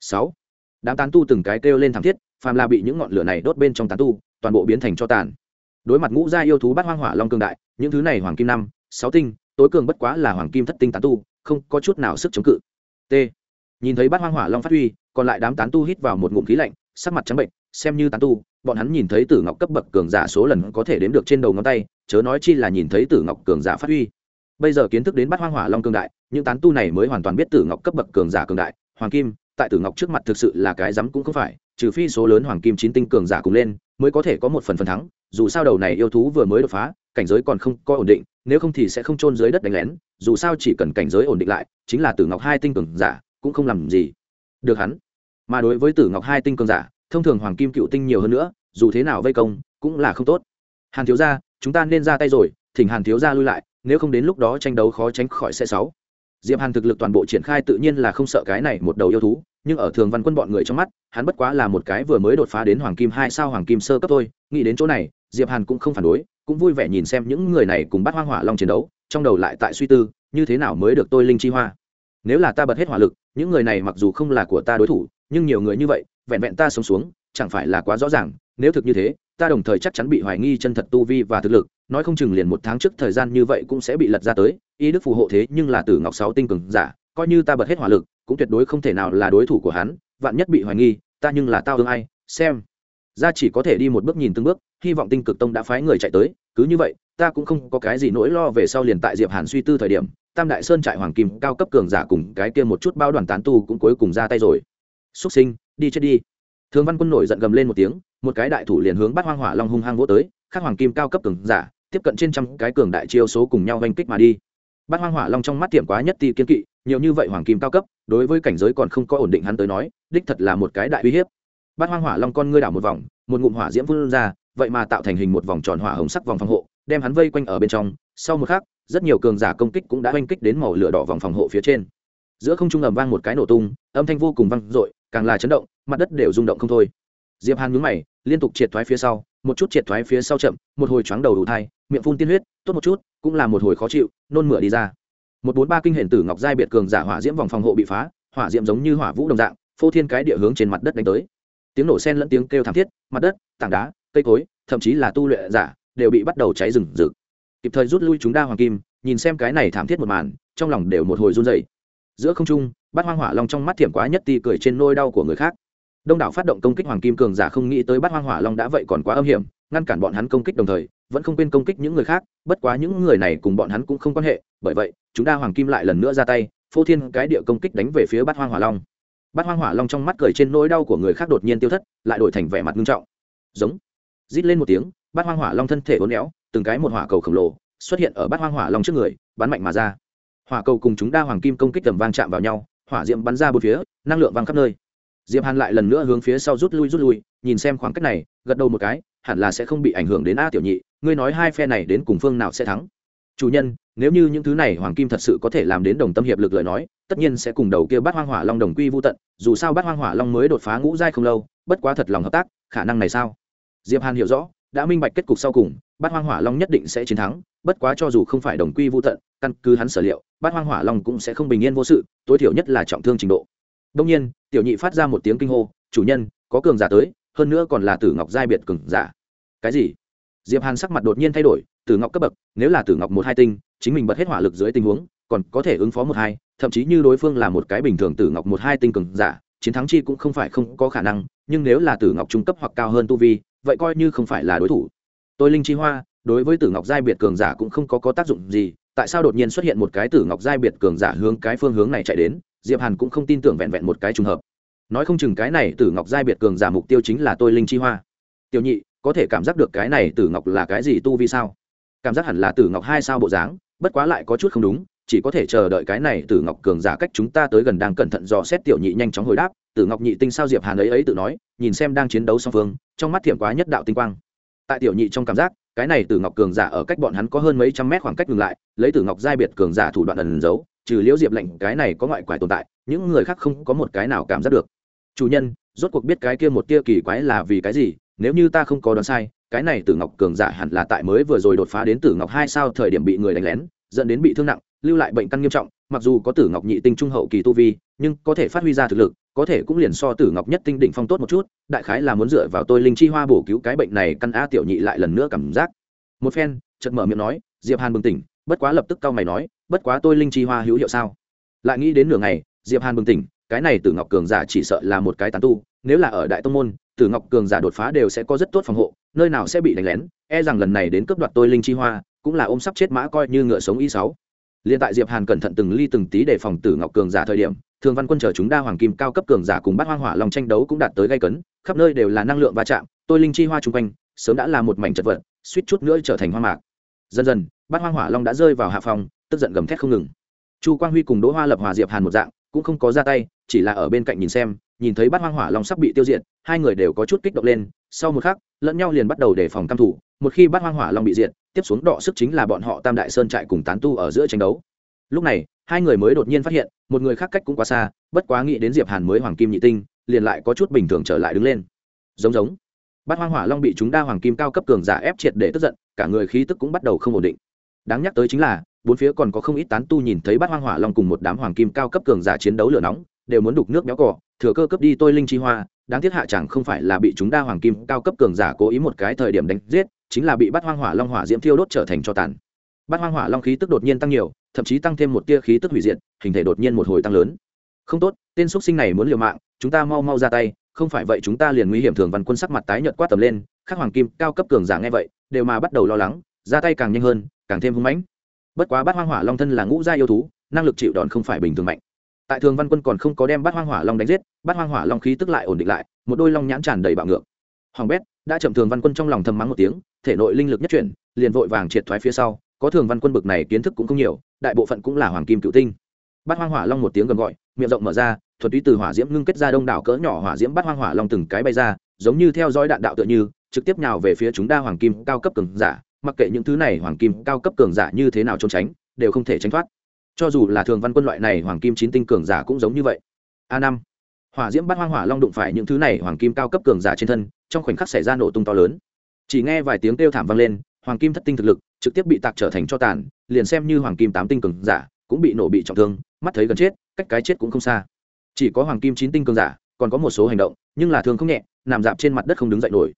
sáu. Đám tán tu từng cái kêu lên thảm thiết, phàm là bị những ngọn lửa này đốt bên trong tán tu, toàn bộ biến thành cho tàn. Đối mặt ngũ gia yêu thú bắt hoang hỏa long cương đại, những thứ này hoàng kim năm, sáu tinh, tối cường bất quá là hoàng kim thất tinh tán tu, không có chút nào sức chống cự. T. Nhìn thấy bát hoang hỏa long phát huy, còn lại đám tán tu hít vào một ngụm khí lạnh, sắc mặt trắng bệnh, xem như tán tu, bọn hắn nhìn thấy tử ngọc cấp bậc cường giả số lần có thể đếm được trên đầu ngón tay, chớ nói chi là nhìn thấy tử ngọc cường giả phát huy. Bây giờ kiến thức đến bát hoang hỏa long cường đại, những tán tu này mới hoàn toàn biết tử ngọc cấp bậc cường giả cường đại, hoàng kim tại tử ngọc trước mặt thực sự là cái rắm cũng không phải, trừ phi số lớn hoàng kim chín tinh cường giả cùng lên, mới có thể có một phần phần thắng, dù sao đầu này yêu thú vừa mới đột phá, cảnh giới còn không có ổn định, nếu không thì sẽ không trôn dưới đất đánh lén, dù sao chỉ cần cảnh giới ổn định lại, chính là tử ngọc hai tinh cường giả, cũng không làm gì được hắn. Mà đối với tử ngọc hai tinh cường giả, thông thường hoàng kim cựu tinh nhiều hơn nữa, dù thế nào vây công, cũng là không tốt. Hàn thiếu gia, chúng ta nên ra tay rồi, thỉnh hàn thiếu gia lui lại, nếu không đến lúc đó tranh đấu khó tránh khỏi xe sáu diệp hàn thực lực toàn bộ triển khai tự nhiên là không sợ cái này một đầu yêu thú, nhưng ở thường văn quân bọn người trong mắt, hắn bất quá là một cái vừa mới đột phá đến hoàng kim hai sao hoàng kim sơ cấp thôi, nghĩ đến chỗ này, diệp hàn cũng không phản đối, cũng vui vẻ nhìn xem những người này cùng bắt hoang hỏa long chiến đấu, trong đầu lại tại suy tư, như thế nào mới được tôi linh chi hoa. Nếu là ta bật hết hỏa lực, những người này mặc dù không là của ta đối thủ, nhưng nhiều người như vậy, vẹn vẹn ta sống xuống, chẳng phải là quá rõ ràng, nếu thực như thế ta đồng thời chắc chắn bị hoài nghi chân thật tu vi và thực lực, nói không chừng liền một tháng trước thời gian như vậy cũng sẽ bị lật ra tới, y đức phù hộ thế nhưng là từ ngọc sáu tinh cường giả, coi như ta bật hết hỏa lực, cũng tuyệt đối không thể nào là đối thủ của hắn, vạn nhất bị hoài nghi, ta nhưng là tao ương ai, xem. Ra chỉ có thể đi một bước nhìn từng bước, hy vọng tinh cực tông đã phái người chạy tới, cứ như vậy, ta cũng không có cái gì nỗi lo về sau liền tại diệp hàn suy tư thời điểm, tam đại sơn trại hoàng kim cao cấp cường giả cùng cái kia một chút bao đoàn tán tu cũng cuối cùng ra tay rồi. Xuất sinh, đi chết đi thường văn quân nổi giận gầm lên một tiếng, một cái đại thủ liền hướng bắt hoang hỏa long hung hăng vỗ tới, khắc hoàng kim cao cấp cường giả, tiếp cận trên trăm cái cường đại chiêu số cùng nhau oanh kích mà đi. Bắt hoang hỏa long trong mắt tiệm quá nhất ti kiên kỵ, nhiều như vậy hoàng kim cao cấp, đối với cảnh giới còn không có ổn định hắn tới nói, đích thật là một cái đại uy hiếp. Bắt hoang hỏa long con ngươi đảo một vòng, một ngụm hỏa diễm vươn ra, vậy mà tạo thành hình một vòng tròn hỏa hồng sắc vòng phòng hộ, đem hắn vây quanh ở bên trong. Sau một khắc, rất nhiều cường giả công kích cũng đã oanh kích đến màu lửa đỏ vòng phòng hộ phía trên. Giữa không trung ầm vang một cái nổ tung, âm thanh vô cùng vang dội càng là chấn động, mặt đất đều rung động không thôi. Diệp hàn nhướng mày, liên tục triệt thoái phía sau, một chút triệt thoái phía sau chậm, một hồi choáng đầu đủ thai, miệng phun tiên huyết, tốt một chút, cũng là một hồi khó chịu, nôn mửa đi ra. Một bốn ba kinh hển tử ngọc giai biệt cường giả hỏa diễm vòng phòng hộ bị phá, hỏa diễm giống như hỏa vũ đồng dạng, phô thiên cái địa hướng trên mặt đất đánh tới. Tiếng nổ sen lẫn tiếng kêu thảm thiết, mặt đất, tảng đá, cây cối, thậm chí là tu luyện giả, đều bị bắt đầu cháy rừng rực. Kịp thời rút lui chúng đa hoàng kim, nhìn xem cái này thảm thiết một màn, trong lòng đều một hồi run dậy giữa không trung, bát hoang hỏa long trong mắt thiểm quá nhất ti cười trên nôi đau của người khác. Đông đảo phát động công kích hoàng kim cường giả không nghĩ tới bát hoang hỏa long đã vậy còn quá âm hiểm, ngăn cản bọn hắn công kích đồng thời, vẫn không quên công kích những người khác, bất quá những người này cùng bọn hắn cũng không quan hệ, bởi vậy, chúng ta hoàng kim lại lần nữa ra tay, phô thiên cái địa công kích đánh về phía bát hoang hỏa long. Bát hoang hỏa long trong mắt cười trên nỗi đau của người khác đột nhiên tiêu thất, lại đổi thành vẻ mặt nghiêm trọng. Giống, rít lên một tiếng, bát hoang hỏa long thân thể uốn éo, từng cái một hỏa cầu khổng lồ xuất hiện ở bát hoang hỏa long trước người, bắn mạnh mà ra hỏa cầu cùng chúng đa hoàng kim công kích tầm vang chạm vào nhau, hỏa diệm bắn ra bốn phía, năng lượng vang khắp nơi. Diệp hàn lại lần nữa hướng phía sau rút lui rút lui, nhìn xem khoảng cách này, gật đầu một cái, hẳn là sẽ không bị ảnh hưởng đến a tiểu nhị, ngươi nói hai phe này đến cùng phương nào sẽ thắng? Chủ nhân, nếu như những thứ này hoàng kim thật sự có thể làm đến đồng tâm hiệp lực lời nói, tất nhiên sẽ cùng đầu kia bắt hoang hỏa long đồng quy vô tận, dù sao bắt hoang hỏa long mới đột phá ngũ giai không lâu, bất quá thật lòng hợp tác, khả năng này sao? Diệp hàn hiểu rõ, đã minh bạch kết cục sau cùng bắt hoang hỏa long nhất định sẽ chiến thắng, bất quá cho dù không phải đồng quy vô tận căn cứ hắn sở liệu, bát hoang hỏa long cũng sẽ không bình yên vô sự, tối thiểu nhất là trọng thương trình độ. Đông nhiên, tiểu nhị phát ra một tiếng kinh hô, chủ nhân, có cường giả tới, hơn nữa còn là tử ngọc giai biệt cường giả. Cái gì? Diệp hàn sắc mặt đột nhiên thay đổi, tử ngọc cấp bậc, nếu là tử ngọc một hai tinh, chính mình bật hết hỏa lực dưới tình huống, còn có thể ứng phó một hai, thậm chí như đối phương là một cái bình thường tử ngọc một hai tinh cường giả, chiến thắng chi cũng không phải không có khả năng, nhưng nếu là tử ngọc trung cấp hoặc cao hơn tu vi, vậy coi như không phải là đối thủ. Tôi linh chi hoa, đối với tử ngọc giai biệt cường giả cũng không có có tác dụng gì tại sao đột nhiên xuất hiện một cái tử ngọc giai biệt cường giả hướng cái phương hướng này chạy đến, diệp hàn cũng không tin tưởng vẹn vẹn một cái trùng hợp. Nói không chừng cái này tử ngọc giai biệt cường giả mục tiêu chính là tôi linh chi hoa. Tiểu nhị, có thể cảm giác được cái này tử ngọc là cái gì tu vi sao? Cảm giác hẳn là tử ngọc hai sao bộ dáng, bất quá lại có chút không đúng, chỉ có thể chờ đợi cái này tử ngọc cường giả cách chúng ta tới gần đang cẩn thận dò xét tiểu nhị nhanh chóng hồi đáp tử ngọc nhị tinh sao diệp hàn ấy ấy tự nói, nhìn xem đang chiến đấu song phương, trong mắt thiểm quá nhất đạo tinh quang. Tại tiểu nhị trong cảm giác cái này tử ngọc cường giả ở cách bọn hắn có hơn mấy trăm mét khoảng cách ngừng lại, lấy tử ngọc giai biệt cường giả thủ đoạn ẩn giấu, trừ liễu diệp lệnh, cái này có ngoại quải tồn tại, những người khác không có một cái nào cảm giác được. Chủ nhân, rốt cuộc biết cái kia một tia kỳ quái là vì cái gì, nếu như ta không có đoán sai, cái này tử ngọc cường giả hẳn là tại mới vừa rồi đột phá đến tử ngọc hai sao thời điểm bị người đánh lén, dẫn đến bị thương nặng, lưu lại bệnh căn nghiêm trọng, mặc dù có tử ngọc nhị tinh trung hậu kỳ tu vi nhưng có thể phát huy ra thực lực, có thể cũng liền so tử ngọc nhất tinh đỉnh phong tốt một chút, đại khái là muốn dựa vào tôi linh chi hoa bổ cứu cái bệnh này, căn a tiểu nhị lại lần nữa cảm giác. Một phen, chợt mở miệng nói, diệp hàn bừng tỉnh, bất quá lập tức cau mày nói, bất quá tôi linh chi hoa hữu hiệu sao? Lại nghĩ đến nửa ngày, diệp hàn bừng tỉnh, cái này tử ngọc cường giả chỉ sợ là một cái tán tu, nếu là ở đại tông môn, tử ngọc cường giả đột phá đều sẽ có rất tốt phòng hộ, nơi nào sẽ bị đánh lén e rằng lần này đến cướp đoạt tôi linh chi hoa, cũng là ôm sắp chết mã coi như ngựa sống y sáu. Liên tại diệp hàn cẩn thận từng ly từng tí để phòng tử ngọc cường giả thời điểm thường văn quân chờ chúng đa hoàng kim cao cấp cường giả cùng Bát hoang hỏa lòng tranh đấu cũng đạt tới gây cấn, khắp nơi đều là năng lượng va chạm, tôi linh chi hoa chung quanh, sớm đã là một mảnh chật vật, suýt chút nữa trở thành hoa mạc. Dần dần, bát hoang hỏa long đã rơi vào hạ phòng, tức giận gầm thét không ngừng. Chu quang huy cùng đỗ hoa lập, hòa diệp hàn một dạng, cũng không có ra tay, chỉ là ở bên cạnh nhìn xem, nhìn thấy bát hoang hỏa long sắp bị tiêu diệt, hai người đều có chút kích động lên, sau một khắc, lẫn nhau liền bắt đầu đề phòng cam thủ, một khi bát hoang hỏa long bị diệt, tiếp xuống đọ sức chính là bọn họ tam đại sơn trại cùng tán tu ở giữa tranh đấu lúc này, hai người mới đột nhiên phát hiện, một người khác cách cũng quá xa, bất quá nghĩ đến diệp hàn mới hoàng kim nhị tinh, liền lại có chút bình thường trở lại đứng lên. Giống giống. Bát hoang hỏa long bị chúng đa hoàng kim cao cấp cường giả ép triệt để tức giận, cả người khí tức cũng bắt đầu không ổn định. Đáng nhắc tới chính là, bốn phía còn có không ít tán tu nhìn thấy bát hoang hỏa long cùng một đám hoàng kim cao cấp cường giả chiến đấu lửa nóng, đều muốn đục nước béo cỏ thừa cơ cấp đi tôi linh chi hoa, đáng tiếc hạ chẳng không phải là bị chúng đa hoàng kim cao cấp cường giả cố ý một cái thời điểm đánh giết, chính là bị bát hoang hỏa long hỏa diễm thiêu đốt trở thành cho tàn bát hoang hỏa long khí tức đột nhiên tăng nhiều, thậm chí tăng thêm một tia khí tức hủy diệt, hình thể đột nhiên một hồi tăng lớn. Không tốt, tên xuất sinh này muốn liều mạng, chúng ta mau mau ra tay, không phải vậy chúng ta liền nguy hiểm thường văn quân sắc mặt tái nhợt quát tầm lên các hoàng kim cao cấp cường giả nghe vậy, đều mà bắt đầu lo lắng, ra tay càng nhanh hơn, càng thêm hung mãnh. Bất quá bát hoang hỏa long thân là ngũ gia yêu thú, năng lực chịu đòn không phải bình thường mạnh. Tại thường văn quân còn không có đem bát hoang hỏa long đánh giết, bát hoang hỏa long khí tức lại ổn định lại, một đôi long nhãn tràn đầy bạo ngược. Hoàng bét đã chậm thường văn quân trong lòng thầm mắng một tiếng, thể nội linh lực nhất chuyển, liền vội vàng triệt thoái phía sau có thường văn quân bực này kiến thức cũng không nhiều, đại bộ phận cũng là hoàng kim cựu tinh. Bát hoang hỏa long một tiếng gầm gọi, miệng rộng mở ra thuật túy từ hỏa diễm ngưng kết ra đông đảo cỡ nhỏ hỏa diễm bát hoang hỏa long từng cái bay ra, giống như theo dõi đạn đạo tựa như, trực tiếp nhào về phía chúng đa hoàng kim cao cấp cường giả, mặc kệ những thứ này hoàng kim cao cấp cường giả như thế nào trốn tránh, đều không thể tránh thoát. Cho dù là thường văn quân loại này hoàng kim chín tinh cường giả cũng giống như vậy. A năm, hỏa diễm bát hoang hỏa long đụng phải những thứ này hoàng kim cao cấp cường giả trên thân, trong khoảnh khắc xảy ra nổ tung to lớn. Chỉ nghe vài tiếng kêu thảm vang lên, hoàng kim thất tinh thực lực trực tiếp bị tạc trở thành cho tàn, liền xem như hoàng kim tám tinh cường giả cũng bị nổ bị trọng thương, mắt thấy gần chết, cách cái chết cũng không xa. Chỉ có hoàng kim chín tinh cường giả, còn có một số hành động, nhưng là thương không nhẹ, nằm dạp trên mặt đất không đứng dậy nổi.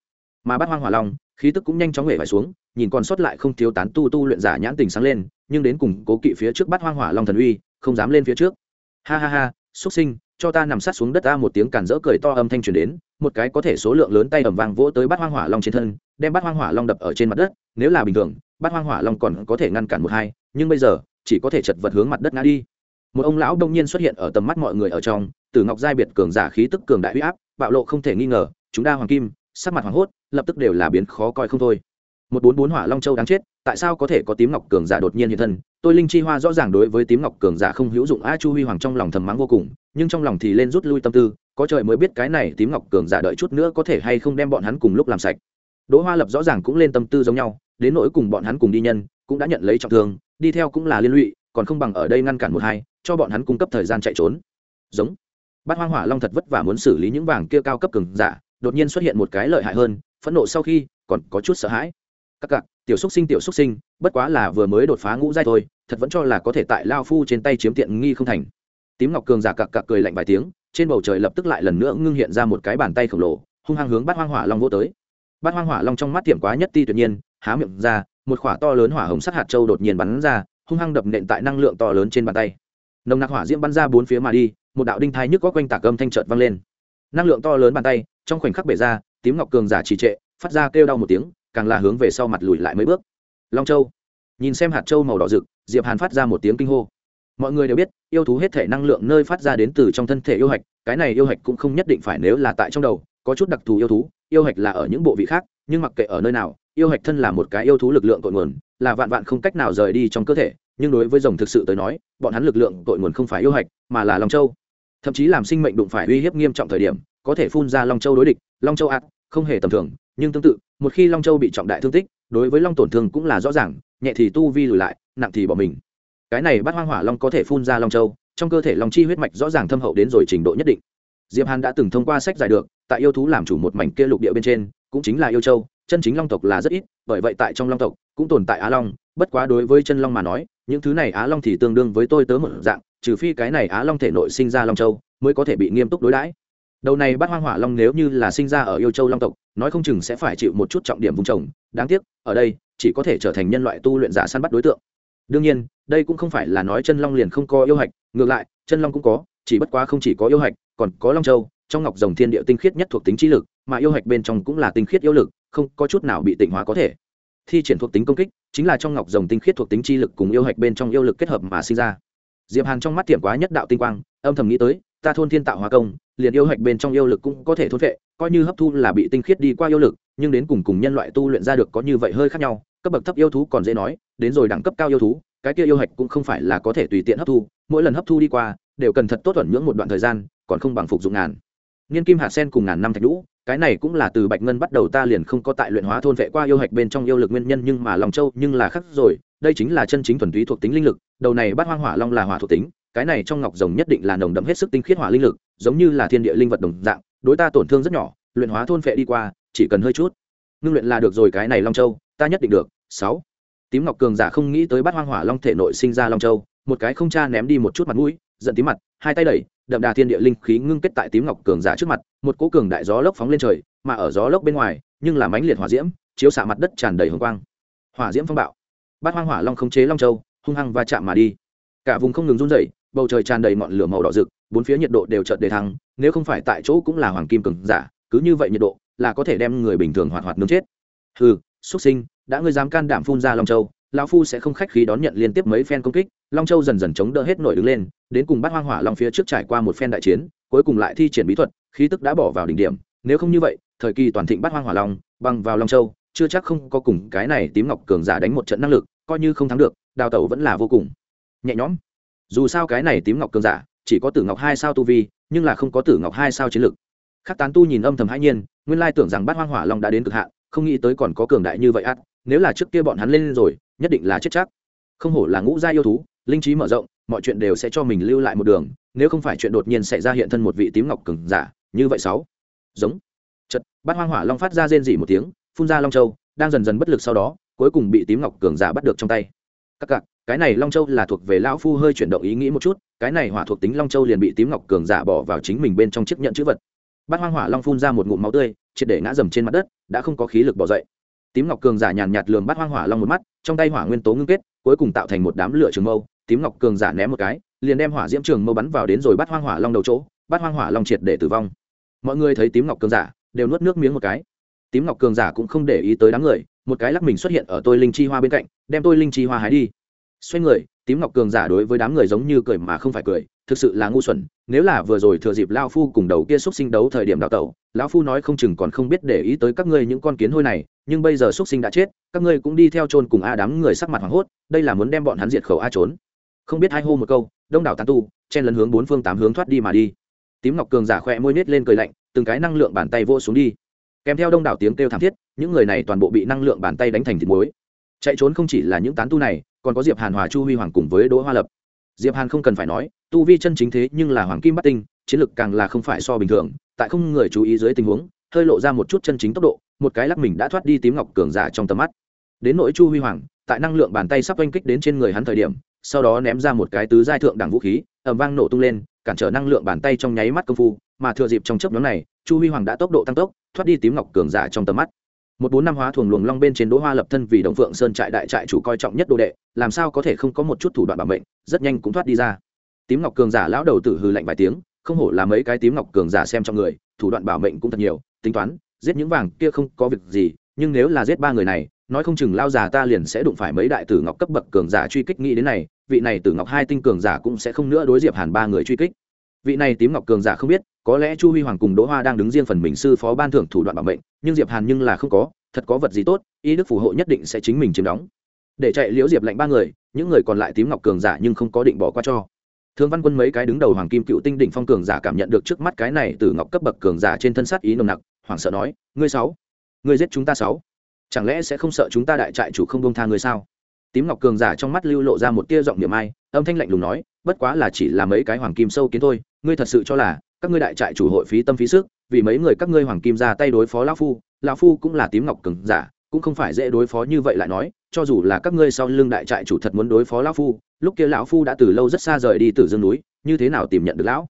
Mà bắt hoang hỏa long, khí tức cũng nhanh chóng hể phải xuống, nhìn còn sót lại không thiếu tán tu tu luyện giả nhãn tình sáng lên, nhưng đến cùng cố kỵ phía trước bắt hoang hỏa long thần uy, không dám lên phía trước. Ha ha ha, xuất sinh, cho ta nằm sát xuống đất ta một tiếng cản rỡ cười to âm thanh truyền đến một cái có thể số lượng lớn tay ẩm vàng vỗ tới bắt hoang hỏa long trên thân, đem bắt hoang hỏa long đập ở trên mặt đất, nếu là bình thường bắt hoang hỏa long còn có thể ngăn cản một hai, nhưng bây giờ, chỉ có thể chật vật hướng mặt đất ngã đi. Một ông lão đông nhiên xuất hiện ở tầm mắt mọi người ở trong, từ ngọc giai biệt cường giả khí tức cường đại huy áp, bạo lộ không thể nghi ngờ, chúng đa hoàng kim, sắc mặt hoàng hốt, lập tức đều là biến khó coi không thôi. Một bốn bốn hỏa long châu đáng chết, tại sao có thể có tím ngọc cường giả đột nhiên hiện thân tôi linh chi hoa rõ ràng đối với tím ngọc cường giả không hữu dụng, a chu huy hoàng trong lòng thầm mắng vô cùng, nhưng trong lòng thì lên rút lui tâm tư, có trời mới biết cái này tím ngọc cường giả đợi chút nữa có thể hay không đem bọn hắn cùng lúc làm sạch. Đỗ hoa lập rõ ràng cũng lên tâm tư giống nhau, đến nỗi cùng bọn hắn cùng đi nhân, cũng đã nhận lấy trọng thương, đi theo cũng là liên lụy, còn không bằng ở đây ngăn cản một hai, cho bọn hắn cung cấp thời gian chạy trốn. Giống. Bát hoang hỏa long thật vất vả muốn xử lý những vàng kia cao cấp cường giả, đột nhiên xuất hiện một cái lợi hại hơn, phẫn nộ sau khi còn có chút sợ hãi. Các cặp tiểu xúc sinh, tiểu xúc sinh, bất quá là vừa mới đột phá ngũ giai thôi thật vẫn cho là có thể tại lao phu trên tay chiếm tiện nghi không thành. Tím ngọc cường giả cặc cặc cười lạnh vài tiếng, trên bầu trời lập tức lại lần nữa ngưng hiện ra một cái bàn tay khổng lồ, hung hăng hướng bát hoang hỏa long vô tới. Bát hoang hỏa long trong mắt tiệm quá nhất ti tuyệt nhiên, há miệng ra, một khỏa to lớn hỏa hồng sắc hạt châu đột nhiên bắn ra, hung hăng đập nện tại năng lượng to lớn trên bàn tay. Nồng nặc hỏa diễm bắn ra bốn phía mà đi, một đạo đinh thai nhức có quanh tạc âm thanh trợt vang lên. Năng lượng to lớn bàn tay, trong khoảnh khắc bể ra, tím ngọc cường giả trì trệ, phát ra kêu đau một tiếng, càng là hướng về sau mặt lùi lại mấy bước. Long châu. Nhìn xem hạt châu màu đỏ rực diệp hàn phát ra một tiếng kinh hô. Mọi người đều biết, yêu thú hết thể năng lượng nơi phát ra đến từ trong thân thể yêu hạch, cái này yêu hạch cũng không nhất định phải nếu là tại trong đầu, có chút đặc thù yêu thú, yêu hạch là ở những bộ vị khác, nhưng mặc kệ ở nơi nào, yêu hạch thân là một cái yêu thú lực lượng cội nguồn, là vạn vạn không cách nào rời đi trong cơ thể, nhưng đối với rồng thực sự tới nói, bọn hắn lực lượng cội nguồn không phải yêu hạch, mà là long châu. Thậm chí làm sinh mệnh đụng phải uy hiếp nghiêm trọng thời điểm, có thể phun ra long châu đối địch, long châu ạt không hề tầm thường, nhưng tương tự, một khi long châu bị trọng đại thương tích, đối với long tổn thương cũng là rõ ràng nhẹ thì tu vi lùi lại, nặng thì bỏ mình. Cái này bắt hoang hỏa long có thể phun ra long châu, trong cơ thể long chi huyết mạch rõ ràng thâm hậu đến rồi trình độ nhất định. Diệp hàn đã từng thông qua sách giải được, tại yêu thú làm chủ một mảnh kia lục địa bên trên, cũng chính là yêu châu, chân chính long tộc là rất ít, bởi vậy tại trong long tộc, cũng tồn tại á long, bất quá đối với chân long mà nói, những thứ này á long thì tương đương với tôi tớ một dạng, trừ phi cái này á long thể nội sinh ra long châu, mới có thể bị nghiêm túc đối đãi. Đầu này bắt hoang hỏa long nếu như là sinh ra ở yêu châu long tộc, nói không chừng sẽ phải chịu một chút trọng điểm vùng trồng, đáng tiếc, ở đây chỉ có thể trở thành nhân loại tu luyện giả săn bắt đối tượng. Đương nhiên, đây cũng không phải là nói chân long liền không có yêu hạch, ngược lại, chân long cũng có, chỉ bất quá không chỉ có yêu hạch, còn có long châu, trong ngọc rồng thiên địa tinh khiết nhất thuộc tính trí lực, mà yêu hạch bên trong cũng là tinh khiết yêu lực, không có chút nào bị tịnh hóa có thể. Thi triển thuộc tính công kích, chính là trong ngọc rồng tinh khiết thuộc tính chi lực cùng yêu hạch bên trong yêu lực kết hợp mà sinh ra. Diệp hàn trong mắt tiệm quá nhất đạo tinh quang, âm thầm nghĩ tới, ta thôn thiên tạo hóa công, liền yêu hạch bên trong yêu lực cũng có thể thôn vệ coi như hấp thu là bị tinh khiết đi qua yêu lực, nhưng đến cùng cùng nhân loại tu luyện ra được có như vậy hơi khác nhau cấp bậc thấp yêu thú còn dễ nói, đến rồi đẳng cấp cao yêu thú, cái kia yêu hạch cũng không phải là có thể tùy tiện hấp thu, mỗi lần hấp thu đi qua, đều cần thật tốt thuận nhưỡng một đoạn thời gian, còn không bằng phục dụng ngàn. Nghiên kim hạ sen cùng ngàn năm thạch lũ cái này cũng là từ bạch ngân bắt đầu ta liền không có tại luyện hóa thôn vệ qua yêu hạch bên trong yêu lực nguyên nhân nhưng mà lòng châu nhưng là khắc rồi, đây chính là chân chính thuần túy thuộc tính linh lực, đầu này bắt hoang hỏa long là hỏa thuộc tính, cái này trong ngọc rồng nhất định là nồng đậm hết sức tinh khiết hỏa linh lực, giống như là thiên địa linh vật đồng dạng, đối ta tổn thương rất nhỏ, luyện hóa thôn vệ đi qua, chỉ cần hơi chút, ngưng luyện là được rồi cái này long châu ta nhất định được, sáu. Tím ngọc cường giả không nghĩ tới bắt hoang hỏa long thể nội sinh ra long châu, một cái không cha ném đi một chút mặt mũi, giận tím mặt, hai tay đẩy, đậm đà thiên địa linh khí ngưng kết tại tím ngọc cường giả trước mặt, một cỗ cường đại gió lốc phóng lên trời, mà ở gió lốc bên ngoài, nhưng là mãnh liệt hỏa diễm, chiếu xạ mặt đất tràn đầy hồng quang. Hỏa diễm phong bạo. Bát hoang hỏa long không chế long châu, hung hăng va chạm mà đi. Cả vùng không ngừng run rẩy, bầu trời tràn đầy ngọn lửa màu đỏ rực, bốn phía nhiệt độ đều chợt đề thăng, nếu không phải tại chỗ cũng là hoàng kim cường giả, cứ như vậy nhiệt độ là có thể đem người bình thường hoạt hoạt nướng chết. Hừ xuất sinh, đã ngươi dám can đảm phun ra long châu, lão phu sẽ không khách khí đón nhận liên tiếp mấy phen công kích. Long châu dần dần chống đỡ hết nổi đứng lên, đến cùng bắt hoang hỏa long phía trước trải qua một phen đại chiến, cuối cùng lại thi triển bí thuật, khí tức đã bỏ vào đỉnh điểm. Nếu không như vậy, thời kỳ toàn thịnh bắt hoang hỏa long, băng vào long châu, chưa chắc không có cùng cái này tím ngọc cường giả đánh một trận năng lực, coi như không thắng được, đào tẩu vẫn là vô cùng. Nhẹ nhõm. Dù sao cái này tím ngọc cường giả, chỉ có tử ngọc hai sao tu vi, nhưng là không có tử ngọc hai sao chiến lực. Khắc tán tu nhìn âm thầm hãi nhiên, nguyên lai tưởng rằng bát hoang hỏa long đã đến cực hạn không nghĩ tới còn có cường đại như vậy ắt nếu là trước kia bọn hắn lên rồi, nhất định là chết chắc. Không hổ là ngũ gia yêu thú, linh trí mở rộng, mọi chuyện đều sẽ cho mình lưu lại một đường, nếu không phải chuyện đột nhiên xảy ra hiện thân một vị tím ngọc cường giả, như vậy sáu. Giống. Chật bát hoang hỏa long phát ra rên dỉ một tiếng, phun ra long châu, đang dần dần bất lực sau đó, cuối cùng bị tím ngọc cường giả bắt được trong tay. Các cặc cái này long châu là thuộc về lão phu hơi chuyển động ý nghĩ một chút, cái này hỏa thuộc tính long châu liền bị tím ngọc cường giả bỏ vào chính mình bên trong chiếc nhận chữ vật bát hoang hỏa long phun ra một ngụm máu tươi, triệt để ngã dầm trên mặt đất, đã không có khí lực bỏ dậy. Tím ngọc cường giả nhàn nhạt lườm bát hoang hỏa long một mắt, trong tay hỏa nguyên tố ngưng kết, cuối cùng tạo thành một đám lửa trường mâu. Tím ngọc cường giả ném một cái, liền đem hỏa diễm trường mâu bắn vào đến rồi bát hoang hỏa long đầu chỗ, bát hoang hỏa long triệt để tử vong. Mọi người thấy tím ngọc cường giả, đều nuốt nước miếng một cái. Tím ngọc cường giả cũng không để ý tới đám người, một cái lắc mình xuất hiện ở tôi linh chi hoa bên cạnh, đem tôi linh chi hoa hái đi. Xoay người, tím ngọc cường giả đối với đám người giống như cười mà không phải cười thực sự là ngu xuẩn, nếu là vừa rồi thừa dịp lao phu cùng đầu kia xúc sinh đấu thời điểm đào tẩu, lão phu nói không chừng còn không biết để ý tới các ngươi những con kiến hôi này, nhưng bây giờ xúc sinh đã chết, các ngươi cũng đi theo chôn cùng a đám người sắc mặt hoảng hốt, đây là muốn đem bọn hắn diệt khẩu a trốn. Không biết hai hô một câu, đông đảo tàn tu, chen lấn hướng bốn phương tám hướng thoát đi mà đi. Tím ngọc cường giả khỏe môi nết lên cười lạnh, từng cái năng lượng bàn tay vô xuống đi. Kèm theo đông đảo tiếng kêu thảm thiết, những người này toàn bộ bị năng lượng bàn tay đánh thành thịt muối. Chạy trốn không chỉ là những tán tu này, còn có diệp hàn hòa chu huy hoàng cùng với đỗ hoa lập. Diệp hàn không cần phải nói tu vi chân chính thế nhưng là hoàng kim bắt tinh, chiến lực càng là không phải so bình thường, tại không người chú ý dưới tình huống, hơi lộ ra một chút chân chính tốc độ, một cái lắc mình đã thoát đi tím ngọc cường giả trong tầm mắt. Đến nỗi chu huy hoàng, tại năng lượng bàn tay sắp oanh kích đến trên người hắn thời điểm, sau đó ném ra một cái tứ giai thượng đẳng vũ khí ẩm vang nổ tung lên, cản trở năng lượng bàn tay trong nháy mắt công phu, mà thừa dịp trong chớp nhóm này, chu huy hoàng đã tốc độ tăng tốc, thoát đi tím ngọc cường giả trong tầm mắt. Một bốn năm hóa thuồng luồng long bên trên đỗ hoa lập thân vì đồng phượng sơn trại đại trại chủ coi trọng nhất đồ đệ, làm sao có thể không có một chút thủ đoạn bảo mệnh, rất nhanh cũng thoát đi ra tím ngọc cường giả lão đầu tử hư lạnh vài tiếng, không hổ là mấy cái tím ngọc cường giả xem trong người, thủ đoạn bảo mệnh cũng thật nhiều, tính toán, giết những vàng kia không có việc gì, nhưng nếu là giết ba người này, nói không chừng lao già ta liền sẽ đụng phải mấy đại tử ngọc cấp bậc cường giả truy kích nghĩ đến này, vị này tử ngọc hai tinh cường giả cũng sẽ không nữa đối diệp hàn ba người truy kích. Vị này tím ngọc cường giả không biết, có lẽ chu huy hoàng cùng đỗ hoa đang đứng riêng phần mình sư phó ban thưởng thủ đoạn bảo mệnh, nhưng diệp hàn nhưng là không có, thật có vật gì tốt, y đức phù hộ nhất định sẽ chính mình chiếm đóng. Để chạy liễu diệp lệnh ba người, những người còn lại tím ngọc cường giả nhưng không có định bỏ qua cho thương văn quân mấy cái đứng đầu hoàng kim cựu tinh đỉnh phong cường giả cảm nhận được trước mắt cái này từ ngọc cấp bậc cường giả trên thân sát ý nồng nặc, hoảng sợ nói, ngươi sáu, ngươi giết chúng ta sáu, chẳng lẽ sẽ không sợ chúng ta đại trại chủ không bông tha ngươi sao? Tím ngọc cường giả trong mắt lưu lộ ra một tia giọng niệm ai, âm thanh lạnh lùng nói, bất quá là chỉ là mấy cái hoàng kim sâu kiến thôi, ngươi thật sự cho là các ngươi đại trại chủ hội phí tâm phí sức, vì mấy người các ngươi hoàng kim ra tay đối phó lão phu lão phu cũng là tím ngọc cường giả cũng không phải dễ đối phó như vậy lại nói, cho dù là các ngươi sau lưng đại trại chủ thật muốn đối phó lão phu, lúc kia lão phu đã từ lâu rất xa rời đi từ dương núi, như thế nào tìm nhận được lão?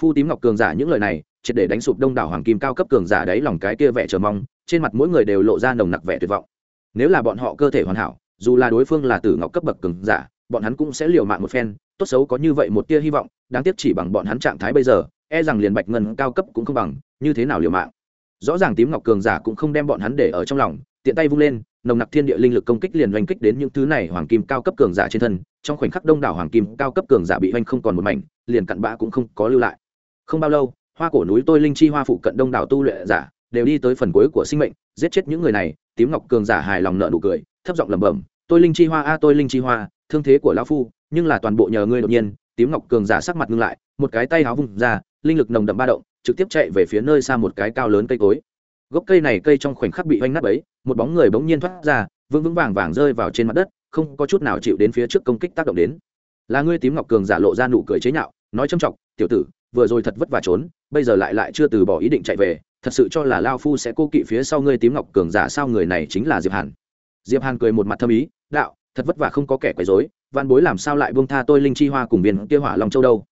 Phu tím ngọc cường giả những lời này, triệt để đánh sụp đông đảo hoàng kim cao cấp cường giả đấy lòng cái kia vẻ chờ mong, trên mặt mỗi người đều lộ ra nồng nặc vẻ tuyệt vọng. Nếu là bọn họ cơ thể hoàn hảo, dù là đối phương là tử ngọc cấp bậc cường giả, bọn hắn cũng sẽ liều mạng một phen, tốt xấu có như vậy một tia hy vọng, đáng tiếc chỉ bằng bọn hắn trạng thái bây giờ e rằng liền bạch ngân cao cấp cũng không bằng, như thế nào liều mạng? Rõ ràng tím ngọc cường giả cũng không đem bọn hắn để ở trong lòng tiện tay vung lên, nồng nặc thiên địa linh lực công kích liền oanh kích đến những thứ này hoàng kim cao cấp cường giả trên thân, trong khoảnh khắc đông đảo hoàng kim cao cấp cường giả bị oanh không còn một mảnh, liền cặn bã cũng không có lưu lại. Không bao lâu, hoa cổ núi tôi linh chi hoa phụ cận đông đảo tu luyện giả đều đi tới phần cuối của sinh mệnh, giết chết những người này, tím ngọc cường giả hài lòng nợ nụ cười, thấp giọng lẩm bẩm, tôi linh chi hoa a, tôi linh chi hoa, thương thế của lão phu, nhưng là toàn bộ nhờ ngươi đột nhiên. Tím ngọc cường giả sắc mặt ngưng lại, một cái tay háo vung ra, linh lực nồng đậm ba động, trực tiếp chạy về phía nơi xa một cái cao lớn cây cối gốc cây này cây trong khoảnh khắc bị oanh nát ấy một bóng người bỗng nhiên thoát ra, vững vững vàng vàng rơi vào trên mặt đất, không có chút nào chịu đến phía trước công kích tác động đến. Là ngươi tím ngọc cường giả lộ ra nụ cười chế nhạo, nói châm trọng tiểu tử, vừa rồi thật vất vả trốn, bây giờ lại lại chưa từ bỏ ý định chạy về, thật sự cho là lao phu sẽ cô kỵ phía sau ngươi tím ngọc cường giả sao người này chính là diệp hàn. Diệp hàn cười một mặt thâm ý, đạo, thật vất vả không có kẻ quấy rối văn bối làm sao lại buông tha tôi linh chi hoa cùng viên kia hỏa long châu đâu?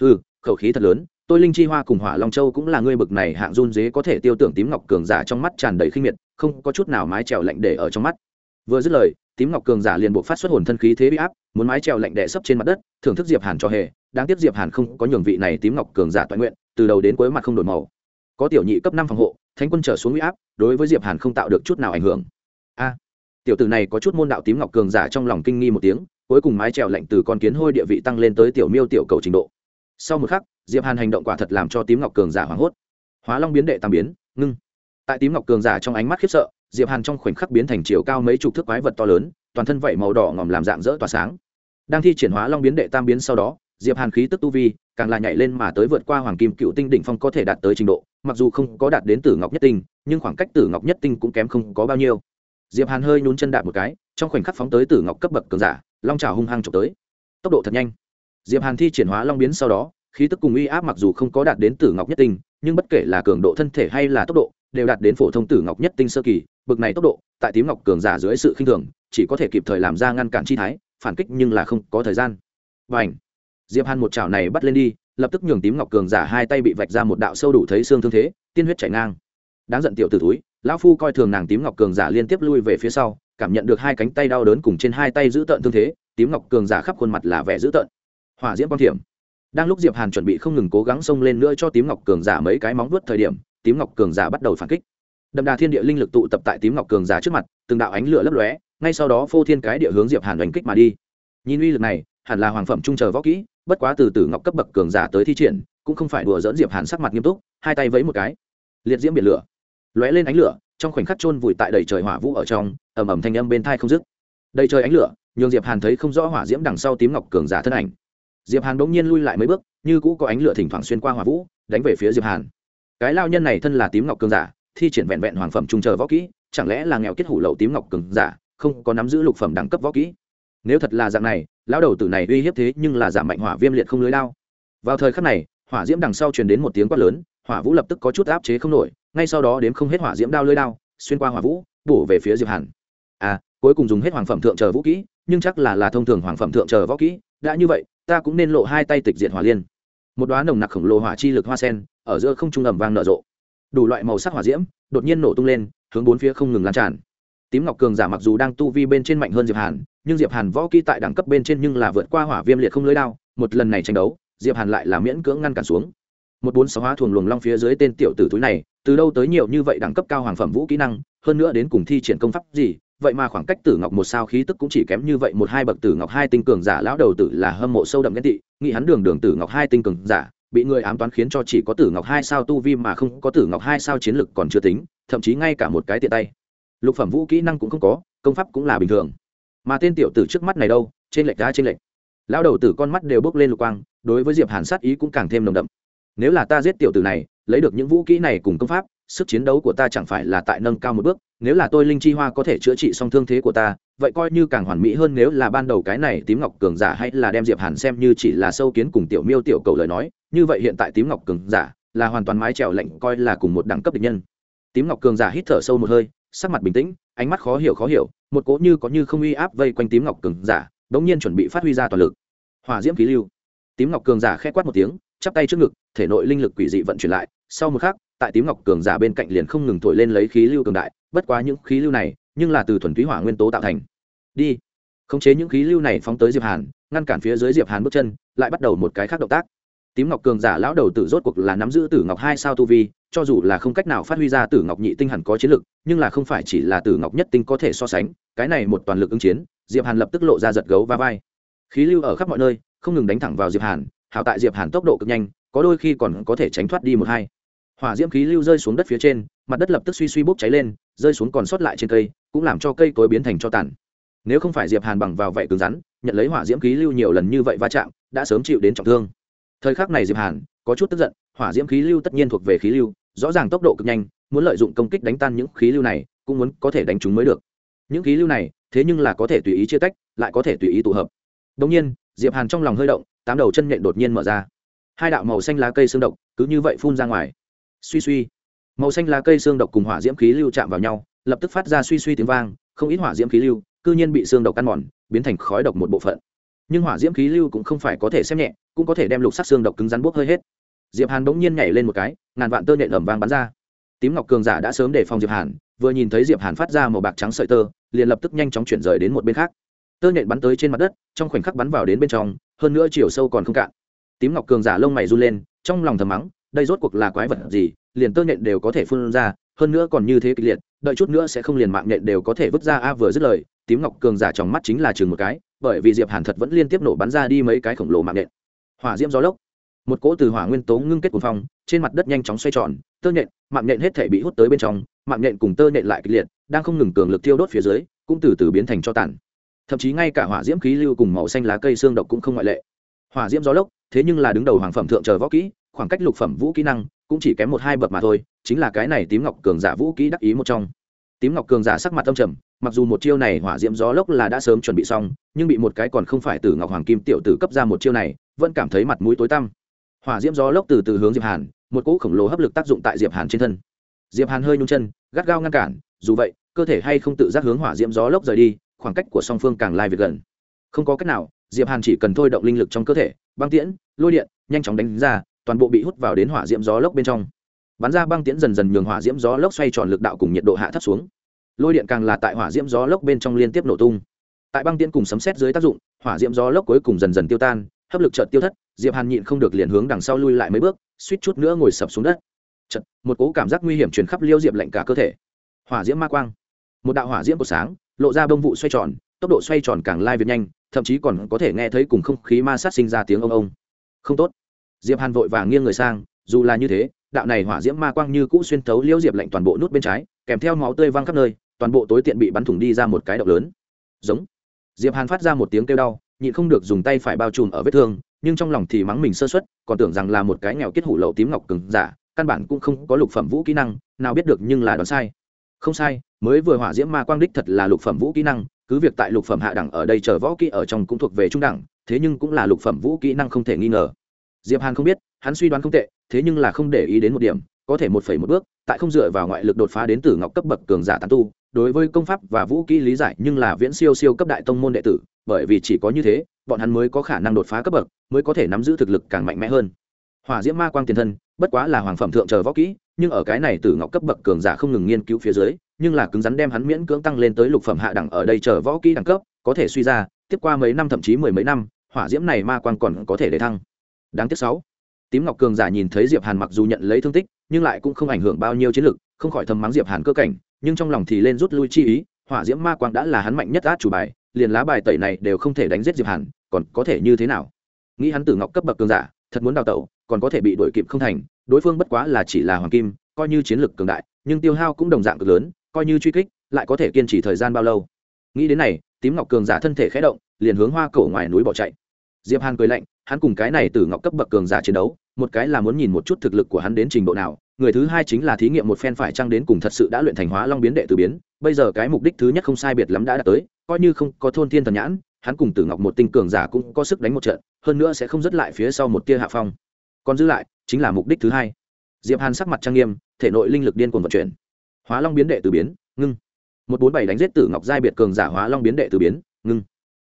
Hừ, khẩu khí thật lớn tôi linh chi hoa cùng hỏa long châu cũng là ngươi bực này, hạng run dế có thể tiêu tưởng tím ngọc cường giả trong mắt tràn đầy khinh miệt, không có chút nào mái trèo lạnh để ở trong mắt. Vừa dứt lời, tím ngọc cường giả liền buộc phát xuất hồn thân khí thế bị áp, muốn mái trèo lạnh đệ sấp trên mặt đất, thưởng thức diệp hàn cho hề. Đáng tiếc diệp hàn không có nhường vị này tím ngọc cường giả toàn nguyện, từ đầu đến cuối mặt không đổi màu. Có tiểu nhị cấp năm phòng hộ, thánh quân trở xuống uy áp, đối với diệp hàn không tạo được chút nào ảnh hưởng. A, tiểu tử này có chút môn đạo tím ngọc cường giả trong lòng kinh nghi một tiếng, cuối cùng mái trèo lạnh từ con kiến hôi địa vị tăng lên tới tiểu miêu tiểu cầu trình độ sau một khắc, diệp hàn hành động quả thật làm cho tím ngọc cường giả hoảng hốt. Hóa long biến đệ tam biến, ngưng. Tại tím ngọc cường giả trong ánh mắt khiếp sợ, diệp hàn trong khoảnh khắc biến thành chiều cao mấy chục thước quái vật to lớn, toàn thân vảy màu đỏ ngòm làm dạng dỡ tỏa sáng. Đang thi triển hóa long biến đệ tam biến sau đó, diệp hàn khí tức tu vi càng là nhảy lên mà tới vượt qua hoàng kim cựu tinh đỉnh phong có thể đạt tới trình độ, mặc dù không có đạt đến tử ngọc nhất tinh, nhưng khoảng cách tử ngọc nhất tinh cũng kém không có bao nhiêu. Diệp hàn hơi nhún chân đạp một cái, trong khoảnh khắc phóng tới tử ngọc cấp bậc cường giả, long trào hung hăng trộm tới. Tốc độ thật nhanh. Diệp hàn thi triển hóa long biến sau đó khí tức cùng uy áp mặc dù không có đạt đến tử ngọc nhất tinh, nhưng bất kể là cường độ thân thể hay là tốc độ, đều đạt đến phổ thông tử ngọc nhất tinh sơ kỳ. Bực này tốc độ, tại tím ngọc cường giả dưới sự khinh thường, chỉ có thể kịp thời làm ra ngăn cản chi thái, phản kích nhưng là không có thời gian. Và ảnh diệp hàn một chảo này bắt lên đi, lập tức nhường tím ngọc cường giả hai tay bị vạch ra một đạo sâu đủ thấy xương thương thế, tiên huyết chảy ngang. Đáng giận tiểu tử túi lão phu coi thường nàng tím ngọc cường giả liên tiếp lui về phía sau, cảm nhận được hai cánh tay đau đớn cùng trên hai tay giữ tợn thương thế, tím ngọc cường giả khắp khuôn mặt là vẻ dữ tợn. Hỏa diễm quan thiểm đang lúc diệp hàn chuẩn bị không ngừng cố gắng xông lên nữa cho tím ngọc cường giả mấy cái móng vuốt thời điểm, tím ngọc cường giả bắt đầu phản kích. Đậm đà thiên địa linh lực tụ tập tại tím ngọc cường giả trước mặt, từng đạo ánh lửa lấp lóe, ngay sau đó phô thiên cái địa hướng diệp hàn đánh kích mà đi. Nhìn uy lực này, hẳn là hoàng phẩm trung chờ võ kỹ, bất quá từ từ ngọc cấp bậc cường giả tới thi triển, cũng không phải đùa dỡn diệp hàn sắc mặt nghiêm túc, hai tay vẫy một cái. Liệt diễm biển lửa, lóe lên ánh lửa, trong khoảnh khắc chôn vùi tại đầy trời hỏa vũ ở trong, ầm ầm thanh âm bên tai không dứt. Đầy trời ánh lửa, nhường diệp hàn thấy không rõ hỏa diễm đằng sau tím ngọc cường giả thân ảnh diệp hàn bỗng nhiên lui lại mấy bước, như cũ có ánh lửa thỉnh thoảng xuyên qua hỏa vũ, đánh về phía diệp hàn. Cái lao nhân này thân là tím ngọc cường giả, thi triển vẹn vẹn hoàng phẩm trung chờ võ kỹ, chẳng lẽ là nghèo kết hủ lậu tím ngọc cường giả, không có nắm giữ lục phẩm đẳng cấp võ kỹ? Nếu thật là dạng này, lão đầu tử này uy hiếp thế nhưng là giảm mạnh hỏa viêm liệt không lưới lao vào thời khắc này, hỏa diễm đằng sau truyền đến một tiếng quát lớn, hỏa vũ lập tức có chút áp chế không nổi, ngay sau đó đếm không hết hỏa diễm đao lưới đao, xuyên qua hỏa vũ, bổ về phía diệp hàn. À cuối cùng dùng hết hoàng phẩm thượng chờ vũ kỹ, nhưng chắc là là thông thường hoàng phẩm thượng chờ võ kỹ, đã như vậy ta cũng nên lộ hai tay tịch diệt hỏa liên. Một đoá nồng nặc khổng lồ hỏa chi lực hoa sen, ở giữa không trung ầm vang nở rộ. Đủ loại màu sắc hỏa diễm, đột nhiên nổ tung lên, hướng bốn phía không ngừng lan tràn. Tím ngọc cường giả mặc dù đang tu vi bên trên mạnh hơn diệp hàn, nhưng diệp hàn võ kỹ tại đẳng cấp bên trên nhưng là vượt qua hỏa viêm liệt không lưới đao, một lần này tranh đấu, diệp hàn lại là miễn cưỡng ngăn cản xuống. Một bốn sáu hóa thuồng luồng long phía dưới tên tiểu tử túi này, từ đâu tới nhiều như vậy đẳng cấp cao hoàng phẩm vũ kỹ năng, hơn nữa đến cùng thi triển công pháp gì vậy mà khoảng cách tử ngọc một sao khí tức cũng chỉ kém như vậy một hai bậc tử ngọc hai tinh cường giả lão đầu tử là hâm mộ sâu đậm ghen tị, nghĩ hắn đường đường tử ngọc hai tinh cường giả, bị người ám toán khiến cho chỉ có tử ngọc hai sao tu vi mà không có tử ngọc hai sao chiến lực còn chưa tính, thậm chí ngay cả một cái tiện tay. Lục phẩm vũ kỹ năng cũng không có, công pháp cũng là bình thường. Mà tên tiểu tử trước mắt này đâu, trên lệch đá trên lệch. Lão đầu tử con mắt đều bốc lên lục quang, đối với diệp hàn sát ý cũng càng thêm nồng đậm. Nếu là ta giết tiểu tử này, lấy được những vũ kỹ này cùng công pháp, sức chiến đấu của ta chẳng phải là tại nâng cao một bước nếu là tôi linh chi hoa có thể chữa trị xong thương thế của ta, vậy coi như càng hoàn mỹ hơn nếu là ban đầu cái này tím ngọc cường giả hay là đem diệp hàn xem như chỉ là sâu kiến cùng tiểu miêu tiểu cầu lời nói, như vậy hiện tại tím ngọc cường giả là hoàn toàn mái trèo lệnh coi là cùng một đẳng cấp địch nhân. Tím ngọc cường giả hít thở sâu một hơi, sắc mặt bình tĩnh, ánh mắt khó hiểu khó hiểu, một cỗ như có như không uy áp vây quanh tím ngọc cường giả, đống nhiên chuẩn bị phát huy ra toàn lực. Hỏa diễm khí lưu. Tím ngọc cường giả khẽ quát một tiếng, chắp tay trước ngực, thể nội linh lực quỷ dị vận chuyển lại, sau một khắc tại tím ngọc cường giả bên cạnh liền không ngừng thổi lên lấy khí lưu cường đại, bất quá những khí lưu này, nhưng là từ thuần túy hỏa nguyên tố tạo thành. Đi. Khống chế những khí lưu này phóng tới diệp hàn, ngăn cản phía dưới diệp hàn bước chân, lại bắt đầu một cái khác động tác. Tím ngọc cường giả lão đầu tử rốt cuộc là nắm giữ tử ngọc hai sao tu vi, cho dù là không cách nào phát huy ra tử ngọc nhị tinh hẳn có chiến lực, nhưng là không phải chỉ là tử ngọc nhất tinh có thể so sánh, cái này một toàn lực ứng chiến, diệp hàn lập tức lộ ra giật gấu va vai. Khí lưu ở khắp mọi nơi, không ngừng đánh thẳng vào diệp hàn, hảo tại diệp hàn tốc độ cực nhanh, có đôi khi còn có thể tránh thoát đi một hai hỏa diễm khí lưu rơi xuống đất phía trên, mặt đất lập tức suy suy bốc cháy lên, rơi xuống còn sót lại trên cây, cũng làm cho cây cối biến thành cho tàn. Nếu không phải diệp hàn bằng vào vậy cứng rắn, nhận lấy hỏa diễm khí lưu nhiều lần như vậy va chạm, đã sớm chịu đến trọng thương. Thời khắc này diệp hàn có chút tức giận, hỏa diễm khí lưu tất nhiên thuộc về khí lưu, rõ ràng tốc độ cực nhanh, muốn lợi dụng công kích đánh tan những khí lưu này, cũng muốn có thể đánh chúng mới được. Những khí lưu này, thế nhưng là có thể tùy ý chia tách, lại có thể tùy ý tụ hợp. Đồng nhiên, diệp hàn trong lòng hơi động, tám đầu chân nhện đột nhiên mở ra. Hai đạo màu xanh lá cây xương độc cứ như vậy phun ra ngoài suy suy. Màu xanh lá cây xương độc cùng hỏa diễm khí lưu chạm vào nhau, lập tức phát ra suy suy tiếng vang, không ít hỏa diễm khí lưu cư nhiên bị xương độc ăn mòn, biến thành khói độc một bộ phận. Nhưng hỏa diễm khí lưu cũng không phải có thể xem nhẹ, cũng có thể đem lục sắc xương độc cứng rắn bốc hơi hết. Diệp hàn bỗng nhiên nhảy lên một cái, ngàn vạn tơ nhện ẩm vang bắn ra. Tím ngọc cường giả đã sớm đề phòng diệp hàn, vừa nhìn thấy diệp hàn phát ra màu bạc trắng sợi tơ, liền lập tức nhanh chóng chuyển rời đến một bên khác. Tơ nhện bắn tới trên mặt đất, trong khoảnh khắc bắn vào đến bên trong, hơn nữa chiều sâu còn không cạn. Tím ngọc cường giả lông mày run lên, trong lòng thầm mắng đây rốt cuộc là quái vật gì, liền tơ nhện đều có thể phun ra, hơn nữa còn như thế kịch liệt, đợi chút nữa sẽ không liền mạng nhện đều có thể vứt ra. A vừa dứt lời, tím ngọc cường giả trong mắt chính là chừng một cái, bởi vì diệp hàn thật vẫn liên tiếp nổ bắn ra đi mấy cái khổng lồ mạng nhện. Hỏa diễm gió lốc. Một cỗ từ hỏa nguyên tố ngưng kết cuồng phong, trên mặt đất nhanh chóng xoay tròn, tơ nhện, mạng nhện hết thể bị hút tới bên trong, mạng nhện cùng tơ nhện lại kịch liệt, đang không ngừng cường lực tiêu đốt phía dưới, cũng từ từ biến thành cho tàn. Thậm chí ngay cả hỏa diễm khí lưu cùng màu xanh lá cây xương độc cũng không ngoại lệ. Hỏa diễm gió lốc, thế nhưng là đứng đầu hoàng phẩm thượng chờ võ kỹ khoảng cách lục phẩm vũ kỹ năng cũng chỉ kém một hai bậc mà thôi, chính là cái này tím ngọc cường giả vũ kỹ đắc ý một trong. Tím ngọc cường giả sắc mặt âm trầm, mặc dù một chiêu này hỏa diễm gió lốc là đã sớm chuẩn bị xong, nhưng bị một cái còn không phải từ ngọc hoàng kim tiểu tử cấp ra một chiêu này, vẫn cảm thấy mặt mũi tối tăm. Hỏa diễm gió lốc từ từ hướng diệp hàn, một cỗ khổng lồ hấp lực tác dụng tại diệp hàn trên thân. Diệp hàn hơi nhung chân, gắt gao ngăn cản, dù vậy, cơ thể hay không tự giác hướng hỏa diễm gió lốc rời đi, khoảng cách của song phương càng lai việc gần. Không có cách nào, diệp hàn chỉ cần thôi động linh lực trong cơ thể, băng tiễn, lôi điện, nhanh chóng đánh ra toàn bộ bị hút vào đến hỏa diễm gió lốc bên trong. Bắn ra băng tiễn dần dần nhường hỏa diễm gió lốc xoay tròn lực đạo cùng nhiệt độ hạ thấp xuống. Lôi điện càng là tại hỏa diễm gió lốc bên trong liên tiếp nổ tung. Tại băng tiễn cùng sấm xét dưới tác dụng, hỏa diễm gió lốc cuối cùng dần dần tiêu tan, hấp lực chợt tiêu thất, diệp hàn nhịn không được liền hướng đằng sau lui lại mấy bước, suýt chút nữa ngồi sập xuống đất. Chợt, một cỗ cảm giác nguy hiểm truyền khắp liêu diệp lạnh cả cơ thể. Hỏa diễm ma quang. Một đạo hỏa diễm của sáng, lộ ra bông vụ xoay tròn, tốc độ xoay tròn càng lai việt nhanh, thậm chí còn có thể nghe thấy cùng không khí ma sát sinh ra tiếng ông ông. Không tốt diệp hàn vội vàng nghiêng người sang, dù là như thế, đạo này hỏa diễm ma quang như cũ xuyên thấu liễu diệp lạnh toàn bộ nút bên trái, kèm theo máu tươi văng khắp nơi, toàn bộ tối tiện bị bắn thủng đi ra một cái động lớn. Giống. Diệp hàn phát ra một tiếng kêu đau, nhịn không được dùng tay phải bao trùm ở vết thương, nhưng trong lòng thì mắng mình sơ suất, còn tưởng rằng là một cái nghèo kết hủ lậu tím ngọc cứng, giả, căn bản cũng không có lục phẩm vũ kỹ năng, nào biết được nhưng là đoán sai. Không sai, mới vừa hỏa diễm ma quang đích thật là lục phẩm vũ kỹ năng, cứ việc tại lục phẩm hạ đẳng ở đây chờ võ kỹ ở trong cũng thuộc về trung đẳng, thế nhưng cũng là lục phẩm vũ kỹ năng không thể nghi ngờ diệp hàn không biết, hắn suy đoán không tệ, thế nhưng là không để ý đến một điểm, có thể một phẩy một bước, tại không dựa vào ngoại lực đột phá đến tử ngọc cấp bậc cường giả tán tu, đối với công pháp và vũ kỹ lý giải nhưng là viễn siêu siêu cấp đại tông môn đệ tử, bởi vì chỉ có như thế, bọn hắn mới có khả năng đột phá cấp bậc, mới có thể nắm giữ thực lực càng mạnh mẽ hơn. Hỏa diễm ma quang tiền thân, bất quá là hoàng phẩm thượng chờ võ kỹ, nhưng ở cái này tử ngọc cấp bậc cường giả không ngừng nghiên cứu phía dưới, nhưng là cứng rắn đem hắn miễn cưỡng tăng lên tới lục phẩm hạ đẳng ở đây chờ võ kỹ đẳng cấp, có thể suy ra, tiếp qua mấy năm thậm chí mười mấy năm, hỏa diễm này ma quang còn có thể để thăng đáng tiếc sáu. Tím ngọc cường giả nhìn thấy diệp hàn mặc dù nhận lấy thương tích, nhưng lại cũng không ảnh hưởng bao nhiêu chiến lực, không khỏi thầm mắng diệp hàn cơ cảnh, nhưng trong lòng thì lên rút lui chi ý, hỏa diễm ma quang đã là hắn mạnh nhất át chủ bài, liền lá bài tẩy này đều không thể đánh giết diệp hàn, còn có thể như thế nào? Nghĩ hắn tử ngọc cấp bậc cường giả, thật muốn đào tẩu, còn có thể bị đuổi kịp không thành, đối phương bất quá là chỉ là hoàng kim, coi như chiến lực cường đại, nhưng tiêu hao cũng đồng dạng cực lớn, coi như truy kích, lại có thể kiên trì thời gian bao lâu? Nghĩ đến này, tím ngọc cường giả thân thể khẽ động, liền hướng hoa cổ ngoài núi bỏ chạy. Diệp hàn cười lạnh hắn cùng cái này từ ngọc cấp bậc cường giả chiến đấu, một cái là muốn nhìn một chút thực lực của hắn đến trình độ nào, người thứ hai chính là thí nghiệm một phen phải chăng đến cùng thật sự đã luyện thành hóa long biến đệ từ biến, bây giờ cái mục đích thứ nhất không sai biệt lắm đã đạt tới, coi như không có thôn thiên thần nhãn, hắn cùng tử ngọc một tinh cường giả cũng có sức đánh một trận, hơn nữa sẽ không dứt lại phía sau một tia hạ phong. Còn giữ lại, chính là mục đích thứ hai. Diệp hàn sắc mặt trang nghiêm, thể nội linh lực điên cuồng vận chuyển. Hóa long biến đệ từ biến, ngưng. Một bốn bảy đánh giết tử ngọc giai biệt cường giả hóa long biến đệ từ biến, ngưng.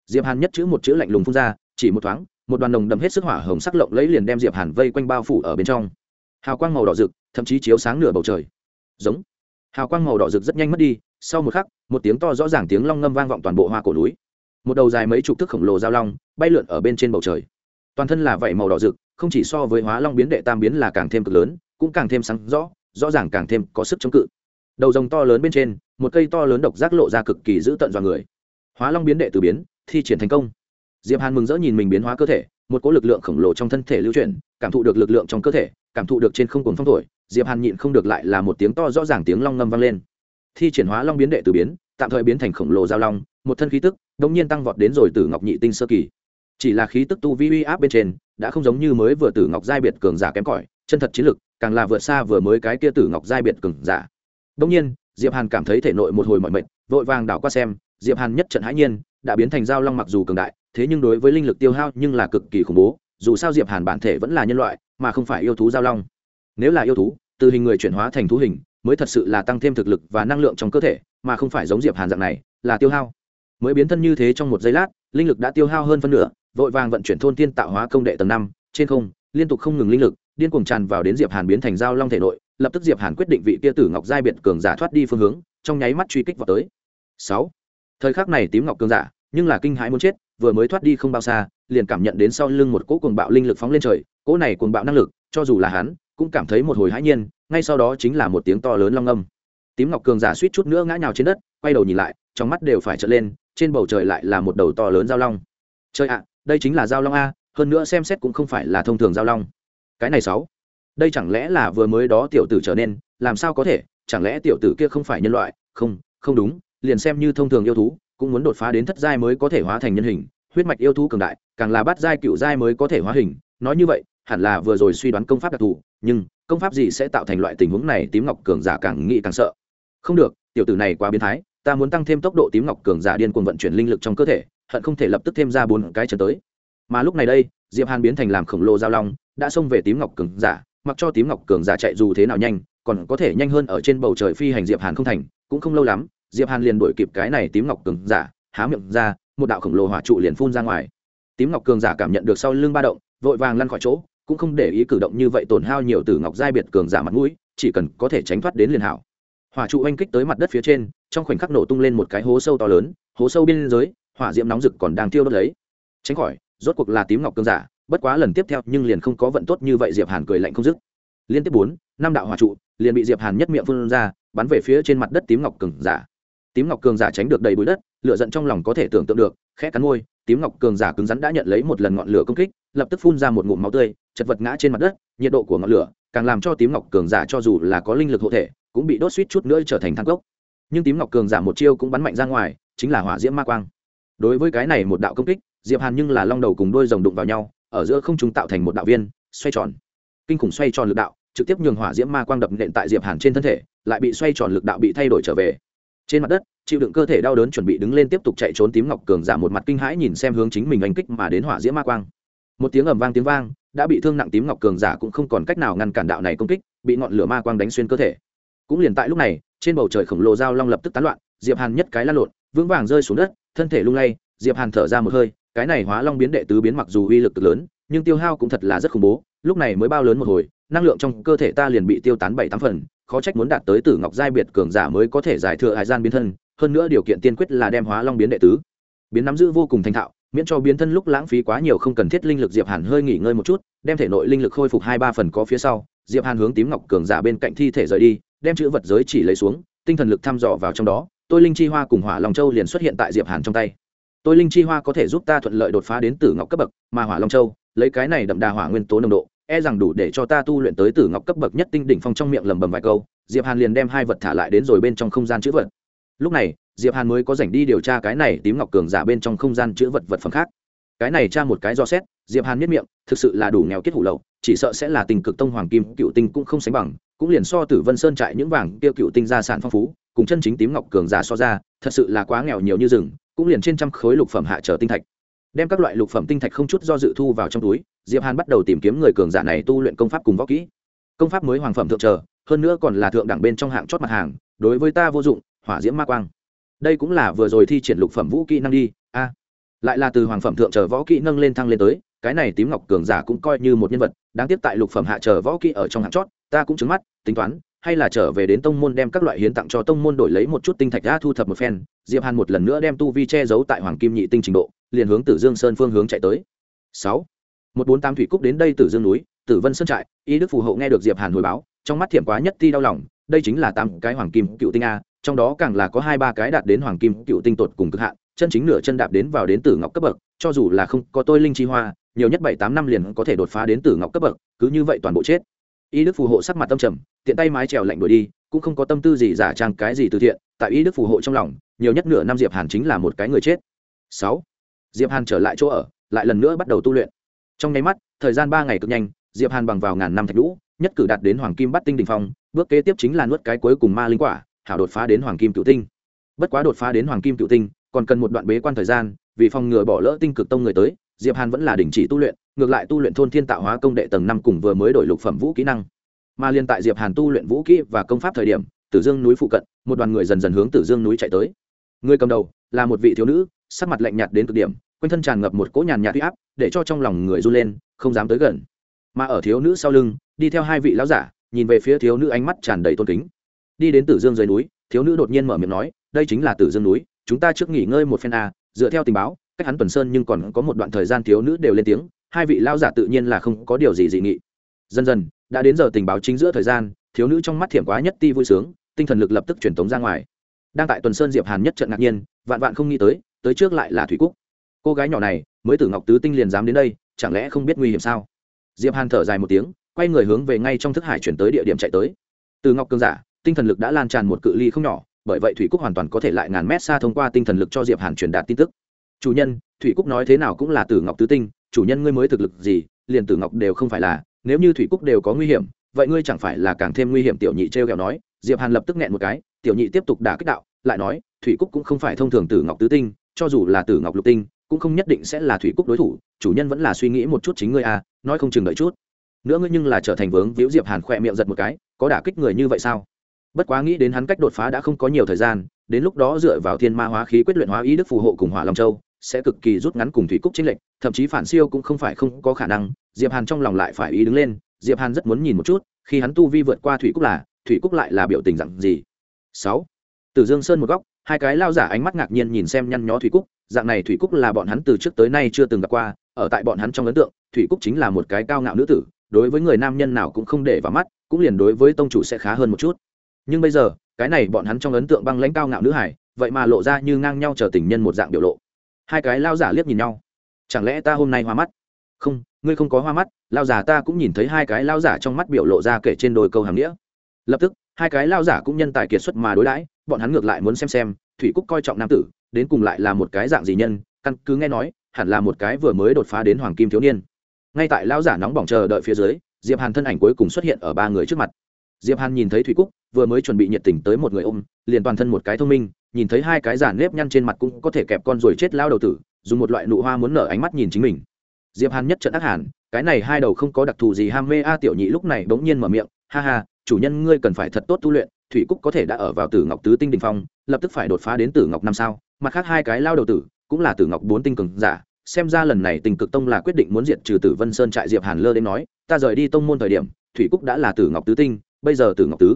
Diệp hàn nhất chữ một chữ lạnh lùng phun ra, chỉ một thoáng một đoàn đồng đậm hết sức hỏa hồng sắc lộng lấy liền đem diệp hàn vây quanh bao phủ ở bên trong. Hào quang màu đỏ rực, thậm chí chiếu sáng nửa bầu trời. Giống. Hào quang màu đỏ rực rất nhanh mất đi, sau một khắc, một tiếng to rõ ràng tiếng long ngâm vang vọng toàn bộ hoa cổ núi. Một đầu dài mấy chục thước khổng lồ giao long, bay lượn ở bên trên bầu trời. Toàn thân là vảy màu đỏ rực, không chỉ so với hóa long biến đệ tam biến là càng thêm cực lớn, cũng càng thêm sáng rõ rõ ràng càng thêm có sức chống cự. Đầu rồng to lớn bên trên, một cây to lớn độc giác lộ ra cực kỳ dữ tận dọa người. Hóa long biến đệ từ biến, thi triển thành công diệp hàn mừng rỡ nhìn mình biến hóa cơ thể, một cỗ lực lượng khổng lồ trong thân thể lưu chuyển, cảm thụ được lực lượng trong cơ thể, cảm thụ được trên không cuồng phong thổi, diệp hàn nhịn không được lại là một tiếng to rõ ràng tiếng long ngâm vang lên. Thi triển hóa long biến đệ từ biến, tạm thời biến thành khổng lồ giao long, một thân khí tức đống nhiên tăng vọt đến rồi từ ngọc nhị tinh sơ kỳ. Chỉ là khí tức tu vi uy áp bên trên, đã không giống như mới vừa tử ngọc giai biệt cường giả kém cỏi, chân thật chiến lực, càng là vượt xa vừa mới cái kia tử ngọc giai biệt cường giả. Đống nhiên, diệp hàn cảm thấy thể nội một hồi mỏi mệt, vội vàng đảo qua xem, diệp hàn nhất trận hãi nhiên, đã biến thành giao long mặc dù cường đại thế nhưng đối với linh lực tiêu hao nhưng là cực kỳ khủng bố, dù sao diệp hàn bản thể vẫn là nhân loại, mà không phải yêu thú giao long. Nếu là yêu thú, từ hình người chuyển hóa thành thú hình, mới thật sự là tăng thêm thực lực và năng lượng trong cơ thể, mà không phải giống diệp hàn dạng này, là tiêu hao. Mới biến thân như thế trong một giây lát, linh lực đã tiêu hao hơn phân nửa, vội vàng vận chuyển thôn tiên tạo hóa công đệ tầng năm, trên không, liên tục không ngừng linh lực, điên cuồng tràn vào đến diệp hàn biến thành giao long thể nội, lập tức diệp hàn quyết định vị kia tử ngọc giai biệt cường giả thoát đi phương hướng, trong nháy mắt truy kích vào tới. Sáu. Thời khắc này tím ngọc cường giả, nhưng là kinh hãi muốn chết vừa mới thoát đi không bao xa, liền cảm nhận đến sau lưng một cỗ cuồng bạo linh lực phóng lên trời, cỗ này cuồng bạo năng lực, cho dù là hắn, cũng cảm thấy một hồi hãi nhiên, ngay sau đó chính là một tiếng to lớn long âm. Tím ngọc cường giả suýt chút nữa ngã nhào trên đất, quay đầu nhìn lại, trong mắt đều phải trợn lên, trên bầu trời lại là một đầu to lớn giao long. Trời ạ, đây chính là giao long a, hơn nữa xem xét cũng không phải là thông thường giao long. Cái này sáu, đây chẳng lẽ là vừa mới đó tiểu tử trở nên, làm sao có thể, chẳng lẽ tiểu tử kia không phải nhân loại? Không không đúng, liền xem như thông thường yêu thú cũng muốn đột phá đến thất giai mới có thể hóa thành nhân hình, huyết mạch yêu thú cường đại, càng là bát giai cựu giai mới có thể hóa hình. Nói như vậy, hẳn là vừa rồi suy đoán công pháp đặc thù, nhưng công pháp gì sẽ tạo thành loại tình huống này, tím ngọc cường giả càng nghĩ càng sợ. Không được, tiểu tử này quá biến thái, ta muốn tăng thêm tốc độ tím ngọc cường giả điên cuồng vận chuyển linh lực trong cơ thể, hận không thể lập tức thêm ra bốn cái chân tới. Mà lúc này đây, diệp hàn biến thành làm khổng lồ giao long, đã xông về tím ngọc cường giả, mặc cho tím ngọc cường giả chạy dù thế nào nhanh, còn có thể nhanh hơn ở trên bầu trời phi hành diệp hàn không thành, cũng không lâu lắm diệp hàn liền đuổi kịp cái này tím ngọc cường giả, há miệng ra, một đạo khổng lồ hỏa trụ liền phun ra ngoài. Tím ngọc cường giả cảm nhận được sau lưng ba động, vội vàng lăn khỏi chỗ, cũng không để ý cử động như vậy tổn hao nhiều từ ngọc giai biệt cường giả mặt mũi, chỉ cần có thể tránh thoát đến liền hảo. Hỏa trụ oanh kích tới mặt đất phía trên, trong khoảnh khắc nổ tung lên một cái hố sâu to lớn, hố sâu biên giới, hỏa diễm nóng rực còn đang tiêu đốt lấy. Tránh khỏi, rốt cuộc là tím ngọc cường giả, bất quá lần tiếp theo nhưng liền không có vận tốt như vậy, diệp hàn cười lạnh không dứt. Liên tiếp bốn, năm đạo hỏa trụ, liền bị diệp hàn nhất miệng phun ra, bắn về phía trên mặt đất tím ngọc cường giả tím ngọc cường giả tránh được đầy bụi đất, lửa giận trong lòng có thể tưởng tượng được, khẽ cắn môi, tím ngọc cường giả cứng rắn đã nhận lấy một lần ngọn lửa công kích, lập tức phun ra một ngụm máu tươi, chật vật ngã trên mặt đất, nhiệt độ của ngọn lửa càng làm cho tím ngọc cường giả cho dù là có linh lực hộ thể, cũng bị đốt suýt chút nữa trở thành thang gốc nhưng tím ngọc cường giả một chiêu cũng bắn mạnh ra ngoài, chính là hỏa diễm ma quang. Đối với cái này một đạo công kích, diệp hàn nhưng là long đầu cùng đôi rồng đụng vào nhau, ở giữa không trung tạo thành một đạo viên, xoay tròn. Kinh khủng xoay tròn lực đạo, trực tiếp nhường hỏa diễm ma quang đập nện tại diệp hàn trên thân thể, lại bị xoay tròn lực đạo bị thay đổi trở về trên mặt đất, chịu đựng cơ thể đau đớn chuẩn bị đứng lên tiếp tục chạy trốn tím ngọc cường giả một mặt kinh hãi nhìn xem hướng chính mình đánh kích mà đến hỏa diễm ma quang. Một tiếng ầm vang tiếng vang, đã bị thương nặng tím ngọc cường giả cũng không còn cách nào ngăn cản đạo này công kích, bị ngọn lửa ma quang đánh xuyên cơ thể. Cũng liền tại lúc này, trên bầu trời khổng lồ dao long lập tức tán loạn, diệp hàn nhất cái lăn lộn, vững vàng rơi xuống đất, thân thể lung lay, diệp hàn thở ra một hơi, cái này hóa long biến đệ tứ biến mặc dù uy lực cực lớn, nhưng tiêu hao cũng thật là rất khủng bố, lúc này mới bao lớn một hồi, năng lượng trong cơ thể ta liền bị tiêu tán bảy tám phần khó trách muốn đạt tới tử ngọc giai biệt cường giả mới có thể giải thừa hải gian biến thân, hơn nữa điều kiện tiên quyết là đem hóa long biến đệ tứ. Biến nắm giữ vô cùng thành thạo, miễn cho biến thân lúc lãng phí quá nhiều không cần thiết linh lực diệp hàn hơi nghỉ ngơi một chút, đem thể nội linh lực khôi phục hai ba phần có phía sau, diệp hàn hướng tím ngọc cường giả bên cạnh thi thể rời đi, đem chữ vật giới chỉ lấy xuống, tinh thần lực thăm dò vào trong đó, tôi linh chi hoa cùng hỏa long châu liền xuất hiện tại diệp hàn trong tay. Tôi linh chi hoa có thể giúp ta thuận lợi đột phá đến tử ngọc cấp bậc, mà hỏa long châu, lấy cái này đậm đà hỏa nguyên tố nồng độ e rằng đủ để cho ta tu luyện tới tử ngọc cấp bậc nhất tinh đỉnh phong trong miệng lầm bầm vài câu, diệp hàn liền đem hai vật thả lại đến rồi bên trong không gian chữ vật. Lúc này, diệp hàn mới có rảnh đi điều tra cái này tím ngọc cường giả bên trong không gian chữ vật vật phẩm khác. Cái này tra một cái do xét, diệp hàn miết miệng, thực sự là đủ nghèo kết hủ lậu, chỉ sợ sẽ là tình cực tông hoàng kim, cựu tinh cũng không sánh bằng, cũng liền so tử vân sơn trại những vàng tiêu cựu tinh gia sản phong phú, cùng chân chính tím ngọc cường giả so ra, thật sự là quá nghèo nhiều như rừng, cũng liền trên trăm khối lục phẩm hạ trở tinh thạch đem các loại lục phẩm tinh thạch không chút do dự thu vào trong túi, diệp hàn bắt đầu tìm kiếm người cường giả này tu luyện công pháp cùng võ kỹ. Công pháp mới hoàng phẩm thượng trở, hơn nữa còn là thượng đẳng bên trong hạng chót mặt hàng, đối với ta vô dụng, hỏa diễm ma quang. Đây cũng là vừa rồi thi triển lục phẩm vũ kỹ năng đi, a. Lại là từ hoàng phẩm thượng chờ võ kỹ nâng lên thăng lên tới, cái này tím ngọc cường giả cũng coi như một nhân vật, đáng tiếc tại lục phẩm hạ chờ võ kỹ ở trong hạng chót, ta cũng chứng mắt, tính toán, hay là trở về đến tông môn đem các loại hiến tặng cho tông môn đổi lấy một chút tinh thạch ra thu thập một phen, diệp hàn một lần nữa đem tu vi che giấu tại hoàng kim nhị tinh trình độ liền hướng tử dương sơn phương hướng chạy tới. Sáu. Một bốn tám thủy cúc đến đây tử dương núi, tử vân sơn trại, y đức phù hộ nghe được diệp hàn hồi báo, trong mắt thiểm quá nhất ti đau lòng, đây chính là tám cái hoàng kim cựu tinh a, trong đó càng là có hai ba cái đạt đến hoàng kim cựu tinh tột cùng cực hạn, chân chính nửa chân đạp đến vào đến tử ngọc cấp bậc, cho dù là không có tôi linh chi hoa, nhiều nhất bảy tám năm liền có thể đột phá đến tử ngọc cấp bậc, cứ như vậy toàn bộ chết. Y đức phù hộ sắc mặt tâm trầm, tiện tay mái trèo lạnh đuổi đi, cũng không có tâm tư gì giả trang cái gì từ thiện, tại y đức phù hộ trong lòng, nhiều nhất nửa năm diệp hàn chính là một cái người chết. Sáu diệp hàn trở lại chỗ ở, lại lần nữa bắt đầu tu luyện. Trong nháy mắt, thời gian ba ngày cực nhanh, diệp hàn bằng vào ngàn năm thạch lũ nhất cử đạt đến hoàng kim bắt tinh đỉnh phong, bước kế tiếp chính là nuốt cái cuối cùng ma linh quả, hảo đột phá đến hoàng kim cựu tinh. Bất quá đột phá đến hoàng kim cựu tinh, còn cần một đoạn bế quan thời gian, vì phòng ngừa bỏ lỡ tinh cực tông người tới, diệp hàn vẫn là đình chỉ tu luyện, ngược lại tu luyện thôn thiên tạo hóa công đệ tầng năm cùng vừa mới đổi lục phẩm vũ kỹ năng. Mà liên tại diệp hàn tu luyện vũ kỹ và công pháp thời điểm, tử dương núi phụ cận, một đoàn người dần dần hướng tử dương núi chạy tới. Người cầm đầu là một vị thiếu nữ sắc mặt lạnh nhạt đến cực điểm, quanh thân tràn ngập một cỗ nhàn nhạt huy áp, để cho trong lòng người run lên, không dám tới gần. Mà ở thiếu nữ sau lưng, đi theo hai vị lão giả, nhìn về phía thiếu nữ ánh mắt tràn đầy tôn kính. Đi đến tử dương dưới núi, thiếu nữ đột nhiên mở miệng nói, đây chính là tử dương núi, chúng ta trước nghỉ ngơi một phen a dựa theo tình báo, cách hắn tuần sơn nhưng còn có một đoạn thời gian thiếu nữ đều lên tiếng, hai vị lao giả tự nhiên là không có điều gì dị nghị. Dần dần, đã đến giờ tình báo chính giữa thời gian, thiếu nữ trong mắt thiểm quá nhất ti vui sướng, tinh thần lực lập tức truyền tống ra ngoài. Đang tại tuần sơn diệp hàn nhất trận ngạc nhiên, vạn vạn không nghĩ tới tới trước lại là thủy cúc. Cô gái nhỏ này, mới từ ngọc tứ tinh liền dám đến đây, chẳng lẽ không biết nguy hiểm sao? Diệp hàn thở dài một tiếng, quay người hướng về ngay trong thức hải chuyển tới địa điểm chạy tới. Từ ngọc cường giả, tinh thần lực đã lan tràn một cự ly không nhỏ, bởi vậy thủy cúc hoàn toàn có thể lại ngàn mét xa thông qua tinh thần lực cho diệp hàn truyền đạt tin tức. Chủ nhân, thủy cúc nói thế nào cũng là tử ngọc tứ tinh, chủ nhân ngươi mới thực lực gì, liền tử ngọc đều không phải là, nếu như thủy cúc đều có nguy hiểm, vậy ngươi chẳng phải là càng thêm nguy hiểm tiểu nhị trêu kẹo nói? Diệp hàn lập tức nghẹn một cái, tiểu nhị tiếp tục đả kích đạo, lại nói, thủy cúc cũng không phải thông thường tử ngọc tứ tinh cho dù là tử ngọc lục tinh, cũng không nhất định sẽ là thủy cúc đối thủ, chủ nhân vẫn là suy nghĩ một chút chính ngươi à nói không chừng đợi chút. Nữa ngươi nhưng là trở thành vướng víu diệp hàn khỏe miệng giật một cái, có đả kích người như vậy sao? Bất quá nghĩ đến hắn cách đột phá đã không có nhiều thời gian, đến lúc đó dựa vào thiên ma hóa khí quyết luyện hóa ý đức phù hộ cùng hỏa long châu, sẽ cực kỳ rút ngắn cùng thủy cúc chính lệnh thậm chí phản siêu cũng không phải không có khả năng, diệp hàn trong lòng lại phải ý đứng lên, diệp hàn rất muốn nhìn một chút, khi hắn tu vi vượt qua thủy cúc là, thủy cúc lại là biểu tình dạng gì? Sáu. Từ dương sơn một góc hai cái lao giả ánh mắt ngạc nhiên nhìn xem nhăn nhó thủy cúc, dạng này thủy cúc là bọn hắn từ trước tới nay chưa từng gặp qua, ở tại bọn hắn trong ấn tượng, thủy cúc chính là một cái cao ngạo nữ tử, đối với người nam nhân nào cũng không để vào mắt, cũng liền đối với tông chủ sẽ khá hơn một chút. Nhưng bây giờ, cái này bọn hắn trong ấn tượng băng lãnh cao ngạo nữ hải, vậy mà lộ ra như ngang nhau chờ tình nhân một dạng biểu lộ. Hai cái lao giả liếc nhìn nhau. Chẳng lẽ ta hôm nay hoa mắt? Không, ngươi không có hoa mắt, lao giả ta cũng nhìn thấy hai cái lao giả trong mắt biểu lộ ra kể trên đôi câu hàm nghĩa. Lập tức hai cái lao giả cũng nhân tài kiệt xuất mà đối đãi, bọn hắn ngược lại muốn xem xem, thủy cúc coi trọng nam tử, đến cùng lại là một cái dạng gì nhân, căn cứ nghe nói, hẳn là một cái vừa mới đột phá đến hoàng kim thiếu niên. Ngay tại lao giả nóng bỏng chờ đợi phía dưới, diệp hàn thân ảnh cuối cùng xuất hiện ở ba người trước mặt. Diệp hàn nhìn thấy thủy cúc, vừa mới chuẩn bị nhiệt tình tới một người ôm, liền toàn thân một cái thông minh, nhìn thấy hai cái giả nếp nhăn trên mặt cũng có thể kẹp con rồi chết lao đầu tử, dùng một loại nụ hoa muốn nở ánh mắt nhìn chính mình. Diệp hàn nhất trận ác hàn, cái này hai đầu không có đặc thù gì ham mê a, tiểu nhị lúc này bỗng nhiên mở miệng, ha ha chủ nhân ngươi cần phải thật tốt tu luyện, thủy cúc có thể đã ở vào tử ngọc tứ tinh đình phong, lập tức phải đột phá đến tử ngọc năm sao. Mặt khác hai cái lao đầu tử, cũng là tử ngọc bốn tinh cường giả, xem ra lần này tình cực tông là quyết định muốn diệt trừ tử vân sơn trại diệp hàn lơ đến nói, ta rời đi tông môn thời điểm, thủy cúc đã là tử ngọc tứ tinh, bây giờ tử ngọc tứ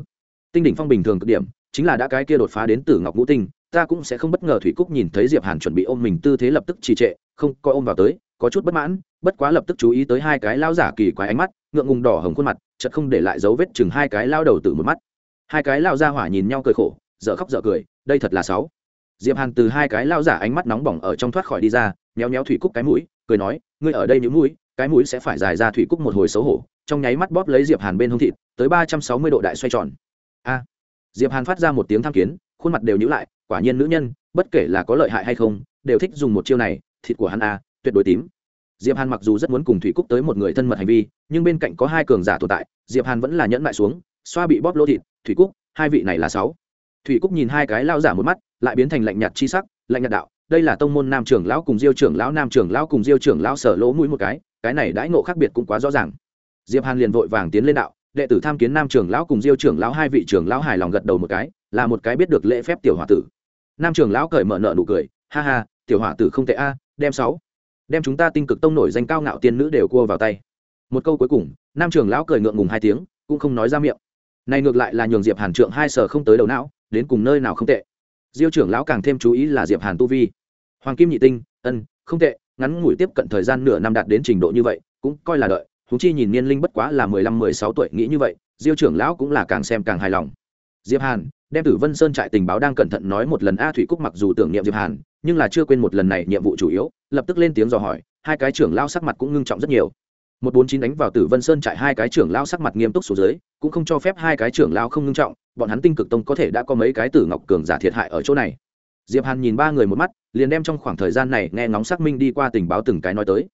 tinh đỉnh phong bình thường cực điểm, chính là đã cái kia đột phá đến tử ngọc ngũ tinh, ta cũng sẽ không bất ngờ thủy cúc nhìn thấy diệp hàn chuẩn bị ôm mình tư thế lập tức trì trệ, không coi ôm vào tới, có chút bất mãn, bất quá lập tức chú ý tới hai cái lao giả kỳ quái ánh mắt, ngượng ngùng đỏ hồng khuôn mặt chợt không để lại dấu vết chừng hai cái lao đầu từ một mắt. Hai cái lao ra hỏa nhìn nhau cười khổ, dở khóc dở cười, đây thật là sáu. Diệp hàn từ hai cái lao giả ánh mắt nóng bỏng ở trong thoát khỏi đi ra, méo méo thủy cúc cái mũi, cười nói, ngươi ở đây nhíu mũi, cái mũi sẽ phải dài ra thủy cúc một hồi xấu hổ. Trong nháy mắt bóp lấy diệp hàn bên hông thịt, tới ba trăm sáu mươi độ đại xoay tròn. A! Diệp hàn phát ra một tiếng tham kiến, khuôn mặt đều nhíu lại, quả nhiên nữ nhân, bất kể là có lợi hại hay không, đều thích dùng một chiêu này, thịt của hắn a, tuyệt đối tím diệp hàn mặc dù rất muốn cùng thủy cúc tới một người thân mật hành vi, nhưng bên cạnh có hai cường giả tồn tại, diệp hàn vẫn là nhẫn lại xuống, xoa bị bóp lỗ thịt, thủy cúc, hai vị này là sáu. Thủy cúc nhìn hai cái lao giả một mắt, lại biến thành lạnh nhạt chi sắc, lạnh nhạt đạo, đây là tông môn nam trưởng lão cùng diêu trưởng lão, nam trưởng lão cùng diêu trưởng lão sở lỗ mũi một cái cái này đãi ngộ khác biệt cũng quá rõ ràng. Diệp hàn liền vội vàng tiến lên đạo, đệ tử tham kiến nam trưởng lão cùng diêu trưởng lão, hai vị trưởng lão hài lòng gật đầu một cái, là một cái biết được lễ phép tiểu hòa tử. Nam trưởng lão cởi mở nợ nụ cười, ha ha, tiểu hỏa tử không tệ a, đem sáu đem chúng ta tinh cực tông nổi danh cao ngạo tiên nữ đều cua vào tay. Một câu cuối cùng, nam trường lão cười ngượng ngùng hai tiếng, cũng không nói ra miệng. Này ngược lại là nhường diệp hàn trượng hai sở không tới đầu não, đến cùng nơi nào không tệ. Diêu trưởng lão càng thêm chú ý là diệp hàn tu vi. Hoàng kim nhị tinh, ân, không tệ, ngắn ngủi tiếp cận thời gian nửa năm đạt đến trình độ như vậy, cũng coi là đợi. Húng chi nhìn niên linh bất quá là mười lăm, mười sáu tuổi, nghĩ như vậy, diêu trưởng lão cũng là càng xem càng hài lòng. Diệp hàn, đem tử vân sơn trại tình báo đang cẩn thận nói một lần, a thủy cúc mặc dù tưởng niệm diệp hàn nhưng là chưa quên một lần này nhiệm vụ chủ yếu, lập tức lên tiếng dò hỏi, hai cái trưởng lao sắc mặt cũng ngưng trọng rất nhiều. Một bốn chín đánh vào tử vân sơn trại hai cái trưởng lao sắc mặt nghiêm túc xuống dưới, cũng không cho phép hai cái trưởng lao không ngưng trọng, bọn hắn tinh cực tông có thể đã có mấy cái tử ngọc cường giả thiệt hại ở chỗ này. Diệp hàn nhìn ba người một mắt, liền đem trong khoảng thời gian này nghe ngóng xác minh đi qua tình báo từng cái nói tới.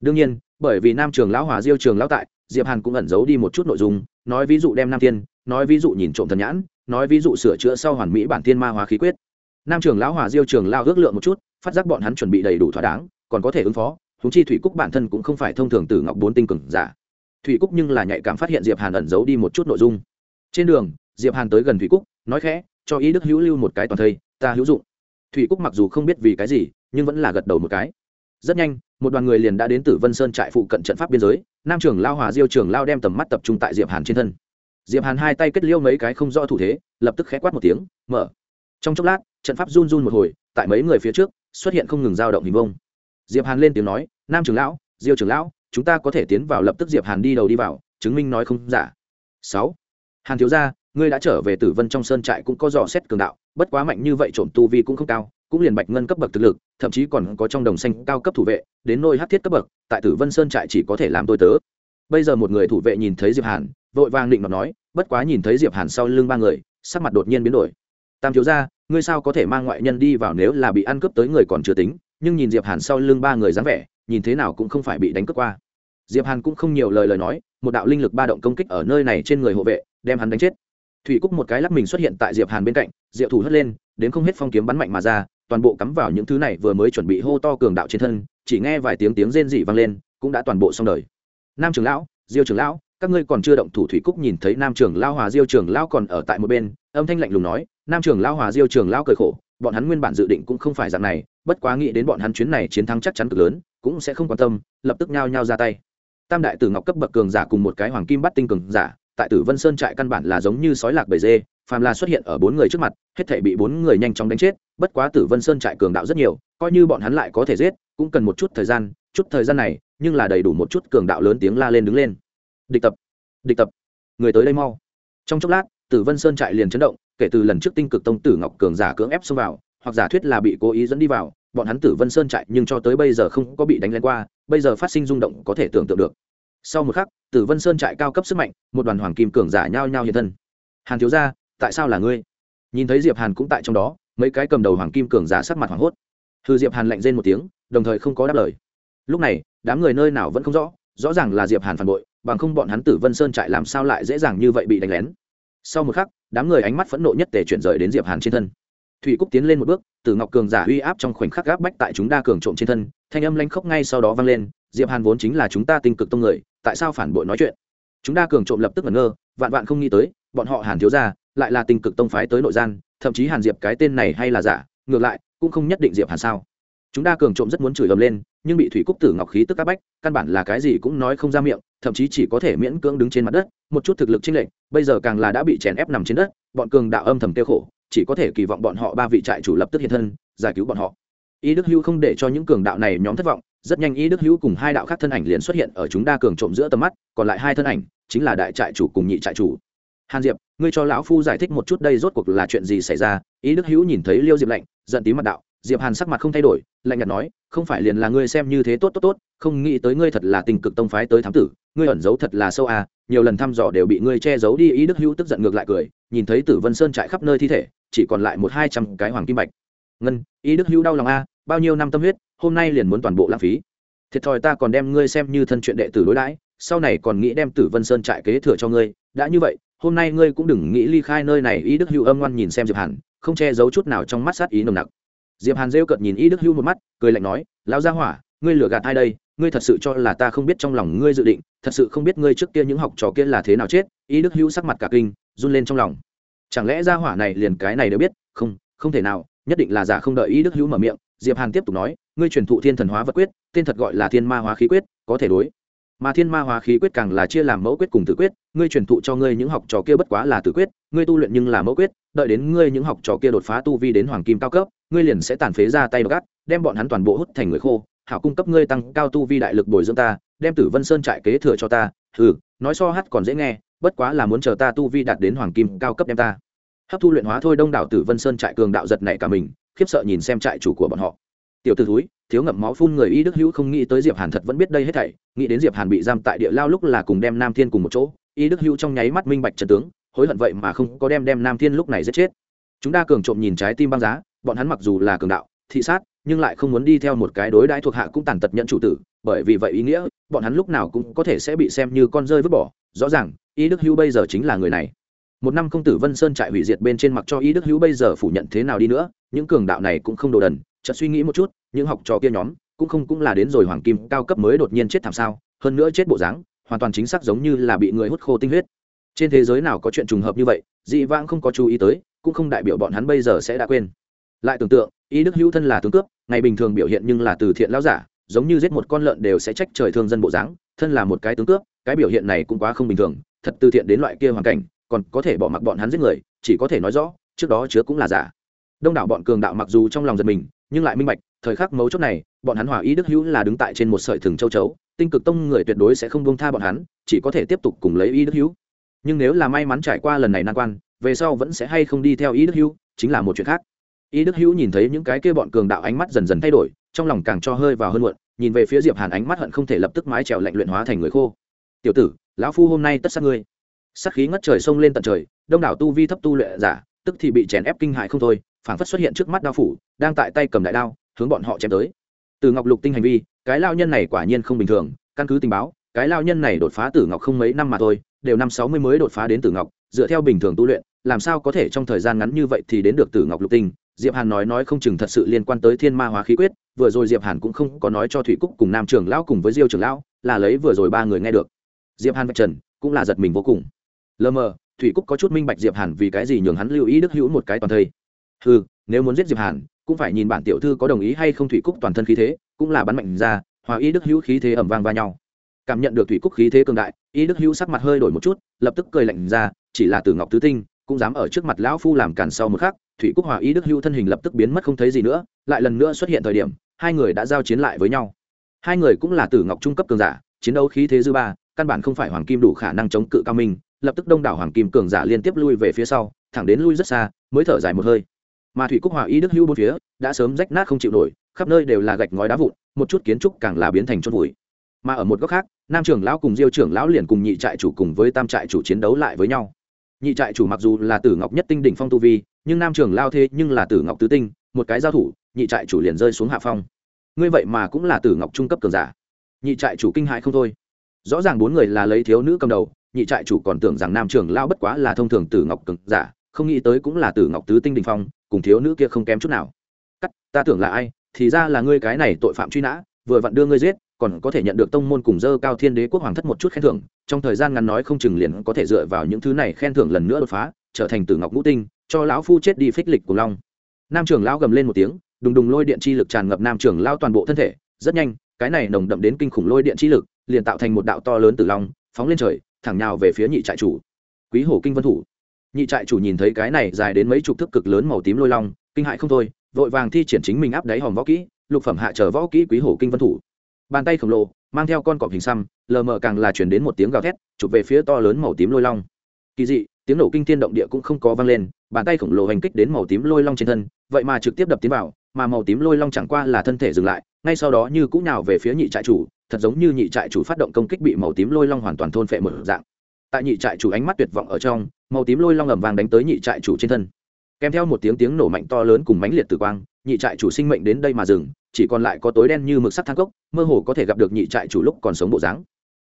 Đương nhiên, bởi vì nam trường lão hòa diêu trường lão tại, diệp hàn cũng ẩn giấu đi một chút nội dung, nói ví dụ đem nam tiên nói ví dụ nhìn trộm thần nhãn, nói ví dụ sửa chữa sau hoàn mỹ bản tiên ma hóa khí quyết nam trưởng lão hòa diêu trưởng lao ước lượng một chút, phát giác bọn hắn chuẩn bị đầy đủ thỏa đáng, còn có thể ứng phó húng chi thủy cúc bản thân cũng không phải thông thường từ ngọc bốn tinh cường giả. Thủy cúc nhưng là nhạy cảm phát hiện diệp hàn ẩn giấu đi một chút nội dung. Trên đường, diệp hàn tới gần thủy cúc, nói khẽ, cho ý đức hữu lưu một cái toàn thây, ta hữu dụng. Thủy cúc mặc dù không biết vì cái gì, nhưng vẫn là gật đầu một cái. Rất nhanh, một đoàn người liền đã đến tử vân sơn trại phụ cận trận pháp biên giới, nam trưởng lao hòa diêu trưởng lao đem tầm mắt tập trung tại diệp hàn trên thân. Diệp hàn hai tay kết liêu mấy cái không rõ thủ thế, lập tức khẽ quát một tiếng, mở. Trong chốc lát trận pháp run run một hồi, tại mấy người phía trước, xuất hiện không ngừng dao động hình vông diệp hàn lên tiếng nói, nam trưởng lão, diêu trưởng lão, chúng ta có thể tiến vào lập tức diệp hàn đi đầu đi vào, chứng minh nói không giả. Sáu. Hàn thiếu gia, ngươi đã trở về tử vân trong sơn trại cũng có dò xét cường đạo, bất quá mạnh như vậy trộm tu vi cũng không cao, cũng liền bạch ngân cấp bậc thực lực, thậm chí còn có trong đồng xanh cao cấp thủ vệ, đến nôi hát thiết cấp bậc, tại tử vân sơn trại chỉ có thể làm tôi tớ. Bây giờ một người thủ vệ nhìn thấy diệp hàn, vội vàng định mà nói, bất quá nhìn thấy diệp hàn sau lưng ba người, sắc mặt đột nhiên biến đổi tam thiếu gia, ngươi sao có thể mang ngoại nhân đi vào nếu là bị ăn cướp tới người còn chưa tính? Nhưng nhìn diệp hàn sau lưng ba người dáng vẻ, nhìn thế nào cũng không phải bị đánh cướp qua. Diệp hàn cũng không nhiều lời lời nói, một đạo linh lực ba động công kích ở nơi này trên người hộ vệ, đem hắn đánh chết. Thủy cúc một cái lắc mình xuất hiện tại diệp hàn bên cạnh, Diệp thủ hất lên, đến không hết phong kiếm bắn mạnh mà ra, toàn bộ cắm vào những thứ này vừa mới chuẩn bị hô to cường đạo trên thân, chỉ nghe vài tiếng tiếng rên dị vang lên, cũng đã toàn bộ xong đời. Nam trưởng lão, diêu trưởng lão, các ngươi còn chưa động thủ thủy cúc nhìn thấy nam trưởng lao hòa diêu trưởng lão còn ở tại một bên, âm thanh lạnh lùng nói nam trưởng lao hòa diêu trưởng lão cười khổ, bọn hắn nguyên bản dự định cũng không phải dạng này, bất quá nghĩ đến bọn hắn chuyến này chiến thắng chắc chắn cực lớn, cũng sẽ không quan tâm, lập tức nhao nhao ra tay. Tam đại tử ngọc cấp bậc cường giả cùng một cái hoàng kim bắt tinh cường giả, tại tử vân sơn trại căn bản là giống như sói lạc bầy dê, phàm là xuất hiện ở bốn người trước mặt, hết thể bị bốn người nhanh chóng đánh chết, bất quá tử vân sơn trại cường đạo rất nhiều, coi như bọn hắn lại có thể giết, cũng cần một chút thời gian, chút thời gian này, nhưng là đầy đủ một chút cường đạo lớn tiếng la lên đứng lên. Địch tập địch tập, người tới đây mau. Trong chốc lát, tử vân sơn trại liền chấn động kể từ lần trước tinh cực tông tử ngọc cường giả cưỡng ép xông vào, hoặc giả thuyết là bị cố ý dẫn đi vào, bọn hắn tử vân sơn chạy nhưng cho tới bây giờ không có bị đánh lên qua, bây giờ phát sinh rung động có thể tưởng tượng được. Sau một khắc, tử vân sơn trại cao cấp sức mạnh, một đoàn hoàng kim cường giả nhao nhao hiện thân. Hàn thiếu gia, tại sao là ngươi? Nhìn thấy diệp hàn cũng tại trong đó, mấy cái cầm đầu hoàng kim cường giả sắc mặt hoảng hốt. Thư diệp hàn lạnh rên một tiếng, đồng thời không có đáp lời. Lúc này, đám người nơi nào vẫn không rõ rõ ràng là diệp hàn phản bội, bằng không bọn hắn tử vân sơn trại làm sao lại dễ dàng như vậy bị đánh lén sau một khắc, đám người ánh mắt phẫn nộ nhất tề chuyển rời đến diệp hàn trên thân. Thủy cúc tiến lên một bước tử ngọc cường giả uy áp trong khoảnh khắc gáp bách tại chúng đa cường trộm trên thân, thanh âm lanh khốc ngay sau đó vang lên, diệp hàn vốn chính là chúng ta tinh cực tông người, tại sao phản bội nói chuyện? Chúng đa cường trộm lập tức ngẩn ngơ, vạn vạn không nghĩ tới, bọn họ hàn thiếu gia, lại là tinh cực tông phái tới nội gian, thậm chí hàn diệp cái tên này hay là giả, ngược lại, cũng không nhất định diệp hàn sao. Chúng đa cường trộm rất muốn chửi ầm lên nhưng bị thủy cúc tử ngọc khí tức áp bách, căn bản là cái gì cũng nói không ra miệng, thậm chí chỉ có thể miễn cưỡng đứng trên mặt đất, một chút thực lực chênh lệch, bây giờ càng là đã bị chèn ép nằm trên đất, bọn cường đạo âm thầm tiêu khổ, chỉ có thể kỳ vọng bọn họ ba vị trại chủ lập tức hiện thân, giải cứu bọn họ. Y đức hữu không để cho những cường đạo này nhóm thất vọng, rất nhanh y đức hữu cùng hai đạo khác thân ảnh liền xuất hiện ở chúng đa cường trộm giữa tầm mắt, còn lại hai thân ảnh chính là đại trại chủ cùng nhị trại chủ. Hàn diệp, ngươi cho lão phu giải thích một chút đây rốt cuộc là chuyện gì xảy ra? Ý đức hữu nhìn thấy liêu diệp lạnh, giận tí mặt đạo diệp hàn sắc mặt không thay đổi, lạnh nhạt nói, không phải liền là ngươi xem như thế tốt tốt tốt, không nghĩ tới ngươi thật là tình cực tông phái tới thám tử, ngươi ẩn giấu thật là sâu à nhiều lần thăm dò đều bị ngươi che giấu đi. Ý đức hữu tức giận ngược lại cười, nhìn thấy tử vân sơn trại khắp nơi thi thể, chỉ còn lại một hai trăm cái hoàng kim bạch. Ngân, ý đức hữu đau lòng a bao nhiêu năm tâm huyết, hôm nay liền muốn toàn bộ lãng phí. Thiệt thòi ta còn đem ngươi xem như thân chuyện đệ tử đối đãi, sau này còn nghĩ đem tử vân sơn trại kế thừa cho ngươi, đã như vậy, hôm nay ngươi cũng đừng nghĩ ly khai nơi này. Ý đức hữu âm ngoan nhìn xem diệp hàn, không che giấu chút nào trong mắt sát ý nồng nặc diệp hàn rêu cợt nhìn Y đức Hưu một mắt, cười lạnh nói, lão gia hỏa, ngươi lừa gạt ai đây? Ngươi thật sự cho là ta không biết trong lòng ngươi dự định, thật sự không biết ngươi trước kia những học trò kia là thế nào chết? Y đức Hưu sắc mặt cả kinh, run lên trong lòng. Chẳng lẽ gia hỏa này liền cái này đều biết? Không không thể nào, nhất định là giả không đợi Y đức hữu mở miệng. Diệp hàn tiếp tục nói, ngươi truyền thụ thiên thần hóa vật quyết, tên thật gọi là thiên ma hóa khí quyết, có thể đối. Mà thiên ma hóa khí quyết càng là chia làm mẫu quyết cùng tử quyết, ngươi truyền thụ cho ngươi những học trò kia bất quá là tử quyết, ngươi tu luyện nhưng là mẫu quyết, đợi đến ngươi những học trò kia đột phá tu vi đến hoàng kim cao cấp ngươi liền sẽ tàn phế ra tay gắt, đem bọn hắn toàn bộ hút thành người khô, hảo cung cấp ngươi tăng cao tu vi đại lực bồi dưỡng ta, đem tử vân sơn trại kế thừa cho ta. Ừ nói so hát còn dễ nghe, bất quá là muốn chờ ta tu vi đạt đến hoàng kim cao cấp đem ta. Hấp thu luyện hóa thôi đông đảo tử vân sơn trại cường đạo giật này cả mình, khiếp sợ nhìn xem trại chủ của bọn họ. Tiểu t ử thúi, thiếu ngậm máu phun người y đức hữu không nghĩ tới diệp hàn thật vẫn biết đây hết thảy, nghĩ đến diệp hàn bị giam tại địa lao lúc là cùng đem nam thiên cùng một chỗ, y đức hữu trong nháy mắt minh bạch trần tướng, hối hận vậy mà không có đem đem nam thiên lúc này giết chết. Chúng ta cường trộm nhìn trái tim băng giá bọn hắn mặc dù là cường đạo, thị sát, nhưng lại không muốn đi theo một cái đối đãi thuộc hạ cũng tàn tật nhận chủ tử, bởi vì vậy ý nghĩa, bọn hắn lúc nào cũng có thể sẽ bị xem như con rơi vứt bỏ. Rõ ràng, y đức hữu bây giờ chính là người này. Một năm công tử vân sơn trại hủy diệt bên trên mặc cho y đức hữu bây giờ phủ nhận thế nào đi nữa, những cường đạo này cũng không đồ đần, chợt suy nghĩ một chút, những học trò kia nhóm cũng không cũng là đến rồi hoàng kim cao cấp mới đột nhiên chết thảm sao, hơn nữa chết bộ dáng, hoàn toàn chính xác giống như là bị người hút khô tinh huyết. Trên thế giới nào có chuyện trùng hợp như vậy, dị vãng không có chú ý tới, cũng không đại biểu bọn hắn bây giờ sẽ đã quên lại tưởng tượng, y đức hữu thân là tướng cướp, ngày bình thường biểu hiện nhưng là từ thiện lão giả, giống như giết một con lợn đều sẽ trách trời thương dân bộ dáng, thân là một cái tướng cướp, cái biểu hiện này cũng quá không bình thường, thật từ thiện đến loại kia hoàn cảnh, còn có thể bỏ mặc bọn hắn giết người, chỉ có thể nói rõ, trước đó chứa cũng là giả. Đông đảo bọn cường đạo mặc dù trong lòng giật mình, nhưng lại minh bạch, thời khắc mấu chốt này, bọn hắn hòa ý đức hữu là đứng tại trên một sợi thừng châu chấu, tinh cực tông người tuyệt đối sẽ không buông tha bọn hắn, chỉ có thể tiếp tục cùng lấy ý đức hữu. Nhưng nếu là may mắn trải qua lần này nan quan, về sau vẫn sẽ hay không đi theo ý đức hữu, chính là một chuyện khác ý đức hữu nhìn thấy những cái kia bọn cường đạo ánh mắt dần dần thay đổi, trong lòng càng cho hơi vào hơn muộn, nhìn về phía diệp hàn ánh mắt hận không thể lập tức mái trèo lạnh luyện hóa thành người khô. Tiểu tử, lão phu hôm nay tất sát ngươi. Sát khí ngất trời xông lên tận trời, đông đảo tu vi thấp tu luyện giả, tức thì bị chèn ép kinh hại không thôi, phảng phất xuất hiện trước mắt đao phủ, đang tại tay cầm đại đao, hướng bọn họ chém tới. Từ ngọc lục tinh hành vi, cái lao nhân này quả nhiên không bình thường, căn cứ tình báo, cái lao nhân này đột phá tử ngọc không mấy năm mà thôi, đều năm sáu mươi mới đột phá đến tử ngọc, dựa theo bình thường tu luyện, làm sao có thể trong thời gian ngắn như vậy thì đến được tử ngọc lục tinh? Diệp hàn nói nói không chừng thật sự liên quan tới thiên ma hóa khí quyết, vừa rồi diệp hàn cũng không có nói cho thủy cúc cùng nam trưởng lão cùng với diêu trưởng lão, là lấy vừa rồi ba người nghe được. Diệp hàn vạch trần, cũng là giật mình vô cùng. Lờ mờ, thủy cúc có chút minh bạch diệp hàn vì cái gì nhường hắn lưu ý đức hữu một cái toàn thây. Ừ nếu muốn giết diệp hàn, cũng phải nhìn bản tiểu thư có đồng ý hay không thủy cúc toàn thân khí thế, cũng là bắn mạnh ra, hòa ý đức hữu khí thế ẩm vang va nhau. Cảm nhận được thủy cúc khí thế cường đại, ý đức hữu sắc mặt hơi đổi một chút, lập tức cười lạnh ra, chỉ là từ ngọc tứ tinh cũng dám ở trước mặt lão phu làm cản sau một khắc, thủy cúc hòa ý đức hưu thân hình lập tức biến mất không thấy gì nữa, lại lần nữa xuất hiện thời điểm, hai người đã giao chiến lại với nhau. Hai người cũng là tử ngọc trung cấp cường giả, chiến đấu khí thế dư ba, căn bản không phải hoàng kim đủ khả năng chống cự cao minh, lập tức đông đảo hoàng kim cường giả liên tiếp lui về phía sau, thẳng đến lui rất xa, mới thở dài một hơi. Mà thủy cúc hòa ý đức hưu bốn phía, đã sớm rách nát không chịu nổi, khắp nơi đều là gạch ngói đá vụn, một chút kiến trúc càng là biến thành chốt vùi. Mà ở một góc khác, nam trưởng lão cùng diêu trưởng lão liền cùng nhị trại chủ cùng với tam trại chủ chiến đấu lại với nhau nhị trại chủ mặc dù là tử ngọc nhất tinh đỉnh phong tu vi, nhưng nam trưởng lao thế nhưng là tử ngọc tứ tinh, một cái giao thủ, nhị trại chủ liền rơi xuống hạ phong. Ngươi vậy mà cũng là tử ngọc trung cấp cường giả. Nhị trại chủ kinh hại không thôi. Rõ ràng bốn người là lấy thiếu nữ cầm đầu, nhị trại chủ còn tưởng rằng nam trưởng lao bất quá là thông thường tử ngọc cường giả, không nghĩ tới cũng là tử ngọc tứ tinh đình phong, cùng thiếu nữ kia không kém chút nào. Cắt, ta tưởng là ai, thì ra là ngươi cái này tội phạm truy nã, vừa vặn đưa ngươi giết còn có thể nhận được tông môn cùng dơ cao thiên đế quốc hoàng thất một chút khen thưởng, trong thời gian ngắn nói không chừng liền có thể dựa vào những thứ này khen thưởng lần nữa đột phá, trở thành tử ngọc ngũ tinh, cho lão phu chết đi phích lịch của long. Nam trưởng lão gầm lên một tiếng, đùng đùng lôi điện chi lực tràn ngập nam trưởng lao toàn bộ thân thể, rất nhanh, cái này nồng đậm đến kinh khủng lôi điện chi lực, liền tạo thành một đạo to lớn tử long, phóng lên trời, thẳng nhào về phía nhị trại chủ. Quý hổ kinh vân thủ. Nhị trại chủ nhìn thấy cái này dài đến mấy chục thước cực lớn màu tím lôi long, kinh hại không thôi, vội vàng thi triển chính mình áp đáy hòm võ kỹ, lục phẩm hạ chờ võ kỹ quý hổ kinh vân thủ bàn tay khổng lồ, mang theo con cọp hình xăm, lờ mờ càng là chuyển đến một tiếng gào thét, chụp về phía to lớn màu tím lôi long. Kỳ dị, tiếng nổ kinh thiên động địa cũng không có vang lên, bàn tay khổng lồ hành kích đến màu tím lôi long trên thân, vậy mà trực tiếp đập tiến vào, mà màu tím lôi long chẳng qua là thân thể dừng lại, ngay sau đó như cũng nào về phía nhị trại chủ, thật giống như nhị trại chủ phát động công kích bị màu tím lôi long hoàn toàn thôn phệ một dạng. Tại nhị trại chủ ánh mắt tuyệt vọng ở trong, màu tím lôi long ầm vàng đánh tới nhị trại chủ trên thân. Kèm theo một tiếng tiếng nổ mạnh to lớn cùng mãnh liệt tử quang, nhị trại chủ sinh mệnh đến đây mà dừng chỉ còn lại có tối đen như mực sắt thang cốc, mơ hồ có thể gặp được nhị trại chủ lúc còn sống bộ dáng.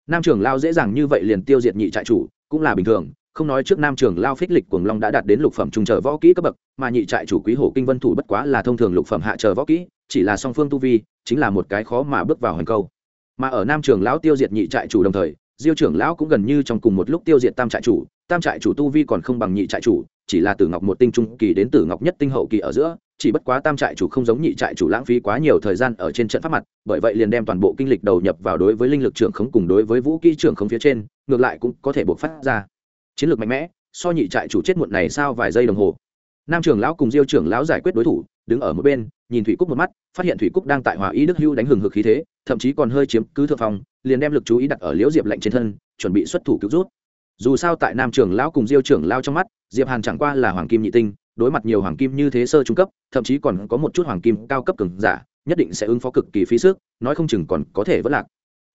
Nam trưởng lao dễ dàng như vậy liền tiêu diệt nhị trại chủ, cũng là bình thường, không nói trước nam trưởng lao phích lịch cuồng long đã đạt đến lục phẩm trung chờ võ kỹ cấp bậc, mà nhị trại chủ quý hổ kinh vân thủ bất quá là thông thường lục phẩm hạ chờ võ kỹ, chỉ là song phương tu vi, chính là một cái khó mà bước vào hành câu. Mà ở nam trưởng lão tiêu diệt nhị trại chủ đồng thời, diêu trưởng lão cũng gần như trong cùng một lúc tiêu diệt tam trại chủ, tam trại chủ tu vi còn không bằng nhị trại chủ, chỉ là tử ngọc một tinh trung kỳ đến tử ngọc nhất tinh hậu kỳ ở giữa chỉ bất quá tam trại chủ không giống nhị trại chủ lãng phí quá nhiều thời gian ở trên trận pháp mặt, bởi vậy liền đem toàn bộ kinh lịch đầu nhập vào đối với linh lực trưởng khống cùng đối với vũ kỹ trưởng khống phía trên, ngược lại cũng có thể buộc phát ra. Chiến lược mạnh mẽ, so nhị trại chủ chết muộn này sao vài giây đồng hồ. Nam trưởng lão cùng diêu trưởng lão giải quyết đối thủ, đứng ở một bên, nhìn thủy cúc một mắt, phát hiện thủy cúc đang tại hòa ý đức hưu đánh hừng hực khí thế, thậm chí còn hơi chiếm cứ thượng phong, liền đem lực chú ý đặt ở liễu diệp lạnh trên thân, chuẩn bị xuất thủ cứu rút. Dù sao tại nam trưởng lão cùng diêu trưởng lao trong mắt, diệp hàn chẳng qua là hoàng kim nhị tinh đối mặt nhiều hoàng kim như thế sơ trung cấp, thậm chí còn có một chút hoàng kim cao cấp cường giả, nhất định sẽ ứng phó cực kỳ phí sức, nói không chừng còn có thể vỡ lạc.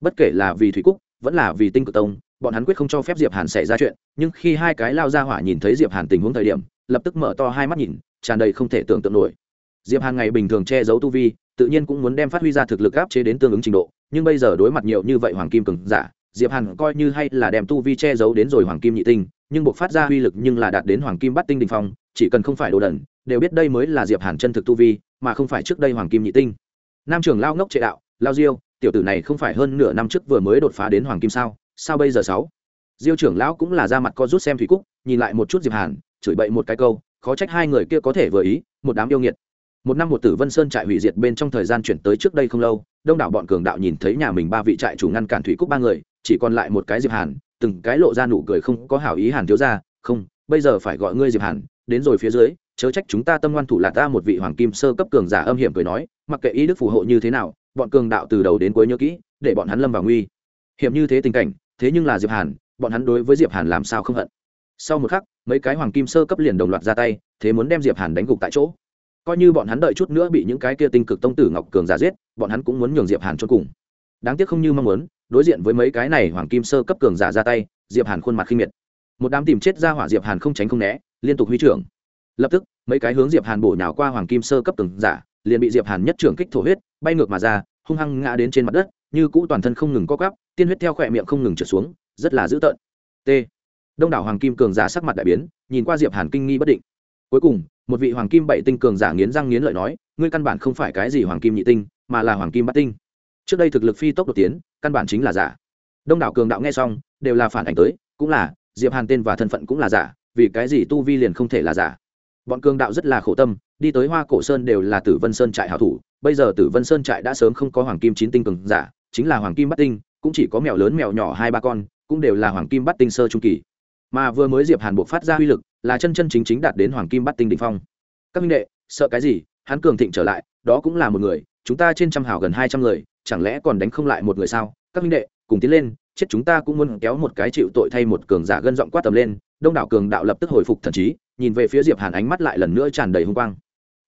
Bất kể là vì thủy cúc, vẫn là vì tinh cực tông, bọn hắn quyết không cho phép diệp hàn xảy ra chuyện, nhưng khi hai cái lao ra hỏa nhìn thấy diệp hàn tình huống thời điểm, lập tức mở to hai mắt nhìn, tràn đầy không thể tưởng tượng nổi. Diệp hàn ngày bình thường che giấu tu vi, tự nhiên cũng muốn đem phát huy ra thực lực áp chế đến tương ứng trình độ, nhưng bây giờ đối mặt nhiều như vậy hoàng kim cường giả diệp hàn coi như hay là đem tu vi che giấu đến rồi hoàng kim nhị tinh, nhưng buộc phát ra uy lực nhưng là đạt đến hoàng kim bắt tinh đình phong, chỉ cần không phải đồ đần, đều biết đây mới là diệp hàn chân thực tu vi, mà không phải trước đây hoàng kim nhị tinh. Nam trưởng lao ngốc trệ đạo, lao diêu, tiểu tử này không phải hơn nửa năm trước vừa mới đột phá đến hoàng kim sao sao bây giờ sáu? Diêu trưởng lão cũng là ra mặt co rút xem thủy cúc, nhìn lại một chút diệp hàn, chửi bậy một cái câu, khó trách hai người kia có thể vừa ý, một đám yêu nghiệt. Một năm một tử vân sơn trại hủy diệt bên trong thời gian chuyển tới trước đây không lâu, đông đảo bọn cường đạo nhìn thấy nhà mình ba vị trại chủ ngăn cản thủy cúc ba người chỉ còn lại một cái diệp hàn, từng cái lộ ra nụ cười không có hảo ý hàn thiếu ra không, bây giờ phải gọi ngươi diệp hàn, đến rồi phía dưới, chớ trách chúng ta tâm ngoan thủ là ta một vị hoàng kim sơ cấp cường giả âm hiểm cười nói, mặc kệ ý đức phù hộ như thế nào, bọn cường đạo từ đầu đến cuối nhớ kỹ, để bọn hắn lâm vào nguy. Hiểm như thế tình cảnh, thế nhưng là diệp hàn, bọn hắn đối với diệp hàn làm sao không hận. Sau một khắc, mấy cái hoàng kim sơ cấp liền đồng loạt ra tay, thế muốn đem diệp hàn đánh gục tại chỗ. Coi như bọn hắn đợi chút nữa bị những cái kia tinh cực tông tử ngọc cường giả giết, bọn hắn cũng muốn nhường diệp hàn cho cùng. Đáng tiếc không như mong muốn đối diện với mấy cái này hoàng kim sơ cấp cường giả ra tay, diệp hàn khuôn mặt khinh miệt. Một đám tìm chết ra hỏa diệp hàn không tránh không né, liên tục huy trưởng. Lập tức, mấy cái hướng diệp hàn bổ nhào qua hoàng kim sơ cấp cường giả, liền bị diệp hàn nhất trưởng kích thổ huyết, bay ngược mà ra, hung hăng ngã đến trên mặt đất, như cũ toàn thân không ngừng co quắp, tiên huyết theo khỏe miệng không ngừng trượt xuống, rất là dữ tợn. T. Đông đảo hoàng kim cường giả sắc mặt đại biến, nhìn qua diệp hàn kinh nghi bất định. Cuối cùng, một vị hoàng kim bảy tinh cường giả nghiến răng nghiến lợi nói, ngươi căn bản không phải cái gì hoàng kim nhị tinh, mà là hoàng kim bát tinh. Trước đây thực lực phi tốc đột tiến căn bản chính là giả. Đông đảo cường đạo nghe xong, đều là phản ảnh tới, cũng là, diệp hàn tên và thân phận cũng là giả, vì cái gì tu vi liền không thể là giả. Bọn cường đạo rất là khổ tâm, đi tới hoa cổ sơn đều là tử vân sơn trại hảo thủ, bây giờ tử vân sơn trại đã sớm không có hoàng kim chín tinh cường giả, chính là hoàng kim bát tinh, cũng chỉ có mèo lớn mèo nhỏ hai ba con, cũng đều là hoàng kim bát tinh sơ trung kỳ. Mà vừa mới diệp hàn buộc phát ra uy lực, là chân chân chính chính đạt đến hoàng kim bát tinh đỉnh phong. Các minh đệ, sợ cái gì? Hắn cường thịnh trở lại, đó cũng là một người, chúng ta trên trăm hảo gần hai trăm người chẳng lẽ còn đánh không lại một người sao? Các minh đệ, cùng tiến lên, chết chúng ta cũng muốn kéo một cái chịu tội thay một cường giả gân giọng quát tầm lên, đông đảo cường đạo lập tức hồi phục thần trí, nhìn về phía diệp hàn ánh mắt lại lần nữa tràn đầy hung quang.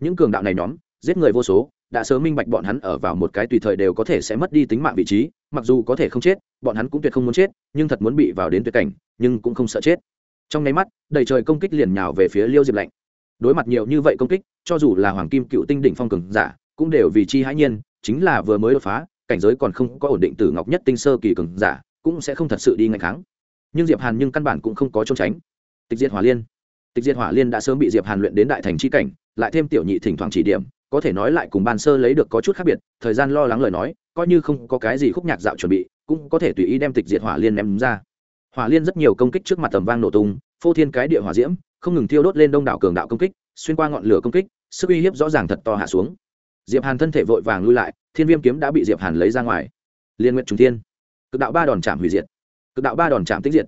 Những cường đạo này nhóm, giết người vô số, đã sớm minh bạch bọn hắn ở vào một cái tùy thời đều có thể sẽ mất đi tính mạng vị trí, mặc dù có thể không chết, bọn hắn cũng tuyệt không muốn chết, nhưng thật muốn bị vào đến tuyệt cảnh, nhưng cũng không sợ chết. Trong nháy mắt, đầy trời công kích liền nhào về phía liêu diệp lạnh. Đối mặt nhiều như vậy công kích, cho dù là hoàng kim cựu tinh đỉnh phong cường giả, cũng đều vì chi hãi nhiên chính là vừa mới đột phá, cảnh giới còn không có ổn định từ ngọc nhất tinh sơ kỳ cường giả, cũng sẽ không thật sự đi ngày kháng. Nhưng diệp hàn nhưng căn bản cũng không có trốn tránh. Tịch diệt hỏa liên. Tịch diệt hỏa liên đã sớm bị diệp hàn luyện đến đại thành chi cảnh, lại thêm tiểu nhị thỉnh thoảng chỉ điểm, có thể nói lại cùng ban sơ lấy được có chút khác biệt, thời gian lo lắng lời nói, coi như không có cái gì khúc nhạc dạo chuẩn bị, cũng có thể tùy ý đem tịch diệt hỏa liên ném ra. Hỏa liên rất nhiều công kích trước mặt tầm vang nổ tung, phô thiên cái địa hỏa diễm, không ngừng thiêu đốt lên đông đảo cường đạo công kích, xuyên qua ngọn lửa công kích, sức uy hiếp rõ ràng thật to hạ xuống diệp hàn thân thể vội vàng lui lại, thiên viêm kiếm đã bị diệp hàn lấy ra ngoài. Liên nguyện trùng thiên. Cực đạo ba đòn chạm hủy diệt. Cực đạo ba đòn chạm tích diệt.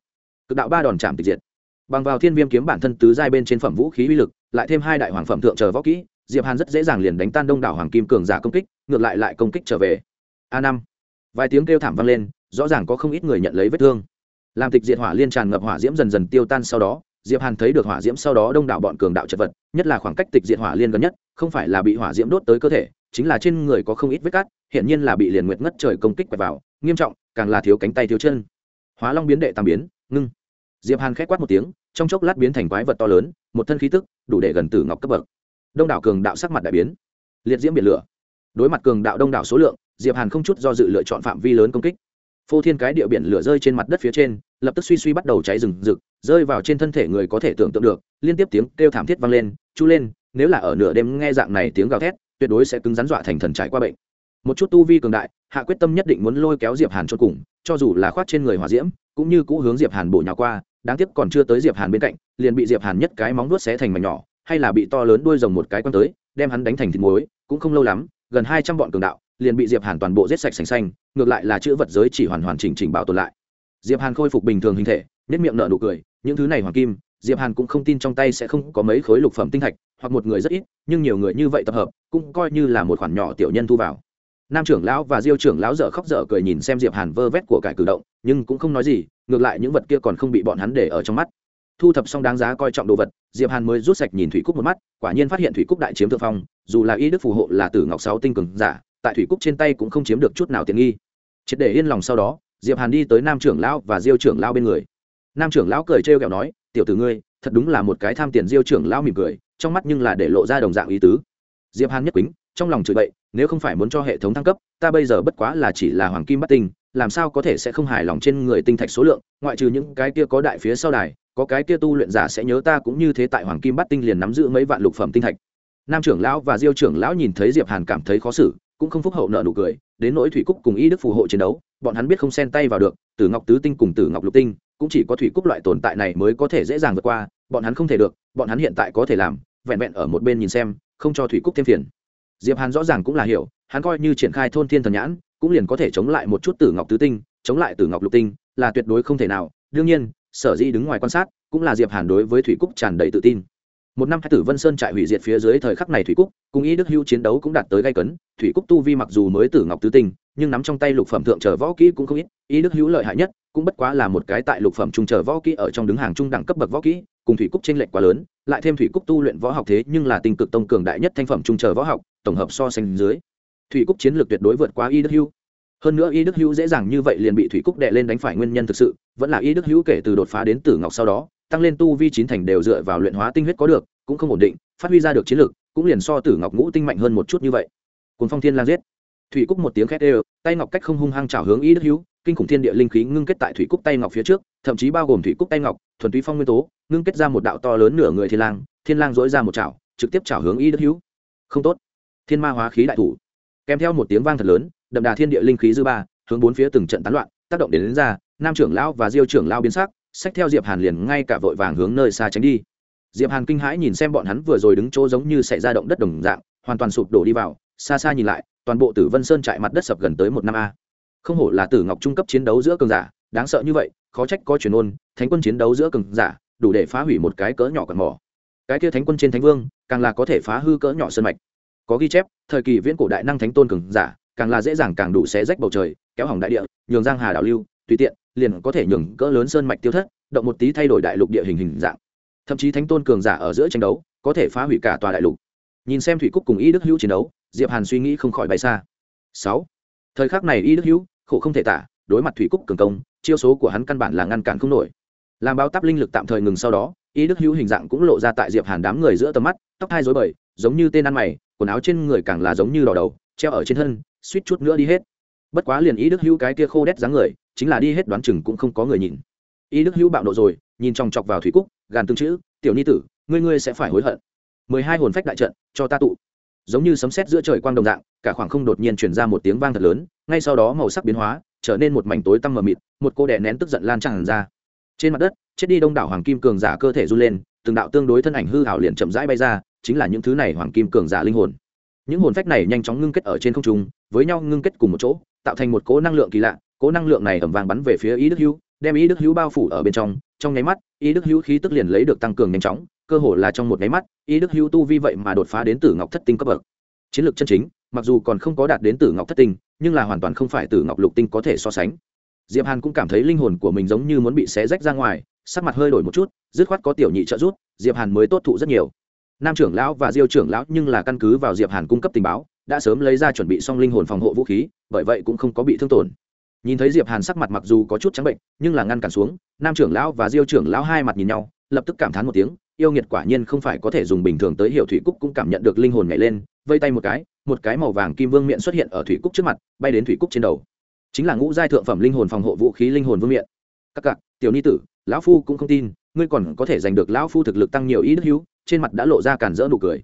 Cực đạo ba đòn chạm tích diệt. Bằng vào thiên viêm kiếm bản thân tứ giai bên trên phẩm vũ khí uy lực, lại thêm hai đại hoàng phẩm thượng chờ võ kỹ, diệp hàn rất dễ dàng liền đánh tan đông đảo hoàng kim cường giả công kích, ngược lại lại công kích trở về. A năm. Vài tiếng kêu thảm vang lên, rõ ràng có không ít người nhận lấy vết thương. Làm tịch diệt hỏa liên tràn ngập hỏa diễm dần dần tiêu tan sau đó diệp hàn thấy được hỏa diễm sau đó đông đảo bọn cường đạo chật vật, nhất là khoảng cách tịch diệt hỏa liên gần nhất, không phải là bị hỏa diễm đốt tới cơ thể, chính là trên người có không ít vết cát hiện nhiên là bị liền nguyệt ngất trời công kích quẹt vào, nghiêm trọng, càng là thiếu cánh tay thiếu chân. Hóa long biến đệ tam biến, ngưng. Diệp hàn khẽ quát một tiếng, trong chốc lát biến thành quái vật to lớn, một thân khí tức, đủ để gần tử ngọc cấp bậc. Đông đảo cường đạo sắc mặt đại biến. Liệt diễm biển lửa. Đối mặt cường đạo đông đảo số lượng, diệp hàn không chút do dự lựa chọn phạm vi lớn công kích. Phô thiên cái địa biển lửa rơi trên mặt đất phía trên lập tức suy suy bắt đầu cháy rừng rực, rơi vào trên thân thể người có thể tưởng tượng được, liên tiếp tiếng kêu thảm thiết vang lên, chu lên, nếu là ở nửa đêm nghe dạng này tiếng gào thét, tuyệt đối sẽ cứng rắn dọa thành thần trải qua bệnh. Một chút tu vi cường đại, hạ quyết tâm nhất định muốn lôi kéo diệp hàn cho cùng, cho dù là khoát trên người hỏa diễm, cũng như cũ hướng diệp hàn bổ nhào qua, đáng tiếc còn chưa tới diệp hàn bên cạnh, liền bị diệp hàn nhất cái móng vuốt xé thành mảnh nhỏ, hay là bị to lớn đuôi rồng một cái quăng tới, đem hắn đánh thành thịt muối, cũng không lâu lắm, gần hai trăm bọn cường đạo, liền bị diệp hàn toàn bộ giết sạch sành xanh, ngược lại là chữ vật giới chỉ hoàn hoàn chỉnh chỉnh bảo tồn lại diệp hàn khôi phục bình thường hình thể nét miệng nở nụ cười, những thứ này hoàng kim, diệp hàn cũng không tin trong tay sẽ không có mấy khối lục phẩm tinh thạch, hoặc một người rất ít, nhưng nhiều người như vậy tập hợp, cũng coi như là một khoản nhỏ tiểu nhân thu vào. Nam trưởng lão và diêu trưởng lão dở khóc dở cười nhìn xem diệp hàn vơ vét của cải cử động, nhưng cũng không nói gì, ngược lại những vật kia còn không bị bọn hắn để ở trong mắt. Thu thập xong đáng giá coi trọng đồ vật, diệp hàn mới rút sạch nhìn thủy cúc một mắt, quả nhiên phát hiện thủy cúc đại chiếm thượng phong, dù là y đức phù hộ là tử ngọc sáu tinh cường giả, tại thủy cúc trên tay cũng không chiếm được chút nào tiện nghi. Triệt để yên lòng sau đó diệp hàn đi tới nam trưởng lão và diêu trưởng lão bên người. Nam trưởng lão cười trêu ghẹo nói, tiểu tử ngươi, thật đúng là một cái tham tiền diêu trưởng lão mỉm cười, trong mắt nhưng là để lộ ra đồng dạng ý tứ. Diệp hàn nhất quýnh trong lòng chửi bậy, nếu không phải muốn cho hệ thống thăng cấp, ta bây giờ bất quá là chỉ là hoàng kim bắt tinh, làm sao có thể sẽ không hài lòng trên người tinh thạch số lượng, ngoại trừ những cái kia có đại phía sau đài, có cái kia tu luyện giả sẽ nhớ ta cũng như thế tại hoàng kim bắt tinh liền nắm giữ mấy vạn lục phẩm tinh thạch. Nam trưởng lão và diêu trưởng lão nhìn thấy diệp hàn cảm thấy khó xử cũng không phúc hậu nợ nụ cười, đến nỗi thủy cúc cùng y đức phù hộ chiến đấu, bọn hắn biết không xen tay vào được, tử ngọc tứ tinh cùng tử ngọc lục tinh, cũng chỉ có thủy cúc loại tồn tại này mới có thể dễ dàng vượt qua, bọn hắn không thể được, bọn hắn hiện tại có thể làm, vẹn vẹn ở một bên nhìn xem, không cho thủy cúc thêm phiền. Diệp hàn rõ ràng cũng là hiểu, hắn coi như triển khai thôn thiên thần nhãn, cũng liền có thể chống lại một chút tử ngọc tứ tinh, chống lại tử ngọc lục tinh, là tuyệt đối không thể nào. Đương nhiên, sở dĩ đứng ngoài quan sát, cũng là diệp hàn đối với thủy cúc tràn đầy tự tin một năm hai tử vân sơn trại hủy diệt phía dưới thời khắc này thủy cúc, cùng ý đức hưu chiến đấu cũng đạt tới gây cấn. Thủy cúc tu vi mặc dù mới tử ngọc tứ tinh, nhưng nắm trong tay lục phẩm thượng trở võ kỹ cũng không ít. Ý đức hữu lợi hại nhất, cũng bất quá là một cái tại lục phẩm trung trở võ kỹ ở trong đứng hàng trung đẳng cấp bậc võ kỹ, cùng thủy cúc tranh lệch quá lớn. Lại thêm thủy cúc tu luyện võ học thế nhưng là tinh cực tông cường đại nhất thanh phẩm trung trở võ học, tổng hợp so sánh dưới, thủy cúc chiến lược tuyệt đối vượt qua y đức hữu. Hơn nữa y đức hữu dễ dàng như vậy liền bị thủy cúc đệ lên đánh phải nguyên nhân thực sự, vẫn là y đức hữu kể từ đột phá đến tử ngọc sau đó tăng lên tu vi chín thành đều dựa vào luyện hóa tinh huyết có được cũng không ổn định phát huy ra được chiến lược cũng liền so tử ngọc ngũ tinh mạnh hơn một chút như vậy. Cùng phong thiên lang giết. Thủy cúc một tiếng khét ê tay ngọc cách không hung hăng chảo hướng y đức hữu kinh khủng thiên địa linh khí ngưng kết tại thủy cúc tay ngọc phía trước thậm chí bao gồm thủy cúc tay ngọc thuần túy phong nguyên tố ngưng kết ra một đạo to lớn nửa người thiên lang thiên lang dỗi ra một chảo trực tiếp chảo hướng y đức hữu. Không tốt. Thiên ma hóa khí đại thủ. Kèm theo một tiếng vang thật lớn đậm đà thiên địa linh khí dư ba hướng bốn phía từng trận tán loạn tác động đến, đến ra nam trưởng lão và diêu trưởng lão biến sắc sách theo diệp hàn liền ngay cả vội vàng hướng nơi xa tránh đi. Diệp hàn kinh hãi nhìn xem bọn hắn vừa rồi đứng chỗ giống như xảy ra động đất đồng dạng, hoàn toàn sụp đổ đi vào, xa xa nhìn lại, toàn bộ tử vân sơn trại mặt đất sập gần tới một năm a. Không hổ là tử ngọc trung cấp chiến đấu giữa cường giả, đáng sợ như vậy, khó trách có truyền ôn, thánh quân chiến đấu giữa cường giả, đủ để phá hủy một cái cỡ nhỏ cẩn mỏ. Cái kia thánh quân trên thánh vương, càng là có thể phá hư cỡ nhỏ sơn mạch. Có ghi chép, thời kỳ viễn cổ đại năng thánh tôn cường giả, càng là dễ dàng càng đủ xé rách bầu trời, kéo hỏng đại địa, nhường giang hà đảo lưu, tùy tiện liền có thể nhường cỡ lớn sơn mạch tiêu thất, động một tí thay đổi đại lục địa hình hình dạng. Thậm chí thánh tôn cường giả ở giữa tranh đấu, có thể phá hủy cả tòa đại lục. Nhìn xem thủy cúc cùng y đức hữu chiến đấu, diệp hàn suy nghĩ không khỏi bay xa. Sáu. Thời khắc này y đức hữu, khổ không thể tả, đối mặt thủy cúc cường công, chiêu số của hắn căn bản là ngăn cản không nổi. Làm bao táp linh lực tạm thời ngừng sau đó, y đức hữu hình dạng cũng lộ ra tại diệp hàn đám người giữa tầm mắt, tóc hai rối bời, giống như tên ăn mày, quần áo trên người càng là giống như đỏ đầu, treo ở trên thân, suýt chút nữa đi hết bất quá liền ý đức hữu cái kia khô đét dáng người, chính là đi hết đoán chừng cũng không có người nhìn. Ý đức hữu bạo nộ rồi, nhìn trong chọc vào thủy cúc, gàn tương chữ, tiểu ni tử, ngươi ngươi sẽ phải hối hận. Mười hai hồn phách đại trận, cho ta tụ. Giống như sấm sét giữa trời quang đồng dạng, cả khoảng không đột nhiên truyền ra một tiếng vang thật lớn, ngay sau đó màu sắc biến hóa, trở nên một mảnh tối tăm mờ mịt, một cô đẻ nén tức giận lan tràn ra. Trên mặt đất, chết đi đông đảo hoàng kim cường giả cơ thể run lên, từng đạo tương đối thân ảnh hư hảo liền chậm rãi bay ra, chính là những thứ này hoàng kim cường giả linh hồn. Những hồn phách này nhanh chóng ngưng kết ở trên không trung, với nhau ngưng kết cùng một chỗ tạo thành một cỗ năng lượng kỳ lạ, cỗ năng lượng này ẩm vàng bắn về phía ý đức hữu, đem ý đức hữu bao phủ ở bên trong. Trong nháy mắt, ý đức hữu khí tức liền lấy được tăng cường nhanh chóng, cơ hồ là trong một nháy mắt, ý đức hữu tu vi vậy mà đột phá đến tử ngọc thất tinh cấp bậc. Chiến lược chân chính, mặc dù còn không có đạt đến tử ngọc thất tinh, nhưng là hoàn toàn không phải tử ngọc lục tinh có thể so sánh. Diệp hàn cũng cảm thấy linh hồn của mình giống như muốn bị xé rách ra ngoài, sắc mặt hơi đổi một chút, dứt khoát có tiểu nhị trợ giúp, diệp hàn mới tốt thụ rất nhiều. Nam trưởng lão và diêu trưởng lão nhưng là căn cứ vào diệp hàn cung cấp tình báo đã sớm lấy ra chuẩn bị xong linh hồn phòng hộ vũ khí, bởi vậy cũng không có bị thương tổn. Nhìn thấy diệp hàn sắc mặt mặc dù có chút trắng bệnh, nhưng là ngăn cản xuống, nam trưởng lão và diêu trưởng lão hai mặt nhìn nhau, lập tức cảm thán một tiếng, yêu nghiệt quả nhiên không phải có thể dùng bình thường tới hiểu thủy cúc cũng cảm nhận được linh hồn nhảy lên, vây tay một cái một cái màu vàng kim vương miện xuất hiện ở thủy cúc trước mặt, bay đến thủy cúc trên đầu. Chính là ngũ giai thượng phẩm linh hồn phòng hộ vũ khí linh hồn vương miện. Các cặc tiểu ni tử, lão phu cũng không tin, ngươi còn có thể giành được lão phu thực lực tăng nhiều ý đức hữu, trên mặt đã lộ ra cản rỡ nụ cười.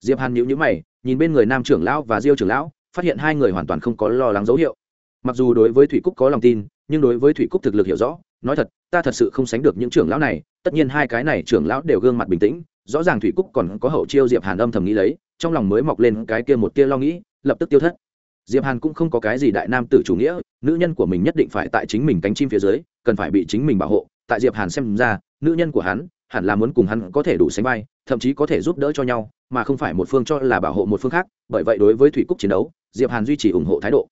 Diệp hàn nhíu nhíu mày nhìn bên người nam trưởng lão và diêu trưởng lão, phát hiện hai người hoàn toàn không có lo lắng dấu hiệu. Mặc dù đối với thủy cúc có lòng tin, nhưng đối với thủy cúc thực lực hiểu rõ, nói thật, ta thật sự không sánh được những trưởng lão này, tất nhiên hai cái này trưởng lão đều gương mặt bình tĩnh, rõ ràng thủy cúc còn có hậu chiêu diệp hàn âm thầm nghĩ lấy, trong lòng mới mọc lên cái kia một tia lo nghĩ, lập tức tiêu thất. Diệp hàn cũng không có cái gì đại nam tử chủ nghĩa, nữ nhân của mình nhất định phải tại chính mình cánh chim phía dưới, cần phải bị chính mình bảo hộ. Tại diệp hàn xem ra, nữ nhân của hắn hẳn là muốn cùng hắn có thể đủ sánh vai, thậm chí có thể giúp đỡ cho nhau mà không phải một phương cho là bảo hộ một phương khác, bởi vậy đối với thủy cúc chiến đấu, diệp hàn duy trì ủng hộ thái độ.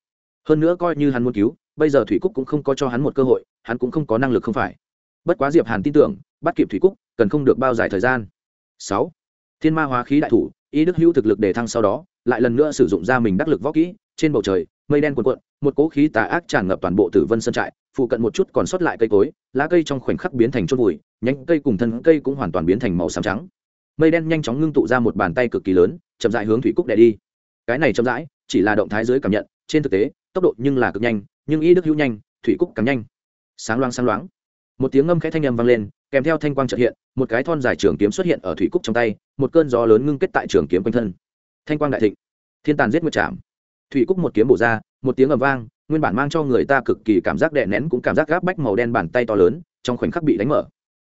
Hơn nữa coi như hắn muốn cứu, bây giờ thủy cúc cũng không có cho hắn một cơ hội, hắn cũng không có năng lực không phải. Bất quá diệp hàn tin tưởng, bắt kịp thủy cúc, cần không được bao dài thời gian. Sáu, thiên ma hóa khí đại thủ, Y đức hữu thực lực để thăng sau đó, lại lần nữa sử dụng ra mình đắc lực võ kỹ, trên bầu trời, mây đen cuồn cuộn, một cỗ khí tà ác tràn ngập toàn bộ tử vân sân trại, phụ cận một chút còn sót lại cây cối, lá cây trong khoảnh khắc biến thành chốt bụi nhánh cây cùng thân cây cũng hoàn toàn biến thành màu xám trắng mây đen nhanh chóng ngưng tụ ra một bàn tay cực kỳ lớn, chậm rãi hướng thủy cúc đè đi. Cái này chậm rãi, chỉ là động thái dưới cảm nhận, trên thực tế, tốc độ nhưng là cực nhanh, nhưng ý đức hữu nhanh, thủy cúc càng nhanh. Sáng loáng sáng loáng. Một tiếng ngâm khẽ thanh âm vang lên, kèm theo thanh quang trợ hiện, một cái thon dài trường kiếm xuất hiện ở thủy cúc trong tay, một cơn gió lớn ngưng kết tại trường kiếm quanh thân. Thanh quang đại thịnh. Thiên tàn giết nguyệt chạm thủy cúc một kiếm bổ ra, một tiếng ầm vang, nguyên bản mang cho người ta cực kỳ cảm giác đè nén cũng cảm giác gáp bách màu đen bàn tay to lớn, trong khoảnh khắc bị đánh mở.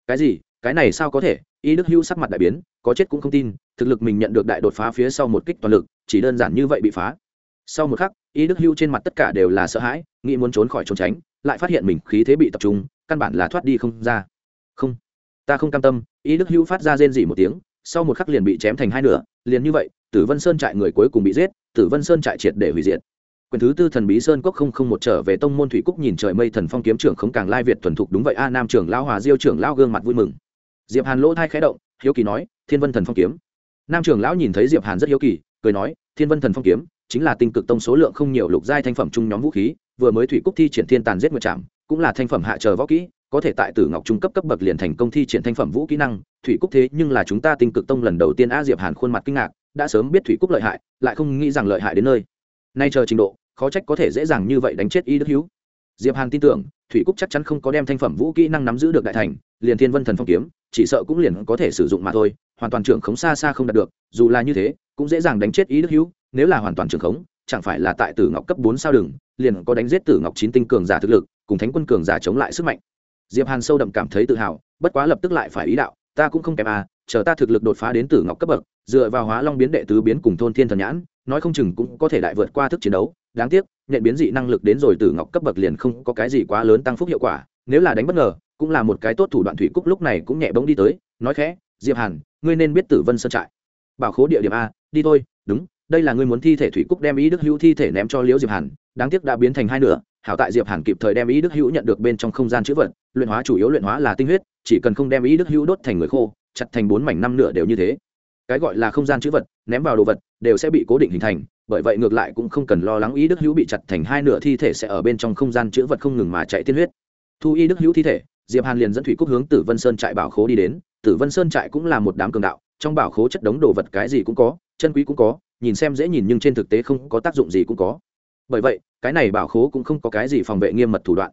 Cái gì? Cái này sao có thể? Y đức hưu sắc mặt đại biến, có chết cũng không tin, thực lực mình nhận được đại đột phá phía sau một kích toàn lực, chỉ đơn giản như vậy bị phá. Sau một khắc, y đức hưu trên mặt tất cả đều là sợ hãi, nghĩ muốn trốn khỏi trốn tránh, lại phát hiện mình khí thế bị tập trung, căn bản là thoát đi không ra. Không, ta không cam tâm, y đức hưu phát ra rên dỉ một tiếng, sau một khắc liền bị chém thành hai nửa, liền như vậy, tử vân sơn trại người cuối cùng bị giết, tử vân sơn trại triệt để hủy diệt. Quyền thứ tư thần bí sơn cốc không không một trở về tông môn thủy cúc nhìn trời mây thần phong kiếm trưởng không càng lai việt thuần thục đúng vậy, a nam trưởng lao hòa diêu trưởng lao gương mặt vui mừng diệp hàn lỗ thai khẽ động, hiếu kỳ nói, thiên vân thần phong kiếm. Nam trưởng lão nhìn thấy diệp hàn rất hiếu kỳ, cười nói, thiên vân thần phong kiếm chính là tinh cực tông số lượng không nhiều lục giai thanh phẩm trung nhóm vũ khí, vừa mới thủy cúc thi triển thiên tàn giết nguyệt trạm cũng là thanh phẩm hạ chờ võ kỹ, có thể tại tử ngọc trung cấp cấp bậc liền thành công thi triển thanh phẩm vũ kỹ năng, thủy cúc thế nhưng là chúng ta tinh cực tông lần đầu tiên a diệp hàn khuôn mặt kinh ngạc, đã sớm biết thủy cúc lợi hại, lại không nghĩ rằng lợi hại đến nơi. Nay chờ trình độ, khó trách có thể dễ dàng như vậy đánh chết y đức hữu diệp hàn tin tưởng, thủy cúc chắc chắn không có đem thanh phẩm vũ kỹ năng nắm giữ được đại thành, liền thiên vân thần phong kiếm, chỉ sợ cũng liền có thể sử dụng mà thôi, hoàn toàn trưởng khống xa xa không đạt được, dù là như thế, cũng dễ dàng đánh chết ý đức hữu, nếu là hoàn toàn trưởng khống, chẳng phải là tại tử ngọc cấp bốn sao đường liền có đánh giết tử ngọc chín tinh cường giả thực lực, cùng thánh quân cường giả chống lại sức mạnh. Diệp hàn sâu đậm cảm thấy tự hào, bất quá lập tức lại phải ý đạo, ta cũng không kém à chờ ta thực lực đột phá đến tử ngọc cấp bậc, dựa vào hóa long biến đệ tứ biến cùng thôn thiên thần nhãn, nói không chừng cũng có thể đại vượt qua thức chiến đấu đáng tiếc, nhận biến dị năng lực đến rồi tử ngọc cấp bậc liền không có cái gì quá lớn tăng phúc hiệu quả, nếu là đánh bất ngờ, cũng là một cái tốt thủ đoạn thủy cúc lúc này cũng nhẹ bỗng đi tới, nói khẽ, diệp hàn, ngươi nên biết tử vân sơn trại. Bảo khố địa điểm a, đi thôi, đúng, đây là ngươi muốn thi thể thủy cúc đem ý đức hữu thi thể ném cho liễu diệp hàn, đáng tiếc đã biến thành hai nửa, hảo tại diệp hàn kịp thời đem ý đức hữu nhận được bên trong không gian chữ vật, luyện hóa chủ yếu luyện hóa là tinh huyết, chỉ cần không đem ý đức hữu đốt thành người khô, chặt thành bốn mảnh năm nửa đều như thế. Cái gọi là không gian chữ vật, ném vào đồ vật, đều sẽ bị cố định hình thành bởi vậy ngược lại cũng không cần lo lắng ý đức hữu bị chặt thành hai nửa thi thể sẽ ở bên trong không gian chữ vật không ngừng mà chạy tiên huyết. Thu y đức hữu thi thể, diệp hàn liền dẫn thủy cúc hướng tử vân sơn trại bảo khố đi đến. Tử vân sơn trại cũng là một đám cường đạo, trong bảo khố chất đống đồ vật cái gì cũng có, chân quý cũng có, nhìn xem dễ nhìn nhưng trên thực tế không có tác dụng gì cũng có. Bởi vậy, cái này bảo khố cũng không có cái gì phòng vệ nghiêm mật thủ đoạn.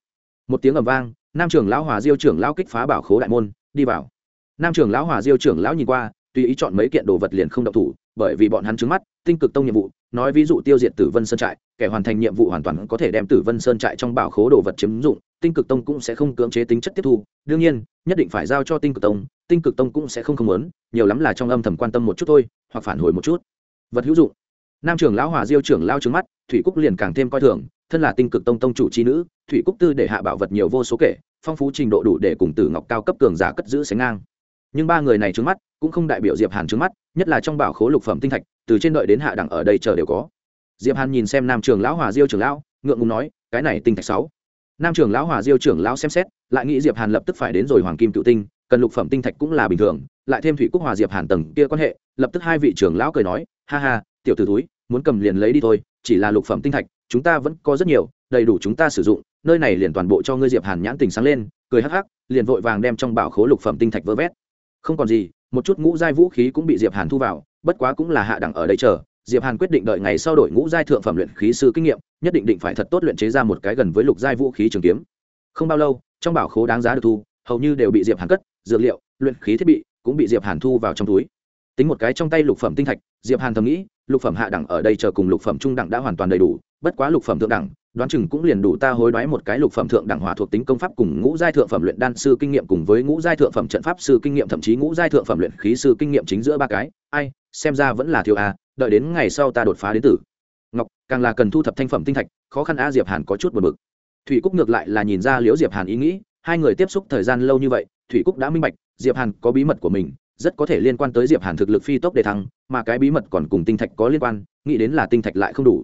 Một tiếng ầm vang, nam trưởng lão hòa diêu trưởng lão kích phá bảo khố đại môn, đi vào. Nam trưởng lão hòa diêu trưởng lão nhìn qua, tùy ý chọn mấy kiện đồ vật liền không động thủ, bởi vì bọn hắn trứng mắt, tinh cực tông nhiệm vụ nói ví dụ tiêu diệt tử vân sơn trại kẻ hoàn thành nhiệm vụ hoàn toàn có thể đem tử vân sơn trại trong bảo khố đồ vật chiếm dụng tinh cực tông cũng sẽ không cưỡng chế tính chất tiếp thu. Đương nhiên nhất định phải giao cho tinh cực tông tinh cực tông cũng sẽ không không muốn, nhiều lắm là trong âm thầm quan tâm một chút thôi hoặc phản hồi một chút. Vật hữu dụng. Nam trưởng lão hòa diêu trưởng lao trứng mắt thủy cúc liền càng thêm coi thường thân là tinh cực tông tông chủ c h i nữ thủy cúc tư để hạ bảo vật nhiều vô số kể phong phú trình độ đủ để cùng tử ngọc cao cấp cường giả cất giữ sánh ngang. Nhưng ba người này trứng mắt cũng không đại biểu diệp hàn trứng mắt nhất là trong bảo khố lục phẩm tinh thạch từ trên đợi đến hạ đẳng ở đây chờ đều có. Diệp hàn nhìn xem nam trường lão hòa diêu trưởng lão, ngượng ngùng nói, cái này tinh thạch sáu. Nam trưởng lão hòa diêu trưởng lão xem xét, lại nghĩ diệp hàn lập tức phải đến rồi hoàng kim cựu tinh, cần lục phẩm tinh thạch cũng là bình thường, lại thêm thủy quốc hòa diệp hàn tầng kia quan hệ, lập tức hai vị trưởng lão cười nói, ha ha, tiểu tử túi muốn cầm liền lấy đi thôi, chỉ là lục phẩm tinh thạch, chúng ta vẫn có rất nhiều, đầy đủ chúng ta sử dụng, nơi này liền toàn bộ cho ngươi diệp hàn nhãn tình sáng lên, cười hắc hắc, liền vội vàng đem trong bảo khố lục phẩm tinh thạch vơ vét. Không còn gì, một chút ngũ giai vũ khí cũng bị diệp hàn thu vào bất quá cũng là hạ đẳng ở đây chờ, diệp hàn quyết định đợi ngày sau đổi ngũ giai thượng phẩm luyện khí sư kinh nghiệm, nhất định định phải thật tốt luyện chế ra một cái gần với lục giai vũ khí trường kiếm. Không bao lâu, trong bảo khố đáng giá được thu, hầu như đều bị diệp hàn cất, dược liệu, luyện khí thiết bị cũng bị diệp hàn thu vào trong túi. Tính một cái trong tay lục phẩm tinh thạch, diệp hàn thầm nghĩ, lục phẩm hạ đẳng ở đây chờ cùng lục phẩm trung đẳng đã hoàn toàn đầy đủ, bất quá lục phẩm thượng đẳng, đoán chừng cũng liền đủ ta hối đoái một cái lục phẩm thượng đẳng hỏa thuộc tính công pháp cùng ngũ giai thượng phẩm luyện đan sư kinh nghiệm cùng với ngũ giai thượng phẩm trận pháp sư kinh nghiệm, thậm chí ngũ giai thượng phẩm luyện khí sư kinh nghiệm chính giữa ba cái. Ai xem ra vẫn là thiếu a, đợi đến ngày sau ta đột phá đến tử. Ngọc, càng là cần thu thập thanh phẩm tinh thạch, khó khăn a diệp hàn có chút buồn bực. Thủy cúc ngược lại là nhìn ra liễu diệp hàn ý nghĩ, hai người tiếp xúc thời gian lâu như vậy, thủy cúc đã minh bạch, diệp hàn có bí mật của mình, rất có thể liên quan tới diệp hàn thực lực phi tốc để thăng, mà cái bí mật còn cùng tinh thạch có liên quan, nghĩ đến là tinh thạch lại không đủ.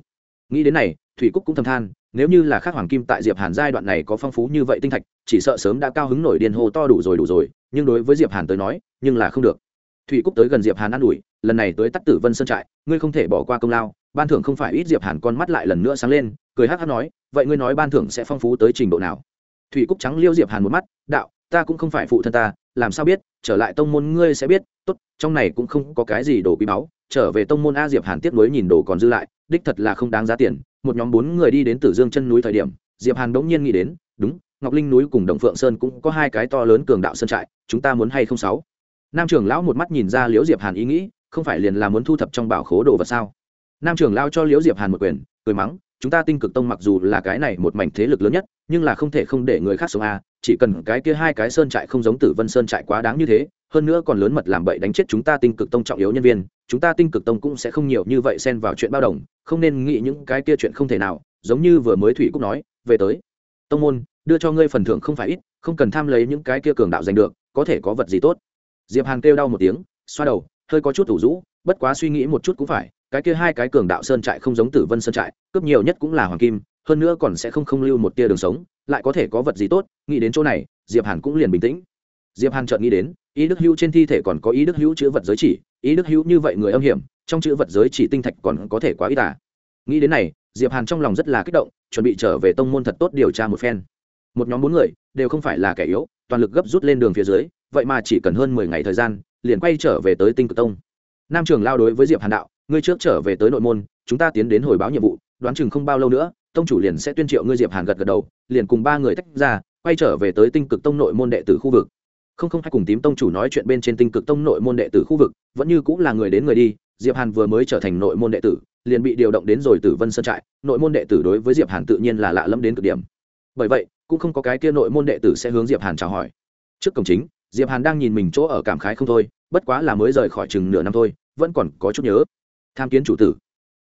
Nghĩ đến này, thủy cúc cũng thầm than, nếu như là khác hoàng kim tại diệp hàn giai đoạn này có phong phú như vậy tinh thạch, chỉ sợ sớm đã cao hứng nổi điên hô to đủ rồi đủ rồi, nhưng đối với diệp hàn tới nói, nhưng là không được thủy cúc tới gần diệp hàn an ủi, lần này tới tắc tử vân sơn trại, ngươi không thể bỏ qua công lao, ban thưởng không phải ít. Diệp hàn con mắt lại lần nữa sáng lên, cười hắc hắc nói, vậy ngươi nói ban thưởng sẽ phong phú tới trình độ nào? Thủy cúc trắng liêu diệp hàn một mắt, đạo, ta cũng không phải phụ thân ta, làm sao biết, trở lại tông môn ngươi sẽ biết, tốt, trong này cũng không có cái gì đồ quý báu, trở về tông môn a diệp hàn tiếp nối nhìn đồ còn dư lại, đích thật là không đáng giá tiền. Một nhóm bốn người đi đến tử dương chân núi thời điểm, diệp hàn đống nhiên nghĩ đến, đúng, ngọc linh núi cùng đồng phượng sơn cũng có hai cái to lớn cường đạo sơn trại, chúng ta muốn hay không sáu? Nam trưởng lão một mắt nhìn ra liễu diệp hàn ý nghĩ, không phải liền là muốn thu thập trong bảo khố đồ vật sao? Nam trưởng lão cho liễu diệp hàn một quyền, cười mắng, chúng ta tinh cực tông mặc dù là cái này một mảnh thế lực lớn nhất, nhưng là không thể không để người khác sống a chỉ cần cái kia hai cái sơn trại không giống tử vân sơn trại quá đáng như thế, hơn nữa còn lớn mật làm bậy đánh chết chúng ta tinh cực tông trọng yếu nhân viên, chúng ta tinh cực tông cũng sẽ không nhiều như vậy xen vào chuyện bao đồng, không nên nghĩ những cái kia chuyện không thể nào. Giống như vừa mới thủy cúc nói, về tới, tông môn, đưa cho ngươi phần thưởng không phải ít, không cần tham lấy những cái kia cường đạo giành được, có thể có vật gì tốt diệp hàn kêu đau một tiếng, xoa đầu, hơi có chút thủ rũ, bất quá suy nghĩ một chút cũng phải, cái kia hai cái cường đạo sơn trại không giống tử vân sơn trại, cướp nhiều nhất cũng là hoàng kim, hơn nữa còn sẽ không không lưu một tia đường sống, lại có thể có vật gì tốt, nghĩ đến chỗ này, diệp hàn cũng liền bình tĩnh diệp hàn chợt nghĩ đến, ý đức hữu trên thi thể còn có ý đức hữu chữ vật giới chỉ, ý đức hữu như vậy người âm hiểm, trong chữ vật giới chỉ tinh thạch còn có thể quá ít à. nghĩ đến này, diệp hàn trong lòng rất là kích động, chuẩn bị trở về tông môn thật tốt điều tra một phen một nhóm bốn người, đều không phải là kẻ yếu, toàn lực gấp rút lên đường phía dưới vậy mà chỉ cần hơn mười ngày thời gian, liền quay trở về tới tinh cực tông. Nam trường lao đối với diệp hàn đạo, ngươi trước trở về tới nội môn, chúng ta tiến đến hồi báo nhiệm vụ, đoán chừng không bao lâu nữa, tông chủ liền sẽ tuyên triệu ngươi diệp hàn gật gật đầu, liền cùng ba người tách ra, quay trở về tới tinh cực tông nội môn đệ tử khu vực. Không không hay cùng tím tông chủ nói chuyện bên trên tinh cực tông nội môn đệ tử khu vực, vẫn như cũng là người đến người đi, diệp hàn vừa mới trở thành nội môn đệ tử, liền bị điều động đến rồi tử vân sơn trại, nội môn đệ tử đối với diệp hàn tự nhiên là lạ lẫm đến cực điểm. Bởi vậy, cũng không có cái kia nội môn đệ tử sẽ hướng diệp hàn chào hỏi. Trước cổng chính diệp hàn đang nhìn mình chỗ ở cảm khái không thôi, bất quá là mới rời khỏi chừng nửa năm thôi, vẫn còn có chút nhớ. Tham kiến chủ tử.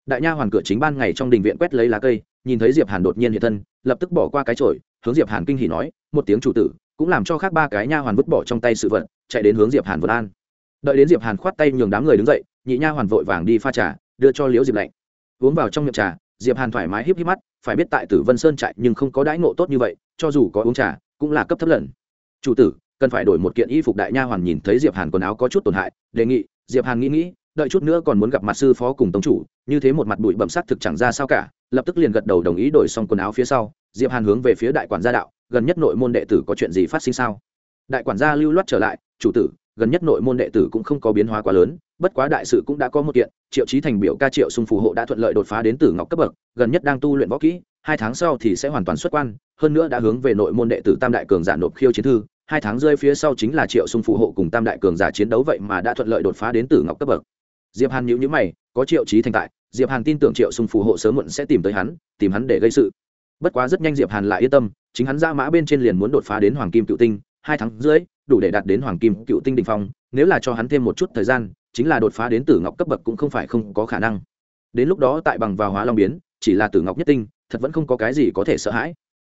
Đại nha hoàn cửa chính ban ngày trong đình viện quét lấy lá cây, nhìn thấy diệp hàn đột nhiên hiện thân, lập tức bỏ qua cái chổi, hướng diệp hàn kinh hỉ nói, một tiếng chủ tử, cũng làm cho khác ba cái nha hoàn vứt bỏ trong tay sự vật, chạy đến hướng diệp hàn vượt an. Đợi đến diệp hàn khoát tay nhường đám người đứng dậy, nhị nha hoàn vội vàng đi pha trà, đưa cho liễu diệp lạnh uống vào trong miệng trà, diệp hàn thoải mái híp híp mắt, phải biết tại tử vân sơn trại nhưng không có đãi ngộ tốt như vậy, cho dù có uống trà, cũng là cấp thấp lần. Chủ tử cần phải đổi một kiện y phục đại nha hoàn nhìn thấy diệp hàn quần áo có chút tổn hại, đề nghị, diệp hàn nghĩ nghĩ, đợi chút nữa còn muốn gặp mặt sư phó cùng tông chủ, như thế một mặt bụi bẩm sắc thực chẳng ra sao cả. Lập tức liền gật đầu đồng ý đổi xong quần áo phía sau, diệp hàn hướng về phía đại quản gia đạo, gần nhất nội môn đệ tử có chuyện gì phát sinh sao? Đại quản gia lưu loát trở lại, chủ tử, gần nhất nội môn đệ tử cũng không có biến hóa quá lớn, bất quá đại sự cũng đã có một kiện, triệu chí thành biểu ca triệu sung phù hộ đã thuận lợi đột phá đến tử ngọc cấp bậc, gần nhất đang tu luyện võ kỹ hai tháng sau thì sẽ hoàn toàn xuất quan, hơn nữa đã hướng về nội môn đệ tử tam đại cường giả nộp khiêu chiến thư. Hai tháng rơi phía sau chính là triệu sung phụ hộ cùng tam đại cường giả chiến đấu vậy mà đã thuận lợi đột phá đến tử ngọc cấp bậc. Diệp hàn nhíu nhíu mày, có triệu trí thành tại, diệp hàn tin tưởng triệu sung phụ hộ sớm muộn sẽ tìm tới hắn, tìm hắn để gây sự. Bất quá rất nhanh diệp hàn lại yên tâm, chính hắn ra mã bên trên liền muốn đột phá đến hoàng kim cựu tinh. Hai tháng rưỡi, đủ để đạt đến hoàng kim cựu tinh đỉnh phong, nếu là cho hắn thêm một chút thời gian, chính là đột phá đến tử ngọc cấp bậc cũng không phải không có khả năng. Đến lúc đó tại bằng vào hóa long biến, chỉ là tử ngọc nhất tinh thật vẫn không có cái gì có thể sợ hãi.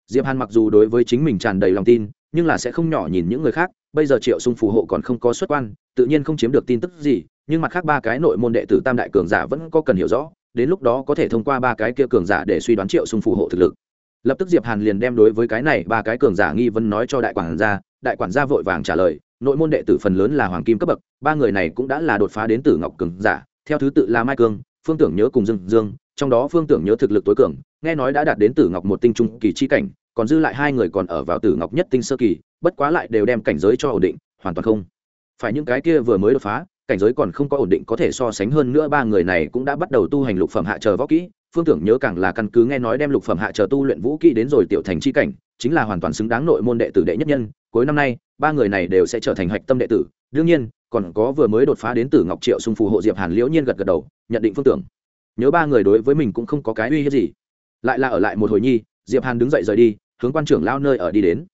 Diệp hàn mặc dù đối với chính mình tràn đầy lòng tin, nhưng là sẽ không nhỏ nhìn những người khác, bây giờ triệu sung phù hộ còn không có xuất quan, tự nhiên không chiếm được tin tức gì, nhưng mặt khác ba cái nội môn đệ tử tam đại cường giả vẫn có cần hiểu rõ, đến lúc đó có thể thông qua ba cái kia cường giả để suy đoán triệu sung phù hộ thực lực. Lập tức diệp hàn liền đem đối với cái này ba cái cường giả nghi vấn nói cho đại quản gia, đại quản gia vội vàng trả lời, nội môn đệ tử phần lớn là hoàng kim cấp bậc, ba người này cũng đã là đột phá đến tử ngọc cường giả, theo thứ tự là mai cương, phương tưởng nhớ cùng dương dương, trong đó phương tưởng nhớ thực lực tối cường nghe nói đã đạt đến tử ngọc một tinh trung kỳ chi cảnh, còn dư lại hai người còn ở vào tử ngọc nhất tinh sơ kỳ, bất quá lại đều đem cảnh giới cho ổn định, hoàn toàn không. Phải những cái kia vừa mới đột phá, cảnh giới còn không có ổn định có thể so sánh hơn nữa ba người này cũng đã bắt đầu tu hành lục phẩm hạ chờ võ kỹ, phương tưởng nhớ càng là căn cứ nghe nói đem lục phẩm hạ chờ tu luyện vũ kỹ đến rồi tiểu thành chi cảnh, chính là hoàn toàn xứng đáng nội môn đệ tử đệ nhất nhân, cuối năm nay, ba người này đều sẽ trở thành hạch tâm đệ tử. Đương nhiên, còn có vừa mới đột phá đến tử ngọc triệu xung phù hộ diệp hàn liễu nhiên gật gật đầu, nhận định phương tưởng. Nhớ ba người đối với mình cũng không có cái uy hiếp gì lại là ở lại một hồi nhi, diệp hàn đứng dậy rời đi, hướng quan trưởng lão nơi ở đi đến.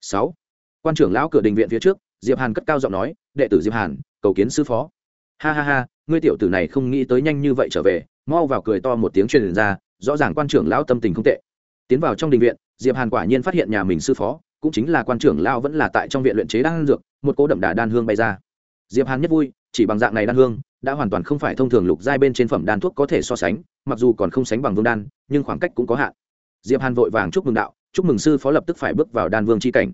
Sáu. Quan trưởng lão cửa đình viện phía trước, diệp hàn cất cao giọng nói, đệ tử diệp hàn, cầu kiến sư phó. Ha ha ha, ngươi tiểu tử này không nghĩ tới nhanh như vậy trở về, mau vào cười to một tiếng truyền ra, rõ ràng quan trưởng lão tâm tình không tệ. Tiến vào trong đình viện, diệp hàn quả nhiên phát hiện nhà mình sư phó, cũng chính là quan trưởng lão vẫn là tại trong viện luyện chế đan dược, một cỗ đậm đà đan hương bay ra. Diệp hàn nhất vui, chỉ bằng dạng này đan hương đã hoàn toàn không phải thông thường lục giai bên trên phẩm đan thuốc có thể so sánh, mặc dù còn không sánh bằng vương đan, nhưng khoảng cách cũng có hạn. Diệp hàn vội vàng chúc mừng đạo, chúc mừng sư phó lập tức phải bước vào đan vương chi cảnh.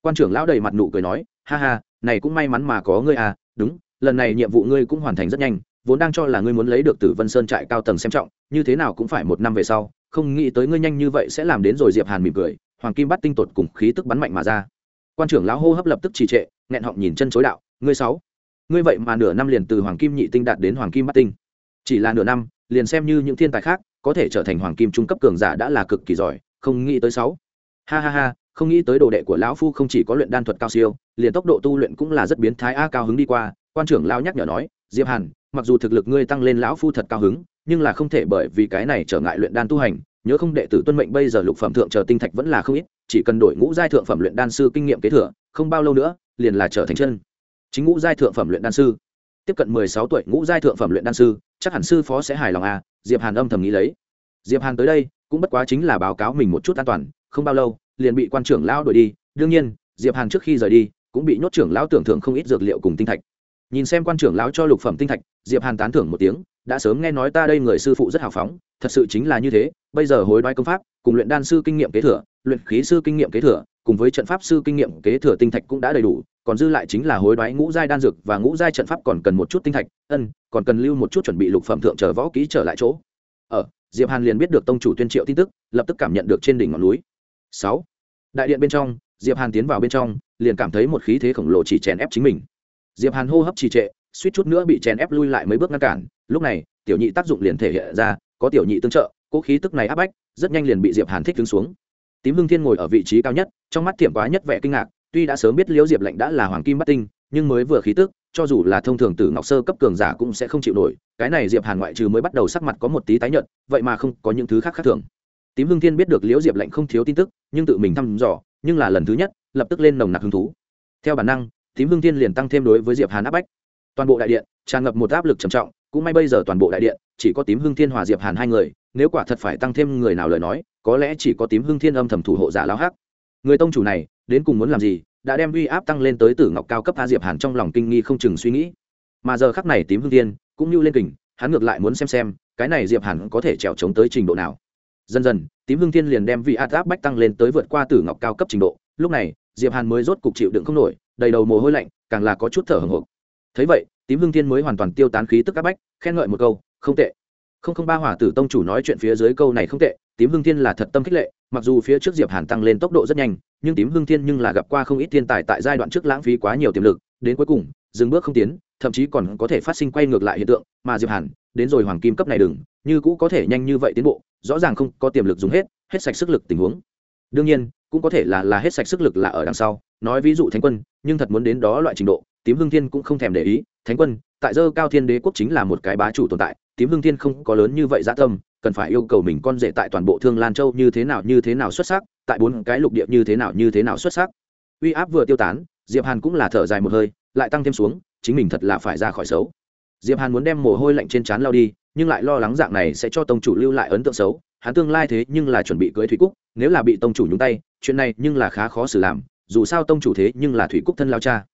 Quan trưởng lão đầy mặt nụ cười nói, ha ha, này cũng may mắn mà có ngươi à đúng, lần này nhiệm vụ ngươi cũng hoàn thành rất nhanh, vốn đang cho là ngươi muốn lấy được tử vân sơn trại cao tầng xem trọng, như thế nào cũng phải một năm về sau, không nghĩ tới ngươi nhanh như vậy sẽ làm đến rồi. Diệp hàn mỉm cười, hoàng kim bắt tinh tột cùng khí tức bắn mạnh mà ra. Quan trưởng lão hô hấp lập tức trì trệ, nghẹn họng nhìn chân chối đạo, ngươi sáu ngươi vậy mà nửa năm liền từ hoàng kim nhị tinh đạt đến hoàng kim bát tinh. Chỉ là nửa năm, liền xem như những thiên tài khác, có thể trở thành hoàng kim trung cấp cường giả đã là cực kỳ giỏi, không nghĩ tới sáu. Ha ha ha, không nghĩ tới đồ đệ của lão phu không chỉ có luyện đan thuật cao siêu, liền tốc độ tu luyện cũng là rất biến thái a cao hứng đi qua, quan trưởng lão nhắc nhở nói, diệp hàn, mặc dù thực lực ngươi tăng lên lão phu thật cao hứng, nhưng là không thể bởi vì cái này trở ngại luyện đan tu hành, nhớ không đệ tử tuân mệnh bây giờ lục phẩm thượng chờ tinh thạch vẫn là không ít, chỉ cần đổi ngũ giai thượng phẩm luyện đan sư kinh nghiệm kế thừa, không bao lâu nữa, liền là trở thành chân chính ngũ giai thượng phẩm luyện đan sư. Tiếp cận mười sáu tuổi ngũ giai thượng phẩm luyện đan sư, chắc hẳn sư phó sẽ hài lòng à diệp hàn âm thầm nghĩ lấy. Diệp hàn tới đây, cũng bất quá chính là báo cáo mình một chút an toàn, không bao lâu, liền bị quan trưởng lão đuổi đi. Đương nhiên, diệp hàn trước khi rời đi, cũng bị nhốt trưởng lão tưởng thưởng không ít dược liệu cùng tinh thạch. Nhìn xem quan trưởng lão cho lục phẩm tinh thạch, diệp hàn tán thưởng một tiếng, đã sớm nghe nói ta đây người sư phụ rất hào phóng, thật sự chính là như thế, bây giờ hối đoái công pháp, cùng luyện đan sư kinh nghiệm kế thừa, luyện khí sư kinh nghiệm kế thừa, cùng với trận pháp sư kinh nghiệm kế thừa tinh thạch cũng đã đầy đủ còn dư lại chính là hối đoái ngũ giai đan dược và ngũ giai trận pháp còn cần một chút tinh thạch, ân, còn cần lưu một chút chuẩn bị lục phẩm thượng chờ võ kỹ trở lại chỗ. Ở, diệp hàn liền biết được tông chủ tuyên triệu tin tức, lập tức cảm nhận được trên đỉnh ngọn núi. Sáu, đại điện bên trong, diệp hàn tiến vào bên trong, liền cảm thấy một khí thế khổng lồ chỉ chèn ép chính mình. Diệp hàn hô hấp trì trệ, suýt chút nữa bị chèn ép lui lại mấy bước ngăn cản, lúc này, tiểu nhị tác dụng liền thể hiện ra, có tiểu nhị tương trợ cỗ khí tức này áp bách, rất nhanh liền bị diệp hàn thích đứng xuống. Tím hưng thiên ngồi ở vị trí cao nhất, trong mắt thiểm quá nhất vẻ kinh ngạc tuy đã sớm biết liễu diệp lệnh đã là hoàng kim bắt tinh, nhưng mới vừa khí tức, cho dù là thông thường tử ngọc sơ cấp cường giả cũng sẽ không chịu nổi. Cái này diệp hàn ngoại trừ mới bắt đầu sắc mặt có một tí tái nhợt, vậy mà không có những thứ khác khác thường. Tím Hương thiên biết được liễu diệp lệnh không thiếu tin tức, nhưng tự mình thăm dò, nhưng là lần thứ nhất, lập tức lên nồng nặc hứng thú. Theo bản năng, tím Hương thiên liền tăng thêm đối với diệp hàn áp bách. Toàn bộ đại điện tràn ngập một áp lực trầm trọng, cũng may bây giờ toàn bộ đại điện chỉ có tím Hương thiên hòa diệp hàn hai người, nếu quả thật phải tăng thêm người nào lời nói, có lẽ chỉ có tím Hương thiên âm thầm thủ hộ giả lao hắc. Người tông chủ này đến cùng muốn làm gì, đã đem uy áp tăng lên tới tử ngọc cao cấp a diệp hàn trong lòng kinh nghi không chừng suy nghĩ. Mà giờ khắc này tím hương thiên cũng như lên kình, hắn ngược lại muốn xem xem, cái này diệp hàn có thể trèo chống tới trình độ nào. Dần dần, tím hương thiên liền đem vị áp áp bách tăng lên tới vượt qua tử ngọc cao cấp trình độ. Lúc này, diệp hàn mới rốt cục chịu đựng không nổi, đầy đầu mồ hôi lạnh, càng là có chút thở hổn hộc thấy vậy, tím hương thiên mới hoàn toàn tiêu tán khí tức áp bách, khen ngợi một câu, không tệ. Không không ba hỏa tử tông chủ nói chuyện phía dưới câu này không tệ, tím hương thiên là thật tâm khích lệ mặc dù phía trước diệp hàn tăng lên tốc độ rất nhanh, nhưng tím hưng thiên nhưng là gặp qua không ít thiên tài tại giai đoạn trước lãng phí quá nhiều tiềm lực, đến cuối cùng, dừng bước không tiến, thậm chí còn có thể phát sinh quay ngược lại hiện tượng, mà diệp hàn, đến rồi hoàng kim cấp này đừng, như cũ có thể nhanh như vậy tiến bộ, rõ ràng không có tiềm lực dùng hết hết sạch sức lực tình huống. Đương nhiên, cũng có thể là là hết sạch sức lực là ở đằng sau, nói ví dụ thánh quân, nhưng thật muốn đến đó loại trình độ, tím hưng thiên cũng không thèm để ý, thánh quân, tại dơ cao thiên đế quốc chính là một cái bá chủ tồn tại, tím hưng thiên không có lớn như vậy dã tâm cần phải yêu cầu mình con rể tại toàn bộ thương lan châu như thế nào, như thế nào xuất sắc, tại bốn cái lục địa như thế nào, như thế nào xuất sắc. Uy áp vừa tiêu tán, diệp hàn cũng là thở dài một hơi, lại tăng thêm xuống, chính mình thật là phải ra khỏi xấu. Diệp hàn muốn đem mồ hôi lạnh trên trán lao đi, nhưng lại lo lắng dạng này sẽ cho tông chủ lưu lại ấn tượng xấu. Hắn tương lai thế nhưng là chuẩn bị cưới thủy cúc, nếu là bị tông chủ nhúng tay, chuyện này nhưng là khá khó xử làm, dù sao tông chủ thế nhưng là thủy cúc thân lao cha.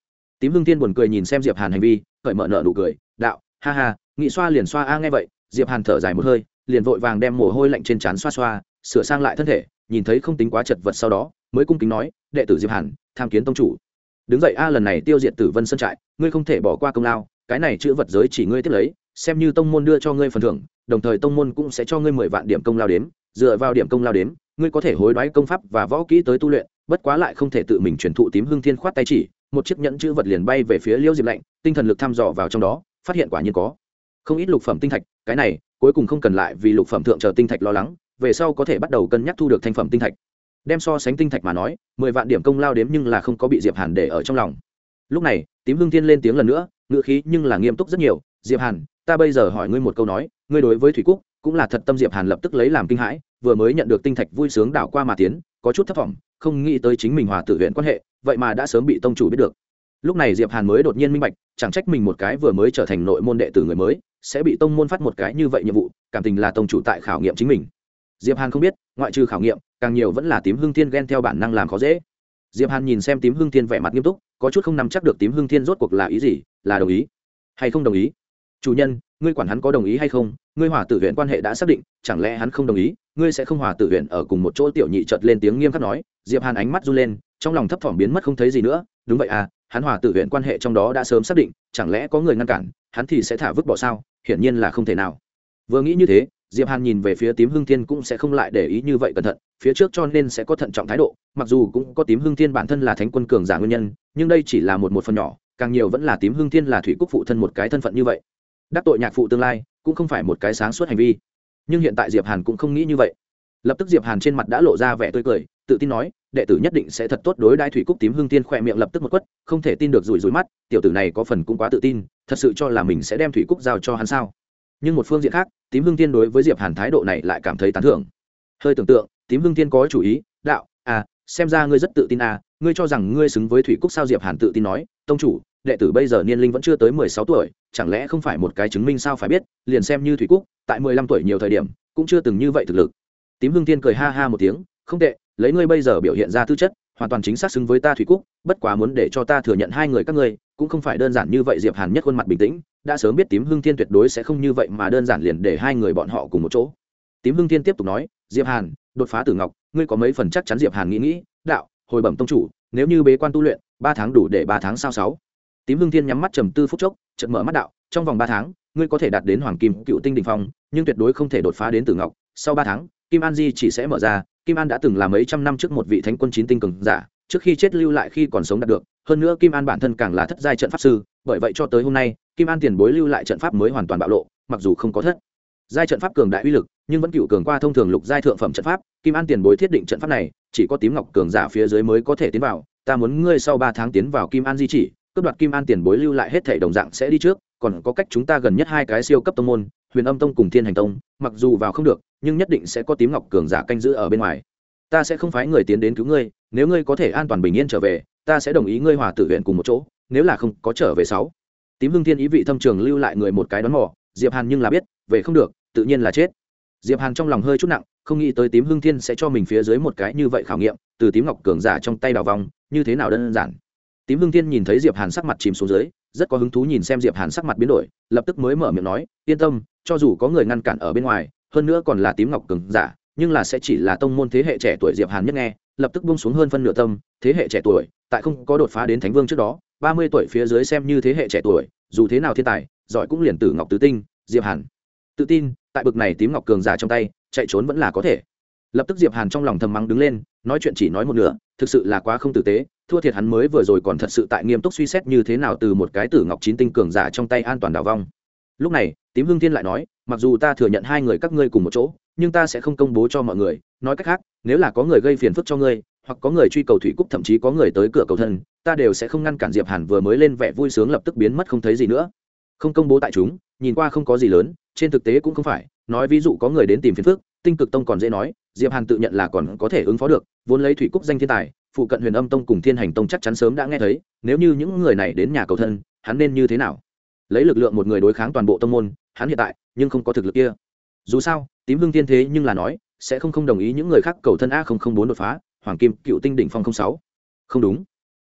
Tím hương tiên buồn cười nhìn xem diệp hàn hành vi, cởi mở nợ nụ cười, đạo, ha ha, nghị xoa liền xoa a, nghe vậy. Diệp hàn thở dài một hơi liền vội vàng đem mồ hôi lạnh trên trán xoa xoa, sửa sang lại thân thể, nhìn thấy không tính quá chật vật sau đó, mới cung kính nói, đệ tử diệp hàn, tham kiến tông chủ. Đứng dậy a, lần này tiêu diệt tử vân sơn trại, ngươi không thể bỏ qua công lao, cái này chữ vật giới chỉ ngươi tiếp lấy, xem như tông môn đưa cho ngươi phần thưởng, đồng thời tông môn cũng sẽ cho ngươi mười vạn điểm công lao đếm, dựa vào điểm công lao đếm, ngươi có thể hối đoái công pháp và võ kỹ tới tu luyện, bất quá lại không thể tự mình truyền thụ tím hương thiên khoát tay chỉ, một chiếc nhẫn chữ vật liền bay về phía liêu diệp lạnh, tinh thần lực thăm dò vào trong đó, phát hiện quả nhiên có không ít lục phẩm tinh thạch, cái này, cuối cùng không cần lại vì lục phẩm thượng chờ tinh thạch lo lắng, về sau có thể bắt đầu cân nhắc thu được thành phẩm tinh thạch. Đem so sánh tinh thạch mà nói, mười vạn điểm công lao đếm nhưng là không có bị diệp hàn để ở trong lòng. Lúc này, tím hương thiên lên tiếng lần nữa, ngữ khí nhưng là nghiêm túc rất nhiều, diệp hàn, ta bây giờ hỏi ngươi một câu nói, ngươi đối với thủy cúc, cũng là thật tâm diệp hàn lập tức lấy làm kinh hãi, vừa mới nhận được tinh thạch vui sướng đảo qua mà tiến, có chút thất vọng không nghĩ tới chính mình hòa tử huyện quan hệ, vậy mà đã sớm bị tông chủ biết được. Lúc này diệp hàn mới đột nhiên minh bạch, chẳng trách mình một cái vừa mới trở thành nội môn đệ tử người mới sẽ bị tông môn phát một cái như vậy nhiệm vụ, cảm tình là tông chủ tại khảo nghiệm chính mình. Diệp hàn không biết, ngoại trừ khảo nghiệm, càng nhiều vẫn là tím Hương thiên ghen theo bản năng làm khó dễ. Diệp hàn nhìn xem tím Hương thiên vẻ mặt nghiêm túc, có chút không nắm chắc được tím Hương thiên rốt cuộc là ý gì, là đồng ý hay không đồng ý. Chủ nhân, ngươi quản hắn có đồng ý hay không, ngươi hòa tử huyện quan hệ đã xác định, chẳng lẽ hắn không đồng ý, ngươi sẽ không hòa tử huyện ở cùng một chỗ? Tiểu nhị chợt lên tiếng nghiêm khắc nói. Diệp hàn ánh mắt run lên, trong lòng thấp thỏm biến mất không thấy gì nữa. Đúng vậy à hắn hòa tử huyện quan hệ trong đó đã sớm xác định, chẳng lẽ có người ngăn cản, hắn thì sẽ thả vứt bỏ sao? Hiển nhiên là không thể nào. Vừa nghĩ như thế, diệp hàn nhìn về phía tím hưng thiên cũng sẽ không lại để ý như vậy cẩn thận, phía trước cho nên sẽ có thận trọng thái độ, mặc dù cũng có tím hưng thiên bản thân là thánh quân cường giả nguyên nhân, nhưng đây chỉ là một một phần nhỏ, càng nhiều vẫn là tím hưng thiên là thủy quốc phụ thân một cái thân phận như vậy. Đắc tội nhạc phụ tương lai, cũng không phải một cái sáng suốt hành vi. Nhưng hiện tại diệp hàn cũng không nghĩ như vậy. Lập tức diệp hàn trên mặt đã lộ ra vẻ tươi cười tự tin nói, đệ tử nhất định sẽ thật tốt đối đãi thủy cúc tím hương tiên khỏe miệng lập tức một quất, không thể tin được rủi rủi mắt, tiểu tử này có phần cũng quá tự tin, thật sự cho là mình sẽ đem thủy cúc giao cho hắn sao? Nhưng một phương diện khác, tím hương tiên đối với diệp hàn thái độ này lại cảm thấy tán thưởng. Hơi tưởng tượng, tím hương tiên có chủ ý, đạo à xem ra ngươi rất tự tin à ngươi cho rằng ngươi xứng với thủy cúc sao? Diệp hàn tự tin nói, tông chủ, đệ tử bây giờ niên linh vẫn chưa tới mười sáu tuổi, chẳng lẽ không phải một cái chứng minh sao phải biết, liền xem như thủy cúc, tại mười lăm tuổi nhiều thời điểm, cũng chưa từng như vậy thực lực. Tím hương tiên cười ha ha một tiếng, không tệ lấy ngươi bây giờ biểu hiện ra tư chất, hoàn toàn chính xác xứng với ta thủy cúc, bất quá muốn để cho ta thừa nhận hai người các ngươi, cũng không phải đơn giản như vậy, diệp hàn nhất khuôn mặt bình tĩnh, đã sớm biết tím hưng thiên tuyệt đối sẽ không như vậy mà đơn giản liền để hai người bọn họ cùng một chỗ. Tím hưng thiên tiếp tục nói, diệp hàn, đột phá tử ngọc, ngươi có mấy phần chắc chắn diệp hàn nghĩ nghĩ, đạo, hồi bẩm tông chủ, nếu như bế quan tu luyện, ba tháng đủ để ba tháng sao sáu. Tím hưng thiên nhắm mắt trầm tư phút chốc, chợt mở mắt đạo, trong vòng ba tháng, ngươi có thể đạt đến hoàng kim cựu tinh đình phong, nhưng tuyệt đối không thể đột phá đến tử ngọc, sau ba tháng, kim an di chỉ sẽ mở ra kim an đã từng là mấy trăm năm trước một vị thánh quân chín tinh cường giả, trước khi chết lưu lại khi còn sống đạt được, hơn nữa kim an bản thân càng là thất giai trận pháp sư, bởi vậy cho tới hôm nay, kim an tiền bối lưu lại trận pháp mới hoàn toàn bạo lộ, mặc dù không có thất giai trận pháp cường đại uy lực, nhưng vẫn cựu cường qua thông thường lục giai thượng phẩm trận pháp, kim an tiền bối thiết định trận pháp này, chỉ có tím ngọc cường giả phía dưới mới có thể tiến vào, ta muốn ngươi sau ba tháng tiến vào kim an di chỉ, cướp đoạt kim an tiền bối lưu lại hết thể đồng dạng sẽ đi trước còn có cách chúng ta gần nhất hai cái siêu cấp tông môn, huyền âm tông cùng thiên hành tông, mặc dù vào không được, nhưng nhất định sẽ có tím ngọc cường giả canh giữ ở bên ngoài. Ta sẽ không phái người tiến đến cứu ngươi, nếu ngươi có thể an toàn bình yên trở về, ta sẽ đồng ý ngươi hòa tử huyện cùng một chỗ, nếu là không, có trở về sáu. Tím hưng thiên ý vị thâm trường lưu lại người một cái đón mỏ diệp hàn nhưng là biết, về không được, tự nhiên là chết. Diệp hàn trong lòng hơi chút nặng, không nghĩ tới tím hưng thiên sẽ cho mình phía dưới một cái như vậy khảo nghiệm, từ tím ngọc cường giả trong tay đào vòng như thế nào đơn giản. Tím hưng thiên nhìn thấy diệp hàn sắc mặt chìm xuống dưới rất có hứng thú nhìn xem diệp hàn sắc mặt biến đổi, lập tức mới mở miệng nói, yên tâm, cho dù có người ngăn cản ở bên ngoài, hơn nữa còn là tím ngọc cường giả, nhưng là sẽ chỉ là tông môn thế hệ trẻ tuổi diệp hàn nhất nghe, lập tức buông xuống hơn phân nửa tâm, thế hệ trẻ tuổi, tại không có đột phá đến thánh vương trước đó, ba mươi tuổi phía dưới xem như thế hệ trẻ tuổi, dù thế nào thiên tài, giỏi cũng liền tử ngọc tứ tinh, diệp hàn. Tự tin, tại bực này tím ngọc cường giả trong tay, chạy trốn vẫn là có thể. Lập tức diệp hàn trong lòng thầm mắng đứng lên, nói chuyện chỉ nói một nửa, thực sự là quá không tử tế thua thiệt hắn mới vừa rồi còn thật sự tại nghiêm túc suy xét như thế nào từ một cái tử ngọc chín tinh cường giả trong tay an toàn đào vong. Lúc này, tím hương thiên lại nói, mặc dù ta thừa nhận hai người các ngươi cùng một chỗ, nhưng ta sẽ không công bố cho mọi người. Nói cách khác, nếu là có người gây phiền phức cho ngươi, hoặc có người truy cầu thủy cúc, thậm chí có người tới cửa cầu thân, ta đều sẽ không ngăn cản diệp hàn vừa mới lên vẻ vui sướng lập tức biến mất không thấy gì nữa. Không công bố tại chúng, nhìn qua không có gì lớn, trên thực tế cũng không phải. Nói ví dụ có người đến tìm phiền phức, tinh cực tông còn dễ nói diệp hàn tự nhận là còn có thể ứng phó được, vốn lấy thủy cúc danh thiên tài, phụ cận huyền âm tông cùng thiên hành tông chắc chắn sớm đã nghe thấy, nếu như những người này đến nhà cầu thân, hắn nên như thế nào? Lấy lực lượng một người đối kháng toàn bộ tông môn, hắn hiện tại, nhưng không có thực lực kia. Dù sao, tím hương thiên thế nhưng là nói, sẽ không không đồng ý những người khác cầu thân a không không bốn đột phá, hoàng kim cựu tinh đỉnh phong không sáu. Không đúng.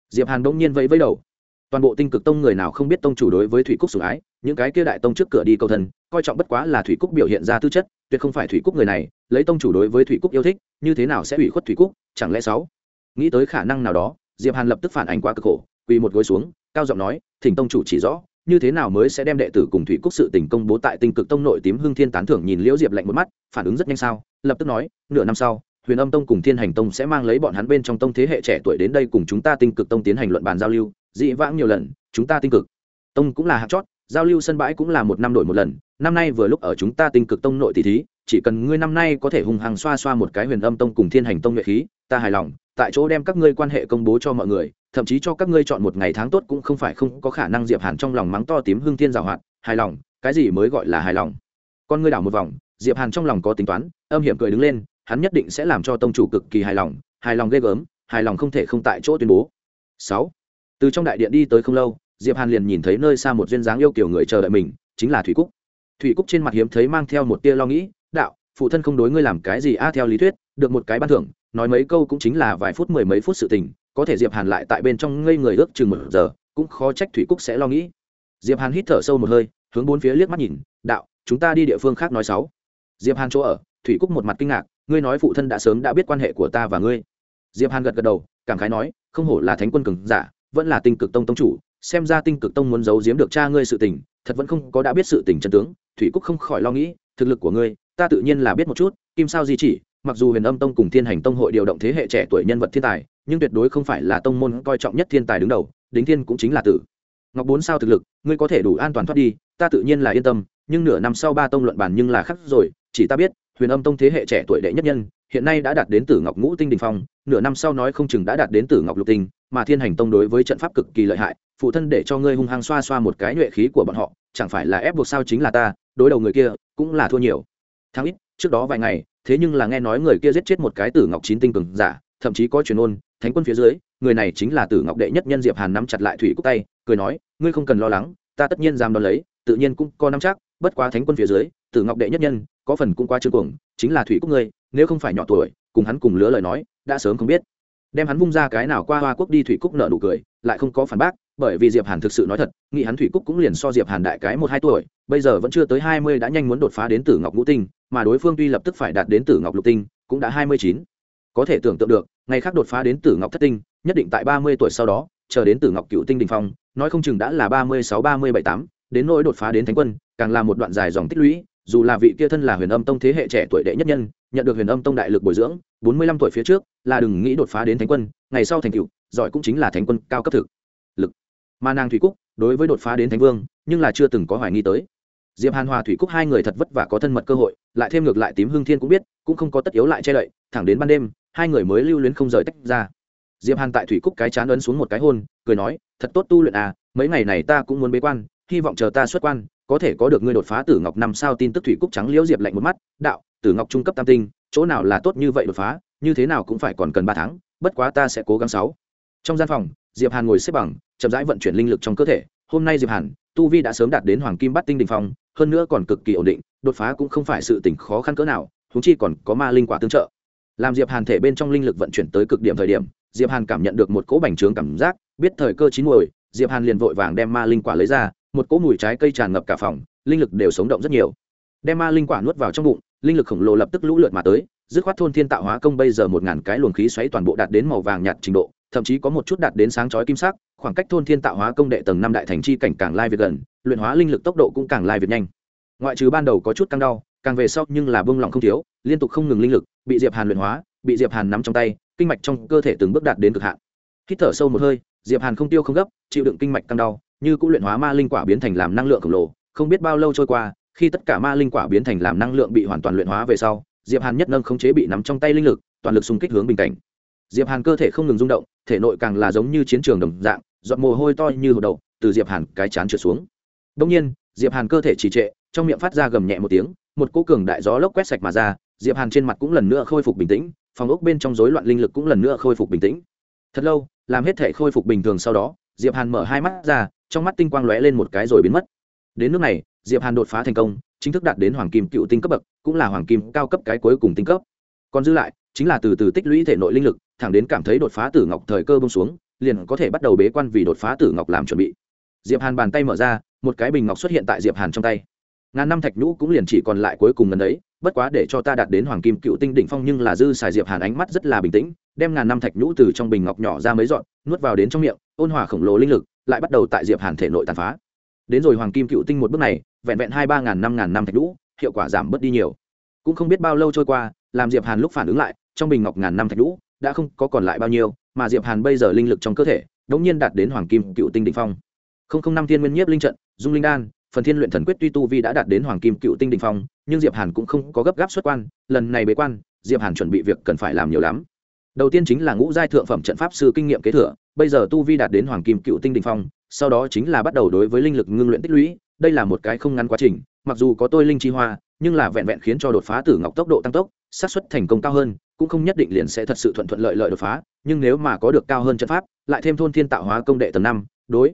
Diệp hàn đông nhiên vẫy vẫy đầu. Toàn bộ tinh cực tông người nào không biết tông chủ đối với thủy cúc sủng ái, những cái kia đại tông trước cửa đi cầu thân, coi trọng bất quá là thủy cúc biểu hiện ra tư chất tuyệt không phải thủy cúc người này, lấy tông chủ đối với thủy cúc yêu thích, như thế nào sẽ ủy khuất thủy cúc, chẳng lẽ sáu? Nghĩ tới khả năng nào đó, diệp hàn lập tức phản ảnh quá cực khổ, quỳ một gối xuống, cao giọng nói, thỉnh tông chủ chỉ rõ, như thế nào mới sẽ đem đệ tử cùng thủy cúc sự tình công bố tại tinh cực tông nội tím hưng thiên tán thưởng nhìn liễu diệp lạnh một mắt, phản ứng rất nhanh sao, lập tức nói, nửa năm sau, huyền âm tông cùng thiên hành tông sẽ mang lấy bọn hắn bên trong tông thế hệ trẻ tuổi đến đây cùng chúng ta tinh cực tông tiến hành luận bàn giao lưu, dị vãng nhiều lần, chúng ta tinh cực tông cũng là hạt chót giao lưu sân bãi cũng là một năm đổi một lần, năm nay vừa lúc ở chúng ta tinh cực tông nội tỷ thí, chỉ cần ngươi năm nay có thể hùng hăng xoa xoa một cái huyền âm tông cùng thiên hành tông nhuệ khí, ta hài lòng, tại chỗ đem các ngươi quan hệ công bố cho mọi người, thậm chí cho các ngươi chọn một ngày tháng tốt cũng không phải không có khả năng diệp hàn trong lòng mắng to tím hương thiên rào hoạt, hài lòng, cái gì mới gọi là hài lòng. Con ngươi đảo một vòng, diệp hàn trong lòng có tính toán, âm hiểm cười đứng lên, hắn nhất định sẽ làm cho tông chủ cực kỳ hài lòng hài lòng ghê gớm, hài lòng không thể không tại chỗ tuyên bố. Sáu, từ trong đại điện đi tới không lâu diệp hàn liền nhìn thấy nơi xa một duyên dáng yêu kiểu người chờ đợi mình, chính là thủy cúc. Thủy cúc trên mặt hiếm thấy mang theo một tia lo nghĩ, đạo, phụ thân không đối ngươi làm cái gì a, theo lý thuyết, được một cái ban thưởng, nói mấy câu cũng chính là vài phút mười mấy phút sự tình, có thể diệp hàn lại tại bên trong ngây người ước chừng một giờ, cũng khó trách thủy cúc sẽ lo nghĩ. Diệp hàn hít thở sâu một hơi, hướng bốn phía liếc mắt nhìn, đạo, chúng ta đi địa phương khác nói sáu. Diệp hàn chỗ ở, thủy cúc một mặt kinh ngạc, ngươi nói phụ thân đã sớm đã biết quan hệ của ta và ngươi. Diệp hàn gật gật đầu, cảm khái nói, không hổ là thánh quân cường giả, vẫn là tinh cực tông tông chủ xem ra tinh cực tông muốn giấu giếm được cha ngươi sự tình, thật vẫn không có đã biết sự tình chân tướng, thủy cúc không khỏi lo nghĩ, thực lực của ngươi, ta tự nhiên là biết một chút, kim sao di chỉ, mặc dù huyền âm tông cùng thiên hành tông hội điều động thế hệ trẻ tuổi nhân vật thiên tài, nhưng tuyệt đối không phải là tông môn coi trọng nhất thiên tài đứng đầu, đính thiên cũng chính là tử. Ngọc bốn sao thực lực, ngươi có thể đủ an toàn thoát đi, ta tự nhiên là yên tâm, nhưng nửa năm sau ba tông luận bàn nhưng là khắc rồi, chỉ ta biết, huyền âm tông thế hệ trẻ tuổi đệ nhất nhân hiện nay đã đạt đến tử ngọc ngũ tinh đình phong, nửa năm sau nói không chừng đã đạt đến tử ngọc lục tinh, mà thiên hành tông đối với trận pháp cực kỳ lợi hại, phụ thân để cho ngươi hung hăng xoa xoa một cái nhuệ khí của bọn họ, chẳng phải là ép buộc sao chính là ta, đối đầu người kia, cũng là thua nhiều. Tháng ít, trước đó vài ngày, thế nhưng là nghe nói người kia giết chết một cái tử ngọc chín tinh cường giả, thậm chí có truyền ôn, thánh quân phía dưới, người này chính là tử ngọc đệ nhất nhân diệp hàn nắm chặt lại thủy cúc tay, cười nói, ngươi không cần lo lắng, ta tất nhiên dám đón lấy, tự nhiên cũng có nắm chắc, bất quá thánh quân phía dưới, tử ngọc đệ nhất nhân, có phần cũng qua trương cuồng, chính là thủy cúc ngươi nếu không phải nhỏ tuổi, cùng hắn cùng lứa lời nói, đã sớm không biết. Đem hắn vung ra cái nào qua hoa quốc đi thủy cúc nợ nụ cười, lại không có phản bác, bởi vì diệp hàn thực sự nói thật, nghĩ hắn thủy cúc cũng liền so diệp hàn đại cái một hai tuổi, bây giờ vẫn chưa tới hai mươi đã nhanh muốn đột phá đến tử ngọc ngũ tinh, mà đối phương tuy lập tức phải đạt đến tử ngọc lục tinh, cũng đã hai mươi chín. Có thể tưởng tượng được, ngày khác đột phá đến tử ngọc thất tinh, nhất định tại ba mươi tuổi sau đó, chờ đến tử ngọc cựu tinh đình phong, nói không chừng đã là ba mươi sáu, ba mươi bảy, tám, đến nỗi đột phá đến thánh quân, càng là một đoạn dài dòng tích lũy dù là vị kia thân là huyền âm tông thế hệ trẻ tuổi đệ nhất nhân, nhận được huyền âm tông đại lực bồi dưỡng, bốn mươi lăm tuổi phía trước, là đừng nghĩ đột phá đến thánh quân, ngày sau thành cựu giỏi cũng chính là thánh quân cao cấp thực lực. Mà nàng thủy cúc, đối với đột phá đến thánh vương, nhưng là chưa từng có hoài nghi tới. Diệp hàn hòa thủy cúc hai người thật vất vả có thân mật cơ hội, lại thêm ngược lại tím hương thiên cũng biết, cũng không có tất yếu lại che đậy, thẳng đến ban đêm, hai người mới lưu luyến không rời tách ra. Diệp hàn tại thủy cúc cái chán ấn xuống một cái hôn, cười nói, thật tốt tu luyện à mấy ngày này ta cũng muốn bế quan, hy vọng chờ ta xuất quan có thể có được ngươi đột phá tử ngọc năm sao tin tức thủy cúc trắng liễu diệp lạnh một mắt, đạo, tử ngọc trung cấp tam tinh, chỗ nào là tốt như vậy đột phá, như thế nào cũng phải còn cần ba tháng, bất quá ta sẽ cố gắng sáu. Trong gian phòng, diệp hàn ngồi xếp bằng, chậm rãi vận chuyển linh lực trong cơ thể. Hôm nay diệp hàn, tu vi đã sớm đạt đến hoàng kim bát tinh đỉnh phong, hơn nữa còn cực kỳ ổn định, đột phá cũng không phải sự tình khó khăn cỡ nào thúng chi còn có ma linh quả tương trợ. Làm diệp hàn thể bên trong linh lực vận chuyển tới cực điểm thời điểm, diệp hàn cảm nhận được một cỗ bành trướng cảm giác, biết thời cơ chín muồi, diệp hàn liền vội vàng đem ma linh quả lấy ra một cỗ mùi trái cây tràn ngập cả phòng, linh lực đều sống động rất nhiều. Đem ma linh quả nuốt vào trong bụng, linh lực khổng lồ lập tức lũ lượt mà tới, dứt khoát thôn thiên tạo hóa công bây giờ một ngàn cái luồng khí xoáy toàn bộ đạt đến màu vàng nhạt trình độ, thậm chí có một chút đạt đến sáng chói kim sắc, khoảng cách thôn thiên tạo hóa công đệ tầng năm đại thành chi cảnh càng lai việt gần, luyện hóa linh lực tốc độ cũng càng lai việt nhanh. Ngoại trừ ban đầu có chút căng đau, càng về sau nhưng là bông lỏng không thiếu, liên tục không ngừng linh lực, bị diệp hàn luyện hóa, bị diệp hàn nắm trong tay, kinh mạch trong cơ thể từng bước đạt đến cực hạn. Hít thở sâu một hơi, diệp hàn không tiêu không gấp, chịu đựng kinh mạch căng đau như cũng luyện hóa ma linh quả biến thành làm năng lượng khổng lồ, không biết bao lâu trôi qua, khi tất cả ma linh quả biến thành làm năng lượng bị hoàn toàn luyện hóa về sau, diệp hàn nhất nâng khống chế bị nắm trong tay linh lực, toàn lực xung kích hướng bình cảnh. Diệp hàn cơ thể không ngừng rung động, thể nội càng là giống như chiến trường đồng dạng, giọt mồ hôi to như hồ đầu từ diệp hàn cái chán trượt xuống. Đông nhiên, diệp hàn cơ thể trì trệ, trong miệng phát ra gầm nhẹ một tiếng, một cỗ cường đại gió lốc quét sạch mà ra, diệp hàn trên mặt cũng lần nữa khôi phục bình tĩnh, phòng ốc bên trong rối loạn linh lực cũng lần nữa khôi phục bình tĩnh. Thật lâu, làm hết thể khôi phục bình thường sau đó, diệp hàn mở hai mắt ra trong mắt tinh quang lóe lên một cái rồi biến mất. Đến nước này, diệp hàn đột phá thành công, chính thức đạt đến hoàng kim cựu tinh cấp bậc, cũng là hoàng kim cao cấp cái cuối cùng tinh cấp. Còn dư lại, chính là từ từ tích lũy thể nội linh lực, thẳng đến cảm thấy đột phá tử ngọc thời cơ bông xuống, liền có thể bắt đầu bế quan vì đột phá tử ngọc làm chuẩn bị. Diệp hàn bàn tay mở ra, một cái bình ngọc xuất hiện tại diệp hàn trong tay. Ngàn năm thạch nhũ cũng liền chỉ còn lại cuối cùng gần đấy, bất quá để cho ta đạt đến hoàng kim cựu tinh đỉnh phong nhưng là dư xài diệp hàn ánh mắt rất là bình tĩnh, đem ngàn năm thạch nhũ từ trong bình ngọc nhỏ ra mấy dọn nuốt vào đến trong miệng, ôn hòa khổng lồ linh lực lại bắt đầu tại diệp hàn thể nội tàn phá. Đến rồi hoàng kim cựu tinh một bước này, vẹn vẹn hai ba ngàn năm ngàn năm thạch lũ hiệu quả giảm bớt đi nhiều. Cũng không biết bao lâu trôi qua, làm diệp hàn lúc phản ứng lại, trong bình ngọc ngàn năm thạch lũ đã không có còn lại bao nhiêu, mà diệp hàn bây giờ linh lực trong cơ thể, đống nhiên đạt đến hoàng kim cựu tinh đỉnh phong. Không không năm thiên nguyên nhiếp linh trận, dung linh đan, phần thiên luyện thần quyết tuy tu vi đã đạt đến hoàng kim cựu tinh đỉnh phong, nhưng diệp hàn cũng không có gấp gáp xuất quan, lần này bế quan, diệp hàn chuẩn bị việc cần phải làm nhiều lắm. Đầu tiên chính là ngũ giai thượng phẩm trận pháp sư kinh nghiệm kế thừa bây giờ tu vi đạt đến hoàng kim cựu tinh đỉnh phong, sau đó chính là bắt đầu đối với linh lực ngưng luyện tích lũy, đây là một cái không ngắn quá trình, mặc dù có tôi linh chi hoa, nhưng là vẹn vẹn khiến cho đột phá tử ngọc tốc độ tăng tốc, xác suất thành công cao hơn, cũng không nhất định liền sẽ thật sự thuận thuận lợi lợi đột phá, nhưng nếu mà có được cao hơn trận pháp, lại thêm thôn thiên tạo hóa công đệ tầng năm, đối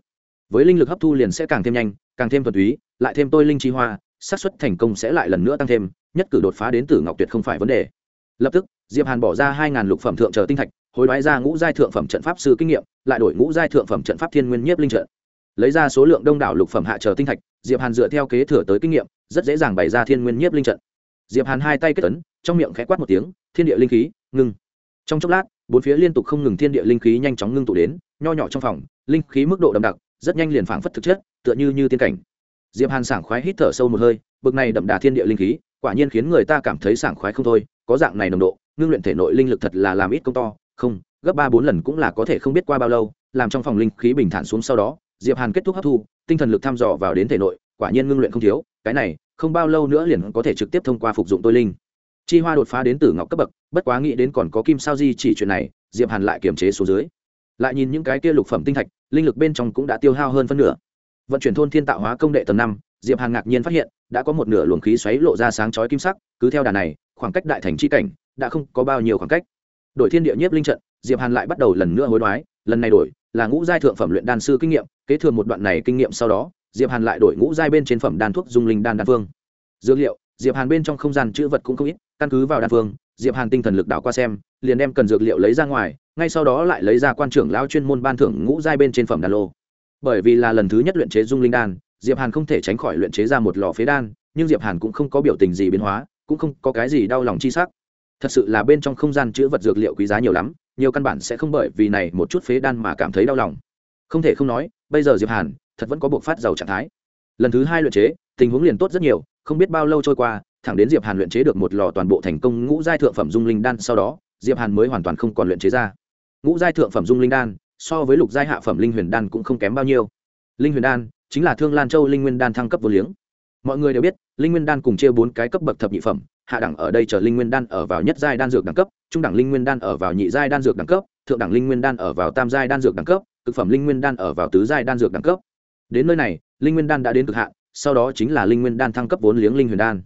với linh lực hấp thu liền sẽ càng thêm nhanh, càng thêm thuần túy, lại thêm tôi linh chi hoa, xác suất thành công sẽ lại lần nữa tăng thêm, nhất cử đột phá đến tử ngọc tuyệt không phải vấn đề. Lập tức, diệp hàn bỏ ra hai ngàn lục phẩm thượng chờ tinh thạch hối đoái ra ngũ giai thượng phẩm trận pháp sư kinh nghiệm, lại đổi ngũ giai thượng phẩm trận pháp thiên nguyên nhiếp linh trận. Lấy ra số lượng đông đảo lục phẩm hạ chờ tinh thạch, diệp hàn dựa theo kế thừa tới kinh nghiệm, rất dễ dàng bày ra thiên nguyên nhiếp linh trận. Diệp hàn hai tay kết ấn, trong miệng khẽ quát một tiếng, thiên địa linh khí ngưng trong chốc lát, bốn phía liên tục không ngừng thiên địa linh khí nhanh chóng ngưng tụ đến, nho nhỏ trong phòng, linh khí mức độ đậm đặc, rất nhanh liền phảng phất thực chất, tựa như như tiên cảnh. Diệp hàn sảng khoái hít thở sâu một hơi, bực này đậm đà thiên địa linh khí, quả nhiên khiến người ta cảm thấy sảng khoái không thôi, có dạng này nồng độ, ngưng luyện thể nội linh lực thật là làm ít công to không, gấp ba bốn lần cũng là có thể không biết qua bao lâu, làm trong phòng linh khí bình thản xuống sau đó, diệp hàn kết thúc hấp thu, tinh thần lực thăm dò vào đến thể nội, quả nhiên ngưng luyện không thiếu, cái này, không bao lâu nữa liền có thể trực tiếp thông qua phục dụng tôi linh. Chi hoa đột phá đến tử ngọc cấp bậc, bất quá nghĩ đến còn có kim sao di chỉ chuyện này, diệp hàn lại kiềm chế số dưới. Lại nhìn những cái kia lục phẩm tinh thạch, linh lực bên trong cũng đã tiêu hao hơn phân nửa. Vận chuyển thôn thiên tạo hóa công đệ tầng năm, diệp hàn ngạc nhiên phát hiện, đã có một nửa luồng khí xoáy lộ ra sáng chói kim sắc, cứ theo đà này, khoảng cách đại thành chi cảnh, đã không có bao nhiêu khoảng cách đổi thiên địa nhiếp linh trận, diệp hàn lại bắt đầu lần nữa hối đoái, lần này đổi là ngũ giai thượng phẩm luyện đan sư kinh nghiệm, kế thừa một đoạn này kinh nghiệm sau đó, diệp hàn lại đổi ngũ giai bên trên phẩm đan thuốc dung linh đan đan phương. Dược liệu, diệp hàn bên trong không gian chữ vật cũng không ít, căn cứ vào đan phương, diệp hàn tinh thần lực đảo qua xem, liền đem cần dược liệu lấy ra ngoài, ngay sau đó lại lấy ra quan trưởng lao chuyên môn ban thưởng ngũ giai bên trên phẩm đan lô. Bởi vì là lần thứ nhất luyện chế dung linh đan, diệp hàn không thể tránh khỏi luyện chế ra một lò phế đan, nhưng diệp hàn cũng không có biểu tình gì biến hóa, cũng không có cái gì đau lòng chi sắc thật sự là bên trong không gian chứa vật dược liệu quý giá nhiều lắm, nhiều căn bản sẽ không bởi vì này một chút phế đan mà cảm thấy đau lòng. Không thể không nói, bây giờ diệp hàn thật vẫn có buộc phát giàu trạng thái. Lần thứ hai luyện chế, tình huống liền tốt rất nhiều, không biết bao lâu trôi qua, thẳng đến diệp hàn luyện chế được một lò toàn bộ thành công ngũ giai thượng phẩm dung linh đan sau đó, diệp hàn mới hoàn toàn không còn luyện chế ra. Ngũ giai thượng phẩm dung linh đan, so với lục giai hạ phẩm linh huyền đan cũng không kém bao nhiêu. Linh huyền đan chính là thương lan châu linh nguyên đan thăng cấp vô liếng. Mọi người đều biết, linh nguyên đan cùng chia bốn cái cấp bậc thập nhị phẩm hạ đẳng ở đây chờ linh nguyên đan ở vào nhất giai đan dược đẳng cấp, trung đẳng linh nguyên đan ở vào nhị giai đan dược đẳng cấp, thượng đẳng linh nguyên đan ở vào tam giai đan dược đẳng cấp, cực phẩm linh nguyên đan ở vào tứ giai đan dược đẳng cấp. Đến nơi này, linh nguyên đan đã đến cực hạn, sau đó chính là linh nguyên đan thăng cấp vốn liếng linh huyền đan.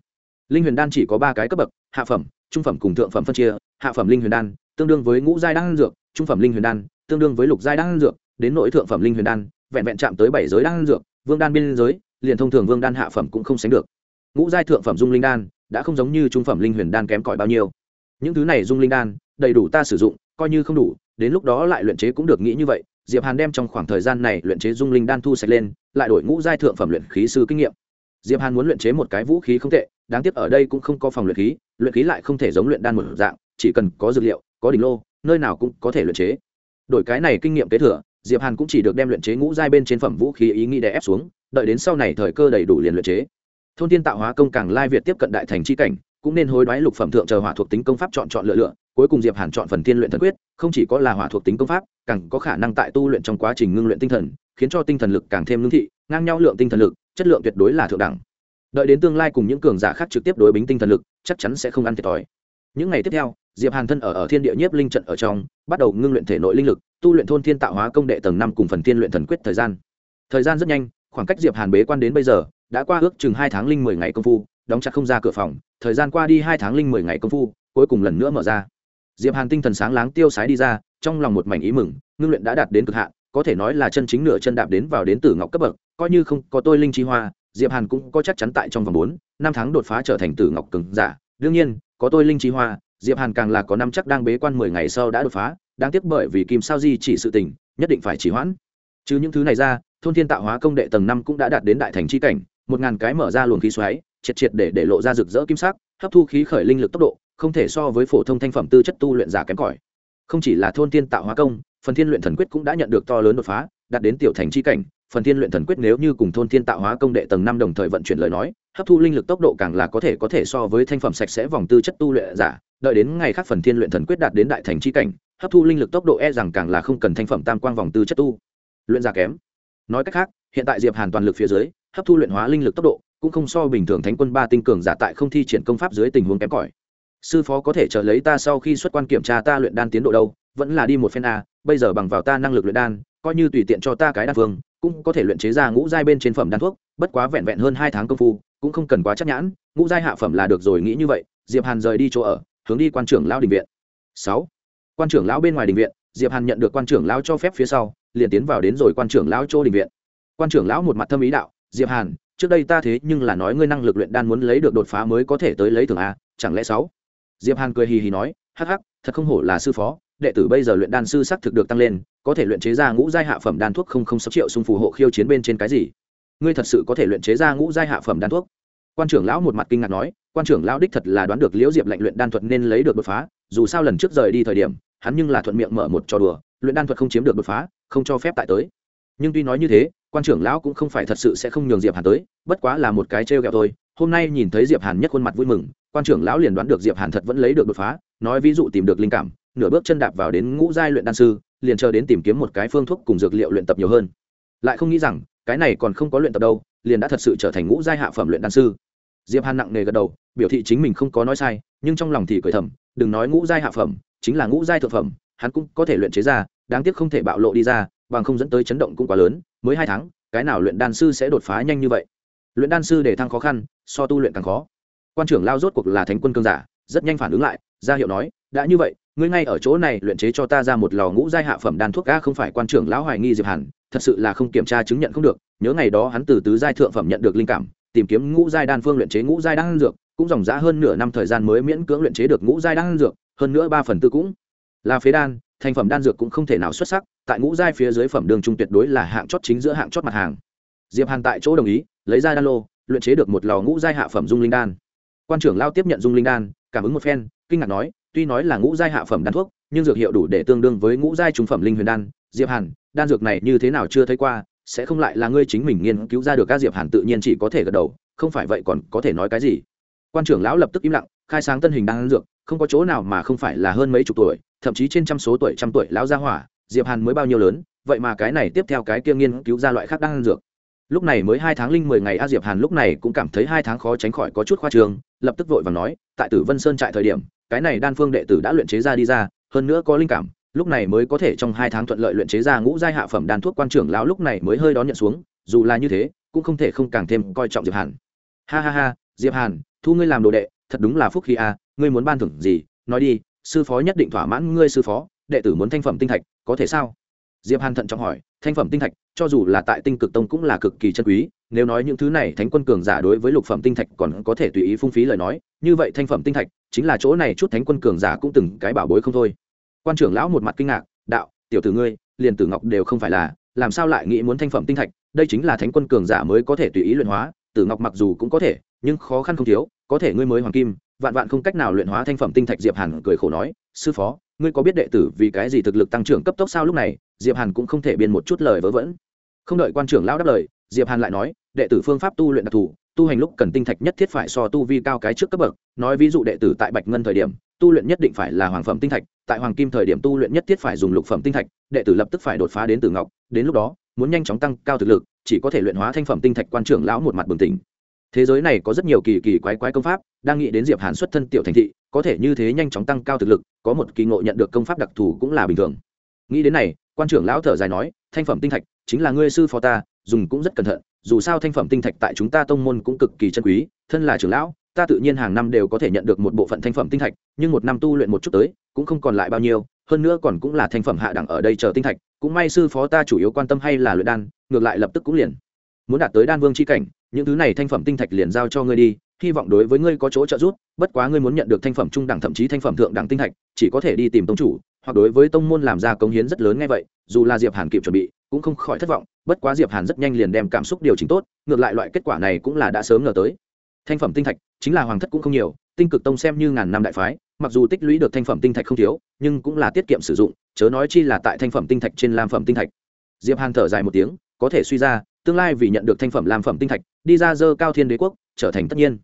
Linh huyền đan chỉ có ba cái cấp bậc, hạ phẩm, trung phẩm cùng thượng phẩm phân chia, hạ phẩm linh huyền đan, tương đương với ngũ giai đan dược, trung phẩm linh huyền đan, tương đương với lục giai đan dược, đến nội thượng phẩm linh huyền đan, vẹn vẹn chạm tới bảy giới đan dược, vương đan biên giới, liền thông thường vương đan hạ phẩm cũng không sánh được. Ngũ giai thượng phẩm dung linh đan đã không giống như trung phẩm linh huyền đan kém cỏi bao nhiêu. Những thứ này dung linh đan, đầy đủ ta sử dụng, coi như không đủ, đến lúc đó lại luyện chế cũng được nghĩ như vậy. Diệp hàn đem trong khoảng thời gian này luyện chế dung linh đan thu sạch lên, lại đổi ngũ giai thượng phẩm luyện khí sư kinh nghiệm. Diệp hàn muốn luyện chế một cái vũ khí không tệ, đáng tiếc ở đây cũng không có phòng luyện khí luyện khí lại không thể giống luyện đan một dạng, chỉ cần có dược liệu, có đỉnh lô, nơi nào cũng có thể luyện chế. Đổi cái này kinh nghiệm kế thừa, diệp hàn cũng chỉ được đem luyện chế ngũ giai bên trên phẩm vũ khí ý nghĩ đè ép xuống, đợi đến sau này thời cơ đầy đủ liền luyện chế thôn thiên tạo hóa công càng lai việt tiếp cận đại thành chi cảnh, cũng nên hối đoái lục phẩm thượng chờ hỏa thuộc tính công pháp chọn chọn lựa lựa, cuối cùng diệp hàn chọn phần thiên luyện thần quyết, không chỉ có là hỏa thuộc tính công pháp, càng có khả năng tại tu luyện trong quá trình ngưng luyện tinh thần, khiến cho tinh thần lực càng thêm ngưng thị, ngang nhau lượng tinh thần lực, chất lượng tuyệt đối là thượng đẳng. Đợi đến tương lai cùng những cường giả khác trực tiếp đối bính tinh thần lực, chắc chắn sẽ không ăn thiệt thòi. Những ngày tiếp theo, diệp hàn thân ở ở thiên địa nhiếp linh trận ở trong, bắt đầu ngưng luyện thể nội linh lực, tu luyện thôn thiên tạo hóa công đệ tầng năm cùng phần thiên luyện thần quyết thời gian. Thời gian rất nhanh, khoảng cách diệp hàn bế quan đến bây giờ đã qua ước chừng hai tháng linh mười ngày công phu, đóng chặt không ra cửa phòng, thời gian qua đi hai tháng linh mười ngày công phu, cuối cùng lần nữa mở ra. Diệp hàn tinh thần sáng láng tiêu sái đi ra, trong lòng một mảnh ý mừng, ngưng luyện đã đạt đến cực hạn, có thể nói là chân chính nửa chân đạp đến vào đến tử ngọc cấp bậc, coi như không có tôi linh chi hoa, diệp hàn cũng có chắc chắn tại trong vòng bốn, năm tháng đột phá trở thành tử ngọc cường giả. Đương nhiên, có tôi linh chi hoa, diệp hàn càng là có năm chắc đang bế quan mười ngày sau đã đột phá, đáng tiếc bởi vì kim sao di chỉ sự tình, nhất định phải trì hoãn. Chứ những thứ này ra, thôn thiên tạo hóa công đệ tầng năm cũng đã đạt đến đại thành chi cảnh một ngàn cái mở ra luồng khí xoáy, triệt triệt để để lộ ra rực rỡ kim sắc, hấp thu khí khởi linh lực tốc độ, không thể so với phổ thông thanh phẩm tư chất tu luyện giả kém cỏi. Không chỉ là thôn thiên tạo hóa công, phần thiên luyện thần quyết cũng đã nhận được to lớn đột phá, đạt đến tiểu thành chi cảnh. Phần thiên luyện thần quyết nếu như cùng thôn thiên tạo hóa công đệ tầng năm đồng thời vận chuyển lời nói, hấp thu linh lực tốc độ càng là có thể có thể so với thanh phẩm sạch sẽ vòng tư chất tu luyện giả. Đợi đến ngày khác phần thiên luyện thần quyết đạt đến đại thành chi cảnh, hấp thu linh lực tốc độ e rằng càng là không cần thanh phẩm tam quang vòng tư chất tu luyện giả kém. Nói cách khác, hiện tại diệp hàn toàn lực phía dưới hấp thu luyện hóa linh lực tốc độ, cũng không so bình thường thánh quân ba tinh cường giả tại không thi triển công pháp dưới tình huống kém cỏi. Sư phó có thể chờ lấy ta sau khi xuất quan kiểm tra ta luyện đan tiến độ đâu, vẫn là đi một phen a, bây giờ bằng vào ta năng lực luyện đan, coi như tùy tiện cho ta cái đan phương, cũng có thể luyện chế ra ngũ giai bên trên phẩm đan thuốc, bất quá vẹn vẹn hơn hai tháng công phu, cũng không cần quá chắc nhãn, ngũ giai hạ phẩm là được rồi, nghĩ như vậy, diệp hàn rời đi chỗ ở, hướng đi quan trưởng lão đình viện. Sáu, quan trưởng lão bên ngoài đình viện, diệp hàn nhận được quan trưởng lão cho phép phía sau, liền tiến vào đến rồi quan trưởng lão chỗ đình viện. Quan trưởng lão một mặt thâm ý đạo diệp hàn, trước đây ta thế nhưng là nói ngươi năng lực luyện đan muốn lấy được đột phá mới có thể tới lấy thưởng a, chẳng lẽ sáu? Diệp hàn cười hì hì nói, hắc hắc, thật không hổ là sư phó, đệ tử bây giờ luyện đan sư sắc thực được tăng lên, có thể luyện chế ra ngũ giai hạ phẩm đan thuốc không không sáu triệu xung phù hộ khiêu chiến bên trên cái gì? Ngươi thật sự có thể luyện chế ra ngũ giai hạ phẩm đan thuốc? Quan trưởng lão một mặt kinh ngạc nói, quan trưởng lão đích thật là đoán được liễu diệp lệnh luyện đan thuật nên lấy được đột phá, dù sao lần trước rời đi thời điểm, hắn nhưng là thuận miệng mở một trò đùa, luyện đan thuật không chiếm được đột phá, không cho phép tại tới. Nhưng tuy nói như thế quan trưởng lão cũng không phải thật sự sẽ không nhường diệp hàn tới, bất quá là một cái trêu ghẹo thôi. Hôm nay nhìn thấy diệp hàn nhất khuôn mặt vui mừng, quan trưởng lão liền đoán được diệp hàn thật vẫn lấy được đột phá, nói ví dụ tìm được linh cảm, nửa bước chân đạp vào đến ngũ giai luyện đan sư, liền chờ đến tìm kiếm một cái phương thuốc cùng dược liệu luyện tập nhiều hơn. Lại không nghĩ rằng, cái này còn không có luyện tập đâu, liền đã thật sự trở thành ngũ giai hạ phẩm luyện đan sư. Diệp hàn nặng nề gật đầu, biểu thị chính mình không có nói sai, nhưng trong lòng thì cười thầm, đừng nói ngũ giai hạ phẩm, chính là ngũ giai thượng phẩm, hắn cũng có thể luyện chế ra, đáng tiếc không thể bạo lộ đi ra, bằng không dẫn tới chấn động cũng quá lớn mới hai tháng, cái nào luyện đan sư sẽ đột phá nhanh như vậy? Luyện đan sư để thăng khó khăn, so tu luyện càng khó. Quan trưởng lao rốt cuộc là thánh quân cương giả, rất nhanh phản ứng lại, ra hiệu nói, đã như vậy, ngươi ngay ở chỗ này luyện chế cho ta ra một lò ngũ giai hạ phẩm đan thuốc ga không phải quan trưởng lão hoài nghi diệp hàn, thật sự là không kiểm tra chứng nhận không được, nhớ ngày đó hắn từ tứ giai thượng phẩm nhận được linh cảm, tìm kiếm ngũ giai đan phương luyện chế ngũ giai đan dược, cũng dòng dã hơn nửa năm thời gian mới miễn cưỡng luyện chế được ngũ giai đan dược, hơn nữa ba phần tư cũng là phế đan thành phẩm đan dược cũng không thể nào xuất sắc, tại ngũ giai phía dưới phẩm đường trung tuyệt đối là hạng chót chính giữa hạng chót mặt hàng. Diệp hàn tại chỗ đồng ý, lấy ra đan lô, luyện chế được một lò ngũ giai hạ phẩm dung linh đan. Quan trưởng lao tiếp nhận dung linh đan, cảm ứng một phen, kinh ngạc nói, tuy nói là ngũ giai hạ phẩm đan thuốc, nhưng dược hiệu đủ để tương đương với ngũ giai trung phẩm linh huyền đan. Diệp hàn, đan dược này như thế nào chưa thấy qua, sẽ không lại là ngươi chính mình nghiên cứu ra được các diệp hàn tự nhiên chỉ có thể gật đầu, không phải vậy còn có thể nói cái gì? Quan trưởng lão lập tức im lặng, khai sáng tân hình đan dược, không có chỗ nào mà không phải là hơn mấy chục tuổi thậm chí trên trăm số tuổi trăm tuổi lão gia hỏa, diệp hàn mới bao nhiêu lớn, vậy mà cái này tiếp theo cái kia nghiên cứu ra loại khác đan dược. Lúc này mới hai tháng linh mười ngày a diệp hàn lúc này cũng cảm thấy hai tháng khó tránh khỏi có chút khoa trương, lập tức vội và nói, tại tử vân sơn trại thời điểm, cái này đan phương đệ tử đã luyện chế ra đi ra, hơn nữa có linh cảm, lúc này mới có thể trong hai tháng thuận lợi luyện chế ra ngũ giai hạ phẩm đan thuốc quan trưởng lão lúc này mới hơi đón nhận xuống, dù là như thế, cũng không thể không càng thêm coi trọng diệp hàn. Ha ha ha, diệp hàn, thu ngươi làm đồ đệ, thật đúng là phúc khí a ngươi muốn ban thưởng gì, nói đi sư phó nhất định thỏa mãn ngươi sư phó, đệ tử muốn thanh phẩm tinh thạch, có thể sao? Diệp hàn thận trọng hỏi, thanh phẩm tinh thạch, cho dù là tại tinh cực tông cũng là cực kỳ chân quý, nếu nói những thứ này thánh quân cường giả đối với lục phẩm tinh thạch còn có thể tùy ý phung phí lời nói, như vậy thanh phẩm tinh thạch, chính là chỗ này chút thánh quân cường giả cũng từng cái bảo bối không thôi. Quan trưởng lão một mặt kinh ngạc, đạo, tiểu tử ngươi, liền tử ngọc đều không phải là, làm sao lại nghĩ muốn thanh phẩm tinh thạch? Đây chính là thánh quân cường giả mới có thể tùy ý luyện hóa, tử ngọc mặc dù cũng có thể, nhưng khó khăn không thiếu, có thể ngươi mới hoàng kim vạn vạn không cách nào luyện hóa thanh phẩm tinh thạch, diệp hàn cười khổ nói, sư phó, ngươi có biết đệ tử vì cái gì thực lực tăng trưởng cấp tốc sao? Lúc này, diệp hàn cũng không thể biên một chút lời vớ vẩn. Không đợi quan trưởng lão đáp lời, diệp hàn lại nói, đệ tử phương pháp tu luyện đặc thù, tu hành lúc cần tinh thạch nhất thiết phải so tu vi cao cái trước cấp bậc. Nói ví dụ đệ tử tại bạch ngân thời điểm, tu luyện nhất định phải là hoàng phẩm tinh thạch, tại hoàng kim thời điểm tu luyện nhất thiết phải dùng lục phẩm tinh thạch, đệ tử lập tức phải đột phá đến tử ngọc, đến lúc đó, muốn nhanh chóng tăng cao thực lực, chỉ có thể luyện hóa thanh phẩm tinh thạch. Quan trưởng lão một mặt bừng tỉnh thế giới này có rất nhiều kỳ kỳ quái quái công pháp, đang nghĩ đến diệp hàn xuất thân tiểu thành thị, có thể như thế nhanh chóng tăng cao thực lực, có một kỳ ngộ nhận được công pháp đặc thù cũng là bình thường. Nghĩ đến này, quan trưởng lão thở dài nói, thanh phẩm tinh thạch chính là ngươi sư phó ta, dùng cũng rất cẩn thận, dù sao thanh phẩm tinh thạch tại chúng ta tông môn cũng cực kỳ chân quý, thân là trưởng lão, ta tự nhiên hàng năm đều có thể nhận được một bộ phận thanh phẩm tinh thạch, nhưng một năm tu luyện một chút tới, cũng không còn lại bao nhiêu, hơn nữa còn cũng là thanh phẩm hạ đẳng ở đây chờ tinh thạch, cũng may sư phó ta chủ yếu quan tâm hay là luyện đan, ngược lại lập tức cũng liền. Muốn đạt tới đan vương c h i cảnh những thứ này thanh phẩm tinh thạch liền giao cho ngươi đi, hy vọng đối với ngươi có chỗ trợ giúp, bất quá ngươi muốn nhận được thanh phẩm trung đẳng thậm chí thanh phẩm thượng đẳng tinh thạch, chỉ có thể đi tìm tông chủ, hoặc đối với tông môn làm ra công hiến rất lớn ngay vậy, dù là diệp hàn kịp chuẩn bị, cũng không khỏi thất vọng, bất quá diệp hàn rất nhanh liền đem cảm xúc điều chỉnh tốt, ngược lại loại kết quả này cũng là đã sớm ngờ tới. Thanh phẩm tinh thạch, chính là hoàng thất cũng không nhiều, tinh cực tông xem như ngàn năm đại phái, mặc dù tích lũy được thanh phẩm tinh thạch không thiếu, nhưng cũng là tiết kiệm sử dụng, chớ nói chi là tại thanh phẩm tinh thạch trên lam phẩm tinh thạch. Diệp hàn thở dài một tiếng, có thể suy ra tương lai vì nhận được thanh phẩm làm phẩm tinh thạch, đi ra dơ cao thiên đế quốc, trở thành tất nhiên.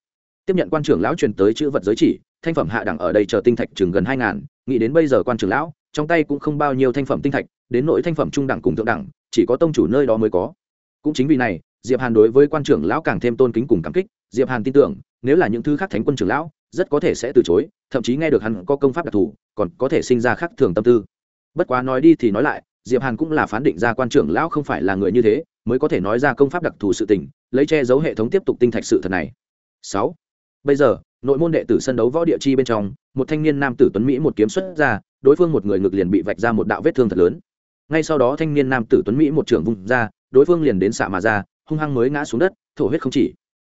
Tiếp nhận quan trưởng lão truyền tới chữ vật giới chỉ, thanh phẩm hạ đẳng ở đây chờ tinh thạch chừng gần hai ngàn, nghĩ đến bây giờ quan trưởng lão, trong tay cũng không bao nhiêu thanh phẩm tinh thạch, đến nỗi thanh phẩm trung đẳng cùng thượng đẳng, chỉ có tông chủ nơi đó mới có. Cũng chính vì này, diệp hàn đối với quan trưởng lão càng thêm tôn kính cùng cảm kích. Diệp hàn tin tưởng, nếu là những thứ khác thánh quân trưởng lão, rất có thể sẽ từ chối, thậm chí nghe được hắn có công pháp đặc thù, còn có thể sinh ra khác thường tâm tư. Bất quá nói đi thì nói lại diệp hàn cũng là phán định ra quan trưởng lão không phải là người như thế, mới có thể nói ra công pháp đặc thù sự tình, lấy che giấu hệ thống tiếp tục tinh thạch sự thật này. Sáu. Bây giờ, nội môn đệ tử sân đấu võ địa chi bên trong, một thanh niên nam tử tuấn mỹ một kiếm xuất ra, đối phương một người ngực liền bị vạch ra một đạo vết thương thật lớn. Ngay sau đó thanh niên nam tử tuấn mỹ một trường vung ra, đối phương liền đến xạ mà ra, hung hăng mới ngã xuống đất, thổ huyết không chỉ.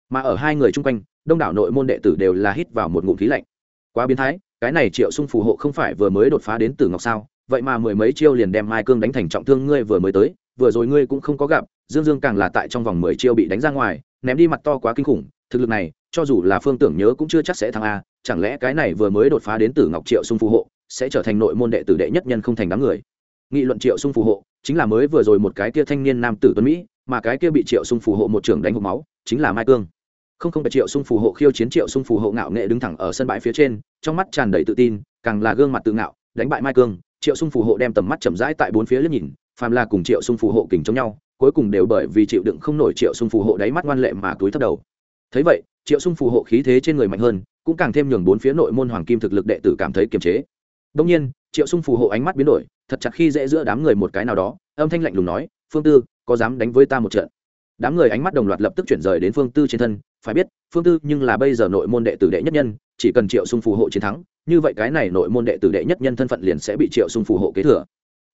Mà ở hai người chung quanh, đông đảo nội môn đệ tử đều là hít vào một ngụm khí lạnh. Quá biến thái, cái này triệu sung phù hộ không phải vừa mới đột phá đến tử ngọc sao? Vậy mà mười mấy chiêu liền đem mai cương đánh thành trọng thương ngươi vừa mới tới, vừa rồi ngươi cũng không có gặp, dương dương càng là tại trong vòng mười chiêu bị đánh ra ngoài, ném đi mặt to quá kinh khủng, thực lực này, cho dù là phương tưởng nhớ cũng chưa chắc sẽ thắng a, chẳng lẽ cái này vừa mới đột phá đến tử ngọc triệu sung phù hộ, sẽ trở thành nội môn đệ tử đệ nhất nhân không thành đám người? Nghị luận triệu sung phù hộ, chính là mới vừa rồi một cái kia thanh niên nam tử tuấn mỹ, mà cái kia bị triệu sung phù hộ một trưởng đánh hộp máu, chính là mai cương. Không không phải triệu sung phù hộ khiêu chiến triệu sung phù hộ ngạo nghệ đứng thẳng ở sân bãi phía trên, trong mắt tràn đầy tự tin, càng là gương mặt tự ngạo, đánh bại mai cương triệu sung phù hộ đem tầm mắt chậm rãi tại bốn phía liếc nhìn, phàm là cùng triệu sung phù hộ kình chống nhau, cuối cùng đều bởi vì chịu đựng không nổi triệu sung phù hộ đáy mắt ngoan lệ mà túi thấp đầu. Thấy vậy, triệu sung phù hộ khí thế trên người mạnh hơn, cũng càng thêm nhường bốn phía nội môn hoàng kim thực lực đệ tử cảm thấy kiềm chế. Đông nhiên, triệu sung phù hộ ánh mắt biến đổi, thật chặt khi dễ giữa đám người một cái nào đó, âm thanh lạnh lùng nói, phương tư, có dám đánh với ta một trận? Đám người ánh mắt đồng loạt lập tức chuyển rời đến phương tư trên thân. Phải biết, phương tư nhưng là bây giờ nội môn đệ tử đệ nhất nhân, chỉ cần triệu sung phù hộ chiến thắng như vậy cái này nội môn đệ tử đệ nhất nhân thân phận liền sẽ bị triệu sung phù hộ kế thừa.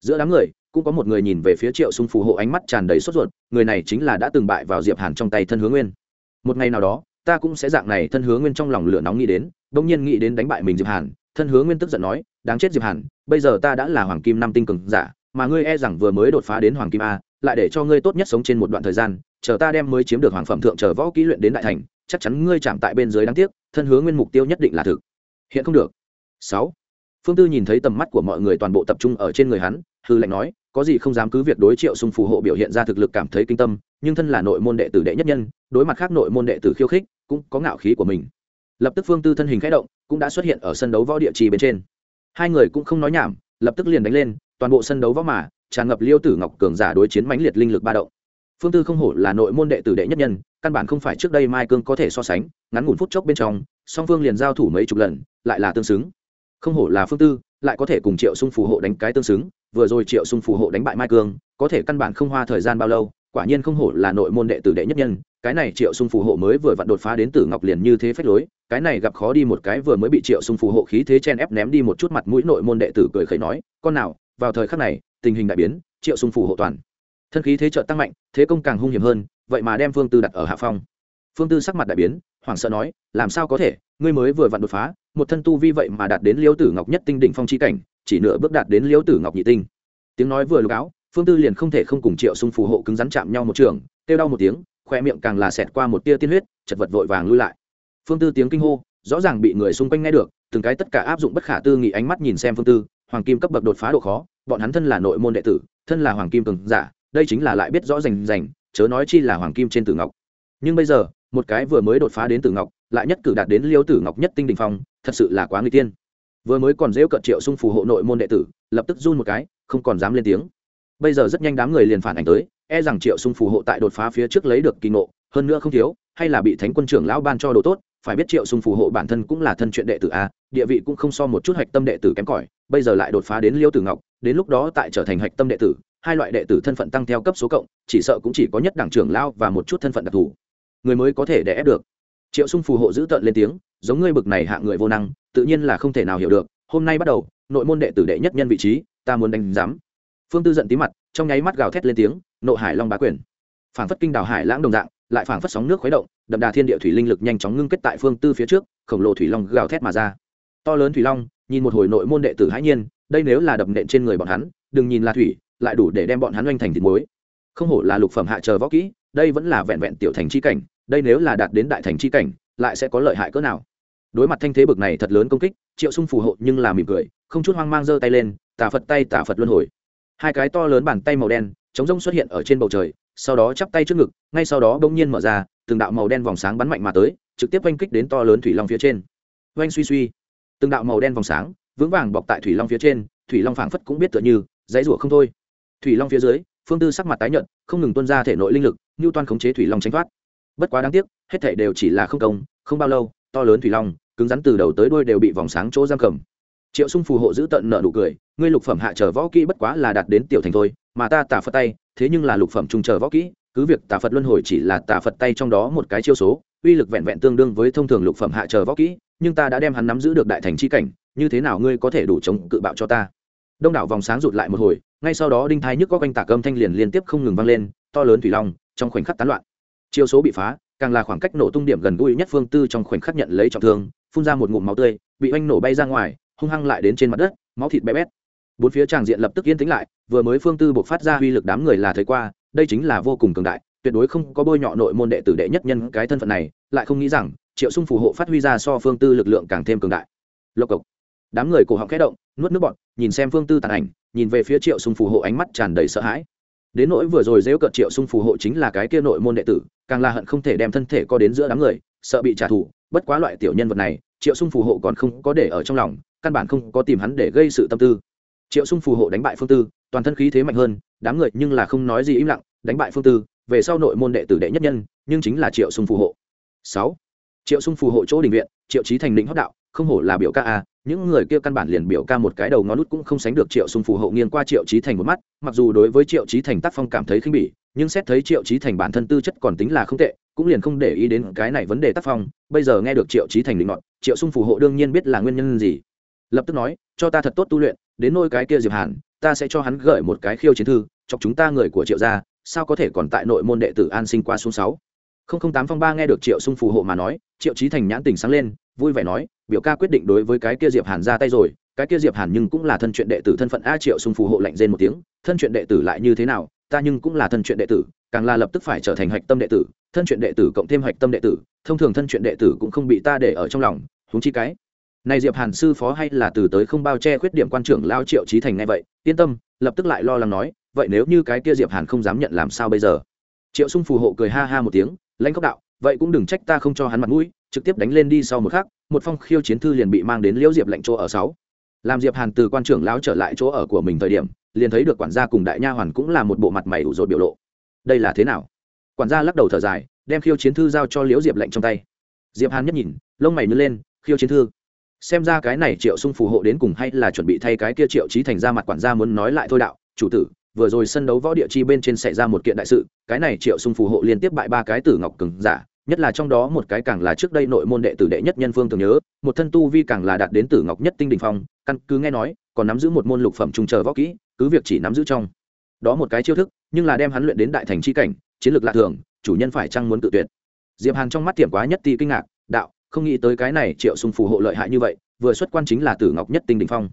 Giữa đám người, cũng có một người nhìn về phía triệu sung phù hộ ánh mắt tràn đầy sốt ruột, người này chính là đã từng bại vào diệp hàn trong tay thân hướng nguyên. Một ngày nào đó, ta cũng sẽ dạng này thân hướng nguyên trong lòng lửa nóng nghĩ đến, bỗng nhiên nghĩ đến đánh bại mình diệp hàn, thân hướng nguyên tức giận nói, đáng chết diệp hàn, bây giờ ta đã là hoàng kim năm tinh cường giả, mà ngươi e rằng vừa mới đột phá đến hoàng kim a, lại để cho ngươi tốt nhất sống trên một đoạn thời gian, chờ ta đem mới chiếm được hoàng phẩm thượng chờ võ kỹ luyện đến đại thành, chắc chắn ngươi chạm tại bên dưới đáng tiếc, thân hướng nguyên mục tiêu nhất định là thực. Hiện không được sáu. Phương tư nhìn thấy tầm mắt của mọi người toàn bộ tập trung ở trên người hắn, hư lệnh nói, có gì không dám cứ việc đối triệu xung phù hộ biểu hiện ra thực lực cảm thấy kinh tâm, nhưng thân là nội môn đệ tử đệ nhất nhân, đối mặt khác nội môn đệ tử khiêu khích, cũng có ngạo khí của mình. Lập tức phương tư thân hình khẽ động, cũng đã xuất hiện ở sân đấu võ địa trì bên trên. Hai người cũng không nói nhảm, lập tức liền đánh lên, toàn bộ sân đấu võ mà, tràn ngập liêu tử ngọc cường giả đối chiến mãnh liệt linh lực ba động. Phương tư không hổ là nội môn đệ tử đệ nhất nhân, căn bản không phải trước đây mai cương có thể so sánh, ngắn ngủn phút chốc bên trong, song phương liền giao thủ mấy chục lần, lại là tương xứng không hổ là phương tư, lại có thể cùng triệu sung phù hộ đánh cái tương xứng, vừa rồi triệu sung phù hộ đánh bại mai cương, có thể căn bản không hoa thời gian bao lâu, quả nhiên không hổ là nội môn đệ tử đệ nhất nhân, cái này triệu sung phù hộ mới vừa vặn đột phá đến tử ngọc liền như thế phách lối, cái này gặp khó đi một cái vừa mới bị triệu sung phù hộ khí thế chen ép ném đi một chút mặt mũi nội môn đệ tử cười khẩy nói, con nào, vào thời khắc này, tình hình đại biến, triệu sung phù hộ toàn, thân khí thế trợ tăng mạnh, thế công càng hung hiểm hơn, vậy mà đem phương tư đặt ở hạ phong. Phương tư sắc mặt đại biến, hoảng sợ nói, làm sao có thể, ngươi mới vừa vặn đột phá một thân tu vi vậy mà đạt đến liêu tử ngọc nhất tinh đỉnh phong chi cảnh, chỉ nửa bước đạt đến liêu tử ngọc nhị tinh. Tiếng nói vừa lục áo, phương tư liền không thể không cùng triệu xung phù hộ cứng rắn chạm nhau một trường, kêu đau một tiếng khoe miệng càng là xẹt qua một tia tiên huyết, chật vật vội vàng lui lại. Phương tư tiếng kinh hô, rõ ràng bị người xung quanh nghe được, từng cái tất cả áp dụng bất khả tư nghị ánh mắt nhìn xem phương tư, hoàng kim cấp bậc đột phá độ khó, bọn hắn thân là nội môn đệ tử, thân là hoàng kim cường giả, đây chính là lại biết rõ rành rành, chớ nói chi là hoàng kim trên tử ngọc. Nhưng bây giờ, một cái vừa mới đột phá đến tử ngọc, lại nhất cử đạt đến liêu tử ngọc nhất tinh đình phong thật sự là quá người tiên. Vừa mới còn rêu cận triệu xung phù hộ nội môn đệ tử, lập tức run một cái, không còn dám lên tiếng. Bây giờ rất nhanh đám người liền phản ảnh tới e rằng triệu xung phù hộ tại đột phá phía trước lấy được kỳ ngộ, hơn nữa không thiếu, hay là bị thánh quân trưởng lão ban cho đồ tốt, phải biết triệu xung phù hộ bản thân cũng là thân chuyện đệ tử a, địa vị cũng không so một chút hạch tâm đệ tử kém cỏi, bây giờ lại đột phá đến liêu tử ngọc, đến lúc đó tại trở thành hạch tâm đệ tử, hai loại đệ tử thân phận tăng theo cấp số cộng, chỉ sợ cũng chỉ có nhất đảng trưởng lao và một chút thân phận đặc thù. Người mới có thể đè ép được triệu sung phù hộ giữ tợn lên tiếng, giống ngươi bực này hạ người vô năng, tự nhiên là không thể nào hiểu được. Hôm nay bắt đầu, nội môn đệ tử đệ nhất nhân vị trí, ta muốn đánh giám. Phương tư giận tí mặt, trong nháy mắt gào thét lên tiếng nộ hải long bá quyền. Phảng phất kinh đào hải lãng đồng dạng, lại phảng phất sóng nước khuấy động, đậm đà thiên địa thủy linh lực nhanh chóng ngưng kết tại phương tư phía trước, khổng lồ thủy long gào thét mà ra. To lớn thủy long, nhìn một hồi nội môn đệ tử hãi nhiên, đây nếu là đập nện trên người bọn hắn, đừng nhìn là thủy, lại đủ để đem bọn hắn oanh thành thịt muối. Không hổ là lục phẩm hạ chờ võ kỹ, đây vẫn là vẹn vẹn tiểu thành chi cảnh đây nếu là đạt đến đại thành chi cảnh, lại sẽ có lợi hại cỡ nào? Đối mặt thanh thế bực này thật lớn công kích, triệu sung phù hộ nhưng là mỉm cười, không chút hoang mang giơ tay lên, tà phật tay tà phật luân hồi. Hai cái to lớn bàn tay màu đen, chống rông xuất hiện ở trên bầu trời, sau đó chắp tay trước ngực, ngay sau đó bỗng nhiên mở ra, từng đạo màu đen vòng sáng bắn mạnh mà tới, trực tiếp oanh kích đến to lớn thủy long phía trên. Oanh suy suy. Từng đạo màu đen vòng sáng, vững vàng bọc tại thủy long phía trên, thủy long phảng phất cũng biết tựa như, dãy rủa không thôi. Thủy long phía dưới, phương tư sắc mặt tái nhợt, không ngừng tuôn ra thể nội linh lực, như toan khống chế thủy long tránh thoát bất quá đáng tiếc, hết thể đều chỉ là không công, không bao lâu, to lớn thủy long, cứng rắn từ đầu tới đuôi đều bị vòng sáng chỗ giam cầm. Triệu sung phù hộ giữ tận nợ nụ cười, ngươi lục phẩm hạ trở võ kỹ bất quá là đạt đến tiểu thành thôi, mà ta tả phật tay, thế nhưng là lục phẩm trung trở võ kỹ, cứ việc tả phật luân hồi chỉ là tả phật tay trong đó một cái chiêu số, uy lực vẹn vẹn tương đương với thông thường lục phẩm hạ trở võ kỹ, nhưng ta đã đem hắn nắm giữ được đại thành chi cảnh, như thế nào ngươi có thể đủ chống cự bạo cho ta? Đông đảo vòng sáng rụt lại một hồi, ngay sau đó đinh thái nhức có quanh tạc âm thanh liền liên tiếp không ngừng vang lên, to lớn thủy long, trong khoảnh khắc tán loạn chiêu số bị phá, càng là khoảng cách nổ tung điểm gần gũi nhất phương tư trong khoảnh khắc nhận lấy trọng thương, phun ra một ngụm máu tươi, bị oanh nổ bay ra ngoài, hung hăng lại đến trên mặt đất, máu thịt bé bét. Bốn phía tràng diện lập tức yên tĩnh lại, vừa mới phương tư buộc phát ra uy lực đám người là thấy qua, đây chính là vô cùng cường đại, tuyệt đối không có bôi nhọ nội môn đệ tử đệ nhất nhân cái thân phận này, lại không nghĩ rằng, triệu sung phù hộ phát huy ra so phương tư lực lượng càng thêm cường đại. Lộc cộc. Đám người cổ họng khẽ động, nuốt nước bọt, nhìn xem phương tư tàn ảnh, nhìn về phía triệu sung phù hộ ánh mắt tràn đầy sợ hãi đến nỗi vừa rồi dễu cợt triệu sung phù hộ chính là cái kia nội môn đệ tử, càng là hận không thể đem thân thể co đến giữa đám người, sợ bị trả thù. Bất quá loại tiểu nhân vật này, triệu sung phù hộ còn không có để ở trong lòng, căn bản không có tìm hắn để gây sự tâm tư. Triệu sung phù hộ đánh bại phương tư, toàn thân khí thế mạnh hơn, đám người nhưng là không nói gì im lặng, đánh bại phương tư, về sau nội môn đệ tử đệ nhất nhân, nhưng chính là triệu sung phù hộ. Sáu, triệu sung phù hộ chỗ đình viện, triệu trí thành định hót đạo không hổ là biểu ca a những người kia căn bản liền biểu ca một cái đầu ngón nút cũng không sánh được triệu sung phù hộ nghiêng qua triệu trí thành một mắt, mặc dù đối với triệu trí thành tác phong cảm thấy khinh bỉ, nhưng xét thấy triệu trí thành bản thân tư chất còn tính là không tệ, cũng liền không để ý đến cái này vấn đề tác phong, bây giờ nghe được triệu trí thành định luận triệu sung phù hộ đương nhiên biết là nguyên nhân gì. Lập tức nói, cho ta thật tốt tu luyện, đến nôi cái kia diệp hàn, ta sẽ cho hắn gửi một cái khiêu chiến thư, chọc chúng ta người của triệu gia, sao có thể còn tại nội môn đệ tử an sinh qua xuống sáu? Không không tám phong ba nghe được triệu sung phù hộ mà nói, triệu trí thành nhãn tình sáng lên vui vẻ nói, biểu ca quyết định đối với cái kia diệp hàn ra tay rồi, cái kia diệp hàn nhưng cũng là thân chuyện đệ tử thân phận a triệu sung phù hộ lạnh rên một tiếng, thân chuyện đệ tử lại như thế nào? Ta nhưng cũng là thân chuyện đệ tử, càng là lập tức phải trở thành hạch tâm đệ tử, thân chuyện đệ tử cộng thêm hạch tâm đệ tử, thông thường thân chuyện đệ tử cũng không bị ta để ở trong lòng, huống chi cái này diệp hàn sư phó hay là từ tới không bao che khuyết điểm quan trưởng lao triệu trí thành ngay vậy, yên tâm, lập tức lại lo lắng nói, vậy nếu như cái kia diệp hàn không dám nhận làm sao bây giờ? Triệu sung phù hộ cười ha ha một tiếng, lãnh cốc đạo vậy cũng đừng trách ta không cho hắn mặt mũi, trực tiếp đánh lên đi sau một khắc, một phong khiêu chiến thư liền bị mang đến liễu diệp lệnh chỗ ở sáu. Làm diệp hàn từ quan trưởng lão trở lại chỗ ở của mình thời điểm, liền thấy được quản gia cùng đại nha hoàn cũng là một bộ mặt mày ủ rột biểu lộ. Đây là thế nào? Quản gia lắc đầu thở dài, đem khiêu chiến thư giao cho liễu diệp lệnh trong tay. Diệp hàn nhất nhìn, lông mày nhớ lên, khiêu chiến thư. Xem ra cái này triệu sung phù hộ đến cùng hay là chuẩn bị thay cái kia triệu trí thành ra mặt quản gia muốn nói lại thôi đạo, chủ tử, vừa rồi sân đấu võ địa chi bên trên xảy ra một kiện đại sự, cái này triệu sung phù hộ liên tiếp bại ba cái tử ngọc cường giả nhất là trong đó một cái càng là trước đây nội môn đệ tử đệ nhất nhân phương tưởng nhớ, một thân tu vi càng là đạt đến tử ngọc nhất tinh đình phong, căn cứ nghe nói, còn nắm giữ một môn lục phẩm trung chờ võ kỹ, cứ việc chỉ nắm giữ trong đó một cái chiêu thức, nhưng là đem hắn luyện đến đại thành chi cảnh, chiến lược lạ thường, chủ nhân phải chăng muốn tự tuyệt. Diệp hàn trong mắt tiệm quá nhất ti kinh ngạc, đạo, không nghĩ tới cái này triệu sùng phù hộ lợi hại như vậy, vừa xuất quan chính là tử ngọc nhất tinh đình phong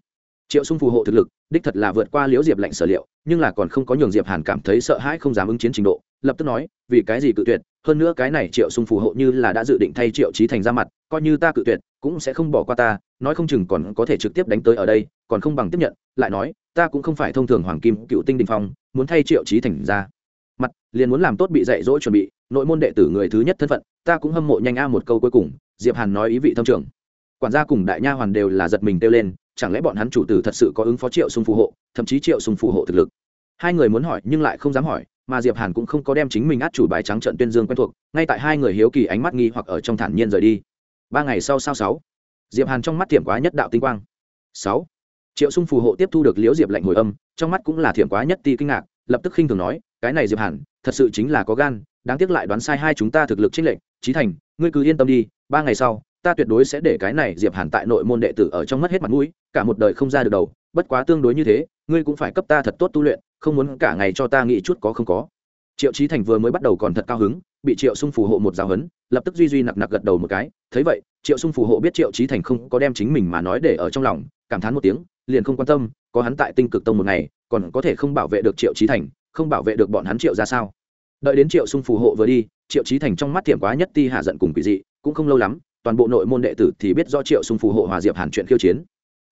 triệu sung phù hộ thực lực, đích thật là vượt qua liễu diệp lệnh sở liệu, nhưng là còn không có nhường diệp hàn cảm thấy sợ hãi không dám ứng chiến trình độ, lập tức nói, vì cái gì cự tuyệt? Hơn nữa cái này triệu sung phù hộ như là đã dự định thay triệu trí thành ra mặt, coi như ta cự tuyệt, cũng sẽ không bỏ qua ta, nói không chừng còn có thể trực tiếp đánh tới ở đây, còn không bằng tiếp nhận, lại nói, ta cũng không phải thông thường hoàng kim cựu tinh đình phong, muốn thay triệu trí thành ra. Mặt, liền muốn làm tốt bị dạy dỗ chuẩn bị, nội môn đệ tử người thứ nhất thân phận, ta cũng hâm mộ nhanh a một câu cuối cùng, diệp hàn nói ý vị thâm trường quản gia cùng đại nha hoàn đều là giật mình kêu lên, chẳng lẽ bọn hắn chủ tử thật sự có ứng phó triệu sung phù hộ, thậm chí triệu sung phù hộ thực lực? Hai người muốn hỏi nhưng lại không dám hỏi, mà diệp hàn cũng không có đem chính mình át chủ bài trắng trận tuyên dương quen thuộc, ngay tại hai người hiếu kỳ ánh mắt nghi hoặc ở trong thản nhiên rời đi. Ba ngày sau sao sáu? Diệp hàn trong mắt thiểm quá nhất đạo tinh quang. Sáu? Triệu sung phù hộ tiếp thu được liễu diệp lạnh hồi âm, trong mắt cũng là thiểm quá nhất ti kinh ngạc, lập tức khinh thường nói, cái này diệp hàn, thật sự chính là có gan, đáng tiếc lại đoán sai hai chúng ta thực lực trích lệnh trí thành, ngươi cứ yên tâm đi, ba ngày sau ta tuyệt đối sẽ để cái này diệp hàn tại nội môn đệ tử ở trong mất hết mặt mũi, cả một đời không ra được đầu, bất quá tương đối như thế, ngươi cũng phải cấp ta thật tốt tu luyện, không muốn cả ngày cho ta nghĩ chút có không có. Triệu trí thành vừa mới bắt đầu còn thật cao hứng, bị triệu sung phù hộ một giáo hấn lập tức duy duy nặc nặc gật đầu một cái, thấy vậy, triệu sung phù hộ biết triệu trí thành không có đem chính mình mà nói để ở trong lòng, cảm thán một tiếng, liền không quan tâm, có hắn tại tinh cực tông một ngày, còn có thể không bảo vệ được triệu trí thành, không bảo vệ được bọn hắn triệu ra sao? Đợi đến triệu sung phù hộ vừa đi, triệu trí thành trong mắt thiểm quá nhất ti hạ giận cùng quỷ dị, cũng không lâu lắm toàn bộ nội môn đệ tử thì biết do triệu sung phù hộ hòa diệp hàn chuyện khiêu chiến.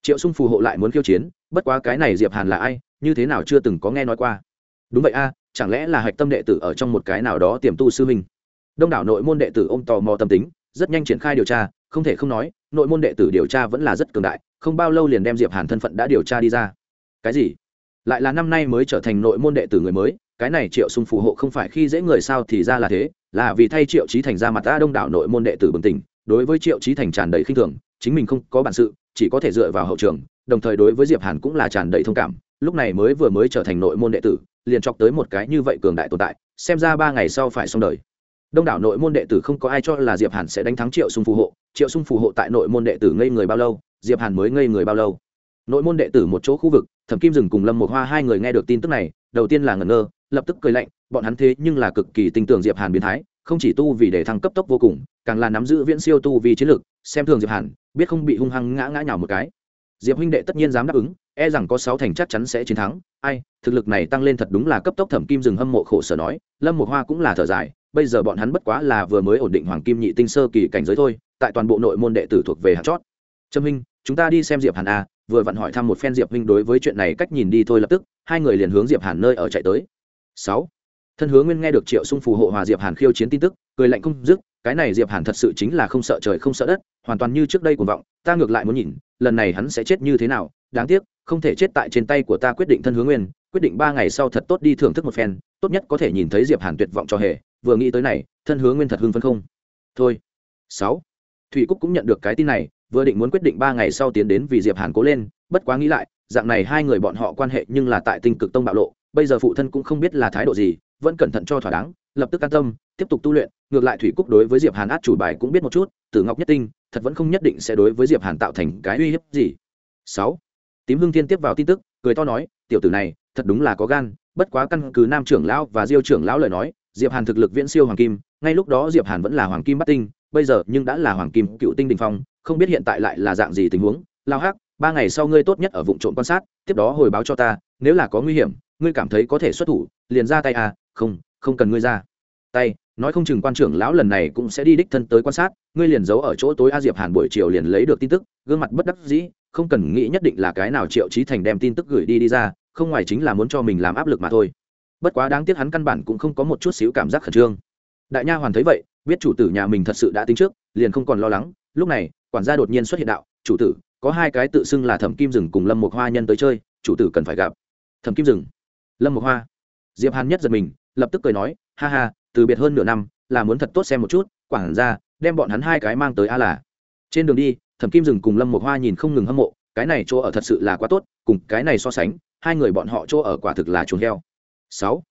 Triệu sung phù hộ lại muốn khiêu chiến, bất quá cái này diệp hàn là ai, như thế nào chưa từng có nghe nói qua. Đúng vậy a, chẳng lẽ là hạch tâm đệ tử ở trong một cái nào đó tiềm tu sư minh đông đảo nội môn đệ tử ôm tò mò tâm tính, rất nhanh triển khai điều tra, không thể không nói, nội môn đệ tử điều tra vẫn là rất cường đại, không bao lâu liền đem diệp hàn thân phận đã điều tra đi ra. Cái gì? Lại là năm nay mới trở thành nội môn đệ tử người mới, cái này triệu sung phù hộ không phải khi dễ người sao thì ra là thế, là vì thay triệu trí thành ra mặt ta đông đảo nội môn đệ tử bừng tỉnh đối với triệu trí thành tràn đầy khinh thường, chính mình không có bản sự, chỉ có thể dựa vào hậu trường, đồng thời đối với diệp hàn cũng là tràn đầy thông cảm. Lúc này mới vừa mới trở thành nội môn đệ tử, liền chọc tới một cái như vậy cường đại tồn tại, xem ra ba ngày sau phải xong đời. Đông đảo nội môn đệ tử không có ai cho là diệp hàn sẽ đánh thắng triệu sung phù hộ. Triệu sung phù hộ tại nội môn đệ tử ngây người bao lâu, diệp hàn mới ngây người bao lâu? Nội môn đệ tử một chỗ khu vực, thẩm kim dừng cùng lâm một hoa hai người nghe được tin tức này, đầu tiên là ngẩn ngơ, lập tức cười lạnh, bọn hắn thế nhưng là cực kỳ tin tưởng diệp hàn biến thái không chỉ tu vì để thăng cấp tốc vô cùng, càng là nắm giữ viễn siêu tu vì chiến lược xem thường diệp hàn, biết không bị hung hăng ngã ngã nhào một cái. Diệp huynh đệ tất nhiên dám đáp ứng e rằng có sáu thành chắc chắn sẽ chiến thắng. Ai, thực lực này tăng lên thật đúng là cấp tốc thẩm kim dừng hâm mộ khổ sở nói, lâm một hoa cũng là thở dài, bây giờ bọn hắn bất quá là vừa mới ổn định hoàng kim nhị tinh sơ kỳ cảnh giới thôi, tại toàn bộ nội môn đệ tử thuộc về hạt chót. Trâm huynh, chúng ta đi xem diệp hàn a vừa vặn hỏi thăm một phen diệp huynh đối với chuyện này cách nhìn đi thôi lập tức, hai người liền hướng diệp hàn nơi ở chạy tới. Sáu thân hướng nguyên nghe được triệu sung phù hộ hòa diệp hàn khiêu chiến tin tức, cười lạnh không dứt, cái này diệp hàn thật sự chính là không sợ trời không sợ đất, hoàn toàn như trước đây cuồng vọng, ta ngược lại muốn nhìn, lần này hắn sẽ chết như thế nào, đáng tiếc, không thể chết tại trên tay của ta quyết định thân hướng nguyên, quyết định ba ngày sau thật tốt đi thưởng thức một phen, tốt nhất có thể nhìn thấy diệp hàn tuyệt vọng cho hề, vừa nghĩ tới này, thân hướng nguyên thật hưng phấn không? Thôi. Sáu. Thủy cúc cũng nhận được cái tin này, vừa định muốn quyết định ba ngày sau tiến đến vì diệp hàn cố lên, bất quá nghĩ lại, dạng này hai người bọn họ quan hệ nhưng là tại tinh cực tông bạo lộ bây giờ phụ thân cũng không biết là thái độ gì, vẫn cẩn thận cho thỏa đáng, lập tức an tâm, tiếp tục tu luyện. Ngược lại thủy cúc đối với diệp hàn át chủ bài cũng biết một chút, tử ngọc nhất tinh, thật vẫn không nhất định sẽ đối với diệp hàn tạo thành cái uy hiếp gì. Sáu, tím hương thiên tiếp vào tin tức, cười to nói, tiểu tử này, thật đúng là có gan, bất quá căn cứ nam trưởng lão và diêu trưởng lão lời nói, diệp hàn thực lực viễn siêu hoàng kim, ngay lúc đó diệp hàn vẫn là hoàng kim bát tinh, bây giờ nhưng đã là hoàng kim cựu tinh đình phong, không biết hiện tại lại là dạng gì tình huống. Lao hắc, ba ngày sau ngươi tốt nhất ở vụ trộm quan sát, tiếp đó hồi báo cho ta, nếu là có nguy hiểm ngươi cảm thấy có thể xuất thủ, liền ra tay à không không cần ngươi ra. Tay, nói không chừng quan trưởng lão lần này cũng sẽ đi đích thân tới quan sát, ngươi liền giấu ở chỗ tối a diệp hàn buổi chiều liền lấy được tin tức, gương mặt bất đắc dĩ, không cần nghĩ nhất định là cái nào triệu trí thành đem tin tức gửi đi đi ra, không ngoài chính là muốn cho mình làm áp lực mà thôi. Bất quá đáng tiếc hắn căn bản cũng không có một chút xíu cảm giác khẩn trương. Đại nha hoàn thấy vậy, biết chủ tử nhà mình thật sự đã tính trước, liền không còn lo lắng. Lúc này, quản gia đột nhiên xuất hiện đạo, chủ tử, có hai cái tự xưng là thẩm kim rừng cùng lâm một hoa nhân tới chơi, chủ tử cần phải gặp. Thẩm kim rừng lâm một hoa. Diệp hàn nhất giật mình lập tức cười nói ha ha từ biệt hơn nửa năm là muốn thật tốt xem một chút quảng ra, đem bọn hắn hai cái mang tới a là. Trên đường đi thẩm kim dừng cùng lâm một hoa nhìn không ngừng hâm mộ cái này chỗ ở thật sự là quá tốt cùng cái này so sánh hai người bọn họ chỗ ở quả thực là chuồng heo. Sáu.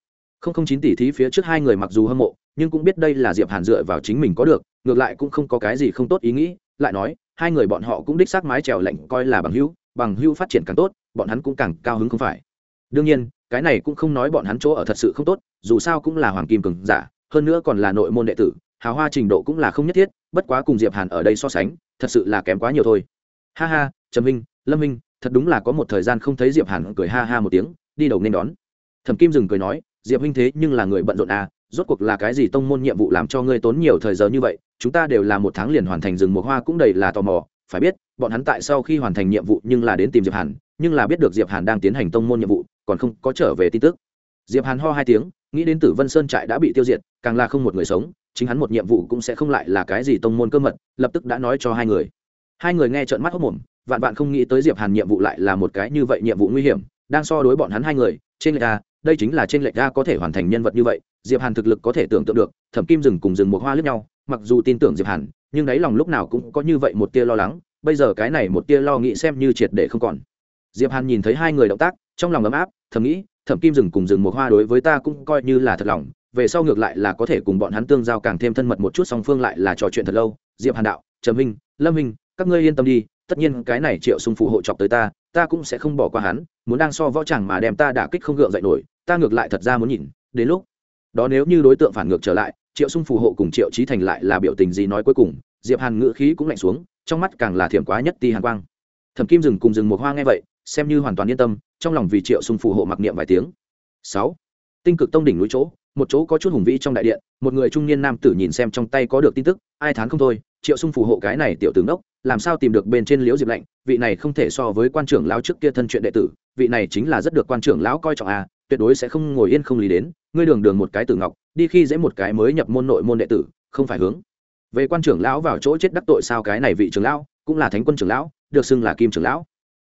Không không chín tỷ thí phía trước hai người mặc dù hâm mộ nhưng cũng biết đây là diệp hàn dựa vào chính mình có được ngược lại cũng không có cái gì không tốt ý nghĩ lại nói hai người bọn họ cũng đích xác mái trèo lạnh coi là bằng hữu bằng hữu phát triển càng tốt bọn hắn cũng càng cao hứng không phải đương nhiên, cái này cũng không nói bọn hắn chỗ ở thật sự không tốt, dù sao cũng là hoàng kim cường giả, hơn nữa còn là nội môn đệ tử, hào hoa trình độ cũng là không nhất thiết, bất quá cùng diệp hàn ở đây so sánh, thật sự là kém quá nhiều thôi. Ha ha, trầm minh, lâm minh, thật đúng là có một thời gian không thấy diệp hàn cười ha ha một tiếng, đi đầu nên đón. Thẩm kim dừng cười nói, diệp huynh thế nhưng là người bận rộn à rốt cuộc là cái gì tông môn nhiệm vụ làm cho ngươi tốn nhiều thời giờ như vậy, chúng ta đều là một tháng liền hoàn thành rừng một hoa cũng đầy là tò mò, phải biết, bọn hắn tại sau khi hoàn thành nhiệm vụ nhưng là đến tìm diệp hàn, nhưng là biết được diệp hàn đang tiến hành tông môn nhiệm vụ còn không có trở về tin tức. Diệp hàn ho hai tiếng, nghĩ đến tử vân sơn trại đã bị tiêu diệt, càng là không một người sống, chính hắn một nhiệm vụ cũng sẽ không lại là cái gì tông môn cơ mật, lập tức đã nói cho hai người. Hai người nghe trợn mắt hốc mồm vạn vạn không nghĩ tới diệp hàn nhiệm vụ lại là một cái như vậy nhiệm vụ nguy hiểm, đang so đối bọn hắn hai người, trên lệch a đây chính là trên lệch a có thể hoàn thành nhân vật như vậy, diệp hàn thực lực có thể tưởng tượng được, thẩm kim rừng cùng rừng một hoa lướt nhau, mặc dù tin tưởng diệp hàn, nhưng đáy lòng lúc nào cũng có như vậy một tia lo lắng, bây giờ cái này một tia lo nghĩ xem như triệt để không còn. Diệp hàn nhìn thấy hai người động tác, trong lòng ấm áp thầm nghĩ, thẩm kim rừng cùng rừng một hoa đối với ta cũng coi như là thật lòng, về sau ngược lại là có thể cùng bọn hắn tương giao càng thêm thân mật một chút, song phương lại là trò chuyện thật lâu. Diệp hàn đạo, trầm minh lâm minh các ngươi yên tâm đi, tất nhiên cái này triệu sung phù hộ chọc tới ta ta cũng sẽ không bỏ qua hắn, muốn đang so võ chẳng mà đem ta đả kích không gượng dậy nổi, ta ngược lại thật ra muốn nhìn, đến lúc đó nếu như đối tượng phản ngược trở lại, triệu sung phù hộ cùng triệu trí thành lại là biểu tình gì nói cuối cùng? Diệp hàn ngữ khí cũng lạnh xuống, trong mắt càng là thiểm quá nhất ti hàn quang. Thẩm kim rừng cùng rừng một hoa nghe vậy, xem như hoàn toàn yên tâm trong lòng vì triệu sung phù hộ mặc niệm vài tiếng. Sáu, tinh cực tông đỉnh núi chỗ, một chỗ có chút hùng vĩ trong đại điện, một người trung niên nam tử nhìn xem trong tay có được tin tức, ai thán không thôi, triệu sung phù hộ cái này tiểu tướng đốc làm sao tìm được bên trên liễu diệp lạnh, vị này không thể so với quan trưởng lão trước kia thân chuyện đệ tử, vị này chính là rất được quan trưởng lão coi trọng à tuyệt đối sẽ không ngồi yên không lý đến, ngươi đường đường một cái tử ngọc, đi khi dễ một cái mới nhập môn nội môn đệ tử, không phải hướng. Về quan trưởng lão vào chỗ chết đắc tội sao cái này vị trưởng lão, cũng là thánh quân trưởng lão, được xưng là kim trưởng lão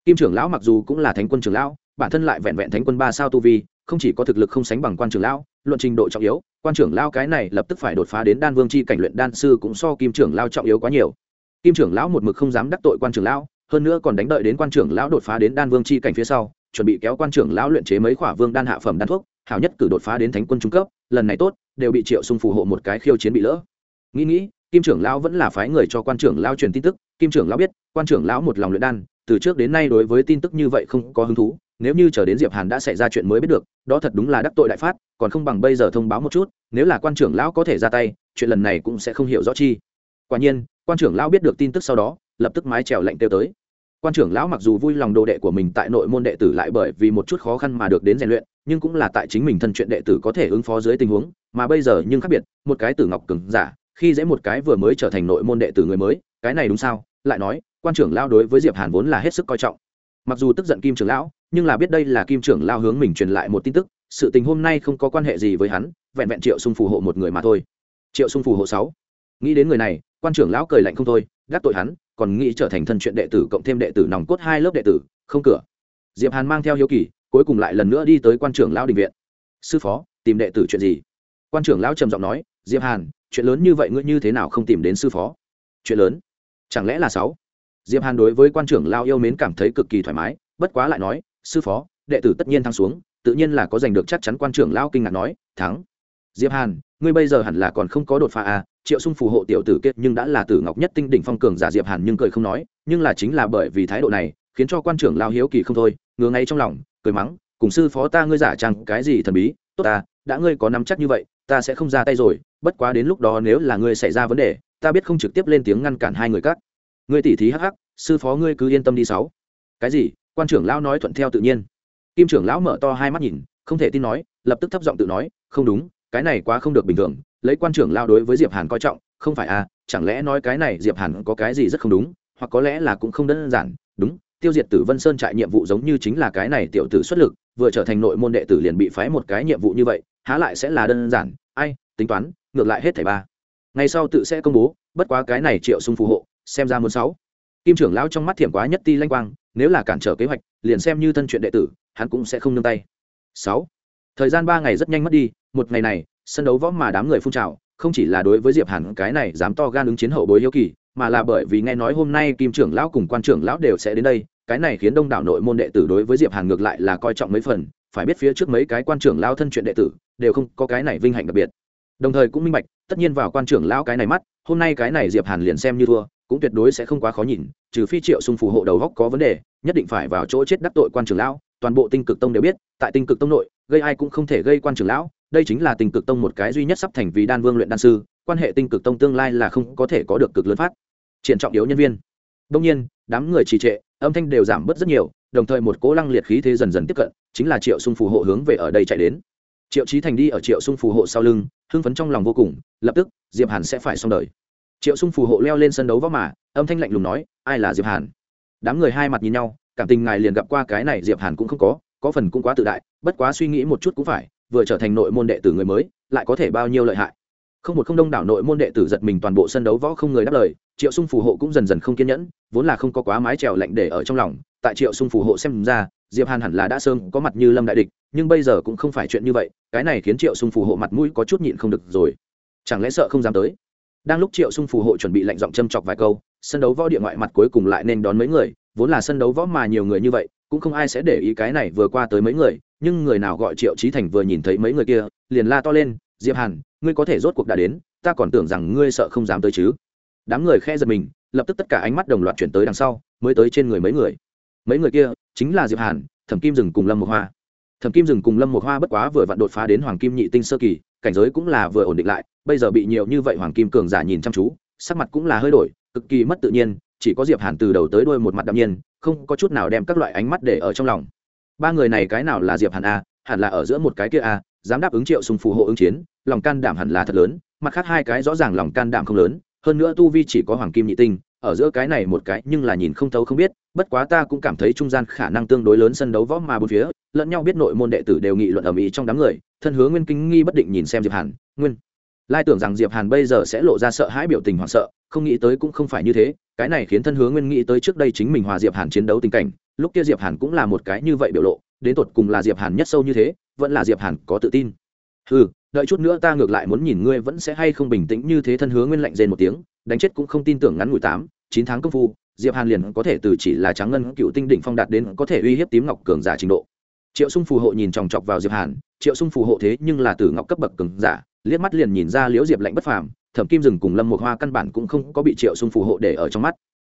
kim trưởng lão mặc dù cũng là thánh quân trưởng lão bản thân lại vẹn vẹn thánh quân ba sao tu vi không chỉ có thực lực không sánh bằng quan trưởng lão luận trình độ trọng yếu quan trưởng lão cái này lập tức phải đột phá đến đan vương chi cảnh luyện đan sư cũng so kim trưởng lão trọng yếu quá nhiều kim trưởng lão một mực không dám đắc tội quan trưởng lão hơn nữa còn đánh đợi đến quan trưởng lão đột phá đến đan vương chi cảnh phía sau chuẩn bị kéo quan trưởng lão luyện chế mấy khỏa vương đan hạ phẩm đan thuốc hảo nhất cử đột phá đến thánh quân trung cấp lần này tốt đều bị triệu sung phù hộ một cái khiêu chiến bị lỡ nghĩ nghĩ kim trưởng lão vẫn là phái người cho quan trưởng lão truyền tin tức kim trưởng lão biết quan trưởng lão một lòng luyện đan từ trước đến nay đối với tin tức như vậy không có hứng thú, nếu như chờ đến diệp hàn đã xảy ra chuyện mới biết được, đó thật đúng là đắc tội đại phát, còn không bằng bây giờ thông báo một chút, nếu là quan trưởng lão có thể ra tay, chuyện lần này cũng sẽ không hiểu rõ chi. Quả nhiên, quan trưởng lão biết được tin tức sau đó, lập tức mái trèo lệnh tiêu tới. Quan trưởng lão mặc dù vui lòng đồ đệ của mình tại nội môn đệ tử lại bởi vì một chút khó khăn mà được đến rèn luyện, nhưng cũng là tại chính mình thân chuyện đệ tử có thể ứng phó dưới tình huống, mà bây giờ nhưng khác biệt, một cái tử ngọc cứng giả, khi dễ một cái vừa mới trở thành nội môn đệ tử người mới, cái này đúng sao? Lại nói quan trưởng lão đối với diệp hàn vốn là hết sức coi trọng mặc dù tức giận kim trưởng lão nhưng là biết đây là kim trưởng lão hướng mình truyền lại một tin tức sự tình hôm nay không có quan hệ gì với hắn vẹn vẹn triệu xung phù hộ một người mà thôi triệu xung phù hộ sáu nghĩ đến người này quan trưởng lão cười lạnh không thôi gác tội hắn còn nghĩ trở thành thân chuyện đệ tử cộng thêm đệ tử nòng cốt hai lớp đệ tử không cửa diệp hàn mang theo hiếu kỳ cuối cùng lại lần nữa đi tới quan trưởng lão đình viện sư phó tìm đệ tử chuyện gì quan trưởng lão trầm giọng nói diệp hàn chuyện lớn như vậy ngươi như thế nào không tìm đến sư phó chuyện lớn chẳng lẽ là sáu diệp hàn đối với quan trưởng lão yêu mến cảm thấy cực kỳ thoải mái, bất quá lại nói, sư phó, đệ tử tất nhiên thăng xuống, tự nhiên là có giành được chắc chắn quan trưởng lão kinh ngạc nói, thắng. Diệp hàn, ngươi bây giờ hẳn là còn không có đột phá à triệu sung phù hộ tiểu tử kết nhưng đã là tử ngọc nhất tinh đỉnh phong cường giả diệp hàn nhưng cười không nói, nhưng là chính là bởi vì thái độ này, khiến cho quan trưởng lao hiếu kỳ không thôi, ngứa ngay trong lòng, cười mắng, cùng sư phó ta ngươi giả chăng cái gì thần bí, tốt ta, đã ngươi có nắm chắc như vậy, ta sẽ không ra tay rồi, bất quá đến lúc đó nếu là ngươi xảy ra vấn đề, ta biết không trực tiếp lên tiếng ngăn cản hai người các ngươi tỉ thí hắc hắc, sư phó ngươi cứ yên tâm đi sáu. Cái gì? Quan trưởng lão nói thuận theo tự nhiên. Kim trưởng lão mở to hai mắt nhìn, không thể tin nói, lập tức thấp giọng tự nói, không đúng, cái này quá không được bình thường, lấy quan trưởng lao đối với diệp hàn coi trọng, không phải à chẳng lẽ nói cái này diệp hàn có cái gì rất không đúng, hoặc có lẽ là cũng không đơn giản, đúng, tiêu diệt tử vân sơn trại nhiệm vụ giống như chính là cái này tiểu tử xuất lực, vừa trở thành nội môn đệ tử liền bị phái một cái nhiệm vụ như vậy, há lại sẽ là đơn giản, ai, tính toán, ngược lại hết thảy ba. Ngày sau tự sẽ công bố, bất quá cái này triệu sung phù hộ xem ra muốn sáu. Kim trưởng lão trong mắt thiểm quá nhất ti lanh quang, nếu là cản trở kế hoạch, liền xem như thân chuyện đệ tử, hắn cũng sẽ không nương tay. Sáu. Thời gian ba ngày rất nhanh mất đi, một ngày này, sân đấu võ mà đám người phun trào, không chỉ là đối với diệp hàn cái này dám to gan ứng chiến hậu bối hiếu kỳ, mà là bởi vì nghe nói hôm nay kim trưởng lão cùng quan trưởng lão đều sẽ đến đây, cái này khiến đông đảo nội môn đệ tử đối với diệp hàn ngược lại là coi trọng mấy phần, phải biết phía trước mấy cái quan trưởng lão thân chuyện đệ tử, đều không có cái này vinh hạnh đặc biệt. Đồng thời cũng minh bạch, tất nhiên vào quan trưởng lão cái này mắt, hôm nay cái này diệp hàn liền xem như thua cũng tuyệt đối sẽ không quá khó nhìn, trừ phi triệu xung phù hộ đầu góc có vấn đề, nhất định phải vào chỗ chết đắc tội quan trưởng lão, toàn bộ tinh cực tông đều biết, tại tinh cực tông nội, gây ai cũng không thể gây quan trưởng lão, đây chính là tinh cực tông một cái duy nhất sắp thành vì đan vương luyện đan sư, quan hệ tinh cực tông tương lai là không có thể có được cực lớn phát. Triển trọng yếu nhân viên. Đông nhiên, đám người trì trệ, âm thanh đều giảm bớt rất nhiều, đồng thời một cố lăng liệt khí thế dần dần tiếp cận, chính là triệu sung phù hộ hướng về ở đây chạy đến. Triệu trí thành đi ở triệu sung phù hộ sau lưng, hưng phấn trong lòng vô cùng, lập tức, diệp hàn sẽ phải xong đời triệu sung phù hộ leo lên sân đấu võ mà, âm thanh lạnh lùng nói, ai là diệp hàn? Đám người hai mặt nhìn nhau, cảm tình ngài liền gặp qua cái này diệp hàn cũng không có có phần cũng quá tự đại, bất quá suy nghĩ một chút cũng phải, vừa trở thành nội môn đệ tử người mới, lại có thể bao nhiêu lợi hại. Không một không đông đảo nội môn đệ tử giật mình toàn bộ sân đấu võ không người đáp lời, triệu sung phù hộ cũng dần dần không kiên nhẫn, vốn là không có quá mái trèo lạnh để ở trong lòng, tại triệu sung phù hộ xem ra, diệp hàn hẳn là đã sơn có mặt như lâm đại địch, nhưng bây giờ cũng không phải chuyện như vậy, cái này khiến triệu sung phù hộ mặt mũi có chút nhịn không được rồi. Chẳng lẽ sợ không dám tới? Đang lúc triệu sung phù hộ chuẩn bị lạnh giọng châm chọc vài câu, sân đấu võ địa ngoại mặt cuối cùng lại nên đón mấy người, vốn là sân đấu võ mà nhiều người như vậy, cũng không ai sẽ để ý cái này vừa qua tới mấy người, nhưng người nào gọi triệu trí thành vừa nhìn thấy mấy người kia, liền la to lên, diệp hàn, ngươi có thể rốt cuộc đã đến, ta còn tưởng rằng ngươi sợ không dám tới chứ. Đám người khe giật mình, lập tức tất cả ánh mắt đồng loạt chuyển tới đằng sau, mới tới trên người mấy người. Mấy người kia chính là diệp hàn, thẩm kim dừng cùng lâm một hoa thẩm kim rừng cùng lâm một hoa bất quá vừa vặn đột phá đến hoàng kim nhị tinh sơ kỳ, cảnh giới cũng là vừa ổn định lại, bây giờ bị nhiều như vậy hoàng kim cường giả nhìn chăm chú, sắc mặt cũng là hơi đổi, cực kỳ mất tự nhiên, chỉ có diệp hàn từ đầu tới đuôi một mặt đạm nhiên, không có chút nào đem các loại ánh mắt để ở trong lòng. Ba người này cái nào là diệp hàn a, hẳn là ở giữa một cái kia a, dám đáp ứng triệu sùng phù hộ ứng chiến, lòng can đảm hẳn là thật lớn, mặt khác hai cái rõ ràng lòng can đảm không lớn, hơn nữa tu vi chỉ có hoàng kim nhị tinh, ở giữa cái này một cái nhưng là nhìn không thấu không biết, bất quá ta cũng cảm thấy trung gian khả năng tương đối lớn sân đấu võ mà bốn phía lẫn nhau biết nội môn đệ tử đều nghị luận ở mỹ trong đám người, thân hứa nguyên kinh nghi bất định nhìn xem diệp hàn, nguyên, lai tưởng rằng diệp hàn bây giờ sẽ lộ ra sợ hãi biểu tình hoảng sợ, không nghĩ tới cũng không phải như thế, cái này khiến thân hứa nguyên nghĩ tới trước đây chính mình hòa diệp hàn chiến đấu tình cảnh, lúc kia diệp hàn cũng là một cái như vậy biểu lộ, đến tột cùng là diệp hàn nhất sâu như thế, vẫn là diệp hàn có tự tin. Ừ đợi chút nữa ta ngược lại muốn nhìn ngươi vẫn sẽ hay không bình tĩnh như thế, thân hứa nguyên lạnh rên một tiếng, đánh chết cũng không tin tưởng ngắn ngủi tám, chín tháng công phu, diệp hàn liền có thể từ chỉ là trắng ngân cựu tinh đỉnh phong đạt đến có thể uy hiếp tím ngọc cường giả trình độ triệu sung phù hộ nhìn chòng chọc vào diệp hàn, triệu sung phù hộ thế nhưng là tử ngọc cấp bậc cường giả, liếc mắt liền nhìn ra liễu diệp lạnh bất phàm, thẩm kim rừng cùng lâm một hoa căn bản cũng không có bị triệu sung phù hộ để ở trong mắt.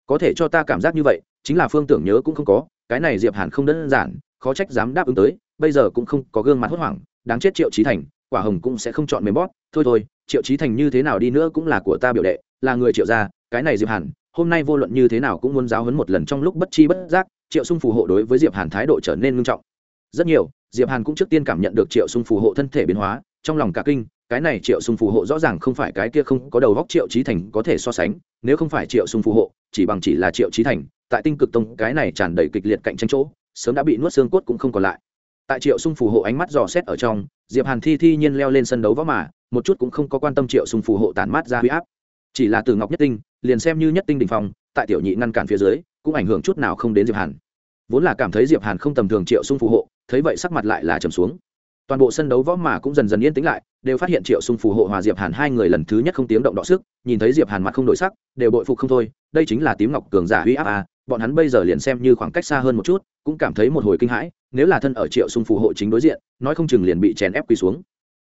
Có thể cho ta cảm giác như vậy, chính là phương tưởng nhớ cũng không có, cái này diệp hàn không đơn giản, khó trách dám đáp ứng tới, bây giờ cũng không có gương mặt hốt hoảng, đáng chết triệu trí thành, quả hồng cũng sẽ không chọn mềm bót thôi thôi, triệu trí thành như thế nào đi nữa cũng là của ta biểu đệ, là người triệu gia, cái này diệp hàn, hôm nay vô luận như thế nào cũng muốn giáo huấn một lần trong lúc bất chi bất giác, triệu sung phù hộ đối với diệp hàn thái độ trở nên nghiêm trọng rất nhiều, diệp hàn cũng trước tiên cảm nhận được triệu sung phù hộ thân thể biến hóa, trong lòng cả kinh, cái này triệu sung phù hộ rõ ràng không phải cái kia không có đầu góc triệu trí thành có thể so sánh, nếu không phải triệu sung phù hộ, chỉ bằng chỉ là triệu trí thành, tại tinh cực tông cái này tràn đầy kịch liệt cạnh tranh chỗ, sớm đã bị nuốt xương cốt cũng không còn lại. Tại triệu sung phù hộ ánh mắt dò xét ở trong, diệp hàn thi thi nhiên leo lên sân đấu võ mà, một chút cũng không có quan tâm triệu sung phù hộ tản mát ra huy áp. Chỉ là từ ngọc nhất tinh, liền xem như nhất tinh đình phong, tại tiểu nhị ngăn cản phía dưới, cũng ảnh hưởng chút nào không đến diệp hàn vốn là cảm thấy diệp hàn không tầm thường triệu sung phù hộ, thấy vậy sắc mặt lại là trầm xuống. Toàn bộ sân đấu võ mà cũng dần dần yên tĩnh lại, đều phát hiện triệu sung phù hộ hòa diệp hàn hai người lần thứ nhất không tiếng động đọ sức, nhìn thấy diệp hàn mặt không đổi sắc, đều bội phục không thôi, đây chính là tím ngọc cường giả huy áp à bọn hắn bây giờ liền xem như khoảng cách xa hơn một chút, cũng cảm thấy một hồi kinh hãi, nếu là thân ở triệu sung phù hộ chính đối diện, nói không chừng liền bị chèn ép quỳ xuống.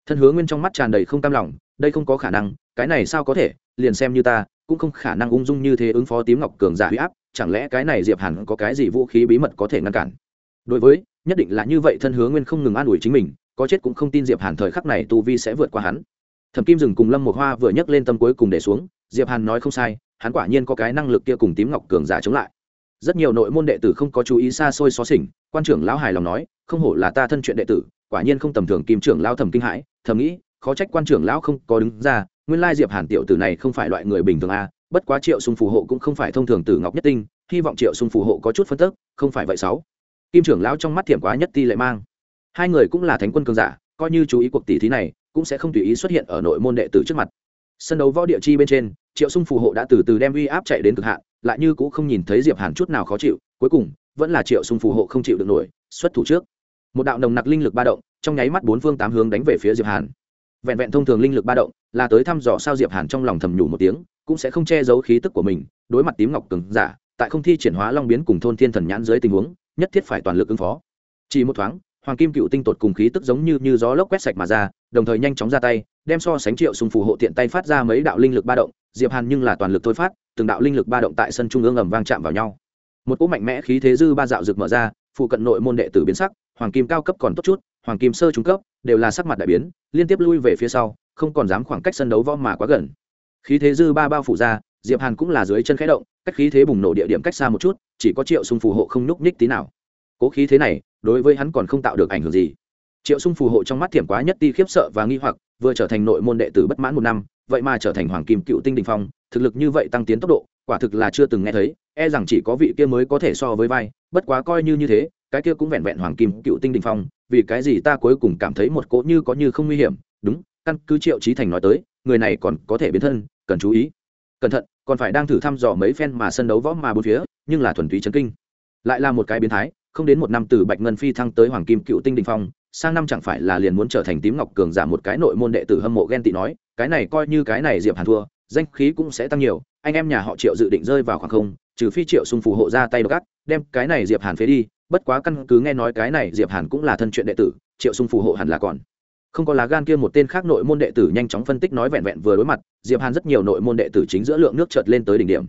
Thân hứa nguyên trong mắt tràn đầy không cam lòng, đây không có khả năng, cái này sao có thể, liền xem như ta cũng không khả năng ung dung như thế ứng phó tím ngọc cường giả huy áp, chẳng lẽ cái này diệp hàn có cái gì vũ khí bí mật có thể ngăn cản? Đối với, nhất định là như vậy thân hứa nguyên không ngừng an ủi chính mình, có chết cũng không tin diệp hàn thời khắc này tu vi sẽ vượt qua hắn. Thẩm kim dừng cùng lâm một hoa vừa nhấc lên tâm cuối cùng để xuống, diệp hàn nói không sai, hắn quả nhiên có cái năng lực kia cùng tím ngọc cường giả chống lại. Rất nhiều nội môn đệ tử không có chú ý xa xôi xó xỉnh, quan trưởng lão hài lòng nói, không hổ là ta thân chuyện đệ tử, quả nhiên không tầm thường kim trưởng lão Thẩm kinh hãi, thầm nghĩ, khó trách quan trưởng lão không có đứng ra nguyên lai diệp hàn tiểu tử này không phải loại người bình thường a, bất quá triệu sung phù hộ cũng không phải thông thường tử ngọc nhất tinh, hy vọng triệu sung phù hộ có chút phân tức, không phải vậy sáu. Kim trưởng lão trong mắt thiểm quá nhất ti lại mang. Hai người cũng là thánh quân cường giả, coi như chú ý cuộc tỷ thí này, cũng sẽ không tùy ý xuất hiện ở nội môn đệ tử trước mặt. Sân đấu võ địa chi bên trên, triệu sung phù hộ đã từ từ đem uy áp chạy đến cực hạn, lại như cũng không nhìn thấy diệp hàn chút nào khó chịu, cuối cùng, vẫn là triệu sung phù hộ không chịu được nổi, xuất thủ trước. Một đạo nồng nặc linh lực ba động, trong nháy mắt bốn phương tám hướng đánh về phía diệp hàn vẹn vẹn thông thường linh lực ba động, là tới thăm dò sao diệp hàn trong lòng thầm nhủ một tiếng, cũng sẽ không che giấu khí tức của mình, đối mặt tím ngọc cường giả, tại không thi triển hóa long biến cùng thôn thiên thần nhãn dưới tình huống, nhất thiết phải toàn lực ứng phó. Chỉ một thoáng, hoàng kim cựu tinh tột cùng khí tức giống như như gió lốc quét sạch mà ra, đồng thời nhanh chóng ra tay, đem so sánh triệu sùng phù hộ tiện tay phát ra mấy đạo linh lực ba động, diệp hàn nhưng là toàn lực thôi phát, từng đạo linh lực ba động tại sân trung ương ầm vang chạm vào nhau. Một cỗ mạnh mẽ khí thế dư ba dạo rực mở ra, phụ cận nội môn đệ tử biến sắc, hoàng kim cao cấp còn tốt chút, hoàng kim sơ trung cấp đều là sắc mặt đại biến, liên tiếp lui về phía sau, không còn dám khoảng cách sân đấu võ mà quá gần. Khí thế dư ba bao phủ ra, diệp hàn cũng là dưới chân khẽ động, cách khí thế bùng nổ địa điểm cách xa một chút, chỉ có triệu sung phù hộ không nhúc nhích tí nào. Cố khí thế này, đối với hắn còn không tạo được ảnh hưởng gì. Triệu sung phù hộ trong mắt thiểm quá nhất ti khiếp sợ và nghi hoặc, vừa trở thành nội môn đệ tử bất mãn một năm, vậy mà trở thành hoàng kim cựu tinh đình phong, thực lực như vậy tăng tiến tốc độ, quả thực là chưa từng nghe thấy e rằng chỉ có vị kia mới có thể so với vai, bất quá coi như như thế cái kia cũng vẹn vẹn hoàng kim cựu tinh đình phong, vì cái gì ta cuối cùng cảm thấy một cỗ như có như không nguy hiểm? Đúng, căn cứ triệu trí thành nói tới, người này còn có thể biến thân, cần chú ý. Cẩn thận, còn phải đang thử thăm dò mấy phen mà sân đấu võ mà bốn phía, nhưng là thuần túy chấn kinh. Lại là một cái biến thái, không đến một năm từ bạch ngân phi thăng tới hoàng kim cựu tinh đình phong, sang năm chẳng phải là liền muốn trở thành tím ngọc cường giả một cái nội môn đệ tử hâm mộ ghen tị nói, cái này coi như cái này diệp hàn thua, danh khí cũng sẽ tăng nhiều, anh em nhà họ triệu dự định rơi vào khoảng không, trừ phi triệu xung phù hộ ra tay gắt đem cái này diệp hàn phế đi bất quá căn cứ nghe nói cái này diệp hàn cũng là thân chuyện đệ tử, triệu sung phù hộ hẳn là còn. Không có lá gan kia một tên khác nội môn đệ tử nhanh chóng phân tích nói vẹn vẹn vừa đối mặt, diệp hàn rất nhiều nội môn đệ tử chính giữa lượng nước chợt lên tới đỉnh điểm.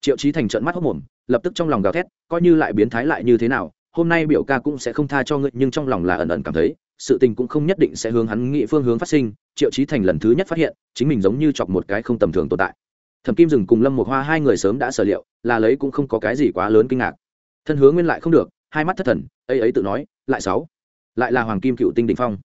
Triệu trí thành trợn mắt hốc mồm, lập tức trong lòng gào thét, coi như lại biến thái lại như thế nào, hôm nay biểu ca cũng sẽ không tha cho ngươi, nhưng trong lòng là ẩn ẩn cảm thấy, sự tình cũng không nhất định sẽ hướng hắn nghị phương hướng phát sinh. Triệu trí thành lần thứ nhất phát hiện, chính mình giống như chọc một cái không tầm thường tồn tại. Thẩm kim dừng cùng lâm một hoa hai người sớm đã sở liệu, là lấy cũng không có cái gì quá lớn kinh ngạc. Thân hướng nguyên lại không được hai mắt thất thần, ấy ấy tự nói, lại sáu. Lại là hoàng kim cựu tinh đình phong.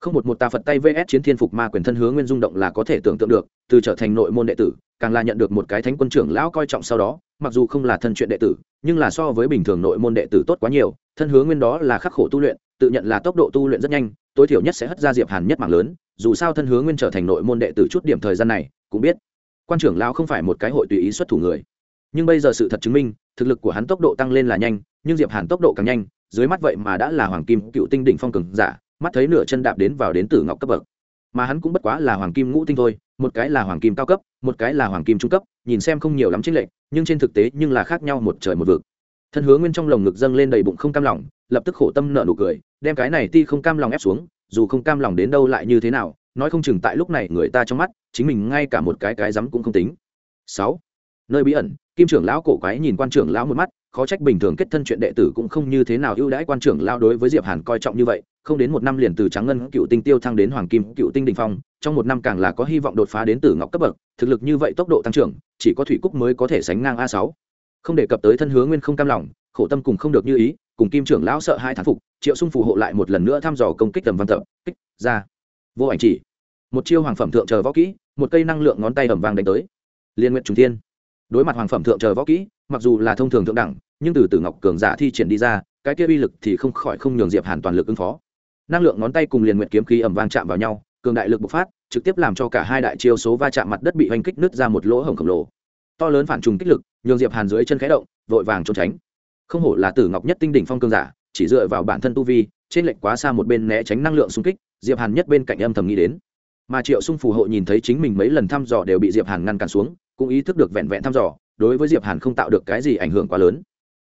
Không một một tà phật tay vs chiến thiên phục ma quyền thân hướng nguyên dung động là có thể tưởng tượng được, từ trở thành nội môn đệ tử, càng là nhận được một cái thánh quân trưởng lão coi trọng sau đó, mặc dù không là thân chuyện đệ tử, nhưng là so với bình thường nội môn đệ tử tốt quá nhiều, thân hướng nguyên đó là khắc khổ tu luyện, tự nhận là tốc độ tu luyện rất nhanh, tối thiểu nhất sẽ hất ra diệp hàn nhất mạng lớn, dù sao thân hướng nguyên trở thành nội môn đệ tử chút điểm thời gian này, cũng biết, quan trưởng lão không phải một cái hội tùy ý xuất thủ người. Nhưng bây giờ sự thật chứng minh, thực lực của hắn tốc độ tăng lên là nhanh nhưng diệp hàn tốc độ càng nhanh, dưới mắt vậy mà đã là hoàng kim cựu tinh đỉnh phong cường giả, mắt thấy nửa chân đạp đến vào đến tử ngọc cấp bậc. Mà hắn cũng bất quá là hoàng kim ngũ tinh thôi, một cái là hoàng kim cao cấp, một cái là hoàng kim trung cấp, nhìn xem không nhiều lắm chính lệnh nhưng trên thực tế nhưng là khác nhau một trời một vực. Thân hướng nguyên trong lồng ngực dâng lên đầy bụng không cam lòng, lập tức khổ tâm nợ nụ cười, đem cái này ti không cam lòng ép xuống, dù không cam lòng đến đâu lại như thế nào, nói không chừng tại lúc này người ta trong mắt, chính mình ngay cả một cái cái rắm cũng không tính. Sáu. Nơi bí ẩn, kim trưởng lão cổ quái nhìn quan trưởng lão một mắt khó trách bình thường kết thân chuyện đệ tử cũng không như thế nào ưu đãi quan trưởng lao đối với diệp hàn coi trọng như vậy, không đến một năm liền từ trắng ngân cựu tinh tiêu thăng đến hoàng kim cựu tinh đình phong, trong một năm càng là có hy vọng đột phá đến tử ngọc cấp bậc, thực lực như vậy tốc độ tăng trưởng, chỉ có thủy cúc mới có thể sánh ngang a sáu. Không đề cập tới thân hướng nguyên không cam lòng, khổ tâm cùng không được như ý, cùng kim trưởng lão sợ hai thán phục, triệu xung phù hộ lại một lần nữa thăm dò công kích tầm văn tập, kích, ra. Vô ảnh chỉ. Một chiêu hoàng phẩm thượng chờ võ kỹ, một cây năng lượng ngón tay ẩm vàng đánh tới. Liên nguyện trùng thiên. Đối mặt hoàng phẩm thượng chờ võ kỹ, mặc dù là thông thường thượng đẳng nhưng từ từ ngọc cường giả thi triển đi ra, cái kia uy lực thì không khỏi không nhường diệp hàn toàn lực ứng phó. Năng lượng ngón tay cùng liền nguyện kiếm khí ẩm vang chạm vào nhau, cường đại lực bộc phát, trực tiếp làm cho cả hai đại chiêu số va chạm mặt đất bị hoành kích nứt ra một lỗ hổng khổng lồ. To lớn phản trùng kích lực, nhường diệp hàn dưới chân khẽ động, vội vàng trốn tránh. Không hổ là tử ngọc nhất tinh đỉnh phong cường giả, chỉ dựa vào bản thân tu vi, trên lệnh quá xa một bên né tránh năng lượng xung kích, diệp hàn nhất bên cạnh âm thầm nghĩ đến. Mà triệu sung phù hộ nhìn thấy chính mình mấy lần thăm dò đều bị diệp hàn ngăn cản xuống, cũng ý thức được vẹn vẹn thăm dò, đối với diệp hàn không tạo được cái gì ảnh hưởng quá lớn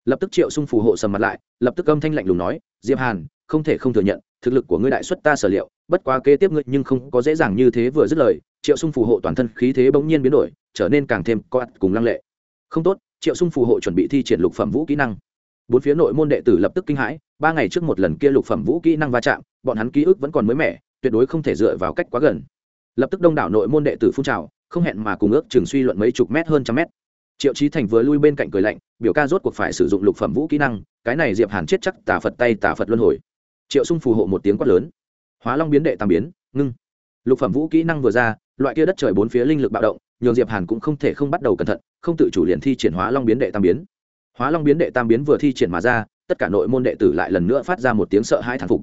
lập tức triệu sung phù hộ sầm mặt lại, lập tức âm thanh lạnh lùng nói, diệp hàn, không thể không thừa nhận, thực lực của ngươi đại xuất ta sở liệu, bất quá kế tiếp ngươi nhưng không có dễ dàng như thế vừa dứt lời, triệu sung phù hộ toàn thân khí thế bỗng nhiên biến đổi, trở nên càng thêm co cùng lăng lệ. Không tốt, triệu sung phù hộ chuẩn bị thi triển lục phẩm vũ kỹ năng. Bốn phía nội môn đệ tử lập tức kinh hãi, ba ngày trước một lần kia lục phẩm vũ kỹ năng va chạm, bọn hắn ký ức vẫn còn mới mẻ, tuyệt đối không thể dựa vào cách quá gần. Lập tức đông đảo nội môn đệ tử phun trào, không hẹn mà cùng ước chừng suy luận mấy chục mét hơn trăm mét triệu trí thành vừa lui bên cạnh cười lạnh, biểu ca rốt cuộc phải sử dụng lục phẩm vũ kỹ năng, cái này diệp hàn chết chắc, tà phật tay, tà phật luân hồi. Triệu sung phù hộ một tiếng quát lớn. Hóa long biến đệ tam biến, ngưng. Lục phẩm vũ kỹ năng vừa ra, loại kia đất trời bốn phía linh lực bạo động, nhường diệp hàn cũng không thể không bắt đầu cẩn thận, không tự chủ liền thi triển hóa long biến đệ tam biến. Hóa long biến đệ tam biến vừa thi triển mà ra, tất cả nội môn đệ tử lại lần nữa phát ra một tiếng sợ hãi thản phục.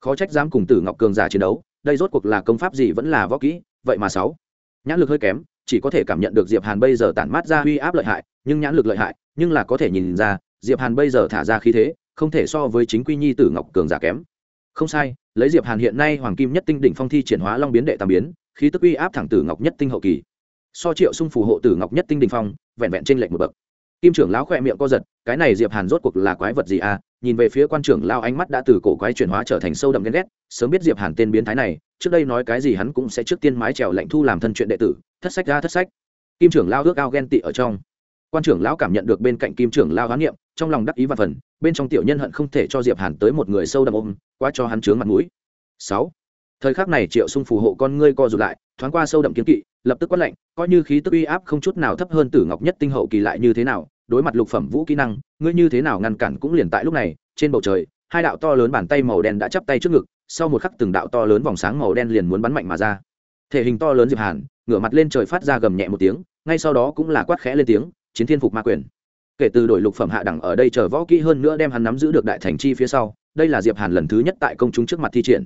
Khó trách dám cùng tử ngọc cường giả chiến đấu, đây rốt cuộc là công pháp gì vẫn là võ kỹ, vậy mà sáu. Nhãn lực hơi kém chỉ có thể cảm nhận được diệp hàn bây giờ tản mát ra uy áp lợi hại, nhưng nhãn lực lợi hại, nhưng là có thể nhìn ra, diệp hàn bây giờ thả ra khí thế, không thể so với chính quy nhi tử ngọc cường giả kém. Không sai, lấy diệp hàn hiện nay hoàng kim nhất tinh đỉnh phong thi triển hóa long biến đệ tam biến, khí tức uy áp thẳng tử ngọc nhất tinh hậu kỳ. So triệu sung phù hộ tử ngọc nhất tinh đỉnh phong, vẹn vẹn trên lệch một bậc. Kim trưởng lão khỏe miệng co giật, cái này diệp hàn rốt cuộc là quái vật gì à? Nhìn về phía quan trưởng lao ánh mắt đã từ cổ quái chuyển hóa trở thành sâu đậm ghen ghét, sớm biết diệp hàn tên biến thái này trước đây nói cái gì hắn cũng sẽ trước tiên mái trèo lệnh thu làm thân chuyện đệ tử, thất sách ra thất sách. Kim trưởng lao ước ao ghen tị ở trong. Quan trưởng lão cảm nhận được bên cạnh kim trưởng lao hán niệm trong lòng đắc ý và phần, bên trong tiểu nhân hận không thể cho diệp hàn tới một người sâu đậm ôm, quá cho hắn chướng mặt mũi. Sáu. Thời khắc này triệu sung phù hộ con ngươi co rụt lại, thoáng qua sâu đậm kiến kỵ, lập tức quát lạnh, coi như khí tức uy áp không chút nào thấp hơn tử ngọc nhất tinh hậu kỳ lại như thế nào, đối mặt lục phẩm vũ kỹ năng, ngươi như thế nào ngăn cản cũng liền tại lúc này, trên bầu trời, hai đạo to lớn bàn tay màu đen đã chắp tay trước ngực sau một khắc từng đạo to lớn vòng sáng màu đen liền muốn bắn mạnh mà ra. Thể hình to lớn diệp hàn, ngửa mặt lên trời phát ra gầm nhẹ một tiếng, ngay sau đó cũng là quát khẽ lên tiếng, chiến thiên phục ma quyền. Kể từ đổi lục phẩm hạ đẳng ở đây chờ võ kỹ hơn nữa đem hắn nắm giữ được đại thành chi phía sau, đây là diệp hàn lần thứ nhất tại công chúng trước mặt thi triển.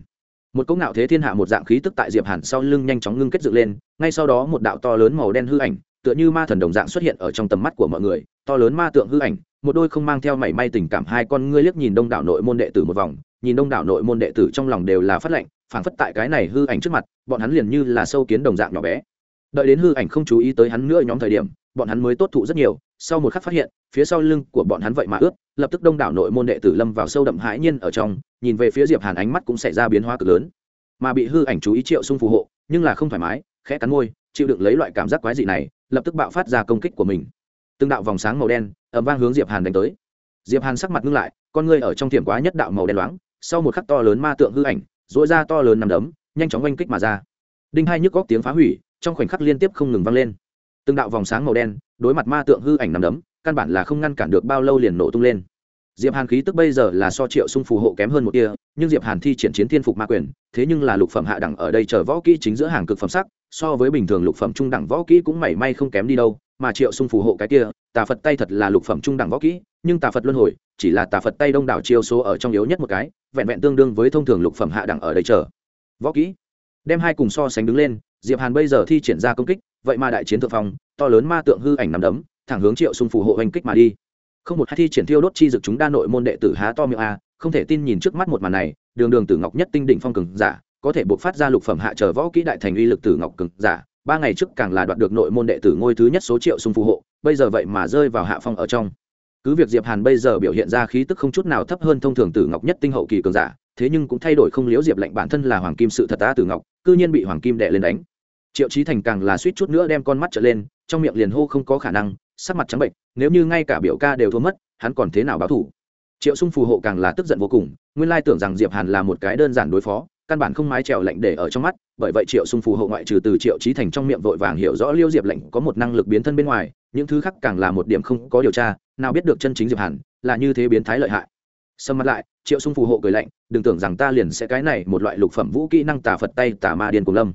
Một cỗ ngạo thế thiên hạ một dạng khí tức tại diệp hàn sau lưng nhanh chóng ngưng kết dựng lên, ngay sau đó một đạo to lớn màu đen hư ảnh, tựa như ma thần đồng dạng xuất hiện ở trong tầm mắt của mọi người, to lớn ma tượng hư ảnh một đôi không mang theo mảy may tình cảm, hai con ngươi liếc nhìn đông đảo nội môn đệ tử một vòng, nhìn đông đảo nội môn đệ tử trong lòng đều là phát lệnh, phảng phất tại cái này hư ảnh trước mặt, bọn hắn liền như là sâu kiến đồng dạng nhỏ bé. Đợi đến hư ảnh không chú ý tới hắn nữa nhóm thời điểm, bọn hắn mới tốt thụ rất nhiều, sau một khắc phát hiện, phía sau lưng của bọn hắn vậy mà ướt, lập tức đông đảo nội môn đệ tử lâm vào sâu đậm hãi nhiên ở trong, nhìn về phía diệp hàn ánh mắt cũng xảy ra biến hóa cực lớn. Mà bị hư ảnh chú ý triệu xung phù hộ, nhưng là không thoải mái, khẽ cắn môi, chịu đựng lấy loại cảm giác quái dị này, lập tức bạo phát ra công kích của mình từng đạo vòng sáng màu đen ẩm vang hướng diệp hàn đánh tới. Diệp hàn sắc mặt ngưng lại, con ngươi ở trong thiểm quá nhất đạo màu đen loáng, sau một khắc to lớn ma tượng hư ảnh dội ra to lớn nằm đấm, nhanh chóng oanh kích mà ra. Đinh hai nhức góc tiếng phá hủy, trong khoảnh khắc liên tiếp không ngừng vang lên. Từng đạo vòng sáng màu đen, đối mặt ma tượng hư ảnh nằm đấm, căn bản là không ngăn cản được bao lâu liền nổ tung lên. Diệp hàn khí tức bây giờ là so triệu sung phù hộ kém hơn một tia, nhưng diệp hàn thi triển chiến thiên phục ma quyền, thế nhưng là lục phẩm hạ đẳng ở đây chờ võ kỹ chính giữa hàng cực phẩm sắc, so với bình thường lục phẩm trung đẳng võ kỹ cũng mảy may không kém đi đâu mà triệu sung phù hộ cái kia, tà phật tay thật là lục phẩm trung đẳng võ kỹ, nhưng tà phật luân hồi, chỉ là tà phật tay đông đảo chiêu số ở trong yếu nhất một cái, vẹn vẹn tương đương với thông thường lục phẩm hạ đẳng ở đây chờ. Võ kỹ. Đem hai cùng so sánh đứng lên, diệp hàn bây giờ thi triển ra công kích, vậy mà đại chiến thượng phong, to lớn ma tượng hư ảnh nằm đấm, thẳng hướng triệu sung phù hộ hành kích mà đi. Không một hai thi triển thiêu đốt chi dực chúng đa nội môn đệ tử há to miệng a, không thể tin nhìn trước mắt một màn này, đường đường tử ngọc nhất tinh đỉnh phong cường giả, có thể buộc phát ra lục phẩm hạ chờ võ kỹ đại thành uy lực tử ngọc cường giả ba ngày trước càng là đoạt được nội môn đệ tử ngôi thứ nhất số triệu sung phù hộ, bây giờ vậy mà rơi vào hạ phong ở trong. Cứ việc diệp hàn bây giờ biểu hiện ra khí tức không chút nào thấp hơn thông thường tử ngọc nhất tinh hậu kỳ cường giả, thế nhưng cũng thay đổi không liếu diệp lệnh bản thân là hoàng kim sự thật ta Tử ngọc, cư nhiên bị hoàng kim đệ lên đánh. Triệu trí thành càng là suýt chút nữa đem con mắt trở lên, trong miệng liền hô không có khả năng, sắc mặt trắng bệnh, nếu như ngay cả biểu ca đều thua mất, hắn còn thế nào báo thủ? Triệu sung phù hộ càng là tức giận vô cùng, nguyên lai tưởng rằng diệp hàn là một cái đơn giản đối phó căn bản không mái trèo lạnh để ở trong mắt, bởi vậy triệu sung phù hộ ngoại trừ từ triệu trí thành trong miệng vội vàng hiểu rõ liêu diệp lạnh có một năng lực biến thân bên ngoài, những thứ khác càng là một điểm không có điều tra, nào biết được chân chính diệp hàn là như thế biến thái lợi hại. Sầm mặt lại, triệu sung phù hộ cười lạnh, đừng tưởng rằng ta liền sẽ cái này một loại lục phẩm vũ kỹ năng tà phật tay, tà ma điên cùng lâm.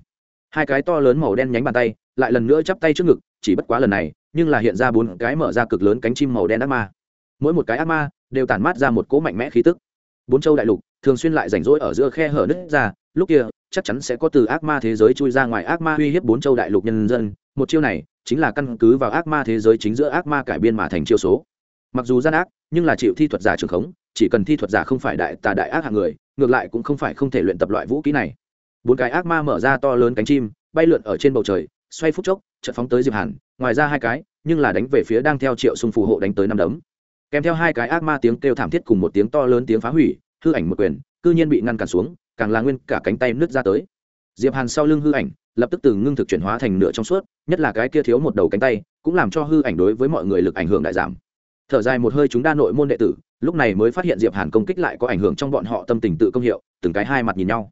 Hai cái to lớn màu đen nhánh bàn tay, lại lần nữa chắp tay trước ngực, chỉ bất quá lần này, nhưng là hiện ra bốn cái mở ra cực lớn cánh chim màu đen ác ma. Mỗi một cái ác ma đều tản mát ra một cỗ mạnh mẽ khí tức. Bốn châu đại lục thường xuyên lại rảnh rỗi ở giữa khe hở nứt ra, lúc kia, chắc chắn sẽ có từ ác ma thế giới chui ra ngoài ác ma uy hiếp bốn châu đại lục nhân dân. Một chiêu này, chính là căn cứ vào ác ma thế giới chính giữa ác ma cải biên mà thành chiêu số. Mặc dù gian ác, nhưng là chịu thi thuật giả trường khống, chỉ cần thi thuật giả không phải đại tà đại ác hạng người, ngược lại cũng không phải không thể luyện tập loại vũ kỹ này. Bốn cái ác ma mở ra to lớn cánh chim, bay lượn ở trên bầu trời, xoay phút chốc trận phóng tới diệp hàn, ngoài ra hai cái, nhưng là đánh về phía đang theo triệu xung phù hộ đánh tới năm đấm. Kèm theo hai cái ác ma tiếng kêu thảm thiết cùng một tiếng to lớn tiếng phá hủy hư ảnh một quyền, cư nhiên bị ngăn cản xuống, càng là nguyên cả cánh tay nứt ra tới. Diệp hàn sau lưng hư ảnh, lập tức từ ngưng thực chuyển hóa thành nửa trong suốt, nhất là cái kia thiếu một đầu cánh tay, cũng làm cho hư ảnh đối với mọi người lực ảnh hưởng đại giảm. Thở dài một hơi chúng đa nội môn đệ tử, lúc này mới phát hiện diệp hàn công kích lại có ảnh hưởng trong bọn họ tâm tình tự công hiệu, từng cái hai mặt nhìn nhau.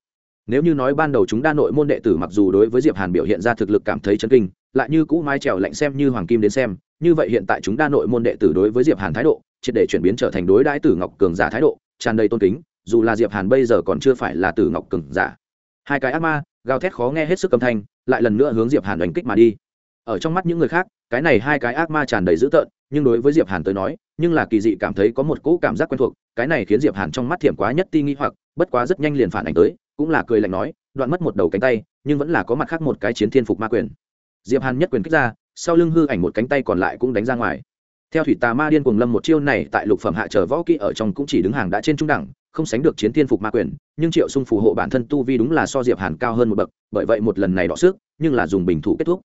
Nếu như nói ban đầu chúng đa nội môn đệ tử mặc dù đối với diệp hàn biểu hiện ra thực lực cảm thấy chấn kinh, lại như cũ mai trèo lạnh xem như hoàng kim đến xem, như vậy hiện tại chúng đa nội môn đệ tử đối với diệp hàn thái độ, triệt để chuyển biến trở thành đối đãi tử ngọc cường giả thái độ tràn đầy tôn kính, dù là diệp hàn bây giờ còn chưa phải là tử ngọc cường giả. Hai cái ác ma, gào thét khó nghe hết sức âm thanh, lại lần nữa hướng diệp hàn đánh kích mà đi. Ở trong mắt những người khác, cái này hai cái ác ma tràn đầy dữ tợn, nhưng đối với diệp hàn tới nói, nhưng là kỳ dị cảm thấy có một cỗ cảm giác quen thuộc, cái này khiến diệp hàn trong mắt thiểm quá nhất ti nghi hoặc, bất quá rất nhanh liền phản ảnh tới, cũng là cười lạnh nói, đoạn mất một đầu cánh tay, nhưng vẫn là có mặt khác một cái chiến thiên phục ma quyền. Diệp hàn nhất quyền kích ra, sau lưng hư ảnh một cánh tay còn lại cũng đánh ra ngoài theo thủy tà ma điên cuồng lâm một chiêu này, tại lục phẩm hạ trở võ kỹ ở trong cũng chỉ đứng hàng đã trên trung đẳng, không sánh được chiến thiên phục ma quyền, nhưng triệu sung phù hộ bản thân tu vi đúng là so diệp hàn cao hơn một bậc, bởi vậy một lần này đọ sức, nhưng là dùng bình thủ kết thúc.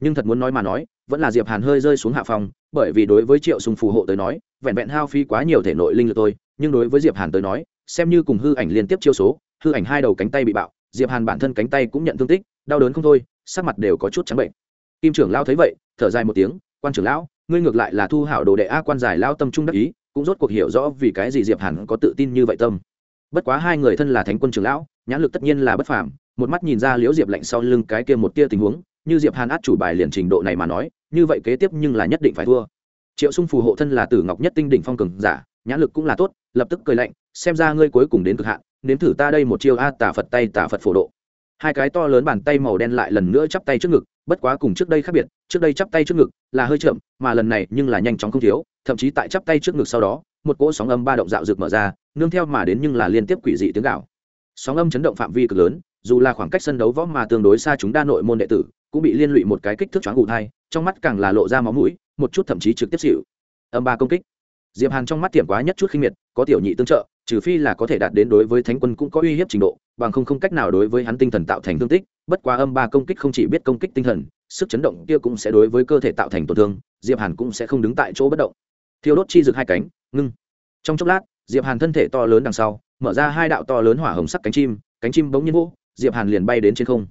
Nhưng thật muốn nói mà nói, vẫn là diệp hàn hơi rơi xuống hạ phòng bởi vì đối với triệu sung phù hộ tới nói, vẹn vẹn hao phí quá nhiều thể nội linh lực tôi nhưng đối với diệp hàn tới nói, xem như cùng hư ảnh liên tiếp chiêu số, hư ảnh hai đầu cánh tay bị bạo, diệp hàn bản thân cánh tay cũng nhận thương tích, đau đớn không thôi, sắc mặt đều có chút trắng bệnh. Kim trưởng lao thấy vậy, thở dài một tiếng, quan trưởng lão ngươi ngược lại là thu hảo đồ đệ a quan giải lao tâm trung đắc ý, cũng rốt cuộc hiểu rõ vì cái gì diệp hàn có tự tin như vậy tâm. Bất quá hai người thân là thánh quân trưởng lão, nhãn lực tất nhiên là bất phàm, một mắt nhìn ra liễu diệp lạnh sau lưng cái kia một tia tình huống, như diệp hàn át chủ bài liền trình độ này mà nói, như vậy kế tiếp nhưng là nhất định phải thua. Triệu sung phù hộ thân là tử ngọc nhất tinh đỉnh phong cường giả, nhãn lực cũng là tốt, lập tức cười lạnh, xem ra ngươi cuối cùng đến cực hạn, nếm thử ta đây một chiêu a tả phật tay tả phật phổ độ. Hai cái to lớn bàn tay màu đen lại lần nữa chắp tay trước ngực bất quá cùng trước đây khác biệt, trước đây chắp tay trước ngực là hơi chậm, mà lần này nhưng là nhanh chóng không thiếu, thậm chí tại chắp tay trước ngực sau đó, một cỗ sóng âm ba động dạo rực mở ra, nương theo mà đến nhưng là liên tiếp quỷ dị tiếng gạo sóng âm chấn động phạm vi cực lớn, dù là khoảng cách sân đấu võ mà tương đối xa chúng đa nội môn đệ tử, cũng bị liên lụy một cái kích thước choáng ngủ thai trong mắt càng là lộ ra máu mũi, một chút thậm chí trực tiếp xịu âm ba công kích. Diệp hàn trong mắt tiệm quá nhất chút khinh miệt, có tiểu nhị tương trợ trừ phi là có thể đạt đến đối với thánh quân cũng có uy hiếp trình độ, bằng không không cách nào đối với hắn tinh thần tạo thành thương tích, bất quá âm ba công kích không chỉ biết công kích tinh thần, sức chấn động kia cũng sẽ đối với cơ thể tạo thành tổn thương, diệp hàn cũng sẽ không đứng tại chỗ bất động. Thiêu đốt chi rực hai cánh, ngưng. Trong chốc lát, diệp hàn thân thể to lớn đằng sau, mở ra hai đạo to lớn hỏa hồng sắc cánh chim cánh chim bỗng nhiên vỗ, diệp hàn liền bay đến trên không.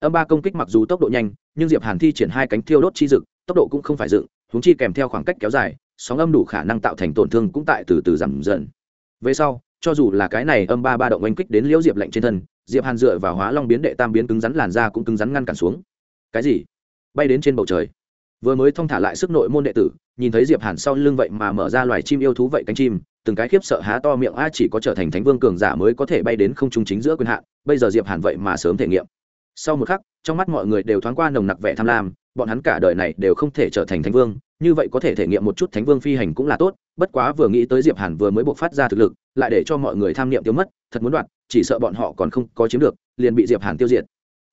Âm ba công kích mặc dù tốc độ nhanh, nhưng diệp hàn thi triển hai cánh thiêu đốt chi rực tốc độ cũng không phải dựng húng chi kèm theo khoảng cách kéo dài, sóng âm đủ khả năng tạo thành tổn thương cũng tại từ từ giảm dần về sau, cho dù là cái này âm ba ba động oanh kích đến liễu diệp lạnh trên thân, diệp hàn dựa vào hóa long biến đệ tam biến cứng rắn làn da cũng cứng rắn ngăn cản xuống. Cái gì? Bay đến trên bầu trời. Vừa mới thong thả lại sức nội môn đệ tử, nhìn thấy diệp hàn sau lưng vậy mà mở ra loài chim yêu thú vậy cánh chim, từng cái khiếp sợ há to miệng, a, chỉ có trở thành thánh vương cường giả mới có thể bay đến không trung chính giữa quyền hạn, bây giờ diệp hàn vậy mà sớm thể nghiệm. Sau một khắc, trong mắt mọi người đều thoáng qua nồng nặc vẻ tham lam, bọn hắn cả đời này đều không thể trở thành thánh vương như vậy có thể thể nghiệm một chút thánh vương phi hành cũng là tốt, bất quá vừa nghĩ tới diệp hàn vừa mới buộc phát ra thực lực, lại để cho mọi người tham niệm tiêu mất, thật muốn đoạt chỉ sợ bọn họ còn không có chiếm được, liền bị diệp hàn tiêu diệt.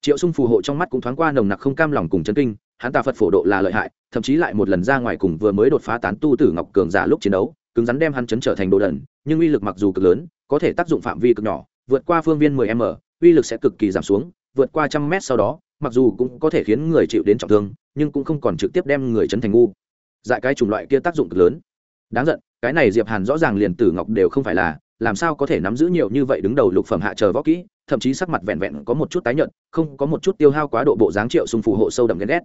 Triệu sung phù hộ trong mắt cũng thoáng qua nồng nặc không cam lòng cùng chấn kinh, hắn ta phật phổ độ là lợi hại, thậm chí lại một lần ra ngoài cùng vừa mới đột phá tán tu tử ngọc cường giả lúc chiến đấu, cứng rắn đem hắn chấn trở thành đồ đần, nhưng uy lực mặc dù cực lớn, có thể tác dụng phạm vi cực nhỏ, vượt qua phương viên 10 m, uy lực sẽ cực kỳ giảm xuống, vượt qua trăm mét sau đó, mặc dù cũng có thể khiến người chịu đến trọng thương, nhưng cũng không còn trực tiếp đem người chấn thành ngu dại cái chủng loại kia tác dụng cực lớn. Đáng giận, cái này diệp hàn rõ ràng liền tử ngọc đều không phải là, làm sao có thể nắm giữ nhiều như vậy đứng đầu lục phẩm hạ chờ võ kỹ, thậm chí sắc mặt vẹn vẹn có một chút tái nhợt, không có một chút tiêu hao quá độ bộ dáng triệu xung phù hộ sâu đậm ghen ghét.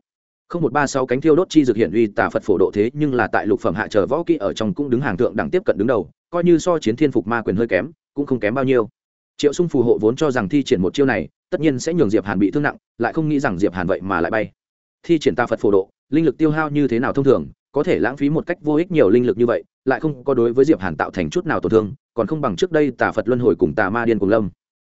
Không một ba sáu cánh thiêu đốt chi dược hiện uy tà phật phổ độ thế, nhưng là tại lục phẩm hạ chờ võ kỹ ở trong cũng đứng hàng thượng đẳng tiếp cận đứng đầu, coi như so chiến thiên phục ma quyền hơi kém, cũng không kém bao nhiêu. Triệu xung phù hộ vốn cho rằng thi triển một chiêu này, tất nhiên sẽ nhường diệp hàn bị thương nặng, lại không nghĩ rằng diệp hàn vậy mà lại bay. Thi triển tà phật phổ độ, linh lực tiêu hao như thế nào thông thường có thể lãng phí một cách vô ích nhiều linh lực như vậy, lại không có đối với diệp hàn tạo thành chút nào tổn thương, còn không bằng trước đây tà phật luân hồi cùng tà ma điên cùng lâm.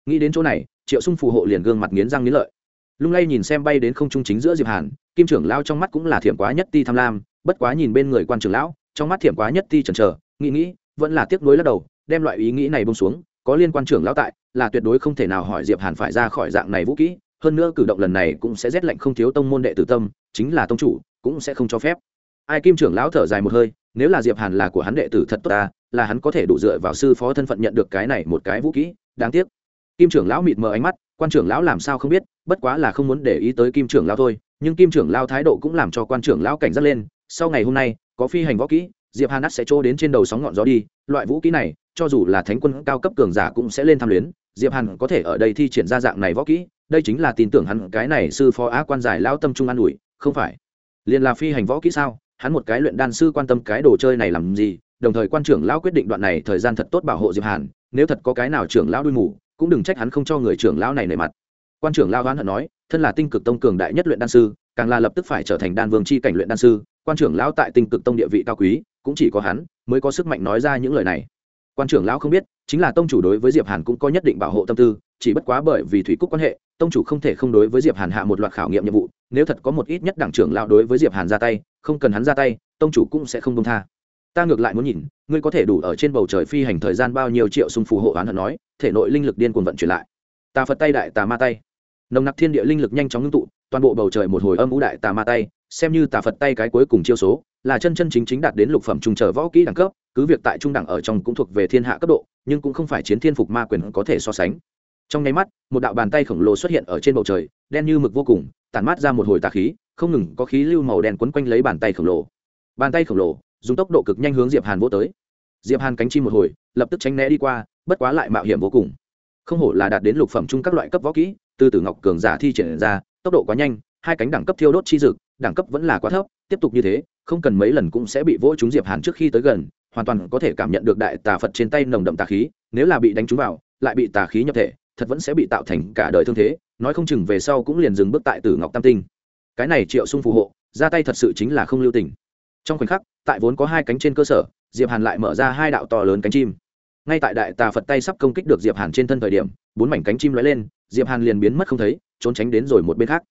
Nghĩ đến chỗ này, triệu sung phù hộ liền gương mặt nghiến răng nghiến lợi. Lung lay nhìn xem bay đến không trung chính giữa diệp hàn, kim trưởng lao trong mắt cũng là thiểm quá nhất ti tham lam, bất quá nhìn bên người quan trưởng lão, trong mắt thiểm quá nhất ti chần chờ, nghĩ nghĩ, vẫn là tiếc nuối lắc đầu, đem loại ý nghĩ này bông xuống, có liên quan trưởng lão tại, là tuyệt đối không thể nào hỏi diệp hàn phải ra khỏi dạng này vũ kỹ, hơn nữa cử động lần này cũng sẽ rét lạnh không thiếu tông môn đệ tử tâm, chính là tông chủ, cũng sẽ không cho phép ai kim trưởng lão thở dài một hơi, nếu là diệp hàn là của hắn đệ tử thật tốt ta, là hắn có thể đủ dựa vào sư phó thân phận nhận được cái này một cái vũ kỹ, đáng tiếc. Kim trưởng lão mịt mờ ánh mắt, quan trưởng lão làm sao không biết, bất quá là không muốn để ý tới kim trưởng lão thôi, nhưng kim trưởng lão thái độ cũng làm cho quan trưởng lão cảnh giác lên. Sau ngày hôm nay, có phi hành võ kỹ, diệp hàn nát sẽ trô đến trên đầu sóng ngọn gió đi, loại vũ kỹ này, cho dù là thánh quân cao cấp cường giả cũng sẽ lên tham luyến, diệp hàn có thể ở đây thi triển ra dạng này võ kỹ, đây chính là tin tưởng hắn cái này sư phó á quan giải lão tâm trung an ủi, không phải. Liền là phi hành võ kỹ sao? Hắn một cái luyện đan sư quan tâm cái đồ chơi này làm gì, đồng thời quan trưởng lão quyết định đoạn này thời gian thật tốt bảo hộ diệp hàn, nếu thật có cái nào trưởng lão đuôi mù, cũng đừng trách hắn không cho người trưởng lão này nề mặt. Quan trưởng lão đoán hận nói, thân là tinh cực tông cường đại nhất luyện đan sư, càng là lập tức phải trở thành đan vương chi cảnh luyện đan sư, quan trưởng lão tại tinh cực tông địa vị cao quý, cũng chỉ có hắn mới có sức mạnh nói ra những lời này. Quan trưởng lão không biết, chính là tông chủ đối với diệp hàn cũng có nhất định bảo hộ tâm tư, chỉ bất quá bởi vì thủy cúc quan hệ, tông chủ không thể không đối với diệp hàn hạ một loạt khảo nghiệm nhiệm vụ nếu thật có một ít nhất đảng trưởng lão đối với diệp hàn ra tay, không cần hắn ra tay, tông chủ cũng sẽ không công tha. Ta ngược lại muốn nhìn, ngươi có thể đủ ở trên bầu trời phi hành thời gian bao nhiêu triệu xung phù hộ hắn hận nói, thể nội linh lực điên cuồng vận chuyển lại. Tà phật tay đại tà ma tay. Nồng nặc thiên địa linh lực nhanh chóng ngưng tụ, toàn bộ bầu trời một hồi âm ngũ đại tà ma tay, xem như tà phật tay cái cuối cùng chiêu số, là chân chân chính chính đạt đến lục phẩm trung trở võ kỹ đẳng cấp, cứ việc tại trung đẳng ở trong cũng thuộc về thiên hạ cấp độ, nhưng cũng không phải chiến thiên phục ma quyền có thể so sánh trong nháy mắt, một đạo bàn tay khổng lồ xuất hiện ở trên bầu trời, đen như mực vô cùng, tản mát ra một hồi tà khí, không ngừng có khí lưu màu đen quấn quanh lấy bàn tay khổng lồ. Bàn tay khổng lồ, dùng tốc độ cực nhanh hướng diệp hàn vô tới. Diệp hàn cánh chim một hồi, lập tức tránh né đi qua, bất quá lại mạo hiểm vô cùng. Không hổ là đạt đến lục phẩm trung các loại cấp võ kỹ, từ tử ngọc cường giả thi triển ra, tốc độ quá nhanh, hai cánh đẳng cấp thiêu đốt chi dực, đẳng cấp vẫn là quá thấp, tiếp tục như thế, không cần mấy lần cũng sẽ bị vỗ trúng diệp hàn trước khi tới gần, hoàn toàn có thể cảm nhận được đại tà phật trên tay nồng đậm tà khí, nếu là bị đánh trúng vào, lại bị tà khí nhập thể thật vẫn sẽ bị tạo thành cả đời thương thế, nói không chừng về sau cũng liền dừng bước tại tử ngọc tam tinh. Cái này triệu sung phù hộ, ra tay thật sự chính là không lưu tình. Trong khoảnh khắc, tại vốn có hai cánh trên cơ sở, diệp hàn lại mở ra hai đạo to lớn cánh chim. Ngay tại đại tà phật tay sắp công kích được diệp hàn trên thân thời điểm, bốn mảnh cánh chim lóe lên, diệp hàn liền biến mất không thấy, trốn tránh đến rồi một bên khác.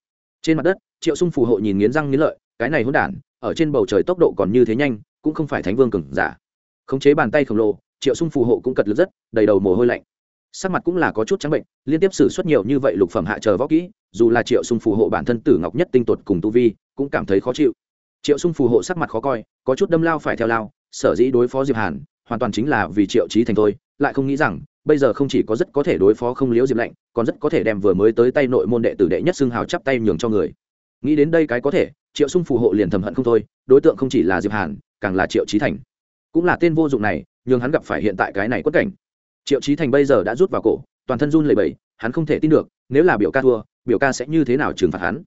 Trên mặt đất, triệu sung phù hộ nhìn nghiến răng nghiến lợi, cái này hỗn đản, ở trên bầu trời tốc độ còn như thế nhanh, cũng không phải thánh vương cường giả. Khống chế bàn tay khổng lồ, triệu sung phù hộ cũng cật lực rất, đầy đầu mồ hôi lạnh sắc mặt cũng là có chút trắng bệnh, liên tiếp xử suất nhiều như vậy lục phẩm hạ chờ võ kỹ, dù là triệu sung phù hộ bản thân tử ngọc nhất tinh tuột cùng tu vi, cũng cảm thấy khó chịu. Triệu sung phù hộ sắc mặt khó coi, có chút đâm lao phải theo lao, sở dĩ đối phó diệp hàn, hoàn toàn chính là vì triệu trí thành thôi, lại không nghĩ rằng, bây giờ không chỉ có rất có thể đối phó không liếu diệp lạnh, còn rất có thể đem vừa mới tới tay nội môn đệ tử đệ nhất xưng hào chắp tay nhường cho người. Nghĩ đến đây cái có thể, triệu sung phù hộ liền thầm hận không thôi, đối tượng không chỉ là diệp hàn, càng là triệu trí thành. Cũng là tên vô dụng này nhưng hắn gặp phải hiện tại cái này quất cảnh triệu trí thành bây giờ đã rút vào cổ, toàn thân run lẩy bẩy, hắn không thể tin được, nếu là biểu ca thua, biểu ca sẽ như thế nào trừng phạt hắn?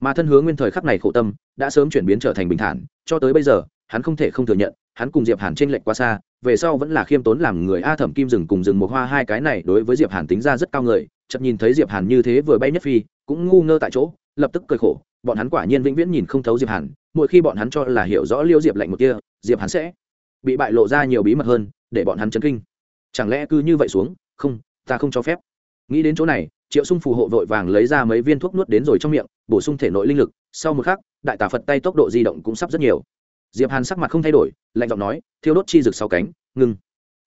Mà thân hướng nguyên thời khắc này khổ tâm, đã sớm chuyển biến trở thành bình thản, cho tới bây giờ, hắn không thể không thừa nhận, hắn cùng diệp hàn t r ê n lệch quá xa, về sau vẫn là khiêm tốn làm người a thẩm kim rừng cùng rừng một hoa hai cái này đối với diệp hàn tính ra rất cao người chậm nhìn thấy diệp hàn như thế vừa bay nhất phi, cũng ngu ngơ tại chỗ, lập tức cười khổ, bọn hắn quả nhiên vĩnh viễn nhìn không thấu diệp hàn, mỗi khi bọn hắn cho là hiểu rõ liêu diệp lạnh một kia, diệp hắn sẽ bị bại lộ ra nhiều bí mật hơn, để bọn hắn chấn kinh chẳng lẽ cứ như vậy xuống? Không, ta không cho phép. Nghĩ đến chỗ này, triệu sung phù hộ vội vàng lấy ra mấy viên thuốc nuốt đến rồi trong miệng, bổ sung thể nội linh lực. Sau một khắc, đại tà phật tay tốc độ di động cũng sắp rất nhiều. Diệp hàn sắc mặt không thay đổi, lạnh giọng nói, thiêu đốt chi rực sau cánh, ngừng.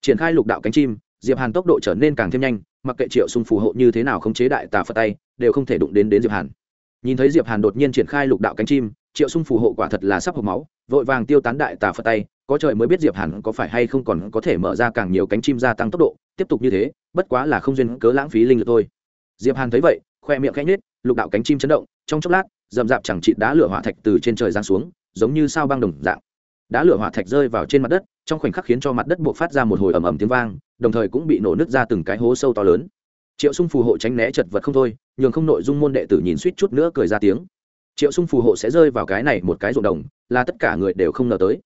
Triển khai lục đạo cánh chim, diệp hàn tốc độ trở nên càng thêm nhanh, mặc kệ triệu sung phù hộ như thế nào không chế đại tà phật tay, đều không thể đụng đến đến diệp hàn. Nhìn thấy diệp hàn đột nhiên triển khai lục đạo cánh chim, triệu sung phù hộ quả thật là sắp hộp máu, vội vàng tiêu tán đại tà phật tay có trời mới biết diệp hàn có phải hay không còn có thể mở ra càng nhiều cánh chim gia tăng tốc độ, tiếp tục như thế, bất quá là không duyên cớ lãng phí linh lực thôi. Diệp hàn thấy vậy, khoe miệng khẽ nhếch, lục đạo cánh chim chấn động, trong chốc lát rầm rạp chẳng chịt đá lửa hỏa thạch từ trên trời giáng xuống, giống như sao băng đồng dạng. Đá lửa hỏa thạch rơi vào trên mặt đất, trong khoảnh khắc khiến cho mặt đất buộc phát ra một hồi ầm ầm tiếng vang, đồng thời cũng bị nổ nứt ra từng cái hố sâu to lớn. Triệu sung phù hộ tránh né chật vật không thôi, nhường không nội dung môn đệ tử nhìn suýt chút nữa cười ra tiếng. Triệu sung phù hộ sẽ rơi vào cái này một cái ruộng đồng, là tất cả người đều không ngờ tới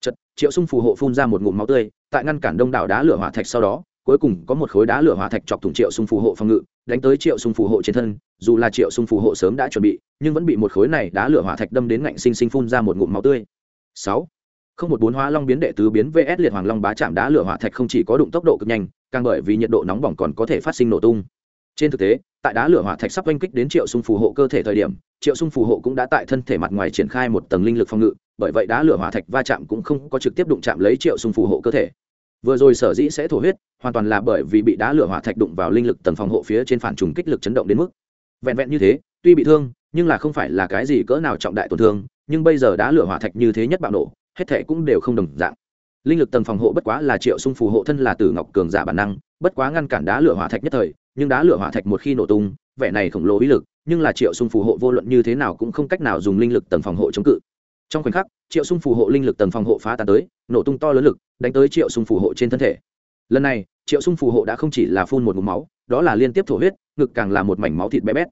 chật triệu sung phù hộ phun ra một ngụm máu tươi, tại ngăn cản đông đảo đá lửa hỏa thạch sau đó, cuối cùng có một khối đá lửa hỏa thạch chọc thủng triệu sung phù hộ phòng ngự, đánh tới triệu sung phù hộ trên thân. Dù là triệu sung phù hộ sớm đã chuẩn bị, nhưng vẫn bị một khối này đá lửa hỏa thạch đâm đến ngạnh sinh sinh phun ra một ngụm máu tươi. Sáu, không một bốn hóa long biến đệ tứ biến vs liệt hoàng long bá chạm đá lửa hỏa thạch không chỉ có đụng tốc độ cực nhanh, càng bởi vì nhiệt độ nóng bỏng còn có thể phát sinh nổ tung. Trên thực tế, tại đá lửa hỏa thạch sắp oanh kích đến triệu sung phù hộ cơ thể thời điểm, triệu sung phù hộ cũng đã tại thân thể mặt ngoài triển khai một tầng linh lực phòng ngự bởi vậy đá lửa hỏa thạch va chạm cũng không có trực tiếp đụng chạm lấy triệu sung phù hộ cơ thể. Vừa rồi sở dĩ sẽ thổ huyết, hoàn toàn là bởi vì bị đá lửa hỏa thạch đụng vào linh lực tầng phòng hộ phía trên phản trùng kích lực chấn động đến mức. Vẹn vẹn như thế, tuy bị thương, nhưng là không phải là cái gì cỡ nào trọng đại tổn thương, nhưng bây giờ đá lửa hỏa thạch như thế nhất bạo nổ, hết thể cũng đều không đồng dạng. Linh lực tầng phòng hộ bất quá là triệu sung phù hộ thân là tử ngọc cường giả bản năng, bất quá ngăn cản đá lửa hỏa thạch nhất thời, nhưng đá lửa hỏa thạch một khi nổ tung, vẻ này khổng lồ ý lực, nhưng là triệu sung phù hộ vô luận như thế nào cũng không cách nào dùng linh lực tầng phòng hộ chống cự trong khoảnh khắc, triệu sung phù hộ linh lực tầng phòng hộ phá tan tới, nổ tung to lớn lực, đánh tới triệu sung phù hộ trên thân thể. Lần này, triệu sung phù hộ đã không chỉ là phun một mục máu, đó là liên tiếp thổ huyết, ngực càng là một mảnh máu thịt bé bét.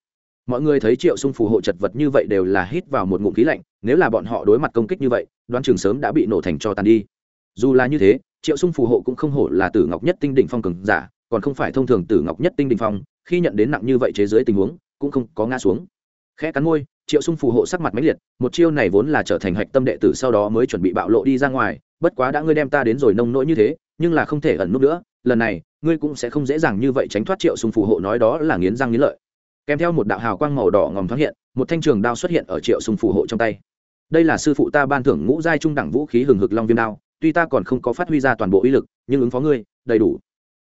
Mọi người thấy triệu sung phù hộ chật vật như vậy đều là hít vào một ngụm khí lạnh, nếu là bọn họ đối mặt công kích như vậy, đoán trường sớm đã bị nổ thành cho tàn đi. Dù là như thế, triệu sung phù hộ cũng không hổ là tử ngọc nhất tinh đỉnh phong cường giả, còn không phải thông thường tử ngọc nhất tinh đỉnh phong, khi nhận đến nặng như vậy chế giới tình huống, cũng không có ngã xuống khẽ cắn môi, triệu sung phù hộ sắc mặt máy liệt, một chiêu này vốn là trở thành hạch tâm đệ tử sau đó mới chuẩn bị bạo lộ đi ra ngoài, bất quá đã ngươi đem ta đến rồi nông nỗi như thế, nhưng là không thể ẩn nút nữa, lần này, ngươi cũng sẽ không dễ dàng như vậy tránh thoát triệu sung phù hộ nói đó là nghiến răng nghiến lợi. Kèm theo một đạo hào quang màu đỏ ngòm thoáng hiện, một thanh trường đao xuất hiện ở triệu sung phù hộ trong tay. Đây là sư phụ ta ban thưởng ngũ giai trung đẳng vũ khí hừng hực long viêm đao, tuy ta còn không có phát huy ra toàn bộ uy lực, nhưng ứng phó ngươi, đầy đủ.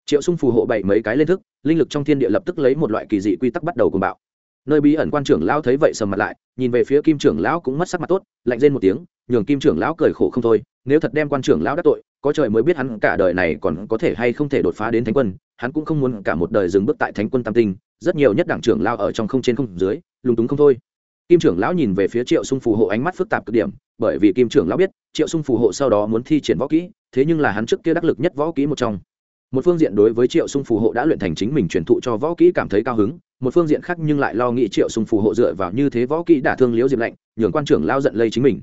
Triệu sung phù hộ bảy mấy cái lên thức, linh lực trong thiên địa lập tức lấy một loại kỳ dị quy tắc bắt đầu cùng bạo nơi bí ẩn quan trưởng lão thấy vậy sầm mặt lại, nhìn về phía kim trưởng lão cũng mất sắc mặt tốt, lạnh lên một tiếng, nhường kim trưởng lão cười khổ không thôi, nếu thật đem quan trưởng lão đắc tội, có trời mới biết hắn cả đời này còn có thể hay không thể đột phá đến thánh quân, hắn cũng không muốn cả một đời dừng bước tại thánh quân tam tinh, rất nhiều nhất đảng trưởng lao ở trong không trên không dưới, lúng túng không thôi. Kim trưởng lão nhìn về phía triệu sung phù hộ ánh mắt phức tạp cực điểm, bởi vì kim trưởng lão biết, triệu sung phù hộ sau đó muốn thi triển võ kỹ, thế nhưng là hắn trước kia đắc lực nhất võ kỹ một trong một phương diện đối với triệu sung phù hộ đã luyện thành chính mình truyền thụ cho võ kỹ cảm thấy cao hứng, một phương diện khác nhưng lại lo nghĩ triệu sung phù hộ dựa vào như thế võ kỹ đả thương liễu diệp lạnh, nhường quan trưởng lao giận lây chính mình.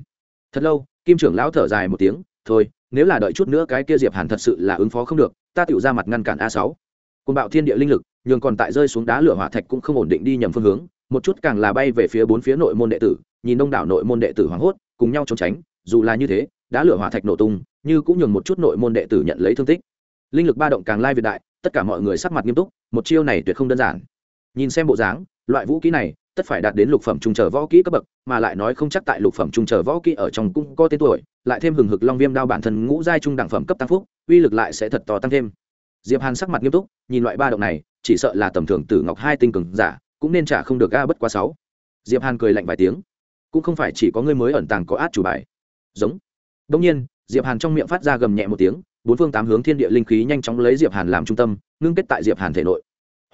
Thật lâu, kim trưởng lão thở dài một tiếng, thôi, nếu là đợi chút nữa cái kia diệp hàn thật sự là ứng phó không được, ta tựu ra mặt ngăn cản a sáu. Côn bạo thiên địa linh lực, nhường còn tại rơi xuống đá lửa hỏa thạch cũng không ổn định đi nhầm phương hướng, một chút càng là bay về phía bốn phía nội môn đệ tử, nhìn đông đảo nội môn đệ tử hoảng hốt, cùng nhau trốn tránh, dù là như thế, đá lửa hỏa thạch nổ tung, như cũng nhường một chút nội môn đệ tử nhận lấy thương tích linh lực ba động càng lai việt đại, tất cả mọi người sắc mặt nghiêm túc, một chiêu này tuyệt không đơn giản. Nhìn xem bộ dáng, loại vũ kỹ này, tất phải đạt đến lục phẩm trung trở võ kỹ cấp bậc, mà lại nói không chắc tại lục phẩm trung trở võ kỹ ở trong cũng có tên tuổi, lại thêm hừng hực long viêm đao bản thân ngũ giai trung đẳng phẩm cấp tăng phúc, uy lực lại sẽ thật to tăng thêm. Diệp hàn sắc mặt nghiêm túc, nhìn loại ba động này, chỉ sợ là tầm thường tử ngọc hai tinh cường giả, cũng nên trả không được ga bất quá sáu. Diệp hàn cười lạnh vài tiếng. Cũng không phải chỉ có ngươi mới ẩn tàng có át chủ bài. Giống. Đông nhiên, diệp hàn trong miệng phát ra gầm nhẹ một tiếng bốn phương tám hướng thiên địa linh khí nhanh chóng lấy diệp hàn làm trung tâm, ngưng kết tại diệp hàn thể nội.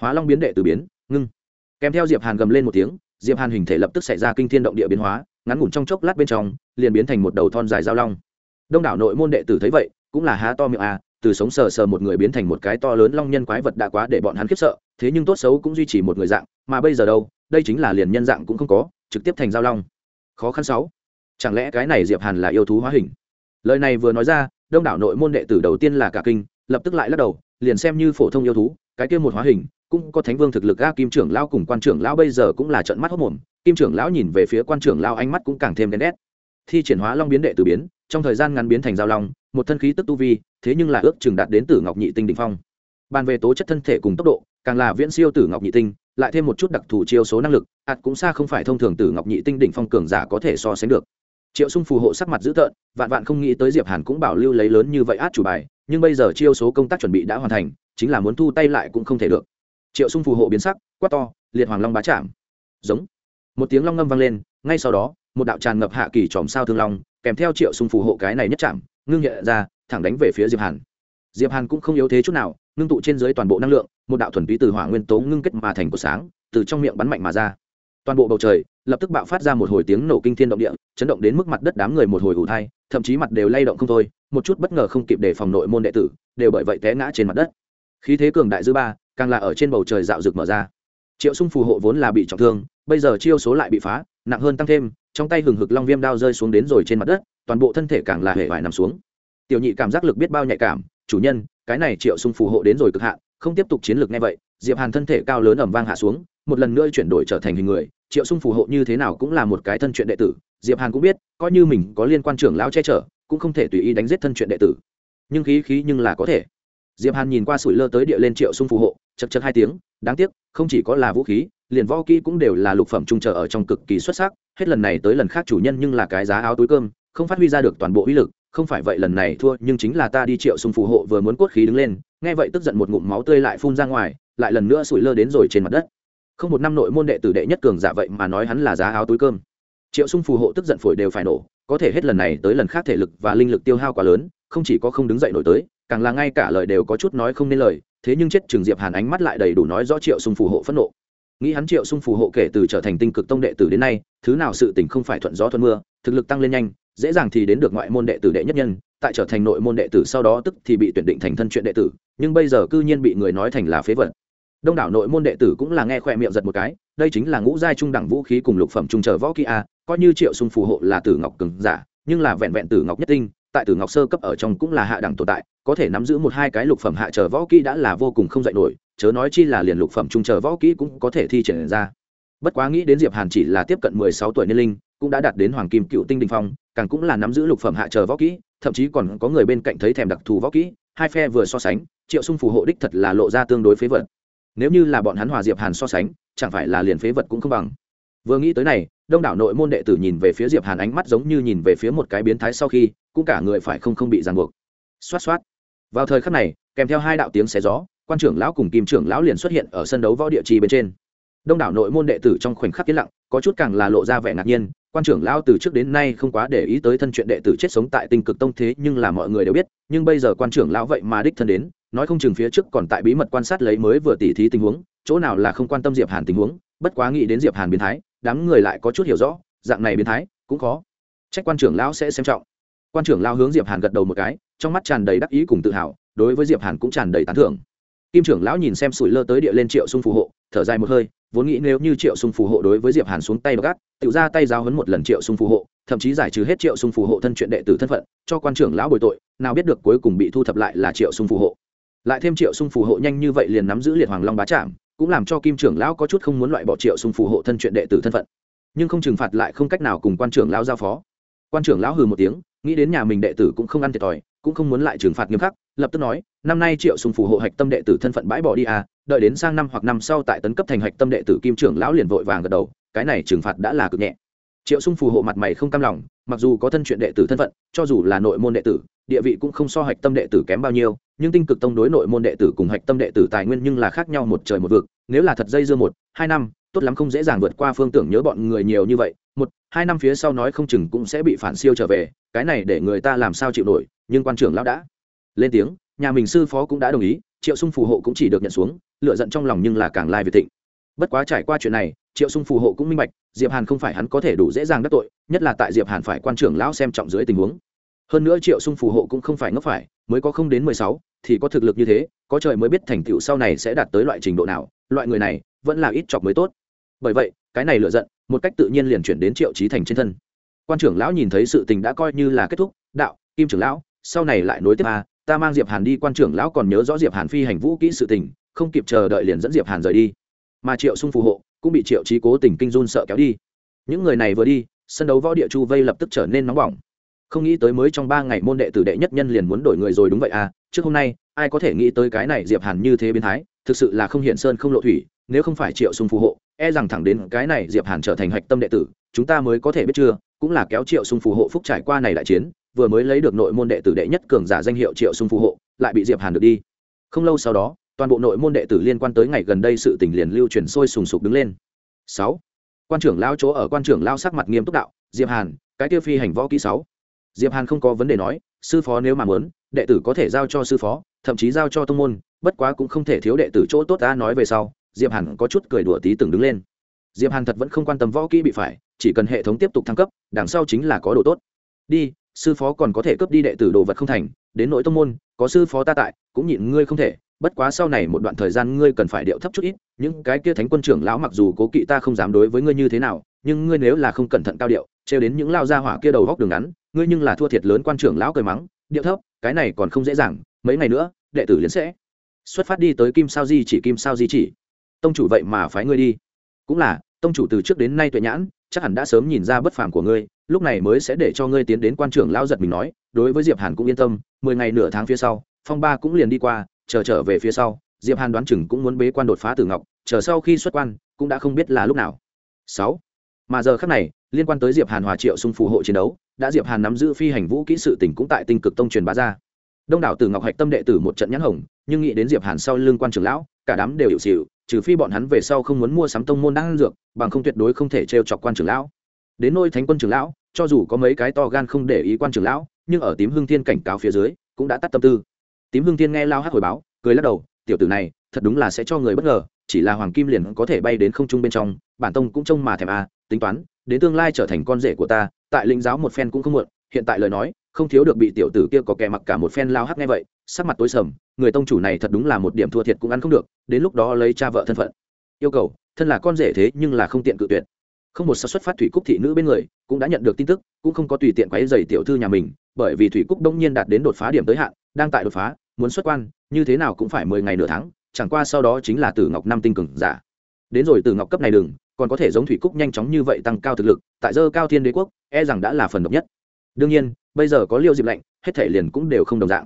Hóa long biến đệ từ biến, ngưng. Kèm theo diệp hàn gầm lên một tiếng, diệp hàn hình thể lập tức xảy ra kinh thiên động địa biến hóa, ngắn ngủn trong chốc lát bên trong, liền biến thành một đầu thon dài giao long. Đông đảo nội môn đệ tử thấy vậy, cũng là há to miệng à từ sống sờ sờ một người biến thành một cái to lớn long nhân quái vật đã quá để bọn hắn khiếp sợ, thế nhưng tốt xấu cũng duy trì một người dạng, mà bây giờ đâu, đây chính là liền nhân dạng cũng không có, trực tiếp thành giao long. Khó khăn sáu. Chẳng lẽ cái này diệp hàn là yêu thú hóa hình? Lời này vừa nói ra đông đảo nội môn đệ tử đầu tiên là cả kinh, lập tức lại lắc đầu, liền xem như phổ thông yêu thú, cái kia một hóa hình, cũng có thánh vương thực lực, a, kim trưởng lão cùng quan trưởng lão bây giờ cũng là trận mắt hốt mồm, kim trưởng lão nhìn về phía quan trưởng lão ánh mắt cũng càng thêm đen đét thi triển hóa long biến đệ tử biến, trong thời gian ngắn biến thành giao long, một thân khí tức tu vi, thế nhưng là ước chừng đạt đến tử ngọc nhị tinh đỉnh phong. Bàn về tố chất thân thể cùng tốc độ, càng là viễn siêu tử ngọc nhị tinh, lại thêm một chút đặc thù chiêu số năng lực ạt cũng xa không phải thông thường tử ngọc nhị tinh đỉnh phong cường giả có thể so sánh được triệu sung phù hộ sắc mặt dữ tợn, vạn vạn không nghĩ tới diệp hàn cũng bảo lưu lấy lớn như vậy át chủ bài, nhưng bây giờ chiêu số công tác chuẩn bị đã hoàn thành, chính là muốn thu tay lại cũng không thể được. Triệu sung phù hộ biến sắc, quát to, liệt hoàng long bá chạm giống. Một tiếng long ngâm vang lên, ngay sau đó, một đạo tràn ngập hạ kỳ tròm sao thương long, kèm theo triệu sung phù hộ cái này nhất chạm ngưng nhẹ ra, thẳng đánh về phía diệp hàn. Diệp hàn cũng không yếu thế chút nào, ngưng tụ trên dưới toàn bộ năng lượng, một đạo thuần túy từ hỏa nguyên tố ngưng kết mà thành của sáng, từ trong miệng bắn mạnh mà ra. Toàn bộ bầu trời lập tức bạo phát ra một hồi tiếng nổ kinh thiên động địa, chấn động đến mức mặt đất đám người một hồi ủ thai, thậm chí mặt đều lay động không thôi, một chút bất ngờ không kịp để phòng nội môn đệ tử, đều bởi vậy té ngã trên mặt đất. Khí thế cường đại dư ba, càng là ở trên bầu trời dạo rực mở ra. Triệu sung phù hộ vốn là bị trọng thương, bây giờ chiêu số lại bị phá, nặng hơn tăng thêm, trong tay hừng hực long viêm đao rơi xuống đến rồi trên mặt đất, toàn bộ thân thể càng là hề vải nằm xuống. Tiểu nhị cảm giác lực biết bao nhạy cảm, chủ nhân, cái này triệu sung phù hộ đến rồi cực hạn, không tiếp tục chiến lược ngay vậy. Diệp hàn thân thể cao lớn ẩm vang hạ xuống, một lần nữa chuyển đổi trở thành hình người triệu sung phù hộ như thế nào cũng là một cái thân chuyện đệ tử, diệp hàn cũng biết, coi như mình có liên quan trưởng lão che chở, cũng không thể tùy ý đánh giết thân chuyện đệ tử. Nhưng khí khí nhưng là có thể. Diệp hàn nhìn qua sủi lơ tới địa lên triệu sung phù hộ, chật chật hai tiếng, đáng tiếc, không chỉ có là vũ khí, liền võ kỹ cũng đều là lục phẩm trung trở ở trong cực kỳ xuất sắc, hết lần này tới lần khác chủ nhân nhưng là cái giá áo túi cơm, không phát huy ra được toàn bộ uy lực, không phải vậy lần này thua, nhưng chính là ta đi triệu sung phù hộ vừa muốn cốt khí đứng lên, nghe vậy tức giận một ngụm máu tươi lại phun ra ngoài, lại lần nữa sủi lơ đến rồi trên mặt đất không một năm nội môn đệ tử đệ nhất cường giả vậy mà nói hắn là giá áo túi cơm. Triệu sung phù hộ tức giận phổi đều phải nổ, có thể hết lần này tới lần khác thể lực và linh lực tiêu hao quá lớn, không chỉ có không đứng dậy nổi tới, càng là ngay cả lời đều có chút nói không nên lời, thế nhưng chết trường diệp hàn ánh mắt lại đầy đủ nói rõ triệu sung phù hộ phẫn nộ. Nghĩ hắn triệu sung phù hộ kể từ trở thành tinh cực tông đệ tử đến nay, thứ nào sự tình không phải thuận gió thuận mưa, thực lực tăng lên nhanh, dễ dàng thì đến được ngoại môn đệ tử đệ nhất nhân, tại trở thành nội môn đệ tử sau đó tức thì bị tuyển định thành thân chuyện đệ tử, nhưng bây giờ cư nhiên bị người nói thành là phế vật đông đảo nội môn đệ tử cũng là nghe khoe miệng giật một cái, đây chính là ngũ giai trung đẳng vũ khí cùng lục phẩm trung trở võ kỹ a, coi như triệu sung phù hộ là tử ngọc cường giả, nhưng là vẹn vẹn tử ngọc nhất tinh, tại tử ngọc sơ cấp ở trong cũng là hạ đẳng tồn tại, có thể nắm giữ một hai cái lục phẩm hạ trở võ kỹ đã là vô cùng không dạy nổi, chớ nói chi là liền lục phẩm trung trở võ kỹ cũng có thể thi triển ra. Bất quá nghĩ đến diệp hàn chỉ là tiếp cận mười sáu tuổi niên linh, cũng đã đạt đến hoàng kim cựu tinh đình phong, càng cũng là nắm giữ lục phẩm hạ trở võ kỹ, thậm chí còn có người bên cạnh thấy thèm đặc thù võ kỹ, hai phe vừa so sánh, triệu sung phù hộ đích thật là lộ ra tương đối phế vật nếu như là bọn hắn hòa diệp hàn so sánh, chẳng phải là liền phế vật cũng không bằng. Vừa nghĩ tới này, đông đảo nội môn đệ tử nhìn về phía diệp hàn ánh mắt giống như nhìn về phía một cái biến thái sau khi, cũng cả người phải không không bị ràng buộc. Xoát xoát. Vào thời khắc này, kèm theo hai đạo tiếng xé gió, quan trưởng lão cùng kim trưởng lão liền xuất hiện ở sân đấu võ địa trì bên trên. Đông đảo nội môn đệ tử trong khoảnh khắc yên lặng, có chút càng là lộ ra vẻ ngạc nhiên quan trưởng lão từ trước đến nay không quá để ý tới thân chuyện đệ tử chết sống tại tinh cực tông thế nhưng là mọi người đều biết, nhưng bây giờ quan trưởng lão vậy mà đích thân đến, nói không chừng phía trước còn tại bí mật quan sát lấy mới vừa tỉ thí tình huống, chỗ nào là không quan tâm diệp hàn tình huống, bất quá nghĩ đến diệp hàn biến thái, đám người lại có chút hiểu rõ, dạng này biến thái, cũng khó. Trách quan trưởng lão sẽ xem trọng. Quan trưởng lão hướng diệp hàn gật đầu một cái, trong mắt tràn đầy đắc ý cùng tự hào, đối với diệp hàn cũng tràn đầy tán thưởng. Kim trưởng lão nhìn xem sủi lơ tới địa lên triệu sung phù hộ, thở dài một hơi vốn nghĩ nếu như triệu sung phù hộ đối với diệp hàn xuống tay gắt tự ra tay giáo hấn một lần triệu sung phù hộ, thậm chí giải trừ hết triệu sung phù hộ thân chuyện đệ tử thân phận, cho quan trưởng lão bồi tội, nào biết được cuối cùng bị thu thập lại là triệu sung phù hộ. Lại thêm triệu sung phù hộ nhanh như vậy liền nắm giữ liệt hoàng long bá trạm cũng làm cho kim trưởng lão có chút không muốn loại bỏ triệu sung phù hộ thân chuyện đệ tử thân phận. Nhưng không trừng phạt lại không cách nào cùng quan trưởng lão giao phó. Quan trưởng lão hừ một tiếng, nghĩ đến nhà mình đệ tử cũng không ăn thiệt thòi, cũng không muốn lại trừng phạt nghiêm khắc, lập tức nói, năm nay triệu sung phù hộ hạch tâm đệ tử thân phận bãi bỏ đi à đợi đến sang năm hoặc năm sau tại tấn cấp thành hạch tâm đệ tử kim trưởng lão liền vội vàng gật đầu, cái này trừng phạt đã là cực nhẹ. Triệu sung phù hộ mặt mày không cam lòng, mặc dù có thân chuyện đệ tử thân phận, cho dù là nội môn đệ tử, địa vị cũng không so hạch tâm đệ tử kém bao nhiêu, nhưng tinh cực tông đối nội môn đệ tử cùng hạch tâm đệ tử tài nguyên nhưng là khác nhau một trời một vực, nếu là thật dây dưa một, hai năm, tốt lắm không dễ dàng vượt qua phương tưởng nhớ bọn người nhiều như vậy, một, hai năm phía sau nói không chừng cũng sẽ bị phản siêu trở về, cái này để người ta làm sao chịu nổi, nhưng quan trưởng lão đã lên tiếng, nhà mình sư phó cũng đã đồng ý triệu sung phù hộ cũng chỉ được nhận xuống lựa giận trong lòng nhưng là càng lai việt thịnh. Bất quá trải qua chuyện này, triệu sung phù hộ cũng minh bạch, diệp hàn không phải hắn có thể đủ dễ dàng đắc tội, nhất là tại diệp hàn phải quan trưởng lão xem trọng dưới tình huống. Hơn nữa triệu sung phù hộ cũng không phải ngốc phải, mới có không đến mười sáu, thì có thực lực như thế, có trời mới biết thành tựu sau này sẽ đạt tới loại trình độ nào, loại người này, vẫn là ít chọc mới tốt. Bởi vậy, cái này lựa giận, một cách tự nhiên liền chuyển đến triệu trí thành trên thân. Quan trưởng lão nhìn thấy sự tình đã coi như là kết thúc, đạo, kim trưởng lão, sau này lại nối tiếp a ta mang diệp hàn đi, quan trưởng lão còn nhớ rõ diệp hàn phi hành vũ kỹ sự tình, không kịp chờ đợi liền dẫn diệp hàn rời đi. Mà triệu sung phù hộ, cũng bị triệu trí cố tình kinh run sợ kéo đi. Những người này vừa đi, sân đấu võ địa chu vây lập tức trở nên nóng bỏng. Không nghĩ tới mới trong ba ngày môn đệ tử đệ nhất nhân liền muốn đổi người rồi đúng vậy à trước hôm nay, ai có thể nghĩ tới cái này diệp hàn như thế biến thái, thực sự là không hiện sơn không lộ thủy, nếu không phải triệu sung phù hộ e rằng thẳng đến cái này diệp hàn trở thành hạch tâm đệ tử, chúng ta mới có thể biết chưa, cũng là kéo triệu sung phù hộ phúc trải qua này đại chiến vừa mới lấy được nội môn đệ tử đệ nhất cường giả danh hiệu triệu sung phù hộ, lại bị diệp hàn được đi. Không lâu sau đó, toàn bộ nội môn đệ tử liên quan tới ngày gần đây sự tình liền lưu truyền sôi sùng sục đứng lên. Sáu. Quan trưởng lao chỗ ở, quan trưởng lao sắc mặt nghiêm túc đạo, diệp hàn, cái tiêu phi hành võ kỹ sáu. Diệp hàn không có vấn đề nói, sư phó nếu mà muốn, đệ tử có thể giao cho sư phó, thậm chí giao cho tông môn, bất quá cũng không thể thiếu đệ tử chỗ tốt ta nói về sau. Diệp hàn có chút cười đùa tí từng đứng lên. Diệp hàn thật vẫn không quan tâm võ kỹ bị phải, chỉ cần hệ thống tiếp tục thăng cấp, đằng sau chính là có đồ tốt. Đi sư phó còn có thể cướp đi đệ tử đồ vật không thành, đến nội tông môn, có sư phó ta tại, cũng nhịn ngươi không thể, bất quá sau này một đoạn thời gian ngươi cần phải điệu thấp chút ít, những cái kia thánh quân trưởng lão mặc dù cố kỵ ta không dám đối với ngươi như thế nào, nhưng ngươi nếu là không cẩn thận cao điệu, trêu đến những lao gia hỏa kia đầu góc đường ngắn, ngươi nhưng là thua thiệt lớn quan trưởng lão cười mắng, điệu thấp, cái này còn không dễ dàng, mấy ngày nữa, đệ tử liền sẽ xuất phát đi tới kim sao di chỉ, kim sao di chỉ. Tông chủ vậy mà phái ngươi đi. Cũng là, tông chủ từ trước đến nay tuệ nhãn, chắc hẳn đã sớm nhìn ra bất phàm của ngươi lúc này mới sẽ để cho ngươi tiến đến quan trưởng lao giật mình nói, đối với diệp hàn cũng yên tâm, mười ngày nửa tháng phía sau, phong ba cũng liền đi qua, chờ trở về phía sau, diệp hàn đoán chừng cũng muốn bế quan đột phá tử ngọc, chờ sau khi xuất quan, cũng đã không biết là lúc nào. Sáu. Mà giờ khắc này, liên quan tới diệp hàn hòa triệu xung phù hộ chiến đấu, đã diệp hàn nắm giữ phi hành vũ kỹ sự tỉnh cũng tại tinh cực tông truyền bá ra. Đông đảo tử ngọc hạch tâm đệ tử một trận nhãn hồng, nhưng nghĩ đến diệp hàn sau lưng quan trưởng lão, cả đám đều hiểu xỉu, trừ phi bọn hắn về sau không muốn mua sắm tông môn đang dược, bằng không tuyệt đối không thể trêu chọc quan trưởng lão. Đến nôi thánh quân trưởng lão cho dù có mấy cái to gan không để ý quan trưởng lão nhưng ở tím hương thiên cảnh cáo phía dưới cũng đã tắt tâm tư. Tím hương thiên nghe lao hát hồi báo cười lắc đầu tiểu tử này thật đúng là sẽ cho người bất ngờ chỉ là hoàng kim liền có thể bay đến không trung bên trong bản tông cũng trông mà thèm à, tính toán đến tương lai trở thành con rể của ta tại lĩnh giáo một phen cũng không muộn hiện tại lời nói không thiếu được bị tiểu tử kia có kẻ mặc cả một phen lao hắc nghe vậy sắc mặt tối sầm người tông chủ này thật đúng là một điểm thua thiệt cũng ăn không được đến lúc đó lấy cha vợ thân phận. Yêu cầu thân là con rể thế nhưng là không tiện cự tuyệt không một sao xuất phát thủy cúc thị nữ bên người cũng đã nhận được tin tức, cũng không có tùy tiện quấy dày tiểu thư nhà mình, bởi vì thủy cúc đông nhiên đạt đến đột phá điểm tới hạn, đang tại đột phá, muốn xuất quan, như thế nào cũng phải mười ngày nửa tháng, chẳng qua sau đó chính là tử ngọc năm tinh cường giả. Đến rồi tử ngọc cấp này đừng, còn có thể giống thủy cúc nhanh chóng như vậy tăng cao thực lực, tại dơ cao thiên đế quốc e rằng đã là phần độc nhất. Đương nhiên, bây giờ có liêu dịp lạnh, hết thể liền cũng đều không đồng dạng.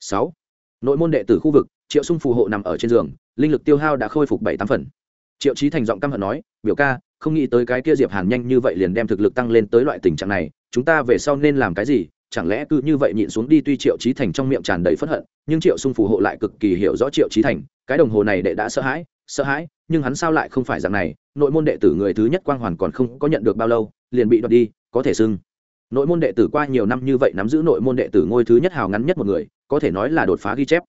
Sáu, nội môn đệ tử khu vực, triệu sung phù hộ nằm ở trên giường, linh lực tiêu hao đã khôi phục bảy tám phần. Triệu trí thành giọng căm hận nói, biểu ca không nghĩ tới cái kia diệp hàn nhanh như vậy liền đem thực lực tăng lên tới loại tình trạng này, chúng ta về sau nên làm cái gì? Chẳng lẽ cứ như vậy nhịn xuống đi tuy triệu trí thành trong miệng tràn đầy phẫn hận, nhưng triệu sung phù hộ lại cực kỳ hiểu rõ triệu trí thành, cái đồng hồ này đệ đã sợ hãi sợ hãi, nhưng hắn sao lại không phải dạng này? Nội môn đệ tử người thứ nhất quang hoàn còn không có nhận được bao lâu, liền bị đoạt đi, có thể xưng. Nội môn đệ tử qua nhiều năm như vậy nắm giữ nội môn đệ tử ngôi thứ nhất hào ngắn nhất một người, có thể nói là đột phá ghi chép.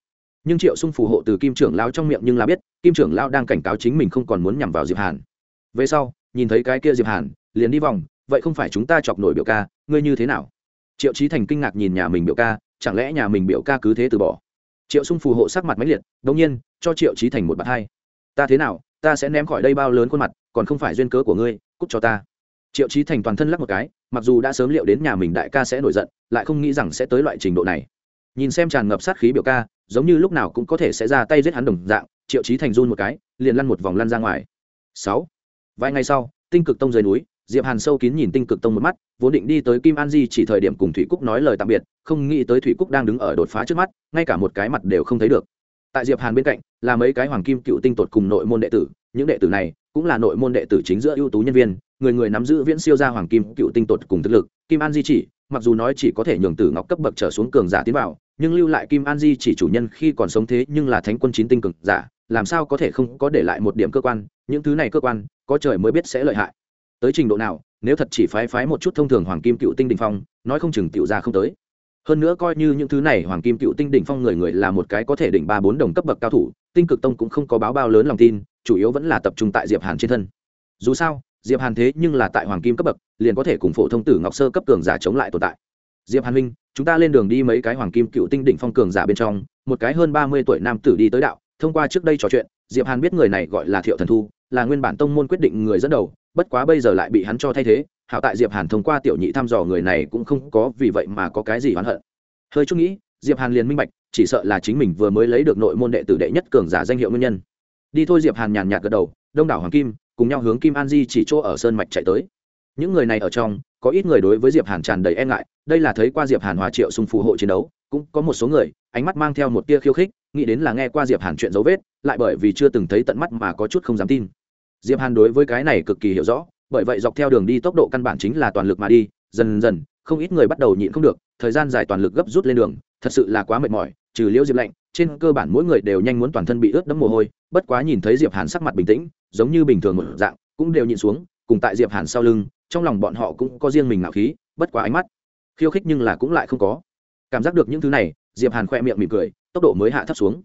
Nhưng triệu sung phù hộ từ kim trưởng lao trong miệng nhưng là biết, kim trưởng lao đang cảnh cáo chính mình không còn muốn nhằm vào diệp hàn. Về sau nhìn thấy cái kia diệp hàn, liền đi vòng, vậy không phải chúng ta chọc nổi biểu ca, ngươi như thế nào? Triệu trí thành kinh ngạc nhìn nhà mình biểu ca, chẳng lẽ nhà mình biểu ca cứ thế từ bỏ? Triệu sung phù hộ sắc mặt máy liệt, đống nhiên, cho triệu trí thành một bạt hai. Ta thế nào, ta sẽ ném khỏi đây bao lớn khuôn mặt, còn không phải duyên cớ của ngươi, cút cho ta. Triệu trí thành toàn thân lắc một cái, mặc dù đã sớm liệu đến nhà mình đại ca sẽ nổi giận, lại không nghĩ rằng sẽ tới loại trình độ này. Nhìn xem tràn ngập sát khí biểu ca, giống như lúc nào cũng có thể sẽ ra tay giết hắn đồng dạng, triệu trí thành run một cái, liền lăn một vòng lăn ra ngoài. Sáu vài ngày sau, tinh cực tông dưới núi, diệp hàn sâu kín nhìn tinh cực tông một mắt, vốn định đi tới kim an di chỉ thời điểm cùng thủy cúc nói lời tạm biệt, không nghĩ tới thủy cúc đang đứng ở đột phá trước mắt, ngay cả một cái mặt đều không thấy được. Tại diệp hàn bên cạnh, là mấy cái hoàng kim cựu tinh tột cùng nội môn đệ tử, những đệ tử này cũng là nội môn đệ tử chính giữa ưu tú nhân viên, người người nắm giữ viễn siêu gia hoàng kim cựu tinh tột cùng thực lực, kim an di chỉ, mặc dù nói chỉ có thể nhường tử ngọc cấp bậc trở xuống cường giả tiến vào, nhưng lưu lại kim an di chỉ chủ nhân khi còn sống thế nhưng là thánh quân chín tinh cường giả, làm sao có thể không có để lại một điểm cơ quan những thứ này cơ quan, có trời mới biết sẽ lợi hại. Tới trình độ nào, nếu thật chỉ phái phái một chút thông thường hoàng kim cựu tinh đỉnh phong, nói không chừng tiểu ra không tới. Hơn nữa coi như những thứ này hoàng kim cựu tinh đỉnh phong người người là một cái có thể đỉnh ba bốn đồng cấp bậc cao thủ, tinh cực tông cũng không có báo bao lớn lòng tin, chủ yếu vẫn là tập trung tại diệp hàn trên thân. Dù sao, diệp hàn thế nhưng là tại hoàng kim cấp bậc, liền có thể cùng phổ thông tử ngọc sơ cấp cường giả chống lại tồn tại. Diệp hàn minh chúng ta lên đường đi mấy cái hoàng kim cựu tinh đỉnh phong cường giả bên trong, một cái hơn ba mươi tuổi nam tử đi tới đạo, thông qua trước đây trò chuyện, diệp hàn biết người này gọi là thiệu thần thu là nguyên bản tông môn quyết định người dẫn đầu, bất quá bây giờ lại bị hắn cho thay thế, hảo tại diệp hàn thông qua tiểu nhị thăm dò người này cũng không có vì vậy mà có cái gì oán hận. Hơi chút nghĩ, diệp hàn liền minh bạch, chỉ sợ là chính mình vừa mới lấy được nội môn đệ tử đệ nhất cường giả danh hiệu nguyên nhân. Đi thôi diệp hàn nhàn nhạt gật đầu, đông đảo hoàng kim, cùng nhau hướng kim an di chỉ chỗ ở sơn mạch chạy tới. Những người này ở trong, có ít người đối với diệp hàn tràn đầy e ngại, đây là thấy qua diệp hàn hòa triệu xung phù hộ chiến đấu, cũng có một số người, ánh mắt mang theo một tia khiêu khích nghĩ đến là nghe qua diệp hàn chuyện dấu vết, lại bởi vì chưa từng thấy tận mắt mà có chút không dám tin. Diệp hàn đối với cái này cực kỳ hiểu rõ, bởi vậy dọc theo đường đi tốc độ căn bản chính là toàn lực mà đi, dần dần, không ít người bắt đầu nhịn không được, thời gian dài toàn lực gấp rút lên đường, thật sự là quá mệt mỏi, trừ liễu diệp lạnh, trên cơ bản mỗi người đều nhanh muốn toàn thân bị ướt đẫm mồ hôi, bất quá nhìn thấy diệp hàn sắc mặt bình tĩnh, giống như bình thường một dạng, cũng đều nhịn xuống, cùng tại diệp hàn sau lưng, trong lòng bọn họ cũng có riêng mình ngạo khí, bất quá ánh mắt khiêu khích nhưng là cũng lại không có. Cảm giác được những thứ này, diệp hàn khoe miệng mỉm cười tốc độ mới hạ thấp xuống.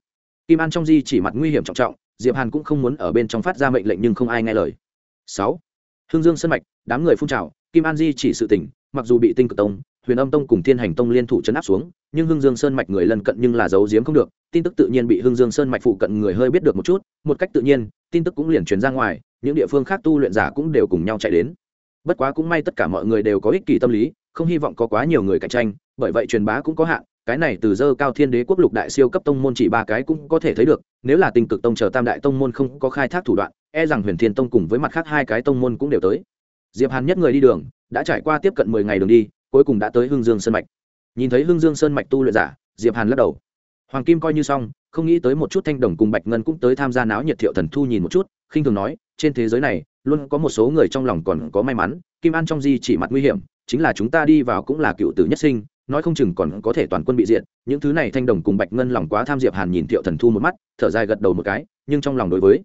Kim an trong di chỉ mặt nguy hiểm trọng trọng, diệp hàn cũng không muốn ở bên trong phát ra mệnh lệnh nhưng không ai nghe lời. Sáu. Hương dương sân mạch, đám người phun trào, kim an di chỉ sự tỉnh, mặc dù bị tinh cực tông, huyền âm tông cùng thiên hành tông liên thủ chấn áp xuống, nhưng hương dương sơn mạch người lần cận nhưng là giấu giếm không được, tin tức tự nhiên bị Hương dương sơn mạch phụ cận người hơi biết được một chút, một cách tự nhiên, tin tức cũng liền truyền ra ngoài, những địa phương khác tu luyện giả cũng đều cùng nhau chạy đến. Bất quá cũng may tất cả mọi người đều có ích kỷ tâm lý, không hy vọng có quá nhiều người cạnh tranh, bởi vậy truyền bá cũng có hạn cái này từ dơ cao thiên đế quốc lục đại siêu cấp tông môn chỉ ba cái cũng có thể thấy được, nếu là tình cực tông chờ tam đại tông môn không có khai thác thủ đoạn e rằng huyền thiên tông cùng với mặt khác hai cái tông môn cũng đều tới. Diệp hàn nhất người đi đường, đã trải qua tiếp cận mười ngày đường đi, cuối cùng đã tới hương dương sơn mạch. Nhìn thấy hương dương sơn mạch tu luyện giả, diệp hàn lắc đầu. Hoàng kim coi như xong, không nghĩ tới một chút thanh đồng cùng bạch ngân cũng tới tham gia náo nhiệt thiệu thần thu nhìn một chút, khinh thường nói, trên thế giới này, luôn có một số người trong lòng còn có may mắn, kim an trong di chỉ mặt nguy hiểm, chính là chúng ta đi vào cũng là cựu tử nhất sinh nói không chừng còn có thể toàn quân bị diện những thứ này thanh đồng cùng bạch ngân lòng quá tham diệp hàn nhìn thiệu thần thu một mắt, thở dài gật đầu một cái, nhưng trong lòng đối với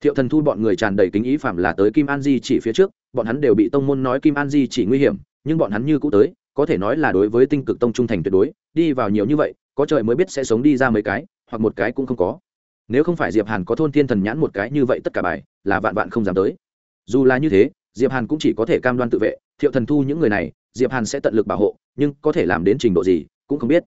thiệu thần thu bọn người tràn đầy kính ý phạm là tới kim an di chỉ phía trước, bọn hắn đều bị tông môn nói kim an di chỉ nguy hiểm, nhưng bọn hắn như cũ tới, có thể nói là đối với tinh cực tông trung thành tuyệt đối, đi vào nhiều như vậy, có trời mới biết sẽ sống đi ra mấy cái, hoặc một cái cũng không có. Nếu không phải diệp hàn có thôn thiên thần nhãn một cái như vậy tất cả bài, là vạn vạn không dám tới. Dù là như thế, diệp hàn cũng chỉ có thể cam đoan tự vệ, thiệu thần thu những người này diệp hàn sẽ tận lực bảo hộ, nhưng có thể làm đến trình độ gì cũng không biết.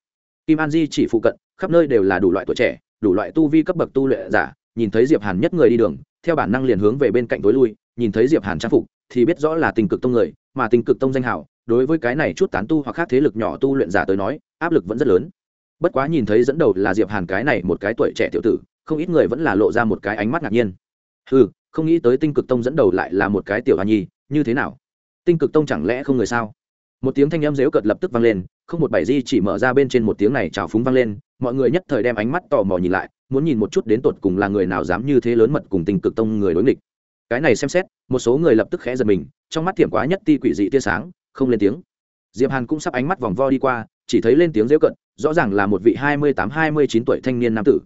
Kim an di chỉ phụ cận, khắp nơi đều là đủ loại tuổi trẻ, đủ loại tu vi cấp bậc tu luyện giả, nhìn thấy diệp hàn nhất người đi đường, theo bản năng liền hướng về bên cạnh tối lui, nhìn thấy diệp hàn trang phục thì biết rõ là tình cực tông người, mà tình cực tông danh hào, đối với cái này chút tán tu hoặc khác thế lực nhỏ tu luyện giả tới nói, áp lực vẫn rất lớn. Bất quá nhìn thấy dẫn đầu là diệp hàn cái này một cái tuổi trẻ tiểu tử, không ít người vẫn là lộ ra một cái ánh mắt ngạc nhiên. Ừ không nghĩ tới tinh cực tông dẫn đầu lại là một cái tiểu hoa nhi, như thế nào? Tinh cực tông chẳng lẽ không người sao? Một tiếng thanh âm dếu cợt lập tức vang lên, không một bảy di chỉ mở ra bên trên một tiếng này trào phúng vang lên, mọi người nhất thời đem ánh mắt tò mò nhìn lại, muốn nhìn một chút đến tột cùng là người nào dám như thế lớn mật cùng tình cực tông người đối nghịch. Cái này xem xét, một số người lập tức khẽ giật mình, trong mắt thiểm quá nhất ti quỷ dị tia sáng, không lên tiếng. Diệp hàn cũng sắp ánh mắt vòng vo đi qua, chỉ thấy lên tiếng dễu cận rõ ràng là một vị hai mươi tám, hai mươi chín tuổi thanh niên nam tử.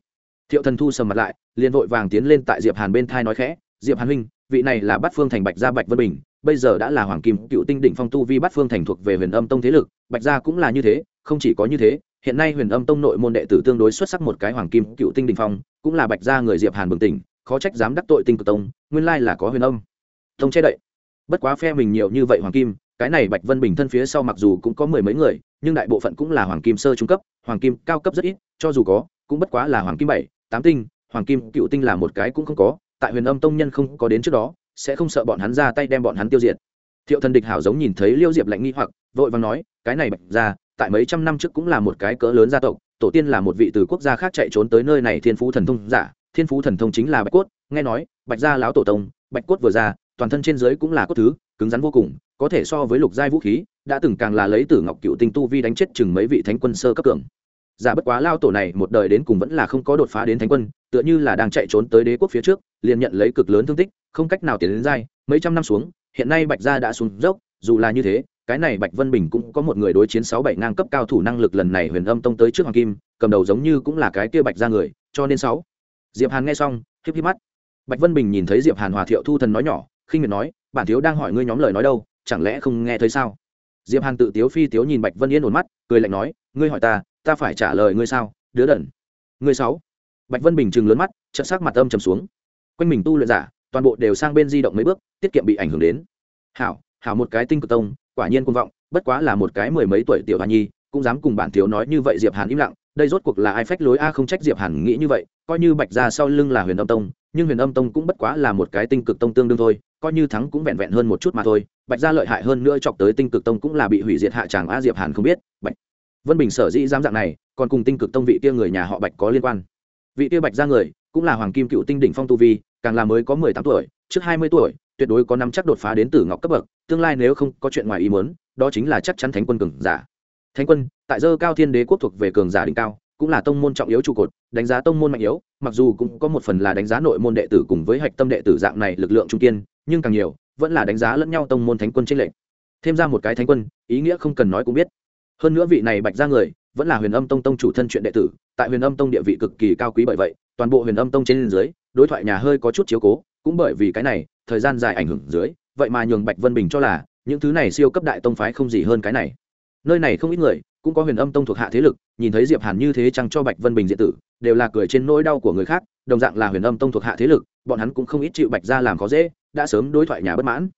Thiệu thần thu sầm mặt lại, liền vội vàng tiến lên tại diệp hàn bên thai nói khẽ, diệp hàn huynh vị này là bát phương thành bạch gia bạch vân bình, bây giờ đã là hoàng kim cựu tinh đỉnh phong tu vi bát phương thành thuộc về huyền âm tông thế lực, bạch gia cũng là như thế, không chỉ có như thế, hiện nay huyền âm tông nội môn đệ tử tương đối xuất sắc một cái hoàng kim cựu tinh đỉnh phong, cũng là bạch gia người diệp hàn bừng tỉnh, khó trách dám đắc tội tinh cực tông, nguyên lai là có huyền âm tông che đậy. Bất quá phe mình nhiều như vậy hoàng kim, cái này bạch vân bình thân phía sau mặc dù cũng có mười mấy người, nhưng đại bộ phận cũng là hoàng kim sơ trung cấp, hoàng kim cao cấp rất ít, cho dù có, cũng bất quá là hoàng kim bảy, tám tinh, hoàng kim cựu tinh là một cái cũng không có tại huyền âm tông nhân không có đến trước đó, sẽ không sợ bọn hắn ra tay đem bọn hắn tiêu diệt. Thiệu thần địch hảo giống nhìn thấy liêu diệp lạnh nghi hoặc, vội vàng nói, cái này bạch ra tại mấy trăm năm trước cũng là một cái cỡ lớn gia tộc, tổ tiên là một vị từ quốc gia khác chạy trốn tới nơi này thiên phú thần thông giả, thiên phú thần thông chính là bạch cốt, nghe nói, bạch gia lão tổ tông, bạch cốt vừa ra, toàn thân trên dưới cũng là cốt thứ, cứng rắn vô cùng, có thể so với lục giai vũ khí, đã từng càng là lấy tử ngọc cựu tinh tu vi đánh chết chừng mấy vị thánh quân sơ cấp cường giả bất quá lao tổ này một đời đến cùng vẫn là không có đột phá đến thánh quân tựa như là đang chạy trốn tới đế quốc phía trước liền nhận lấy cực lớn thương tích không cách nào tiến đến dai, mấy trăm năm xuống hiện nay bạch gia đã xuống dốc dù là như thế cái này bạch vân bình cũng có một người đối chiến sáu bảy ngang cấp cao thủ năng lực lần này huyền âm tông tới trước hoàng kim cầm đầu giống như cũng là cái kia bạch gia người cho nên sáu. Diệp hàn nghe xong híp híp mắt. Bạch vân bình nhìn thấy diệp hàn hòa thiệu thu thần nói nhỏ khinh miệt nói bản thiếu đang hỏi ngươi nhóm lời nói đâu chẳng lẽ không nghe thấy sao? Diệp hàn tự tiếu phi tiếu nhìn bạch vân yên ổn mắt cười lạnh nói ngươi hỏi ta ta phải trả lời ngươi sao, đứa đần. Ngươi sáu. Bạch vân bình chừng lớn mắt trận sắc mặt âm trầm xuống. Quanh mình tu luyện giả, toàn bộ đều sang bên di động mấy bước, tiết kiệm bị ảnh hưởng đến. Hảo hảo một cái tinh cực tông, quả nhiên quân vọng, bất quá là một cái mười mấy tuổi tiểu hoa nhi, cũng dám cùng bản thiếu nói như vậy diệp hàn im lặng, đây rốt cuộc là ai phách lối a, không trách diệp hàn nghĩ như vậy, coi như bạch ra sau lưng là huyền âm tông, nhưng huyền âm tông cũng bất quá là một cái tinh cực tông tương đương thôi, coi như thắng cũng vẹn vẹn hơn một chút mà thôi, bạch gia lợi hại hơn nữa chọc tới tinh cực tông cũng là bị hủy diệt hạ tràng a, diệp hàn không biết, bạch vân bình sở dĩ dám dạng này, còn cùng tinh cực tông vị kia người nhà họ bạch có liên quan. Vị kia bạch gia người, cũng là hoàng kim cựu tinh đỉnh phong tu vi, càng là mới có mười tám tuổi, trước hai mươi tuổi, tuyệt đối có năm chắc đột phá đến tử ngọc cấp bậc, tương lai nếu không có chuyện ngoài ý muốn, đó chính là chắc chắn thánh quân cường giả. Thánh quân, tại dơ cao thiên đế quốc thuộc về cường giả đỉnh cao, cũng là tông môn trọng yếu trụ cột, đánh giá tông môn mạnh yếu, mặc dù cũng có một phần là đánh giá nội môn đệ tử cùng với hạch tâm đệ tử dạng này lực lượng trung kiên, nhưng càng nhiều, vẫn là đánh giá lẫn nhau tông môn thánh quân tranh lệch. Thêm ra một cái thánh quân, ý nghĩa không cần nói cũng biết hơn nữa vị này bạch ra người vẫn là huyền âm tông tông chủ thân chuyện đệ tử, tại huyền âm tông địa vị cực kỳ cao quý bởi vậy, toàn bộ huyền âm tông trên dưới, đối thoại nhà hơi có chút chiếu cố, cũng bởi vì cái này, thời gian dài ảnh hưởng dưới, vậy mà nhường bạch vân bình cho là những thứ này siêu cấp đại tông phái không gì hơn cái này. Nơi này không ít người cũng có huyền âm tông thuộc hạ thế lực, nhìn thấy diệp hàn như thế chăng cho bạch vân bình diện tử, đều là cười trên nỗi đau của người khác, đồng dạng là huyền âm tông thuộc hạ thế lực, bọn hắn cũng không ít chịu bạch ra làm khó dễ, đã sớm đối thoại nhà bất mãn.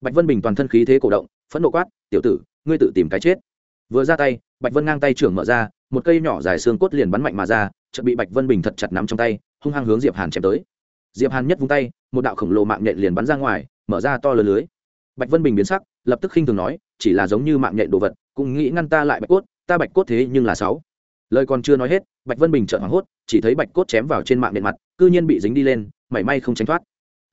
Bạch vân bình toàn thân khí thế cổ động, phẫn nộ quát, tiểu tử, ngươi tự tìm cái chết vừa ra tay, bạch vân ngang tay trưởng mở ra, một cây nhỏ dài xương cốt liền bắn mạnh mà ra, chợt bị bạch vân bình thật chặt nắm trong tay, hung hăng hướng diệp hàn chém tới. Diệp hàn nhất vung tay, một đạo khổng lồ mạng nhện liền bắn ra ngoài, mở ra to lớn lưới. Bạch vân bình biến sắc, lập tức khinh thường nói, chỉ là giống như mạng nhện đồ vật, cũng nghĩ ngăn ta lại bạch cốt, ta bạch cốt thế nhưng là sáu. Lời còn chưa nói hết, bạch vân bình trợn hoảng hốt, chỉ thấy bạch cốt chém vào trên mạng nhện mặt, cư nhiên bị dính đi lên, mảy may không tránh thoát.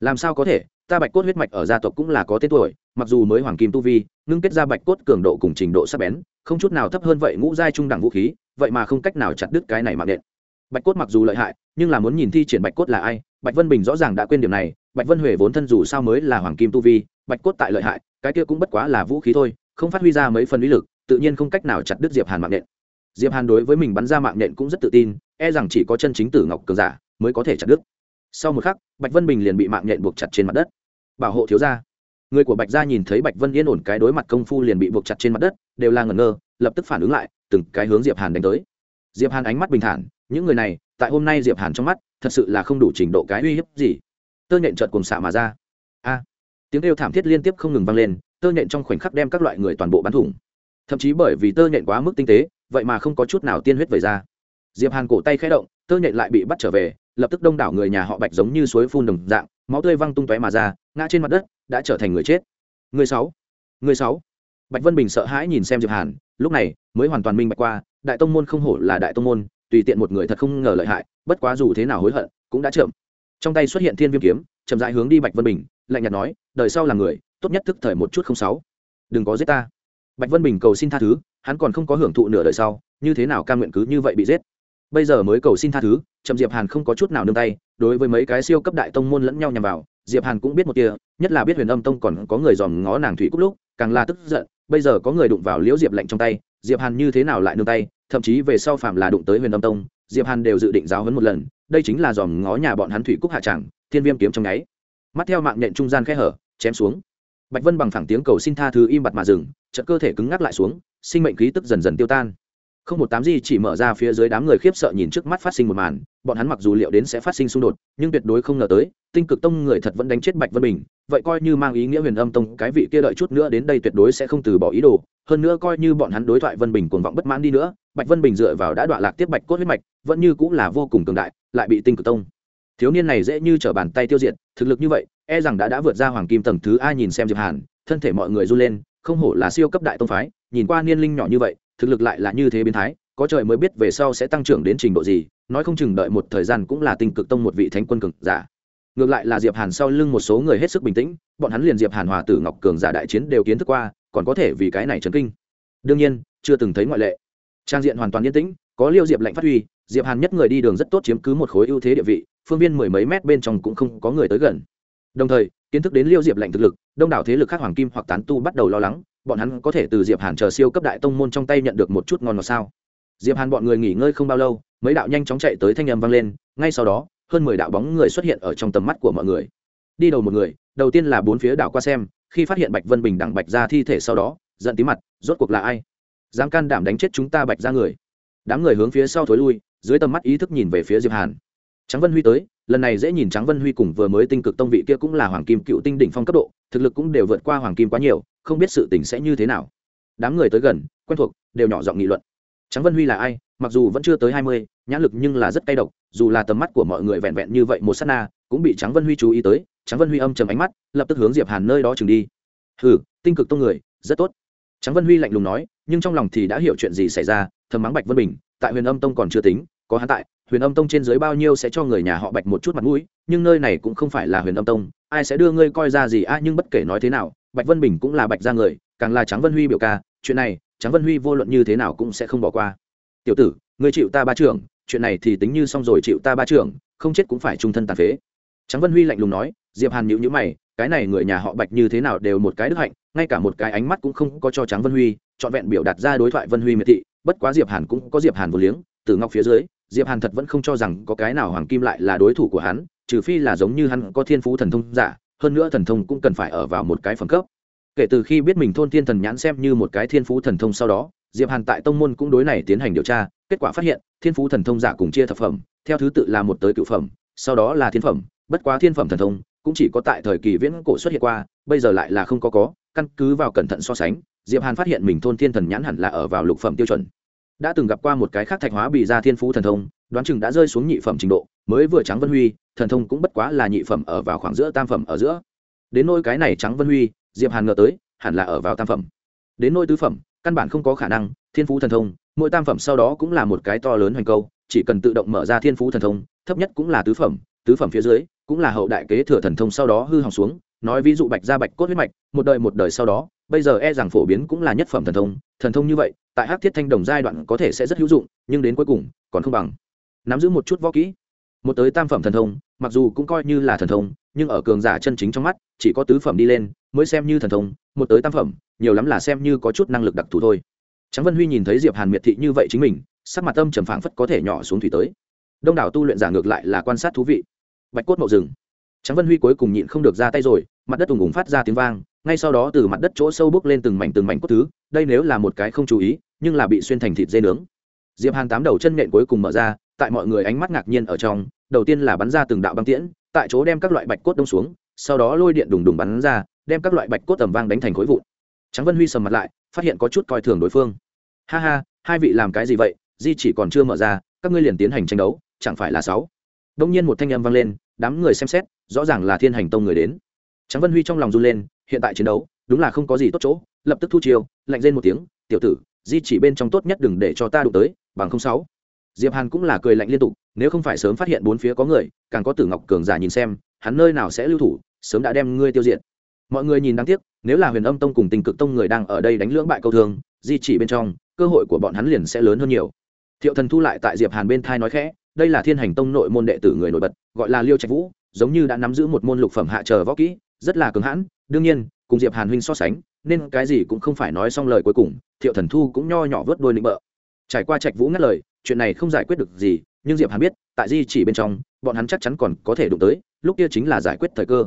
Làm sao có thể, ta bạch cốt huyết mạch ở gia tộc cũng là có tên tuổi, mặc dù mới hoàng kim tu vi ngưng kết ra bạch cốt cường độ cùng trình độ sắc bén không chút nào thấp hơn vậy ngũ giai trung đẳng vũ khí, vậy mà không cách nào chặt đứt cái này mạng nện. Bạch cốt mặc dù lợi hại, nhưng là muốn nhìn thi triển bạch cốt là ai, bạch vân bình rõ ràng đã quên điểm này, bạch vân huệ vốn thân dù sao mới là hoàng kim tu vi, bạch cốt tại lợi hại, cái kia cũng bất quá là vũ khí thôi, không phát huy ra mấy phần uy lực, tự nhiên không cách nào chặt đứt diệp hàn mạng nện. Diệp hàn đối với mình bắn ra mạng nện cũng rất tự tin e rằng chỉ có chân chính tử ngọc cường giả mới có thể chặt đứt. Sau một khắc, bạch vân bình liền bị mạng nhện buộc chặt trên mặt đất. Bảo hộ thiếu gia người của bạch gia nhìn thấy bạch vân yên ổn cái đối mặt công phu liền bị buộc chặt trên mặt đất, đều là ngẩn ngơ, lập tức phản ứng lại, từng cái hướng diệp hàn đánh tới. Diệp hàn ánh mắt bình thản, những người này, tại hôm nay diệp hàn trong mắt, thật sự là không đủ trình độ cái uy hiếp gì. Tơ nhện chợt cùng xạ mà ra. A! Tiếng kêu thảm thiết liên tiếp không ngừng vang lên, tơ nhện trong khoảnh khắc đem các loại người toàn bộ bắn thủng. Thậm chí bởi vì tơ nhện quá mức tinh tế, vậy mà không có chút nào tiên huyết về ra. Diệp hàn cổ tay khẽ động, tơ nhện lại bị bắt trở về, lập tức đông đảo người nhà họ bạch giống như suối phun đồng dạng, máu tươi văng tung tóe mà ra ngã trên mặt đất, đã trở thành người chết. Người sáu người sáu. Bạch vân bình sợ hãi nhìn xem diệp hàn, lúc này mới hoàn toàn minh bạch qua, đại tông môn không hổ là đại tông môn, tùy tiện một người thật không ngờ lợi hại, bất quá dù thế nào hối hận, cũng đã chậm. Trong tay xuất hiện thiên viêm kiếm, chậm rãi hướng đi bạch vân bình, lạnh nhạt nói, đời sau là người, tốt nhất thức thời một chút không sáu. Đừng có giết ta. Bạch vân bình cầu xin tha thứ, hắn còn không có hưởng thụ nửa đời sau, như thế nào cam nguyện cứ như vậy bị giết? Bây giờ mới cầu xin tha thứ chậm diệp hàn không có chút nào nương tay, đối với mấy cái siêu cấp đại tông môn lẫn nhau nhằm vào, diệp hàn cũng biết một kia, nhất là biết huyền âm tông còn có người dòm ngó nàng thủy cúc lúc, càng là tức giận, bây giờ có người đụng vào liễu diệp lạnh trong tay, diệp hàn như thế nào lại nương tay, thậm chí về sau phạm là đụng tới huyền âm tông, diệp hàn đều dự định giáo huấn một lần, đây chính là dòm ngó nhà bọn hắn thủy cúc hạ tràng thiên viêm kiếm trong nháy. Mắt theo mạng nhện trung gian khe hở, chém xuống. Bạch vân bằng phẳng tiếng cầu xin tha thứ im bặt mà dừng, chợt cơ thể cứng ngắc lại xuống, sinh mệnh khí tức dần dần tiêu tan không một tám gì chỉ mở ra phía dưới đám người khiếp sợ nhìn trước mắt phát sinh một màn, bọn hắn mặc dù liệu đến sẽ phát sinh xung đột, nhưng tuyệt đối không ngờ tới, tinh cực tông người thật vẫn đánh chết bạch vân bình, vậy coi như mang ý nghĩa huyền âm tông cái vị kia đợi chút nữa đến đây tuyệt đối sẽ không từ bỏ ý đồ, hơn nữa coi như bọn hắn đối thoại vân bình cuồng vọng bất mãn đi nữa, bạch vân bình dựa vào đã đoạn lạc tiếp bạch cốt huyết mạch, vẫn như cũng là vô cùng cường đại, lại bị tinh cực tông. Thiếu niên này dễ như trở bàn tay tiêu diệt, thực lực như vậy e rằng đã đã vượt ra hoàng kim tầng thứ a nhìn xem diệp hàn, thân thể mọi người run lên, không hổ là siêu cấp đại tông phái, nhìn qua niên linh nhỏ như vậy thực lực lại là như thế biến thái, có trời mới biết về sau sẽ tăng trưởng đến trình độ gì, nói không chừng đợi một thời gian cũng là tình cực tông một vị thánh quân cực giả. Ngược lại là diệp hàn sau lưng một số người hết sức bình tĩnh, bọn hắn liền diệp hàn, hòa tử ngọc cường giả đại chiến đều kiến thức qua, còn có thể vì cái này chấn kinh. Đương nhiên, chưa từng thấy ngoại lệ. Trang diện hoàn toàn yên tĩnh, có liêu diệp lạnh phát huy, diệp hàn nhất người đi đường rất tốt chiếm cứ một khối ưu thế địa vị, phương viên mười mấy mét bên trong cũng không có người tới gần. Đồng thời, kiến thức đến liêu diệp lạnh thực lực, đông đảo thế lực khác hoàng kim hoặc tán tu bắt đầu lo lắng bọn hắn có thể từ diệp hàn chờ siêu cấp đại tông môn trong tay nhận được một chút ngon ngọt sao? Diệp hàn bọn người nghỉ ngơi không bao lâu, mấy đạo nhanh chóng chạy tới thanh âm vang lên, ngay sau đó, hơn mười đạo bóng người xuất hiện ở trong tầm mắt của mọi người. Đi đầu một người, đầu tiên là bốn phía đảo qua xem, khi phát hiện bạch vân bình đẳng bạch ra thi thể sau đó, giận tí mặt, rốt cuộc là ai? Dám can đảm đánh chết chúng ta bạch ra người. Đám người hướng phía sau thối lui, dưới tầm mắt ý thức nhìn về phía diệp hàn. Trắng vân huy tới, lần này dễ nhìn trắng vân huy cùng vừa mới tinh cực tông vị kia cũng là hoàng kim cựu tinh đỉnh phong cấp độ, thực lực cũng đều vượt qua hoàng kim quá nhiều không biết sự tình sẽ như thế nào. Đám người tới gần, quen thuộc, đều nhỏ giọng nghị luận. Tráng vân huy là ai? Mặc dù vẫn chưa tới hai mươi, nhãn lực nhưng là rất cay độc, dù là tầm mắt của mọi người vẹn vẹn như vậy một s á t na, cũng bị Tráng vân huy chú ý tới. Tráng vân huy âm chầm ánh mắt, lập tức hướng diệp hàn nơi đó trừng đi. Hừ, tinh cực tông người, rất tốt. Tráng vân huy lạnh lùng nói, nhưng trong lòng thì đã hiểu chuyện gì xảy ra. Thầm mắng bạch vân bình, tại huyền âm tông còn chưa tính, có hắn tại, huyền âm tông trên dưới bao nhiêu sẽ cho người nhà họ bạch một chút mặt mũi, nhưng nơi này cũng không phải là huyền âm tông ai sẽ đưa ngươi coi ra gì? A nhưng bất kể nói thế nào, bạch vân bình cũng là bạch ra người, càng là trắng vân huy biểu ca, chuyện này trắng vân huy vô luận như thế nào cũng sẽ không bỏ qua. Tiểu tử, ngươi chịu ta ba trưởng, chuyện này thì tính như xong rồi chịu ta ba trưởng, không chết cũng phải trung thân tàn phế. Trắng vân huy lạnh lùng nói, diệp hàn nhữ nhữ mày, cái này người nhà họ bạch như thế nào đều một cái đức hạnh, ngay cả một cái ánh mắt cũng không có cho trắng vân huy, trọn vẹn biểu đạt ra đối thoại vân huy miệt thị, bất quá diệp hàn cũng có diệp hàn vô liếng, từ ngọc phía dưới, diệp hàn thật vẫn không cho rằng có cái nào hoàng kim lại là đối thủ của hắn trừ phi là giống như hắn có thiên phú thần thông giả, hơn nữa thần thông cũng cần phải ở vào một cái phẩm cấp. Kể từ khi biết mình thôn thiên thần nhãn xem như một cái thiên phú thần thông sau đó, diệp hàn tại tông môn cũng đối này tiến hành điều tra, kết quả phát hiện, thiên phú thần thông giả cùng chia thập phẩm, theo thứ tự là một tới cựu phẩm, sau đó là thiên phẩm, bất quá thiên phẩm thần thông cũng chỉ có tại thời kỳ viễn cổ xuất hiện qua, bây giờ lại là không có có, căn cứ vào cẩn thận so sánh, diệp hàn phát hiện mình thôn thiên thần nhãn hẳn là ở vào lục phẩm tiêu chuẩn. Đã từng gặp qua một cái khác thạch hóa bị ra thiên phú thần thông, đoán chừng đã rơi xuống nhị phẩm trình độ mới vừa trắng vân huy, thần thông cũng bất quá là nhị phẩm ở vào khoảng giữa tam phẩm ở giữa. Đến nôi cái này trắng vân huy, diệp hàn ngờ tới, hẳn là ở vào tam phẩm. Đến nôi tứ phẩm, căn bản không có khả năng, thiên phú thần thông, mỗi tam phẩm sau đó cũng là một cái to lớn hoành câu, chỉ cần tự động mở ra thiên phú thần thông, thấp nhất cũng là tứ phẩm tứ phẩm phía dưới, cũng là hậu đại kế thừa thần thông sau đó hư hỏng xuống, nói ví dụ bạch ra bạch cốt huyết mạch, một đời một đời sau đó, bây giờ e rằng phổ biến cũng là nhất phẩm thần thông thần thông như vậy, tại hắc thiết thanh đồng giai đoạn có thể sẽ rất hữu dụng, nhưng đến cuối cùng, còn không bằng. Nắm giữ một chút võ kỹ một tới tam phẩm thần thông, mặc dù cũng coi như là thần thông, nhưng ở cường giả chân chính trong mắt, chỉ có tứ phẩm đi lên mới xem như thần thông, một tới tam phẩm, nhiều lắm là xem như có chút năng lực đặc thù thôi. Tráng vân huy nhìn thấy diệp hàn miệt thị như vậy chính mình, sắc mặt âm trầm phảng phất có thể nhỏ xuống thủy tới. Đông đảo tu luyện giả ngược lại là quan sát thú vị. Bạch cốt mậu rừng Tráng vân huy cuối cùng nhịn không được ra tay rồi, mặt đất ùng ùng phát ra tiếng vang, ngay sau đó từ mặt đất chỗ sâu bước lên từng mảnh từng mảnh cốt thứ, đây nếu là một cái không chú ý, nhưng là bị xuyên thành thịt dê nướng. Diệp hàn tám đầu chân nện cuối cùng mở ra, tại mọi người ánh mắt ngạc nhiên ở trong đầu tiên là bắn ra từng đạo băng tiễn, tại chỗ đem các loại bạch cốt đông xuống, sau đó lôi điện đùng đùng bắn ra, đem các loại bạch cốt tầm vang đánh thành khối vụn. Trắng vân huy sầm mặt lại, phát hiện có chút coi thường đối phương. Ha ha, hai vị làm cái gì vậy? Di chỉ còn chưa mở ra, các ngươi liền tiến hành tranh đấu, chẳng phải là sáu? Đông nhiên một thanh âm vang lên, đám người xem xét, rõ ràng là thiên hành tông người đến. Trắng vân huy trong lòng run lên, hiện tại chiến đấu, đúng là không có gì tốt chỗ, lập tức thu chiêu, lạnh lên một tiếng, tiểu tử, di chỉ bên trong tốt nhất đừng để cho ta đụng tới, bằng không sáu diệp hàn cũng là cười lạnh liên tục, nếu không phải sớm phát hiện bốn phía có người, càng có tử ngọc cường giả nhìn xem, hắn nơi nào sẽ lưu thủ, sớm đã đem ngươi tiêu diệt. Mọi người nhìn đáng tiếc, nếu là huyền âm tông cùng tình cực tông người đang ở đây đánh lưỡng bại câu thương, di chỉ bên trong, cơ hội của bọn hắn liền sẽ lớn hơn nhiều. Thiệu thần thu lại tại diệp hàn bên thai nói khẽ, đây là thiên hành tông nội môn đệ tử người nổi bật, gọi là liêu trạch vũ, giống như đã nắm giữ một môn lục phẩm hạ chờ võ kỹ, rất là cứng hãn, đương nhiên, cùng diệp hàn huynh so sánh, nên cái gì cũng không phải nói xong lời cuối cùng, thiệu thần thu cũng nho nhỏ vớt đôi lĩnh bợ trải qua trạch vũ ngắt lời, chuyện này không giải quyết được gì, nhưng diệp hàn biết, tại di chỉ bên trong, bọn hắn chắc chắn còn có thể đụng tới, lúc kia chính là giải quyết thời cơ.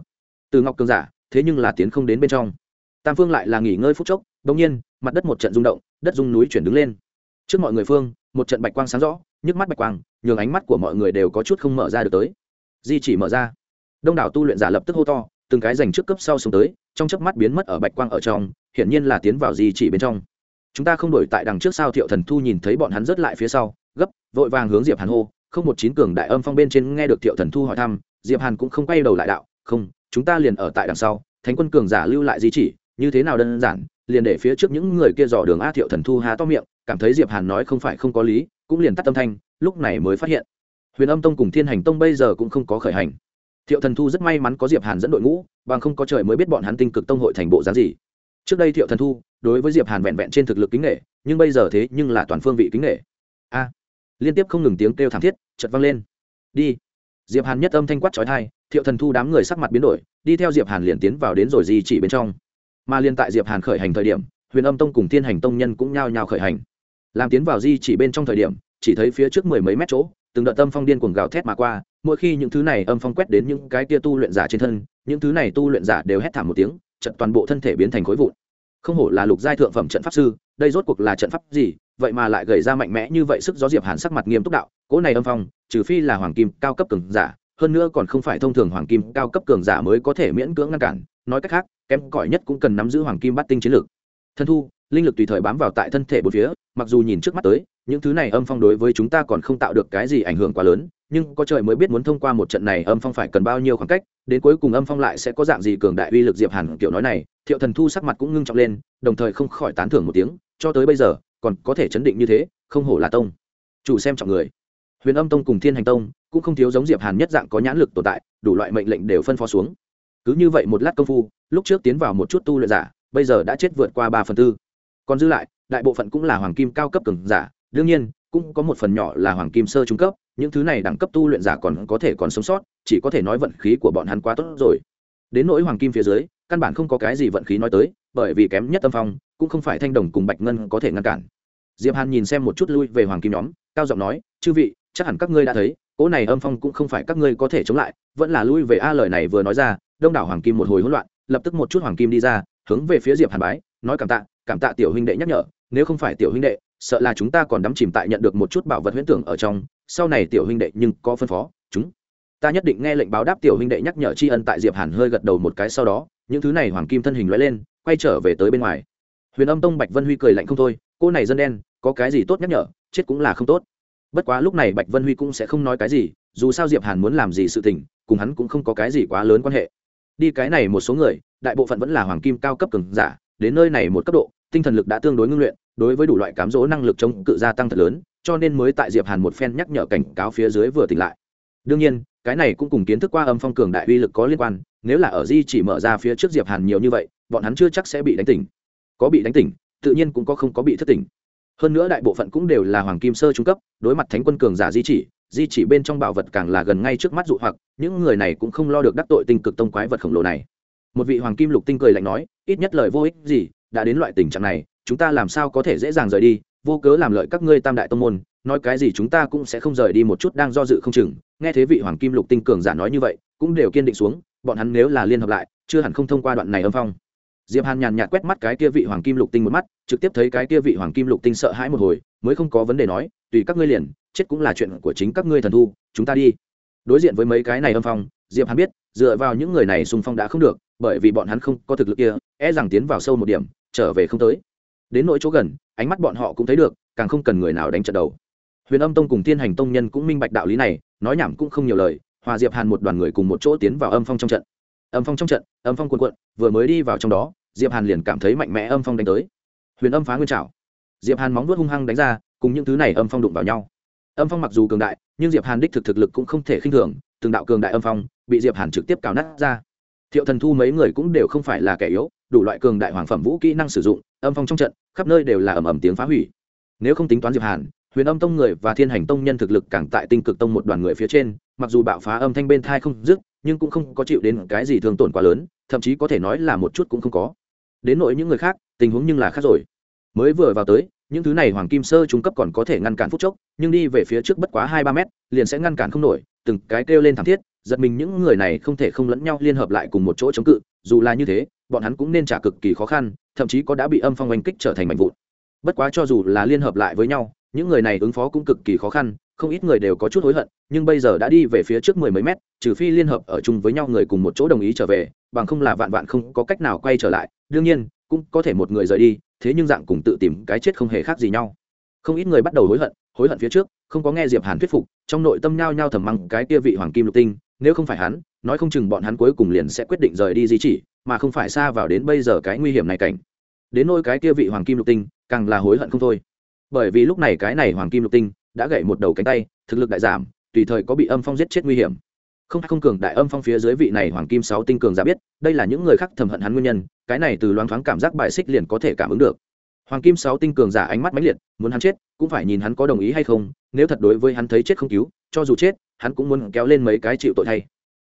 Từ ngọc cương giả, thế nhưng là tiến không đến bên trong. Tam phương lại là nghỉ ngơi phút chốc đông nhiên, mặt đất một trận rung động, đất rung núi chuyển đứng lên. Trước mọi người phương, một trận bạch quang sáng rõ, nhức mắt bạch quang, nhường ánh mắt của mọi người đều có chút không mở ra được tới. Di chỉ mở ra. Đông đảo tu luyện giả lập tức hô to, từng cái giành trước cấp sau xuống tới, trong chớp mắt biến mất ở bạch quang ở trong, hiển nhiên là tiến vào di chỉ bên trong chúng ta không đổi tại đằng trước sao thiệu thần thu nhìn thấy bọn hắn rớt lại phía sau, gấp, vội vàng hướng diệp hàn hô, không một chín cường đại âm phong bên trên nghe được thiệu thần thu hỏi thăm, diệp hàn cũng không quay đầu lại đạo, không, chúng ta liền ở tại đằng sau, thánh quân cường giả lưu lại di chỉ, như thế nào đơn giản, liền để phía trước những người kia dò đường a thiệu thần thu há to miệng, cảm thấy diệp hàn nói không phải không có lý, cũng liền tắt tâm thanh, lúc này mới phát hiện, huyền âm tông cùng thiên hành tông bây giờ cũng không có khởi hành. Thiệu thần thu rất may mắn có diệp hàn dẫn đội ngũ, bằng không có trời mới biết bọn hắn tinh cực tông hội thành bộ dáng gì trước đây thiệu thần thu, đối với diệp hàn vẹn vẹn trên thực lực kính nghệ nhưng bây giờ thế nhưng là toàn phương vị kính nghệ a! Liên tiếp không ngừng tiếng kêu thảm thiết chật vang lên. Đi! Diệp hàn nhất âm thanh quát trói thai thiệu thần thu đám người sắc mặt biến đổi, đi theo diệp hàn liền tiến vào đến rồi di chỉ bên trong. Mà liên tại diệp hàn khởi hành thời điểm, huyền âm tông cùng thiên hành tông nhân cũng nhao nhao khởi hành. Làm tiến vào di chỉ bên trong thời điểm, chỉ thấy phía trước mười mấy mét chỗ, từng đợt âm phong điên cuồng gào thét mà qua, mỗi khi những thứ này âm phong quét đến những cái tia tu luyện giả trên thân, những thứ này tu luyện giả đều hét thảm một tiếng trận toàn bộ thân thể biến thành khối vụn. Không hổ là lục giai thượng phẩm trận pháp sư, đây rốt cuộc là trận pháp gì, vậy mà lại gầy ra mạnh mẽ như vậy sức gió diệp hàn sắc mặt nghiêm túc đạo cỗ này âm phong, trừ phi là hoàng kim cao cấp cường giả, hơn nữa còn không phải thông thường hoàng kim cao cấp cường giả mới có thể miễn cưỡng ngăn cản, nói cách khác, kém cỏi nhất cũng cần nắm giữ hoàng kim bát tinh chiến lược. Thân thu, linh lực tùy thời bám vào tại thân thể bốn phía, mặc dù nhìn trước mắt tới, những thứ này âm phong đối với chúng ta còn không tạo được cái gì ảnh hưởng quá lớn nhưng có trời mới biết muốn thông qua một trận này âm phong phải cần bao nhiêu khoảng cách, đến cuối cùng âm phong lại sẽ có dạng gì cường đại uy lực diệp hàn kiểu nói này, thiệu thần thu sắc mặt cũng ngưng trọng lên, đồng thời không khỏi tán thưởng một tiếng, cho tới bây giờ, còn có thể chấn định như thế, không hổ là tông. Chủ xem trọng người. Huyền âm tông cùng thiên hành tông cũng không thiếu giống diệp hàn nhất dạng có nhãn lực tồn tại, đủ loại mệnh lệnh đều phân phó xuống. Cứ như vậy một lát công phu, lúc trước tiến vào một chút tu luyện giả, bây giờ đã chết vượt qua ba phần tư. Còn dư lại, đại bộ phận cũng là hoàng kim cao cấp cường giả, đương nhiên, cũng có một phần nhỏ là hoàng kim sơ trung cấp những thứ này đẳng cấp tu luyện giả còn có thể còn sống sót, chỉ có thể nói vận khí của bọn hắn quá tốt rồi. Đến nỗi hoàng kim phía dưới, căn bản không có cái gì vận khí nói tới, bởi vì kém nhất tâm phong, cũng không phải thanh đồng cùng bạch ngân có thể ngăn cản. Diệp hàn nhìn xem một chút lui về hoàng kim nhóm, cao giọng nói, chư vị, chắc hẳn các ngươi đã thấy, cỗ này âm phong cũng không phải các ngươi có thể chống lại, vẫn là lui về a lời này vừa nói ra, đông đảo hoàng kim một hồi hỗn loạn, lập tức một chút hoàng kim đi ra, hướng về phía diệp hàn bái, nói cảm tạ cảm tạ tiểu huynh đệ nhắc nhở, nếu không phải tiểu huynh đệ, sợ là chúng ta còn đắm chìm tại nhận được một chút bảo vật huyễn tưởng ở trong sau này tiểu huynh đệ nhưng có phân phó, chúng ta nhất định nghe lệnh báo đáp tiểu huynh đệ nhắc nhở tri ân tại diệp hàn hơi gật đầu một cái sau đó, những thứ này hoàng kim thân hình lóe lên, quay trở về tới bên ngoài. Huyền âm tông bạch vân huy cười lạnh không thôi, cô này dân đen, có cái gì tốt nhắc nhở, chết cũng là không tốt. Bất quá lúc này bạch vân huy cũng sẽ không nói cái gì, dù sao diệp hàn muốn làm gì sự tình, cùng hắn cũng không có cái gì quá lớn quan hệ. Đi cái này một số người, đại bộ phận vẫn là hoàng kim cao cấp cường giả, đến nơi này một cấp độ, tinh thần lực đã tương đối ngưng luyện đối với đủ loại cám dỗ năng lực chống cự gia tăng thật lớn, cho nên mới tại diệp hàn một phen nhắc nhở cảnh cáo phía dưới vừa tỉnh lại. Đương nhiên, cái này cũng cùng kiến thức qua âm phong cường đại uy lực có liên quan, nếu là ở di chỉ mở ra phía trước diệp hàn nhiều như vậy, bọn hắn chưa chắc sẽ bị đánh tỉnh. Có bị đánh tỉnh, tự nhiên cũng có không có bị thất tỉnh. Hơn nữa đại bộ phận cũng đều là hoàng kim sơ trung cấp, đối mặt thánh quân cường giả di chỉ di chỉ bên trong bảo vật càng là gần ngay trước mắt dụ hoặc, những người này cũng không lo được đắc tội tinh cực tông quái vật khổng lồ này. Một vị hoàng kim lục tinh cười lạnh nói, ít nhất lời vô ích gì, đã đến loại tình trạng này chúng ta làm sao có thể dễ dàng rời đi, vô cớ làm lợi các ngươi tam đại tông môn, nói cái gì chúng ta cũng sẽ không rời đi một chút đang do dự không chừng. Nghe thế vị hoàng kim lục tinh cường giả nói như vậy, cũng đều kiên định xuống, bọn hắn nếu là liên hợp lại, chưa hẳn không thông qua đoạn này âm phong. Diệp hàn nhàn nhạt quét mắt cái kia vị hoàng kim lục tinh một mắt, trực tiếp thấy cái kia vị hoàng kim lục tinh sợ hãi một hồi, mới không có vấn đề nói, tùy các ngươi liền, chết cũng là chuyện của chính các ngươi thần thu, chúng ta đi. Đối diện với mấy cái này âm phong, diệp hàn biết, dựa vào những người này xung phong đã không được, bởi vì bọn hắn không có thực lực kia e rằng tiến vào sâu một điểm, trở về không tới đến nỗi chỗ gần, ánh mắt bọn họ cũng thấy được, càng không cần người nào đánh trận đầu. Huyền âm tông cùng thiên hành tông nhân cũng minh bạch đạo lý này, nói nhảm cũng không nhiều lời, hòa diệp hàn một đoàn người cùng một chỗ tiến vào âm phong trong trận. Âm phong trong trận, âm phong cuộn cuộn, vừa mới đi vào trong đó, diệp hàn liền cảm thấy mạnh mẽ âm phong đánh tới. Huyền âm phá nguyên trào diệp hàn móng vuốt hung hăng đánh ra, cùng những thứ này âm phong đụng vào nhau. Âm phong mặc dù cường đại, nhưng diệp hàn đích thực thực lực cũng không thể khinh thường, từng đạo cường đại âm phong bị diệp hàn trực tiếp cào nát ra thiệu thần thu mấy người cũng đều không phải là kẻ yếu, đủ loại cường đại hoàng phẩm vũ kỹ năng sử dụng, âm phong trong trận, khắp nơi đều là ầm ầm tiếng phá hủy. Nếu không tính toán diệp hàn, huyền âm tông người và thiên hành tông nhân thực lực càng tại tinh cực tông một đoàn người phía trên, mặc dù bạo phá âm thanh bên thai không dứt, nhưng cũng không có chịu đến cái gì thương tổn quá lớn, thậm chí có thể nói là một chút cũng không có. Đến nội những người khác, tình huống nhưng là khác rồi. Mới vừa vào tới, những thứ này hoàng kim sơ trung cấp còn có thể ngăn cản phút chốc, nhưng đi về phía trước bất quá hai ba mét, liền sẽ ngăn cản không nổi, từng cái kêu lên thảm thiết giật mình những người này không thể không lẫn nhau liên hợp lại cùng một chỗ chống cự, dù là như thế, bọn hắn cũng nên trả cực kỳ khó khăn, thậm chí có đã bị âm phong oanh kích trở thành mạnh vụn. Bất quá cho dù là liên hợp lại với nhau, những người này ứng phó cũng cực kỳ khó khăn, không ít người đều có chút hối hận, nhưng bây giờ đã đi về phía trước mười mấy mét, trừ phi liên hợp ở chung với nhau người cùng một chỗ đồng ý trở về, bằng không là vạn vạn không có cách nào quay trở lại. Đương nhiên, cũng có thể một người rời đi, thế nhưng dạng cùng tự tìm cái chết không hề khác gì nhau. Không ít người bắt đầu hối hận hối hận phía trước, không có nghe diệp hàn thuyết phục, trong nội tâm nhao nhao thầm măng cái kia vị hoàng kim lục tinh nếu không phải hắn, nói không chừng bọn hắn cuối cùng liền sẽ quyết định rời đi di chỉ, mà không phải xa vào đến bây giờ cái nguy hiểm này cảnh. Đến nôi cái kia vị hoàng kim lục tinh, càng là hối hận không thôi. Bởi vì lúc này cái này hoàng kim lục tinh đã gãy một đầu cánh tay, thực lực đại giảm, tùy thời có bị âm phong giết chết nguy hiểm. Không không cường đại âm phong phía dưới vị này hoàng kim sáu tinh cường giả biết, đây là những người khác thầm hận hắn nguyên nhân, cái này từ loáng thoáng cảm giác bài xích liền có thể cảm ứng được hoàng kim sáu tinh cường giả ánh mắt mãnh liệt, muốn hắn chết, cũng phải nhìn hắn có đồng ý hay không, nếu thật đối với hắn thấy chết không cứu, cho dù chết, hắn cũng muốn kéo lên mấy cái chịu tội thay.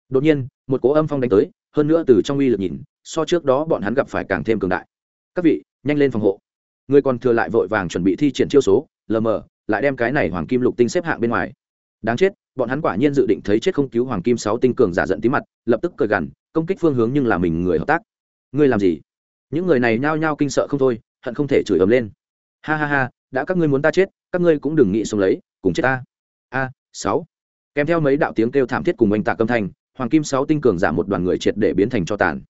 Đột nhiên, một cỗ âm phong đánh tới, hơn nữa từ trong uy lực nhìn, so trước đó bọn hắn gặp phải càng thêm cường đại. Các vị, nhanh lên phòng hộ. Người còn thừa lại vội vàng chuẩn bị thi triển chiêu số, lờ mờ, lại đem cái này hoàng kim lục tinh xếp hạng bên ngoài. Đáng chết, bọn hắn quả nhiên dự định thấy chết không cứu hoàng kim sáu tinh cường giả giận tí mặt, lập tức cười gằn, công kích phương hướng nhưng là mình người hợp tác. Ngươi làm gì? Những người này nhao nhao kinh sợ không thôi hận không thể chửi ầm lên. Ha ha ha, đã các ngươi muốn ta chết, các ngươi cũng đừng nghĩ sống lấy, cùng chết ta. A, sáu. Kèm theo mấy đạo tiếng kêu thảm thiết cùng oanh tạc âm thanh, hoàng kim sáu tinh cường giả một đoàn người triệt để biến thành cho tàn.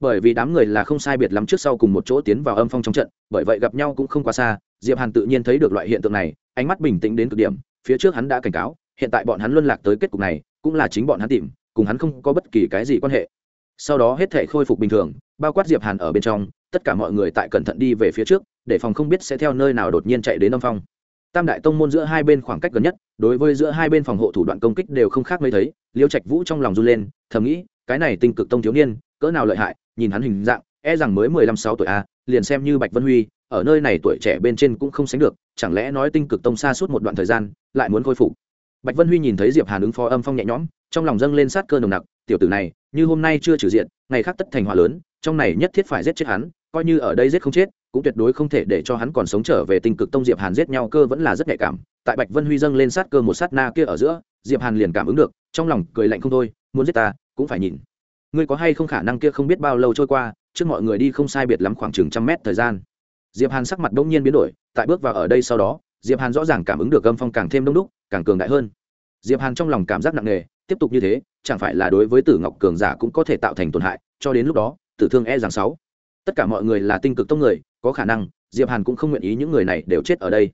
Bởi vì đám người là không sai biệt lắm trước sau cùng một chỗ tiến vào âm phong trong trận, bởi vậy gặp nhau cũng không quá xa, diệp hàn tự nhiên thấy được loại hiện tượng này, ánh mắt bình tĩnh đến cực điểm, phía trước hắn đã cảnh cáo, hiện tại bọn hắn luân lạc tới kết cục này, cũng là chính bọn hắn tìm, cùng hắn không có bất kỳ cái gì quan hệ. Sau đó hết thể khôi phục bình thường bao quát diệp hàn ở bên trong, tất cả mọi người tại cẩn thận đi về phía trước, để phòng không biết sẽ theo nơi nào đột nhiên chạy đến âm phong. Tam đại tông môn giữa hai bên khoảng cách gần nhất, đối với giữa hai bên phòng hộ thủ đoạn công kích đều không khác mấy thấy, liêu trạch vũ trong lòng run lên, thầm nghĩ, cái này tinh cực tông thiếu niên, cỡ nào lợi hại, nhìn hắn hình dạng e rằng mới mười lăm sáu tuổi a liền xem như bạch vân huy, ở nơi này tuổi trẻ bên trên cũng không sánh được, chẳng lẽ nói tinh cực tông xa suốt một đoạn thời gian, lại muốn khôi phục? Bạch vân huy nhìn thấy diệp hàn ứng phó âm phong nhẹ nhõm, trong lòng dâng lên sát cơ nồng nặc, tiểu tử này, như hôm nay chưa trừ diện, ngày khác tất thành hỏa lớn trong này nhất thiết phải giết chết hắn, coi như ở đây giết không chết, cũng tuyệt đối không thể để cho hắn còn sống trở về Tình cực tông diệp hàn giết nhau cơ vẫn là rất nhạy cảm. Tại bạch vân huy dâng lên sát cơ một sát na kia ở giữa, diệp hàn liền cảm ứng được, trong lòng cười lạnh không thôi, muốn giết ta, cũng phải nhìn. Ngươi có hay không khả năng kia không biết bao lâu trôi qua, trước mọi người đi không sai biệt lắm khoảng chừng trăm mét thời gian. Diệp hàn sắc mặt đông nhiên biến đổi, tại bước vào ở đây sau đó, diệp hàn rõ ràng cảm ứng được âm phong càng thêm đông đúc, càng cường đại hơn. Diệp hàn trong lòng cảm giác nặng nề, tiếp tục như thế, chẳng phải là đối với tử ngọc cường giả cũng có thể tạo thành tổn hại, cho đến lúc đó tử thương e rằng sáu. Tất cả mọi người là tinh cực tông người, có khả năng, diệp hàn cũng không nguyện ý những người này đều chết ở đây.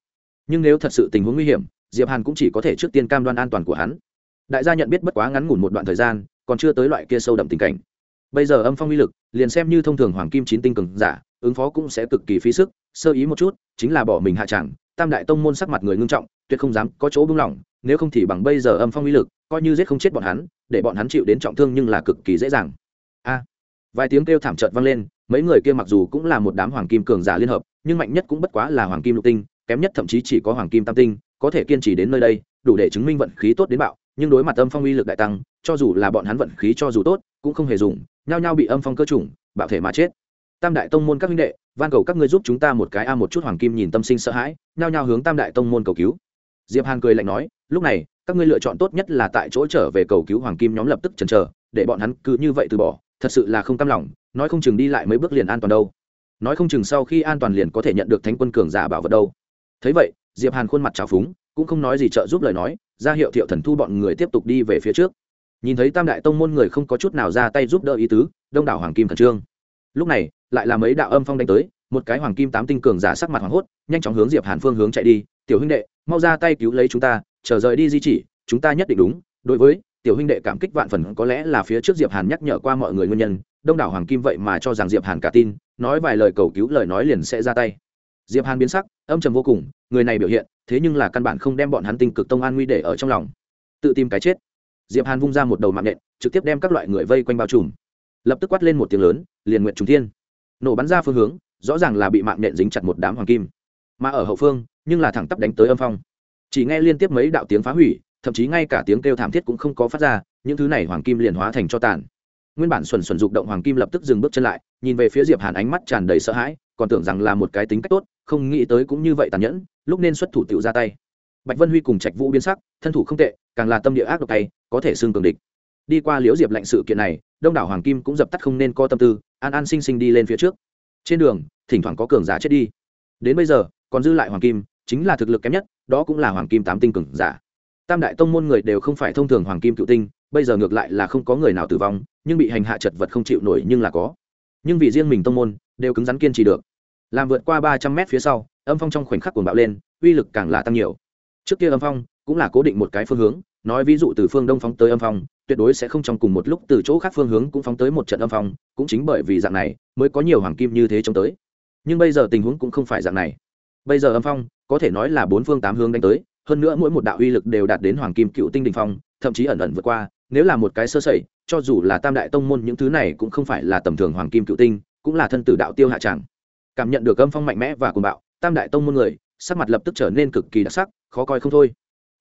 Nhưng nếu thật sự tình huống nguy hiểm, diệp hàn cũng chỉ có thể trước tiên cam đoan an toàn của hắn. Đại gia nhận biết bất quá ngắn ngủn một đoạn thời gian, còn chưa tới loại kia sâu đậm tình cảnh. Bây giờ âm phong uy lực, liền xem như thông thường hoàng kim chín tinh cường giả, ứng phó cũng sẽ cực kỳ phí sức, sơ ý một chút, chính là bỏ mình hạ tràng tam đại tông môn sắc mặt người ngưng trọng, tuyệt không dám có chỗ buông lỏng, nếu không thì bằng bây giờ âm phong uy lực, coi như giết không chết bọn hắn, để bọn hắn chịu đến trọng thương nhưng là cực kỳ dễ dàng. A vài tiếng kêu thảm trợt vang lên, mấy người kia mặc dù cũng là một đám hoàng kim cường giả liên hợp, nhưng mạnh nhất cũng bất quá là hoàng kim lục tinh, kém nhất thậm chí chỉ có hoàng kim tam tinh, có thể kiên trì đến nơi đây, đủ để chứng minh vận khí tốt đến bạo, nhưng đối mặt âm phong uy lực đại tăng, cho dù là bọn hắn vận khí cho dù tốt, cũng không hề dùng, nhao nhao bị âm phong cơ trùng, bạo thể mà chết. Tam đại tông môn các huynh đệ, van cầu các ngươi giúp chúng ta một cái a một chút hoàng kim nhìn tâm sinh sợ hãi, nhao nhao hướng tam đại tông môn cầu cứu. Diệp hàn cười lạnh nói, lúc này, các ngươi lựa chọn tốt nhất là tại chỗ trở về cầu cứu hoàng kim nhóm lập tức chần chờ, để bọn hắn cứ như vậy từ bỏ thật sự là không cam lòng, nói không chừng đi lại mấy bước liền an toàn đâu. Nói không chừng sau khi an toàn liền có thể nhận được thánh quân cường giả bảo vật đâu. Thấy vậy, diệp hàn khuôn mặt trào phúng, cũng không nói gì trợ giúp lời nói, ra hiệu thiệu thần thu bọn người tiếp tục đi về phía trước. Nhìn thấy tam đại tông môn người không có chút nào ra tay giúp đỡ ý tứ, đông đảo hoàng kim thần trương. Lúc này, lại là mấy đạo âm phong đánh tới, một cái hoàng kim tám tinh cường giả sắc mặt hoảng hốt, nhanh chóng hướng diệp hàn phương hướng chạy đi, tiểu huynh đệ, mau ra tay cứu lấy chúng ta, chờ rời đi di chỉ, chúng ta nhất định đúng, đối với tiểu huynh đệ cảm kích vạn phần, có lẽ là phía trước diệp hàn nhắc nhở qua mọi người nguyên nhân, đông đảo hoàng kim vậy mà cho rằng diệp hàn cả tin, nói vài lời cầu cứu lời nói liền sẽ ra tay. Diệp hàn biến sắc, âm trầm vô cùng, người này biểu hiện, thế nhưng là căn bản không đem bọn hắn tinh cực tông an nguy để ở trong lòng. Tự tìm cái chết. Diệp hàn vung ra một đầu mạng nện trực tiếp đem các loại người vây quanh bao trùm. Lập tức quát lên một tiếng lớn, liền nguyện trùng thiên. Nổ bắn ra phương hướng, rõ ràng là bị mạng nện dính chặt một đám hoàng kim. Mà ở hậu phương, nhưng là thẳng tắp đánh tới âm phong. Chỉ nghe liên tiếp mấy đạo tiếng phá hủy thậm chí ngay cả tiếng kêu thảm thiết cũng không có phát ra, những thứ này hoàng kim liền hóa thành cho tàn. Nguyên bản xuẩn xuẩn dục động hoàng kim lập tức dừng bước chân lại, nhìn về phía diệp hàn ánh mắt tràn đầy sợ hãi, còn tưởng rằng là một cái tính cách tốt, không nghĩ tới cũng như vậy tàn nhẫn, lúc nên xuất thủ tiểu ra tay. Bạch vân huy cùng trạch vũ biến sắc, thân thủ không tệ, càng là tâm địa ác độc tay có thể xương cường địch. Đi qua liễu diệp lệnh sự kiện này, đông đảo hoàng kim cũng dập tắt không nên có tâm tư, an an sinh sinh đi lên phía trước. Trên đường, thỉnh thoảng có cường giả chết đi. Đến bây giờ, còn dư lại hoàng kim, chính là thực lực kém nhất, đó cũng là hoàng kim tám tinh cường giả tam đại tông môn người đều không phải thông thường hoàng kim cựu tinh, bây giờ ngược lại là không có người nào tử vong, nhưng bị hành hạ chật vật không chịu nổi nhưng là có. Nhưng vì riêng mình tông môn, đều cứng rắn kiên trì được. Làm vượt qua ba trăm mét phía sau, âm phong trong khoảnh khắc cuồng bạo lên, uy lực càng là tăng nhiều. Trước kia âm phong cũng là cố định một cái phương hướng, nói ví dụ từ phương đông phóng tới âm phong, tuyệt đối sẽ không trong cùng một lúc từ chỗ khác phương hướng cũng phóng tới một trận âm phong, cũng chính bởi vì dạng này mới có nhiều hoàng kim như thế chống tới. Nhưng bây giờ tình huống cũng không phải dạng này. Bây giờ âm phong có thể nói là bốn phương tám hướng đánh tới hơn nữa mỗi một đạo uy lực đều đạt đến hoàng kim cựu tinh đình phong, thậm chí ẩn ẩn vượt qua, nếu là một cái sơ sẩy, cho dù là tam đại tông môn những thứ này cũng không phải là tầm thường hoàng kim cựu tinh, cũng là thân tử đạo tiêu hạ tràng cảm nhận được âm phong mạnh mẽ và cuồng bạo, tam đại tông môn người, sắc mặt lập tức trở nên cực kỳ đặc sắc, khó coi không thôi.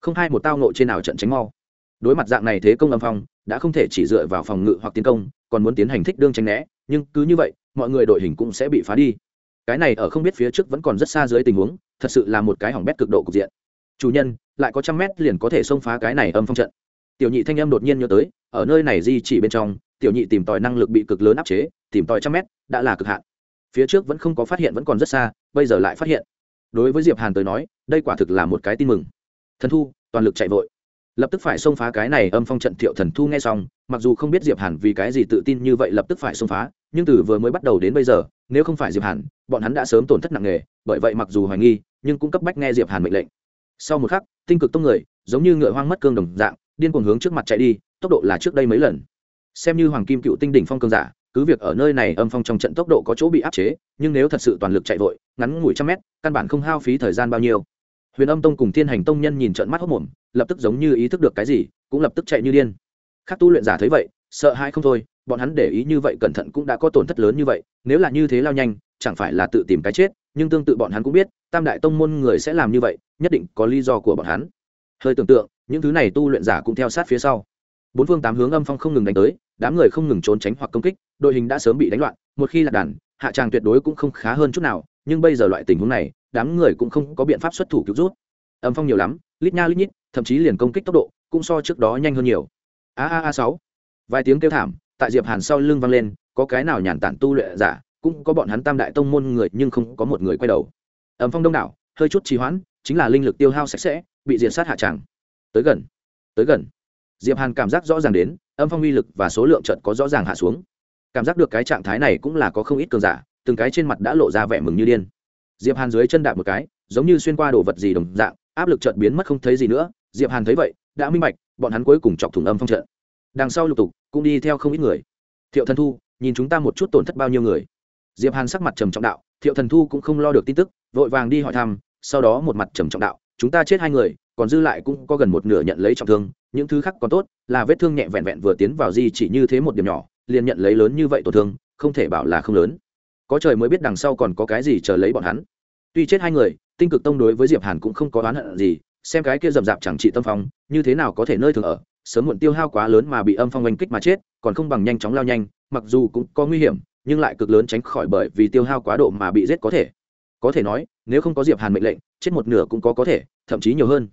Không hai một tao nộ trên nào trận tránh mau. Đối mặt dạng này thế công âm phong, đã không thể chỉ dựa vào phòng ngự hoặc tiến công, còn muốn tiến hành thích đương tránh né, nhưng cứ như vậy, mọi người đội hình cũng sẽ bị phá đi. Cái này ở không biết phía trước vẫn còn rất xa dưới tình huống, thật sự là một cái hỏng bét cực độ cục diện chủ nhân, lại có trăm mét liền có thể xông phá cái này âm phong trận. Tiểu nhị thanh âm đột nhiên nhớ tới, ở nơi này di chỉ bên trong, tiểu nhị tìm tòi năng lực bị cực lớn áp chế, tìm tòi trăm mét, đã là cực hạn. Phía trước vẫn không có phát hiện vẫn còn rất xa, bây giờ lại phát hiện. Đối với diệp hàn tới nói, đây quả thực là một cái tin mừng. Thần thu, toàn lực chạy vội. Lập tức phải xông phá cái này âm phong trận, thiệu thần thu nghe xong, mặc dù không biết diệp hàn vì cái gì tự tin như vậy lập tức phải xông phá, nhưng từ vừa mới bắt đầu đến bây giờ, nếu không phải diệp hàn, bọn hắn đã sớm tổn thất nặng nề, bởi vậy mặc dù hoài nghi, nhưng cũng cấp bách nghe diệp hàn mệnh lệnh sau một khắc, tinh cực tông người, giống như ngựa hoang mất cương đồng dạng, điên cuồng hướng trước mặt chạy đi, tốc độ là trước đây mấy lần. Xem như hoàng kim cựu tinh đỉnh phong cương giả, cứ việc ở nơi này âm phong trong trận tốc độ có chỗ bị áp chế, nhưng nếu thật sự toàn lực chạy vội, ngắn ngủi trăm mét, căn bản không hao phí thời gian bao nhiêu. Huyền âm tông cùng thiên hành tông nhân nhìn trận mắt hốc mồm, lập tức giống như ý thức được cái gì, cũng lập tức chạy như điên. Khác tu luyện giả thấy vậy, sợ hãi không thôi, bọn hắn để ý như vậy cẩn thận cũng đã có tổn thất lớn như vậy, nếu là như thế lao nhanh, chẳng phải là tự tìm cái chết nhưng tương tự bọn hắn cũng biết, tam đại tông môn người sẽ làm như vậy, nhất định có lý do của bọn hắn. Hơi tưởng tượng, những thứ này tu luyện giả cũng theo sát phía sau. Bốn phương tám hướng âm phong không ngừng đánh tới, đám người không ngừng trốn tránh hoặc công kích, đội hình đã sớm bị đánh loạn, một khi lạc đàn, hạ tràng tuyệt đối cũng không khá hơn chút nào, nhưng bây giờ loại tình huống này, đám người cũng không có biện pháp xuất thủ cứu rút. Âm phong nhiều lắm, lít nha lít nhít, thậm chí liền công kích tốc độ cũng so trước đó nhanh hơn nhiều. A a a sáu. Vài tiếng kêu thảm, tại diệp hàn sau lưng vang lên, có cái nào nhàn tản tu luyện giả cũng có bọn hắn tam đại tông môn người nhưng không có một người quay đầu. Âm phong đông đảo, hơi chút trì hoãn, chính là linh lực tiêu hao sạch sẽ, bị diệt sát hạ tràng tới gần tới gần. Diệp hàn cảm giác rõ ràng đến âm phong uy lực và số lượng trận có rõ ràng hạ xuống. Cảm giác được cái trạng thái này cũng là có không ít cường giả, từng cái trên mặt đã lộ ra vẻ mừng như điên. Diệp hàn dưới chân đạp một cái, giống như xuyên qua đồ vật gì đồng dạng, áp lực chợt biến mất không thấy gì nữa. Diệp hàn thấy vậy, đã minh bạch, bọn hắn cuối cùng chọc thủng âm phong trận. Đằng sau lục tục, cũng đi theo không ít người. Thiệu thần thu, nhìn chúng ta một chút tổn thất bao nhiêu người? Diệp hàn sắc mặt trầm trọng đạo, thiệu thần thu cũng không lo được tin tức, vội vàng đi hỏi thăm, sau đó một mặt trầm trọng đạo, chúng ta chết hai người, còn dư lại cũng có gần một nửa nhận lấy trọng thương, những thứ khác còn tốt, là vết thương nhẹ vẹn vẹn vừa tiến vào di chỉ như thế một điểm nhỏ, liền nhận lấy lớn như vậy tổn thương, không thể bảo là không lớn. Có trời mới biết đằng sau còn có cái gì chờ lấy bọn hắn. Tuy chết hai người, tinh cực tông đối với diệp hàn cũng không có oán hận gì, xem cái kia rầm rạp chẳng trị tâm phong, như thế nào có thể nơi thường ở, sớm muộn tiêu hao quá lớn mà bị âm phong oanh kích mà chết, còn không bằng nhanh chóng lao nhanh, mặc dù cũng có nguy hiểm nhưng lại cực lớn tránh khỏi bởi vì tiêu hao quá độ mà bị giết có thể. Có thể nói, nếu không có diệp hàn mệnh lệnh, chết một nửa cũng có có thể, thậm chí nhiều hơn.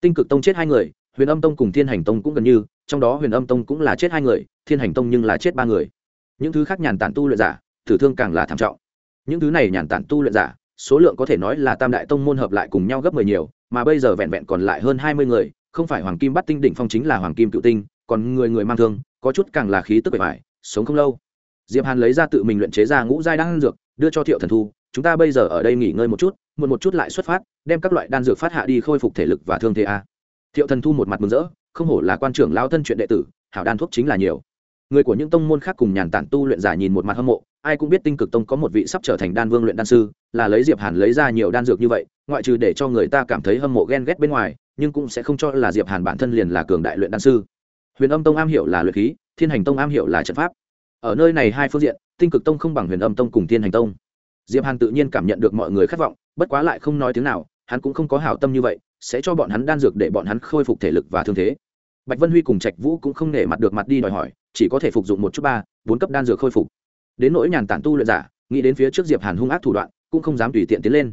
Tinh cực tông chết hai người, huyền âm tông cùng thiên hành tông cũng gần như, trong đó huyền âm tông cũng là chết hai người, thiên hành tông nhưng là chết ba người. Những thứ khác nhàn tản tu luyện giả, thử thương càng là thảm trọng. Những thứ này nhàn tản tu luyện giả, số lượng có thể nói là tam đại tông môn hợp lại cùng nhau gấp mười nhiều, mà bây giờ vẹn vẹn còn lại hơn hai mươi người, không phải hoàng kim bắt tinh đỉnh phong chính là hoàng kim cựu tinh, còn người người mang thương, có chút càng là khí tức bề bài sống không lâu diệp hàn lấy ra tự mình luyện chế ra ngũ giai đan dược, đưa cho thiệu thần thu, chúng ta bây giờ ở đây nghỉ ngơi một chút một một chút lại xuất phát, đem các loại đan dược phát hạ đi khôi phục thể lực và thương thế a. Thiệu thần thu một mặt mừng rỡ, không hổ là quan trưởng lao thân chuyện đệ tử, hảo đan thuốc chính là nhiều. Người của những tông môn khác cùng nhàn tản tu luyện giả nhìn một mặt hâm mộ, ai cũng biết tinh cực tông có một vị sắp trở thành đan vương luyện đan sư, là lấy diệp hàn lấy ra nhiều đan dược như vậy, ngoại trừ để cho người ta cảm thấy hâm mộ ghen ghét bên ngoài, nhưng cũng sẽ không cho là diệp hàn bản thân liền là cường đại luyện đan sư. Huyền âm tông am hiểu là luyện khí, thiên hành tông am hiểu là trận pháp ở nơi này hai phương diện, tinh cực tông không bằng huyền âm tông cùng thiên hành tông. Diệp hàn tự nhiên cảm nhận được mọi người khát vọng, bất quá lại không nói tiếng nào, hắn cũng không có hảo tâm như vậy, sẽ cho bọn hắn đan dược để bọn hắn khôi phục thể lực và thương thế. Bạch vân huy cùng trạch vũ cũng không nể mặt được mặt đi đòi hỏi, chỉ có thể phục dụng một chút ba, bốn cấp đan dược khôi phục. Đến nỗi nhàn tản tu luyện giả, nghĩ đến phía trước diệp hàn hung ác thủ đoạn, cũng không dám tùy tiện tiến lên.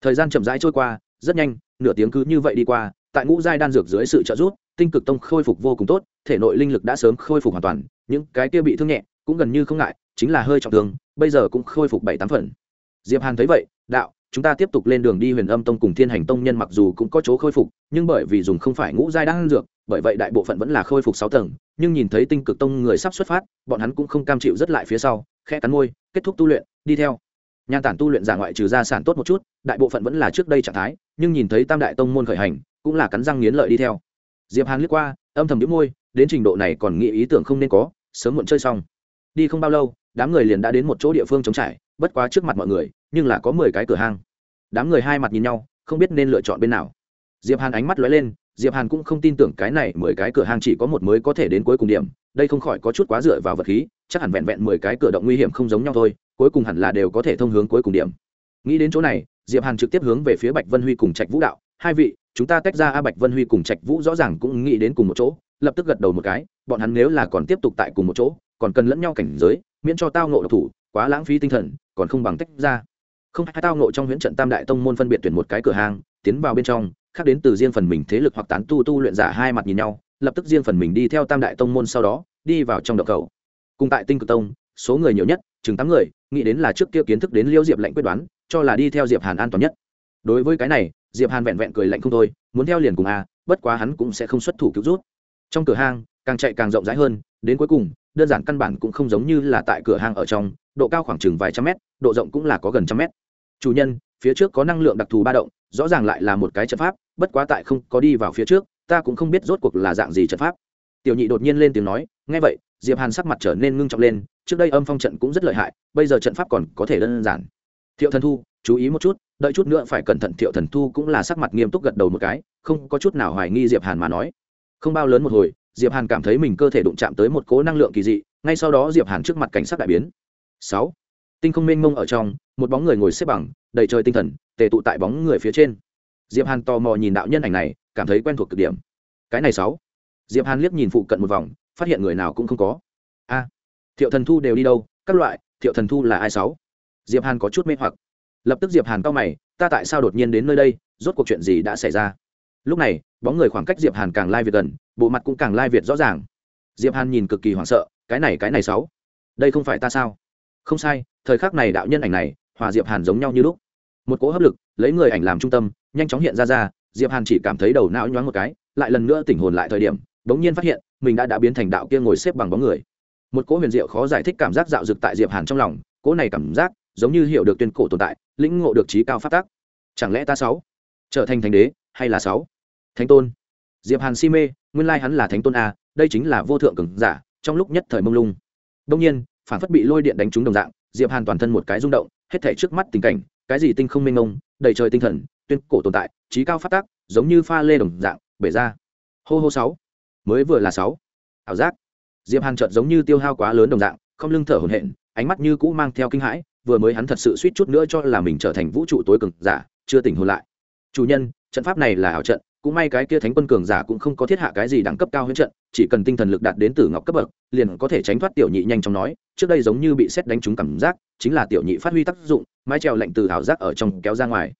Thời gian chậm rãi trôi qua, rất nhanh, nửa tiếng cứ như vậy đi qua, tại ngũ giai đan dược dưới sự trợ giúp, tinh cực tông khôi phục vô cùng tốt, thể nội linh lực đã sớm khôi phục hoàn toàn, những cái kia bị thương nhẹ cũng gần như không ngại, chính là hơi trọng thương, bây giờ cũng khôi phục bảy tám phần. Diệp hàn thấy vậy, đạo, chúng ta tiếp tục lên đường đi huyền âm tông cùng thiên hành tông nhân mặc dù cũng có chỗ khôi phục, nhưng bởi vì dùng không phải ngũ giai đan dược, bởi vậy đại bộ phận vẫn là khôi phục sáu tầng, nhưng nhìn thấy tinh cực tông người sắp xuất phát, bọn hắn cũng không cam chịu rất lại phía sau, khẽ cắn môi, kết thúc tu luyện, đi theo. Nhan tản tu luyện giả ngoại trừ gia sản tốt một chút, đại bộ phận vẫn là trước đây trạng thái, nhưng nhìn thấy tam đại tông môn khởi hành, cũng là cắn răng nghiến lợi đi theo. Diệp hàn liếc qua, âm thầm nhíu môi, đến trình độ này còn nghĩ ý tưởng không nên có, sớm muộn chơi xong đi không bao lâu, đám người liền đã đến một chỗ địa phương trống trải, bất quá trước mặt mọi người, nhưng là có mười cái cửa hang. Đám người hai mặt nhìn nhau, không biết nên lựa chọn bên nào. Diệp hàn ánh mắt lóe lên, diệp hàn cũng không tin tưởng cái này mười cái cửa hang chỉ có một mới có thể đến cuối cùng điểm, đây không khỏi có chút quá dựa vào vật khí, chắc hẳn vẹn vẹn mười cái cửa động nguy hiểm không giống nhau thôi, cuối cùng hẳn là đều có thể thông hướng cuối cùng điểm. Nghĩ đến chỗ này, diệp hàn trực tiếp hướng về phía bạch vân huy cùng trạch vũ đạo, hai vị, chúng ta tách ra a, bạch vân huy cùng trạch vũ rõ ràng cũng nghĩ đến cùng một chỗ. Lập tức gật đầu một cái, bọn hắn nếu là còn tiếp tục tại cùng một chỗ còn cần lẫn nhau cảnh giới, miễn cho tao ngộ độc thủ, quá lãng phí tinh thần, còn không bằng tách ra. Không, hai tao ngộ trong huyễn trận tam đại tông môn phân biệt tuyển một cái cửa hàng, tiến vào bên trong, khác đến từ riêng phần mình thế lực hoặc tán tu tu luyện giả hai mặt nhìn nhau, lập tức riêng phần mình đi theo tam đại tông môn sau đó, đi vào trong động cầu cùng tại tinh cực tông, số người nhiều nhất, chừng tám người, nghĩ đến là trước kia kiến thức đến liêu diệp lệnh quyết đoán, cho là đi theo diệp hàn an toàn nhất. Đối với cái này, diệp hàn vẹn vẹn cười lạnh không thôi, muốn theo liền cùng a bất quá hắn cũng sẽ không xuất thủ cứu rút. Trong cửa hang càng chạy càng rộng rãi hơn, đến cuối cùng đơn giản căn bản cũng không giống như là tại cửa hàng ở trong, độ cao khoảng chừng vài trăm mét, độ rộng cũng là có gần trăm mét. Chủ nhân, phía trước có năng lượng đặc thù ba động, rõ ràng lại là một cái trận pháp, bất quá tại không có đi vào phía trước, ta cũng không biết rốt cuộc là dạng gì trận pháp. Tiểu nhị đột nhiên lên tiếng nói, nghe vậy, diệp hàn sắc mặt trở nên ngưng trọng lên, trước đây âm phong trận cũng rất lợi hại, bây giờ trận pháp còn có thể đơn giản. Thiệu thần thu, chú ý một chút, đợi chút nữa phải cẩn thận, thiệu thần thu cũng là sắc mặt nghiêm túc gật đầu một cái, không có chút nào hoài nghi diệp hàn mà nói. Không bao lớn một hồi diệp hàn cảm thấy mình cơ thể đụng chạm tới một cố năng lượng kỳ dị, ngay sau đó diệp hàn trước mặt cảnh sát đại biến. Sáu. Tinh không mênh mông ở trong, một bóng người ngồi xếp bằng, đầy trời tinh thần, tề tụ tại bóng người phía trên. Diệp hàn tò mò nhìn đạo nhân ảnh này, cảm thấy quen thuộc cực điểm. Cái này sáu. Diệp hàn liếc nhìn phụ cận một vòng, phát hiện người nào cũng không có. A. Thiệu thần thu đều đi đâu? Các loại, thiệu thần thu là ai sáu? Diệp hàn có chút mê hoặc. Lập tức diệp hàn cao mày, ta tại sao đột nhiên đến nơi đây? Rốt cuộc chuyện gì đã xảy ra? Lúc này, bóng người khoảng cách diệp hàn càng lai việt gần, bộ mặt cũng càng lai việt rõ ràng. Diệp hàn nhìn cực kỳ hoảng sợ, cái này cái này sáu đây không phải ta sao? Không sai, thời khắc này đạo nhân ảnh này, hòa diệp hàn giống nhau như lúc. Một cỗ hấp lực, lấy người ảnh làm trung tâm, nhanh chóng hiện ra ra, diệp hàn chỉ cảm thấy đầu não nhoáng một cái, lại lần nữa tỉnh hồn lại thời điểm, bỗng nhiên phát hiện, mình đã đã biến thành đạo kia ngồi xếp bằng bóng người. Một cỗ huyền diệu khó giải thích cảm giác dạo dực tại diệp hàn trong lòng, cỗ này cảm giác, giống như hiểu được tuyên cổ tồn tại, lĩnh ngộ được trí cao phát tác chẳng lẽ ta sáu trở thành thánh đế hay là sáu? Thánh tôn. Diệp hàn si mê, nguyên lai hắn là thánh tôn a, đây chính là vô thượng cường giả, trong lúc nhất thời mông lung. Đông nhiên, phản phất bị lôi điện đánh trúng đồng dạng, diệp hàn toàn thân một cái rung động, hết thảy trước mắt tình cảnh, cái gì tinh không mênh mông, đầy trời tinh thần, tuyên cổ tồn tại, trí cao phát tác, giống như pha lê đồng dạng, bể ra. Hô hô sáu. Mới vừa là sáu. Ảo giác. Diệp hàn chợt giống như tiêu hao quá lớn đồng dạng, không lưng thở hổn hển, ánh mắt như cũ mang theo kinh hãi, vừa mới hắn thật sự suýt chút nữa cho là mình trở thành vũ trụ tối cường giả, chưa tỉnh hồn lại. Chủ nhân trận pháp này là ảo trận, cũng may cái kia thánh quân cường giả cũng không có thiết hạ cái gì đẳng cấp cao hơn trận, chỉ cần tinh thần lực đạt đến tử ngọc cấp bậc, liền có thể tránh thoát tiểu nhị nhanh chóng nói, trước đây giống như bị xét đánh trúng cảm giác, chính là tiểu nhị phát huy tác dụng, mái trèo lạnh từ ảo giác ở trong kéo ra ngoài.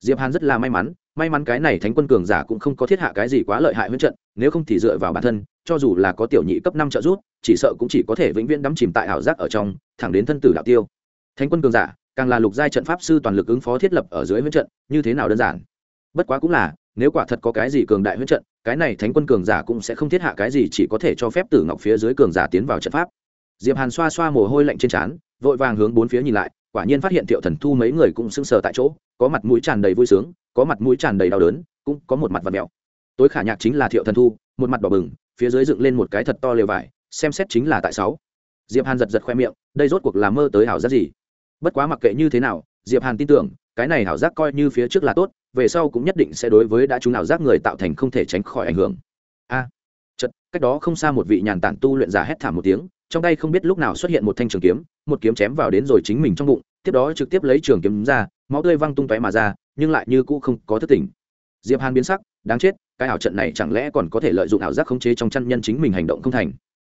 Diệp hàn rất là may mắn may mắn cái này thánh quân cường giả cũng không có thiết hạ cái gì quá lợi hại hơn trận, nếu không thì dựa vào bản thân, cho dù là có tiểu nhị cấp năm trợ giúp, chỉ sợ cũng chỉ có thể vĩnh viễn đắm chìm tại ảo giác ở trong, thẳng đến thân tử đạo tiêu. Thánh quân cường giả, càng là lục giai trận pháp sư toàn lực ứng phó thiết lập ở dưới huyễn trận, như thế nào đơn giản? Bất quá cũng là, nếu quả thật có cái gì cường đại huyễn trận, cái này thánh quân cường giả cũng sẽ không thiết hạ cái gì chỉ có thể cho phép tử ngọc phía dưới cường giả tiến vào trận pháp. Diệp hàn xoa xoa mồ hôi lạnh trên trán, vội vàng hướng bốn phía nhìn lại, quả nhiên phát hiện thiệu thần thu mấy người cũng sững sờ tại chỗ, có mặt mũi tràn đầy vui sướng, có mặt mũi tràn đầy đau đớn, cũng có một mặt vật mèo. Tối khả nhạc chính là thiệu thần thu, một mặt đỏ bừng, phía dưới dựng lên một cái thật to lều vải, xem xét chính là tại sáu. Diệp hàn giật giật khoe miệng, đây rốt cuộc là mơ tới hảo giác gì? Bất quá mặc kệ như thế nào, diệp hàn tin tưởng, cái này hảo giác coi như phía trước là tốt về sau cũng nhất định sẽ đối với đã chúng nào giác người tạo thành không thể tránh khỏi ảnh hưởng. A à, chật cách đó không xa một vị nhàn tản tu luyện giả hét thảm một tiếng trong tay không biết lúc nào xuất hiện một thanh trường kiếm một kiếm chém vào đến rồi chính mình trong bụng tiếp đó trực tiếp lấy trường kiếm ra máu tươi văng tung tóe mà ra nhưng lại như cũ không có thất tỉnh. Diệp hàn biến sắc đáng chết cái ảo trận này chẳng lẽ còn có thể lợi dụng ảo giác khống chế trong chân nhân chính mình hành động không thành?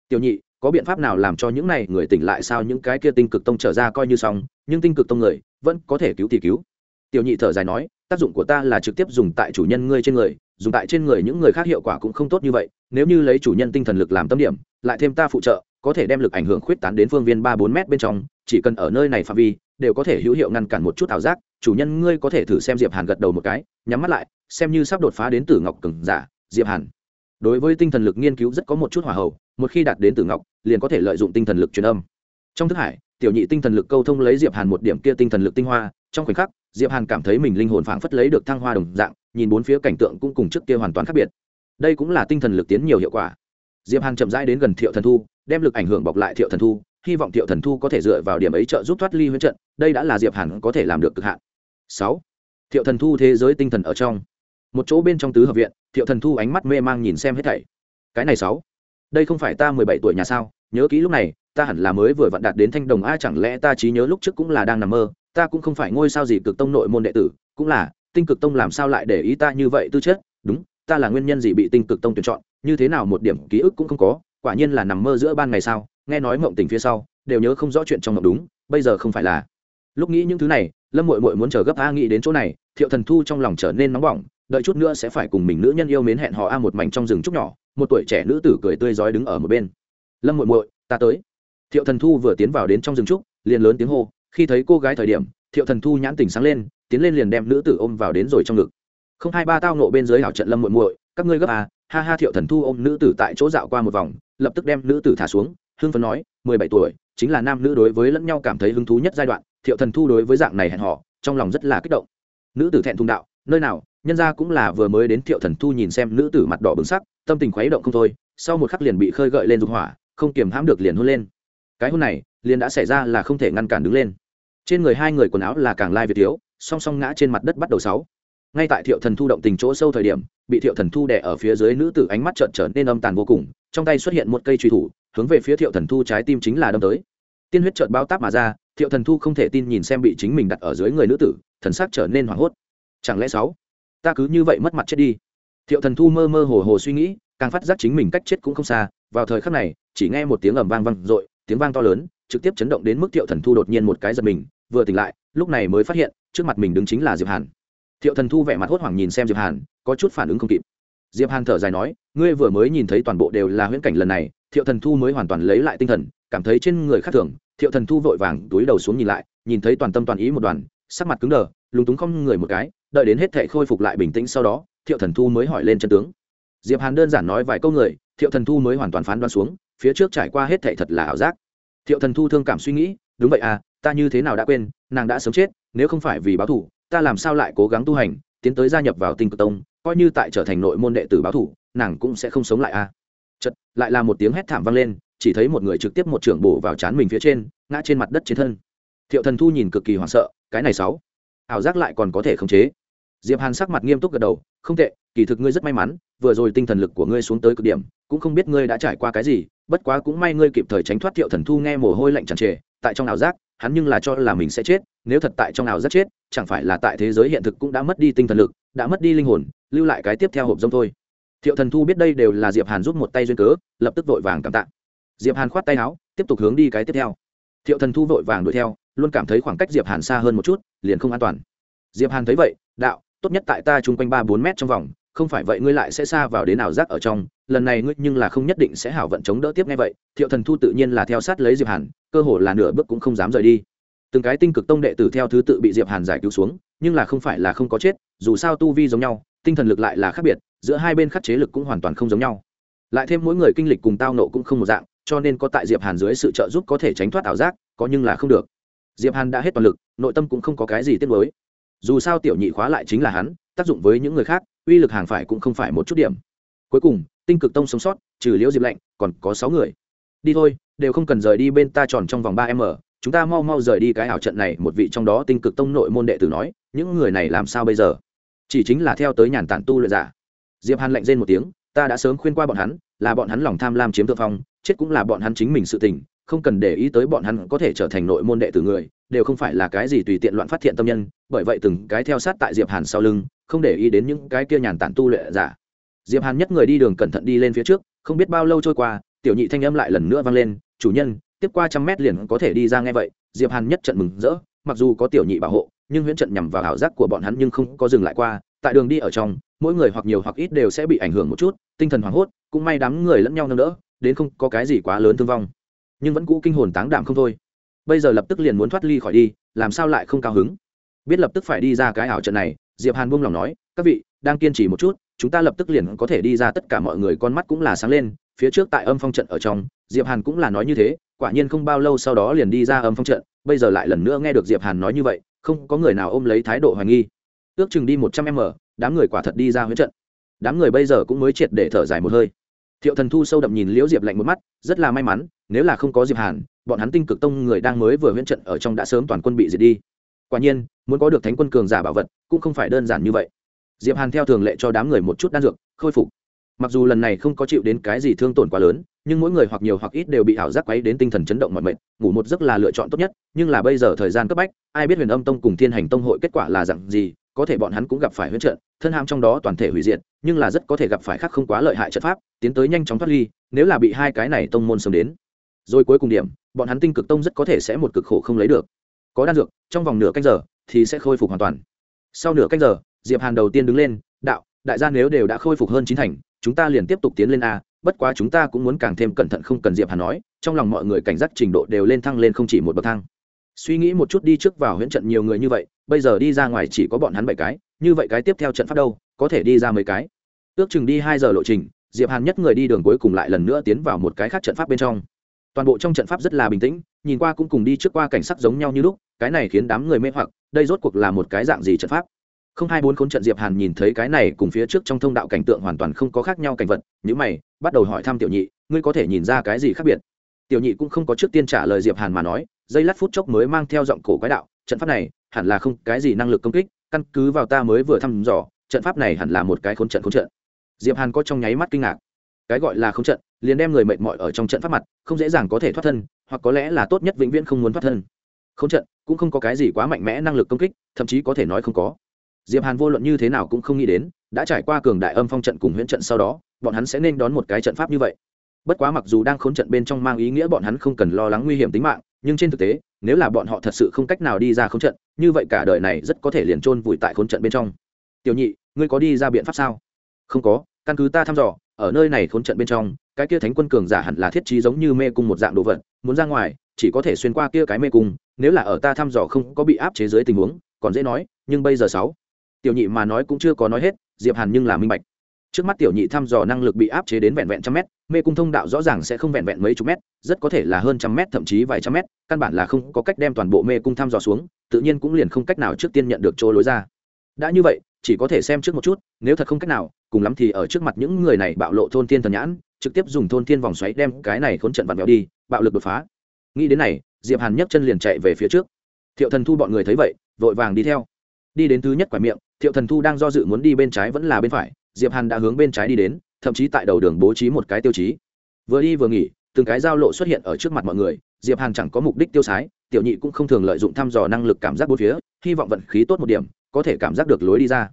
Tiểu nhị có biện pháp nào làm cho những này người tỉnh lại sao những cái kia tinh cực tông trở ra coi như xong nhưng tinh cực tông người vẫn có thể cứu thì cứu. Tiểu nhị thở dài nói tác dụng của ta là trực tiếp dùng tại chủ nhân ngươi trên người, dùng tại trên người những người khác hiệu quả cũng không tốt như vậy, nếu như lấy chủ nhân tinh thần lực làm tâm điểm, lại thêm ta phụ trợ, có thể đem lực ảnh hưởng khuyết tán đến phương viên ba bốn m bên trong, chỉ cần ở nơi này phạm vi, đều có thể hữu hiệu ngăn cản một chút ảo giác, chủ nhân ngươi có thể thử xem diệp hàn gật đầu một cái, nhắm mắt lại, xem như sắp đột phá đến tử ngọc cừng giả, diệp hàn. Đối với tinh thần lực nghiên cứu rất có một chút hỏa hậu một khi đạt đến tử ngọc, liền có thể lợi dụng tinh thần lực truyền âm. Trong thức hải, tiểu nhị tinh thần lực câu thông lấy diệp hàn một điểm kia tinh thần lực tinh hoa, trong khoảnh khắc diệp hàn cảm thấy mình linh hồn phảng phất lấy được thăng hoa đồng dạng, nhìn bốn phía cảnh tượng cũng cùng trước kia hoàn toàn khác biệt. Đây cũng là tinh thần lực tiến nhiều hiệu quả. Diệp hàn chậm rãi đến gần thiệu thần thu, đem lực ảnh hưởng bọc lại thiệu thần thu, hy vọng thiệu thần thu có thể dựa vào điểm ấy trợ giúp thoát ly huyết trận, đây đã là diệp hàn có thể làm được cực hạn. Sáu, thiệu thần thu thế giới tinh thần ở trong. Một chỗ bên trong tứ hợp viện, thiệu thần thu ánh mắt mê mang nhìn xem hết thảy. Cái này sáu, đây không phải ta mười bảy tuổi nhà sao? Nhớ kỹ lúc này, ta hẳn là mới vừa vặn đạt đến thanh đồng, a, chẳng lẽ ta trí nhớ lúc trước cũng là đang nằm mơ? Ta cũng không phải ngôi sao gì cực tông nội môn đệ tử, cũng là, tinh cực tông làm sao lại để ý ta như vậy tư chất? Đúng, ta là nguyên nhân gì bị tinh cực tông tuyển chọn, như thế nào một điểm ký ức cũng không có, quả nhiên là nằm mơ giữa ban ngày sao, nghe nói mộng tình phía sau, đều nhớ không rõ chuyện trong mộng đúng, bây giờ không phải là. Lúc nghĩ những thứ này, lâm mội mội muốn chờ gấp a nghĩ đến chỗ này, thiệu thần thu trong lòng trở nên nóng bỏng, đợi chút nữa sẽ phải cùng mình nữ nhân yêu mến hẹn họ a một mảnh trong rừng trúc nhỏ, một tuổi trẻ nữ tử cười tươi rói đứng ở một bên. Lâm muội muội, ta tới. Thiệu thần thu vừa tiến vào đến trong rừng trúc, liền lớn tiếng hô khi thấy cô gái thời điểm, thiệu thần thu nhãn tỉnh sáng lên, tiến lên liền đem nữ tử ôm vào đến rồi trong ngực. Không hai ba tao nộ bên dưới hảo trận lâm muội muội, các ngươi gấp à ha ha thiệu thần thu ôm nữ tử tại chỗ dạo qua một vòng, lập tức đem nữ tử thả xuống hương phấn nói, mười bảy tuổi, chính là nam nữ đối với lẫn nhau cảm thấy hứng thú nhất giai đoạn, thiệu thần thu đối với dạng này hẹn họ trong lòng rất là kích động. Nữ tử thẹn thùng đạo, nơi nào, nhân ra cũng là vừa mới đến thiệu thần thu nhìn xem nữ tử mặt đỏ bừng sắc, tâm tình khuấy động không thôi, sau một khắc liền bị khơi gợi lên dục hỏa, không kiềm hãm được liền hôn lên. Cái hôn này liền đã xảy ra là không thể ngăn cản đứng lên. Trên người hai người quần áo là càng lai việt thiếu, song song ngã trên mặt đất bắt đầu sáu. Ngay tại thiệu thần thu động tình chỗ sâu thời điểm, bị thiệu thần thu đè ở phía dưới nữ tử ánh mắt trợn trở nên âm tàn vô cùng, trong tay xuất hiện một cây truy thủ, hướng về phía thiệu thần thu trái tim chính là đâm tới. Tiên huyết trợn bao táp mà ra, thiệu thần thu không thể tin nhìn xem bị chính mình đặt ở dưới người nữ tử, thần sắc trở nên hoảng hốt. Chẳng lẽ sáu? Ta cứ như vậy mất mặt chết đi. Thiệu thần thu mơ mơ hồ hồ suy nghĩ, càng phát giác chính mình cách chết cũng không xa, vào thời khắc này, chỉ nghe một tiếng ầm vang vang r tiếng vang to lớn trực tiếp chấn động đến mức thiệu thần thu đột nhiên một cái giật mình, vừa tỉnh lại, lúc này mới phát hiện, trước mặt mình đứng chính là diệp hàn. Thiệu thần thu vẻ mặt hốt hoảng nhìn xem diệp hàn, có chút phản ứng không kịp. Diệp hàn thở dài nói, ngươi vừa mới nhìn thấy toàn bộ đều là huyễn cảnh lần này, thiệu thần thu mới hoàn toàn lấy lại tinh thần, cảm thấy trên người khác thường. Thiệu thần thu vội vàng túi đầu xuống nhìn lại, nhìn thấy toàn tâm toàn ý một đoàn, sắc mặt cứng đờ, lúng túng không người một cái, đợi đến hết thệ khôi phục lại bình tĩnh sau đó, thiệu thần thu mới hỏi lên chân tướng. Diệp hàn đơn giản nói vài câu người, thiệu thần thu mới hoàn toàn phán đoán xuống, phía trước trải qua hết thệ thật là ảo giác thiệu thần thu thương cảm suy nghĩ, đúng vậy à ta như thế nào đã quên, nàng đã sớm chết, nếu không phải vì báo thù, ta làm sao lại cố gắng tu hành, tiến tới gia nhập vào tinh cực tông, coi như tại trở thành nội môn đệ tử báo thủ nàng cũng sẽ không sống lại à. chật lại là một tiếng hét thảm vang lên, chỉ thấy một người trực tiếp một trưởng bổ vào chán mình phía trên, ngã trên mặt đất trên thân thiệu thần thu nhìn cực kỳ hoảng sợ, cái này sáu ảo giác lại còn có thể khống chế diệp hàn sắc mặt nghiêm túc gật đầu, không tệ, kỳ thực ngươi rất may mắn, vừa rồi tinh thần lực của ngươi xuống tới cực điểm cũng không biết ngươi đã trải qua cái gì, bất quá cũng may ngươi kịp thời tránh thoát thiệu thần thu nghe mồ hôi lạnh tràn trề, tại trong ảo giác, hắn nhưng là cho là mình sẽ chết, nếu thật tại trong ảo giác chết, chẳng phải là tại thế giới hiện thực cũng đã mất đi tinh thần lực, đã mất đi linh hồn, lưu lại cái tiếp theo hộp rông thôi. Thiệu thần thu biết đây đều là diệp hàn giúp một tay duyên cớ, lập tức vội vàng cảm tạ. Diệp hàn khoát tay áo, tiếp tục hướng đi cái tiếp theo. Thiệu thần thu vội vàng đuổi theo, luôn cảm thấy khoảng cách diệp hàn xa hơn một chút, liền không an toàn. Diệp hàn thấy vậy, đạo, tốt nhất tại ta chung quanh ba bốn mét trong vòng không phải vậy ngươi lại sẽ xa vào đến ảo giác ở trong, lần này ngươi nhưng là không nhất định sẽ hảo vận chống đỡ tiếp ngay vậy, thiệu thần thu tự nhiên là theo sát lấy diệp hàn, cơ hồ là nửa bước cũng không dám rời đi. Từng cái tinh cực tông đệ tử theo thứ tự bị diệp hàn giải cứu xuống, nhưng là không phải là không có chết, dù sao tu vi giống nhau, tinh thần lực lại là khác biệt, giữa hai bên khắc chế lực cũng hoàn toàn không giống nhau. Lại thêm mỗi người kinh lịch cùng tao nộ cũng không một dạng, cho nên có tại diệp hàn dưới sự trợ giúp có thể tránh thoát ảo giác, có nhưng là không được. Diệp hàn đã hết toàn lực, nội tâm cũng không có cái gì tiếc nuối. Dù sao tiểu nhị khóa lại chính là hắn tác dụng với những người khác, uy lực hàng phải cũng không phải một chút điểm. Cuối cùng, tinh cực tông sống sót, trừ liễu diệp lạnh, còn có sáu người. Đi thôi, đều không cần rời đi bên ta tròn trong vòng ba m chúng ta mau mau rời đi cái ảo trận này, một vị trong đó tinh cực tông nội môn đệ tử nói, những người này làm sao bây giờ? Chỉ chính là theo tới nhàn tản tu luyện giả. Diệp hàn lạnh rên một tiếng, ta đã sớm khuyên qua bọn hắn, là bọn hắn lòng tham lam chiếm thượng phong, chết cũng là bọn hắn chính mình sự tình không cần để ý tới bọn hắn có thể trở thành nội môn đệ tử người, đều không phải là cái gì tùy tiện loạn phát hiện tâm nhân, bởi vậy từng cái theo sát tại diệp hàn sau lưng, không để ý đến những cái kia nhàn tản tu luyện giả. Diệp hàn nhất người đi đường cẩn thận đi lên phía trước, không biết bao lâu trôi qua, tiểu nhị thanh âm lại lần nữa vang lên, chủ nhân, tiếp qua trăm mét liền có thể đi ra nghe vậy. Diệp hàn nhất trận mừng rỡ, mặc dù có tiểu nhị bảo hộ, nhưng huyễn trận nhằm vào ảo giác của bọn hắn nhưng không có dừng lại qua, tại đường đi ở trong, mỗi người hoặc nhiều hoặc ít đều sẽ bị ảnh hưởng một chút, tinh thần hoảng hốt, cũng may đám người lẫn nhau nâng đỡ, đến không có cái gì quá lớn thương vong nhưng vẫn cũ kinh hồn táng đạm không thôi. Bây giờ lập tức liền muốn thoát ly khỏi đi, làm sao lại không cao hứng? Biết lập tức phải đi ra cái ảo trận này, diệp hàn buông lòng nói, các vị, đang kiên trì một chút, chúng ta lập tức liền có thể đi ra tất cả mọi người con mắt cũng là sáng lên, phía trước tại âm phong trận ở trong, diệp hàn cũng là nói như thế, quả nhiên không bao lâu sau đó liền đi ra âm phong trận, bây giờ lại lần nữa nghe được diệp hàn nói như vậy, không có người nào ôm lấy thái độ hoài nghi. Ước chừng đi một trăm m, đám người quả thật đi ra huyễn trận. Đám người bây giờ cũng mới triệt để thở dài một hơi thiệu thần thu sâu đậm nhìn liễu diệp lạnh một mắt, rất là may mắn, nếu là không có diệp hàn, bọn hắn tinh cực tông người đang mới vừa huyễn trận ở trong đã sớm toàn quân bị diệt đi. Quả nhiên, muốn có được thánh quân cường giả bảo vật cũng không phải đơn giản như vậy. Diệp hàn theo thường lệ cho đám người một chút đan dược, khôi phục. Mặc dù lần này không có chịu đến cái gì thương tổn quá lớn, nhưng mỗi người hoặc nhiều hoặc ít đều bị ảo giác quấy đến tinh thần chấn động mọi mệt, ngủ một giấc là lựa chọn tốt nhất, nhưng là bây giờ thời gian cấp bách, ai biết huyền âm tông cùng thiên hành tông hội kết quả là dạng gì có thể bọn hắn cũng gặp phải huyễn trận, thân ham trong đó toàn thể hủy diệt, nhưng là rất có thể gặp phải khác không quá lợi hại trận pháp, tiến tới nhanh chóng thoát ly, nếu là bị hai cái này tông môn sớm đến. Rồi cuối cùng điểm, bọn hắn tinh cực tông rất có thể sẽ một cực khổ không lấy được. Có đan dược, trong vòng nửa canh giờ thì sẽ khôi phục hoàn toàn. Sau nửa canh giờ, diệp hàn đầu tiên đứng lên, đạo, đại gia nếu đều đã khôi phục hơn chín thành, chúng ta liền tiếp tục tiến lên a, bất quá chúng ta cũng muốn càng thêm cẩn thận không cần diệp hàn nói, trong lòng mọi người cảnh giác trình độ đều lên thăng lên không chỉ một bậc thang suy nghĩ một chút đi trước vào huyễn trận nhiều người như vậy, bây giờ đi ra ngoài chỉ có bọn hắn bảy cái, như vậy cái tiếp theo trận pháp đâu, có thể đi ra mấy cái. Ước chừng đi hai giờ lộ trình, diệp hàn nhất người đi đường cuối cùng lại lần nữa tiến vào một cái khác trận pháp bên trong. Toàn bộ trong trận pháp rất là bình tĩnh, nhìn qua cũng cùng đi trước qua cảnh sắc giống nhau như lúc, cái này khiến đám người mê hoặc, đây rốt cuộc là một cái dạng gì trận pháp? Không hai bốn khốn trận diệp hàn nhìn thấy cái này cùng phía trước trong thông đạo cảnh tượng hoàn toàn không có khác nhau cảnh vật những mày, bắt đầu hỏi thăm tiểu nhị, ngươi có thể nhìn ra cái gì khác biệt? Tiểu nhị cũng không có trước tiên trả lời diệp hàn mà nói dây lát phút chốc mới mang theo giọng cổ quái đạo, trận pháp này hẳn là không cái gì năng lực công kích, căn cứ vào ta mới vừa thăm dò, trận pháp này hẳn là một cái khốn trận khốn trận. Diệp hàn có trong nháy mắt kinh ngạc. Cái gọi là khốn trận, liền đem người mệt mỏi ở trong trận pháp mặt, không dễ dàng có thể thoát thân, hoặc có lẽ là tốt nhất vĩnh viễn không muốn thoát thân. Khốn trận, cũng không có cái gì quá mạnh mẽ năng lực công kích, thậm chí có thể nói không có. Diệp hàn vô luận như thế nào cũng không nghĩ đến, đã trải qua cường đại âm phong trận cùng huyễn trận sau đó, bọn hắn sẽ nên đón một cái trận pháp như vậy. Bất quá mặc dù đang khốn trận bên trong mang ý nghĩa bọn hắn không cần lo lắng nguy hiểm tính mạng nhưng trên thực tế, nếu là bọn họ thật sự không cách nào đi ra khốn trận, như vậy cả đời này rất có thể liền trôn vùi tại khốn trận bên trong. Tiểu nhị, ngươi có đi ra biện pháp sao? Không có, căn cứ ta thăm dò, ở nơi này khốn trận bên trong, cái kia thánh quân cường giả hẳn là thiết trí giống như mê cung một dạng đồ vật, muốn ra ngoài, chỉ có thể xuyên qua kia cái mê cung, nếu là ở ta thăm dò không có bị áp chế dưới tình huống, còn dễ nói, nhưng bây giờ sáu. Tiểu nhị mà nói cũng chưa có nói hết, diệp hàn nhưng là minh bạch trước mắt tiểu nhị thăm dò năng lực bị áp chế đến vẹn vẹn trăm mét, mê cung thông đạo rõ ràng sẽ không vẹn vẹn mấy chục mét, rất có thể là hơn trăm mét, thậm chí vài trăm mét, căn bản là không có cách đem toàn bộ mê cung thăm dò xuống, tự nhiên cũng liền không cách nào trước tiên nhận được chỗ lối ra. Đã như vậy, chỉ có thể xem trước một chút, nếu thật không cách nào, cùng lắm thì ở trước mặt những người này bạo lộ thôn thiên thần nhãn, trực tiếp dùng thôn thiên vòng xoáy đem cái này khốn trận vặn vẹo đi, bạo lực đột phá. Nghĩ đến này, diệp hàn nhấc chân liền chạy về phía trước. Thiệu thần thu bọn người thấy vậy, vội vàng đi theo. Đi đến thứ nhất quả miệng, thiệu thần thu đang do dự muốn đi bên trái vẫn là bên phải diệp hàn đã hướng bên trái đi đến, thậm chí tại đầu đường bố trí một cái tiêu chí. Vừa đi vừa nghỉ, từng cái giao lộ xuất hiện ở trước mặt mọi người, diệp hàn chẳng có mục đích tiêu sái, tiểu nhị cũng không thường lợi dụng thăm dò năng lực cảm giác bốn phía, hy vọng vận khí tốt một điểm, có thể cảm giác được lối đi ra.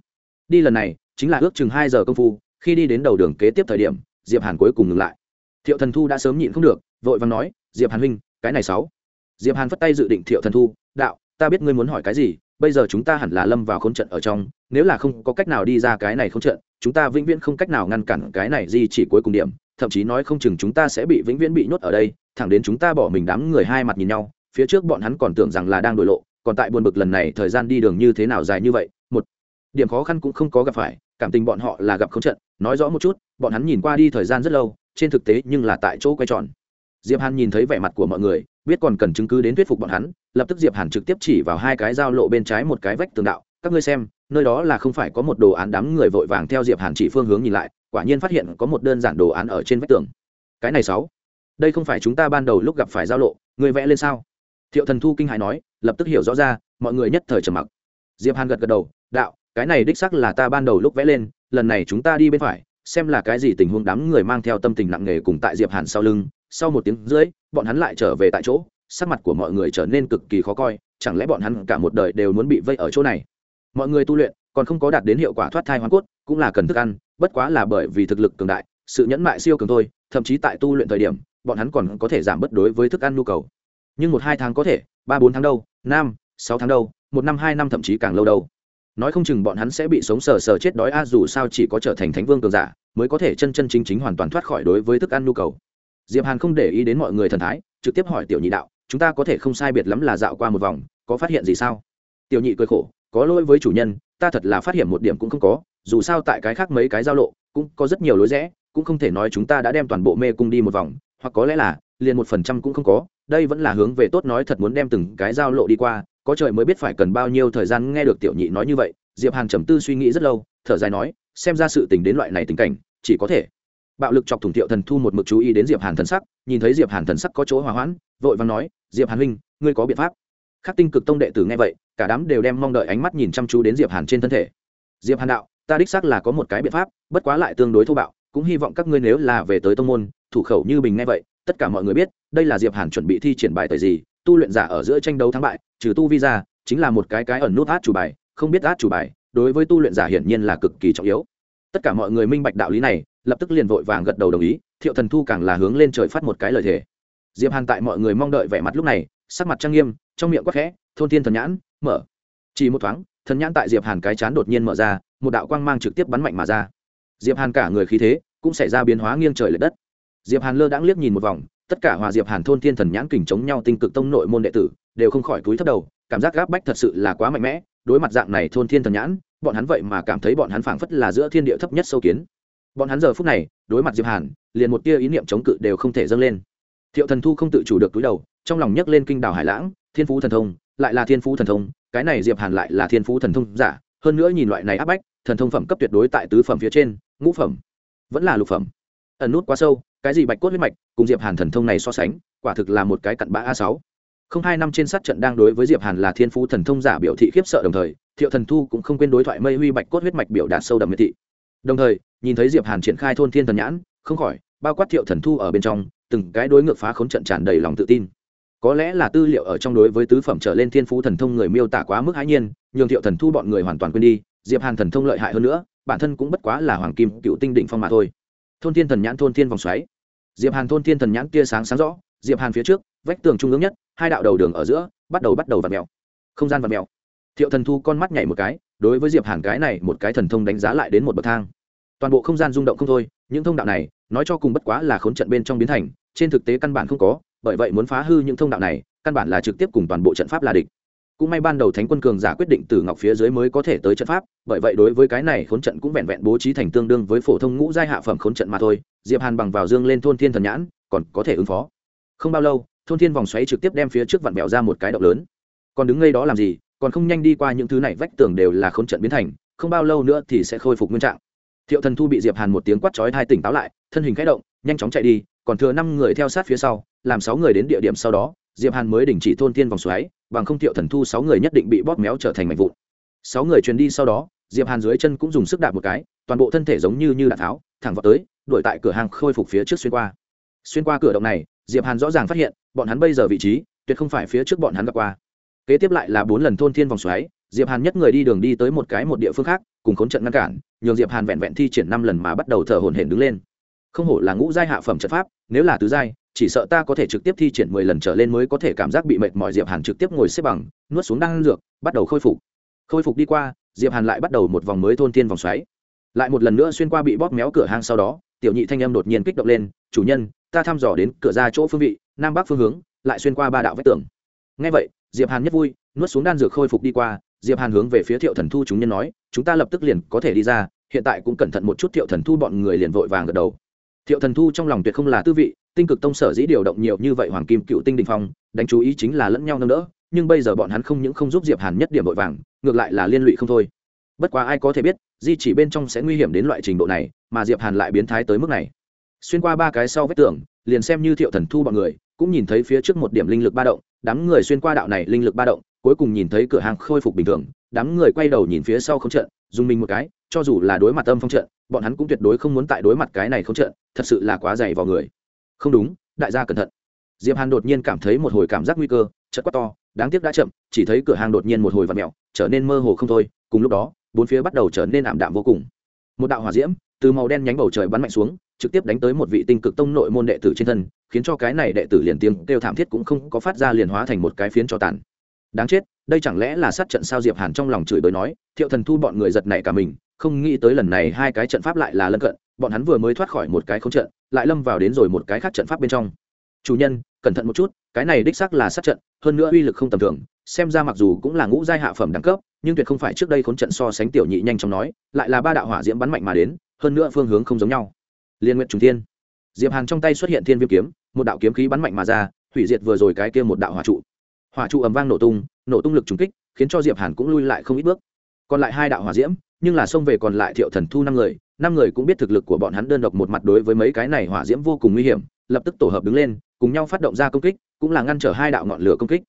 Đi lần này, chính là ước chừng hai giờ công phu, khi đi đến đầu đường kế tiếp thời điểm, diệp hàn cuối cùng ngừng lại. Thiệu thần thu đã sớm nhịn không được, vội vàng nói, diệp hàn huynh, cái này sáu. Diệp hàn phất tay dự định thiệu thần thu, đạo, ta biết ngươi muốn hỏi cái gì, bây giờ chúng ta hẳn là lâm vào khốn trận ở trong, nếu là không có cách nào đi ra cái này khốn trận chúng ta vĩnh viễn không cách nào ngăn cản cái này gì chỉ cuối cùng điểm, thậm chí nói không chừng chúng ta sẽ bị vĩnh viễn bị nhốt ở đây, thẳng đến chúng ta bỏ mình đám người hai mặt nhìn nhau, phía trước bọn hắn còn tưởng rằng là đang đổi lộ, còn tại buồn bực lần này thời gian đi đường như thế nào dài như vậy, một điểm khó khăn cũng không có gặp phải, cảm tình bọn họ là gặp không trận, nói rõ một chút, bọn hắn nhìn qua đi thời gian rất lâu, trên thực tế nhưng là tại chỗ quay tròn. Diệp hàn nhìn thấy vẻ mặt của mọi người, biết còn cần chứng cứ đến thuyết phục bọn hắn, lập tức diệp hàn trực tiếp chỉ vào hai cái giao lộ bên trái một cái vách tường đạo, các ngươi xem nơi đó là không phải có một đồ án đám người vội vàng theo diệp hàn chỉ phương hướng nhìn lại, quả nhiên phát hiện có một đơn giản đồ án ở trên vách tường. Cái này sáu. Đây không phải chúng ta ban đầu lúc gặp phải giao lộ, người vẽ lên sao? Thiệu thần thu kinh hãi nói, lập tức hiểu rõ ra, mọi người nhất thời trầm mặc. Diệp hàn gật gật đầu, đạo, cái này đích xác là ta ban đầu lúc vẽ lên, lần này chúng ta đi bên phải, xem là cái gì tình huống đám người mang theo tâm tình nặng nề cùng tại diệp hàn sau lưng. Sau một tiếng rưỡi, bọn hắn lại trở về tại chỗ, sắc mặt của mọi người trở nên cực kỳ khó coi, chẳng lẽ bọn hắn cả một đời đều muốn bị vây ở chỗ này? Mọi người tu luyện, còn không có đạt đến hiệu quả thoát thai hoàn cốt, cũng là cần thức ăn, bất quá là bởi vì thực lực cường đại, sự nhẫn mại siêu cường thôi, thậm chí tại tu luyện thời điểm, bọn hắn còn có thể giảm bất đối với thức ăn nhu cầu. Nhưng một hai tháng có thể, ba bốn tháng đâu, năm, sáu tháng đâu, một năm hai năm thậm chí càng lâu đâu. Nói không chừng bọn hắn sẽ bị sống sờ sờ chết đói, a, dù sao chỉ có trở thành thánh vương cường giả, mới có thể chân chân chính chính hoàn toàn thoát khỏi đối với thức ăn nhu cầu. Diệp hàn không để ý đến mọi người thần thái, trực tiếp hỏi tiểu nhị đạo, chúng ta có thể không sai biệt lắm là dạo qua một vòng, có phát hiện gì sao? Tiểu nhị cười khổ có lỗi với chủ nhân, ta thật là phát hiện một điểm cũng không có, dù sao tại cái khác mấy cái giao lộ, cũng có rất nhiều lối rẽ, cũng không thể nói chúng ta đã đem toàn bộ mê cung đi một vòng, hoặc có lẽ là, liền một phần trăm cũng không có, đây vẫn là hướng về tốt nói thật muốn đem từng cái giao lộ đi qua, có trời mới biết phải cần bao nhiêu thời gian nghe được tiểu nhị nói như vậy, diệp hàn trầm tư suy nghĩ rất lâu, thở dài nói, xem ra sự tình đến loại này tình cảnh, chỉ có thể. Bạo lực chọc thủng thiệu thần thu một mực chú ý đến diệp hàn thần sắc, nhìn thấy diệp hàn thần sắc có chỗ hòa hoãn, vội vàng nói, diệp hàn huynh, ngươi có biện pháp. Khắc tinh cực tông đệ tử nghe vậy cả đám đều đem mong đợi ánh mắt nhìn chăm chú đến diệp hàn trên thân thể. Diệp hàn đạo, ta đích xác là có một cái biện pháp, bất quá lại tương đối thô bạo, cũng hy vọng các ngươi nếu là về tới tông môn, thủ khẩu như bình nghe vậy, tất cả mọi người biết, đây là diệp hàn chuẩn bị thi triển bài tời gì, tu luyện giả ở giữa tranh đấu thắng bại, trừ tu vi ra, chính là một cái cái ẩn nút át chủ bài, không biết át chủ bài, đối với tu luyện giả hiển nhiên là cực kỳ trọng yếu. Tất cả mọi người minh bạch đạo lý này, lập tức liền vội vàng gật đầu đồng ý, thiệu thần thu càng là hướng lên trời phát một cái lời thề. Diệp hàn tại mọi người mong đợi vẻ mặt lúc này, sắc mặt trang nghiêm, trong miệng quắc khẽ thôn thiên thần nhãn, mở. Chỉ một thoáng, thần nhãn tại diệp hàn cái chán đột nhiên mở ra, một đạo quang mang trực tiếp bắn mạnh mà ra. Diệp hàn cả người khí thế cũng xảy ra biến hóa nghiêng trời lệch đất. Diệp hàn lơ đãng liếc nhìn một vòng, tất cả hòa diệp hàn thôn thiên thần nhãn kình chống nhau tinh cực tông nội môn đệ tử đều không khỏi cúi thấp đầu, cảm giác gáp bách thật sự là quá mạnh mẽ, đối mặt dạng này thôn thiên thần nhãn, bọn hắn vậy mà cảm thấy bọn hắn phảng phất là giữa thiên địa thấp nhất sâu kiến. Bọn hắn giờ phút này, đối mặt diệp hàn, liền một tia ý niệm chống cự đều không thể dâng lên. Thiệu thần thu không tự chủ được túi đầu, trong lòng nhấc lên kinh đảo hải lãng, thiên phú thần thông lại là thiên phú thần thông, cái này diệp hàn lại là thiên phú thần thông giả, hơn nữa nhìn loại này áp bách, thần thông phẩm cấp tuyệt đối tại tứ phẩm phía trên, ngũ phẩm, vẫn là lục phẩm. Ẩn nút quá sâu, cái gì bạch cốt huyết mạch, cùng diệp hàn thần thông này so sánh, quả thực là một cái cặn bã a sáu. Không hai năm trên sát trận đang đối với diệp hàn là thiên phú thần thông giả biểu thị khiếp sợ đồng thời, thiệu thần thu cũng không quên đối thoại mây huy bạch cốt huyết mạch biểu đạt sâu đậm miệt thị. Đồng thời, nhìn thấy diệp hàn triển khai thôn thiên thần nhãn, không khỏi bao quát thiệu thần thu ở bên trong, từng cái đối ngược phá khốn trận tràn đầy lòng tự tin có lẽ là tư liệu ở trong đối với tứ phẩm trở lên thiên phú thần thông người miêu tả quá mức hãi nhiên, nhường thiệu thần thu bọn người hoàn toàn quên đi, diệp hàn thần thông lợi hại hơn nữa, bản thân cũng bất quá là hoàng kim cựu tinh định phong mà thôi. Thôn thiên thần nhãn, thôn thiên vòng xoáy. Diệp hàn, thôn thiên thần nhãn tia sáng sáng rõ, diệp hàn phía trước, vách tường trung ương nhất, hai đạo đầu đường ở giữa, bắt đầu bắt đầu vặt mèo. Không gian vặt mèo. Thiệu thần thu con mắt nhảy một cái, đối với diệp hàn cái này một cái thần thông đánh giá lại đến một bậc thang. Toàn bộ không gian rung động không thôi, những thông đạo này, nói cho cùng bất quá là khốn trận bên trong biến thành, trên thực tế căn bản không có bởi vậy muốn phá hư những thông đạo này, căn bản là trực tiếp cùng toàn bộ trận pháp là địch. Cũng may ban đầu thánh quân cường giả quyết định từ ngọc phía dưới mới có thể tới trận pháp, bởi vậy đối với cái này khốn trận cũng vẹn vẹn bố trí thành tương đương với phổ thông ngũ giai hạ phẩm khốn trận mà thôi. Diệp hàn bằng vào dương lên thôn thiên thần nhãn, còn có thể ứng phó. Không bao lâu, thôn thiên vòng xoáy trực tiếp đem phía trước vặn vẹo ra một cái động lớn. Còn đứng ngay đó làm gì? Còn không nhanh đi qua những thứ này vách tường đều là khốn trận biến thành, không bao lâu nữa thì sẽ khôi phục nguyên trạng. Thiệu thần thu bị diệp hàn một tiếng quát chói hai tỉnh táo lại, thân hình khẽ động, nhanh chóng chạy đi, còn thừa năm người theo sát phía sau làm sáu người đến địa điểm sau đó, diệp hàn mới đình chỉ thôn thiên vòng xoáy, bằng không thiệu thần thu sáu người nhất định bị bóp méo trở thành mảnh vụn. Sáu người truyền đi sau đó, diệp hàn dưới chân cũng dùng sức đạp một cái, toàn bộ thân thể giống như như đạn tháo, thẳng vào tới, đuổi tại cửa hàng khôi phục phía trước xuyên qua. Xuyên qua cửa động này, diệp hàn rõ ràng phát hiện, bọn hắn bây giờ vị trí, tuyệt không phải phía trước bọn hắn gặp qua. Kế tiếp lại là bốn lần thôn thiên vòng xoáy, diệp hàn nhất người đi đường đi tới một cái một địa phương khác, cùng khốn trận ngăn cản, nhường diệp hàn vẹn vẹn thi triển năm lần mà bắt đầu thở hổn hển đứng lên. Không hổ là ngũ giai hạ phẩm trận pháp, nếu là tứ giai chỉ sợ ta có thể trực tiếp thi triển mười lần trở lên mới có thể cảm giác bị mệt mỏi. Diệp hàn trực tiếp ngồi xếp bằng, nuốt xuống đan dược, bắt đầu khôi phục. Khôi phục đi qua, diệp hàn lại bắt đầu một vòng mới thôn thiên vòng xoáy. Lại một lần nữa xuyên qua bị bóp méo cửa hang sau đó, tiểu nhị thanh âm đột nhiên kích động lên, chủ nhân, ta thăm dò đến cửa ra chỗ phương vị, nam bắc phương hướng, lại xuyên qua ba đạo vách tường. Ngay vậy, diệp hàn nhất vui, nuốt xuống đan dược khôi phục đi qua, diệp hàn hướng về phía thiệu thần thu chúng nhân nói, chúng ta lập tức liền có thể đi ra, hiện tại cũng cẩn thận một chút thiệu thần thu bọn người liền vội vàng gật đầu. Thiệu thần thu trong lòng tuyệt không là tư vị tinh cực tông sở dĩ điều động nhiều như vậy hoàng kim cựu tinh đình phong, đánh chú ý chính là lẫn nhau nâng đỡ, nhưng bây giờ bọn hắn không những không giúp diệp hàn nhất điểm vội vàng, ngược lại là liên lụy không thôi. Bất quá ai có thể biết, di chỉ bên trong sẽ nguy hiểm đến loại trình độ này, mà diệp hàn lại biến thái tới mức này. Xuyên qua ba cái sau vết tường, liền xem như thiệu thần thu bọn người, cũng nhìn thấy phía trước một điểm linh lực ba động, đám người xuyên qua đạo này linh lực ba động, cuối cùng nhìn thấy cửa hàng khôi phục bình thường, đám người quay đầu nhìn phía sau không trận, dùng mình một cái, cho dù là đối mặt âm phong trận, bọn hắn cũng tuyệt đối không muốn tại đối mặt cái này không trận, thật sự là quá dày vào người không đúng, đại gia cẩn thận. Diệp hàn đột nhiên cảm thấy một hồi cảm giác nguy cơ chật quá to, đáng tiếc đã chậm, chỉ thấy cửa hàng đột nhiên một hồi vặn mẹo trở nên mơ hồ không thôi, cùng lúc đó, bốn phía bắt đầu trở nên ảm đạm vô cùng. Một đạo hỏa diễm từ màu đen nhánh bầu trời bắn mạnh xuống, trực tiếp đánh tới một vị tinh cực tông nội môn đệ tử trên thân, khiến cho cái này đệ tử liền tiếng kêu thảm thiết cũng không có phát ra liền hóa thành một cái phiến cho tàn. Đáng chết, đây chẳng lẽ là sát trận sao diệp hàn trong lòng chửi bới nói, thiệu thần thu bọn người giật nảy cả mình, không nghĩ tới lần này hai cái trận pháp lại là lân cận bọn hắn vừa mới thoát khỏi một cái không trận, lại lâm vào đến rồi một cái khác trận pháp bên trong. Chủ nhân, cẩn thận một chút, cái này đích xác là sát trận, hơn nữa uy lực không tầm thường, xem ra mặc dù cũng là ngũ giai hạ phẩm đẳng cấp, nhưng tuyệt không phải trước đây khốn trận so sánh tiểu nhị nhanh chóng nói, lại là ba đạo hỏa diễm bắn mạnh mà đến, hơn nữa phương hướng không giống nhau. Liên nguyện trùng thiên. Diệp hàn trong tay xuất hiện thiên viêm kiếm, một đạo kiếm khí bắn mạnh mà ra, hủy diệt vừa rồi cái kia một đạo hỏa trụ. Hỏa trụ ầm vang nổ tung nổ tung lực trùng kích, khiến cho diệp hàn cũng lui lại không ít bước còn lại hai đạo hỏa diễm, nhưng là xông về còn lại thiệu thần thu năm người năm người cũng biết thực lực của bọn hắn đơn độc một mặt đối với mấy cái này hỏa diễm vô cùng nguy hiểm, lập tức tổ hợp đứng lên, cùng nhau phát động ra công kích, cũng là ngăn trở hai đạo ngọn lửa công kích.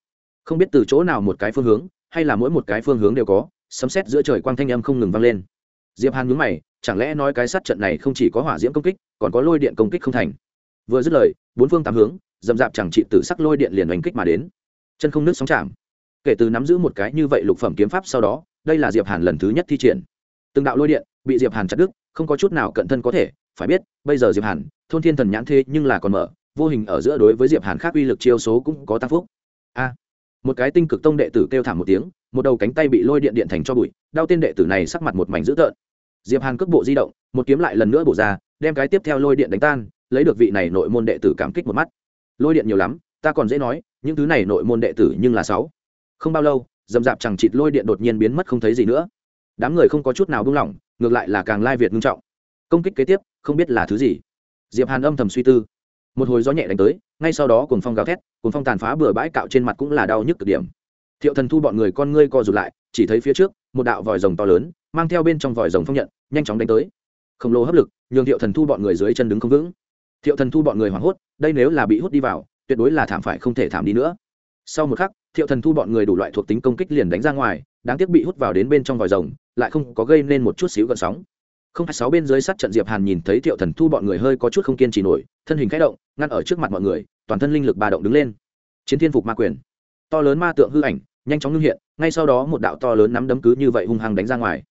Không biết từ chỗ nào một cái phương hướng, hay là mỗi một cái phương hướng đều có, sấm sét giữa trời quang thanh âm không ngừng vang lên. Diệp hàn nhướng mày, chẳng lẽ nói cái sát trận này không chỉ có hỏa diễm công kích, còn có lôi điện công kích không thành? Vừa dứt lời, bốn phương tám hướng, dầm dạp chẳng trị tử sắc lôi điện liền oanh kích mà đến. Chân không nước sóng chạm. Kể từ nắm giữ một cái như vậy lục phẩm kiếm pháp sau đó đây là diệp hàn lần thứ nhất thi triển. Từng đạo lôi điện bị diệp hàn chặt đứt, không có chút nào cận thân có thể. Phải biết, bây giờ diệp hàn, thôn thiên thần nhãn thế nhưng là còn mở, vô hình ở giữa đối với diệp hàn khác uy lực chiêu số cũng có tăng phúc. A. Một cái tinh cực tông đệ tử kêu thảm một tiếng, một đầu cánh tay bị lôi điện điện thành cho bụi, đau tên đệ tử này sắc mặt một mảnh dữ tợn. Diệp hàn cước bộ di động, một kiếm lại lần nữa bổ ra, đem cái tiếp theo lôi điện đánh tan, lấy được vị này nội môn đệ tử cảm kích một mắt. Lôi điện nhiều lắm, ta còn dễ nói, những thứ này nội môn đệ tử nhưng là sáu. Không bao lâu dầm dạp chẳng chịt lôi điện đột nhiên biến mất không thấy gì nữa. Đám người không có chút nào buông lỏng, ngược lại là càng lai việt ngưng trọng. Công kích kế tiếp, không biết là thứ gì. Diệp hàn âm thầm suy tư. Một hồi gió nhẹ đánh tới, ngay sau đó cùng phong gào thét cùng phong tàn phá bừa bãi cạo trên mặt cũng là đau nhức cực điểm. Thiệu thần thu bọn người con ngươi co rụt lại, chỉ thấy phía trước, một đạo vòi rồng to lớn, mang theo bên trong vòi rồng phong nhận, nhanh chóng đánh tới. Khổng lồ hấp lực, nhường thiệu thần thu bọn người dưới chân đứng không vững. Thiệu thần thu bọn người hoảng hốt, đây nếu là bị hút đi vào, tuyệt đối là thảm phải không thể thảm đi nữa sau một khắc, thiệu thần thu bọn người đủ loại thuộc tính công kích liền đánh ra ngoài, đáng tiếc bị hút vào đến bên trong vòi rồng, lại không có gây nên một chút xíu gợn sóng. Không hai sáu bên dưới sát trận diệp hàn nhìn thấy thiệu thần thu bọn người hơi có chút không kiên trì nổi, thân hình khẽ động, ngăn ở trước mặt mọi người, toàn thân linh lực ba động đứng lên. Chiến thiên phục ma quyền. To lớn ma tượng hư ảnh, nhanh chóng ngưng hiện, ngay sau đó một đạo to lớn nắm đấm cứ như vậy hung hăng đánh ra ngoài.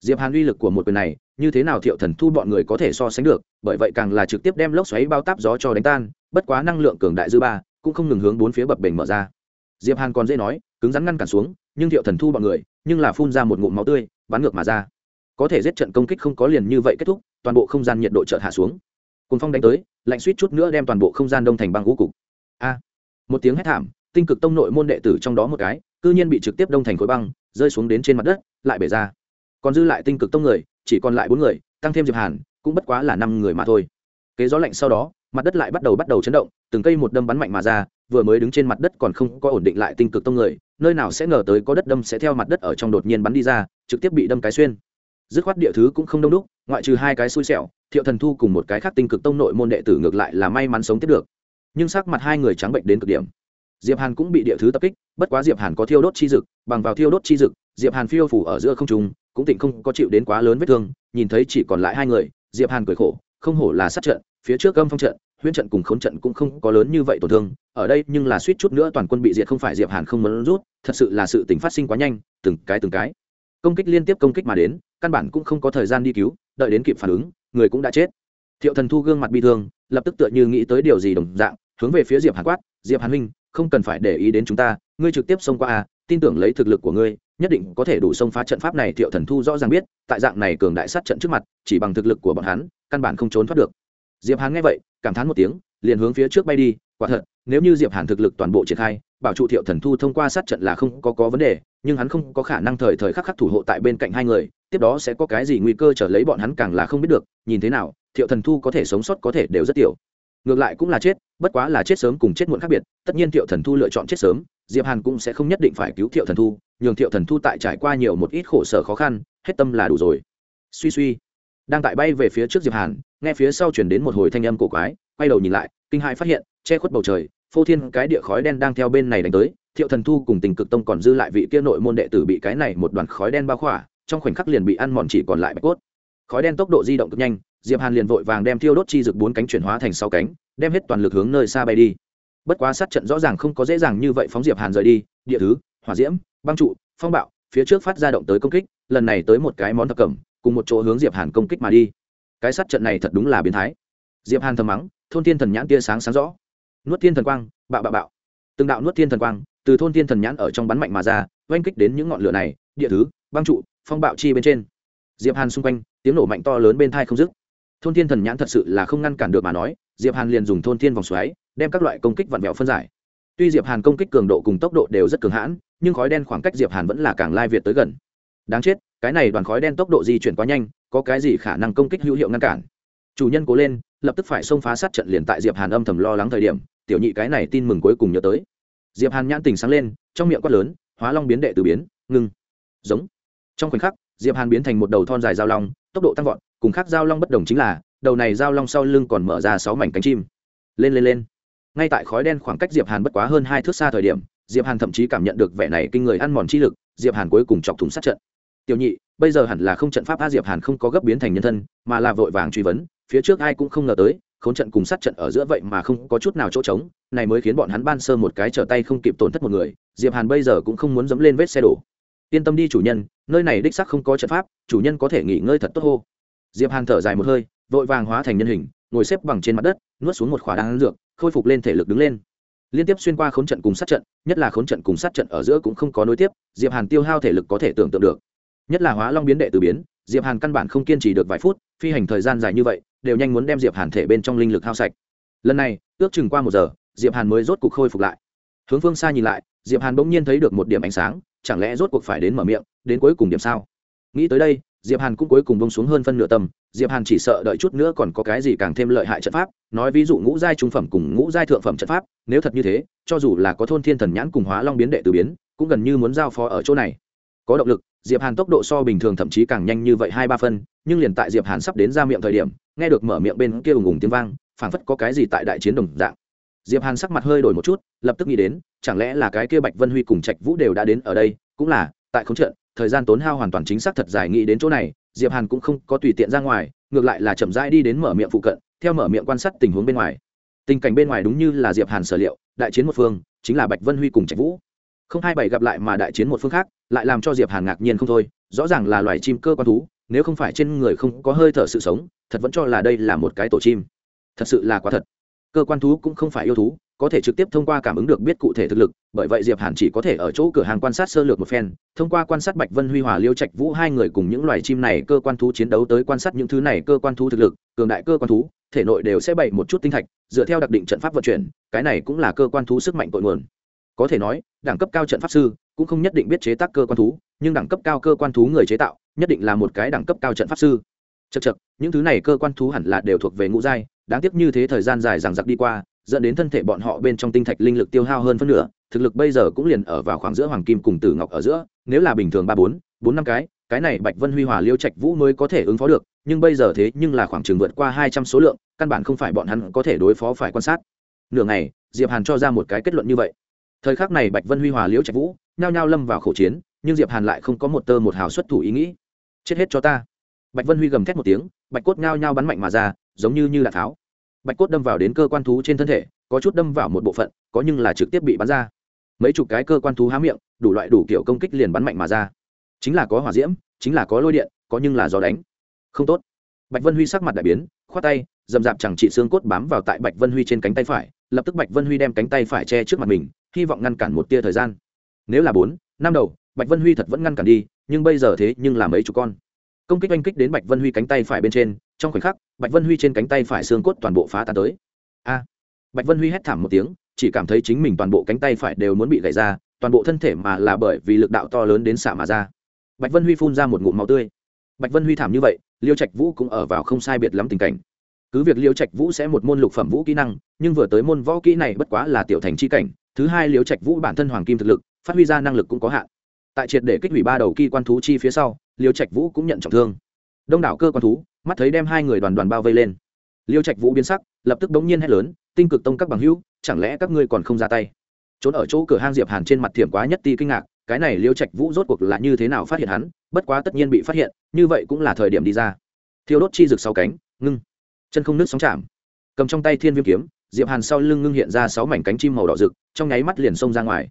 Diệp hàn uy lực của một quyền này, như thế nào thiệu thần thu bọn người có thể so sánh được, bởi vậy càng là trực tiếp đem lốc xoáy bao táp gió cho đánh tan, bất quá năng lượng cường đại dư ba, cũng không ngừng hướng bốn phía bập bềnh mở ra diệp hàn còn dễ nói, cứng rắn ngăn cản xuống, nhưng thiệu thần thu bọn người, nhưng là phun ra một ngụm máu tươi, bắn ngược mà ra. Có thể giết trận công kích không có liền như vậy kết thúc, toàn bộ không gian nhiệt độ chợt hạ xuống. Cùng phong đánh tới, lạnh suýt chút nữa đem toàn bộ không gian đông thành băng ngũ cục. A! Một tiếng hét thảm, tinh cực tông nội môn đệ tử trong đó một cái, cư nhiên bị trực tiếp đông thành khối băng, rơi xuống đến trên mặt đất, lại bể ra. Còn dư lại tinh cực tông người, chỉ còn lại bốn người, tăng thêm diệp hàn, cũng bất quá là năm người mà thôi. Kế gió lạnh sau đó, mặt đất lại bắt đầu bắt đầu chấn động, từng cây một đâm bắn mạnh mà ra vừa mới đứng trên mặt đất còn không có ổn định lại tinh cực tông người, nơi nào sẽ ngờ tới có đất đâm sẽ theo mặt đất ở trong đột nhiên bắn đi ra, trực tiếp bị đâm cái xuyên. Dứt khoát địa thứ cũng không đông đúc, ngoại trừ hai cái xui xẻo, thiệu thần thu cùng một cái khác tinh cực tông nội môn đệ tử ngược lại là may mắn sống tiếp được. Nhưng sắc mặt hai người trắng bệnh đến cực điểm. Diệp hàn cũng bị địa thứ tập kích, bất quá diệp hàn có thiêu đốt chi dực, bằng vào thiêu đốt chi dực, diệp hàn phiêu phủ ở giữa không trung, cũng tịnh không có chịu đến quá lớn vết thương, nhìn thấy chỉ còn lại hai người, diệp hàn cười khổ, không hổ là sát trận, phía trước âm phong trận huyễn trận cùng khốn trận cũng không có lớn như vậy tổn thương, ở đây nhưng là suýt chút nữa toàn quân bị diệt không phải diệp hàn không muốn rút, thật sự là sự tình phát sinh quá nhanh, từng cái từng cái. Công kích liên tiếp công kích mà đến, căn bản cũng không có thời gian đi cứu, đợi đến kịp phản ứng, người cũng đã chết. Thiệu thần thu gương mặt bi thương, lập tức tựa như nghĩ tới điều gì đồng dạng, hướng về phía diệp hàn quát, diệp hàn huynh, không cần phải để ý đến chúng ta, ngươi trực tiếp xông qua a tin tưởng lấy thực lực của ngươi, nhất định có thể đủ xông phá trận pháp này. Thiệu thần thu rõ ràng biết, tại dạng này cường đại sát trận trước mặt, chỉ bằng thực lực của bọn hắn, căn bản không trốn thoát được diệp hàn nghe vậy, cảm thán một tiếng, liền hướng phía trước bay đi. Quả thật, nếu như diệp hàn thực lực toàn bộ triển khai, bảo trụ thiệu thần thu thông qua sát trận là không có có vấn đề, nhưng hắn không có khả năng thời thời khắc khắc thủ hộ tại bên cạnh hai người, tiếp đó sẽ có cái gì nguy cơ trở lấy bọn hắn càng là không biết được. Nhìn thế nào, thiệu thần thu có thể sống sót có thể đều rất tiểu. Ngược lại cũng là chết, bất quá là chết sớm cùng chết muộn khác biệt. Tất nhiên thiệu thần thu lựa chọn chết sớm, diệp hàn cũng sẽ không nhất định phải cứu thiệu thần thu, nhường thiệu thần thu tại trải qua nhiều một ít khổ sở khó khăn, hết tâm là đủ rồi. Suy suy đang tại bay về phía trước diệp hàn, nghe phía sau chuyển đến một hồi thanh âm cổ quái, quay đầu nhìn lại, kinh hãi phát hiện, che khuất bầu trời, phô thiên cái địa khói đen đang theo bên này đánh tới, thiệu thần thu cùng tình cực tông còn dư lại vị kia nội môn đệ tử bị cái này một đoàn khói đen bao khỏa, trong khoảnh khắc liền bị ăn mòn chỉ còn lại bạch cốt. Khói đen tốc độ di động cực nhanh, diệp hàn liền vội vàng đem thiêu đốt chi rực bốn cánh chuyển hóa thành sáu cánh, đem hết toàn lực hướng nơi xa bay đi. Bất quá sát trận rõ ràng không có dễ dàng như vậy phóng diệp hàn rời đi, địa thứ, hỏa diễm, băng trụ, phong bạo, phía trước phát ra động tới công kích, lần này tới một cái món thập cẩm cùng một chỗ hướng diệp hàn công kích mà đi. Cái sát trận này thật đúng là biến thái. Diệp hàn thầm mắng, thôn thiên thần nhãn tia sáng sáng rõ. Nuốt thiên thần quang, bạo bạo bạo. Từng đạo nuốt thiên thần quang từ thôn thiên thần nhãn ở trong bắn mạnh mà ra, oanh kích đến những ngọn lửa này, địa thứ, băng trụ, phong bạo chi bên trên. Diệp hàn xung quanh, tiếng nổ mạnh to lớn bên thai không dứt. Thôn thiên thần nhãn thật sự là không ngăn cản được mà nói, diệp hàn liền dùng thôn thiên vòng xoáy, đem các loại công kích vặn vẹo phân giải. Tuy diệp hàn công kích cường độ cùng tốc độ đều rất cường hãn, nhưng khói đen khoảng cách diệp hàn vẫn là càng lai việt tới gần. Đáng chết cái này đoàn khói đen tốc độ di chuyển quá nhanh, có cái gì khả năng công kích hữu hiệu ngăn cản? Chủ nhân cố lên, lập tức phải xông phá sát trận liền tại diệp hàn âm thầm lo lắng thời điểm, tiểu nhị cái này tin mừng cuối cùng nhớ tới. Diệp hàn nhãn tình sáng lên, trong miệng quát lớn, hóa long biến đệ từ biến, ngưng. Giống. Trong khoảnh khắc, diệp hàn biến thành một đầu thon dài dao long, tốc độ tăng vọt, cùng khác dao long bất đồng chính là, đầu này dao long sau lưng còn mở ra sáu mảnh cánh chim. Lên lên lên. Ngay tại khói đen khoảng cách diệp hàn bất quá hơn hai thước xa thời điểm, diệp hàn thậm chí cảm nhận được vẻ này kinh người ăn mòn chi lực, diệp hàn cuối cùng chọc thủng sát trận tiểu nhị, bây giờ hẳn là không trận pháp a diệp hàn không có gấp biến thành nhân thân, mà là vội vàng truy vấn, phía trước ai cũng không ngờ tới, khốn trận cùng sát trận ở giữa vậy mà không có chút nào chỗ trống, này mới khiến bọn hắn ban sơ một cái trở tay không kịp tổn thất một người, diệp hàn bây giờ cũng không muốn dẫm lên vết xe đổ. Yên tâm đi chủ nhân, nơi này đích xác không có trận pháp, chủ nhân có thể nghỉ ngơi thật tốt hô. Diệp hàn thở dài một hơi, vội vàng hóa thành nhân hình, ngồi xếp bằng trên mặt đất, nuốt xuống một khỏa đan dược, khôi phục lên thể lực đứng lên. Liên tiếp xuyên qua khốn trận cùng sát trận, nhất là khốn trận cùng sát trận ở giữa cũng không có nối tiếp, diệp hàn tiêu hao thể lực có thể tưởng tượng được nhất là hóa long biến đệ từ biến, diệp hàn căn bản không kiên trì được vài phút, phi hành thời gian dài như vậy, đều nhanh muốn đem diệp hàn thể bên trong linh lực hao sạch. Lần này, ước chừng qua một giờ, diệp hàn mới rốt cuộc khôi phục lại. Hướng phương xa nhìn lại, diệp hàn bỗng nhiên thấy được một điểm ánh sáng, chẳng lẽ rốt cuộc phải đến mở miệng, đến cuối cùng điểm sao? Nghĩ tới đây, diệp hàn cũng cuối cùng bông xuống hơn phân nửa tầm diệp hàn chỉ sợ đợi chút nữa còn có cái gì càng thêm lợi hại trận pháp, nói ví dụ ngũ giai trung phẩm cùng ngũ giai thượng phẩm trận pháp, nếu thật như thế, cho dù là có thôn thiên thần nhãn cùng hóa long biến đệ từ biến, cũng gần như muốn giao phó ở chỗ này. Có động lực diệp hàn tốc độ so bình thường thậm chí càng nhanh như vậy hai ba phân, nhưng liền tại diệp hàn sắp đến ra miệng thời điểm, nghe được mở miệng bên kia ùng ùng tiếng vang, phảng phất có cái gì tại đại chiến đồng dạng. Diệp hàn sắc mặt hơi đổi một chút, lập tức nghĩ đến, chẳng lẽ là cái kia bạch vân huy cùng trạch vũ đều đã đến ở đây, cũng là, tại khống trận, thời gian tốn hao hoàn toàn chính xác thật dài nghĩ đến chỗ này, diệp hàn cũng không có tùy tiện ra ngoài, ngược lại là chậm rãi đi đến mở miệng phụ cận, theo mở miệng quan sát tình huống bên ngoài. Tình cảnh bên ngoài đúng như là diệp hàn sở liệu, đại chiến một phương, chính là bạch vân huy cùng trạch vũ không hai bảy gặp lại mà đại chiến một phương khác, lại làm cho diệp hàn ngạc nhiên không thôi, rõ ràng là loài chim cơ quan thú, nếu không phải trên người không có hơi thở sự sống, thật vẫn cho là đây là một cái tổ chim. Thật sự là quá thật. Cơ quan thú cũng không phải yêu thú, có thể trực tiếp thông qua cảm ứng được biết cụ thể thực lực, bởi vậy diệp hàn chỉ có thể ở chỗ cửa hàng quan sát sơ lược một phen, thông qua quan sát bạch vân huy hòa liêu trạch vũ hai người cùng những loài chim này cơ quan thú chiến đấu tới quan sát những thứ này cơ quan thú thực lực, cường đại cơ quan thú, thể nội đều sẽ bày một chút tinh thạch, dựa theo đặc định trận pháp vận chuyển, cái này cũng là cơ quan thú sức mạnh cội nguồn có thể nói, đẳng cấp cao trận pháp sư cũng không nhất định biết chế tác cơ quan thú, nhưng đẳng cấp cao cơ quan thú người chế tạo nhất định là một cái đẳng cấp cao trận pháp sư. Chật chật những thứ này cơ quan thú hẳn là đều thuộc về ngũ giai, đáng tiếc như thế thời gian dài rằng giặc đi qua, dẫn đến thân thể bọn họ bên trong tinh thạch linh lực tiêu hao hơn phân nửa, thực lực bây giờ cũng liền ở vào khoảng giữa hoàng kim cùng tử ngọc ở giữa, nếu là bình thường ba bốn bốn năm cái cái này bạch vân huy hòa liêu trạch vũ mới có thể ứng phó được, nhưng bây giờ thế nhưng là khoảng chừng vượt qua hai trăm số lượng, căn bản không phải bọn hắn có thể đối phó phải quan sát. Nửa ngày, diệp hàn cho ra một cái kết luận như vậy thời khắc này bạch vân huy hòa liễu trạch vũ, nhao nhao lâm vào khẩu chiến, nhưng diệp hàn lại không có một tơ một hào xuất thủ ý nghĩ. Chết hết cho ta. Bạch vân huy gầm thét một tiếng, bạch cốt nhao nhao bắn mạnh mà ra, giống như như đạn tháo. Bạch cốt đâm vào đến cơ quan thú trên thân thể, có chút đâm vào một bộ phận, có nhưng là trực tiếp bị bắn ra. Mấy chục cái cơ quan thú há miệng, đủ loại đủ kiểu công kích liền bắn mạnh mà ra. Chính là có hỏa diễm, chính là có lôi điện, có nhưng là gió đánh. Không tốt. Bạch vân huy sắc mặt đại biến, khoát tay, dầm dạp chẳng trị xương cốt bám vào tại bạch vân huy trên cánh tay phải, lập tức bạch vân huy đem cánh tay phải che trước mặt mình hy vọng ngăn cản một tia thời gian. Nếu là bốn, năm đầu, bạch vân huy thật vẫn ngăn cản đi, nhưng bây giờ thế nhưng là mấy chục con. Công kích oanh kích đến bạch vân huy cánh tay phải bên trên, trong khoảnh khắc, bạch vân huy trên cánh tay phải xương cốt toàn bộ phá tan tới. A! Bạch vân huy hét thảm một tiếng, chỉ cảm thấy chính mình toàn bộ cánh tay phải đều muốn bị gãy ra, toàn bộ thân thể mà là bởi vì lực đạo to lớn đến xạ mà ra. Bạch vân huy phun ra một ngụm máu tươi. Bạch vân huy thảm như vậy, liêu trạch vũ cũng ở vào không sai biệt lắm tình cảnh. Cứ việc liêu trạch vũ sẽ một môn lục phẩm vũ kỹ năng, nhưng vừa tới môn võ kỹ này bất quá là tiểu thành c h i cảnh thứ hai liêu trạch vũ bản thân hoàng kim thực lực, phát huy ra năng lực cũng có hạn. Tại triệt để kích hủy ba đầu kỳ quan thú chi phía sau liêu trạch vũ cũng nhận trọng thương. Đông đảo cơ quan thú, mắt thấy đem hai người đoàn đoàn bao vây lên. Liêu trạch vũ biến sắc, lập tức bỗng nhiên hét lớn, tinh cực tông các bằng hữu, chẳng lẽ các ngươi còn không ra tay? Trốn ở chỗ cửa hang diệp hàn trên mặt thiểm quá nhất ti kinh ngạc, cái này liêu trạch vũ rốt cuộc là như thế nào phát hiện hắn, bất quá tất nhiên bị phát hiện, như vậy cũng là thời điểm đi ra. Thiêu đốt chi rực sáu cánh, ngưng. Chân không nước sóng chạm. Cầm trong tay thiên viêm kiếm diệp hàn sau lưng ngưng hiện ra sáu mảnh cánh chim màu đỏ rực, trong nháy mắt liền xông ra ngoài.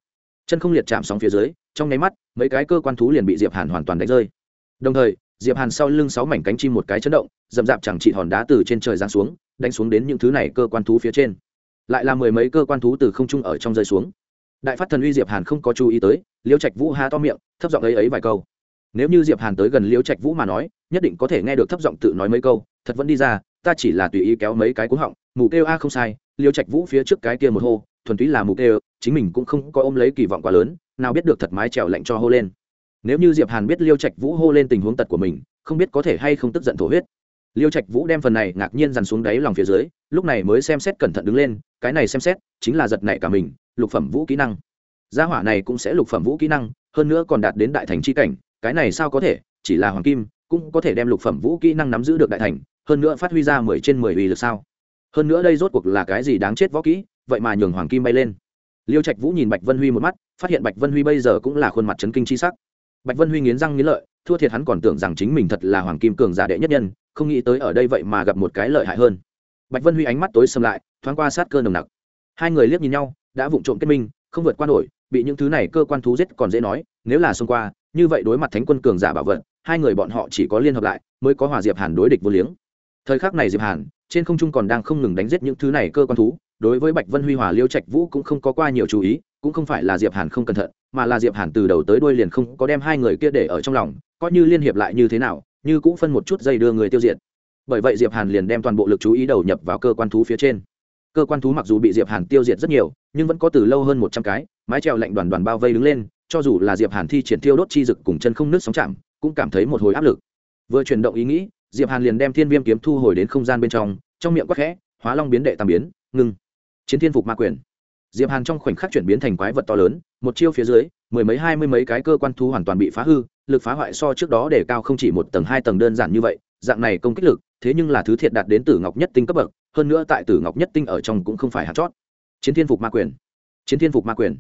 Chân không liệt chạm sóng phía dưới, trong nháy mắt, mấy cái cơ quan thú liền bị diệp hàn hoàn toàn đánh rơi. Đồng thời, diệp hàn sau lưng sáu mảnh cánh chim một cái chấn động, dậm dạp chẳng trị hòn đá từ trên trời giáng xuống, đánh xuống đến những thứ này cơ quan thú phía trên. Lại là mười mấy cơ quan thú từ không trung ở trong rơi xuống. Đại phát thần uy diệp hàn không có chú ý tới liêu trạch vũ há to miệng, thấp giọng ấy ấy vài câu. Nếu như diệp hàn tới gần liêu trạch vũ mà nói, nhất định có thể nghe được thấp giọng tự nói mấy câu, thật vẫn đi ra, ta chỉ là tùy ý kéo mấy cái cú họng mù kêu a không sai, liêu trạch vũ phía trước cái kia một hô, thuần túy là mù kêu, chính mình cũng không có ôm lấy kỳ vọng quá lớn, nào biết được thật mái trèo lạnh cho hô lên. Nếu như diệp hàn biết liêu trạch vũ hô lên tình huống tật của mình, không biết có thể hay không tức giận thổ huyết. Liêu trạch vũ đem phần này ngạc nhiên dằn xuống đáy lòng phía dưới, lúc này mới xem xét cẩn thận đứng lên, cái này xem xét, chính là giật nảy cả mình, lục phẩm vũ kỹ năng. Gia hỏa này cũng sẽ lục phẩm vũ kỹ năng, hơn nữa còn đạt đến đại thành c h i cảnh, cái này sao có thể, chỉ là hoàng kim, cũng có thể đem lục phẩm vũ kỹ năng nắm giữ được đại thành, hơn nữa phát huy ra mười trên mười uy lực sao? Hơn nữa đây rốt cuộc là cái gì đáng chết võ kỹ, vậy mà nhường hoàng kim bay lên. Liêu trạch vũ nhìn bạch vân huy một mắt, phát hiện bạch vân huy bây giờ cũng là khuôn mặt chấn kinh c h i sắc. Bạch vân huy nghiến răng nghiến lợi, thua thiệt hắn còn tưởng rằng chính mình thật là hoàng kim cường giả đệ nhất nhân, không nghĩ tới ở đây vậy mà gặp một cái lợi hại hơn. Bạch vân huy ánh mắt tối xâm lại, thoáng qua sát cơ nồng nặc. Hai người liếc nhìn nhau, đã vụng trộm kết minh, không vượt qua nổi, bị những thứ này cơ quan thú giết còn dễ nói, nếu là xông qua, như vậy đối mặt thánh quân cường giả bảo vật, hai người bọn họ chỉ có liên hợp lại, mới có hòa diệp hàn đối địch vô liếng. Thời khắc này diệp hàn trên không trung còn đang không ngừng đánh giết những thứ này cơ quan thú, đối với bạch vân huy hòa liêu trạch vũ cũng không có qua nhiều chú ý, cũng không phải là diệp hàn không cẩn thận, mà là diệp hàn từ đầu tới đuôi liền không có đem hai người kia để ở trong lòng, coi như liên hiệp lại như thế nào, như cũng phân một chút dây đưa người tiêu diệt. Bởi vậy diệp hàn liền đem toàn bộ lực chú ý đầu nhập vào cơ quan thú phía trên. Cơ quan thú mặc dù bị diệp hàn tiêu diệt rất nhiều, nhưng vẫn có từ lâu hơn một trăm cái, mái trèo lạnh đoàn đoàn bao vây đứng lên, cho dù là diệp hàn thi triển tiêu đốt chi dực cùng chân không nước sóng chạm, cũng cảm thấy một hồi áp lực. Vừa chuyển động ý nghĩ diệp hàn liền đem thiên viêm kiếm thu hồi đến không gian bên trong trong miệng quắc khẽ, hóa long biến đệ tam biến, ngưng. Chiến thiên phục ma quyền. Diệp hàn trong khoảnh khắc chuyển biến thành quái vật to lớn, một chiêu phía dưới, mười mấy hai mươi mấy cái cơ quan thú hoàn toàn bị phá hư, lực phá hoại so trước đó để cao không chỉ một tầng hai tầng đơn giản như vậy, dạng này công kích lực, thế nhưng là thứ thiệt đạt đến tử ngọc nhất tinh cấp bậc, hơn nữa tại tử ngọc nhất tinh ở trong cũng không phải hạt chót. Chiến thiên phục ma quyền. Chiến thiên phục ma quyền.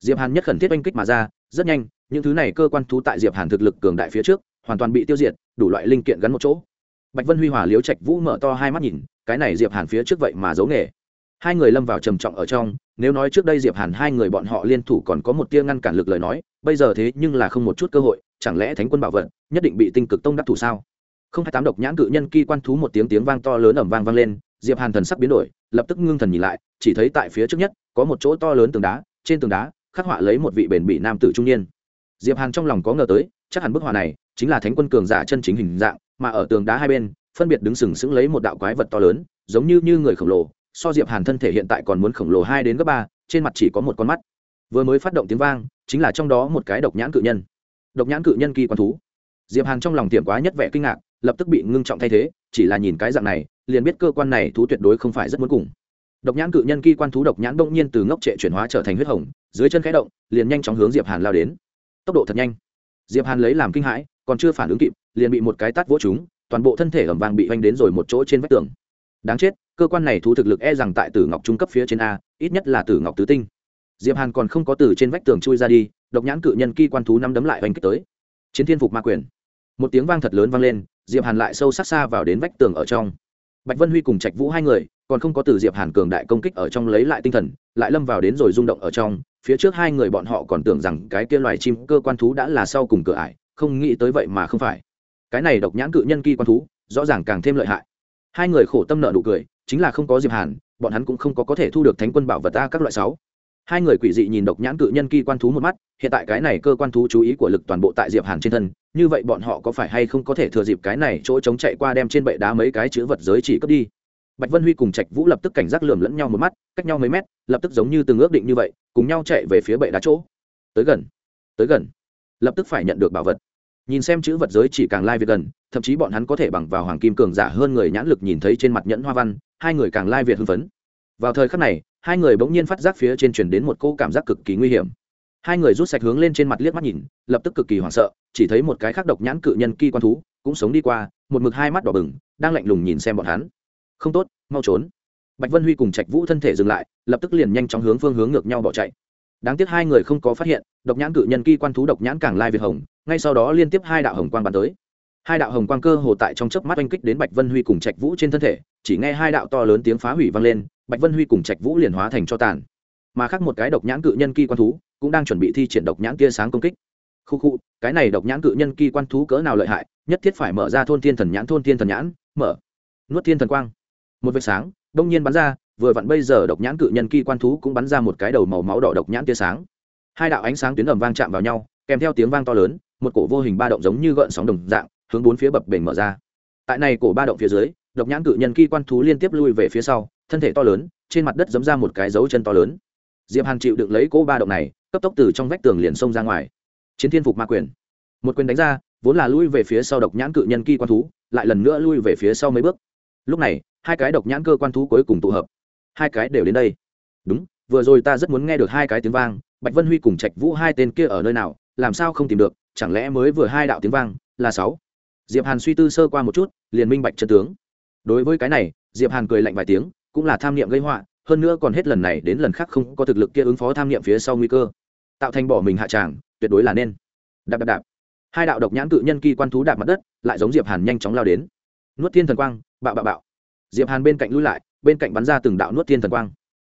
Diệp hàn nhất khẩn thiết oanh kích mà ra, rất nhanh, những thứ này cơ quan thú tại diệp hàn thực lực cường đại phía trước hoàn toàn bị tiêu diệt, đủ loại linh kiện gắn một chỗ. Bạch vân huy hòa liếu trạch vũ mở to hai mắt nhìn, cái này diệp hàn phía trước vậy mà giấu nghề. Hai người lâm vào trầm trọng ở trong, nếu nói trước đây diệp hàn hai người bọn họ liên thủ còn có một tia ngăn cản lực lời nói, bây giờ thế nhưng là không một chút cơ hội, chẳng lẽ thánh quân bảo vận nhất định bị tinh cực tông đắc thủ sao? Không hai tám độc nhãn cự nhân kỳ quan thú một tiếng tiếng vang to lớn ầm vang vang lên, diệp hàn thần sắc biến đổi, lập tức ngưng thần nhìn lại, chỉ thấy tại phía trước nhất, có một chỗ to lớn tường đá, trên tường đá khắc họa lấy một vị bền bỉ nam tử trung niên. Diệp hàn trong lòng có ngờ tới, chắc hẳn bức họa này chính là thánh quân cường giả chân chính hình dạng, mà ở tường đá hai bên, phân biệt đứng sừng sững lấy một đạo quái vật to lớn, giống như như người khổng lồ, so diệp hàn thân thể hiện tại còn muốn khổng lồ hai đến gấp ba, trên mặt chỉ có một con mắt. Vừa mới phát động tiếng vang, chính là trong đó một cái độc nhãn cự nhân. Độc nhãn cự nhân kỳ quan thú. Diệp hàn trong lòng tiệm quá nhất vẻ kinh ngạc, lập tức bị ngưng trọng thay thế, chỉ là nhìn cái dạng này, liền biết cơ quan này thú tuyệt đối không phải rất muốn cùng. Độc nhãn cự nhân kỳ quan thú độc nhãn bỗng nhiên từ ngốc trệ chuyển hóa trở thành huyết hồng, dưới chân khẽ động, liền nhanh chóng hướng diệp hàn lao đến. Tốc độ thật nhanh diệp hàn lấy làm kinh hãi, còn chưa phản ứng kịp, liền bị một cái tát vỗ chúng toàn bộ thân thể ẩm vàng bị oanh đến rồi một chỗ trên vách tường. Đáng chết, cơ quan này thú thực lực e rằng tại tử ngọc trung cấp phía trên a, ít nhất là tử ngọc tứ tinh. Diệp hàn còn không có từ trên vách tường chui ra đi, độc nhãn cự nhân kỳ quan thú năm đấm lại oanh kích tới. Chiến thiên phục ma quyền. Một tiếng vang thật lớn vang lên, diệp hàn lại sâu sắc xa vào đến vách tường ở trong. Bạch vân huy cùng trạch vũ hai người, còn không có từ diệp hàn cường đại công kích ở trong lấy lại tinh thần, lại lâm vào đến rồi rung động ở trong phía trước hai người bọn họ còn tưởng rằng cái kia loài chim cơ quan thú đã là sau cùng cửa ải, không nghĩ tới vậy mà không phải. Cái này độc nhãn cự nhân kỳ quan thú, rõ ràng càng thêm lợi hại. Hai người khổ tâm nợ nụ cười, chính là không có diệp hàn, bọn hắn cũng không có có thể thu được thánh quân bảo vật ta các loại sáu. Hai người quỷ dị nhìn độc nhãn cự nhân kỳ quan thú một mắt, hiện tại cái này cơ quan thú chú ý của lực toàn bộ tại diệp hàn trên thân, như vậy bọn họ có phải hay không có thể thừa dịp cái này chỗ chống chạy qua đem trên bệ đá mấy cái chữ vật giới chỉ cướp đi? Bạch vân huy cùng trạch vũ lập tức cảnh giác lườm lẫn nhau một mắt, cách nhau mấy mét, lập tức giống như từng ước định như vậy, cùng nhau chạy về phía bệ đá chỗ. Tới gần tới gần. Lập tức phải nhận được bảo vật. Nhìn xem chữ vật giới chỉ càng lai việt gần, thậm chí bọn hắn có thể bằng vào hoàng kim cường giả hơn người nhãn lực nhìn thấy trên mặt nhẫn hoa văn, hai người càng lai việt hưng phấn. Vào thời khắc này, hai người bỗng nhiên phát giác phía trên truyền đến một cô cảm giác cực kỳ nguy hiểm. Hai người rút sạch hướng lên trên mặt liếc mắt nhìn, lập tức cực kỳ hoảng sợ, chỉ thấy một cái khắc độc nhãn cự nhân kỳ quan thú cũng sống đi qua, một mực hai mắt đỏ bừng, đang lạnh lùng nhìn xem bọn hắn không tốt, mau trốn. Bạch vân huy cùng trạch vũ thân thể dừng lại, lập tức liền nhanh chóng hướng phương hướng ngược nhau bỏ chạy. Đáng tiếc hai người không có phát hiện, độc nhãn cự nhân kỳ quan thú độc nhãn càng lai việt hồng, ngay sau đó liên tiếp hai đạo hồng quang bắn tới. Hai đạo hồng quang cơ hồ tại trong chớp mắt oanh kích đến bạch vân huy cùng trạch vũ trên thân thể, chỉ nghe hai đạo to lớn tiếng phá hủy vang lên, bạch vân huy cùng trạch vũ liền hóa thành cho tàn. Mà khác một cái độc nhãn cự nhân kỳ quan thú cũng đang chuẩn bị thi triển độc nhãn tia sáng công kích. Khu khu, cái này độc nhãn cự nhân kỳ quan thú cỡ nào lợi hại, nhất thiết phải mở ra thôn thiên thần nhãn, thôn thiên thần nhãn, mở. Nuốt thiên thần quang một vệt sáng, đông nhiên bắn ra, vừa vặn bây giờ độc nhãn cự nhân kỳ quan thú cũng bắn ra một cái đầu màu máu đỏ độc nhãn tia sáng. Hai đạo ánh sáng tuyến ẩm vang chạm vào nhau, kèm theo tiếng vang to lớn, một cổ vô hình ba động giống như gợn sóng đồng dạng, hướng bốn phía bập bềnh mở ra. Tại này cổ ba động phía dưới, độc nhãn cự nhân kỳ quan thú liên tiếp lui về phía sau, thân thể to lớn, trên mặt đất giấm ra một cái dấu chân to lớn. Diệp hàn chịu được lấy cỗ ba động này, cấp tốc từ trong vách tường liền xông ra ngoài. Chiến thiên phục ma quyền. Một quyền đánh ra, vốn là lui về phía sau độc nhãn cự nhân kỳ quan thú, lại lần nữa lui về phía sau mấy bước. Lúc này hai cái độc nhãn cơ quan thú cuối cùng tụ hợp. Hai cái đều đến đây. Đúng, vừa rồi ta rất muốn nghe được hai cái tiếng vang, bạch vân huy cùng trạch vũ hai tên kia ở nơi nào, làm sao không tìm được, chẳng lẽ mới vừa hai đạo tiếng vang, là sáu? Diệp hàn suy tư sơ qua một chút, liền minh bạch chân tướng. Đối với cái này, diệp hàn cười lạnh vài tiếng, cũng là tham niệm gây họa, hơn nữa còn hết lần này đến lần khác không có thực lực kia ứng phó tham niệm phía sau nguy cơ. Tạo thành bỏ mình hạ tràng, tuyệt đối là nên. Đạp đạp đạp. Hai đạo độc nhãn cự nhân kỳ quan thú đạp mặt đất, lại giống diệp hàn nhanh chóng lao đến. Nuốt thiên thần quang, bạo bạo bạo diệp hàn bên cạnh lui lại, bên cạnh bắn ra từng đạo nuốt thiên thần quang.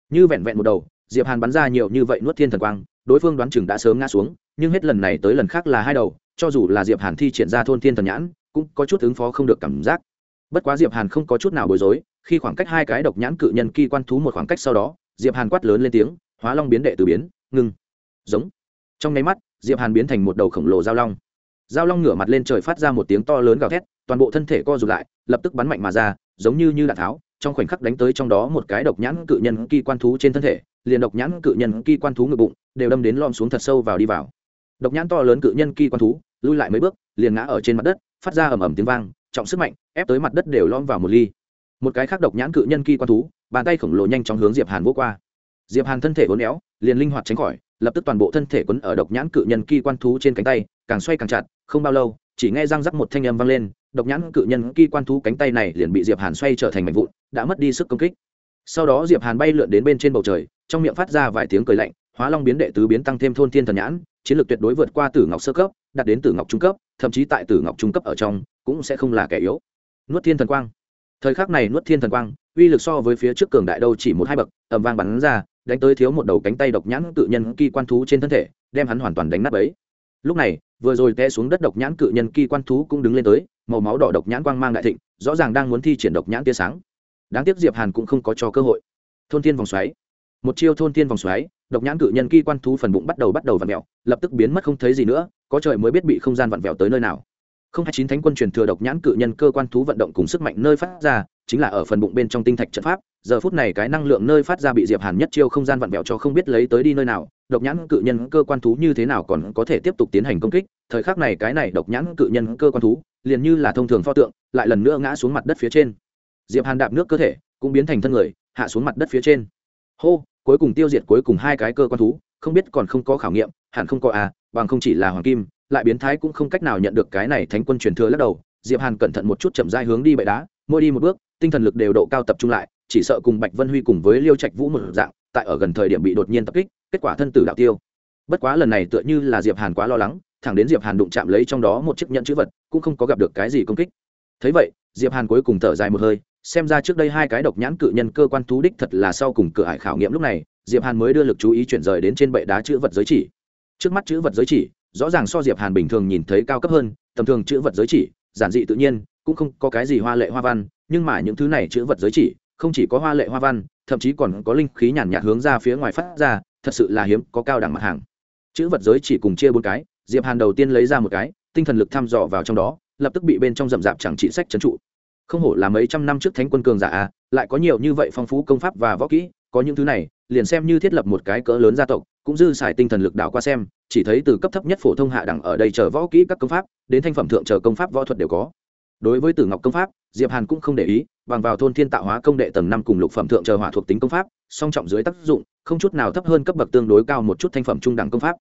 Như vẹn vẹn một đầu, diệp hàn bắn ra nhiều như vậy nuốt thiên thần quang, đối phương đoán chừng đã sớm ngã xuống, nhưng hết lần này tới lần khác là hai đầu, cho dù là diệp hàn thi triển ra thôn thiên thần nhãn, cũng có chút ứng phó không được cảm giác. Bất quá diệp hàn không có chút nào bối rối, khi khoảng cách hai cái độc nhãn cự nhân kỳ quan thú một khoảng cách sau đó, diệp hàn quát lớn lên tiếng, hóa long biến đệ từ biến, ngưng. Giống. Trong nháy mắt, diệp hàn biến thành một đầu khổng lồ giao long. Giao long ngửa mặt lên trời phát ra một tiếng to lớn gào thét, toàn bộ thân thể co rụt lại, lập tức bắn mạnh mà ra giống như như đạn tháo, trong khoảnh khắc đánh tới trong đó một cái độc nhãn cự nhân kỳ quan thú trên thân thể, liền độc nhãn cự nhân kỳ quan thú ngực bụng đều đâm đến lom xuống thật sâu vào đi vào. Độc nhãn to lớn cự nhân kỳ quan thú lui lại mấy bước, liền ngã ở trên mặt đất, phát ra ầm ầm tiếng vang, trọng sức mạnh ép tới mặt đất đều lom vào một ly. Một cái khác độc nhãn cự nhân kỳ quan thú, bàn tay khổng lồ nhanh chóng hướng diệp hàn vô qua. Diệp hàn thân thể uốn éo, liền linh hoạt tránh khỏi, lập tức toàn bộ thân thể quấn ở độc nhãn cự nhân kỳ quan thú trên cánh tay, càng xoay càng chặt, không bao lâu, chỉ nghe răng rắc một thanh âm vang lên độc nhãn cự nhân kỳ quan thú cánh tay này liền bị diệp hàn xoay trở thành mảnh vụn, đã mất đi sức công kích. Sau đó diệp hàn bay lượn đến bên trên bầu trời, trong miệng phát ra vài tiếng cười lạnh, hóa long biến đệ tứ biến tăng thêm thôn thiên thần nhãn, chiến lược tuyệt đối vượt qua tử ngọc sơ cấp, đạt đến tử ngọc trung cấp, thậm chí tại tử ngọc trung cấp ở trong, cũng sẽ không là kẻ yếu. Nuốt thiên thần quang. Thời khắc này nuốt thiên thần quang, uy lực so với phía trước cường đại đâu chỉ một hai bậc, ầm vang bắn ra, đánh tới thiếu một đầu cánh tay độc nhãn cự nhân kỳ quan thú trên thân thể, đem hắn hoàn toàn đánh nát ấy lúc này vừa rồi té xuống đất độc nhãn cự nhân kỳ quan thú cũng đứng lên tới, màu máu đỏ độc nhãn quang mang đại thịnh, rõ ràng đang muốn thi triển độc nhãn tia sáng. Đáng tiếc diệp hàn cũng không có cho cơ hội. Thôn thiên vòng xoáy. Một chiêu thôn thiên vòng xoáy, độc nhãn cự nhân kỳ quan thú phần bụng bắt đầu bắt đầu vặn vẹo, lập tức biến mất không thấy gì nữa, có trời mới biết bị không gian vặn vẹo tới nơi nào. Không hai chín thánh quân truyền thừa độc nhãn cự nhân cơ quan thú vận động cùng sức mạnh nơi phát ra, chính là ở phần bụng bên trong tinh thạch trận pháp, giờ phút này cái năng lượng nơi phát ra bị diệp hàn nhất chiêu không gian vặn vẹo cho không biết lấy tới đi nơi nào độc nhãn cự nhân cơ quan thú như thế nào còn có thể tiếp tục tiến hành công kích? Thời khắc này cái này độc nhãn cự nhân cơ quan thú, liền như là thông thường pho tượng, lại lần nữa ngã xuống mặt đất phía trên. Diệp hàn đạp nước cơ thể, cũng biến thành thân người, hạ xuống mặt đất phía trên. Hô, cuối cùng tiêu diệt cuối cùng hai cái cơ quan thú, không biết còn không có khảo nghiệm, hẳn không có à bằng không chỉ là hoàng kim, lại biến thái cũng không cách nào nhận được cái này thánh quân truyền thừa lắc đầu. Diệp hàn cẩn thận một chút chậm rãi hướng đi bệ đá, mỗi đi một bước, tinh thần lực đều độ cao tập trung lại, chỉ sợ cùng bạch vân huy cùng với liêu trạch vũ một dạng, tại ở gần thời điểm bị đột nhiên tập kích kết quả thân tử đạo tiêu. Bất quá lần này tựa như là diệp hàn quá lo lắng, thẳng đến diệp hàn đụng chạm lấy trong đó một chiếc nhẫn chữ vật, cũng không có gặp được cái gì công kích. Thấy vậy, diệp hàn cuối cùng thở dài một hơi, xem ra trước đây hai cái độc nhãn cự nhân cơ quan thú đích thật là sau cùng cửa hải khảo nghiệm lúc này, diệp hàn mới đưa lực chú ý chuyển rời đến trên bệ đá chữ vật giới chỉ. Trước mắt chữ vật giới chỉ, rõ ràng so diệp hàn bình thường nhìn thấy cao cấp hơn, tầm thường chữ vật giới chỉ, giản dị tự nhiên, cũng không có cái gì hoa lệ hoa văn, nhưng mà những thứ này chữ vật giới chỉ, không chỉ có hoa lệ hoa văn, thậm chí còn có linh khí nhàn nhạt hướng ra phía ngoài phát ra thật sự là hiếm có cao đẳng mặt hàng. Chữ vật giới chỉ cùng chia bốn cái diệp hàn đầu tiên lấy ra một cái tinh thần lực thăm dò vào trong đó lập tức bị bên trong rậm rạp chẳng trị sách trấn trụ. Không hổ là mấy trăm năm trước thánh quân cường giả à, lại có nhiều như vậy phong phú công pháp và võ kỹ có những thứ này liền xem như thiết lập một cái cỡ lớn gia tộc cũng dư xài tinh thần lực đảo qua xem chỉ thấy từ cấp thấp nhất phổ thông hạ đẳng ở đây chờ võ kỹ các công pháp đến thanh phẩm thượng chờ công pháp võ thuật đều có. Đối với tử ngọc công pháp diệp hàn cũng không để ý bằng vào thôn thiên tạo hóa công đệ tầng năm cùng lục phẩm thượng chờ hỏa thuộc tính công pháp, song trọng dưới tác dụng, không chút nào thấp hơn cấp bậc tương đối cao một chút thanh phẩm trung đẳng công pháp.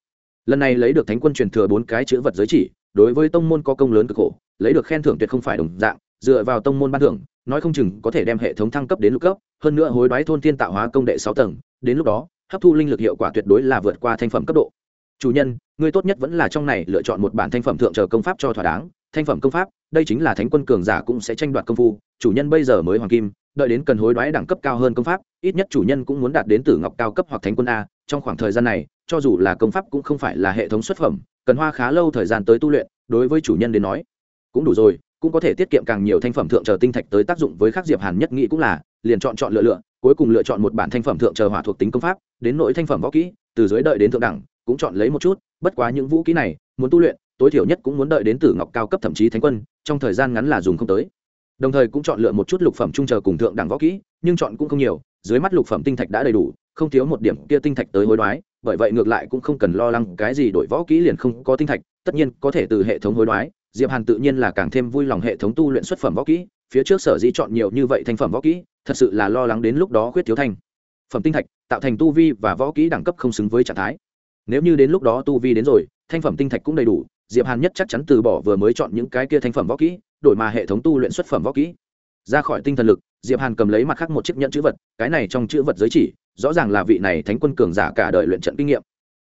Lần này lấy được thánh quân truyền thừa bốn cái chữ vật giới chỉ, đối với tông môn có công lớn cực khổ, lấy được khen thưởng tuyệt không phải đồng dạng, dựa vào tông môn ban thưởng, nói không chừng có thể đem hệ thống thăng cấp đến lục cấp, hơn nữa hối đoái thôn thiên tạo hóa công đệ sáu tầng, đến lúc đó, hấp thu linh lực hiệu quả tuyệt đối là vượt qua thanh phẩm cấp độ. Chủ nhân, ngươi tốt nhất vẫn là trong này lựa chọn một bản thanh phẩm thượng chờ công pháp cho thỏa đáng thanh phẩm công pháp, đây chính là thánh quân cường giả cũng sẽ tranh đoạt công phu, chủ nhân bây giờ mới hoàng kim, đợi đến cần hối đoái đẳng cấp cao hơn công pháp, ít nhất chủ nhân cũng muốn đạt đến tử ngọc cao cấp hoặc thánh quân a, trong khoảng thời gian này, cho dù là công pháp cũng không phải là hệ thống xuất phẩm, cần hoa khá lâu thời gian tới tu luyện, đối với chủ nhân đến nói, cũng đủ rồi, cũng có thể tiết kiệm càng nhiều thanh phẩm thượng chờ tinh thạch tới tác dụng với khắc diệp hàn nhất nghĩ cũng là, liền chọn chọn lựa lựa, cuối cùng lựa chọn một bản thanh phẩm thượng chờ hỏa thuộc tính công pháp, đến nội thanh phẩm võ kỹ, từ dưới đợi đến thượng đẳng, cũng chọn lấy một chút, bất quá những vũ kỹ này, muốn tu luyện tối thiểu nhất cũng muốn đợi đến tử ngọc cao cấp thậm chí thánh quân, trong thời gian ngắn là dùng không tới. Đồng thời cũng chọn lựa một chút lục phẩm trung chờ cùng thượng đẳng võ kỹ, nhưng chọn cũng không nhiều, dưới mắt lục phẩm tinh thạch đã đầy đủ, không thiếu một điểm kia tinh thạch tới hối đoái, bởi vậy ngược lại cũng không cần lo lắng cái gì đổi võ kỹ liền không có tinh thạch, tất nhiên có thể từ hệ thống hối đoái. Diệp hàn tự nhiên là càng thêm vui lòng hệ thống tu luyện xuất phẩm võ kỹ, phía trước sở dĩ chọn nhiều như vậy thành phẩm võ kỹ, thật sự là lo lắng đến lúc đó khuyết thiếu thành phẩm tinh thạch, tạo thành tu vi và võ kỹ đẳng cấp không xứng với trạng thái. Nếu như đến lúc đó tu vi đến rồi, thanh phẩm tinh thạch cũng đầy đủ diệp hàn nhất chắc chắn từ bỏ vừa mới chọn những cái kia thành phẩm võ kỹ, đổi mà hệ thống tu luyện xuất phẩm võ kỹ. Ra khỏi tinh thần lực, diệp hàn cầm lấy mặt khác một chiếc nhẫn chữ vật, cái này trong chữ vật giới chỉ, rõ ràng là vị này thánh quân cường giả cả đời luyện trận kinh nghiệm.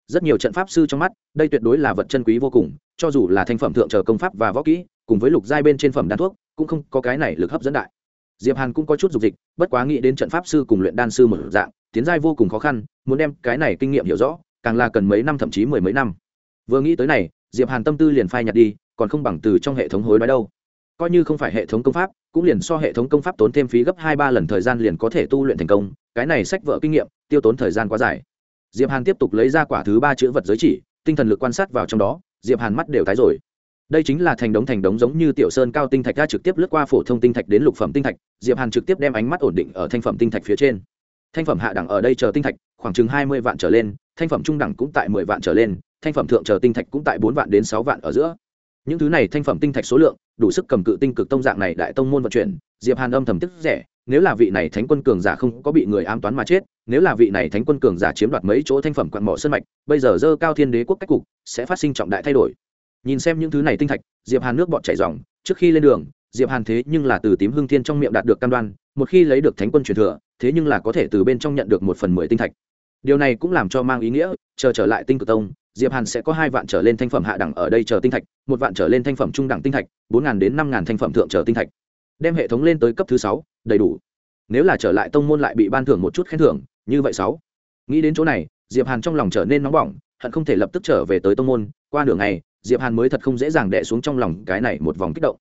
Rất nhiều trận pháp sư trong mắt, đây tuyệt đối là vật chân quý vô cùng, cho dù là thanh phẩm thượng trở công pháp và võ kỹ, cùng với lục giai bên trên phẩm đan thuốc, cũng không có cái này lực hấp dẫn đại. Diệp hàn cũng có chút dục dịch, bất quá nghĩ đến trận pháp sư cùng luyện đan sư một dạng, tiến giai vô cùng khó khăn, muốn đem cái này kinh nghiệm hiểu rõ, càng là cần mấy năm thậm chí mười mấy năm. Vừa nghĩ tới này diệp hàn tâm tư liền phai nhạt đi, còn không bằng từ trong hệ thống hối đoái đâu. Coi như không phải hệ thống công pháp, cũng liền so hệ thống công pháp tốn thêm phí gấp hai ba lần thời gian liền có thể tu luyện thành công, cái này sách vợ kinh nghiệm, tiêu tốn thời gian quá dài. Diệp hàn tiếp tục lấy ra quả thứ ba chữ vật giới chỉ, tinh thần lực quan sát vào trong đó, diệp hàn mắt đều tái rồi. Đây chính là thành đống thành đống giống như tiểu sơn cao tinh thạch ra trực tiếp lướt qua phổ thông tinh thạch đến lục phẩm tinh thạch, diệp hàn trực tiếp đem ánh mắt ổn định ở thanh phẩm tinh thạch phía trên. Thanh phẩm hạ đẳng ở đây chờ tinh thạch, khoảng chừng hai mươi vạn trở lên, thanh phẩm trung đẳng cũng tại mười vạn trở lên thanh phẩm thượng chờ tinh thạch cũng tại bốn vạn đến sáu vạn ở giữa những thứ này thanh phẩm tinh thạch số lượng, đủ sức cầm cự tinh cực tông dạng này đại tông môn vận chuyển, diệp hàn âm thầm tức rẻ nếu là vị này thánh quân cường giả không có bị người ám toán mà chết, nếu là vị này thánh quân cường giả chiếm đoạt mấy chỗ thanh phẩm quan mỏ sân mạch, bây giờ dơ cao thiên đế quốc cách cục, sẽ phát sinh trọng đại thay đổi nhìn xem những thứ này tinh thạch, diệp hàn nước bọt chảy ròng. trước khi lên đường, diệp hàn thế nhưng là từ tím hương thiên trong miệng đạt được cam đoan, một khi lấy được thánh quân truyền thừa, thế nhưng là có thể từ bên trong nhận được một phần mười tinh thạch điều này cũng làm cho mang ý nghĩa, chờ trở lại tinh cực tông diệp hàn sẽ có hai vạn trở lên thanh phẩm hạ đẳng ở đây chờ tinh thạch, một vạn trở lên thanh phẩm trung đẳng tinh thạch, bốn ngàn đến năm ngàn thanh phẩm thượng chờ tinh thạch. Đem hệ thống lên tới cấp thứ sáu, đầy đủ. Nếu là trở lại tông môn lại bị ban thưởng một chút khen thưởng, như vậy sáu. Nghĩ đến chỗ này, diệp hàn trong lòng trở nên nóng bỏng, hận không thể lập tức trở về tới tông môn. Qua nửa ngày, diệp hàn mới thật không dễ dàng đè xuống trong lòng cái này một vòng kích động.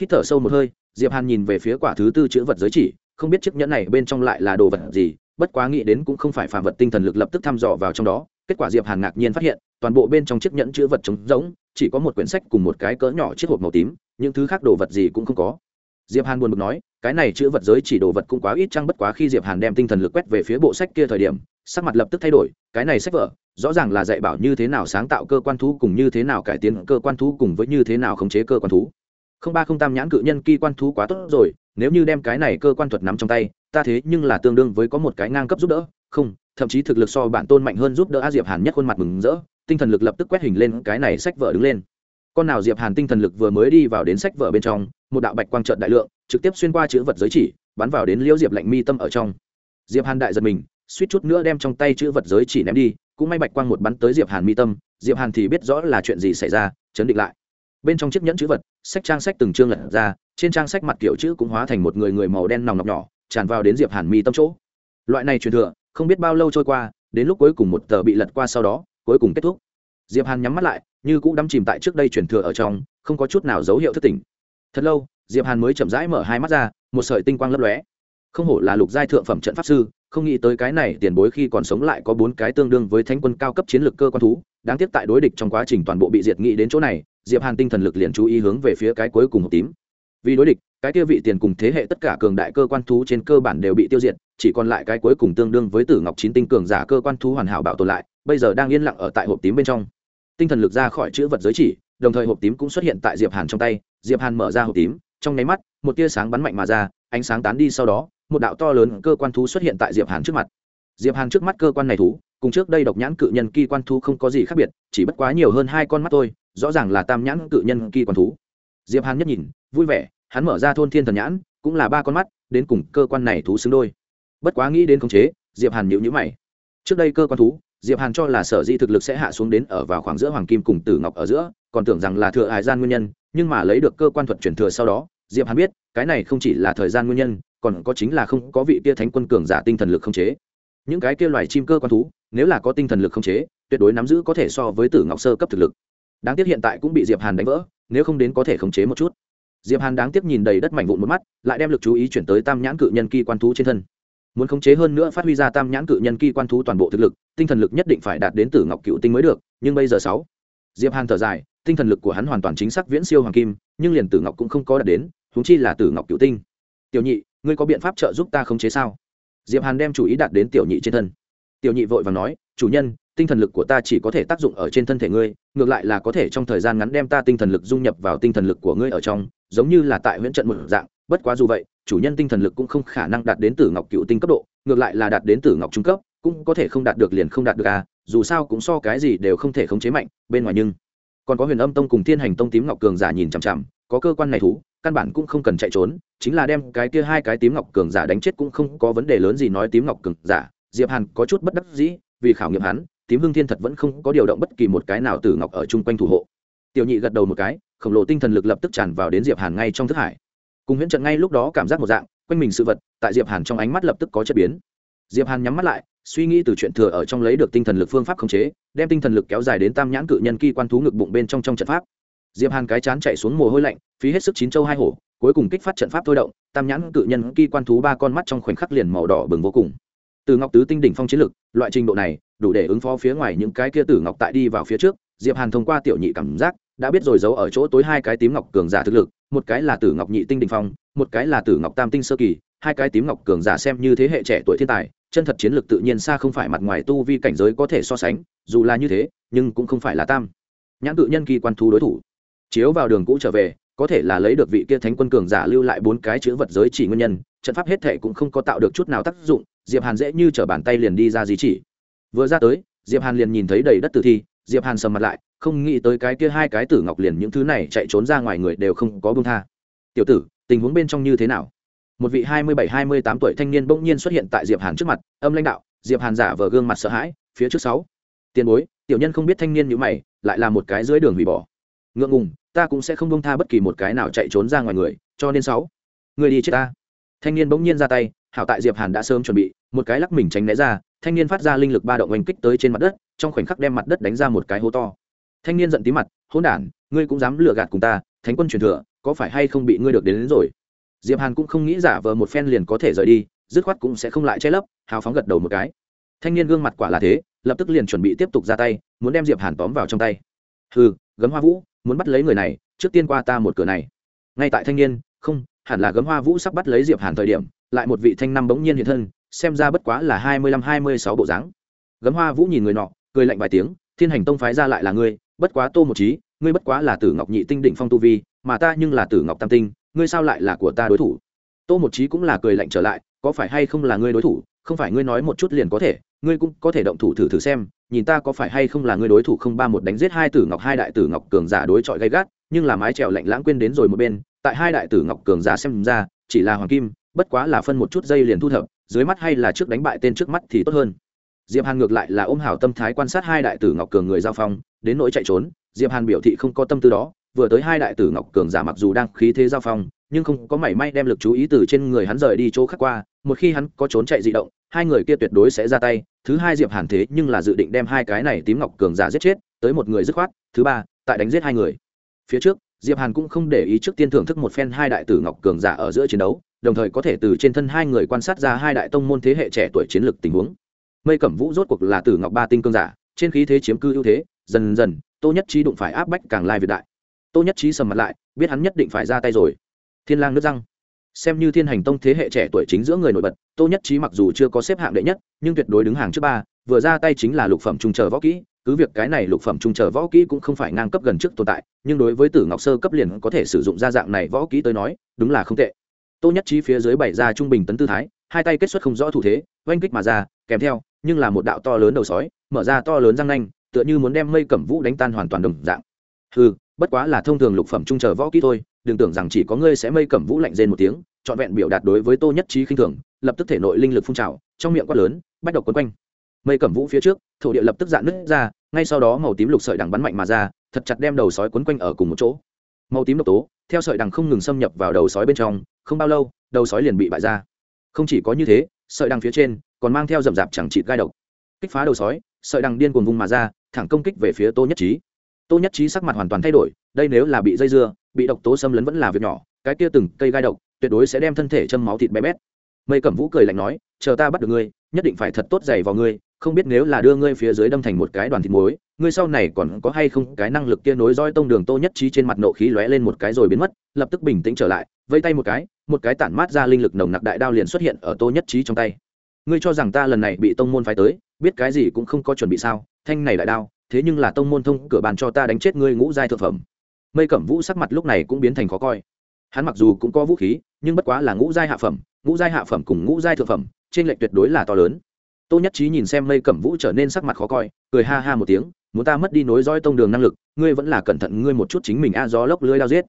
Hít thở sâu một hơi, diệp hàn nhìn về phía quả thứ tư chữ vật giới chỉ, không biết chiếc nhẫn này bên trong lại là đồ vật gì, bất quá nghĩ đến cũng không phải phàm vật tinh thần lực lập tức thăm dò vào trong đó kết quả diệp hàn ngạc nhiên phát hiện, toàn bộ bên trong chiếc nhẫn chữ vật trống rỗng, chỉ có một quyển sách cùng một cái cỡ nhỏ chiếc hộp màu tím, những thứ khác đồ vật gì cũng không có. Diệp hàn buồn bực nói, cái này chữ vật giới chỉ đồ vật cũng quá ít chăng bất quá khi diệp hàn đem tinh thần lực quét về phía bộ sách kia thời điểm, sắc mặt lập tức thay đổi, cái này sách vở, rõ ràng là dạy bảo như thế nào sáng tạo cơ quan thú cùng như thế nào cải tiến cơ quan thú cùng với như thế nào khống chế cơ quan thú. Không ba không tam nhãn cự nhân kỳ quan thú quá tốt rồi, nếu như đem cái này cơ quan thuật nắm trong tay, ta thế nhưng là tương đương với có một cái ngang cấp giúp đỡ, không thậm chí thực lực so bản tôn mạnh hơn giúp đỡ a diệp hàn nhất khuôn mặt mừng rỡ, tinh thần lực lập tức quét hình lên cái này sách vở đứng lên. Con nào diệp hàn tinh thần lực vừa mới đi vào đến sách vở bên trong, một đạo bạch quang trợn đại lượng, trực tiếp xuyên qua chữ vật giới chỉ, bắn vào đến liễu diệp lạnh mi tâm ở trong. Diệp hàn đại giật mình, suýt chút nữa đem trong tay chữ vật giới chỉ ném đi, cũng may bạch quang một bắn tới diệp hàn mi tâm, diệp hàn thì biết rõ là chuyện gì xảy ra, chấn định lại. Bên trong chiếc nhẫn chữ vật, sách trang sách từng chương lật ra, trên trang sách mặt kiểu chữ cũng hóa thành một người người màu đen nòng nọc nhỏ, tràn vào đến diệp hàn mi tâm chỗ. Loại này truyền thừa không biết bao lâu trôi qua, đến lúc cuối cùng một tờ bị lật qua sau đó, cuối cùng kết thúc. Diệp hàn nhắm mắt lại, như cũ đắm chìm tại trước đây chuyển thừa ở trong, không có chút nào dấu hiệu thất tỉnh thật lâu, diệp hàn mới chậm rãi mở hai mắt ra, một sợi tinh quang lấp lóe. Không hổ là lục giai thượng phẩm trận pháp sư, không nghĩ tới cái này tiền bối khi còn sống lại có bốn cái tương đương với thánh quân cao cấp chiến lược cơ quan thú, đáng tiếc tại đối địch trong quá trình toàn bộ bị diệt nghị đến chỗ này, diệp hàn tinh thần lực liền chú ý hướng về phía cái cuối cùng hộp tím. Vì đối địch cái kia vị tiền cùng thế hệ tất cả cường đại cơ quan thú trên cơ bản đều bị tiêu diệt, chỉ còn lại cái cuối cùng tương đương với tử ngọc chín tinh cường giả cơ quan thú hoàn hảo bảo tồn lại, bây giờ đang yên lặng ở tại hộp tím bên trong. Tinh thần lực ra khỏi chữ vật giới chỉ, đồng thời hộp tím cũng xuất hiện tại diệp hàn trong tay, diệp hàn mở ra hộp tím, trong nháy mắt, một tia sáng bắn mạnh mà ra, ánh sáng tán đi sau đó, một đạo to lớn cơ quan thú xuất hiện tại diệp hàn trước mặt. Diệp hàn trước mắt cơ quan này thú, cùng trước đây độc nhãn cự nhân kỳ quan thú không có gì khác biệt, chỉ bất quá nhiều hơn hai con mắt thôi, rõ ràng là tam nhãn cự nhân kỳ quan thú. Diệp hàn nhất nhìn, vui vẻ hắn mở ra thôn thiên thần nhãn, cũng là ba con mắt, đến cùng cơ quan này thú xứng đôi. Bất quá nghĩ đến khống chế, diệp hàn nhịu nhữ mày. Trước đây cơ quan thú, diệp hàn cho là sở di thực lực sẽ hạ xuống đến ở vào khoảng giữa hoàng kim cùng tử ngọc ở giữa, còn tưởng rằng là thừa hải gian nguyên nhân, nhưng mà lấy được cơ quan thuật chuyển thừa sau đó, diệp hàn biết, cái này không chỉ là thời gian nguyên nhân, còn có chính là không có vị kia thánh quân cường giả tinh thần lực không chế. Những cái kia loài chim cơ quan thú, nếu là có tinh thần lực không chế, tuyệt đối nắm giữ có thể so với tử ngọc sơ cấp thực lực. Đáng tiếc hiện tại cũng bị diệp hàn đánh vỡ, nếu không đến có thể khống chế một chút diệp hàn đáng tiếc nhìn đầy đất mảnh vụn một mắt, lại đem lực chú ý chuyển tới tam nhãn cự nhân kỳ quan thú trên thân. Muốn khống chế hơn nữa phát huy ra tam nhãn cự nhân kỳ quan thú toàn bộ thực lực, tinh thần lực nhất định phải đạt đến tử ngọc cựu tinh mới được, nhưng bây giờ sáu. Diệp hàn thở dài, tinh thần lực của hắn hoàn toàn chính xác viễn siêu hoàng kim, nhưng liền tử ngọc cũng không có đạt đến thúng chi là tử ngọc cựu tinh. Tiểu nhị, ngươi có biện pháp trợ giúp ta khống chế sao? Diệp hàn đem chủ ý đạt đến tiểu nhị trên thân. Tiểu nhị vội vàng nói, chủ nhân, tinh thần lực của ta chỉ có thể tác dụng ở trên thân thể ngươi, ngược lại là có thể trong thời gian ngắn đem ta tinh thần lực dung nhập vào tinh thần lực của ngươi ở trong giống như là tại huyễn trận một dạng, bất quá dù vậy, chủ nhân tinh thần lực cũng không khả năng đạt đến tử ngọc cựu tinh cấp độ, ngược lại là đạt đến tử ngọc trung cấp, cũng có thể không đạt được liền không đạt được à dù sao cũng so cái gì đều không thể khống chế mạnh, bên ngoài nhưng còn có huyền âm tông cùng thiên hành tông tím ngọc cường giả nhìn chằm chằm, có cơ quan này thú, căn bản cũng không cần chạy trốn, chính là đem cái kia hai cái tím ngọc cường giả đánh chết cũng không có vấn đề lớn gì nói tím ngọc cường giả, diệp hàn có chút bất đắc dĩ, vì khảo nghiệm hắn, tím hương thiên thật vẫn không có điều động bất kỳ một cái nào từ ngọc ở chung quanh thủ hộ. Tiểu nhị gật đầu một cái khổng lồ tinh thần lực lập tức tràn vào đến diệp hàn ngay trong thức hải. Cùng huyễn trận ngay lúc đó cảm giác một dạng, quanh mình sự vật, tại diệp hàn trong ánh mắt lập tức có chất biến. Diệp hàn nhắm mắt lại, suy nghĩ từ chuyện thừa ở trong lấy được tinh thần lực phương pháp khống chế, đem tinh thần lực kéo dài đến tam nhãn cự nhân kỳ quan thú ngực bụng bên trong trong trận pháp. Diệp hàn cái chán chạy xuống mồ hôi lạnh, phí hết sức chín châu hai hổ, cuối cùng kích phát trận pháp thôi động, tam nhãn cự nhân kỳ quan thú ba con mắt trong khoảnh khắc liền màu đỏ bừng vô cùng. Từ ngọc tứ tinh đỉnh phong chiến lực, loại trình độ này, đủ để ứng phó phía ngoài những cái kia tử ngọc tại đi vào phía trước, diệp hàn thông qua tiểu nhị cảm giác đã biết rồi giấu ở chỗ tối hai cái tím ngọc cường giả thực lực, một cái là tử ngọc nhị tinh đỉnh phong, một cái là tử ngọc tam tinh sơ kỳ, hai cái tím ngọc cường giả xem như thế hệ trẻ tuổi thiên tài, chân thật chiến lược tự nhiên xa không phải mặt ngoài tu vi cảnh giới có thể so sánh, dù là như thế, nhưng cũng không phải là tam. Nhãn tự nhân kỳ quan thú đối thủ. Chiếu vào đường cũ trở về, có thể là lấy được vị kia thánh quân cường giả lưu lại bốn cái chữ vật giới chỉ nguyên nhân, trận pháp hết thể cũng không có tạo được chút nào tác dụng, diệp hàn dễ như t bàn tay liền đi ra di chỉ. Vừa ra tới, diệp hàn liền nhìn thấy đầy đất tử thi, diệp hàn sầm mặt lại không nghĩ tới cái kia hai cái tử ngọc liền những thứ này chạy trốn ra ngoài người đều không có bông tha. Tiểu tử, tình huống bên trong như thế nào? Một vị hai mươi bảy, hai mươi tám tuổi thanh niên bỗng nhiên xuất hiện tại diệp hàn trước mặt, âm lãnh đạo, diệp hàn giả vờ gương mặt sợ hãi, phía trước sáu. Tiền bối. Tiểu nhân không biết thanh niên như mày, lại là một cái dưới đường hủy bỏ. Ngượng ngùng, ta cũng sẽ không bông tha bất kỳ một cái nào chạy trốn ra ngoài người, cho nên sáu. Người đi chết ta. Thanh niên bỗng nhiên ra tay, hảo tại diệp hàn đã sớm chuẩn bị, một cái lắc mình tránh né ra, thanh niên phát ra linh lực ba động oanh kích tới trên mặt đất, trong khoảnh khắc đem mặt đất đánh ra một cái hố to thanh niên giận tí mặt hỗn đản ngươi cũng dám lừa gạt cùng ta thánh quân truyền thừa có phải hay không bị ngươi được đến, đến rồi? Diệp hàn cũng không nghĩ giả vờ một phen liền có thể rời đi dứt khoát cũng sẽ không lại che lấp hào phóng gật đầu một cái. Thanh niên gương mặt quả là thế lập tức liền chuẩn bị tiếp tục ra tay muốn đem diệp hàn tóm vào trong tay. Hừ gấm hoa vũ muốn bắt lấy người này trước tiên qua ta một cửa này. Ngay tại thanh niên không hẳn là gấm hoa vũ sắp bắt lấy diệp hàn thời điểm lại một vị thanh năm bỗng nhiên hiện thân xem ra bất quá là hai mươi lăm hai mươi sáu bộ dáng. Gấm hoa vũ nhìn người nọ cười lạnh vài tiếng thiên hành tông phái ra lại là ngươi bất quá tô một trí ngươi bất quá là tử ngọc nhị tinh định phong tu vi, mà ta nhưng là tử ngọc tam tinh, ngươi sao lại là của ta đối thủ? Tô một trí cũng là cười lạnh trở lại, có phải hay không là ngươi đối thủ? Không phải ngươi nói một chút liền có thể, ngươi cũng có thể động thủ thử thử xem, nhìn ta có phải hay không là ngươi đối thủ không ba một đánh giết hai tử ngọc, hai đại tử ngọc cường giả đối chọi gay gắt, nhưng là mái trèo lạnh lãng quên đến rồi một bên, tại hai đại tử ngọc cường giả xem ra, chỉ là hoàng kim, bất quá là phân một chút dây liền thu thập, dưới mắt hay là trước đánh bại tên trước mắt thì tốt hơn diệp hàn ngược lại là ôm hảo tâm thái quan sát hai đại tử ngọc cường người giao phong, đến nỗi chạy trốn, diệp hàn biểu thị không có tâm tư đó, vừa tới hai đại tử ngọc cường giả mặc dù đang khí thế giao phong, nhưng không có mảy may đem lực chú ý từ trên người hắn rời đi chỗ khác qua, một khi hắn có trốn chạy di động, hai người kia tuyệt đối sẽ ra tay, thứ hai diệp hàn thế nhưng là dự định đem hai cái này tím ngọc cường giả giết chết, tới một người dứt khoát, thứ ba, tại đánh giết hai người. Phía trước, diệp hàn cũng không để ý trước tiên thưởng thức một phen hai đại tử ngọc cường giả ở giữa chiến đấu, đồng thời có thể từ trên thân hai người quan sát ra hai đại tông môn thế hệ trẻ tuổi chiến lược tình huống mây cẩm vũ rốt cuộc là tử ngọc ba tinh cương giả, trên khí thế chiếm cư ưu thế, dần dần, tô nhất trí đụng phải áp bách càng lai việt đại. Tô nhất trí sầm mặt lại, biết hắn nhất định phải ra tay rồi. Thiên lang nước răng. Xem như thiên hành tông thế hệ trẻ tuổi chính giữa người nổi bật, tô nhất trí mặc dù chưa có xếp hạng đệ nhất, nhưng tuyệt đối đứng hàng trước ba, vừa ra tay chính là lục phẩm trung chờ võ kỹ. Cứ việc cái này lục phẩm trung chờ võ kỹ cũng không phải ngang cấp gần trước tồn tại, nhưng đối với tử ngọc sơ cấp liền có thể sử dụng ra dạng này võ kỹ tới nói, đúng là không tệ. Tô nhất trí phía dưới bảy ra trung bình tấn tư thái hai tay kết xuất không rõ thủ thế, oanh kích mà ra, kèm theo, nhưng là một đạo to lớn đầu sói, mở ra to lớn răng nanh, tựa như muốn đem mây cẩm vũ đánh tan hoàn toàn đồng dạng. Ừ bất quá là thông thường lục phẩm trung chờ võ kỹ thôi, đừng tưởng rằng chỉ có ngươi sẽ mây cẩm vũ lạnh rên một tiếng, trọn vẹn biểu đạt đối với tô nhất trí khinh thường, lập tức thể nội linh lực phun trào, trong miệng quát lớn bắt đầu quấn quanh. Mây cẩm vũ phía trước, thổ địa lập tức dạn nứt ra, ngay sau đó màu tím lục sợi đằng bắn mạnh mà ra, thật chặt đem đầu sói quấn quanh ở cùng một chỗ. Màu tím độc tố, theo sợi đằng không ngừng xâm nhập vào đầu sói bên trong, không bao lâu, đầu sói liền bị bại ra không chỉ có như thế, sợi đằng phía trên còn mang theo rậm rạp chẳng chịt gai độc. Kích phá đầu sói, sợi đằng điên cuồng vùng mà ra, thẳng công kích về phía tô nhất trí tô nhất trí sắc mặt hoàn toàn thay đổi, đây nếu là bị dây dưa, bị độc tố xâm lấn vẫn là việc nhỏ, cái kia từng cây gai độc tuyệt đối sẽ đem thân thể châm máu thịt bé bét. Mây cẩm vũ cười lạnh nói, chờ ta bắt được ngươi, nhất định phải thật tốt dày vào ngươi, không biết nếu là đưa ngươi phía dưới đâm thành một cái đoàn thịt muối ngươi sau này còn có hay không cái năng lực kia nối roi tông đường tô nhất trí trên mặt nộ khí lóe lên một cái rồi biến mất, lập tức bình tĩnh trở lại vây tay một cái một cái tản mát ra linh lực nồng nặc đại đao liền xuất hiện ở tô nhất trí trong tay. Ngươi cho rằng ta lần này bị tông môn phái tới, biết cái gì cũng không có chuẩn bị sao, thanh này đại đao, thế nhưng là tông môn thông cửa bàn cho ta đánh chết ngươi ngũ giai thượng phẩm. Mây cẩm vũ sắc mặt lúc này cũng biến thành khó coi. Hắn mặc dù cũng có vũ khí, nhưng bất quá là ngũ giai hạ phẩm, ngũ giai hạ phẩm cùng ngũ giai thượng phẩm, trên lệnh tuyệt đối là to lớn. Tô nhất trí nhìn xem mây cẩm vũ trở nên sắc mặt khó coi, cười ha ha một tiếng muốn ta mất đi nối dõi tông đường năng lực, ngươi vẫn là cẩn thận ngươi một chút chính mình a, gió lốc lưới đao giết.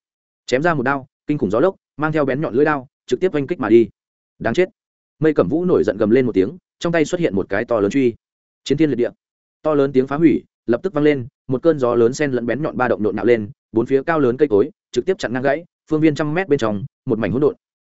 Chém ra một đao, kinh khủng gió lốc, mang theo bén nhọn lưới đao, trực tiếp oanh kích mà đi. Đáng chết. Mây cẩm vũ nổi giận gầm lên một tiếng, trong tay xuất hiện một cái to lớn truy. Chiến thiên liệt địa. To lớn tiếng phá hủy, lập tức vang lên, một cơn gió lớn sen lẫn bén nhọn ba động nộn nạo lên, bốn phía cao lớn cây cối, trực tiếp chặn ngang gãy, phương viên trăm mét bên trong, một mảnh hỗn độn.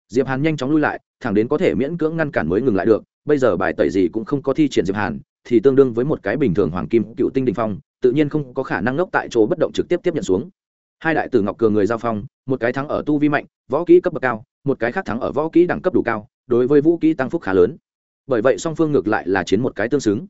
Diệp hàn nhanh chóng lui lại, thẳng đến có thể miễn cưỡng ngăn cản mới ngừng lại được bây giờ bài tẩy gì cũng không có thi triển diệp hàn, thì tương đương với một cái bình thường hoàng kim cựu tinh đình phong, tự nhiên không có khả năng ngốc tại chỗ bất động trực tiếp tiếp nhận xuống. Hai đại tử ngọc cường người giao phong, một cái thắng ở tu vi mạnh, võ kỹ cấp bậc cao, một cái khác thắng ở võ kỹ đẳng cấp đủ cao, đối với vũ kỹ tăng phúc khá lớn. Bởi vậy song phương ngược lại là chiến một cái tương xứng.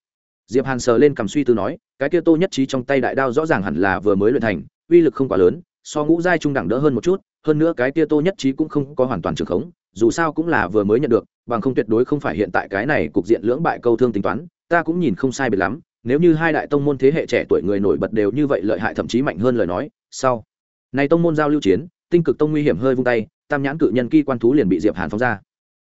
Diệp hàn sờ lên cầm suy tư nói, cái kia tô nhất trí trong tay đại đao rõ ràng hẳn là vừa mới luyện thành, uy lực không quá lớn, so ngũ giai trung đẳng đỡ hơn một chút hơn nữa cái tia tô nhất trí cũng không có hoàn toàn trường khống, dù sao cũng là vừa mới nhận được, bằng không tuyệt đối không phải hiện tại cái này cục diện lưỡng bại câu thương tính toán, ta cũng nhìn không sai biệt lắm, nếu như hai đại tông môn thế hệ trẻ tuổi người nổi bật đều như vậy lợi hại thậm chí mạnh hơn lời nói sau này tông môn giao lưu chiến, tinh cực tông nguy hiểm hơi vung tay, tam nhãn cự nhân kỳ quan thú liền bị diệp hàn phóng ra.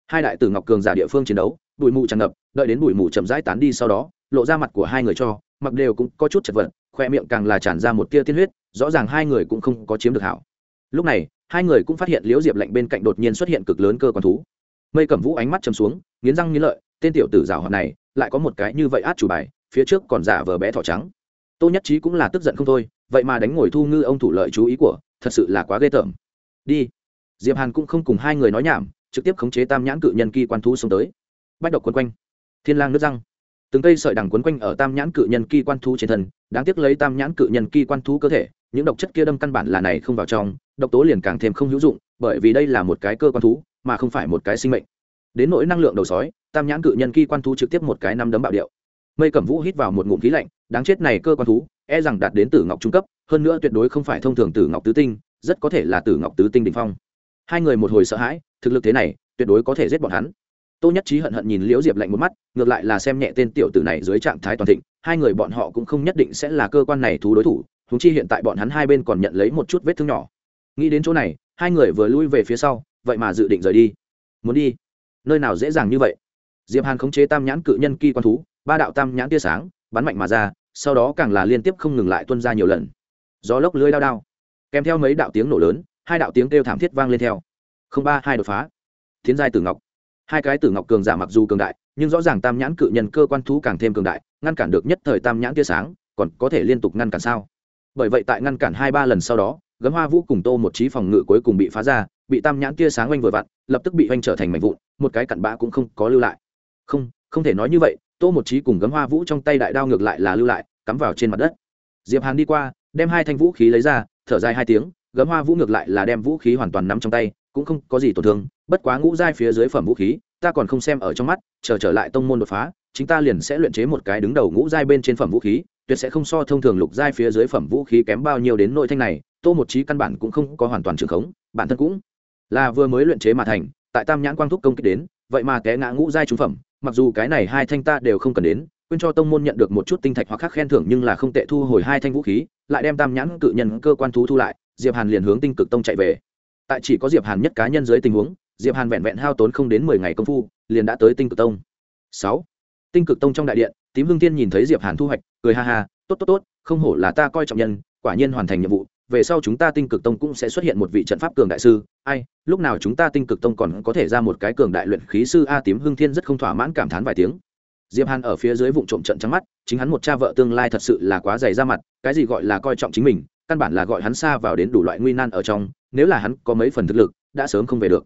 Hai đại tử ngọc cường giả địa phương chiến đấu, bụi mù tràn ngập, đợi đến bụi mù chậm rãi tán đi sau đó, lộ ra mặt của hai người cho, mặc đều cũng có chút chật vật, khoe miệng càng là tràn ra một tia tiên huyết, rõ ràng hai người cũng không có chiếm được hảo. Lúc này hai người cũng phát hiện liễu diệp lạnh bên cạnh đột nhiên xuất hiện cực lớn cơ quan thú. Mây cẩm vũ ánh mắt chầm xuống, nghiến răng nghiến lợi, tên tiểu tử rào hoạt này, lại có một cái như vậy át chủ bài, phía trước còn giả vờ bé thỏ trắng. Tô nhất trí cũng là tức giận không thôi, vậy mà đánh ngồi thu ngư ông thủ lợi chú ý của, thật sự là quá ghê tởm. Đi. Diệp hàn cũng không cùng hai người nói nhảm, trực tiếp khống chế tam nhãn cự nhân kỳ quan thú xông tới. Bách độc quấn quanh. Thiên lang nước răng. Từng cây sợi đằng quấn quanh ở tam nhãn cự nhân kỳ quan thú trên thân, đáng tiếc lấy tam nhãn cự nhân kỳ quan thú cơ thể những độc chất kia đâm căn bản là này không vào trong, độc tố liền càng thêm không hữu dụng, bởi vì đây là một cái cơ quan thú, mà không phải một cái sinh mệnh. Đến nỗi năng lượng đầu sói, tam nhãn cự nhân kỳ quan thú trực tiếp một cái năm đấm bạo điệu. Mây cẩm vũ hít vào một ngụm khí lạnh, đáng chết này cơ quan thú e rằng đạt đến tử ngọc trung cấp, hơn nữa tuyệt đối không phải thông thường tử ngọc tứ tinh, rất có thể là tử ngọc tứ tinh đỉnh phong. Hai người một hồi sợ hãi, thực lực thế này, tuyệt đối có thể giết bọn hắn. Tô nhất trí hận hận nhìn liễu diệp lạnh một mắt, ngược lại là xem nhẹ tên tiểu tử này dưới trạng thái toàn thịnh, hai người bọn họ cũng không nhất định sẽ là cơ quan này thú đối thủ huống chi hiện tại bọn hắn hai bên còn nhận lấy một chút vết thương nhỏ. Nghĩ đến chỗ này, hai người vừa lui về phía sau, vậy mà dự định rời đi. Muốn đi? Nơi nào dễ dàng như vậy? Diệp hàn khống chế tam nhãn cự nhân kỳ quan thú, ba đạo tam nhãn tia sáng, bắn mạnh mà ra, sau đó càng là liên tiếp không ngừng lại tuân ra nhiều lần. Gió lốc lưới đao đao. Kèm theo mấy đạo tiếng nổ lớn, hai đạo tiếng kêu thảm thiết vang lên theo. Không ba, hai đột phá. Thiên giai tử ngọc. Hai cái tử ngọc cường giả mặc dù cường đại, nhưng rõ ràng tam nhãn cự nhân cơ quan thú càng thêm cường đại, ngăn cản được nhất thời tam nhãn tia sáng, còn có thể liên tục ngăn cản sao? Bởi vậy tại ngăn cản hai ba lần sau đó, gấm hoa vũ cùng tô một trí phòng ngự cuối cùng bị phá ra, bị tam nhãn tia sáng oanh vừa vặn, lập tức bị oanh trở thành mảnh vụn, một cái cặn bã cũng không có lưu lại. Không không thể nói như vậy, tô một trí cùng gấm hoa vũ trong tay đại đao ngược lại là lưu lại, cắm vào trên mặt đất. Diệp hàn đi qua, đem hai thanh vũ khí lấy ra, thở dài hai tiếng, gấm hoa vũ ngược lại là đem vũ khí hoàn toàn nắm trong tay, cũng không có gì tổn thương, bất quá ngũ giai phía dưới phẩm vũ khí, ta còn không xem ở trong mắt, chờ trở lại tông môn đột phá chúng ta liền sẽ luyện chế một cái đứng đầu ngũ giai bên trên phẩm vũ khí tuyệt sẽ không so thông thường lục giai phía dưới phẩm vũ khí kém bao nhiêu đến nội thanh này, tô một trí căn bản cũng không có hoàn toàn trường khống, bản thân cũng là vừa mới luyện chế mà thành, tại tam nhãn quang thúc công kích đến, vậy mà té ngã ngũ giai trúng phẩm, mặc dù cái này hai thanh ta đều không cần đến, quên cho tông môn nhận được một chút tinh thạch hoặc khác khen thưởng nhưng là không tệ thu hồi hai thanh vũ khí, lại đem tam nhãn cự nhân cơ quan thú thu lại, diệp hàn liền hướng tinh cực tông chạy về. Tại chỉ có diệp hàn nhất cá nhân dưới tình huống, diệp hàn vẹn vẹn hao tốn không đến mười ngày công phu, liền đã tới tinh cực tông. Sáu tinh cực tông trong đại điện, tím hương tiên nhìn thấy diệp hàn thu hoạch, cười ha ha, tốt tốt tốt, không hổ là ta coi trọng nhân, quả nhiên hoàn thành nhiệm vụ, về sau chúng ta tinh cực tông cũng sẽ xuất hiện một vị trận pháp cường đại sư. Ai, lúc nào chúng ta tinh cực tông còn có thể ra một cái cường đại luyện khí sư a, tím hương thiên rất không thỏa mãn cảm thán vài tiếng. Diệp hàn ở phía dưới vụ trộm trận trắng mắt, chính hắn một cha vợ tương lai thật sự là quá dày ra mặt, cái gì gọi là coi trọng chính mình, căn bản là gọi hắn xa vào đến đủ loại nguy nan ở trong, nếu là hắn có mấy phần thực lực, đã sớm không về được.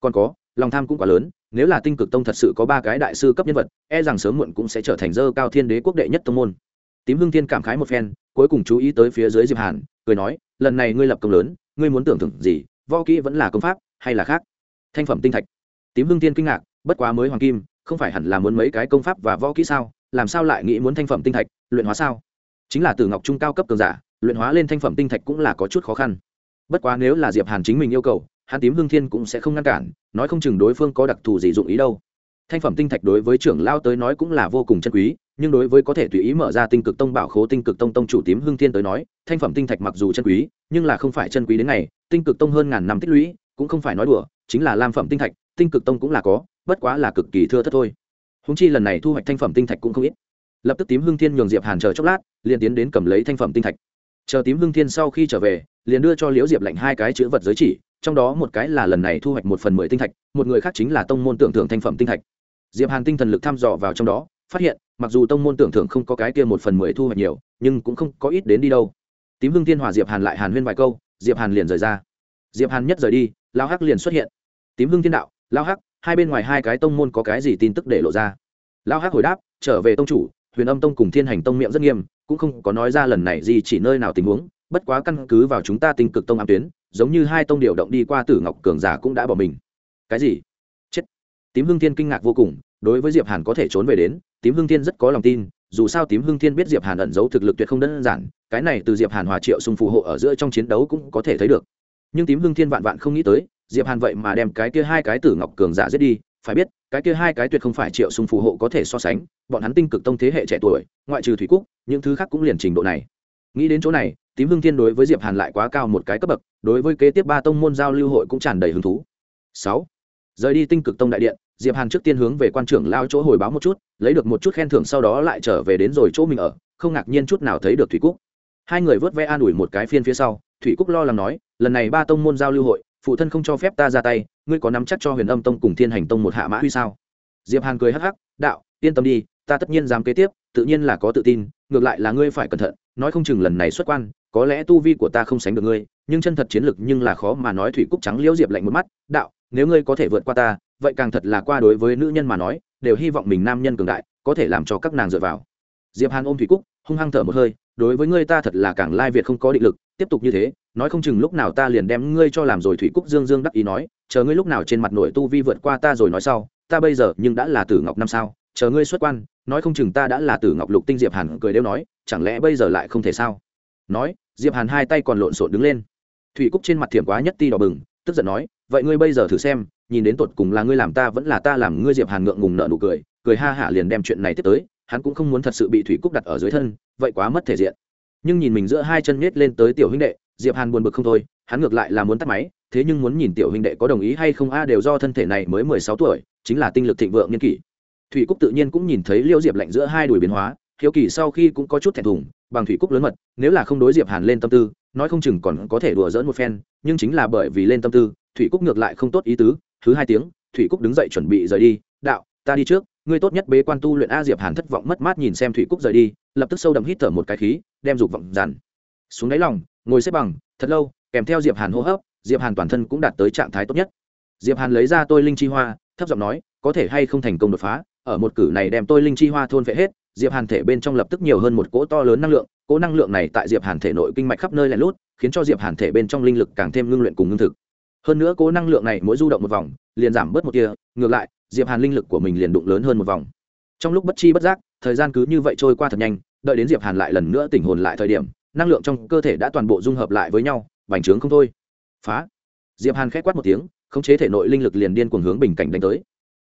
Còn có lòng tham cũng quá lớn, nếu là tinh cực tông thật sự có ba cái đại sư cấp nhân vật e rằng sớm muộn cũng sẽ trở thành dơ cao thiên đế quốc đệ nhất tông môn. Tím hương thiên cảm khái một phen, cuối cùng chú ý tới phía dưới diệp hàn, cười nói, lần này ngươi lập công lớn, ngươi muốn tưởng thưởng gì, võ kỹ vẫn là công pháp, hay là khác? Thanh phẩm tinh thạch. Tím hương thiên kinh ngạc, bất quá mới hoàng kim, không phải hẳn là muốn mấy cái công pháp và võ kỹ sao, làm sao lại nghĩ muốn thanh phẩm tinh thạch, luyện hóa sao? Chính là từ ngọc trung cao cấp cường giả, luyện hóa lên thanh phẩm tinh thạch cũng là có chút khó khăn. Bất quá nếu là diệp hàn chính mình yêu cầu, hắn tím hương thiên cũng sẽ không ngăn cản nói không chừng đối phương có đặc thù gì dụng ý đâu. Thanh phẩm tinh thạch đối với trưởng lao tới nói cũng là vô cùng chân quý, nhưng đối với có thể tùy ý mở ra tinh cực tông bảo khố tinh cực tông tông chủ tím hương thiên tới nói, thanh phẩm tinh thạch mặc dù chân quý, nhưng là không phải chân quý đến ngày, tinh cực tông hơn ngàn năm tích lũy, cũng không phải nói đùa, chính là lam phẩm tinh thạch, tinh cực tông cũng là có, bất quá là cực kỳ thưa thất thôi. Húng chi lần này thu hoạch thanh phẩm tinh thạch cũng không ít. Lập tức tím hương thiên nhường diệp hàn chờ chốc lát, liền tiến đến cầm lấy thanh phẩm tinh thạch. Chờ tím hương thiên sau khi trở về, liền đưa cho liễu diệp lạnh hai cái chữ vật giới chỉ trong đó một cái là lần này thu hoạch một phần mười tinh thạch, một người khác chính là tông môn tưởng thưởng thành phẩm tinh thạch. Diệp hàn tinh thần lực thăm dò vào trong đó, phát hiện, mặc dù tông môn tưởng thưởng không có cái kia một phần mười thu hoạch nhiều, nhưng cũng không có ít đến đi đâu. Tím hưng thiên hòa diệp hàn lại hàn huyên vài câu, diệp hàn liền rời ra. Diệp hàn nhất rời đi, lao hắc liền xuất hiện. Tím hưng thiên đạo, lao hắc, hai bên ngoài hai cái tông môn có cái gì tin tức để lộ ra? Lao hắc hồi đáp, trở về tông chủ, huyền âm tông cùng thiên hành tông miệng rất nghiêm, cũng không có nói ra lần này gì chỉ nơi nào tình huống, bất quá căn cứ vào chúng ta tinh cực tông ám tuyến giống như hai tông điều động đi qua tử ngọc cường giả cũng đã bỏ mình. Cái gì? Chết. Tím hưng thiên kinh ngạc vô cùng, đối với diệp hàn có thể trốn về đến, tím hưng thiên rất có lòng tin, dù sao tím hưng thiên biết diệp hàn ẩn giấu thực lực tuyệt không đơn giản, cái này từ diệp hàn hòa triệu xung phù hộ ở giữa trong chiến đấu cũng có thể thấy được. Nhưng tím hưng thiên vạn vạn không nghĩ tới, diệp hàn vậy mà đem cái kia hai cái tử ngọc cường giả giết đi, phải biết, cái kia hai cái tuyệt không phải triệu xung phù hộ có thể so sánh, bọn hắn tinh cực tông thế hệ trẻ tuổi, ngoại trừ thủy cúc, những thứ khác cũng liền trình độ này. Nghĩ đến chỗ này tím hưng thiên đối với diệp hàn lại quá cao một cái cấp bậc, đối với kế tiếp ba tông môn giao lưu hội cũng tràn đầy hứng thú. Sáu, rời đi tinh cực tông đại điện, diệp hàn trước tiên hướng về quan trưởng lao chỗ hồi báo một chút, lấy được một chút khen thưởng sau đó lại trở về đến rồi chỗ mình ở, không ngạc nhiên chút nào thấy được thủy cúc. Hai người vớt ve an ủi một cái phiên phía sau, thủy cúc lo lắng nói, lần này ba tông môn giao lưu hội, phụ thân không cho phép ta ra tay, ngươi có nắm chắc cho huyền âm tông cùng thiên hành tông một hạ mã huy sao? Diệp hàn cười hắc hắc, đạo, yên tâm đi, ta tất nhiên dám kế tiếp tự nhiên là có tự tin, ngược lại là ngươi phải cẩn thận, nói không chừng lần này xuất quan, có lẽ tu vi của ta không sánh được ngươi, nhưng chân thật chiến lực nhưng là khó mà nói thủy cúc trắng liễu diệp lạnh một mắt, đạo, nếu ngươi có thể vượt qua ta, vậy càng thật là qua đối với nữ nhân mà nói, đều hy vọng mình nam nhân cường đại, có thể làm cho các nàng dựa vào. Diệp hàn ôm thủy cúc, hung hăng thở một hơi, đối với ngươi ta thật là càng lai việt không có định lực, tiếp tục như thế, nói không chừng lúc nào ta liền đem ngươi cho làm rồi, thủy cúc dương dương đắc ý nói, chờ ngươi lúc nào trên mặt nổi tu vi vượt qua ta rồi nói sau, ta bây giờ nhưng đã là tử ngọc năm sao, chờ ngươi xuất quan nói không chừng ta đã là tử ngọc lục tinh diệp hàn cười đeo nói, chẳng lẽ bây giờ lại không thể sao? Nói, diệp hàn hai tay còn lộn xộn đứng lên. Thủy cúc trên mặt thiểm quá nhất ti đỏ bừng, tức giận nói, vậy ngươi bây giờ thử xem, nhìn đến tột cùng là ngươi làm ta vẫn là ta làm ngươi diệp hàn ngượng ngùng nợ nụ cười cười ha hả liền đem chuyện này tiếp tới, hắn cũng không muốn thật sự bị thủy cúc đặt ở dưới thân, vậy quá mất thể diện. Nhưng nhìn mình giữa hai chân nết lên tới tiểu huynh đệ, diệp hàn buồn bực không thôi, hắn ngược lại là muốn tắt máy, thế nhưng muốn nhìn tiểu huynh đệ có đồng ý hay không a, đều do thân thể này mới mười sáu tuổi, chính là tinh lực thịnh vượng niên kỷ thủy cúc tự nhiên cũng nhìn thấy liêu diệp lạnh giữa hai đùi biến hóa, hiếu kỳ sau khi cũng có chút thẹn thùng, bằng thủy cúc lớn mật, nếu là không đối diệp hàn lên tâm tư, nói không chừng còn có thể đùa dỡn một phen, nhưng chính là bởi vì lên tâm tư, thủy cúc ngược lại không tốt ý tứ, thứ hai tiếng, thủy cúc đứng dậy chuẩn bị rời đi, đạo, ta đi trước, ngươi tốt nhất bế quan tu luyện a diệp hàn thất vọng mất mát nhìn xem thủy cúc rời đi, lập tức sâu đậm hít thở một cái khí, đem dục vọng dàn xuống đáy lòng, ngồi xếp bằng, thật lâu, kèm theo diệp hàn hô hấp, diệp hàn toàn thân cũng đạt tới trạng thái tốt nhất. Diệp hàn lấy ra tôi linh chi hoa, thấp giọng nói, có thể hay không thành công đột phá? Ở một cử này đem tôi linh chi hoa thôn vệ hết, diệp hàn thể bên trong lập tức nhiều hơn một cỗ to lớn năng lượng, cỗ năng lượng này tại diệp hàn thể nội kinh mạch khắp nơi lẻ lút, khiến cho diệp hàn thể bên trong linh lực càng thêm ngưng luyện cùng ngưng thực. Hơn nữa cỗ năng lượng này mỗi du động một vòng, liền giảm bớt một tia, ngược lại, diệp hàn linh lực của mình liền đụng lớn hơn một vòng. Trong lúc bất chi bất giác, thời gian cứ như vậy trôi qua thật nhanh, đợi đến diệp hàn lại lần nữa tỉnh hồn lại thời điểm, năng lượng trong cơ thể đã toàn bộ dung hợp lại với nhau, bành trướng không thôi. Phá! Diệp hàn khẽ quát một tiếng, khống chế thể nội linh lực liền điên cuồng hướng bình cảnh đánh tới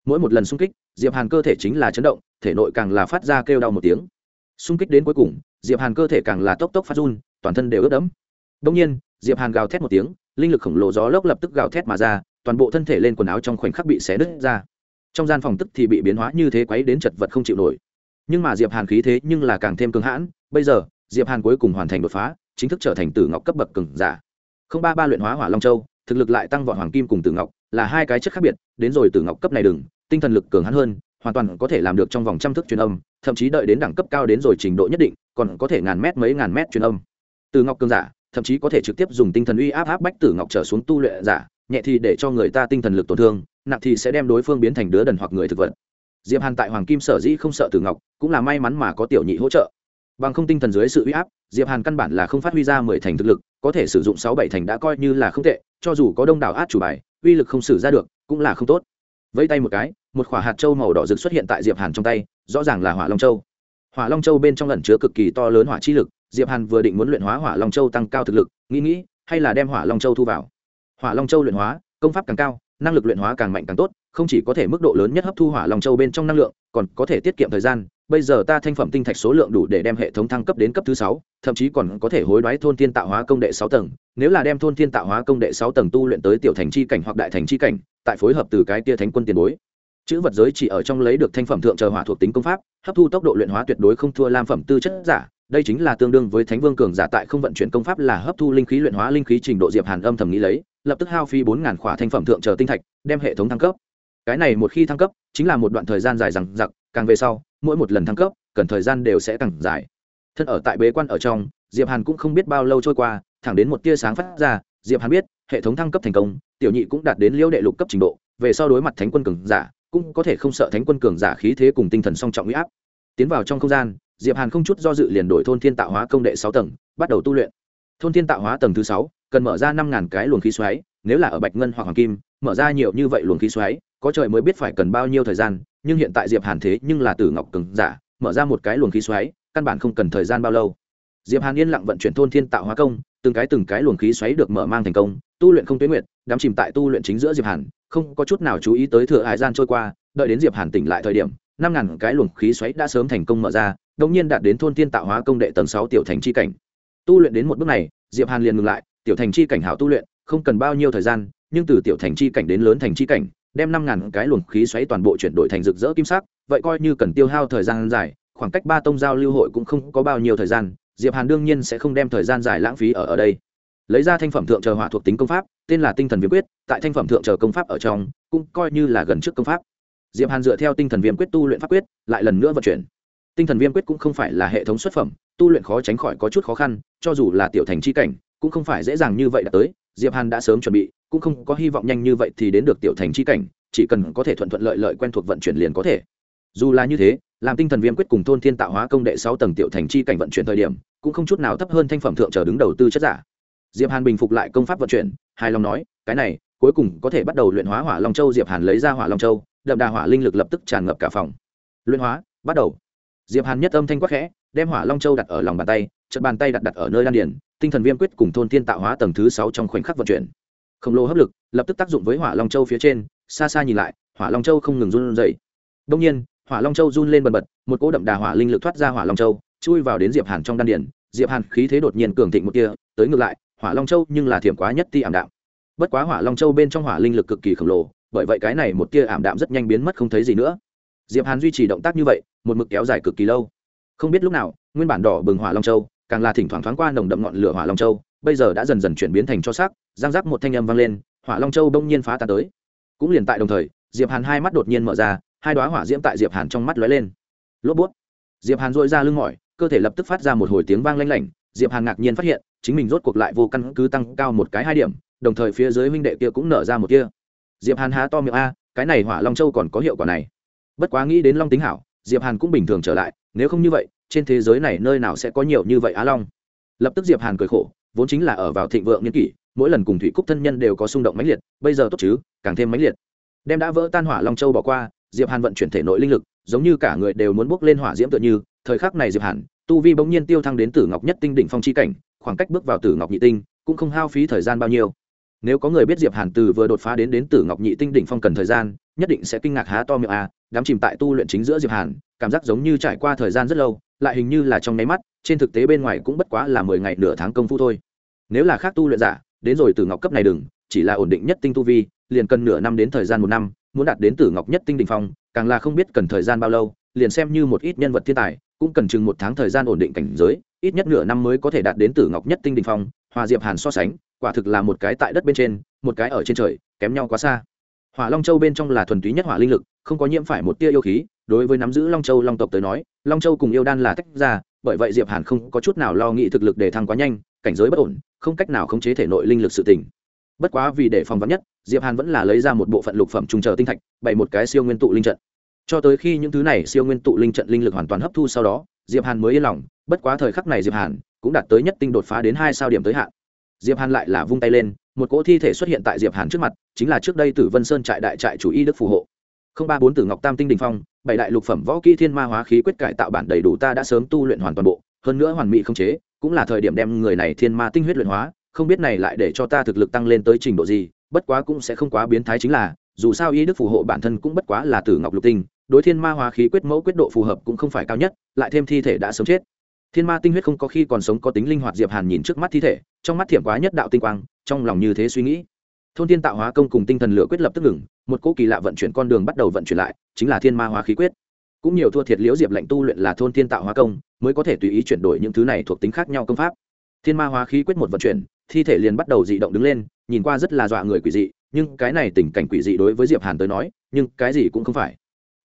mỗi một lần xung kích, diệp hàn cơ thể chính là chấn động, thể nội càng là phát ra kêu đau một tiếng. Xung kích đến cuối cùng, diệp hàn cơ thể càng là tốc tốc phát run, toàn thân đều ướt đẫm. Đông nhiên, diệp hàn gào thét một tiếng, linh lực khổng lồ gió lốc lập tức gào thét mà ra, toàn bộ thân thể lên quần áo trong khoảnh khắc bị xé đứt ra. Trong gian phòng tức thì bị biến hóa như thế quấy đến chật vật không chịu nổi. Nhưng mà diệp hàn khí thế nhưng là càng thêm cứng hãn, bây giờ, diệp hàn cuối cùng hoàn thành đột phá, chính thức trở thành tử ngọc cấp bậc cường giả. Không ba ba luyện hóa hỏa long châu, thực lực lại tăng vọt hoàng kim cùng tử ngọc, là hai cái chất khác biệt, đến rồi tử ngọc cấp này đừng tinh thần lực cường hắn hơn, hoàn toàn có thể làm được trong vòng trăm thước truyền âm, thậm chí đợi đến đẳng cấp cao đến rồi trình độ nhất định, còn có thể ngàn mét mấy ngàn mét truyền âm. Từ ngọc cường giả, thậm chí có thể trực tiếp dùng tinh thần uy áp áp bách tử ngọc trở xuống tu luyện giả, nhẹ thì để cho người ta tinh thần lực tổn thương, nặng thì sẽ đem đối phương biến thành đứa đần hoặc người thực vật. Diệp hàn tại hoàng kim sở dĩ không sợ tử ngọc, cũng là may mắn mà có tiểu nhị hỗ trợ. Bằng không tinh thần dưới sự uy áp, diệp hàn căn bản là không phát huy ra mười thành thực lực, có thể sử dụng sáu bảy thành đã coi như là không tệ, cho dù có đông đảo át chủ bài, uy lực không sử ra được, cũng là không tốt vẫy tay một cái, một quả hạt châu màu đỏ rực xuất hiện tại diệp hàn trong tay, rõ ràng là hỏa long châu. Hỏa long châu bên trong lẩn chứa cực kỳ to lớn hỏa chi lực, diệp hàn vừa định muốn luyện hóa hỏa long châu tăng cao thực lực, nghĩ nghĩ, hay là đem hỏa long châu thu vào. Hỏa long châu luyện hóa, công pháp càng cao, năng lực luyện hóa càng mạnh càng tốt, không chỉ có thể mức độ lớn nhất hấp thu hỏa long châu bên trong năng lượng, còn có thể tiết kiệm thời gian bây giờ ta thanh phẩm tinh thạch số lượng đủ để đem hệ thống thăng cấp đến cấp thứ sáu, thậm chí còn có thể hối đoái thôn thiên tạo hóa công đệ sáu tầng. Nếu là đem thôn thiên tạo hóa công đệ sáu tầng tu luyện tới tiểu thành chi cảnh hoặc đại thành chi cảnh, tại phối hợp từ cái tia thánh quân tiền bối. Chữ vật giới chỉ ở trong lấy được thanh phẩm thượng chờ hỏa thuộc tính công pháp, hấp thu tốc độ luyện hóa tuyệt đối không thua lam phẩm tư chất giả. Đây chính là tương đương với thánh vương cường giả tại không vận chuyển công pháp là hấp thu linh khí luyện hóa linh khí trình độ diệp hàn âm thầm nghĩ lấy, lập tức hao phí bốn ngàn khỏa thanh phẩm thượng chờ tinh thạch, đem hệ thống thăng cấp. Cái này một khi thăng cấp, chính là một đoạn thời gian dài rằng giặc càng về sau mỗi một lần thăng cấp, cần thời gian đều sẽ càng dài. Thân ở tại bế quan ở trong, diệp hàn cũng không biết bao lâu trôi qua, thẳng đến một tia sáng phát ra, diệp hàn biết, hệ thống thăng cấp thành công, tiểu nhị cũng đạt đến liêu đệ lục cấp trình độ, về sau đối mặt thánh quân cường giả, cũng có thể không sợ thánh quân cường giả khí thế cùng tinh thần song trọng uy áp. Tiến vào trong không gian, diệp hàn không chút do dự liền đổi thôn thiên tạo hóa công đệ sáu tầng, bắt đầu tu luyện. Thôn thiên tạo hóa tầng thứ sáu, cần mở ra năm ngàn cái luồng khí xoáy, nếu là ở bạch ngân hoặc hoàng kim, mở ra nhiều như vậy luồng khí xoáy, có trời mới biết phải cần bao nhiêu thời gian nhưng hiện tại diệp hàn thế nhưng là tử ngọc cường giả, mở ra một cái luồng khí xoáy, căn bản không cần thời gian bao lâu. Diệp hàn yên lặng vận chuyển thôn thiên tạo hóa công, từng cái từng cái luồng khí xoáy được mở mang thành công, tu luyện không tuyến nguyệt, đắm chìm tại tu luyện chính giữa diệp hàn, không có chút nào chú ý tới thừa hải gian trôi qua, đợi đến diệp hàn tỉnh lại thời điểm, năm ngàn cái luồng khí xoáy đã sớm thành công mở ra đồng nhiên đạt đến thôn thiên tạo hóa công đệ tầng sáu tiểu thành chi cảnh. Tu luyện đến một bước này, diệp hàn liền ngừng lại, tiểu thành chi cảnh hảo tu luyện, không cần bao nhiêu thời gian, nhưng từ tiểu thành chi cảnh đến lớn thành chi cảnh đem năm ngàn cái luồng khí xoáy toàn bộ chuyển đổi thành rực rỡ kim sắc, vậy coi như cần tiêu hao thời gian dài, khoảng cách ba tông giao lưu hội cũng không có bao nhiêu thời gian, diệp hàn đương nhiên sẽ không đem thời gian dài lãng phí ở ở đây. Lấy ra thanh phẩm thượng chờ hỏa thuộc tính công pháp, tên là tinh thần viêm quyết, tại thanh phẩm thượng chờ công pháp ở trong, cũng coi như là gần trước công pháp. Diệp hàn dựa theo tinh thần viêm quyết tu luyện pháp quyết, lại lần nữa vận chuyển. Tinh thần viêm quyết cũng không phải là hệ thống xuất phẩm, tu luyện khó tránh khỏi có chút khó khăn, cho dù là tiểu thành chi cảnh, cũng không phải dễ dàng như vậy đã tới, diệp hàn đã sớm chuẩn bị cũng không có hy vọng nhanh như vậy thì đến được tiểu thành chi cảnh, chỉ cần có thể thuận thuận lợi lợi quen thuộc vận chuyển liền có thể. Dù là như thế, làm tinh thần viêm quyết cùng thôn thiên tạo hóa công đệ sáu tầng tiểu thành chi cảnh vận chuyển thời điểm, cũng không chút nào thấp hơn thanh phẩm thượng trở đứng đầu tư chất giả. Diệp hàn bình phục lại công pháp vận chuyển, hài lòng nói, cái này, cuối cùng có thể bắt đầu luyện hóa hỏa long châu, diệp hàn lấy ra hỏa long châu, đậm đà hỏa linh lực lập tức tràn ngập cả phòng. Luyện hóa, bắt đầu. Diệp hàn nhất âm thanh quát khẽ, đem hỏa long châu đặt ở lòng bàn tay, chợt bàn tay đặt đặt ở nơi đan điển tinh thần viêm quyết cùng thôn thiên tạo hóa tầng thứ sáu trong khoảnh khắc vận chuyển khổng lồ hấp lực lập tức tác dụng với hỏa long châu phía trên, xa xa nhìn lại, hỏa long châu không ngừng run dậy đông nhiên, hỏa long châu run lên bần bật, một cỗ đậm đà hỏa linh lực thoát ra hỏa long châu, chui vào đến diệp hàn trong đan điển diệp hàn khí thế đột nhiên cường thịnh một tia, tới ngược lại, hỏa long châu nhưng là thiểm quá nhất ti ảm đạm. Bất quá hỏa long châu bên trong hỏa linh lực cực kỳ khổng lồ, bởi vậy cái này một tia ảm đạm rất nhanh biến mất không thấy gì nữa. Diệp hàn duy trì động tác như vậy, một mực kéo dài cực kỳ lâu. Không biết lúc nào, nguyên bản đỏ bừng hỏa long châu càng là thỉnh thoảng thoáng qua nồng đậm ngọn lửa hỏa long châu bây giờ đã dần dần chuyển biến thành cho sắc giang giác một thanh âm vang lên, hỏa long châu bỗng nhiên phá tan tới. Cũng liền tại đồng thời, diệp hàn hai mắt đột nhiên mở ra, hai đoá hỏa diễm tại diệp hàn trong mắt lóe lên. Lốp bút. Diệp hàn dội ra lưng mỏi, cơ thể lập tức phát ra một hồi tiếng vang lanh lảnh, diệp hàn ngạc nhiên phát hiện, chính mình rốt cuộc lại vô căn cứ tăng cao một cái hai điểm, đồng thời phía dưới huynh đệ kia cũng nở ra một kia diệp hàn há to miệng a, cái này hỏa long châu còn có hiệu quả này. Bất quá nghĩ đến long tính hảo, diệp hàn cũng bình thường trở lại, nếu không như vậy, trên thế giới này nơi nào sẽ có nhiều như vậy á long? Lập tức diệp hàn cười khổ vốn chính là ở vào thịnh vượng niên kỷ, mỗi lần cùng thủy cúc thân nhân đều có xung động mãnh liệt, bây giờ tốt chứ, càng thêm mãnh liệt. Đem đã vỡ tan hỏa long châu bỏ qua, diệp hàn vận chuyển thể nội linh lực, giống như cả người đều muốn bước lên hỏa diễm tựa như, thời khắc này diệp hàn, tu vi bỗng nhiên tiêu thăng đến tử ngọc nhất tinh đỉnh phong chi cảnh, khoảng cách bước vào tử ngọc nhị tinh, cũng không hao phí thời gian bao nhiêu. Nếu có người biết diệp hàn từ vừa đột phá đến đến tử ngọc nhị tinh đỉnh phong cần thời gian, nhất định sẽ kinh ngạc há to miệng a đám chìm tại tu luyện chính giữa diệp hàn, cảm giác giống như trải qua thời gian rất lâu lại hình như là trong nháy mắt, trên thực tế bên ngoài cũng bất quá là mười ngày nửa tháng công phu thôi. Nếu là khác tu luyện giả, đến rồi tử ngọc cấp này đừng, chỉ là ổn định nhất tinh tu vi, liền cần nửa năm đến thời gian một năm, muốn đạt đến tử ngọc nhất tinh đỉnh phong, càng là không biết cần thời gian bao lâu, liền xem như một ít nhân vật thiên tài, cũng cần chừng một tháng thời gian ổn định cảnh giới, ít nhất nửa năm mới có thể đạt đến tử ngọc nhất tinh đỉnh phong, hòa diệp hàn so sánh, quả thực là một cái tại đất bên trên, một cái ở trên trời, kém nhau quá xa. Hỏa long châu bên trong là thuần túy nhất hỏa linh lực, không có nhiễm phải một tia yêu khí đối với nắm giữ long châu long tộc tới nói, long châu cùng yêu đan là tách ra, bởi vậy diệp hàn không có chút nào lo nghĩ thực lực để thăng quá nhanh, cảnh giới bất ổn, không cách nào khống chế thể nội linh lực sự tỉnh bất quá vì để phòng vắn nhất, diệp hàn vẫn là lấy ra một bộ phận lục phẩm trùng chờ tinh thạch, bày một cái siêu nguyên tụ linh trận. Cho tới khi những thứ này siêu nguyên tụ linh trận linh lực hoàn toàn hấp thu sau đó, diệp hàn mới yên lòng, bất quá thời khắc này diệp hàn cũng đạt tới nhất tinh đột phá đến hai sao điểm tới hạn. Diệp hàn lại là vung tay lên, một cỗ thi thể xuất hiện tại diệp hàn trước mặt, chính là trước đây tử vân sơn trại đại trại chủ y đức phù hộ không ba bốn tử ngọc tam tinh đình phong, bảy đại lục phẩm võ kỹ thiên ma hóa khí quyết cải tạo bản đầy đủ ta đã sớm tu luyện hoàn toàn bộ, hơn nữa hoàn mỹ không chế, cũng là thời điểm đem người này thiên ma tinh huyết luyện hóa, không biết này lại để cho ta thực lực tăng lên tới trình độ gì, bất quá cũng sẽ không quá biến thái chính là, dù sao y đức phù hộ bản thân cũng bất quá là tử ngọc lục tinh, đối thiên ma hóa khí quyết mẫu quyết độ phù hợp cũng không phải cao nhất, lại thêm thi thể đã sớm chết. Thiên ma tinh huyết không có khi còn sống có tính linh hoạt diệp hàn nhìn trước mắt thi thể, trong mắt thiểm quá nhất đạo tinh quang, trong lòng như thế suy nghĩ. Thôn thiên tạo hóa công cùng tinh thần lửa quyết lập tức ngừng một cỗ kỳ lạ vận chuyển con đường bắt đầu vận chuyển lại, chính là thiên ma hóa khí quyết. Cũng nhiều thua thiệt liễu diệp lệnh tu luyện là thôn thiên tạo hóa công, mới có thể tùy ý chuyển đổi những thứ này thuộc tính khác nhau công pháp. Thiên ma hóa khí quyết một vận chuyển, thi thể liền bắt đầu dị động đứng lên, nhìn qua rất là dọa người quỷ dị, nhưng cái này tình cảnh quỷ dị đối với diệp hàn tới nói, nhưng cái gì cũng không phải.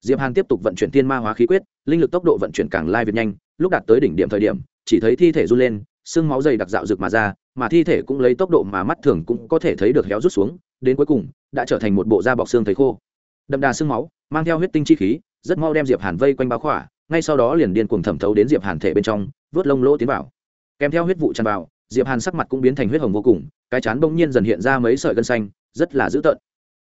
Diệp hàn tiếp tục vận chuyển thiên ma hóa khí quyết, linh lực tốc độ vận chuyển càng lai việt nhanh, lúc đạt tới đỉnh điểm thời điểm, chỉ thấy thi thể run lên, xương máu dày đặc dạo rực mà ra mà thi thể cũng lấy tốc độ mà mắt thường cũng có thể thấy được héo rút xuống, đến cuối cùng, đã trở thành một bộ da bọc xương thấy khô. Đậm đà xương máu, mang theo huyết tinh chi khí, rất mau đem diệp hàn vây quanh bao khỏa, ngay sau đó liền điên cuồng thẩm thấu đến diệp hàn thể bên trong, vớt lông lỗ tiến vào. Kèm theo huyết vụ tràn vào, diệp hàn sắc mặt cũng biến thành huyết hồng vô cùng, cái chán bỗng nhiên dần hiện ra mấy sợi gân xanh, rất là dữ tợn.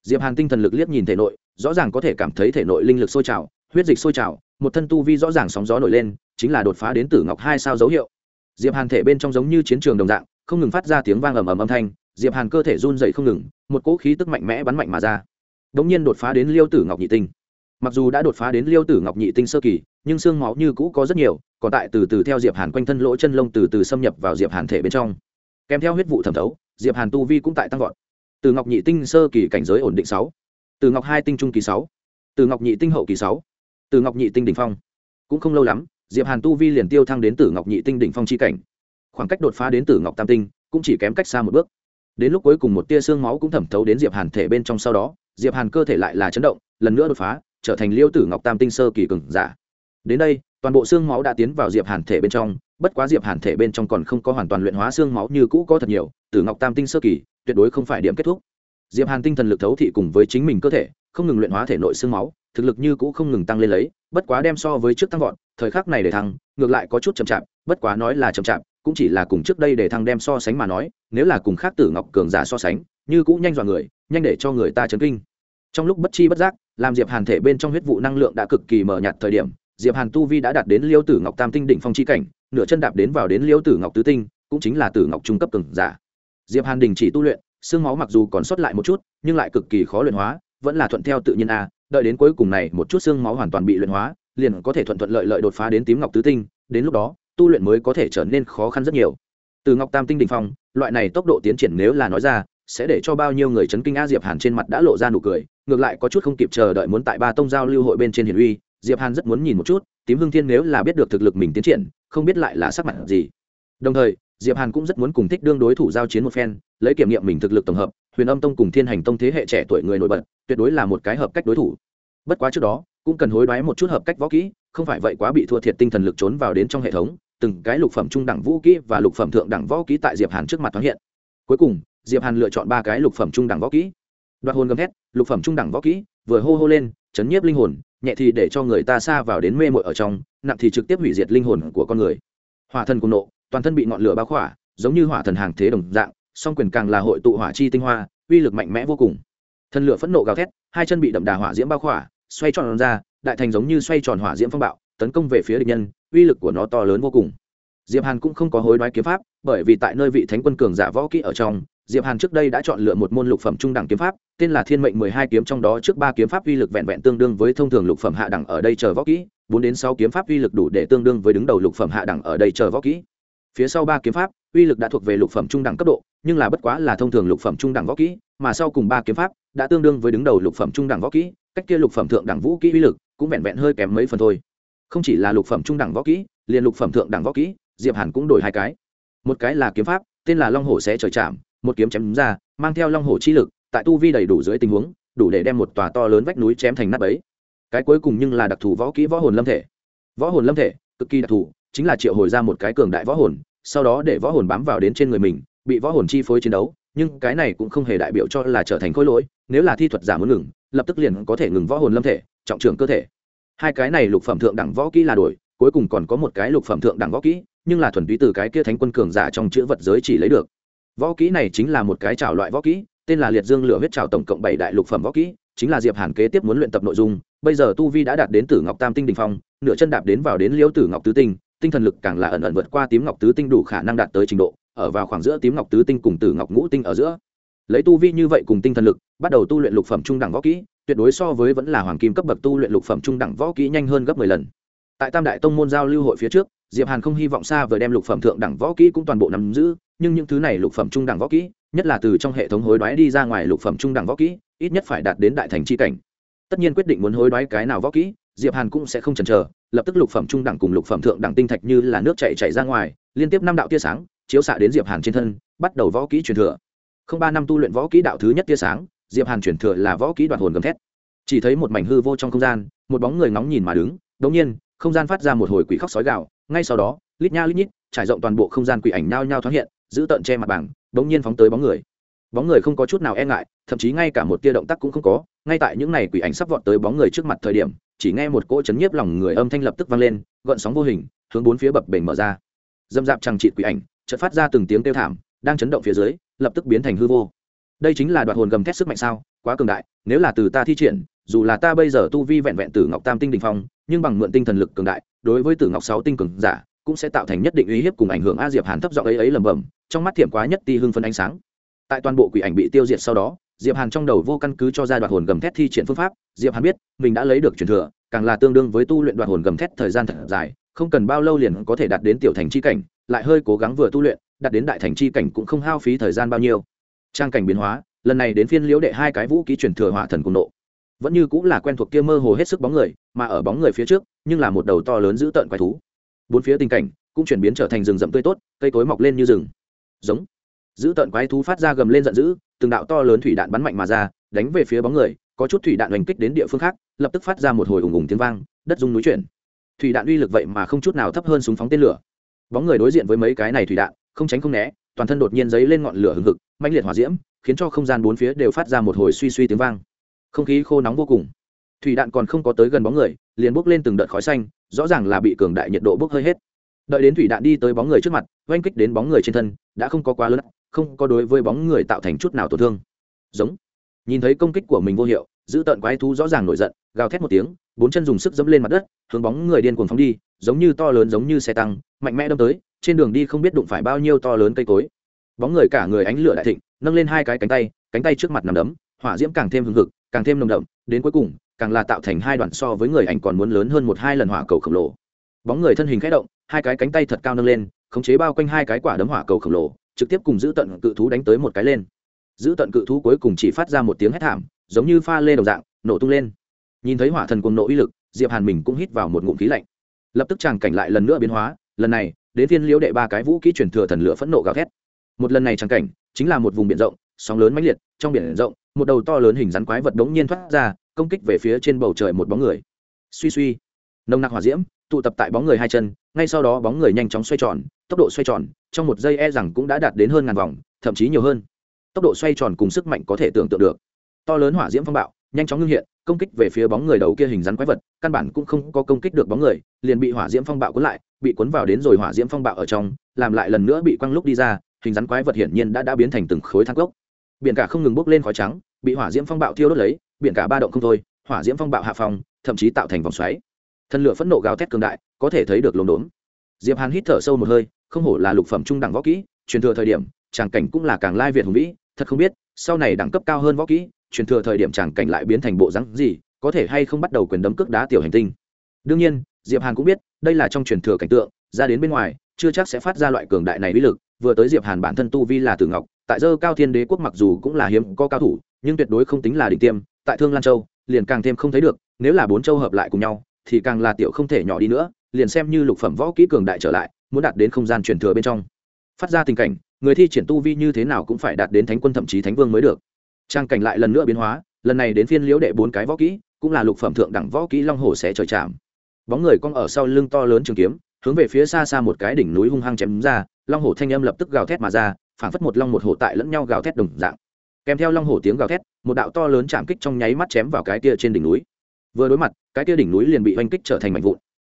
Diệp hàn tinh thần lực liếc nhìn thể nội, rõ ràng có thể cảm thấy thể nội linh lực sôi trào, huyết dịch sôi trào, một thân tu vi rõ ràng sóng gió nổi lên, chính là đột phá đến tử ngọc hai sao dấu hiệu. Diệp hàn thể bên trong giống như chiến trường đồng dạng không ngừng phát ra tiếng vang ầm ầm âm thanh, diệp hàn cơ thể run dậy không ngừng, một cỗ khí tức mạnh mẽ bắn mạnh mà ra. Đống nhiên đột phá đến liêu tử ngọc nhị tinh. Mặc dù đã đột phá đến liêu tử ngọc nhị tinh sơ kỳ, nhưng xương máu như cũ có rất nhiều, còn tại từ từ theo diệp hàn quanh thân lỗ chân lông từ từ xâm nhập vào diệp hàn thể bên trong. Kèm theo huyết vụ thẩm thấu, diệp hàn tu vi cũng tại tăng vọt. Từ ngọc nhị tinh sơ kỳ cảnh giới ổn định sáu. Từ ngọc hai tinh trung kỳ sáu. Từ ngọc nhị tinh hậu kỳ sáu. Từ ngọc nhị tinh đỉnh phong. Cũng không lâu lắm, diệp hàn tu vi liền tiêu thăng đến tử ngọc nhị tinh đỉnh phong chi cảnh khoảng cách đột phá đến tử ngọc tam tinh cũng chỉ kém cách xa một bước. Đến lúc cuối cùng một tia xương máu cũng thẩm thấu đến diệp hàn thể bên trong sau đó, diệp hàn cơ thể lại là chấn động, lần nữa đột phá, trở thành liêu tử ngọc tam tinh sơ kỳ cường giả. Đến đây, toàn bộ xương máu đã tiến vào diệp hàn thể bên trong, bất quá diệp hàn thể bên trong còn không có hoàn toàn luyện hóa xương máu như cũ có thật nhiều, tử ngọc tam tinh sơ kỳ, tuyệt đối không phải điểm kết thúc. Diệp hàn tinh thần lực thấu thị cùng với chính mình cơ thể, không ngừng luyện hóa thể nội xương máu, thực lực như cũ không ngừng tăng lên lấy, bất quá đem so với trước tăng vọt, thời khắc này để thăng, ngược lại có chút chậm chạp, bất quá nói là chậm chạp cũng chỉ là cùng trước đây để thăng đem so sánh mà nói, nếu là cùng khác tử ngọc cường giả so sánh, như cũng nhanh dọa người, nhanh để cho người ta chấn kinh. Trong lúc bất chi bất giác, làm diệp hàn thể bên trong huyết vụ năng lượng đã cực kỳ mở nhạt thời điểm, diệp hàn tu vi đã đạt đến liêu tử ngọc tam tinh đỉnh phong chi cảnh, nửa chân đạp đến vào đến liêu tử ngọc tứ tinh, cũng chính là tử ngọc trung cấp cường giả. Diệp hàn đình chỉ tu luyện, xương máu mặc dù còn sót lại một chút, nhưng lại cực kỳ khó luyện hóa, vẫn là thuận theo tự nhiên a, đợi đến cuối cùng này, một chút xương máu hoàn toàn bị luyện hóa, liền có thể thuận thuận lợi lợi đột phá đến tím ngọc tứ tinh, đến lúc đó tu luyện mới có thể trở nên khó khăn rất nhiều. Từ ngọc tam tinh đình phong, loại này tốc độ tiến triển nếu là nói ra, sẽ để cho bao nhiêu người chấn kinh a diệp hàn trên mặt đã lộ ra nụ cười, ngược lại có chút không kịp chờ đợi muốn tại ba tông giao lưu hội bên trên hiển uy, diệp hàn rất muốn nhìn một chút, tím hương thiên nếu là biết được thực lực mình tiến triển, không biết lại là sắc mặt gì. Đồng thời, diệp hàn cũng rất muốn cùng thích đương đối thủ giao chiến một phen, lấy kiểm nghiệm mình thực lực tổng hợp, huyền âm tông cùng thiên hành tông thế hệ trẻ tuổi người nổi bật, tuyệt đối là một cái hợp cách đối thủ. Bất quá trước đó, cũng cần hối đoái một chút hợp cách võ kỹ, không phải vậy quá bị thua thiệt tinh thần lực trốn vào đến trong hệ thống từng cái lục phẩm trung đẳng vũ kỹ và lục phẩm thượng đẳng võ kỹ tại diệp hàn trước mặt thoáng hiện. Cuối cùng, diệp hàn lựa chọn ba cái lục phẩm trung đẳng võ kỹ. Đoạt hồn gầm thét, lục phẩm trung đẳng võ kỹ, vừa hô hô lên, chấn nhiếp linh hồn, nhẹ thì để cho người ta xa vào đến mê mội ở trong, nặng thì trực tiếp hủy diệt linh hồn của con người. Hỏa thần cùng nộ, toàn thân bị ngọn lửa bao khỏa, giống như hỏa thần hàng thế đồng dạng, song quyền càng là hội tụ hỏa chi tinh hoa, uy lực mạnh mẽ vô cùng. Thần lửa phẫn nộ gào thét, hai chân bị đậm đà hỏa diễm bao khỏa, xoay tròn ra, đại thành giống như xoay tròn hỏa diễm phong bạo tấn công về phía địch nhân, uy lực của nó to lớn vô cùng. Diệp hàn cũng không có hối đoái kiếm pháp, bởi vì tại nơi vị thánh quân cường giả võ kỹ ở trong, diệp hàn trước đây đã chọn lựa một môn lục phẩm trung đẳng kiếm pháp, tên là thiên mệnh mười hai kiếm, trong đó trước ba kiếm pháp uy lực vẹn vẹn tương đương với thông thường lục phẩm hạ đẳng ở đây chờ võ kỹ, bốn đến sáu kiếm pháp uy lực đủ để tương đương với đứng đầu lục phẩm hạ đẳng ở đây chờ võ kỹ. Phía sau ba kiếm pháp, uy lực đã thuộc về lục phẩm trung đẳng cấp độ, nhưng là bất quá là thông thường lục phẩm trung đẳng võ kỹ, mà sau cùng ba kiếm pháp đã tương đương với đứng đầu lục phẩm trung đẳng võ kỹ, cách kia lục phẩm thượng đẳng vũ kỹ uy lực cũng vẹn vẹn hơi kém mấy phần thôi không chỉ là lục phẩm trung đẳng võ kỹ, liền lục phẩm thượng đẳng võ kỹ, diệp hàn cũng đổi hai cái. Một cái là kiếm pháp, tên là long hổ xé trời chạm, một kiếm chém ra, mang theo long hổ chi lực, tại tu vi đầy đủ dưới tình huống, đủ để đem một tòa to lớn vách núi chém thành nát bấy. Cái cuối cùng nhưng là đặc thù võ kỹ võ hồn lâm thể. Võ hồn lâm thể, cực kỳ đặc thù, chính là triệu hồi ra một cái cường đại võ hồn, sau đó để võ hồn bám vào đến trên người mình, bị võ hồn chi phối chiến đấu, nhưng cái này cũng không hề đại biểu cho là trở thành khối lỗi, nếu là thi thuật giả muốn ngừng, lập tức liền có thể ngừng võ hồn lâm thể, trọng trưởng cơ thể hai cái này lục phẩm thượng đẳng võ kỹ là đổi, cuối cùng còn có một cái lục phẩm thượng đẳng võ kỹ, nhưng là thuần túy từ cái kia thánh quân cường giả trong chữ vật giới chỉ lấy được. Võ kỹ này chính là một cái trào loại võ kỹ, tên là liệt dương lửa huyết trào tổng cộng bảy đại lục phẩm võ kỹ, chính là diệp hàn kế tiếp muốn luyện tập nội dung, bây giờ tu vi đã đạt đến tử ngọc tam tinh đình phong, nửa chân đạp đến vào đến liễu tử ngọc tứ tinh tinh thần lực càng là ẩn ẩn vượt qua tím ngọc tứ tinh đủ khả năng đạt tới trình độ, ở vào khoảng giữa tím ngọc tứ tinh cùng tử ngọc ngũ tinh ở giữa. Lấy tu vi như vậy cùng tinh thần lực, bắt đầu tu luyện lục phẩm trung đẳng võ kỹ tuyệt đối so với vẫn là hoàng kim cấp bậc tu luyện lục phẩm trung đẳng võ kỹ nhanh hơn gấp mười lần. Tại tam đại tông môn giao lưu hội phía trước, diệp hàn không hy vọng xa vời đem lục phẩm thượng đẳng võ kỹ cũng toàn bộ nắm giữ, nhưng những thứ này lục phẩm trung đẳng võ kỹ, nhất là từ trong hệ thống hối đoái đi ra ngoài lục phẩm trung đẳng võ kỹ, ít nhất phải đạt đến đại thành chi cảnh. Tất nhiên quyết định muốn hối đoái cái nào võ kỹ, diệp hàn cũng sẽ không chần chờ, lập tức lục phẩm trung đẳng cùng lục phẩm thượng đẳng tinh thạch như là nước chảy chảy ra ngoài, liên tiếp năm đạo tia sáng chiếu xạ đến diệp hàn trên thân, bắt đầu võ kỹ truyền thừa. Không ba năm tu luyện võ kỹ đạo thứ nhất tia sáng diệp hàn chuyển thừa là võ kỹ đoạt hồn gầm thét. Chỉ thấy một mảnh hư vô trong không gian, một bóng người nóng nhìn mà đứng. Đống nhiên, không gian phát ra một hồi quỷ khóc sói gạo ngay sau đó, lít nha lít nhít, trải rộng toàn bộ không gian quỷ ảnh nhao nhao thoáng hiện, giữ tận che mặt bảng đống nhiên phóng tới bóng người. Bóng người không có chút nào e ngại, thậm chí ngay cả một tia động tác cũng không có. Ngay tại những này quỷ ảnh sắp vọt tới bóng người trước mặt thời điểm, chỉ nghe một cỗ chấn nhiếp lòng người âm thanh lập tức vang lên, gợn sóng vô hình, hướng bốn phía bập bềnh mở ra. Dâm dạp chẳng trị quỷ ảnh, chợt phát ra từng tiếng kêu thảm, đang chấn động phía dưới, lập tức biến thành hư vô đây chính là đoạt hồn gầm thét sức mạnh sao, quá cường đại, nếu là từ ta thi triển, dù là ta bây giờ tu vi vẹn vẹn từ ngọc tam tinh đình phong, nhưng bằng mượn tinh thần lực cường đại, đối với tử ngọc sáu tinh cường giả, cũng sẽ tạo thành nhất định uy hiếp cùng ảnh hưởng a diệp hàn thấp giọng ấy ấy lầm bầm trong mắt thiểm quá nhất ti hưng phân ánh sáng. Tại toàn bộ quỷ ảnh bị tiêu diệt sau đó, diệp hàn trong đầu vô căn cứ cho ra đoạt hồn gầm thét thi triển phương pháp, diệp hàn biết, mình đã lấy được truyền thừa, càng là tương đương với tu luyện đoạt hồn gầm thét thời gian thật dài, không cần bao lâu liền có thể đạt đến tiểu thành chi cảnh, lại hơi cố gắng vừa tu luyện, đạt đến đại thành chi cảnh cũng không hao phí thời gian bao nhiêu trang cảnh biến hóa, lần này đến phiên liễu đệ hai cái vũ ký truyền thừa hỏa thần cùng nộ. Vẫn như cũng là quen thuộc kia mơ hồ hết sức bóng người, mà ở bóng người phía trước, nhưng là một đầu to lớn dữ tợn quái thú. Bốn phía tình cảnh cũng chuyển biến trở thành rừng rậm tươi tốt, cây cối mọc lên như rừng. Giống. Dữ tợn quái thú phát ra gầm lên giận dữ, từng đạo to lớn thủy đạn bắn mạnh mà ra, đánh về phía bóng người, có chút thủy đạn hành kích đến địa phương khác, lập tức phát ra một hồi ủng ủng tiếng vang, đất rung núi chuyển. Thủy đạn uy lực vậy mà không chút nào thấp hơn súng phóng tên lửa. Bóng người đối diện với mấy cái này thủy đạn, không tránh không né toàn thân đột nhiên giấy lên ngọn lửa hừng hực, mãnh liệt hỏa diễm, khiến cho không gian bốn phía đều phát ra một hồi suy suy tiếng vang. Không khí khô nóng vô cùng. Thủy đạn còn không có tới gần bóng người, liền bốc lên từng đợt khói xanh, rõ ràng là bị cường đại nhiệt độ bốc hơi hết. Đợi đến thủy đạn đi tới bóng người trước mặt, oanh kích đến bóng người trên thân, đã không có quá lớn, không có đối với bóng người tạo thành chút nào tổn thương. Giống. Nhìn thấy công kích của mình vô hiệu, giữ tợn quái thú rõ ràng nổi giận, gào thét một tiếng, bốn chân dùng sức dẫm lên mặt đất, hướng bóng người điên cuồng phóng đi, giống như to lớn giống như xe tăng, mạnh mẽ đâm tới trên đường đi không biết đụng phải bao nhiêu to lớn cây cối. Bóng người cả người ánh lửa đại thịnh, nâng lên hai cái cánh tay cánh tay trước mặt nằm đấm, hỏa diễm càng thêm hừng hực, càng thêm nồng đậm, đến cuối cùng, càng là tạo thành hai đoạn so với người ảnh còn muốn lớn hơn một hai lần hỏa cầu khổng lồ. Bóng người thân hình khẽ động, hai cái cánh tay thật cao nâng lên, khống chế bao quanh hai cái quả đấm hỏa cầu khổng lồ, trực tiếp cùng giữ tận cự thú đánh tới một cái lên. Giữ tận cự thú cuối cùng chỉ phát ra một tiếng hét thảm, giống như pha lê đồng dạng, nổ tung lên. Nhìn thấy hỏa thần cùng nộ uy lực, diệp hàn mình cũng hít vào một ngụm khí lạnh. Lập tức chàng cảnh lại lần nữa biến hóa, lần này đến phiên liễu đệ ba cái vũ kỹ truyền thừa thần lửa phẫn nộ gào thét. Một lần này trắng cảnh, chính là một vùng biển rộng, sóng lớn mãnh liệt, trong biển rộng, một đầu to lớn hình rắn quái vật đống nhiên thoát ra, công kích về phía trên bầu trời một bóng người. Suy suy. Nồng nặc hỏa diễm, tụ tập tại bóng người hai chân, ngay sau đó bóng người nhanh chóng xoay tròn, tốc độ xoay tròn, trong một giây e rằng cũng đã đạt đến hơn ngàn vòng, thậm chí nhiều hơn. Tốc độ xoay tròn cùng sức mạnh có thể tưởng tượng được. To lớn hỏa diễm phong bạo, nhanh chóng ngưng hiện, công kích về phía bóng người đầu kia hình rắn quái vật, căn bản cũng không có công kích được bóng người, liền bị hỏa diễm phong bạo cuốn lại bị cuốn vào đến rồi hỏa diễm phong bạo ở trong, làm lại lần nữa bị quăng lúc đi ra, hình rắn quái vật hiển nhiên đã đã biến thành từng khối thang cốc. Biển cả không ngừng bốc lên khói trắng, bị hỏa diễm phong bạo thiêu đốt lấy, biển cả ba động không thôi, hỏa diễm phong bạo hạ phòng thậm chí tạo thành vòng xoáy. Thân lửa phẫn nộ gào thét cường đại, có thể thấy được lồn đốn diệp hàn hít thở sâu một hơi, không hổ là lục phẩm trung đẳng võ kỹ, truyền thừa thời điểm, tràng cảnh cũng là càng lai việt hùng vĩ, thật không biết, sau này đẳng cấp cao hơn võ kỹ, truyền thừa thời điểm tràng cảnh lại biến thành bộ rắn gì, có thể hay không bắt đầu quyền đấm cước đá tiểu hành tinh. Đương nhiên, diệp hàn cũng biết đây là trong truyền thừa cảnh tượng, ra đến bên ngoài, chưa chắc sẽ phát ra loại cường đại này uy lực, vừa tới diệp hàn bản thân tu vi là tử ngọc, tại dơ cao thiên đế quốc mặc dù cũng là hiếm có cao thủ, nhưng tuyệt đối không tính là đỉnh tiêm, tại thương lan châu, liền càng thêm không thấy được, nếu là bốn châu hợp lại cùng nhau, thì càng là tiểu không thể nhỏ đi nữa, liền xem như lục phẩm võ kỹ cường đại trở lại, muốn đạt đến không gian truyền thừa bên trong. Phát ra tình cảnh, người thi triển tu vi như thế nào cũng phải đạt đến thánh quân thậm chí thánh vương mới được. Trang cảnh lại lần nữa biến hóa, lần này đến phiên liễu đệ bốn cái võ kỹ, cũng là lục phẩm thượng đẳng võ kỹ long hổ sẽ trời chạm bóng người cong ở sau lưng to lớn trường kiếm, hướng về phía xa xa một cái đỉnh núi hung hăng chém ra, long hổ thanh âm lập tức gào thét mà ra, phảng phất một long một hổ tại lẫn nhau gào thét đồng dạng. Kèm theo long hổ tiếng gào thét, một đạo to lớn chạm kích trong nháy mắt chém vào cái kia trên đỉnh núi. Vừa đối mặt, cái kia đỉnh núi liền bị oanh kích trở thành mảnh vụn.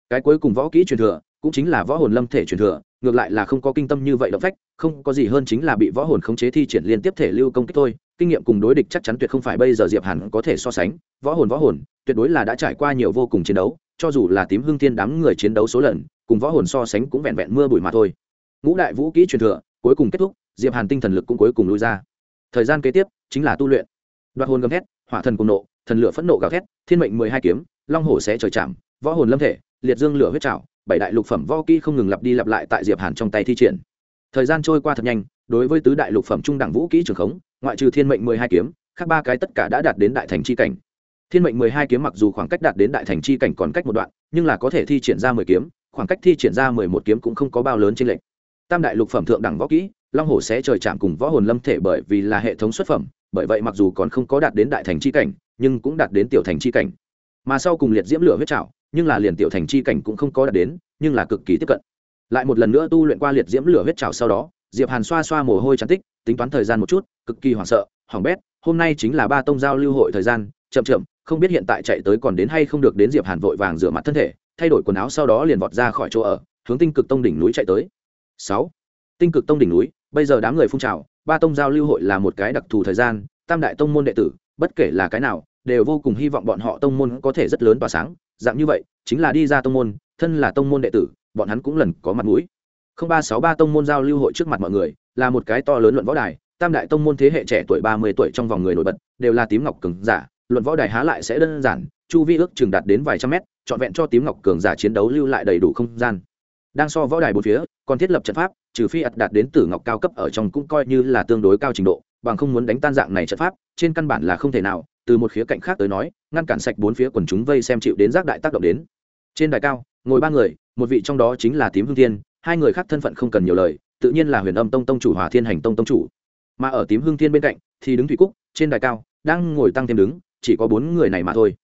Cái cuối cùng võ kỹ truyền thừa, cũng chính là võ hồn lâm thể truyền thừa ngược lại là không có kinh tâm như vậy động phách, không có gì hơn chính là bị võ hồn khống chế thi triển liên tiếp thể lưu công kích thôi. Kinh nghiệm cùng đối địch chắc chắn tuyệt không phải bây giờ diệp hàn có thể so sánh. Võ hồn võ hồn, tuyệt đối là đã trải qua nhiều vô cùng chiến đấu, cho dù là tím hương thiên đám người chiến đấu số lần, cùng võ hồn so sánh cũng vẹn vẹn mưa bụi mà thôi. Ngũ đại vũ kỹ truyền thừa, cuối cùng kết thúc, diệp hàn tinh thần lực cũng cuối cùng lui ra. Thời gian kế tiếp, chính là tu luyện. Đoạt hồn gầm thét, hỏa thần cùng nộ, thần lửa phẫn nộ gào thét, thiên mệnh mười hai kiếm, long hổ sẽ trời chạm, võ hồn lâm thể, liệt dương lửa huyết trảo bảy đại lục phẩm võ kỹ không ngừng lặp đi lặp lại tại diệp hàn trong tay thi triển. Thời gian trôi qua thật nhanh, đối với tứ đại lục phẩm trung đẳng vũ kỹ trường khống, ngoại trừ thiên mệnh mười hai kiếm, khác ba cái tất cả đã đạt đến đại thành chi cảnh. Thiên mệnh mười hai kiếm mặc dù khoảng cách đạt đến đại thành chi cảnh còn cách một đoạn, nhưng là có thể thi triển ra mười kiếm, khoảng cách thi triển ra mười một kiếm cũng không có bao lớn trên lệnh tam đại lục phẩm thượng đẳng võ kỹ, long hổ sẽ trời chạm cùng võ hồn lâm thể bởi vì là hệ thống xuất phẩm, bởi vậy mặc dù còn không có đạt đến đại thành chi cảnh, nhưng cũng đạt đến tiểu thành chi cảnh. Mà sau cùng liệt diễm lửa huyết trảo nhưng là liền tiểu thành chi cảnh cũng không có đạt đến, nhưng là cực kỳ tiếp cận. Lại một lần nữa tu luyện qua liệt diễm lửa huyết trào sau đó, diệp hàn xoa xoa mồ hôi chán tích, tính toán thời gian một chút, cực kỳ hoảng sợ, hoảng bét, hôm nay chính là ba tông giao lưu hội thời gian, chậm chậm, không biết hiện tại chạy tới còn đến hay không được đến diệp hàn vội vàng rửa mặt thân thể, thay đổi quần áo sau đó liền vọt ra khỏi chỗ ở, hướng tinh cực tông đỉnh núi chạy tới. Sáu, tinh cực tông đỉnh núi, bây giờ đám người phun trào, ba tông giao lưu hội là một cái đặc thù thời gian, tam đại tông môn đệ tử, bất kể là cái nào, đều vô cùng hy vọng bọn họ tông môn có thể rất lớn tỏa sáng dạng như vậy, chính là đi ra tông môn, thân là tông môn đệ tử, bọn hắn cũng lần có mặt mũi. Không ba sáu ba tông môn giao lưu hội trước mặt mọi người, là một cái to lớn luận võ đài, tam đại tông môn thế hệ trẻ tuổi ba mươi tuổi trong vòng người nổi bật, đều là tím ngọc cường giả, luận võ đài há lại sẽ đơn giản, chu vi ước chừng đạt đến vài trăm mét, trọn vẹn cho tím ngọc cường giả chiến đấu lưu lại đầy đủ không gian. Đang so võ đài bốn phía, còn thiết lập trận pháp, trừ phi ặt đạt đến tử ngọc cao cấp ở trong cũng coi như là tương đối cao trình độ, bằng không muốn đánh tan dạng này trận pháp, trên căn bản là không thể nào từ một khía cạnh khác tới nói, ngăn cản sạch bốn phía quần chúng vây xem chịu đến giác đại tác động đến. Trên đài cao, ngồi ba người, một vị trong đó chính là tím hương thiên, hai người khác thân phận không cần nhiều lời, tự nhiên là huyền âm tông tông chủ hòa thiên hành tông tông chủ. Mà ở tím hương thiên bên cạnh, thì đứng thủy cúc, trên đài cao, đang ngồi tăng thêm đứng, chỉ có bốn người này mà thôi.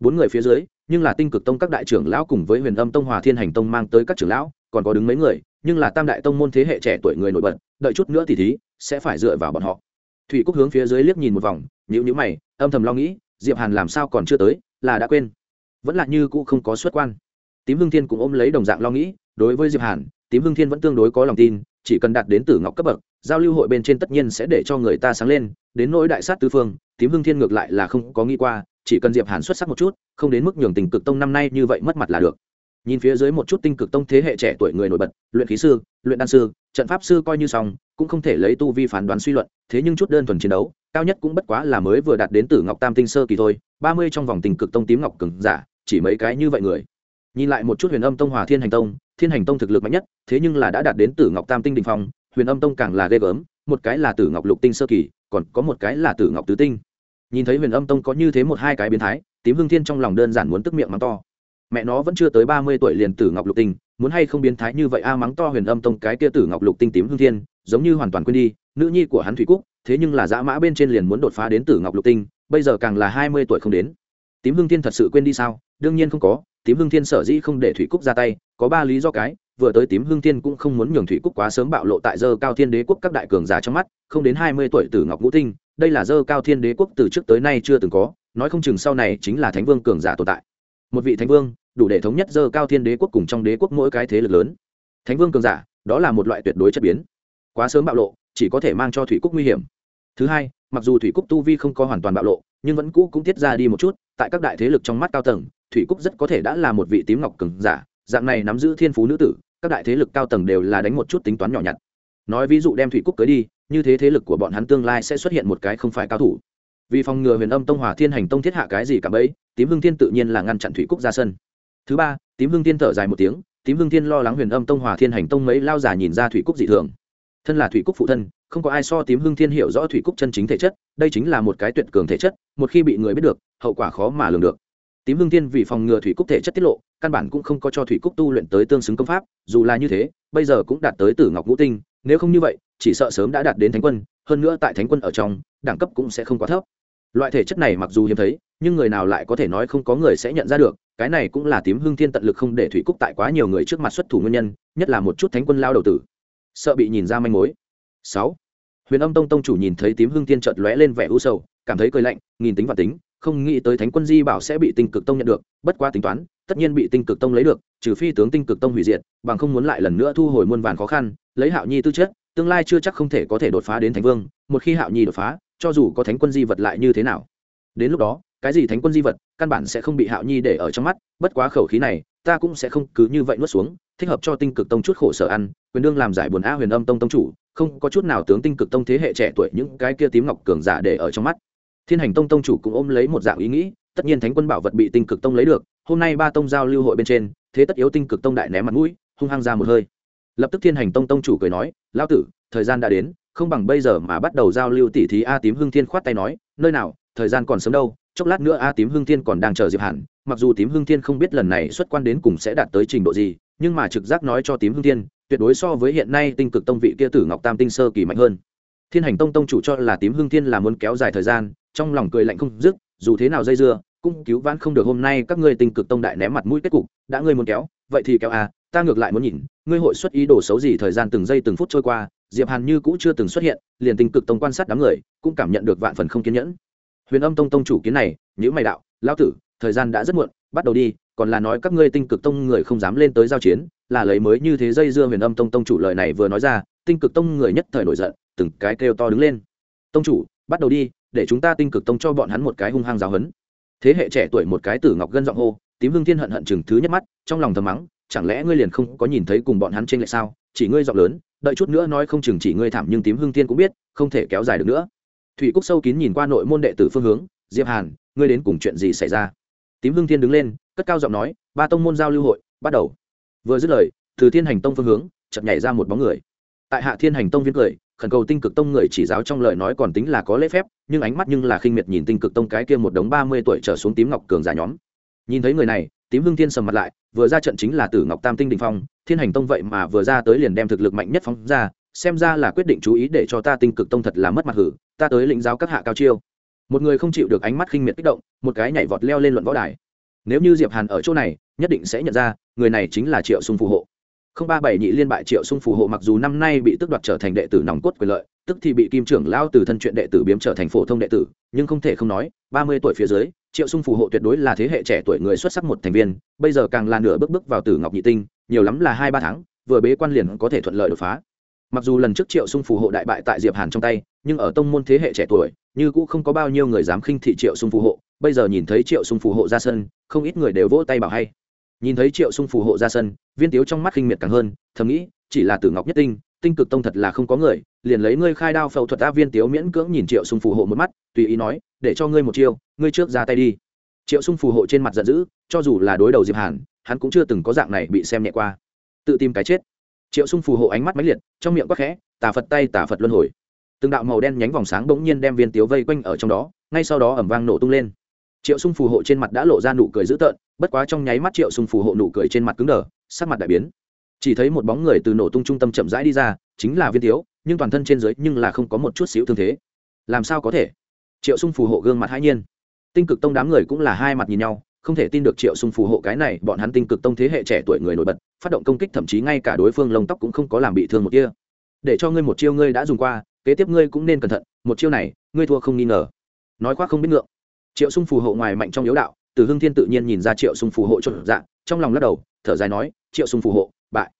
Bốn người phía dưới, nhưng là tinh cực tông các đại trưởng lão cùng với huyền âm tông hòa thiên hành tông mang tới các trưởng lão, còn có đứng mấy người, nhưng là tam đại tông môn thế hệ trẻ tuổi người nổi bật, đợi chút nữa thì thí, sẽ phải dựa vào bọn họ thủy cúc hướng phía dưới liếc nhìn một vòng nhữ nhữ mày, âm thầm lo nghĩ, diệp hàn làm sao còn chưa tới, là đã quên. Vẫn là như cũ không có xuất quan. Tím hưng thiên cũng ôm lấy đồng dạng lo nghĩ, đối với diệp hàn, tím hưng thiên vẫn tương đối có lòng tin, chỉ cần đạt đến tử ngọc cấp bậc, giao lưu hội bên trên tất nhiên sẽ để cho người ta sáng lên, đến nỗi đại sát tứ phương, tím hưng thiên ngược lại là không có nghĩ qua, chỉ cần diệp hàn xuất sắc một chút, không đến mức nhường tình cực tông năm nay như vậy mất mặt là được nhìn phía dưới một chút tinh cực tông thế hệ trẻ tuổi người nổi bật, luyện khí sư, luyện đan sư, trận pháp sư coi như xong, cũng không thể lấy tu vi phán đoán suy luận, thế nhưng chút đơn thuần chiến đấu, cao nhất cũng bất quá là mới vừa đạt đến tử ngọc tam tinh sơ kỳ thôi, ba mươi trong vòng tình cực tông tím ngọc cường giả, chỉ mấy cái như vậy người. Nhìn lại một chút huyền âm tông hòa thiên hành tông, thiên hành tông thực lực mạnh nhất, thế nhưng là đã đạt đến tử ngọc tam tinh đình phong, huyền âm tông càng là ghê gớm, một cái là tử ngọc lục tinh sơ kỳ, còn có một cái là tử ngọc tứ tinh. Nhìn thấy huyền âm tông có như thế một hai cái biến thái, tím hương thiên trong lòng đơn giản muốn tức miệng mắng to mẹ nó vẫn chưa tới ba mươi tuổi liền tử ngọc lục tinh, muốn hay không biến thái như vậy a mắng to huyền âm tông cái kia tử ngọc lục tinh tím hương thiên, giống như hoàn toàn quên đi, nữ nhi của hắn thủy cúc, thế nhưng là dã mã bên trên liền muốn đột phá đến tử ngọc lục tinh, bây giờ càng là hai mươi tuổi không đến. Tím hương thiên thật sự quên đi sao? Đương nhiên không có, tím hương thiên sở dĩ không để thủy cúc ra tay, có ba lý do cái, vừa tới tím hương thiên cũng không muốn nhường thủy cúc quá sớm bạo lộ tại dơ cao thiên đế quốc các đại cường giả trong mắt, không đến hai mươi tuổi tử ngọc ngũ tinh, đây là dơ cao thiên đế quốc từ trước tới nay chưa từng có, nói không chừng sau này chính là thánh vương cường giả tồn tại. Một vị thánh vương đủ để thống nhất dơ cao thiên đế quốc cùng trong đế quốc mỗi cái thế lực lớn. Thánh vương cường giả, đó là một loại tuyệt đối chất biến. Quá sớm bạo lộ, chỉ có thể mang cho thủy cúc nguy hiểm. Thứ hai, mặc dù thủy cúc tu vi không có hoàn toàn bạo lộ, nhưng vẫn cũ cũng tiết ra đi một chút, tại các đại thế lực trong mắt cao tầng, thủy cúc rất có thể đã là một vị tím ngọc cường giả, dạng này nắm giữ thiên phú nữ tử, các đại thế lực cao tầng đều là đánh một chút tính toán nhỏ nhặt. Nói ví dụ đem thủy cúc cưới đi, như thế thế lực của bọn hắn tương lai sẽ xuất hiện một cái không phải cao thủ. Vì phòng ngừa huyền âm tông hòa thiên hành tông thiết hạ cái gì cả bấy tím hưng thiên tự nhiên là ngăn chặn thủy cúc ra sân thứ ba, tím hưng thiên thở dài một tiếng, tím hưng thiên lo lắng huyền âm tông hòa thiên hành tông mấy lao già nhìn ra thủy cúc dị thường. Thân là thủy cúc phụ thân, không có ai so tím hưng thiên hiểu rõ thủy cúc chân chính thể chất, đây chính là một cái tuyệt cường thể chất, một khi bị người biết được, hậu quả khó mà lường được. Tím hưng thiên vì phòng ngừa thủy cúc thể chất tiết lộ, căn bản cũng không có cho thủy cúc tu luyện tới tương xứng công pháp, dù là như thế, bây giờ cũng đạt tới tử ngọc ngũ tinh, nếu không như vậy, chỉ sợ sớm đã đạt đến thánh quân, hơn nữa tại thánh quân ở trong, đẳng cấp cũng sẽ không quá thấp. Loại thể chất này mặc dù hiếm thấy nhưng người nào lại có thể nói không có người sẽ nhận ra được, cái này cũng là tím hưng thiên tận lực không để thủy cúc tại quá nhiều người trước mặt xuất thủ nguyên nhân, nhất là một chút thánh quân lao đầu tử. Sợ bị nhìn ra manh mối. Sáu. Huyền âm tông tông chủ nhìn thấy tím hưng thiên chợt lóe lên vẻ u sầu, cảm thấy cười lạnh, nghìn tính và tính, không nghĩ tới thánh quân di bảo sẽ bị tinh cực tông nhận được, bất quá tính toán, tất nhiên bị tinh cực tông lấy được, trừ phi tướng tinh cực tông hủy diệt, bằng không muốn lại lần nữa thu hồi muôn vàn khó khăn, lấy hạo nhi tư chất, tương lai chưa chắc không thể có thể đột phá đến thánh vương, một khi hạo nhi đột phá, cho dù có thánh quân di vật lại như thế nào. Đến lúc đó cái gì thánh quân di vật, căn bản sẽ không bị hạo nhi để ở trong mắt, bất quá khẩu khí này, ta cũng sẽ không cứ như vậy nuốt xuống, thích hợp cho tinh cực tông chút khổ sở ăn, quyền đương làm giải buồn a huyền âm tông tông chủ, không có chút nào tướng tinh cực tông thế hệ trẻ tuổi những cái kia tím ngọc cường giả để ở trong mắt. Thiên hành tông tông chủ cũng ôm lấy một dạng ý nghĩ, tất nhiên thánh quân bảo vật bị tinh cực tông lấy được, hôm nay ba tông giao lưu hội bên trên, thế tất yếu tinh cực tông đại ném mặt mũi, hung hăng ra một hơi. Lập tức thiên hành tông tông chủ cười nói lao tử, thời gian đã đến, không bằng bây giờ mà bắt đầu giao lưu tỉ thí a tím hưng thiên khoát tay nói, nơi nào, thời gian còn sớm đâu chốc lát nữa a tím hưng thiên còn đang chờ diệp hàn, mặc dù tím hưng thiên không biết lần này xuất quan đến cùng sẽ đạt tới trình độ gì, nhưng mà trực giác nói cho tím hưng thiên, tuyệt đối so với hiện nay tinh cực tông vị kia tử ngọc tam tinh sơ kỳ mạnh hơn. Thiên hành tông tông chủ cho là tím hưng thiên là muốn kéo dài thời gian, trong lòng cười lạnh không dứt, dù thế nào dây dưa, cũng cứu vãn không được hôm nay các ngươi tinh cực tông đại ném mặt mũi kết cục, đã ngươi muốn kéo, vậy thì kéo à ta ngược lại muốn nhìn, ngươi hội xuất ý đồ xấu gì thời gian từng giây từng phút trôi qua, diệp hàn như cũ chưa từng xuất hiện, liền tinh cực tông quan sát đám người, cũng cảm nhận được vạn phần không kiên nhẫn huyền âm tông tông chủ kiến này nhữ mày đạo lao tử, thời gian đã rất muộn, bắt đầu đi, còn là nói các ngươi tinh cực tông người không dám lên tới giao chiến, là lấy mới như thế dây dưa huyền âm tông tông chủ lời này vừa nói ra, tinh cực tông người nhất thời nổi giận, từng cái kêu to đứng lên. Tông chủ, bắt đầu đi, để chúng ta tinh cực tông cho bọn hắn một cái hung hăng giáo hấn thế hệ trẻ tuổi một cái tử ngọc gân giọng hô, tím hương thiên hận hận chừng thứ nhất mắt, trong lòng thầm mắng, chẳng lẽ ngươi liền không có nhìn thấy cùng bọn hắn trên lại sao? Chỉ ngươi giọng lớn, đợi chút nữa nói không chừng chỉ ngươi thảm nhưng tím hương thiên cũng biết, không thể kéo dài được nữa thủy cúc sâu kín nhìn qua nội môn đệ tử phương hướng, diệp hàn, ngươi đến cùng chuyện gì xảy ra? Tím hưng thiên đứng lên, cất cao giọng nói, ba tông môn giao lưu hội, bắt đầu. Vừa dứt lời, từ thiên hành tông phương hướng, chợt nhảy ra một bóng người. Tại hạ thiên hành tông viên cười, khẩn cầu tinh cực tông người chỉ giáo trong lời nói còn tính là có lễ phép, nhưng ánh mắt nhưng là khinh miệt nhìn tinh cực tông cái kia một đống ba mươi tuổi trở xuống tím ngọc cường giả nhóm. Nhìn thấy người này, tím hưng thiên sầm mặt lại, vừa ra trận chính là tử ngọc tam tinh đình phong, thiên hành tông vậy mà vừa ra tới liền đem thực lực mạnh nhất phóng ra xem ra là quyết định chú ý để cho ta tinh cực tông thật là mất mặt hử, ta tới lĩnh giáo các hạ cao chiêu. Một người không chịu được ánh mắt khinh miệt kích động, một cái nhảy vọt leo lên luận võ đài. Nếu như diệp hàn ở chỗ này, nhất định sẽ nhận ra, người này chính là triệu sung phù hộ. Không ba bảy nhị liên bại triệu sung phù hộ mặc dù năm nay bị tước đoạt trở thành đệ tử nòng cốt quyền lợi, tức thì bị kim trưởng lao từ thân chuyện đệ tử biếm trở thành phổ thông đệ tử, nhưng không thể không nói, ba mươi tuổi phía dưới, triệu sung phù hộ tuyệt đối là thế hệ trẻ tuổi người xuất sắc một thành viên, bây giờ càng là nửa bước bước vào tử ngọc nhị tinh, nhiều lắm là hai ba tháng, vừa bế quan liền có thể thuận lợi đột phá mặc dù lần trước triệu sung phù hộ đại bại tại diệp hàn trong tay, nhưng ở tông môn thế hệ trẻ tuổi, như cũng không có bao nhiêu người dám khinh thị triệu sung phù hộ. Bây giờ nhìn thấy triệu sung phù hộ ra sân, không ít người đều vỗ tay bảo hay. Nhìn thấy triệu sung phù hộ ra sân, viên tiếu trong mắt khinh miệt càng hơn, thầm nghĩ, chỉ là tử ngọc nhất tinh tinh cực tông thật là không có người, liền lấy ngươi khai đao phẫu thuật ta viên tiếu miễn cưỡng nhìn triệu sung phù hộ một mắt, tùy ý nói, để cho ngươi một chiêu, ngươi trước ra tay đi. Triệu sung phù hộ trên mặt giận dữ, cho dù là đối đầu diệp hàn, hắn cũng chưa từng có dạng này bị xem nhẹ qua. Tự tìm cái chết triệu sung phù hộ ánh mắt mãnh liệt, trong miệng quắc khẽ, tà phật tay, tà phật luân hồi. Từng đạo màu đen nhánh vòng sáng bỗng nhiên đem viên tiếu vây quanh ở trong đó, ngay sau đó ẩm vang nổ tung lên. Triệu sung phù hộ trên mặt đã lộ ra nụ cười dữ tợn, bất quá trong nháy mắt triệu sung phù hộ nụ cười trên mặt cứng đờ, sắc mặt đại biến. Chỉ thấy một bóng người từ nổ tung trung tâm chậm rãi đi ra, chính là viên tiếu, nhưng toàn thân trên dưới nhưng là không có một chút xíu thương thế. Làm sao có thể? Triệu sung phù hộ gương mặt hãi nhiên. Tinh cực tông đám người cũng là hai mặt nhìn nhau không thể tin được triệu sung phù hộ cái này, bọn hắn tinh cực tông thế hệ trẻ tuổi người nổi bật, phát động công kích thậm chí ngay cả đối phương lông tóc cũng không có làm bị thương một kia để cho ngươi một chiêu ngươi đã dùng qua, kế tiếp ngươi cũng nên cẩn thận, một chiêu này, ngươi thua không nghi ngờ. Nói khoác không biết ngượng. Triệu sung phù hộ ngoài mạnh trong yếu đạo, từ hưng thiên tự nhiên nhìn ra triệu sung phù hộ trộn dạ trong lòng lắc đầu, thở dài nói, triệu sung phù hộ, bại.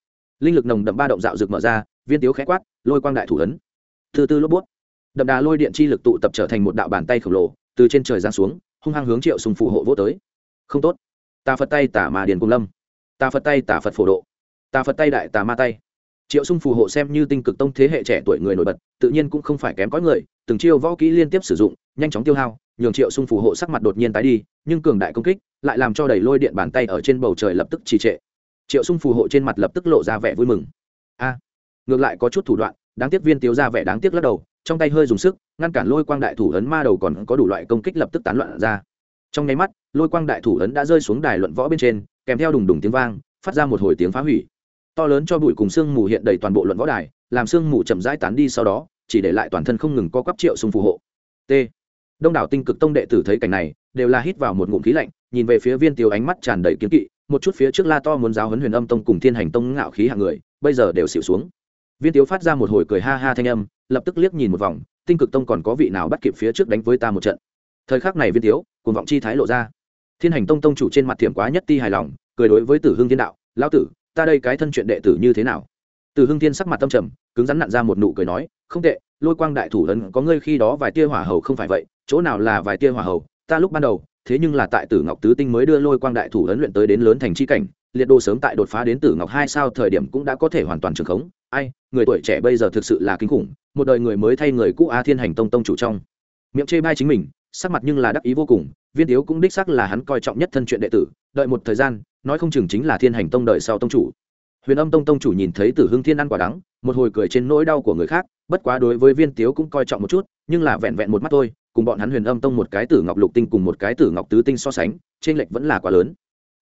Linh lực nồng đậm ba động dạo rực mở ra, viên tiếu khẽ quát, lôi quang đại thủ ấn. Thứ tư lốp bút. Đậm đà lôi điện chi lực tụ tập trở thành một đạo bàn tay khổng lồ, từ trên trời giáng xuống, hung hăng hướng triệu sung phù hộ vô tới không tốt. Tà phật tay tả mà điền cung lâm. Tà phật tay tả phật phổ độ. Tà phật tay đại tà ma tay. Triệu sung phù hộ xem như tinh cực tông thế hệ trẻ tuổi người nổi bật, tự nhiên cũng không phải kém có người, từng chiêu võ kỹ liên tiếp sử dụng, nhanh chóng tiêu hao, nhường triệu sung phù hộ sắc mặt đột nhiên tái đi, nhưng cường đại công kích lại làm cho đẩy lôi điện bàn tay ở trên bầu trời lập tức trì trệ. Triệu sung phù hộ trên mặt lập tức lộ ra vẻ vui mừng. A, ngược lại có chút thủ đoạn, đáng tiếc viên tiếu ra vẻ đáng tiếc lắc đầu, trong tay hơi dùng sức, ngăn cản lôi quang đại thủ ấn ma đầu còn có đủ loại công kích lập tức tán loạn ra. Trong nháy mắt lôi quang đại thủ ấn đã rơi xuống đài luận võ bên trên, kèm theo đùng đùng tiếng vang, phát ra một hồi tiếng phá hủy. To lớn cho bụi cùng sương mù hiện đầy toàn bộ luận võ đài, làm sương mù chậm rãi tán đi sau đó, chỉ để lại toàn thân không ngừng co quắp triệu sung phù hộ. T. Đông đảo tinh cực tông đệ tử thấy cảnh này, đều là hít vào một ngụm khí lạnh, nhìn về phía viên tiêu ánh mắt tràn đầy kiếm kỵ, một chút phía trước la to muốn giáo huấn huyền âm tông cùng thiên hành tông ngạo khí hạng người, bây giờ đều xịu xuống. Viên tiêu phát ra một hồi cười ha ha thanh âm, lập tức liếc nhìn một vòng, tinh cực tông còn có vị nào bắt kịp phía trước đánh với ta một trận. Thời khắc này viên tiếu cùng vọng chi thái lộ ra thiên hành tông tông chủ trên mặt thiểm quá nhất ti hài lòng, cười đối với tử hưng thiên đạo, lão tử, ta đây cái thân chuyện đệ tử như thế nào? Tử hưng thiên sắc mặt tâm trầm, cứng rắn nặn ra một nụ cười nói, không tệ, lôi quang đại thủ lớn có ngươi khi đó vài tia hỏa hầu không phải vậy, chỗ nào là vài tia hỏa hầu, ta lúc ban đầu, thế nhưng là tại tử ngọc tứ tinh mới đưa lôi quang đại thủ lớn luyện tới đến lớn thành chi cảnh, liệt đồ sớm tại đột phá đến tử ngọc hai sao thời điểm cũng đã có thể hoàn toàn trường khống. Ai, người tuổi trẻ bây giờ thực sự là kinh khủng, một đời người mới thay người cũ a thiên hành tông tông chủ trong miệng chê bai chính mình, sắc mặt nhưng là đắc ý vô cùng viên tiếu cũng đích sắc là hắn coi trọng nhất thân chuyện đệ tử, đợi một thời gian, nói không chừng chính là thiên hành tông đợi sau tông chủ. Huyền âm tông tông chủ nhìn thấy tử hưng thiên ăn quả đắng, một hồi cười trên nỗi đau của người khác, bất quá đối với viên tiếu cũng coi trọng một chút, nhưng là vẹn vẹn một mắt thôi, cùng bọn hắn huyền âm tông một cái tử ngọc lục tinh cùng một cái tử ngọc tứ tinh so sánh trên lệch vẫn là quá lớn.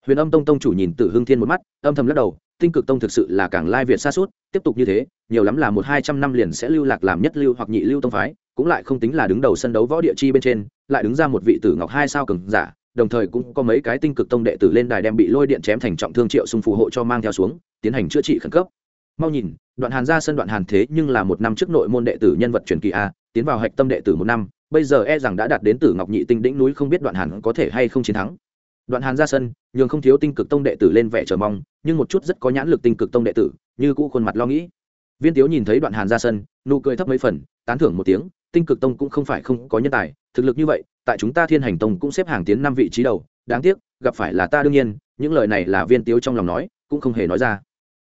Huyền âm tông tông chủ nhìn tử hưng thiên một mắt, âm thầm lắc đầu, tinh cực tông thực sự là càng lai việt xa suốt, tiếp tục như thế, nhiều lắm là một hai trăm năm liền sẽ lưu lạc làm nhất lưu hoặc nhị lưu tông phái cũng lại không tính là đứng đầu sân đấu võ địa chi bên trên, lại đứng ra một vị tử ngọc hai sao cường giả, đồng thời cũng có mấy cái tinh cực tông đệ tử lên đài đem bị lôi điện chém thành trọng thương triệu xung phù hộ cho mang theo xuống, tiến hành chữa trị khẩn cấp. Mau nhìn, đoạn hàn ra sân đoạn hàn thế nhưng là một năm trước nội môn đệ tử nhân vật truyền kỳ a, tiến vào hạch tâm đệ tử một năm, bây giờ e rằng đã đạt đến tử ngọc nhị tinh đỉnh núi không biết đoạn hàn có thể hay không chiến thắng. Đoạn hàn ra sân, nhường không thiếu tinh cực tông đệ tử lên vẻ chờ mong, nhưng một chút rất có nhãn lực tinh cực tông đệ tử, như cũ khuôn mặt lo nghĩ. Viên tiếu nhìn thấy đoạn hàn ra sân, nụ cười thấp mấy phần, tán thưởng một tiếng tinh cực tông cũng không phải không có nhân tài thực lực như vậy tại chúng ta thiên hành tông cũng xếp hàng tiến năm vị trí đầu đáng tiếc gặp phải là ta đương nhiên những lời này là viên tiếu trong lòng nói cũng không hề nói ra.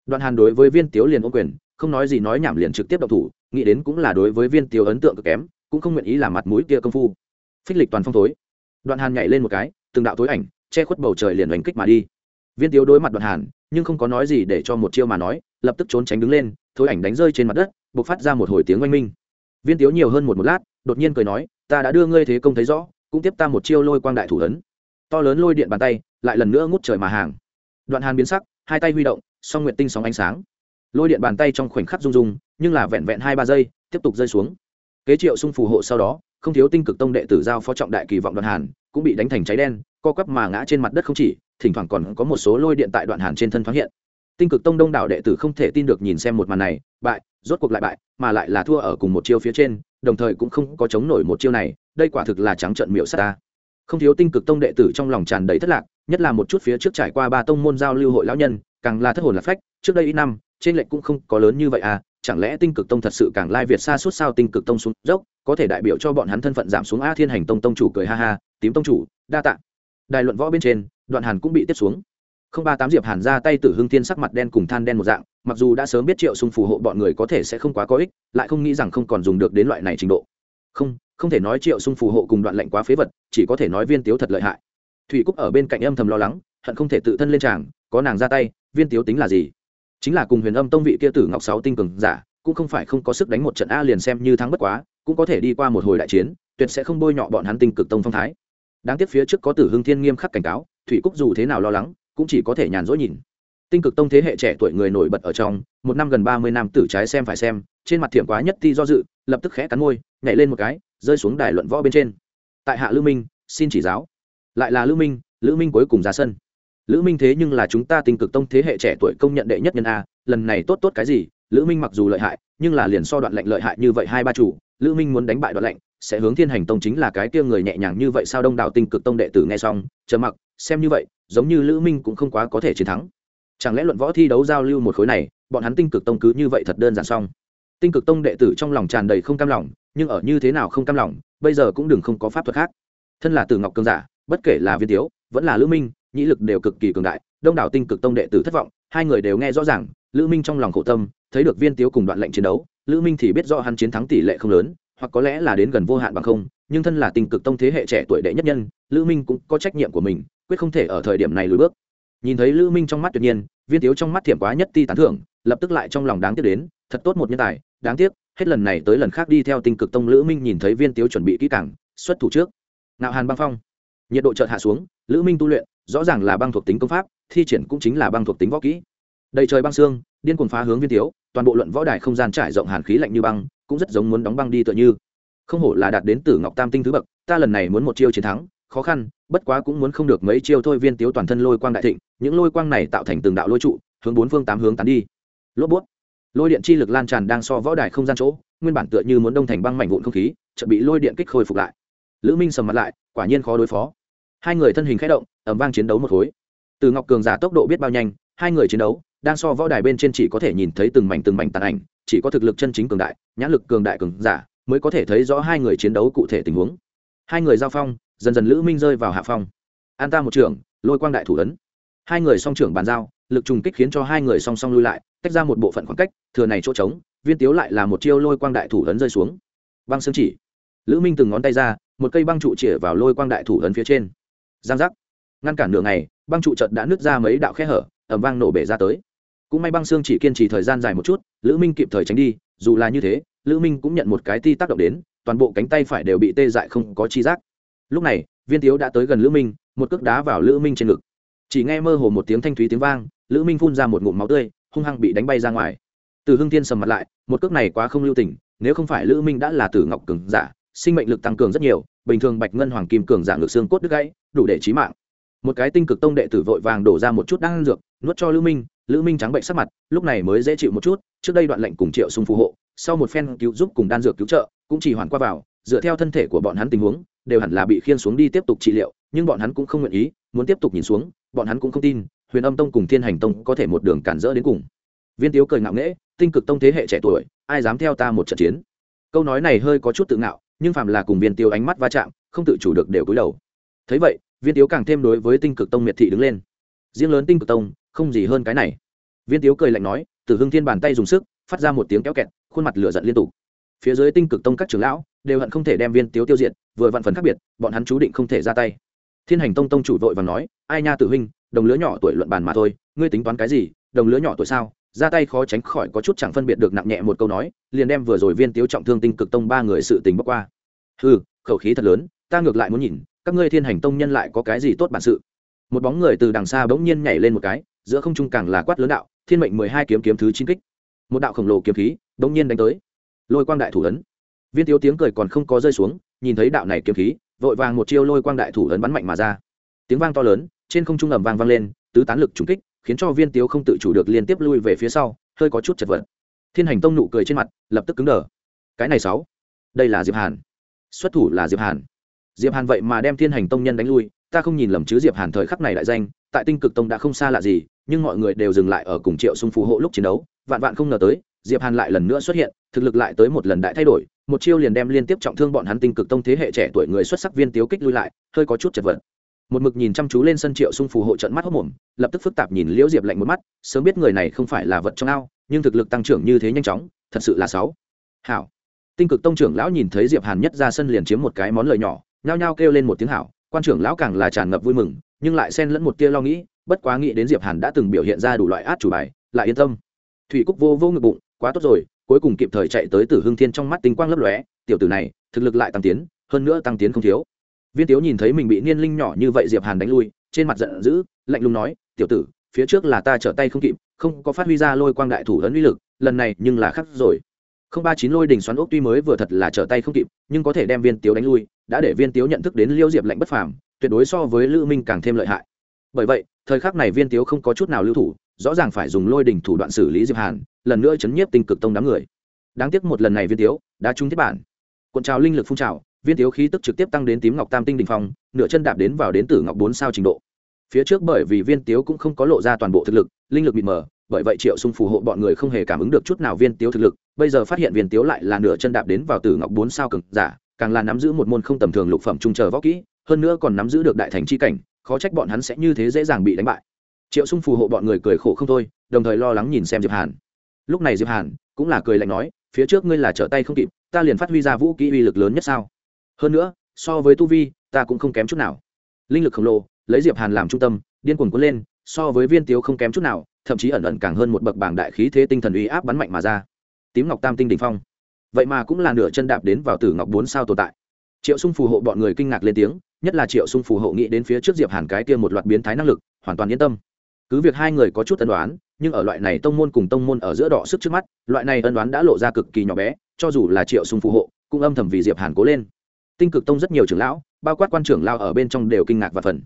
Đoạn hàn đối với viên tiếu liền ô quyền không nói gì nói nhảm liền trực tiếp độc thủ nghĩ đến cũng là đối với viên tiếu ấn tượng cực kém cũng không nguyện ý làm mặt mũi kia công phu. Phích lịch toàn phong tối, đoạn hàn nhảy lên một cái từng đạo tối ảnh che khuất bầu trời liền đánh kích mà đi. Viên tiếu đối mặt đoạn hàn nhưng không có nói gì để cho một chiêu mà nói lập tức trốn tránh đứng lên thối ảnh đánh rơi trên mặt đất b ộ c phát ra một hồi tiếng oanh minh viên tiếu nhiều hơn một một lát, đột nhiên cười nói, ta đã đưa ngươi thế công thấy rõ, cũng tiếp ta một chiêu lôi quang đại thủ ấn. To lớn lôi điện bàn tay, lại lần nữa ngút trời mà hàng. Đoạn hàn biến sắc, hai tay huy động, song nguyện tinh sóng ánh sáng. Lôi điện bàn tay trong khoảnh khắc rung rung, nhưng là vẹn vẹn hai ba giây, tiếp tục rơi xuống. Kế triệu sung phù hộ sau đó, không thiếu tinh cực tông đệ tử giao phó trọng đại kỳ vọng đoạn hàn, cũng bị đánh thành cháy đen, co quắp mà ngã trên mặt đất không chỉ, thỉnh thoảng còn có một số lôi điện tại đoạn hàn trên thân thoáng hiện. Tinh cực tông đông đảo đệ tử không thể tin được nhìn xem một màn này, bại, rốt cuộc lại bại mà lại là thua ở cùng một chiêu phía trên, đồng thời cũng không có chống nổi một chiêu này, đây quả thực là trắng trận miệu sát ta. Không thiếu tinh cực tông đệ tử trong lòng tràn đầy thất lạc, nhất là một chút phía trước trải qua ba tông môn giao lưu hội lão nhân, càng là thất hồn lạc phách, trước đây ít năm, trên lệnh cũng không có lớn như vậy à chẳng lẽ tinh cực tông thật sự càng lai việt xa suốt sao tinh cực tông xuống dốc, có thể đại biểu cho bọn hắn thân phận giảm xuống a thiên hành tông tông chủ cười ha ha, tím tông chủ, đa tạ. Đài luận võ bên trên, đoạn hàn cũng bị tiếp xuống không ba tám diệp hàn ra tay tử hưng thiên sắc mặt đen cùng than đen một dạng, mặc dù đã sớm biết triệu sung phù hộ bọn người có thể sẽ không quá có ích, lại không nghĩ rằng không còn dùng được đến loại này trình độ. Không không thể nói triệu sung phù hộ cùng đoạn lệnh quá phế vật, chỉ có thể nói viên tiếu thật lợi hại. Thủy cúc ở bên cạnh âm thầm lo lắng, hận không thể tự thân lên tràng, có nàng ra tay, viên tiếu tính là gì? Chính là cùng huyền âm tông vị kia tử ngọc sáu tinh cường giả, cũng không phải không có sức đánh một trận a liền xem như thắng bất quá, cũng có thể đi qua một hồi đại chiến, tuyệt sẽ không bôi nhọ bọn hắn tinh cực tông phong thái. Đáng tiếc phía trước có tử hưng thiên nghiêm khắc cảnh cáo, thủy cúc dù thế nào lo lắng cũng chỉ có thể nhàn rỗi nhìn. Tinh cực tông thế hệ trẻ tuổi người nổi bật ở trong, một năm gần ba mươi năm tử trái xem phải xem, trên mặt thiểm quá nhất ti do dự, lập tức khẽ cắn môi, nhảy lên một cái, rơi xuống đài luận võ bên trên. Tại hạ lữ minh, xin chỉ giáo. Lại là lữ minh lữ minh cuối cùng ra sân. Lữ minh thế nhưng là chúng ta tinh cực tông thế hệ trẻ tuổi công nhận đệ nhất nhân a, lần này tốt tốt cái gì, lữ minh mặc dù lợi hại, nhưng là liền so đoạn lệnh lợi hại như vậy hai ba chủ, lữ minh muốn đánh bại đoạn lệnh, sẽ hướng thiên hành tông chính là cái kia người nhẹ nhàng như vậy sao đông đảo tinh cực tông đệ tử nghe xong chờ mặc, xem như vậy giống như lữ minh cũng không quá có thể chiến thắng. Chẳng lẽ luận võ thi đấu giao lưu một khối này, bọn hắn tinh cực tông cứ như vậy thật đơn giản xong? Tinh cực tông đệ tử trong lòng tràn đầy không cam lòng, nhưng ở như thế nào không cam lòng, bây giờ cũng đừng không có pháp thuật khác. Thân là từ ngọc cường giả, bất kể là viên tiếu, vẫn là lữ minh, nhĩ lực đều cực kỳ cường đại, đông đảo tinh cực tông đệ tử thất vọng, hai người đều nghe rõ ràng, lữ minh trong lòng khổ tâm, thấy được viên tiếu cùng đoạn lệnh chiến đấu, lữ minh thì biết rõ hắn chiến thắng tỷ lệ không lớn hoặc có lẽ là đến gần vô hạn bằng không, nhưng thân là tinh cực tông thế hệ trẻ tuổi đệ nhất nhân, lữ minh cũng có trách nhiệm của mình, quyết không thể ở thời điểm này lùi bước. Nhìn thấy lữ minh trong mắt tuyệt nhiên, viên tiếu trong mắt thiểm quá nhất ti tán thưởng, lập tức lại trong lòng đáng tiếc đến, thật tốt một nhân tài, đáng tiếc, hết lần này tới lần khác đi theo tinh cực tông lữ minh nhìn thấy viên tiếu chuẩn bị kỹ càng, xuất thủ trước. Nạo hàn băng phong. Nhiệt độ chợt hạ xuống, lữ minh tu luyện, rõ ràng là băng thuộc tính công pháp, thi triển cũng chính là băng thuộc tính võ kỹ. Đầy trời băng xương điên cuồng phá hướng viên tiếu, toàn bộ luận võ đài không gian trải rộng hàn khí lạnh như băng cũng rất giống muốn đóng băng đi tựa như. Không hổ là đạt đến tử ngọc tam tinh thứ bậc, ta lần này muốn một chiêu chiến thắng, khó khăn, bất quá cũng muốn không được mấy chiêu thôi viên tiếu toàn thân lôi quang đại thịnh, những lôi quang này tạo thành từng đạo lôi trụ, hướng bốn phương tám hướng tán đi. Lốp bút. Lôi điện chi lực lan tràn đang so võ đài không gian chỗ, nguyên bản tựa như muốn đông thành băng mảnh vụn không khí, chợt bị lôi điện kích khôi phục lại. Lữ minh sầm mặt lại, quả nhiên khó đối phó. Hai người thân hình khẽ động ẩm vang chiến đấu một khối. Từ ngọc cường giả tốc độ biết bao nhanh, hai người chiến đấu, đang so võ đài bên trên chỉ có thể nhìn thấy từng mảnh từng mảnh tàn ảnh chỉ có thực lực chân chính cường đại, nhãn lực cường đại cường giả mới có thể thấy rõ hai người chiến đấu cụ thể tình huống. Hai người giao phong, dần dần lữ minh rơi vào hạ phong. An ta một trưởng, lôi quang đại thủ ấn. Hai người song trưởng bàn giao, lực trùng kích khiến cho hai người song song lui lại, tách ra một bộ phận khoảng cách, thừa này chỗ trống, viên tiếu lại là một chiêu lôi quang đại thủ ấn rơi xuống. Băng xương chỉ. Lữ minh từng ngón tay ra, một cây băng trụ chĩa vào lôi quang đại thủ ấn phía trên. Giang giác. Ngăn cản nửa ngày, băng trụ chợt đã nứt ra mấy đạo khe hở ẩm vang nổ bể ra tới cũng may băng xương chỉ kiên trì thời gian dài một chút, lữ minh kịp thời tránh đi, dù là như thế, lữ minh cũng nhận một cái ti tác động đến, toàn bộ cánh tay phải đều bị tê dại không có chi giác. Lúc này, viên tiếu đã tới gần lữ minh, một cước đá vào lữ minh trên ngực. Chỉ nghe mơ hồ một tiếng thanh thúy tiếng vang, lữ minh phun ra một ngụm máu tươi, hung hăng bị đánh bay ra ngoài. Từ hưng tiên sầm mặt lại, một cước này quá không lưu tình, nếu không phải lữ minh đã là tử ngọc cường giả, sinh mệnh lực tăng cường rất nhiều, bình thường bạch ngân hoàng kim cường giả ngược xương cốt đứt gãy, đủ để chí mạng. Một cái tinh cực tông đệ tử vội vàng đổ ra một chút đan dược, nuốt cho lữ minh lữ minh trắng bệnh sắc mặt, lúc này mới dễ chịu một chút, trước đây đoạn lệnh cùng triệu sung phù hộ, sau một phen cứu giúp cùng đan dược cứu trợ, cũng chỉ hoàn qua vào, dựa theo thân thể của bọn hắn tình huống, đều hẳn là bị khiên xuống đi tiếp tục trị liệu, nhưng bọn hắn cũng không nguyện ý, muốn tiếp tục nhìn xuống, bọn hắn cũng không tin, huyền âm tông cùng thiên hành tông có thể một đường cản rỡ đến cùng. Viên tiếu cười ngạo nghễ, tinh cực tông thế hệ trẻ tuổi, ai dám theo ta một trận chiến? Câu nói này hơi có chút tự ngạo, nhưng phàm là cùng viên tiếu ánh mắt va chạm, không tự chủ được đều cúi đầu. Thấy vậy, viên tiếu càng thêm đối với tinh cực tông miệt thị đứng lên. Riêng lớn tinh cực tông không gì hơn cái này. Viên tiếu cười lạnh nói từ hưng thiên bàn tay dùng sức, phát ra một tiếng kéo kẹt, khuôn mặt lửa giận liên tục. Phía dưới tinh cực tông các trưởng lão, đều hận không thể đem viên tiếu tiêu diệt, vừa vạn phần khác biệt, bọn hắn chú định không thể ra tay. Thiên hành tông tông chủ vội và nói, ai nha tử huynh đồng lứa nhỏ tuổi luận bàn mà thôi, ngươi tính toán cái gì, đồng lứa nhỏ tuổi sao? Ra tay khó tránh khỏi có chút chẳng phân biệt được nặng nhẹ một câu nói, liền đem vừa rồi viên tiếu trọng thương tinh cực tông ba người sự tình bốc qua. Hừ, khẩu khí thật lớn, ta ngược lại muốn nhìn, các ngươi thiên hành tông nhân lại có cái gì tốt bản sự? Một bóng người từ đằng xa bỗng nhiên nhảy lên một cái giữa không trung càng là quát lớn đạo, thiên mệnh mười hai kiếm kiếm thứ chín kích. Một đạo khổng lồ kiếm khí bỗng nhiên đánh tới. Lôi quang đại thủ ấn. Viên tiếu tiếng cười còn không có rơi xuống, nhìn thấy đạo này kiếm khí, vội vàng một chiêu lôi quang đại thủ ấn bắn mạnh mà ra. Tiếng vang to lớn, trên không trung ầm vang vang lên, tứ tán lực trúng kích, khiến cho viên tiếu không tự chủ được liên tiếp lui về phía sau, hơi có chút chật vật. Thiên hành tông nụ cười trên mặt, lập tức cứng đờ. Cái này sáu. Đây là diệp hàn. Xuất thủ là diệp hàn. Diệp hàn vậy mà đem thiên hành tông nhân đánh lui, ta không nhìn lầm chứ diệp hàn thời khắc này đại danh tại tinh cực tông đã không xa lạ gì, nhưng mọi người đều dừng lại ở cùng triệu sung phù hộ lúc chiến đấu, vạn vạn không ngờ tới, diệp hàn lại lần nữa xuất hiện, thực lực lại tới một lần đại thay đổi, một chiêu liền đem liên tiếp trọng thương bọn hắn tinh cực tông thế hệ trẻ tuổi người xuất sắc viên tiếu kích lui lại, hơi có chút chật vật. Một mực nhìn chăm chú lên sân triệu sung phù hộ trận mắt hốc mồm, lập tức phức tạp nhìn liễu diệp lạnh một mắt, sớm biết người này không phải là vật trong ao, nhưng thực lực tăng trưởng như thế nhanh chóng, thật sự là sáu. Hảo. Tinh cực tông trưởng lão nhìn thấy diệp hàn nhất ra sân liền chiếm một cái món lời nhỏ, nhao nhao kêu lên một tiếng hảo, quan trưởng lão càng là tràn ngập vui mừng nhưng lại xen lẫn một tia lo nghĩ, bất quá nghĩ đến diệp hàn đã từng biểu hiện ra đủ loại át chủ bài, lại yên tâm. Thủy cúc vô vô ngực bụng, quá tốt rồi, cuối cùng kịp thời chạy tới tử hưng thiên trong mắt tinh quang lấp lóe, tiểu tử này, thực lực lại tăng tiến, hơn nữa tăng tiến không thiếu. Viên tiếu nhìn thấy mình bị niên linh nhỏ như vậy diệp hàn đánh lui, trên mặt giận dữ, lạnh lùng nói, tiểu tử, phía trước là ta trở tay không kịp, không có phát huy ra lôi quang đại thủ ấn uy lực, lần này nhưng là khắc rồi. Không ba chín lôi đình xoắn ốc tuy mới vừa thật là trở tay không kịp, nhưng có thể đem viên tiếu đánh lui, đã để viên tiếu nhận thức đến liêu diệp lạnh bất phàm tuyệt đối so với lữ minh càng thêm lợi hại. Bởi vậy, thời khắc này viên tiếu không có chút nào lưu thủ, rõ ràng phải dùng lôi đình thủ đoạn xử lý diệp hàn, lần nữa chấn nhiếp tinh cực tông đám người. Đáng tiếc một lần này viên tiếu đã trúng thiết bản. Cuộn trào linh lực phun trào, viên tiếu khí tức trực tiếp tăng đến tím ngọc tam tinh đình phong, nửa chân đạp đến vào đến tử ngọc bốn sao trình độ. Phía trước bởi vì viên tiếu cũng không có lộ ra toàn bộ thực lực, linh lực bị mờ, bởi vậy triệu sung phù hộ bọn người không hề cảm ứng được chút nào viên tiếu thực lực, bây giờ phát hiện viên tiếu lại là nửa chân đạp đến vào tử ngọc bốn sao cực giả, càng là nắm giữ một môn không tầm thường lục phẩm trung chờ võ kỹ hơn nữa còn nắm giữ được đại thành chi cảnh, khó trách bọn hắn sẽ như thế dễ dàng bị đánh bại. Triệu sung phù hộ bọn người cười khổ không thôi, đồng thời lo lắng nhìn xem diệp hàn. Lúc này diệp hàn cũng là cười lạnh nói, phía trước ngươi là trở tay không kịp, ta liền phát huy ra vũ kỹ uy lực lớn nhất sao? Hơn nữa, so với tu vi, ta cũng không kém chút nào. Linh lực khổng lồ, lấy diệp hàn làm trung tâm, điên cuồng cuốn lên, so với viên tiếu không kém chút nào, thậm chí ẩn ẩn càng hơn một bậc bảng đại khí thế tinh thần uy áp bắn mạnh mà ra. Tím ngọc tam tinh đỉnh phong. Vậy mà cũng là nửa chân đạp đến vào tử ngọc bốn sao tồn tại. Triệu sung phù hộ bọn người kinh ngạc lên tiếng nhất là triệu sung phù hộ nghĩ đến phía trước diệp hàn cái kia một loạt biến thái năng lực, hoàn toàn yên tâm. Cứ việc hai người có chút ân đoán nhưng ở loại này tông môn cùng tông môn ở giữa đỏ sức trước mắt, loại này ân đoán đã lộ ra cực kỳ nhỏ bé, cho dù là triệu sung phù hộ, cũng âm thầm vì diệp hàn cố lên. Tinh cực tông rất nhiều trưởng lão, bao quát quan trưởng lao ở bên trong đều kinh ngạc và phần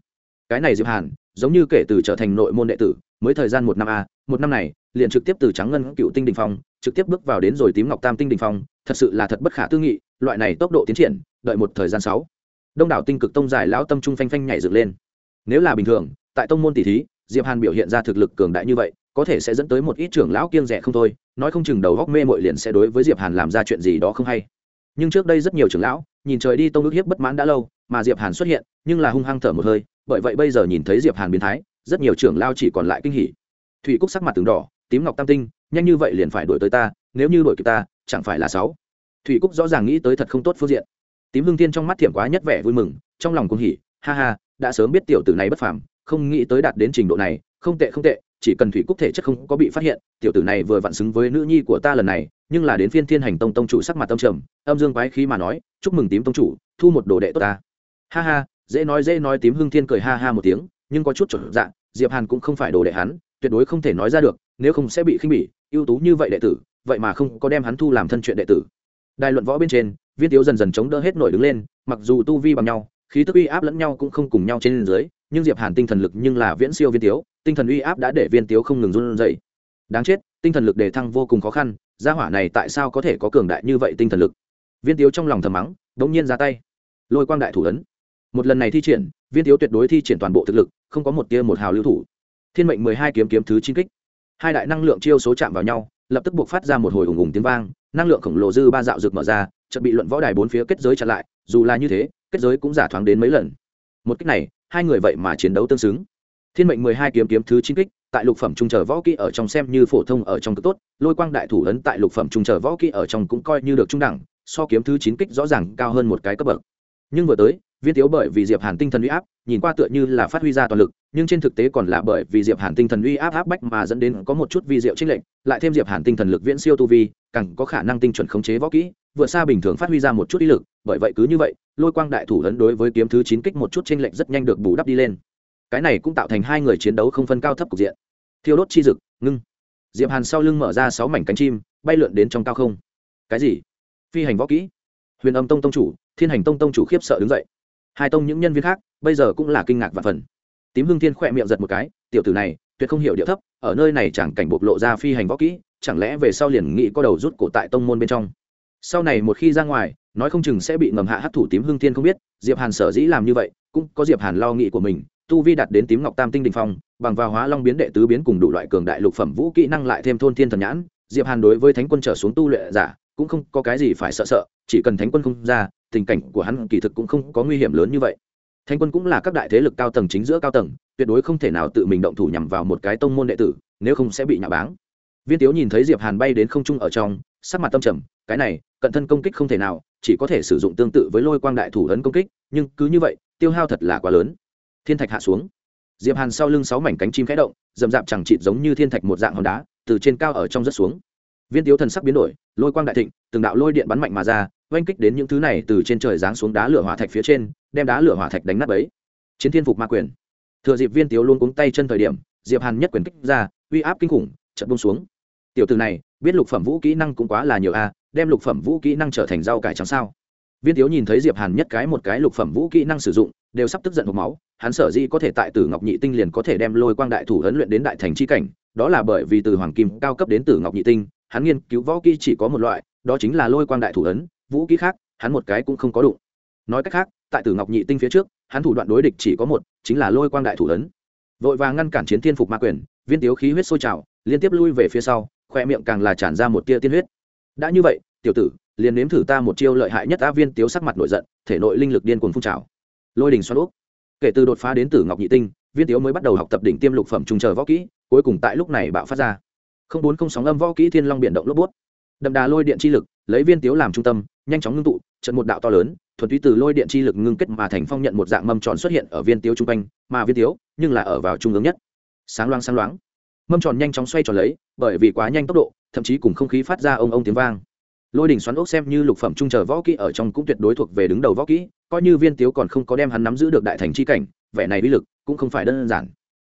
cái này diệp hàn, giống như kể từ trở thành nội môn đệ tử, mới thời gian một năm a, một năm này, liền trực tiếp từ trắng ngân cựu tinh đình phong, trực tiếp bước vào đến rồi tím ngọc tam tinh đình phong, thật sự là thật bất khả tư nghị, loại này tốc độ tiến triển, đợi một thời gian sáu đông đảo tinh cực tông giải lão tâm trung phanh phanh nhảy dựng lên. Nếu là bình thường, tại tông môn tỷ thí, diệp hàn biểu hiện ra thực lực cường đại như vậy, có thể sẽ dẫn tới một ít trưởng lão kiêng rẻ không thôi, nói không chừng đầu góc mê mội liền sẽ đối với diệp hàn làm ra chuyện gì đó không hay. Nhưng trước đây rất nhiều trưởng lão, nhìn trời đi tông ước hiếp bất mãn đã lâu, mà diệp hàn xuất hiện, nhưng là hung hăng thở một hơi, bởi vậy bây giờ nhìn thấy diệp hàn biến thái, rất nhiều trưởng lao chỉ còn lại kinh hỉ. Thủy cúc sắc mặt từng đỏ, tím ngọc tam tinh, nhanh như vậy liền phải đuổi tới ta, nếu như đuổi kịp ta, chẳng phải là sáu. Thủy cúc rõ ràng nghĩ tới thật không tốt phương diện tím hương thiên trong mắt thiểm quá nhất vẻ vui mừng, trong lòng cũng hỉ, ha ha, đã sớm biết tiểu tử này bất phàm, không nghĩ tới đạt đến trình độ này, không tệ không tệ, chỉ cần thủy cúc thể chất không có bị phát hiện, tiểu tử này vừa vặn xứng với nữ nhi của ta lần này, nhưng là đến phiên thiên hành tông tông chủ sắc mặt tâm trầm, âm dương quái khí mà nói, chúc mừng tím tông chủ, thu một đồ đệ tốt ta. Ha ha, dễ nói dễ nói, tím hưng thiên cười ha ha một tiếng, nhưng có chút chuẩn dạ diệp hàn cũng không phải đồ đệ hắn, tuyệt đối không thể nói ra được, nếu không sẽ bị khinh bỉ, ưu tú như vậy đệ tử, vậy mà không có đem hắn thu làm thân chuyện đệ tử. Đài luận võ bên trên viên tiếu dần dần chống đỡ hết nổi đứng lên, mặc dù tu vi bằng nhau, khí tức uy áp lẫn nhau cũng không cùng nhau trên dưới, nhưng diệp hàn tinh thần lực nhưng là viễn siêu viên tiếu, tinh thần uy áp đã để viên tiếu không ngừng run dậy đáng chết, tinh thần lực đề thăng vô cùng khó khăn, gia hỏa này tại sao có thể có cường đại như vậy tinh thần lực? Viên tiếu trong lòng thầm mắng đống nhiên ra tay. Lôi quang đại thủ ấn. Một lần này thi triển, viên tiếu tuyệt đối thi triển toàn bộ thực lực, không có một tia một hào lưu thủ. Thiên mệnh mười hai kiếm kiếm thứ chín kích. Hai đại năng lượng chiêu số chạm vào nhau, lập tức buộc phát ra một hồi ủng ủng tiếng vang năng lượng khổng lồ dư ba dạo rực mở ra, chợt bị luận võ đài bốn phía kết giới chặn lại, dù là như thế, kết giới cũng giả thoáng đến mấy lần. Một cách này, hai người vậy mà chiến đấu tương xứng. Thiên mệnh mười hai kiếm kiếm thứ chín kích, tại lục phẩm trung trở võ kỹ ở trong xem như phổ thông ở trong cực tốt, lôi quang đại thủ ấn tại lục phẩm trung trở võ kỹ ở trong cũng coi như được trung đẳng, so kiếm thứ chín kích rõ ràng cao hơn một cái cấp bậc. Nhưng vừa tới viên tiếu bởi vì diệp hàn tinh thần uy áp, nhìn qua tựa như là phát huy ra toàn lực, nhưng trên thực tế còn là bởi vì diệp hàn tinh thần uy áp áp bách mà dẫn đến có một chút vi diệu trích lệnh lại thêm diệp hàn tinh thần lực viễn siêu tu vi, càng có khả năng tinh chuẩn khống chế võ kỹ vượt xa bình thường phát huy ra một chút ý lực, bởi vậy cứ như vậy, lôi quang đại thủ lớn đối với kiếm thứ chín kích một chút trích lệnh rất nhanh được bù đắp đi lên. Cái này cũng tạo thành hai người chiến đấu không phân cao thấp cục diện. Thiêu đốt chi dực, ngưng. Diệp hàn sau lưng mở ra sáu mảnh cánh chim, bay lượn đến trong cao không. Cái gì? Phi hành võ kỹ. Huyền âm tông tông chủ, thiên hành tông tông chủ khiếp sợ đứng dậy hai tông những nhân viên khác, bây giờ cũng là kinh ngạc và phần. Tím hương thiên khỏe miệng giật một cái, tiểu tử này, tuyệt không hiểu điệu thấp, ở nơi này chẳng cảnh bộc lộ ra phi hành võ kỹ, chẳng lẽ về sau liền nghĩ có đầu rút cổ tại tông môn bên trong. Sau này một khi ra ngoài, nói không chừng sẽ bị ngầm hạ hấp thủ tím hương thiên không biết, diệp hàn sở dĩ làm như vậy, cũng có diệp hàn lo nghĩ của mình, tu vi đạt đến tím ngọc tam tinh đình phong, bằng vào hóa long biến đệ tứ biến cùng đủ loại cường đại lục phẩm vũ kỹ năng lại thêm thôn thiên thần nhãn, diệp hàn đối với thánh quân trở xuống tu luyện giả, cũng không có cái gì phải sợ sợ, chỉ cần thánh quân không ra tình cảnh của hắn kỳ thực cũng không có nguy hiểm lớn như vậy. Thanh quân cũng là các đại thế lực cao tầng chính giữa cao tầng, tuyệt đối không thể nào tự mình động thủ nhằm vào một cái tông môn đệ tử, nếu không sẽ bị nhạ báng. Viên tiếu nhìn thấy diệp hàn bay đến không trung ở trong, sắc mặt tâm trầm, cái này, cận thân công kích không thể nào, chỉ có thể sử dụng tương tự với lôi quang đại thủ ấn công kích, nhưng cứ như vậy, tiêu hao thật là quá lớn. Thiên thạch hạ xuống. Diệp hàn sau lưng sáu mảnh cánh chim khẽ động, dầm dạp chẳng chịt giống như thiên thạch một dạng hòn đá, từ trên cao ở trong rất xuống viên tiếu thần sắc biến đổi, lôi quang đại thịnh, từng đạo lôi điện bắn mạnh mà ra, oanh kích đến những thứ này từ trên trời giáng xuống đá lửa hỏa thạch phía trên, đem đá lửa hỏa thạch đánh nát ấy chiến thiên phục ma quyền. Thừa dịp viên tiếu luôn cuống tay chân thời điểm, diệp hàn nhất quyền kích ra, uy áp kinh khủng chật bông xuống. Tiểu từ này, biết lục phẩm vũ kỹ năng cũng quá là nhiều a, đem lục phẩm vũ kỹ năng trở thành rau cải trắng sao? Viên tiếu nhìn thấy diệp hàn nhất cái một cái lục phẩm vũ kỹ năng sử dụng, đều sắp tức giận hộp máu, hắn sở dĩ có thể tại tử ngọc nhị tinh liền có thể đem lôi quang đại thủ huấn luyện đến đại thành chi cảnh, đó là bởi vì từ hoàng kim cao cấp đến tử ngọc nhị tinh hắn nghiên cứu võ kỹ chỉ có một loại, đó chính là lôi quang đại thủ ấn, vũ kỹ khác, hắn một cái cũng không có đụng. Nói cách khác, tại tử ngọc nhị tinh phía trước, hắn thủ đoạn đối địch chỉ có một, chính là lôi quang đại thủ ấn. Vội vàng ngăn cản chiến thiên phục ma quyền, viên tiếu khí huyết sôi trào, liên tiếp lui về phía sau, khoe miệng càng là tràn ra một tia tiên huyết. Đã như vậy, tiểu tử, liền nếm thử ta một chiêu lợi hại nhất á viên tiếu sắc mặt nổi giận, thể nội linh lực điên cuồng phun trào. Lôi đình xoắn úp. Kể từ đột phá đến tử ngọc nhị tinh, viên tiếu mới bắt đầu học tập đỉnh tiêm lục phẩm trung chờ võ kỹ, cuối cùng tại lúc này bạo phát ra không bốn không sóng âm võ kỹ thiên long biển động lốp bút. Đậm đà lôi điện chi lực, lấy viên tiếu làm trung tâm, nhanh chóng ngưng tụ, trận một đạo to lớn, thuần túy từ lôi điện chi lực ngưng kết mà thành phong nhận một dạng mâm tròn xuất hiện ở viên tiếu trung quanh, mà viên tiếu, nhưng là ở vào trung ương nhất. Sáng loáng sáng loáng. Mâm tròn nhanh chóng xoay tròn lấy, bởi vì quá nhanh tốc độ, thậm chí cùng không khí phát ra ông ông tiếng vang. Lôi đỉnh xoắn ốc xem như lục phẩm trung chờ võ kỹ ở trong cũng tuyệt đối thuộc về đứng đầu võ kỹ, coi như viên tiếu còn không có đem hắn nắm giữ được đại thành chi cảnh, vẻ này uy lực cũng không phải đơn giản.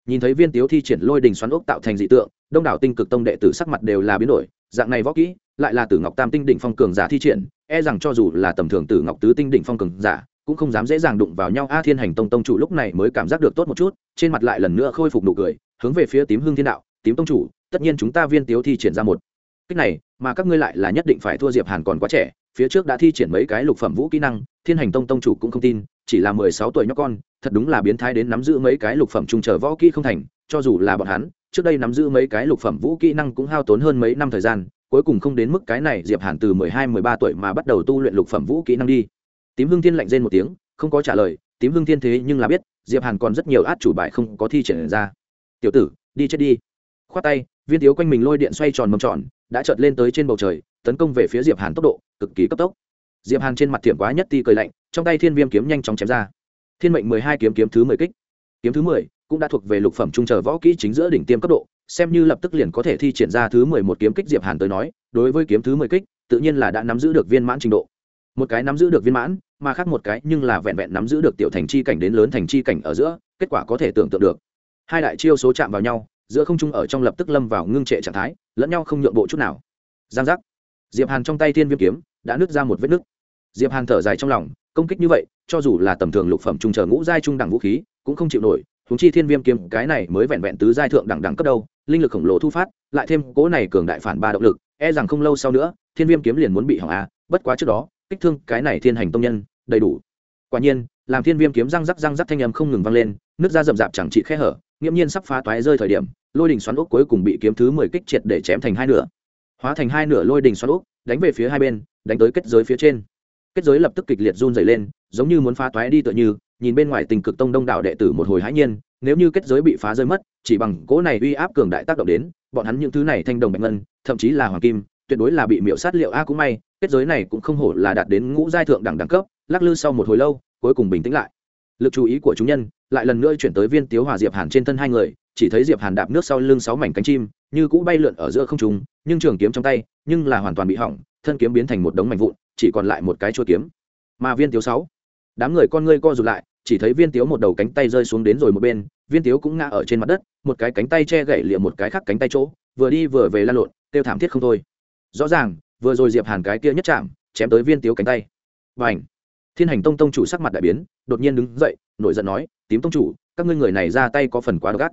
Nhìn thấy viên tiếu thi triển lôi đình xoắn ốc tạo thành dị tượng đông đảo tinh cực tông đệ tử sắc mặt đều là biến đổi, dạng này võ kỹ, lại là tử ngọc tam tinh đỉnh phong cường giả thi triển e rằng cho dù là tầm thường tử ngọc tứ tinh đỉnh phong cường giả, cũng không dám dễ dàng đụng vào nhau. A thiên hành tông tông chủ lúc này mới cảm giác được tốt một chút, trên mặt lại lần nữa khôi phục nụ cười, hướng về phía tím hương thiên đạo, tím tông chủ, tất nhiên chúng ta viên tiếu thi triển ra một cách này, mà các ngươi lại là nhất định phải thua diệp hàn còn quá trẻ, phía trước đã thi triển mấy cái lục phẩm vũ kỹ năng, thiên hành tông tông chủ cũng không tin, chỉ là mười sáu tuổi nhóc con, thật đúng là biến thái đến nắm giữ mấy cái lục phẩm trung trở võ kỹ không thành, cho dù là bọn hắn trước đây nắm giữ mấy cái lục phẩm vũ kỹ năng cũng hao tốn hơn mấy năm thời gian, cuối cùng không đến mức cái này diệp hàn từ mười hai, mười ba tuổi mà bắt đầu tu luyện lục phẩm vũ kỹ năng đi. Tím hương thiên lạnh rên một tiếng, không có trả lời, tím hương thiên thế nhưng là biết, diệp hàn còn rất nhiều át chủ bài không có thi triển ra. Tiểu tử, đi chết đi. Khoát tay, viên tiếu quanh mình lôi điện xoay tròn mầm tròn, đã chợt lên tới trên bầu trời, tấn công về phía diệp hàn tốc độ, cực kỳ cấp tốc. Diệp hàn trên mặt thiểm quá nhất ti cười lạnh, trong tay thiên viêm kiếm nhanh chóng chém ra. Thiên mệnh mười hai kiếm kiếm thứ mười kích. Kiếm thứ mười cũng đã thuộc về lục phẩm trung chờ võ kỹ chính giữa đỉnh tiêm cấp độ, xem như lập tức liền có thể thi triển ra thứ mười một kiếm kích diệp hàn tới nói, đối với kiếm thứ mười kích, tự nhiên là đã nắm giữ được viên mãn trình độ. Một cái nắm giữ được viên mãn, mà khác một cái nhưng là vẹn vẹn nắm giữ được tiểu thành chi cảnh đến lớn thành chi cảnh ở giữa, kết quả có thể tưởng tượng được. Hai đại chiêu số chạm vào nhau, giữa không trung ở trong lập tức lâm vào ngưng trệ trạng thái, lẫn nhau không nhượng bộ chút nào. Giang giác. Diệp hàn trong tay thiên viêm kiếm đã nứt ra một vết nứt. Diệp hàn thở dài trong lòng, công kích như vậy, cho dù là tầm thường lục phẩm trung chờ ngũ giai trung đẳng vũ khí, cũng không chịu nổi huống chi thiên viêm kiếm, cái này mới vẹn vẹn tứ giai thượng đẳng đẳng cấp đâu, linh lực khổng lồ thu phát, lại thêm cố này cường đại phản ba động lực e rằng không lâu sau nữa, thiên viêm kiếm liền muốn bị hỏng a bất quá trước đó, kích thương cái này thiên hành tông nhân, đầy đủ. Quả nhiên, làm thiên viêm kiếm răng rắc răng rắc thanh âm không ngừng vang lên, nước ra rậm rạp chẳng trị khe hở, nghiễm nhiên sắp phá toái rơi thời điểm, lôi đình xoắn ốc cuối cùng bị kiếm thứ mười kích triệt để chém thành hai nửa. Hóa thành hai nửa lôi đình xoắn ốc, đánh về phía hai bên, đánh tới kết giới phía trên. Kết giới lập tức kịch liệt run dày lên, giống như muốn phá toái đi tựa như nhìn bên ngoài tình cực tông đông đảo đệ tử một hồi hãi nhiên, nếu như kết giới bị phá rơi mất, chỉ bằng cỗ này uy áp cường đại tác động đến, bọn hắn những thứ này thanh đồng bạch ngân, thậm chí là hoàng kim, tuyệt đối là bị miễu sát liệu a cũng may, kết giới này cũng không hổ là đạt đến ngũ giai thượng đẳng đẳng cấp, lắc lư sau một hồi lâu, cuối cùng bình tĩnh lại. Lực chú ý của chúng nhân lại lần nữa chuyển tới viên tiếu hòa diệp hàn trên thân hai người, chỉ thấy diệp hàn đạp nước sau lưng sáu mảnh cánh chim, như cũ bay lượn ở giữa không trung, nhưng trường kiếm trong tay, nhưng là hoàn toàn bị hỏng, thân kiếm biến thành một đống mảnh vụn, chỉ còn lại một cái chuôi kiếm. Mà viên tiếu sáu đám người con ngươi co rụt lại, chỉ thấy viên tiếu một đầu cánh tay rơi xuống đến rồi một bên, viên tiếu cũng ngã ở trên mặt đất, một cái cánh tay che gậy liệm một cái khác cánh tay chỗ, vừa đi vừa về lan lộn, kêu thảm thiết không thôi. Rõ ràng, vừa rồi diệp hàn cái kia nhất chạm, chém tới viên tiếu cánh tay. Và ảnh thiên hành tông tông chủ sắc mặt đại biến, đột nhiên đứng dậy, nổi giận nói, tím tông chủ, các ngươi người này ra tay có phần quá độc ác.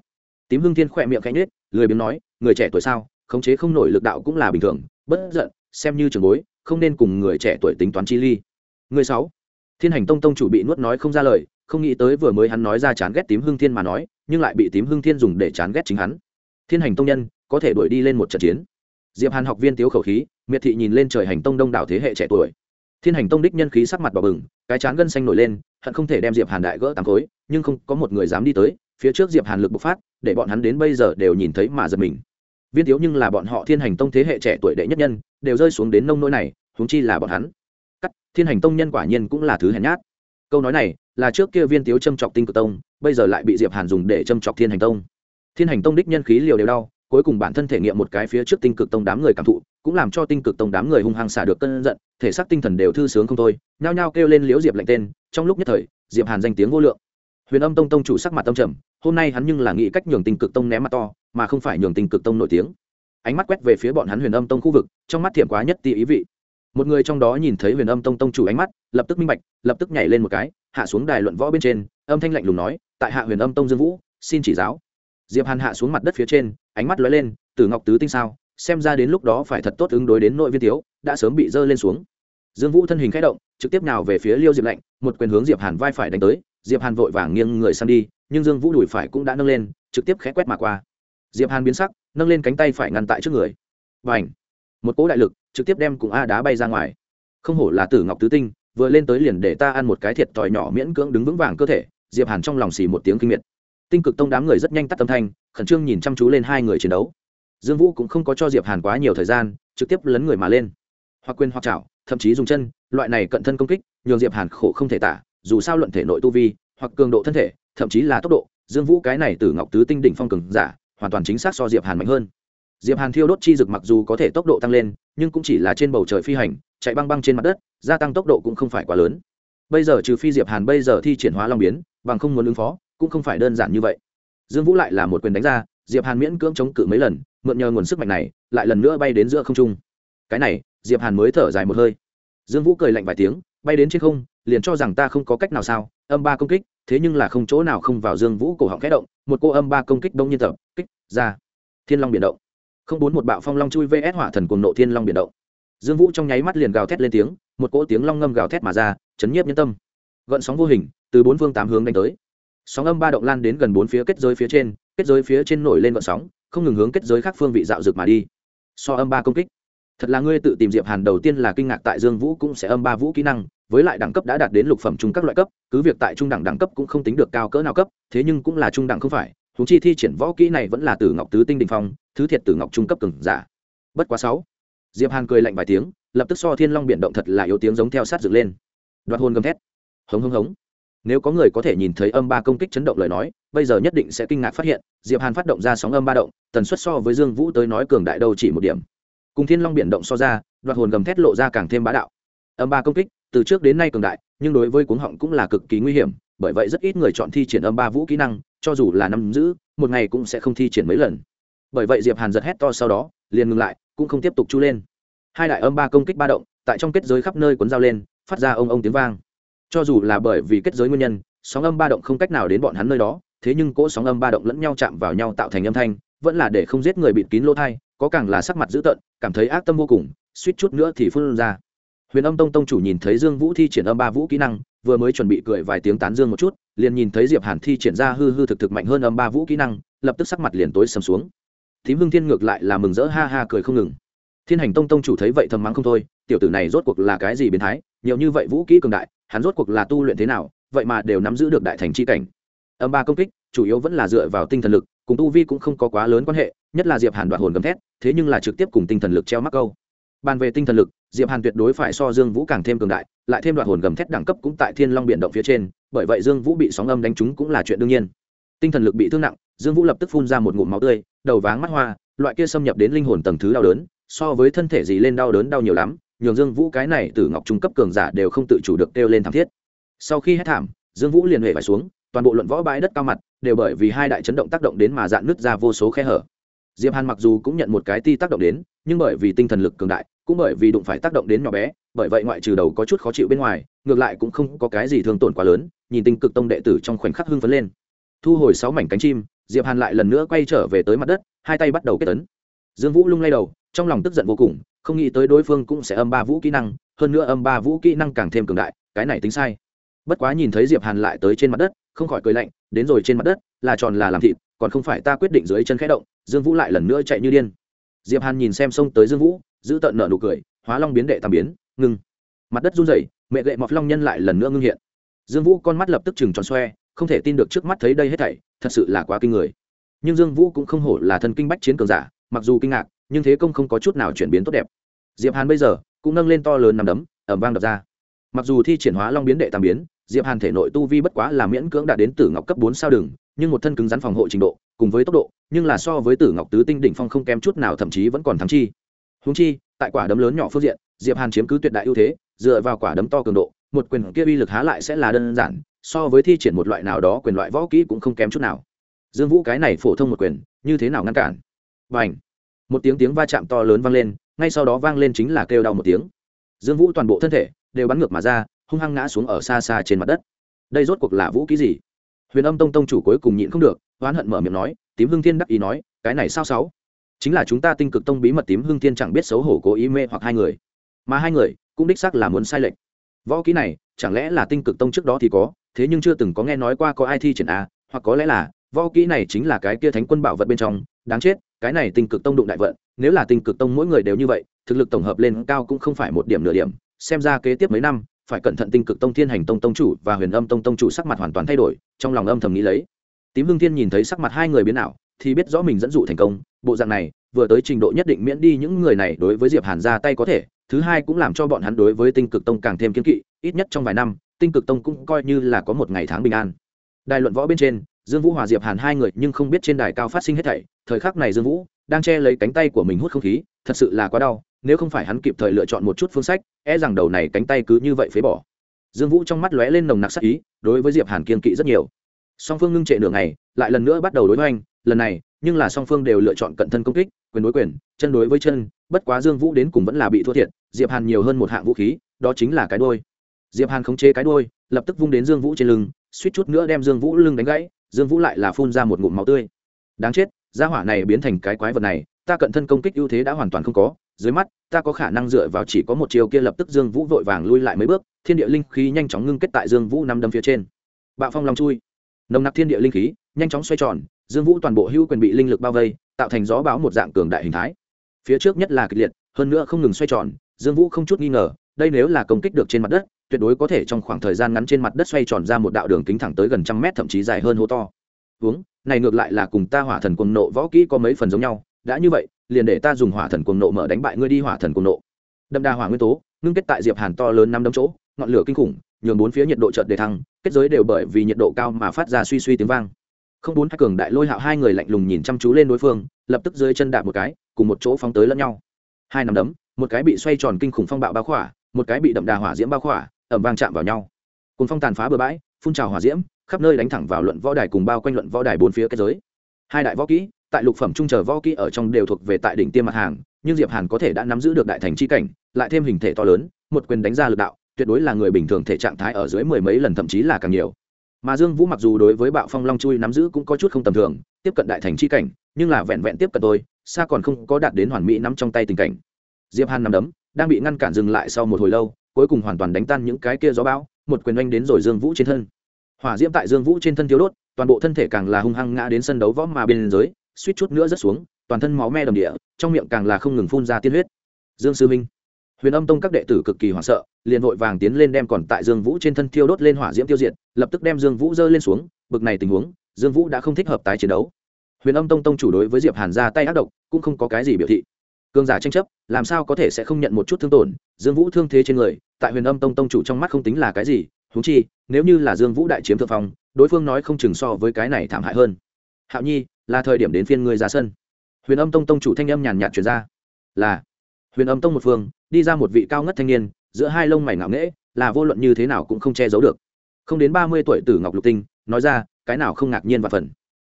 Tím hương thiên khỏe miệng khẽ nhếch, lười biếng nói, người trẻ tuổi sao, khống chế không nổi lực đạo cũng là bình thường, bất giận, xem như trường bối, không nên cùng người trẻ tuổi tính toán chi ly. Người sáu thiên hành tông tông chủ bị nuốt nói không ra lời, không nghĩ tới vừa mới hắn nói ra chán ghét tím hương thiên mà nói, nhưng lại bị tím hương thiên dùng để chán ghét chính hắn. Thiên hành tông nhân, có thể đuổi đi lên một trận chiến. Diệp hàn học viên tiếu khẩu khí, miệt thị nhìn lên trời hành tông đông đảo thế hệ trẻ tuổi. Thiên hành tông đích nhân khí sắc mặt đỏ bừng, cái chán gân xanh nổi lên, hận không thể đem diệp hàn đại gỡ tám khối, nhưng không, có một người dám đi tới, phía trước diệp hàn lực bộc phát, để bọn hắn đến bây giờ đều nhìn thấy mà giật mình. Viên thiếu nhưng là bọn họ thiên hành tông thế hệ trẻ tuổi đệ nhất nhân, đều rơi xuống đến nông nỗi này, huống chi là bọn hắn thiên hành tông nhân quả nhiên cũng là thứ hèn nhát. Câu nói này là trước kia viên tiếu châm chọc tinh cực tông, bây giờ lại bị diệp hàn dùng để châm chọc thiên hành tông. Thiên hành tông đích nhân khí liều đều đau, cuối cùng bản thân thể nghiệm một cái phía trước tinh cực tông đám người cảm thụ, cũng làm cho tinh cực tông đám người hung hăng xả được cơn giận, thể xác tinh thần đều thư sướng không thôi, nhao nhao kêu lên liễu diệp lạnh tên, trong lúc nhất thời, diệp hàn danh tiếng vô lượng. Huyền âm tông tông chủ sắc mặt tâm trầm, hôm nay hắn nhưng là nghĩ cách nhường tinh cực tông ném mặt to, mà không phải nhường tinh cực tông nổi tiếng. Ánh mắt quét về phía bọn hắn huyền âm tông khu vực, trong mắt thiểm quá nhất ti ý vị một người trong đó nhìn thấy huyền âm tông tông chủ ánh mắt, lập tức minh bạch, lập tức nhảy lên một cái, hạ xuống đài luận võ bên trên, âm thanh lạnh lùng nói, tại hạ huyền âm tông dương vũ, xin chỉ giáo. Diệp hàn hạ xuống mặt đất phía trên, ánh mắt lóe lên từ ngọc tứ tinh sao? Xem ra đến lúc đó phải thật tốt ứng đối đến nội viên tiếu đã sớm bị dơ lên xuống. Dương vũ thân hình khẽ động, trực tiếp nào về phía liêu diệp lạnh, một quyền hướng diệp hàn vai phải đánh tới. Diệp hàn vội vàng nghiêng người sang đi, nhưng dương vũ đùi phải cũng đã nâng lên, trực tiếp khẽ quét mà qua. Diệp hàn biến sắc, nâng lên cánh tay phải ngăn tại trước người. Và ảnh một cỗ đại lực trực tiếp đem cùng a đá bay ra ngoài. Không hổ là tử ngọc tứ tinh, vừa lên tới liền để ta ăn một cái thiệt thòi nhỏ miễn cưỡng đứng vững vàng cơ thể, diệp hàn trong lòng xì một tiếng kinh miệt. Tinh cực tông đám người rất nhanh tắt tâm thanh, khẩn trương nhìn chăm chú lên hai người chiến đấu. Dương vũ cũng không có cho diệp hàn quá nhiều thời gian, trực tiếp lấn người mà lên. Hoặc quên hoặc chảo, thậm chí dùng chân, loại này cận thân công kích, nhường diệp hàn khổ không thể tả, dù sao luận thể nội tu vi, hoặc cường độ thân thể, thậm chí là tốc độ, dương vũ cái này từ ngọc tứ tinh đỉnh phong cường giả, hoàn toàn chính xác so diệp hàn mạnh hơn diệp hàn thiêu đốt chi dực mặc dù có thể tốc độ tăng lên, nhưng cũng chỉ là trên bầu trời phi hành, chạy băng băng trên mặt đất, gia tăng tốc độ cũng không phải quá lớn. Bây giờ trừ phi diệp hàn bây giờ thi triển hóa long biến, bằng không muốn ứng phó, cũng không phải đơn giản như vậy. Dương vũ lại là một quyền đánh ra, diệp hàn miễn cưỡng chống cự mấy lần, mượn nhờ nguồn sức mạnh này, lại lần nữa bay đến giữa không trung. Cái này, diệp hàn mới thở dài một hơi. Dương vũ cười lạnh vài tiếng, bay đến trên không, liền cho rằng ta không có cách nào sao, âm ba công kích, thế nhưng là không chỗ nào không vào dương vũ cổ họng khẽ động, một cô âm ba công kích đông nhiên tập, kích ra. Thiên long biển động không bốn một bạo phong long chui vs hỏa thần cuồng nộ thiên long biển động. Dương vũ trong nháy mắt liền gào thét lên tiếng, một cỗ tiếng long ngâm gào thét mà ra, chấn nhiếp nhân tâm. Gợn sóng vô hình, từ bốn phương tám hướng đánh tới. Sóng âm ba động lan đến gần bốn phía kết giới phía trên, kết giới phía trên nổi lên gợn sóng, không ngừng hướng kết giới khác phương vị dạo dực mà đi. So âm ba công kích. Thật là ngươi tự tìm diệp hàn đầu tiên là kinh ngạc tại dương vũ cũng sẽ âm ba vũ kỹ năng, với lại đẳng cấp đã đạt đến lục phẩm trung các loại cấp, cứ việc tại trung đẳng đẳng cấp cũng không tính được cao cỡ nào cấp, thế nhưng cũng là trung đẳng không phải huống chi thi triển võ kỹ này vẫn là tử ngọc tứ tinh đình phong, thứ thiệt tử ngọc trung cấp cừng giả. Bất quá sáu. Diệp hàn cười lạnh vài tiếng, lập tức so thiên long biển động thật là yếu tiếng giống theo sát dựng lên. Đoạt hôn gầm thét. Hống hống hống. Nếu có người có thể nhìn thấy âm ba công kích chấn động lời nói, bây giờ nhất định sẽ kinh ngạc phát hiện, diệp hàn phát động ra sóng âm ba động, tần suất so với dương vũ tới nói cường đại đâu chỉ một điểm. Cùng thiên long biển động so ra, đoạt hồn gầm thét lộ ra càng thêm bá đạo. Âm ba công kích, từ trước đến nay cường đại, nhưng đối với cuống họng cũng là cực kỳ nguy hiểm, bởi vậy rất ít người chọn thi triển âm ba vũ kỹ năng cho dù là nắm giữ, một ngày cũng sẽ không thi triển mấy lần. Bởi vậy diệp hàn giật hét to sau đó, liền ngừng lại, cũng không tiếp tục chu lên. Hai đại âm ba công kích ba động, tại trong kết giới khắp nơi cuốn dao lên, phát ra ông ông tiếng vang. Cho dù là bởi vì kết giới nguyên nhân, sóng âm ba động không cách nào đến bọn hắn nơi đó, thế nhưng cỗ sóng âm ba động lẫn nhau chạm vào nhau tạo thành âm thanh, vẫn là để không giết người bịt kín lỗ thai, có càng là sắc mặt dữ tợn, cảm thấy ác tâm vô cùng, suýt chút nữa thì phun ra. Huyền âm tông tông chủ nhìn thấy dương vũ thi triển âm ba vũ kỹ năng vừa mới chuẩn bị cười vài tiếng tán dương một chút, liền nhìn thấy diệp hàn thi triển ra hư hư thực thực mạnh hơn âm ba vũ kỹ năng, lập tức sắc mặt liền tối sầm xuống. Thím hưng thiên ngược lại là mừng rỡ ha ha cười không ngừng. Thiên hành tông tông chủ thấy vậy thầm mắng không thôi, tiểu tử này rốt cuộc là cái gì biến thái, nhiều như vậy vũ kỹ cường đại, hắn rốt cuộc là tu luyện thế nào, vậy mà đều nắm giữ được đại thành chi cảnh. Âm ba công kích, chủ yếu vẫn là dựa vào tinh thần lực, cùng tu vi cũng không có quá lớn quan hệ, nhất là diệp hàn đoạt hồn gầm thét, thế nhưng là trực tiếp cùng tinh thần lực treo mắc câu bàn về tinh thần lực, diệp hàn tuyệt đối phải so dương vũ càng thêm cường đại, lại thêm đoạn hồn gầm thét đẳng cấp cũng tại thiên long biển động phía trên, bởi vậy dương vũ bị sóng âm đánh trúng cũng là chuyện đương nhiên. Tinh thần lực bị thương nặng, dương vũ lập tức phun ra một ngụm máu tươi, đầu váng mắt hoa, loại kia xâm nhập đến linh hồn tầng thứ đau đớn, so với thân thể gì lên đau đớn đau nhiều lắm, nhường dương vũ cái này từ ngọc trung cấp cường giả đều không tự chủ được kêu lên thảm thiết. Sau khi hết thảm, dương vũ liền huệ phải xuống, toàn bộ luận võ bãi đất cao mặt, đều bởi vì hai đại chấn động tác động đến mà dạn nứt ra vô số khe hở. Diệp hàn mặc dù cũng nhận một cái ti tác động đến, nhưng bởi vì tinh thần lực cường đại cũng bởi vì đụng phải tác động đến nhỏ bé, bởi vậy ngoại trừ đầu có chút khó chịu bên ngoài, ngược lại cũng không có cái gì thương tổn quá lớn, nhìn tinh cực tông đệ tử trong khoảnh khắc hưng phấn lên. Thu hồi sáu mảnh cánh chim, diệp hàn lại lần nữa quay trở về tới mặt đất, hai tay bắt đầu kết tấn dương vũ lung lay đầu, trong lòng tức giận vô cùng, không nghĩ tới đối phương cũng sẽ âm ba vũ kỹ năng, hơn nữa âm ba vũ kỹ năng càng thêm cường đại, cái này tính sai. Bất quá nhìn thấy diệp hàn lại tới trên mặt đất, không khỏi cười lạnh, đến rồi trên mặt đất, là tròn là làm thịt, còn không phải ta quyết định dưới chân khẽ động, dương vũ lại lần nữa chạy như điên. Diệp hàn nhìn xem xông tới dương vũ giữ tận nợ nụ cười, hóa long biến đệ tam biến, ngưng. Mặt đất run rẩy, mẹ gậy mọc long nhân lại lần nữa ngưng hiện. Dương vũ con mắt lập tức chừng tròn xoe, không thể tin được trước mắt thấy đây hết thảy, thật sự là quá kinh người. Nhưng dương vũ cũng không hổ là thân kinh bách chiến cường giả, mặc dù kinh ngạc, nhưng thế công không có chút nào chuyển biến tốt đẹp. Diệp hàn bây giờ cũng nâng lên to lớn nằm đấm ẩm vang đập ra. Mặc dù thi triển hóa long biến đệ tam biến, diệp hàn thể nội tu vi bất quá là miễn cưỡng đạt đến tử ngọc cấp bốn sao đường, nhưng một thân cứng rắn phòng hộ trình độ, cùng với tốc độ, nhưng là so với tử ngọc tứ tinh đỉnh phong không kém chút nào, thậm chí vẫn còn thắng chi húng chi, tại quả đấm lớn nhỏ phương diện, diệp hàn chiếm cứ tuyệt đại ưu thế, dựa vào quả đấm to cường độ, một quyền kia uy lực há lại sẽ là đơn giản, so với thi triển một loại nào đó quyền loại võ kỹ cũng không kém chút nào. Dương vũ cái này phổ thông một quyền, như thế nào ngăn cản? Và ảnh một tiếng tiếng va chạm to lớn vang lên, ngay sau đó vang lên chính là kêu đau một tiếng. Dương vũ toàn bộ thân thể đều bắn ngược mà ra, hung hăng ngã xuống ở xa xa trên mặt đất. Đây rốt cuộc là vũ kỹ gì? Huyền âm tông tông chủ cuối cùng nhịn không được, oán hận mở miệng nói, tím hưng thiên đắc ý nói, cái này sao sáu? Chính là chúng ta tinh cực tông bí mật tím hưng thiên chẳng biết xấu hổ cố ý mê hoặc hai người. Mà hai người cũng đích xác là muốn sai lệch. Võ kỹ này, chẳng lẽ là tinh cực tông trước đó thì có, thế nhưng chưa từng có nghe nói qua có ai thi triển a hoặc có lẽ là võ kỹ này chính là cái kia thánh quân bảo vật bên trong. Đáng chết, cái này tinh cực tông đụng đại vận, nếu là tinh cực tông mỗi người đều như vậy, thực lực tổng hợp lên cao cũng không phải một điểm nửa điểm. Xem ra kế tiếp mấy năm, phải cẩn thận tinh cực tông thiên hành tông tông chủ và huyền âm tông tông chủ sắc mặt hoàn toàn thay đổi, trong lòng âm thầm nghĩ lấy. Tím hưng thiên nhìn thấy sắc mặt hai người biến ảo, thì biết rõ mình dẫn dụ thành công bộ dạng này, vừa tới trình độ nhất định miễn đi những người này đối với diệp hàn ra tay có thể, thứ hai cũng làm cho bọn hắn đối với tinh cực tông càng thêm kiên kỵ, ít nhất trong vài năm, tinh cực tông cũng coi như là có một ngày tháng bình an. Đài luận võ bên trên, dương vũ hòa diệp hàn hai người nhưng không biết trên đài cao phát sinh hết thảy, thời khắc này dương vũ đang che lấy cánh tay của mình hút không khí, thật sự là quá đau, nếu không phải hắn kịp thời lựa chọn một chút phương sách e rằng đầu này cánh tay cứ như vậy phế bỏ. Dương vũ trong mắt lóe lên nồng nặc sắc ý, đối với diệp hàn kiên kỵ rất nhiều song phương ngưng trệ nửa ngày, lại lần nữa bắt đầu đối hoành. Lần này, nhưng là song phương đều lựa chọn cận thân công kích, quyền đối quyền, chân đối với chân, bất quá dương vũ đến cùng vẫn là bị thua thiệt, diệp hàn nhiều hơn một hạng vũ khí, đó chính là cái đôi diệp hàn khống chế cái đôi lập tức vung đến dương vũ trên lưng, suýt chút nữa đem dương vũ lưng đánh gãy, dương vũ lại là phun ra một ngụm máu tươi. Đáng chết, gia hỏa này biến thành cái quái vật này, ta cận thân công kích ưu thế đã hoàn toàn không có, dưới mắt, ta có khả năng dựa vào chỉ có một chiều kia lập tức dương vũ vội vàng lui lại mấy bước, thiên địa linh khí nhanh chóng ngưng kết tại dương vũ năm đâm phía trên. Bạo phong long chui nồng nặc thiên địa linh khí, nhanh chóng xoay tròn, dương vũ toàn bộ hữu quyền bị linh lực bao vây, tạo thành gió bão một dạng cường đại hình thái. Phía trước nhất là kịch liệt, hơn nữa không ngừng xoay tròn, dương vũ không chút nghi ngờ, đây nếu là công kích được trên mặt đất, tuyệt đối có thể trong khoảng thời gian ngắn trên mặt đất xoay tròn ra một đạo đường kính thẳng tới gần trăm mét, thậm chí dài hơn hố to. Uống này ngược lại là cùng ta hỏa thần cuồng nộ võ kỹ có mấy phần giống nhau, đã như vậy, liền để ta dùng hỏa thần cuồng nộ mở đánh bại ngươi đi hỏa thần cuồng nộ. Đậm đà hỏa nguyên tố, ngưng kết tại diệp hàn to lớn năm đấm chỗ, ngọn lửa kinh khủng nhường bốn phía nhiệt độ chợt đề thăng, kết giới đều bởi vì nhiệt độ cao mà phát ra suy suy tiếng vang. Không bốn hai cường đại lôi hạo hai người lạnh lùng nhìn chăm chú lên đối phương, lập tức dưới chân đạp một cái, cùng một chỗ phóng tới lẫn nhau. Hai nắm đấm, một cái bị xoay tròn kinh khủng phong bạo bao khỏa, một cái bị đậm đà hỏa diễm bao khỏa, ầm vang chạm vào nhau. Cùng phong tàn phá bừa bãi, phun trào hỏa diễm, khắp nơi đánh thẳng vào luận võ đài cùng bao quanh luận võ đài bốn phía kết giới. Hai đại võ kỹ, tại lục phẩm trung chờ võ kỹ ở trong đều thuộc về tại đỉnh tiêm mặt hàng, nhưng diệp hàn có thể đã nắm giữ được đại thành chi cảnh, lại thêm hình thể to lớn, một quyền đánh ra lực đạo tuyệt đối là người bình thường thể trạng thái ở dưới mười mấy lần thậm chí là càng nhiều. Mà dương vũ mặc dù đối với bạo phong long chui nắm giữ cũng có chút không tầm thường, tiếp cận đại thành chi cảnh, nhưng là vẹn vẹn tiếp cận tôi xa còn không có đạt đến hoàn mỹ nắm trong tay tình cảnh. Diệp hàn nắm đấm, đang bị ngăn cản dừng lại sau một hồi lâu, cuối cùng hoàn toàn đánh tan những cái kia gió bão, một quyền oanh đến rồi dương vũ trên thân. Hỏa diễm tại dương vũ trên thân thiếu đốt, toàn bộ thân thể càng là hung hăng ngã đến sân đấu võ mà bên dưới, suýt chút nữa rớt xuống, toàn thân máu me đầm địa, trong miệng càng là không ngừng phun ra tiên huyết. Dương sư minh huyền âm tông các đệ tử cực kỳ hoảng sợ, liền vội vàng tiến lên đem còn tại dương vũ trên thân thiêu đốt lên hỏa diễm tiêu diệt, lập tức đem dương vũ dơ lên xuống, bực này tình huống, dương vũ đã không thích hợp tái chiến đấu. Huyền âm tông tông chủ đối với diệp hàn ra tay ác độc, cũng không có cái gì biểu thị. Cương giả tranh chấp, làm sao có thể sẽ không nhận một chút thương tổn, dương vũ thương thế trên người, tại huyền âm tông tông chủ trong mắt không tính là cái gì húng chi, nếu như là dương vũ đại chiếm thượng phong, đối phương nói không chừng so với cái này thảm hại hơn. Hạo nhi, là thời điểm đến phiên ngươi ra sân. Huyền âm tông tông chủ thanh âm nhàn nhạt chuyển ra. Là, huyền âm tông một phương đi ra một vị cao ngất thanh niên, giữa hai lông mày ngạo nghễ, là vô luận như thế nào cũng không che giấu được. Không đến ba mươi tuổi tử ngọc lục tinh, nói ra, cái nào không ngạc nhiên và phần.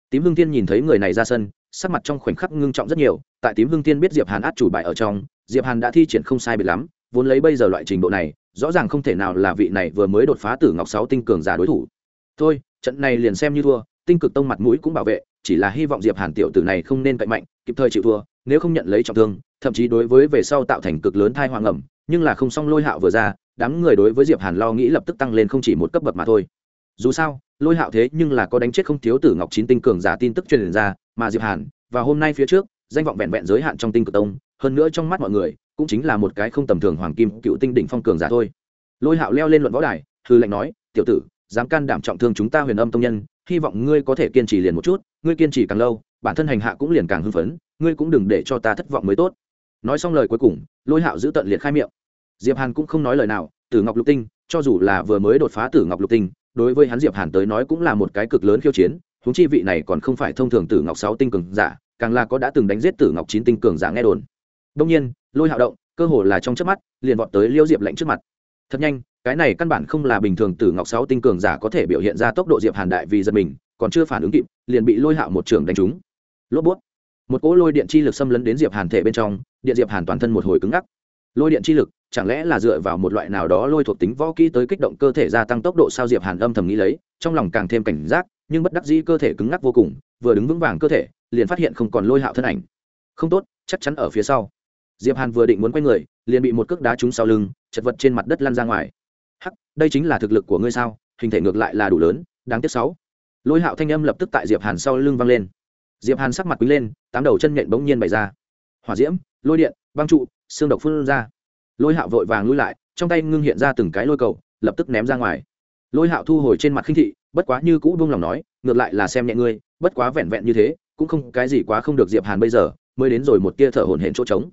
Tím hưng tiên nhìn thấy người này ra sân, sắc mặt trong khoảnh khắc ngưng trọng rất nhiều, tại tím hưng tiên biết diệp hàn át chủ bài ở trong, diệp hàn đã thi triển không sai biệt lắm, vốn lấy bây giờ loại trình độ này, rõ ràng không thể nào là vị này vừa mới đột phá tử ngọc sáu tinh cường giả đối thủ. Thôi, trận này liền xem như thua, tinh cực tông mặt mũi cũng bảo vệ, chỉ là hy vọng diệp hàn tiểu tử này không nên cậy mạnh, kịp thời chịu thua nếu không nhận lấy trọng thương, thậm chí đối với về sau tạo thành cực lớn thai hoàng ẩm, nhưng là không xong lôi hạo vừa ra, đám người đối với diệp hàn lo nghĩ lập tức tăng lên không chỉ một cấp bậc mà thôi. Dù sao, lôi hạo thế nhưng là có đánh chết không thiếu tử ngọc chín tinh cường giả tin tức truyền ra, mà diệp hàn và hôm nay phía trước, danh vọng vẹn vẹn giới hạn trong tinh cực tông, hơn nữa trong mắt mọi người, cũng chính là một cái không tầm thường hoàng kim cựu tinh đỉnh phong cường giả thôi. Lôi hạo leo lên luận võ đài thư lệnh nói, tiểu tử, dám can đảm trọng thương chúng ta huyền âm tông nhân, hy vọng ngươi có thể kiên trì liền một chút, ngươi kiên trì càng lâu bản thân hành hạ cũng liền càng hưng phấn, ngươi cũng đừng để cho ta thất vọng mới tốt. Nói xong lời cuối cùng, lôi hạo giữ tận liệt khai miệng. Diệp hàn cũng không nói lời nào, tử ngọc lục tinh, cho dù là vừa mới đột phá tử ngọc lục tinh, đối với hắn diệp hàn tới nói cũng là một cái cực lớn khiêu chiến, huống chi vị này còn không phải thông thường tử ngọc sáu tinh cường giả, càng là có đã từng đánh giết tử ngọc chín tinh cường giả nghe đồn. Đông nhiên, lôi hạo động, cơ hồ là trong chớp mắt, liền vọt tới liêu diệp lạnh trước mặt. Thật nhanh, cái này căn bản không là bình thường tử ngọc sáu tinh cường giả có thể biểu hiện ra tốc độ diệp hàn đại vì giật mình, còn chưa phản ứng kịp, liền bị lôi hạo một trường đánh trúng lốp bút một cỗ lôi điện chi lực xâm lấn đến diệp hàn thể bên trong, điện diệp hàn toàn thân một hồi cứng ngắc. Lôi điện chi lực, chẳng lẽ là dựa vào một loại nào đó lôi thuộc tính võ kỹ tới kích động cơ thể gia tăng tốc độ sao diệp hàn âm thầm nghĩ lấy, trong lòng càng thêm cảnh giác, nhưng bất đắc dĩ cơ thể cứng ngắc vô cùng, vừa đứng vững vàng cơ thể, liền phát hiện không còn lôi hạo thân ảnh. Không tốt, chắc chắn ở phía sau. Diệp hàn vừa định muốn quay người, liền bị một cước đá trúng sau lưng, chật vật trên mặt đất lăn ra ngoài. Hắc, đây chính là thực lực của ngươi sao? Hình thể ngược lại là đủ lớn, đáng tiếc sáu. Lôi hạo thanh âm lập tức tại diệp hàn sau lưng vang lên diệp hàn sắc mặt quý lên, tám đầu chân nhện bỗng nhiên bày ra. Hỏa diễm, lôi điện, băng trụ, xương độc phun ra. Lôi hạo vội vàng lui lại, trong tay ngưng hiện ra từng cái lôi cầu, lập tức ném ra ngoài. Lôi hạo thu hồi trên mặt khinh thị, bất quá như cũ buông lòng nói, ngược lại là xem nhẹ ngươi, bất quá vẹn vẹn như thế, cũng không cái gì quá không được diệp hàn bây giờ, mới đến rồi một tia thở hổn hển chỗ trống.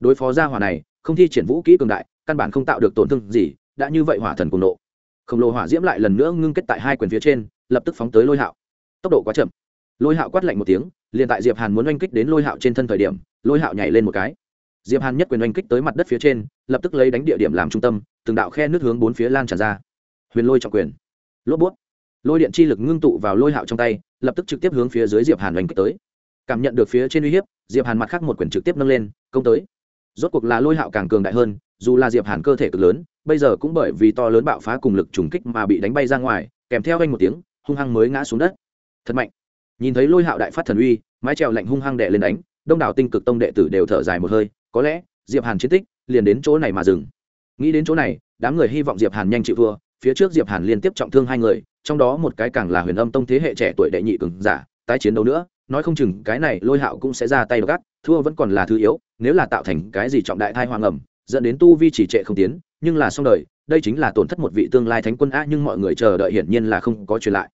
Đối phó gia hỏa này, không thi triển vũ kỹ cường đại, căn bản không tạo được tổn thương gì, đã như vậy hỏa thần cùng nộ. Khổng lồ hỏa diễm lại lần nữa ngưng kết tại hai quyền phía trên, lập tức phóng tới lôi hạo. Tốc độ quá chậm lôi hạo quát lạnh một tiếng, liền tại diệp hàn muốn oanh kích đến lôi hạo trên thân thời điểm, lôi hạo nhảy lên một cái. Diệp hàn nhất quyền oanh kích tới mặt đất phía trên, lập tức lấy đánh địa điểm làm trung tâm, từng đạo khe nước hướng bốn phía lan tràn ra. Huyền lôi trọng quyền. Lốp bút. Lôi điện chi lực ngưng tụ vào lôi hạo trong tay, lập tức trực tiếp hướng phía dưới diệp hàn oanh kích tới. Cảm nhận được phía trên uy hiếp, diệp hàn mặt khác một quyền trực tiếp nâng lên, công tới. Rốt cuộc là lôi hạo càng cường đại hơn, dù là diệp hàn cơ thể cực lớn, bây giờ cũng bởi vì to lớn bạo phá cùng lực trùng kích mà bị đánh bay ra ngoài, kèm theo anh một tiếng, hung hăng mới ngã xuống đất. Thật mạnh nhìn thấy lôi hạo đại phát thần uy, mái trèo lạnh hung hăng đệ lên đánh, đông đảo tinh cực tông đệ tử đều thở dài một hơi, có lẽ, diệp hàn chiến tích, liền đến chỗ này mà dừng. Nghĩ đến chỗ này, đám người hy vọng diệp hàn nhanh chịu thua, phía trước diệp hàn liên tiếp trọng thương hai người, trong đó một cái càng là huyền âm tông thế hệ trẻ tuổi đệ nhị cường giả, tái chiến đấu nữa, nói không chừng cái này lôi hạo cũng sẽ ra tay gắt, thua vẫn còn là thứ yếu, nếu là tạo thành cái gì trọng đại thai hoang ẩm dẫn đến tu vi chỉ trệ không tiến, nhưng là xong đời, đây chính là tổn thất một vị tương lai thánh quân a nhưng mọi người chờ đợi hiển nhiên là không có truyền lại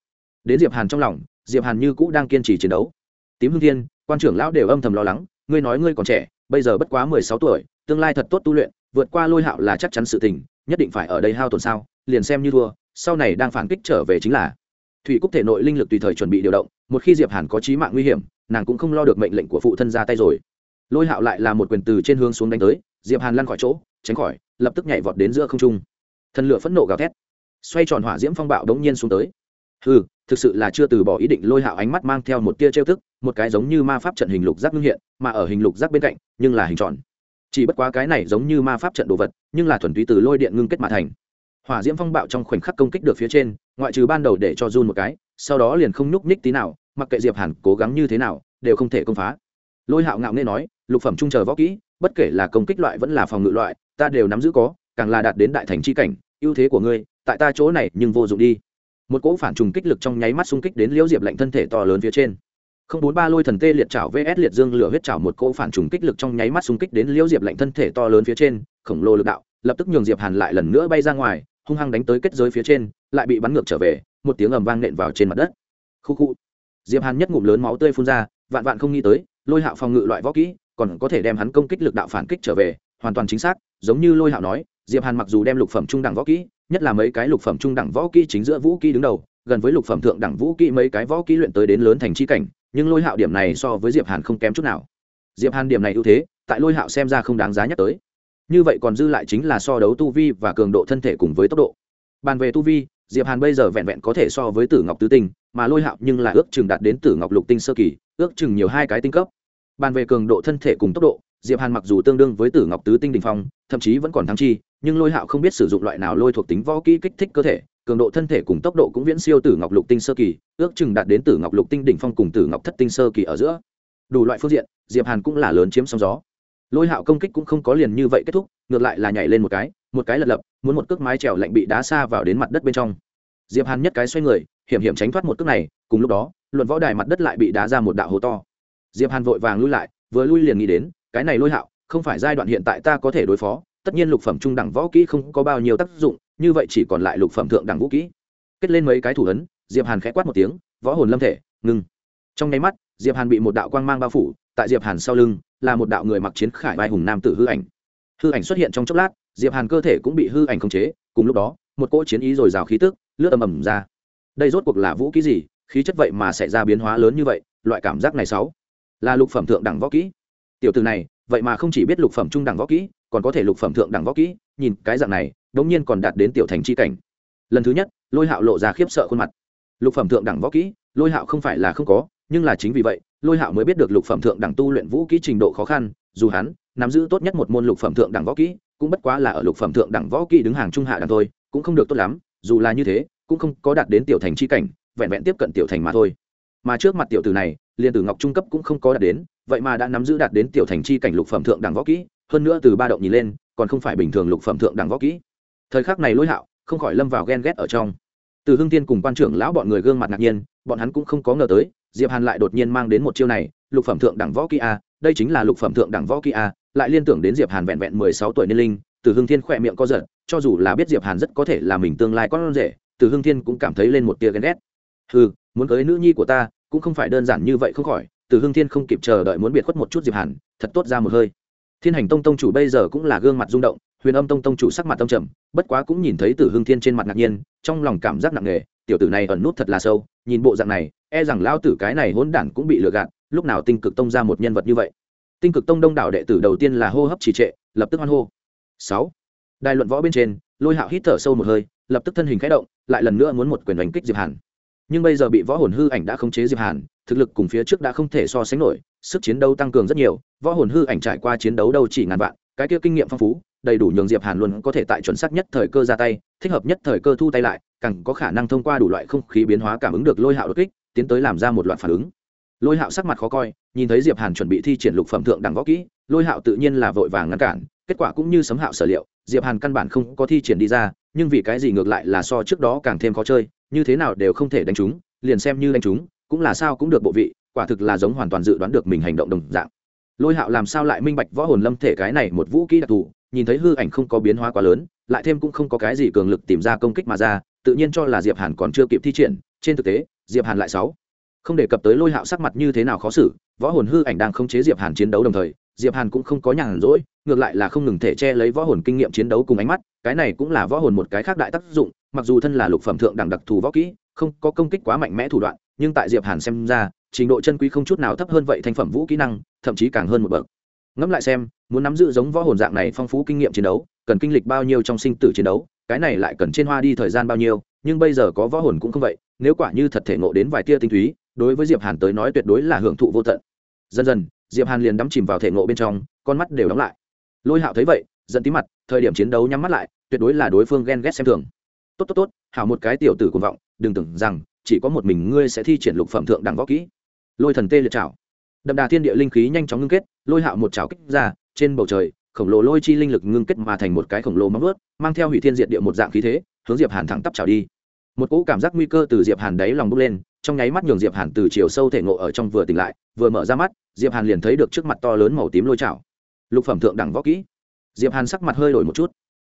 đến diệp hàn trong lòng, diệp hàn như cũ đang kiên trì chiến đấu. Tím hương thiên, quan trưởng lão đều âm thầm lo lắng, ngươi nói ngươi còn trẻ, bây giờ bất quá mười sáu tuổi, tương lai thật tốt tu luyện, vượt qua lôi hạo là chắc chắn sự tình, nhất định phải ở đây hao tổn sao, liền xem như thua, sau này đang phản kích trở về chính là. Thủy cúc thể nội linh lực tùy thời chuẩn bị điều động, một khi diệp hàn có chí mạng nguy hiểm, nàng cũng không lo được mệnh lệnh của phụ thân ra tay rồi. Lôi hạo lại là một quyền từ trên hướng xuống đánh tới, diệp hàn lăn khỏi chỗ, tránh khỏi, lập tức nhảy vọt đến giữa không trung. Thần lửa phẫn nộ gào thét, xoay tròn hỏa diễm phong bạo đống nhiên xuống tới. Hừ thực sự là chưa từ bỏ ý định lôi hạo ánh mắt mang theo một tia trêu thức một cái giống như ma pháp trận hình lục giác ngưng hiện, mà ở hình lục giác bên cạnh, nhưng là hình tròn. Chỉ bất quá cái này giống như ma pháp trận đồ vật, nhưng là thuần túy từ lôi điện ngưng kết mà thành. Hỏa diễm phong bạo trong khoảnh khắc công kích được phía trên, ngoại trừ ban đầu để cho run một cái, sau đó liền không nhúc nhích tí nào, mặc kệ diệp hàn cố gắng như thế nào, đều không thể công phá. Lôi hạo ngạo nghe nói, lục phẩm trung chờ võ kỹ, bất kể là công kích loại vẫn là phòng ngự loại, ta đều nắm giữ có, càng là đạt đến đại thành chi cảnh, ưu thế của ngươi, tại ta chỗ này nhưng vô dụng đi một cỗ phản trùng kích lực trong nháy mắt xung kích đến liễu diệp lạnh thân thể to lớn phía trên. Không bốn ba lôi thần tê liệt chảo vs liệt dương lửa huyết chảo một cỗ phản trùng kích lực trong nháy mắt xung kích đến liễu diệp lạnh thân thể to lớn phía trên, khổng lồ lực đạo, lập tức nhường diệp hàn lại lần nữa bay ra ngoài, hung hăng đánh tới kết giới phía trên, lại bị bắn ngược trở về, một tiếng ầm vang nện vào trên mặt đất. Khu khu. Diệp hàn nhất ngụm lớn máu tươi phun ra, vạn vạn không nghĩ tới, lôi hạo phòng ngự loại võ kỹ, còn có thể đem hắn công kích lực đạo phản kích trở về, hoàn toàn chính xác, giống như lôi hạo nói, diệp hàn mặc dù đem lục phẩm trung đẳng võ kỹ nhất là mấy cái lục phẩm trung đẳng võ kỹ chính giữa vũ kỹ đứng đầu, gần với lục phẩm thượng đẳng vũ kỹ mấy cái võ kỹ luyện tới đến lớn thành chi cảnh, nhưng lôi hạo điểm này so với diệp hàn không kém chút nào. Diệp hàn điểm này ưu thế, tại lôi hạo xem ra không đáng giá nhắc tới. Như vậy còn dư lại chính là so đấu tu vi và cường độ thân thể cùng với tốc độ. Bàn về tu vi, diệp hàn bây giờ vẹn vẹn có thể so với tử ngọc tứ tinh, mà lôi hạo nhưng là ước chừng đạt đến tử ngọc lục tinh sơ kỳ, ước chừng nhiều hai cái tinh cấp. Bàn về cường độ thân thể cùng tốc độ, diệp hàn mặc dù tương đương với tử ngọc tứ tinh đình phong, thậm chí vẫn còn thắng chi nhưng lôi hạo không biết sử dụng loại nào lôi thuộc tính võ kỹ kích thích cơ thể, cường độ thân thể cùng tốc độ cũng viễn siêu tử ngọc lục tinh sơ kỳ, ước chừng đạt đến tử ngọc lục tinh đỉnh phong cùng tử ngọc thất tinh sơ kỳ ở giữa. Đủ loại phương diện, diệp hàn cũng là lớn chiếm sóng gió. Lôi hạo công kích cũng không có liền như vậy kết thúc, ngược lại là nhảy lên một cái một cái lật lập, muốn một cước mái trèo lạnh bị đá xa vào đến mặt đất bên trong. Diệp hàn nhất cái xoay người, hiểm hiểm tránh thoát một cước này, cùng lúc đó, luận võ đài mặt đất lại bị đá ra một đạo hố to. Diệp hàn vội vàng lui lại, vừa lui liền nghĩ đến, cái này lôi hạo, không phải giai đoạn hiện tại ta có thể đối phó tất nhiên lục phẩm trung đẳng võ kỹ không có bao nhiêu tác dụng, như vậy chỉ còn lại lục phẩm thượng đẳng vũ kỹ. Kết lên mấy cái thủ ấn, diệp hàn khẽ quát một tiếng, võ hồn lâm thể, ngừng. trong nháy mắt, diệp hàn bị một đạo quang mang bao phủ, tại diệp hàn sau lưng là một đạo người mặc chiến khải vai hùng nam tử hư ảnh. Hư ảnh xuất hiện trong chốc lát, diệp hàn cơ thể cũng bị hư ảnh khống chế, cùng lúc đó, một cỗ chiến ý rồi rào khí tức, lướt ầm ầm ra. Đây rốt cuộc là vũ kỹ gì? Khí chất vậy mà sẽ ra biến hóa lớn như vậy, loại cảm giác này sáu là lục phẩm thượng đẳng võ kỹ. Tiểu từ này, vậy mà không chỉ biết lục phẩm trung đẳng võ kỹ còn có thể lục phẩm thượng đẳng võ kỹ, nhìn cái dạng này, đống nhiên còn đạt đến tiểu thành chi cảnh. Lần thứ nhất, lôi hạo lộ ra khiếp sợ khuôn mặt. Lục phẩm thượng đẳng võ kỹ, lôi hạo không phải là không có, nhưng là chính vì vậy, lôi hạo mới biết được lục phẩm thượng đẳng tu luyện vũ kỹ trình độ khó khăn, dù hắn nắm giữ tốt nhất một môn lục phẩm thượng đẳng võ kỹ, cũng bất quá là ở lục phẩm thượng đẳng võ kỹ đứng hàng trung hạ đẳng thôi, cũng không được tốt lắm, dù là như thế, cũng không có đạt đến tiểu thành chi cảnh, vẹn vẹn tiếp cận tiểu thành mà thôi. Mà trước mặt tiểu tử này liền tử ngọc trung cấp cũng không có đạt đến, vậy mà đã nắm giữ đạt đến tiểu thành chi cảnh lục phẩm thượng đẳng võ kỹ hơn nữa từ ba động nhìn lên, còn không phải bình thường lục phẩm thượng đẳng võ kỹ. Thời khắc này lôi hạo, không khỏi lâm vào ghen ghét ở trong. Từ hưng tiên cùng quan trưởng lão bọn người gương mặt ngạc nhiên, bọn hắn cũng không có ngờ tới, diệp hàn lại đột nhiên mang đến một chiêu này, lục phẩm thượng đẳng võ kỹ a, đây chính là lục phẩm thượng đẳng võ kỹ a, lại liên tưởng đến diệp hàn vẹn vẹn mười sáu tuổi niên linh, từ hưng thiên khỏe miệng co giật, cho dù là biết diệp hàn rất có thể là mình tương lai con rể, từ hưng thiên cũng cảm thấy lên một tia ghen ghét. Hừ, muốn cưới nữ nhi của ta, cũng không phải đơn giản như vậy không khỏi, từ hưng thiên không kịp chờ đợi muốn biệt khuất một chút diệp hàn, thật tốt ra một hơi thiên hành tông tông chủ bây giờ cũng là gương mặt rung động, huyền âm tông tông chủ sắc mặt tâm trầm, bất quá cũng nhìn thấy tử hưng thiên trên mặt ngạc nhiên, trong lòng cảm giác nặng nề, tiểu tử này ẩn nút thật là sâu, nhìn bộ dạng này e rằng lao tử cái này hỗn đản cũng bị lừa gạt, lúc nào tinh cực tông ra một nhân vật như vậy. Tinh cực tông đông đảo đệ tử đầu tiên là hô hấp trì trệ, lập tức hoan hô. Sáu. Đài luận võ bên trên, lôi hạo hít thở sâu một hơi, lập tức thân hình khẽ động, lại lần nữa muốn một quyền đánh kích diệp hàn nhưng bây giờ bị võ hồn hư ảnh đã khống chế diệp hàn, thực lực cùng phía trước đã không thể so sánh nổi, sức chiến đấu tăng cường rất nhiều, võ hồn hư ảnh trải qua chiến đấu đâu chỉ ngàn vạn, cái kia kinh nghiệm phong phú, đầy đủ nhường diệp hàn luôn có thể tại chuẩn xác nhất thời cơ ra tay, thích hợp nhất thời cơ thu tay lại, càng có khả năng thông qua đủ loại không khí biến hóa cảm ứng được lôi hạo đột kích, tiến tới làm ra một loạt phản ứng lôi hạo sắc mặt khó coi, nhìn thấy diệp hàn chuẩn bị thi triển lục phẩm thượng đẳng võ kỹ, lôi hạo tự nhiên là vội vàng ngăn cản, kết quả cũng như sấm hạo sở liệu, diệp hàn căn bản không có thi triển đi ra, nhưng vì cái gì ngược lại là so trước đó càng thêm khó chơi, như thế nào đều không thể đánh chúng liền xem như đánh chúng cũng là sao cũng được bộ vị, quả thực là giống hoàn toàn dự đoán được mình hành động đồng dạng. Lôi hạo làm sao lại minh bạch võ hồn lâm thể cái này một vũ kỹ đặc thù, nhìn thấy hư ảnh không có biến hóa quá lớn, lại thêm cũng không có cái gì cường lực tìm ra công kích mà ra, tự nhiên cho là diệp hàn còn chưa kịp thi triển, trên thực tế, diệp hàn lại sáu không đề cập tới lôi hạo sắc mặt như thế nào khó xử, võ hồn hư ảnh đang khống chế diệp hàn chiến đấu đồng thời, diệp hàn cũng không có nhàn rỗi, ngược lại là không ngừng thể che lấy võ hồn kinh nghiệm chiến đấu cùng ánh mắt, cái này cũng là võ hồn một cái khác đại tác dụng, mặc dù thân là lục phẩm thượng đẳng đặc thù võ kỹ, không có công kích quá mạnh mẽ thủ đoạn, nhưng tại diệp hàn xem ra, trình độ chân quý không chút nào thấp hơn vậy thành phẩm vũ kỹ năng, thậm chí càng hơn một bậc. Ngẫm lại xem, muốn nắm giữ giống võ hồn dạng này phong phú kinh nghiệm chiến đấu, cần kinh lịch bao nhiêu trong sinh tử chiến đấu, cái này lại cần trên hoa đi thời gian bao nhiêu, nhưng bây giờ có võ hồn cũng không vậy, nếu quả như thật thể ngộ đến vài tia tinh túy đối với diệp hàn tới nói tuyệt đối là hưởng thụ vô tận. Dần dần, diệp hàn liền đắm chìm vào thể ngộ bên trong, con mắt đều đóng lại. Lôi hạo thấy vậy, giận tí mặt, thời điểm chiến đấu nhắm mắt lại, tuyệt đối là đối phương ghen ghét xem thường. Tốt tốt tốt, hảo một cái tiểu tử cuồng vọng, đừng tưởng rằng chỉ có một mình ngươi sẽ thi triển lục phẩm thượng đẳng võ kỹ. Lôi thần tê liệt chảo. Đậm đà thiên địa linh khí nhanh chóng ngưng kết, lôi hạo một chảo kích ra, trên bầu trời, khổng lồ lôi chi linh lực ngưng kết mà thành một cái khổng lồ móng vớt mang theo hủy thiên diệt địa một dạng khí thế, hướng diệp hàn thẳng tắp chảo đi. Một cỗ cảm giác nguy cơ từ diệp hàn đáy lòng bốc lên trong nháy mắt nhường diệp hàn từ chiều sâu thể ngộ ở trong vừa tỉnh lại, vừa mở ra mắt, diệp hàn liền thấy được trước mặt to lớn màu tím lôi chảo. Lục phẩm thượng đẳng võ kỹ. Diệp hàn sắc mặt hơi đổi một chút.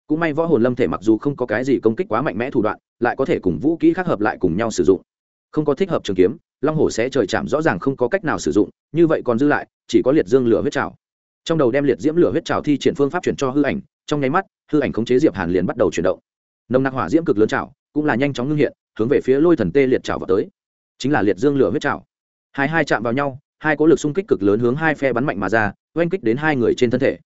Cũng may võ hồn lâm thể mặc dù không có cái gì công kích quá mạnh mẽ thủ đoạn, lại có thể cùng vũ kỹ khác hợp lại cùng nhau sử dụng. Không có thích hợp trường kiếm, long hổ sẽ trời chạm rõ ràng không có cách nào sử dụng, như vậy còn dư lại, chỉ có liệt dương lửa huyết trào trong đầu đem liệt diễm lửa huyết trào thi triển phương pháp chuyển cho hư ảnh, trong nháy mắt, hư ảnh khống chế diệp hàn liền bắt đầu chuyển động. Nồng nặc hỏa diễm cực lớn trào cũng là nhanh chóng ngưng hiện, hướng về phía lôi thần tê liệt trào vào tới chính là liệt dương lửa huyết trào hai hai chạm vào nhau, hai cố lực xung kích cực lớn hướng hai phe bắn mạnh mà ra, oanh kích đến hai người trên thân thể.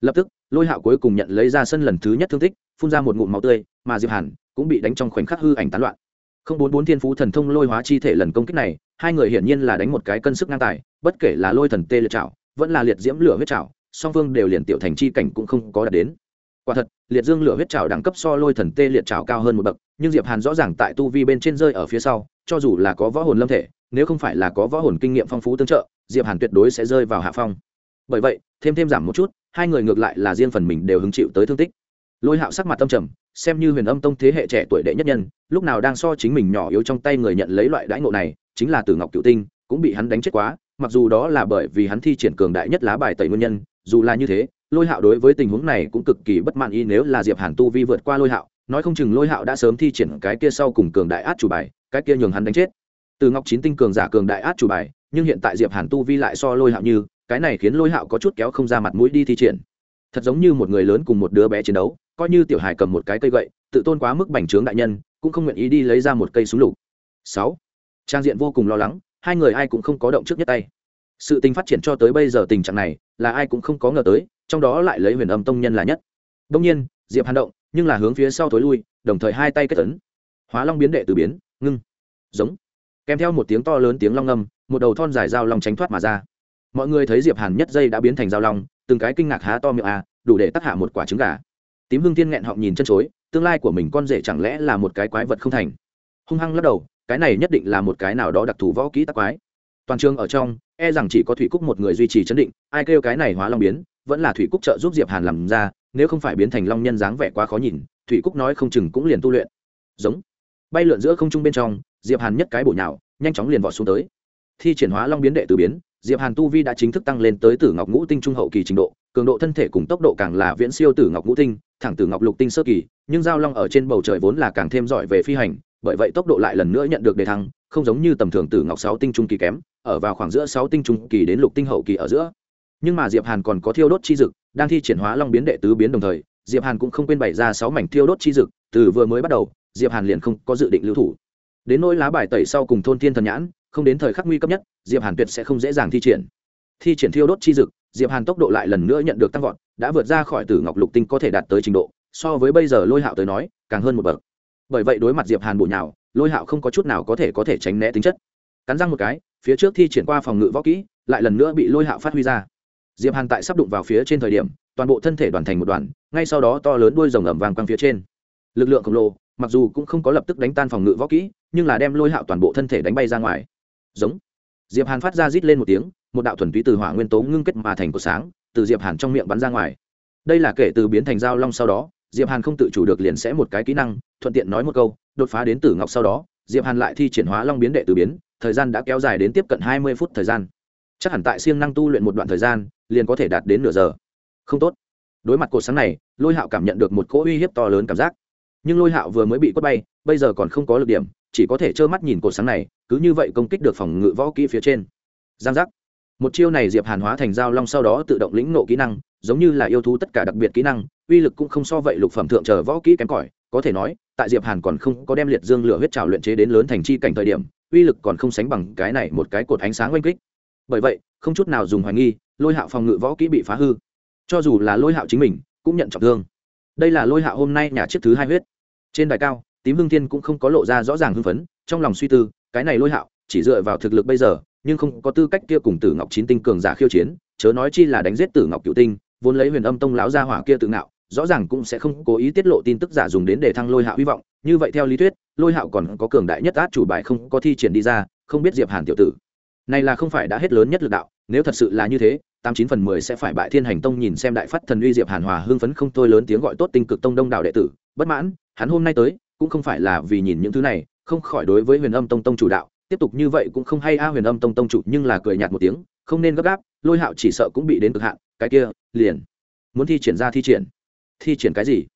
Lập tức, lôi hạo cuối cùng nhận lấy ra sân lần thứ nhất thương tích, phun ra một ngụm máu tươi, mà diệp hàn cũng bị đánh trong khoảnh khắc hư ảnh tán loạn. Không bốn bốn thiên phú thần thông lôi hóa chi thể lần công kích này, hai người hiển nhiên là đánh một cái cân sức ngang tài, bất kể là lôi thần tê liệt trảo, vẫn là liệt diễm lửa huyết trảo, song phương đều liền tiểu thành chi cảnh cũng không có đạt đến. Quả thật, liệt dương lửa huyết trảo đẳng cấp so lôi thần tê liệt trảo cao hơn một bậc, nhưng diệp hàn rõ ràng tại tu vi bên trên rơi ở phía sau cho dù là có võ hồn lâm thể, nếu không phải là có võ hồn kinh nghiệm phong phú tương trợ, diệp hàn tuyệt đối sẽ rơi vào hạ phong. Bởi vậy, thêm thêm giảm một chút, hai người ngược lại là riêng phần mình đều hứng chịu tới thương tích. Lôi hạo sắc mặt tâm trầm, xem như huyền âm tông thế hệ trẻ tuổi đệ nhất nhân, lúc nào đang so chính mình nhỏ yếu trong tay người nhận lấy loại đãi ngộ này, chính là tử ngọc cựu tinh, cũng bị hắn đánh chết quá, mặc dù đó là bởi vì hắn thi triển cường đại nhất lá bài tẩy nguyên nhân, dù là như thế, lôi hạo đối với tình huống này cũng cực kỳ bất mãn y nếu là diệp hàn tu vi vượt qua lôi hạo nói không chừng lôi hạo đã sớm thi triển cái kia sau cùng cường đại át chủ bài, cái kia nhường hắn đánh chết. Từ ngọc chín tinh cường giả cường đại át chủ bài, nhưng hiện tại diệp hàn tu vi lại so lôi hạo như, cái này khiến lôi hạo có chút kéo không ra mặt mũi đi thi triển. Thật giống như một người lớn cùng một đứa bé chiến đấu, coi như tiểu hài cầm một cái cây gậy, tự tôn quá mức bành trướng đại nhân, cũng không nguyện ý đi lấy ra một cây súng lục. Sáu, trang diện vô cùng lo lắng, hai người ai cũng không có động trước nhất tay. Sự tình phát triển cho tới bây giờ tình trạng này, là ai cũng không có ngờ tới, trong đó lại lấy huyền âm tông nhân là nhất. Đông nhiên, diệp hàn động nhưng là hướng phía sau thối lui, đồng thời hai tay kết tấn hóa long biến đệ từ biến, ngưng. Giống. Kèm theo một tiếng to lớn tiếng long ngâm một đầu thon dài dao long tránh thoát mà ra. Mọi người thấy diệp hàn nhất dây đã biến thành dao long, từng cái kinh ngạc há to miệng à đủ để tác hạ một quả trứng gà. Tím hương thiên nghẹn họng nhìn chân chối, tương lai của mình con rể chẳng lẽ là một cái quái vật không thành? Hung hăng lắc đầu, cái này nhất định là một cái nào đó đặc thù võ kỹ tắc quái. Toàn trường ở trong e rằng chỉ có thủy cúc một người duy trì chấn định, ai kêu cái này hóa long biến, vẫn là thủy cúc trợ giúp diệp hàn làm ra nếu không phải biến thành long nhân dáng vẻ quá khó nhìn, thủy cúc nói không chừng cũng liền tu luyện. Giống. Bay lượn giữa không trung bên trong, diệp hàn nhất cái bổ nhào, nhanh chóng liền vọt xuống tới. Thi triển hóa long biến đệ từ biến, diệp hàn tu vi đã chính thức tăng lên tới tử ngọc ngũ tinh trung hậu kỳ trình độ, cường độ thân thể cùng tốc độ càng là viễn siêu tử ngọc ngũ tinh, thẳng tử ngọc lục tinh sơ kỳ, nhưng giao long ở trên bầu trời vốn là càng thêm giỏi về phi hành, bởi vậy tốc độ lại lần nữa nhận được đề thăng, không giống như tầm thường tử ngọc sáu tinh trung kỳ kém, ở vào khoảng giữa sáu tinh trung kỳ đến lục tinh hậu kỳ ở giữa. Nhưng mà diệp hàn còn có thiêu đốt chi dực đang thi triển hóa long biến đệ tứ biến đồng thời, diệp hàn cũng không quên bày ra sáu mảnh thiêu đốt chi dực, từ vừa mới bắt đầu, diệp hàn liền không có dự định lưu thủ. Đến nỗi lá bài tẩy sau cùng thôn thiên thần nhãn, không đến thời khắc nguy cấp nhất, diệp hàn tuyệt sẽ không dễ dàng thi triển. Thi triển thiêu đốt chi dực, diệp hàn tốc độ lại lần nữa nhận được tăng vọt, đã vượt ra khỏi tử ngọc lục tinh có thể đạt tới trình độ, so với bây giờ lôi hạo tới nói, càng hơn một bậc. Bởi vậy đối mặt diệp hàn bổ nhào, lôi hạo không có chút nào có thể có thể tránh né tính chất. Cắn răng một cái, phía trước thi triển qua phòng ngự võ kỹ, lại lần nữa bị lôi hạo phát huy ra diệp hàn tại sắp đụng vào phía trên thời điểm, toàn bộ thân thể đoàn thành một đoàn, ngay sau đó to lớn đuôi rồng ẩm vàng quang phía trên. Lực lượng khổng lồ, mặc dù cũng không có lập tức đánh tan phòng ngự võ kỹ, nhưng là đem lôi hạo toàn bộ thân thể đánh bay ra ngoài. Giống. Diệp hàn phát ra rít lên một tiếng, một đạo thuần túy từ hỏa nguyên tố ngưng kết mà thành của sáng, từ diệp hàn trong miệng bắn ra ngoài. Đây là kể từ biến thành dao long sau đó, diệp hàn không tự chủ được liền sẽ một cái kỹ năng, thuận tiện nói một câu, đột phá đến tử ngọc sau đó, diệp hàn lại thi triển hóa long biến đệ từ biến, thời gian đã kéo dài đến tiếp cận hai mươi phút thời gian. Chắc hẳn tại siêng năng tu luyện một đoạn thời gian liền có thể đạt đến nửa giờ. Không tốt. Đối mặt cột sáng này, lôi hạo cảm nhận được một cỗ uy hiếp to lớn cảm giác. Nhưng lôi hạo vừa mới bị quất bay, bây giờ còn không có lực điểm, chỉ có thể trơ mắt nhìn cột sáng này, cứ như vậy công kích được phòng ngự võ kỹ phía trên. Giang giác. Một chiêu này diệp hàn hóa thành dao long sau đó tự động lĩnh nộ kỹ năng, giống như là yêu thú tất cả đặc biệt kỹ năng, uy lực cũng không so vậy lục phẩm thượng trở võ kỹ kém cỏi, có thể nói, tại diệp hàn còn không có đem liệt dương lửa huyết trào luyện chế đến lớn thành chi cảnh thời điểm, uy lực còn không sánh bằng cái này một cái cột ánh sáng oanh kích. Bởi vậy không chút nào dùng hoài nghi, lôi hạo phòng ngự võ kỹ bị phá hư. Cho dù là lôi hạo chính mình, cũng nhận trọng thương. Đây là lôi hạo hôm nay nhà chiếc thứ hai huyết. Trên đài cao, tím hương thiên cũng không có lộ ra rõ ràng hưng phấn, trong lòng suy tư, cái này lôi hạo, chỉ dựa vào thực lực bây giờ, nhưng không có tư cách kia cùng tử ngọc chín tinh cường giả khiêu chiến, chớ nói chi là đánh giết tử ngọc cựu tinh, vốn lấy huyền âm tông lão gia hỏa kia tự ngạo, rõ ràng cũng sẽ không cố ý tiết lộ tin tức giả dùng đến để thăng lôi hạo hy vọng. Như vậy theo lý thuyết, lôi hạo còn có cường đại nhất át chủ bài không có thi triển đi ra, không biết diệp hàn tiểu tử này là không phải đã hết lớn nhất lực đạo, nếu thật sự là như thế, tám chín phần mười sẽ phải bại thiên hành tông nhìn xem đại phát thần uy diệp hàn hòa hưng phấn không thôi lớn tiếng gọi tốt tinh cực tông đông đảo đệ tử. Bất mãn, hắn hôm nay tới, cũng không phải là vì nhìn những thứ này, không khỏi đối với huyền âm tông tông chủ đạo, tiếp tục như vậy cũng không hay a, huyền âm tông tông chủ nhưng là cười nhạt một tiếng, không nên gấp gáp, lôi hạo chỉ sợ cũng bị đến cực hạn, cái kia, liền, muốn thi triển ra thi triển. Thi triển cái gì?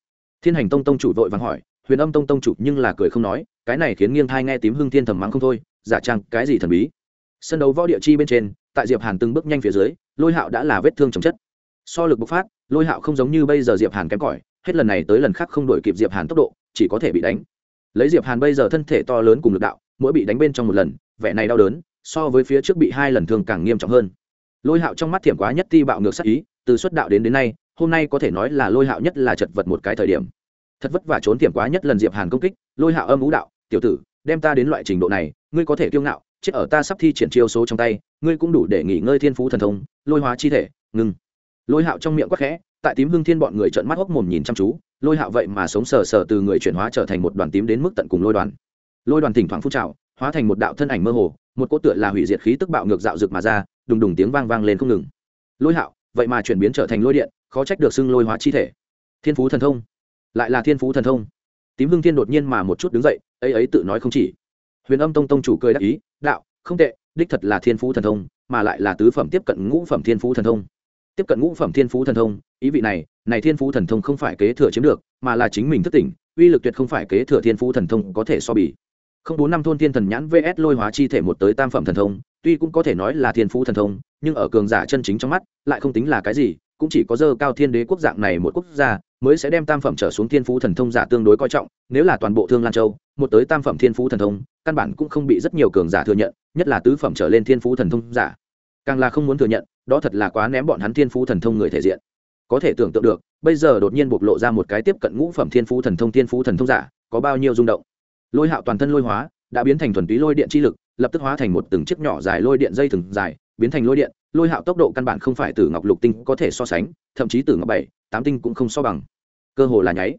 Thiên hành tông tông chủ vội vàng hỏi, huyền âm tông tông chủ nhưng là cười không nói, cái này khiến nghiêng thai nghe tím hưng thiên thầm mắng không thôi, giả trang cái gì thần bí? Sân đấu võ địa chi bên trên, tại diệp hàn từng bước nhanh phía dưới, lôi hạo đã là vết thương chồng chất. So lực bộc phát, lôi hạo không giống như bây giờ diệp hàn kém cỏi, hết lần này tới lần khác không đổi kịp diệp hàn tốc độ, chỉ có thể bị đánh. Lấy diệp hàn bây giờ thân thể to lớn cùng lực đạo, mỗi bị đánh bên trong một lần, vẻ này đau đớn, so với phía trước bị hai lần thương càng nghiêm trọng hơn. Lôi hạo trong mắt thiểm quá nhất ti bạo ngược sắc ý, từ xuất đạo đến đến nay, hôm nay có thể nói là lôi hạo nhất là chật vật một cái thời điểm. Thật vất vả trốn thiểm quá nhất lần diệp hàn công kích, lôi hạo âm ú đạo, tiểu tử, đem ta đến loại trình độ này, ngươi có thể kiêu ngạo chết ở ta sắp thi triển chiêu số trong tay, ngươi cũng đủ để nghỉ ngơi thiên phú thần thông, lôi hóa chi thể, ngừng. Lôi hạo trong miệng quắc khẽ, tại tím hương thiên bọn người trợn mắt hốc mồm nhìn chăm chú, lôi hạo vậy mà sống sờ sờ từ người chuyển hóa trở thành một đoàn tím đến mức tận cùng lôi đoàn. Lôi đoàn thỉnh thoảng phun trào, hóa thành một đạo thân ảnh mơ hồ, một cỗ tựa là hủy diệt khí tức bạo ngược dạo rực mà ra, đùng đùng tiếng vang vang lên không ngừng. Lôi hạo, vậy mà chuyển biến trở thành lôi điện, khó trách được xưng lôi hóa chi thể. Thiên phú thần thông. Lại là thiên phú thần thông. Tím hưng thiên đột nhiên mà một chút đứng dậy, ấy ấy tự nói không chỉ huyền âm tông tông chủ cười đắc ý, đạo, không tệ, đích thật là thiên phú thần thông, mà lại là tứ phẩm tiếp cận ngũ phẩm thiên phú thần thông. Tiếp cận ngũ phẩm thiên phú thần thông, ý vị này này thiên phú thần thông không phải kế thừa chiếm được, mà là chính mình thất tỉnh, uy lực tuyệt không phải kế thừa thiên phú thần thông có thể so bì. Không bốn năm thôn thiên thần nhãn vs lôi hóa chi thể một tới tam phẩm thần thông, tuy cũng có thể nói là thiên phú thần thông, nhưng ở cường giả chân chính trong mắt, lại không tính là cái gì, cũng chỉ có dơ cao thiên đế quốc dạng này một quốc gia mới sẽ đem tam phẩm trở xuống thiên phú thần thông giả tương đối coi trọng, nếu là toàn bộ thương lan châu, một tới tam phẩm thiên phú thần thông, căn bản cũng không bị rất nhiều cường giả thừa nhận, nhất là tứ phẩm trở lên thiên phú thần thông giả. Càng là không muốn thừa nhận, đó thật là quá ném bọn hắn thiên phú thần thông người thể diện. Có thể tưởng tượng được, bây giờ đột nhiên bộc lộ ra một cái tiếp cận ngũ phẩm thiên phú thần thông thiên phú thần thông giả, có bao nhiêu rung động. Lôi hạo toàn thân lôi hóa, đã biến thành thuần túy lôi điện chi lực, lập tức hóa thành một từng chiếc nhỏ dài lôi điện dây thừng dài, biến thành lôi điện lôi hạo tốc độ căn bản không phải từ ngọc lục tinh có thể so sánh, thậm chí từ ngọc bảy, tám tinh cũng không so bằng. Cơ hồ là nháy.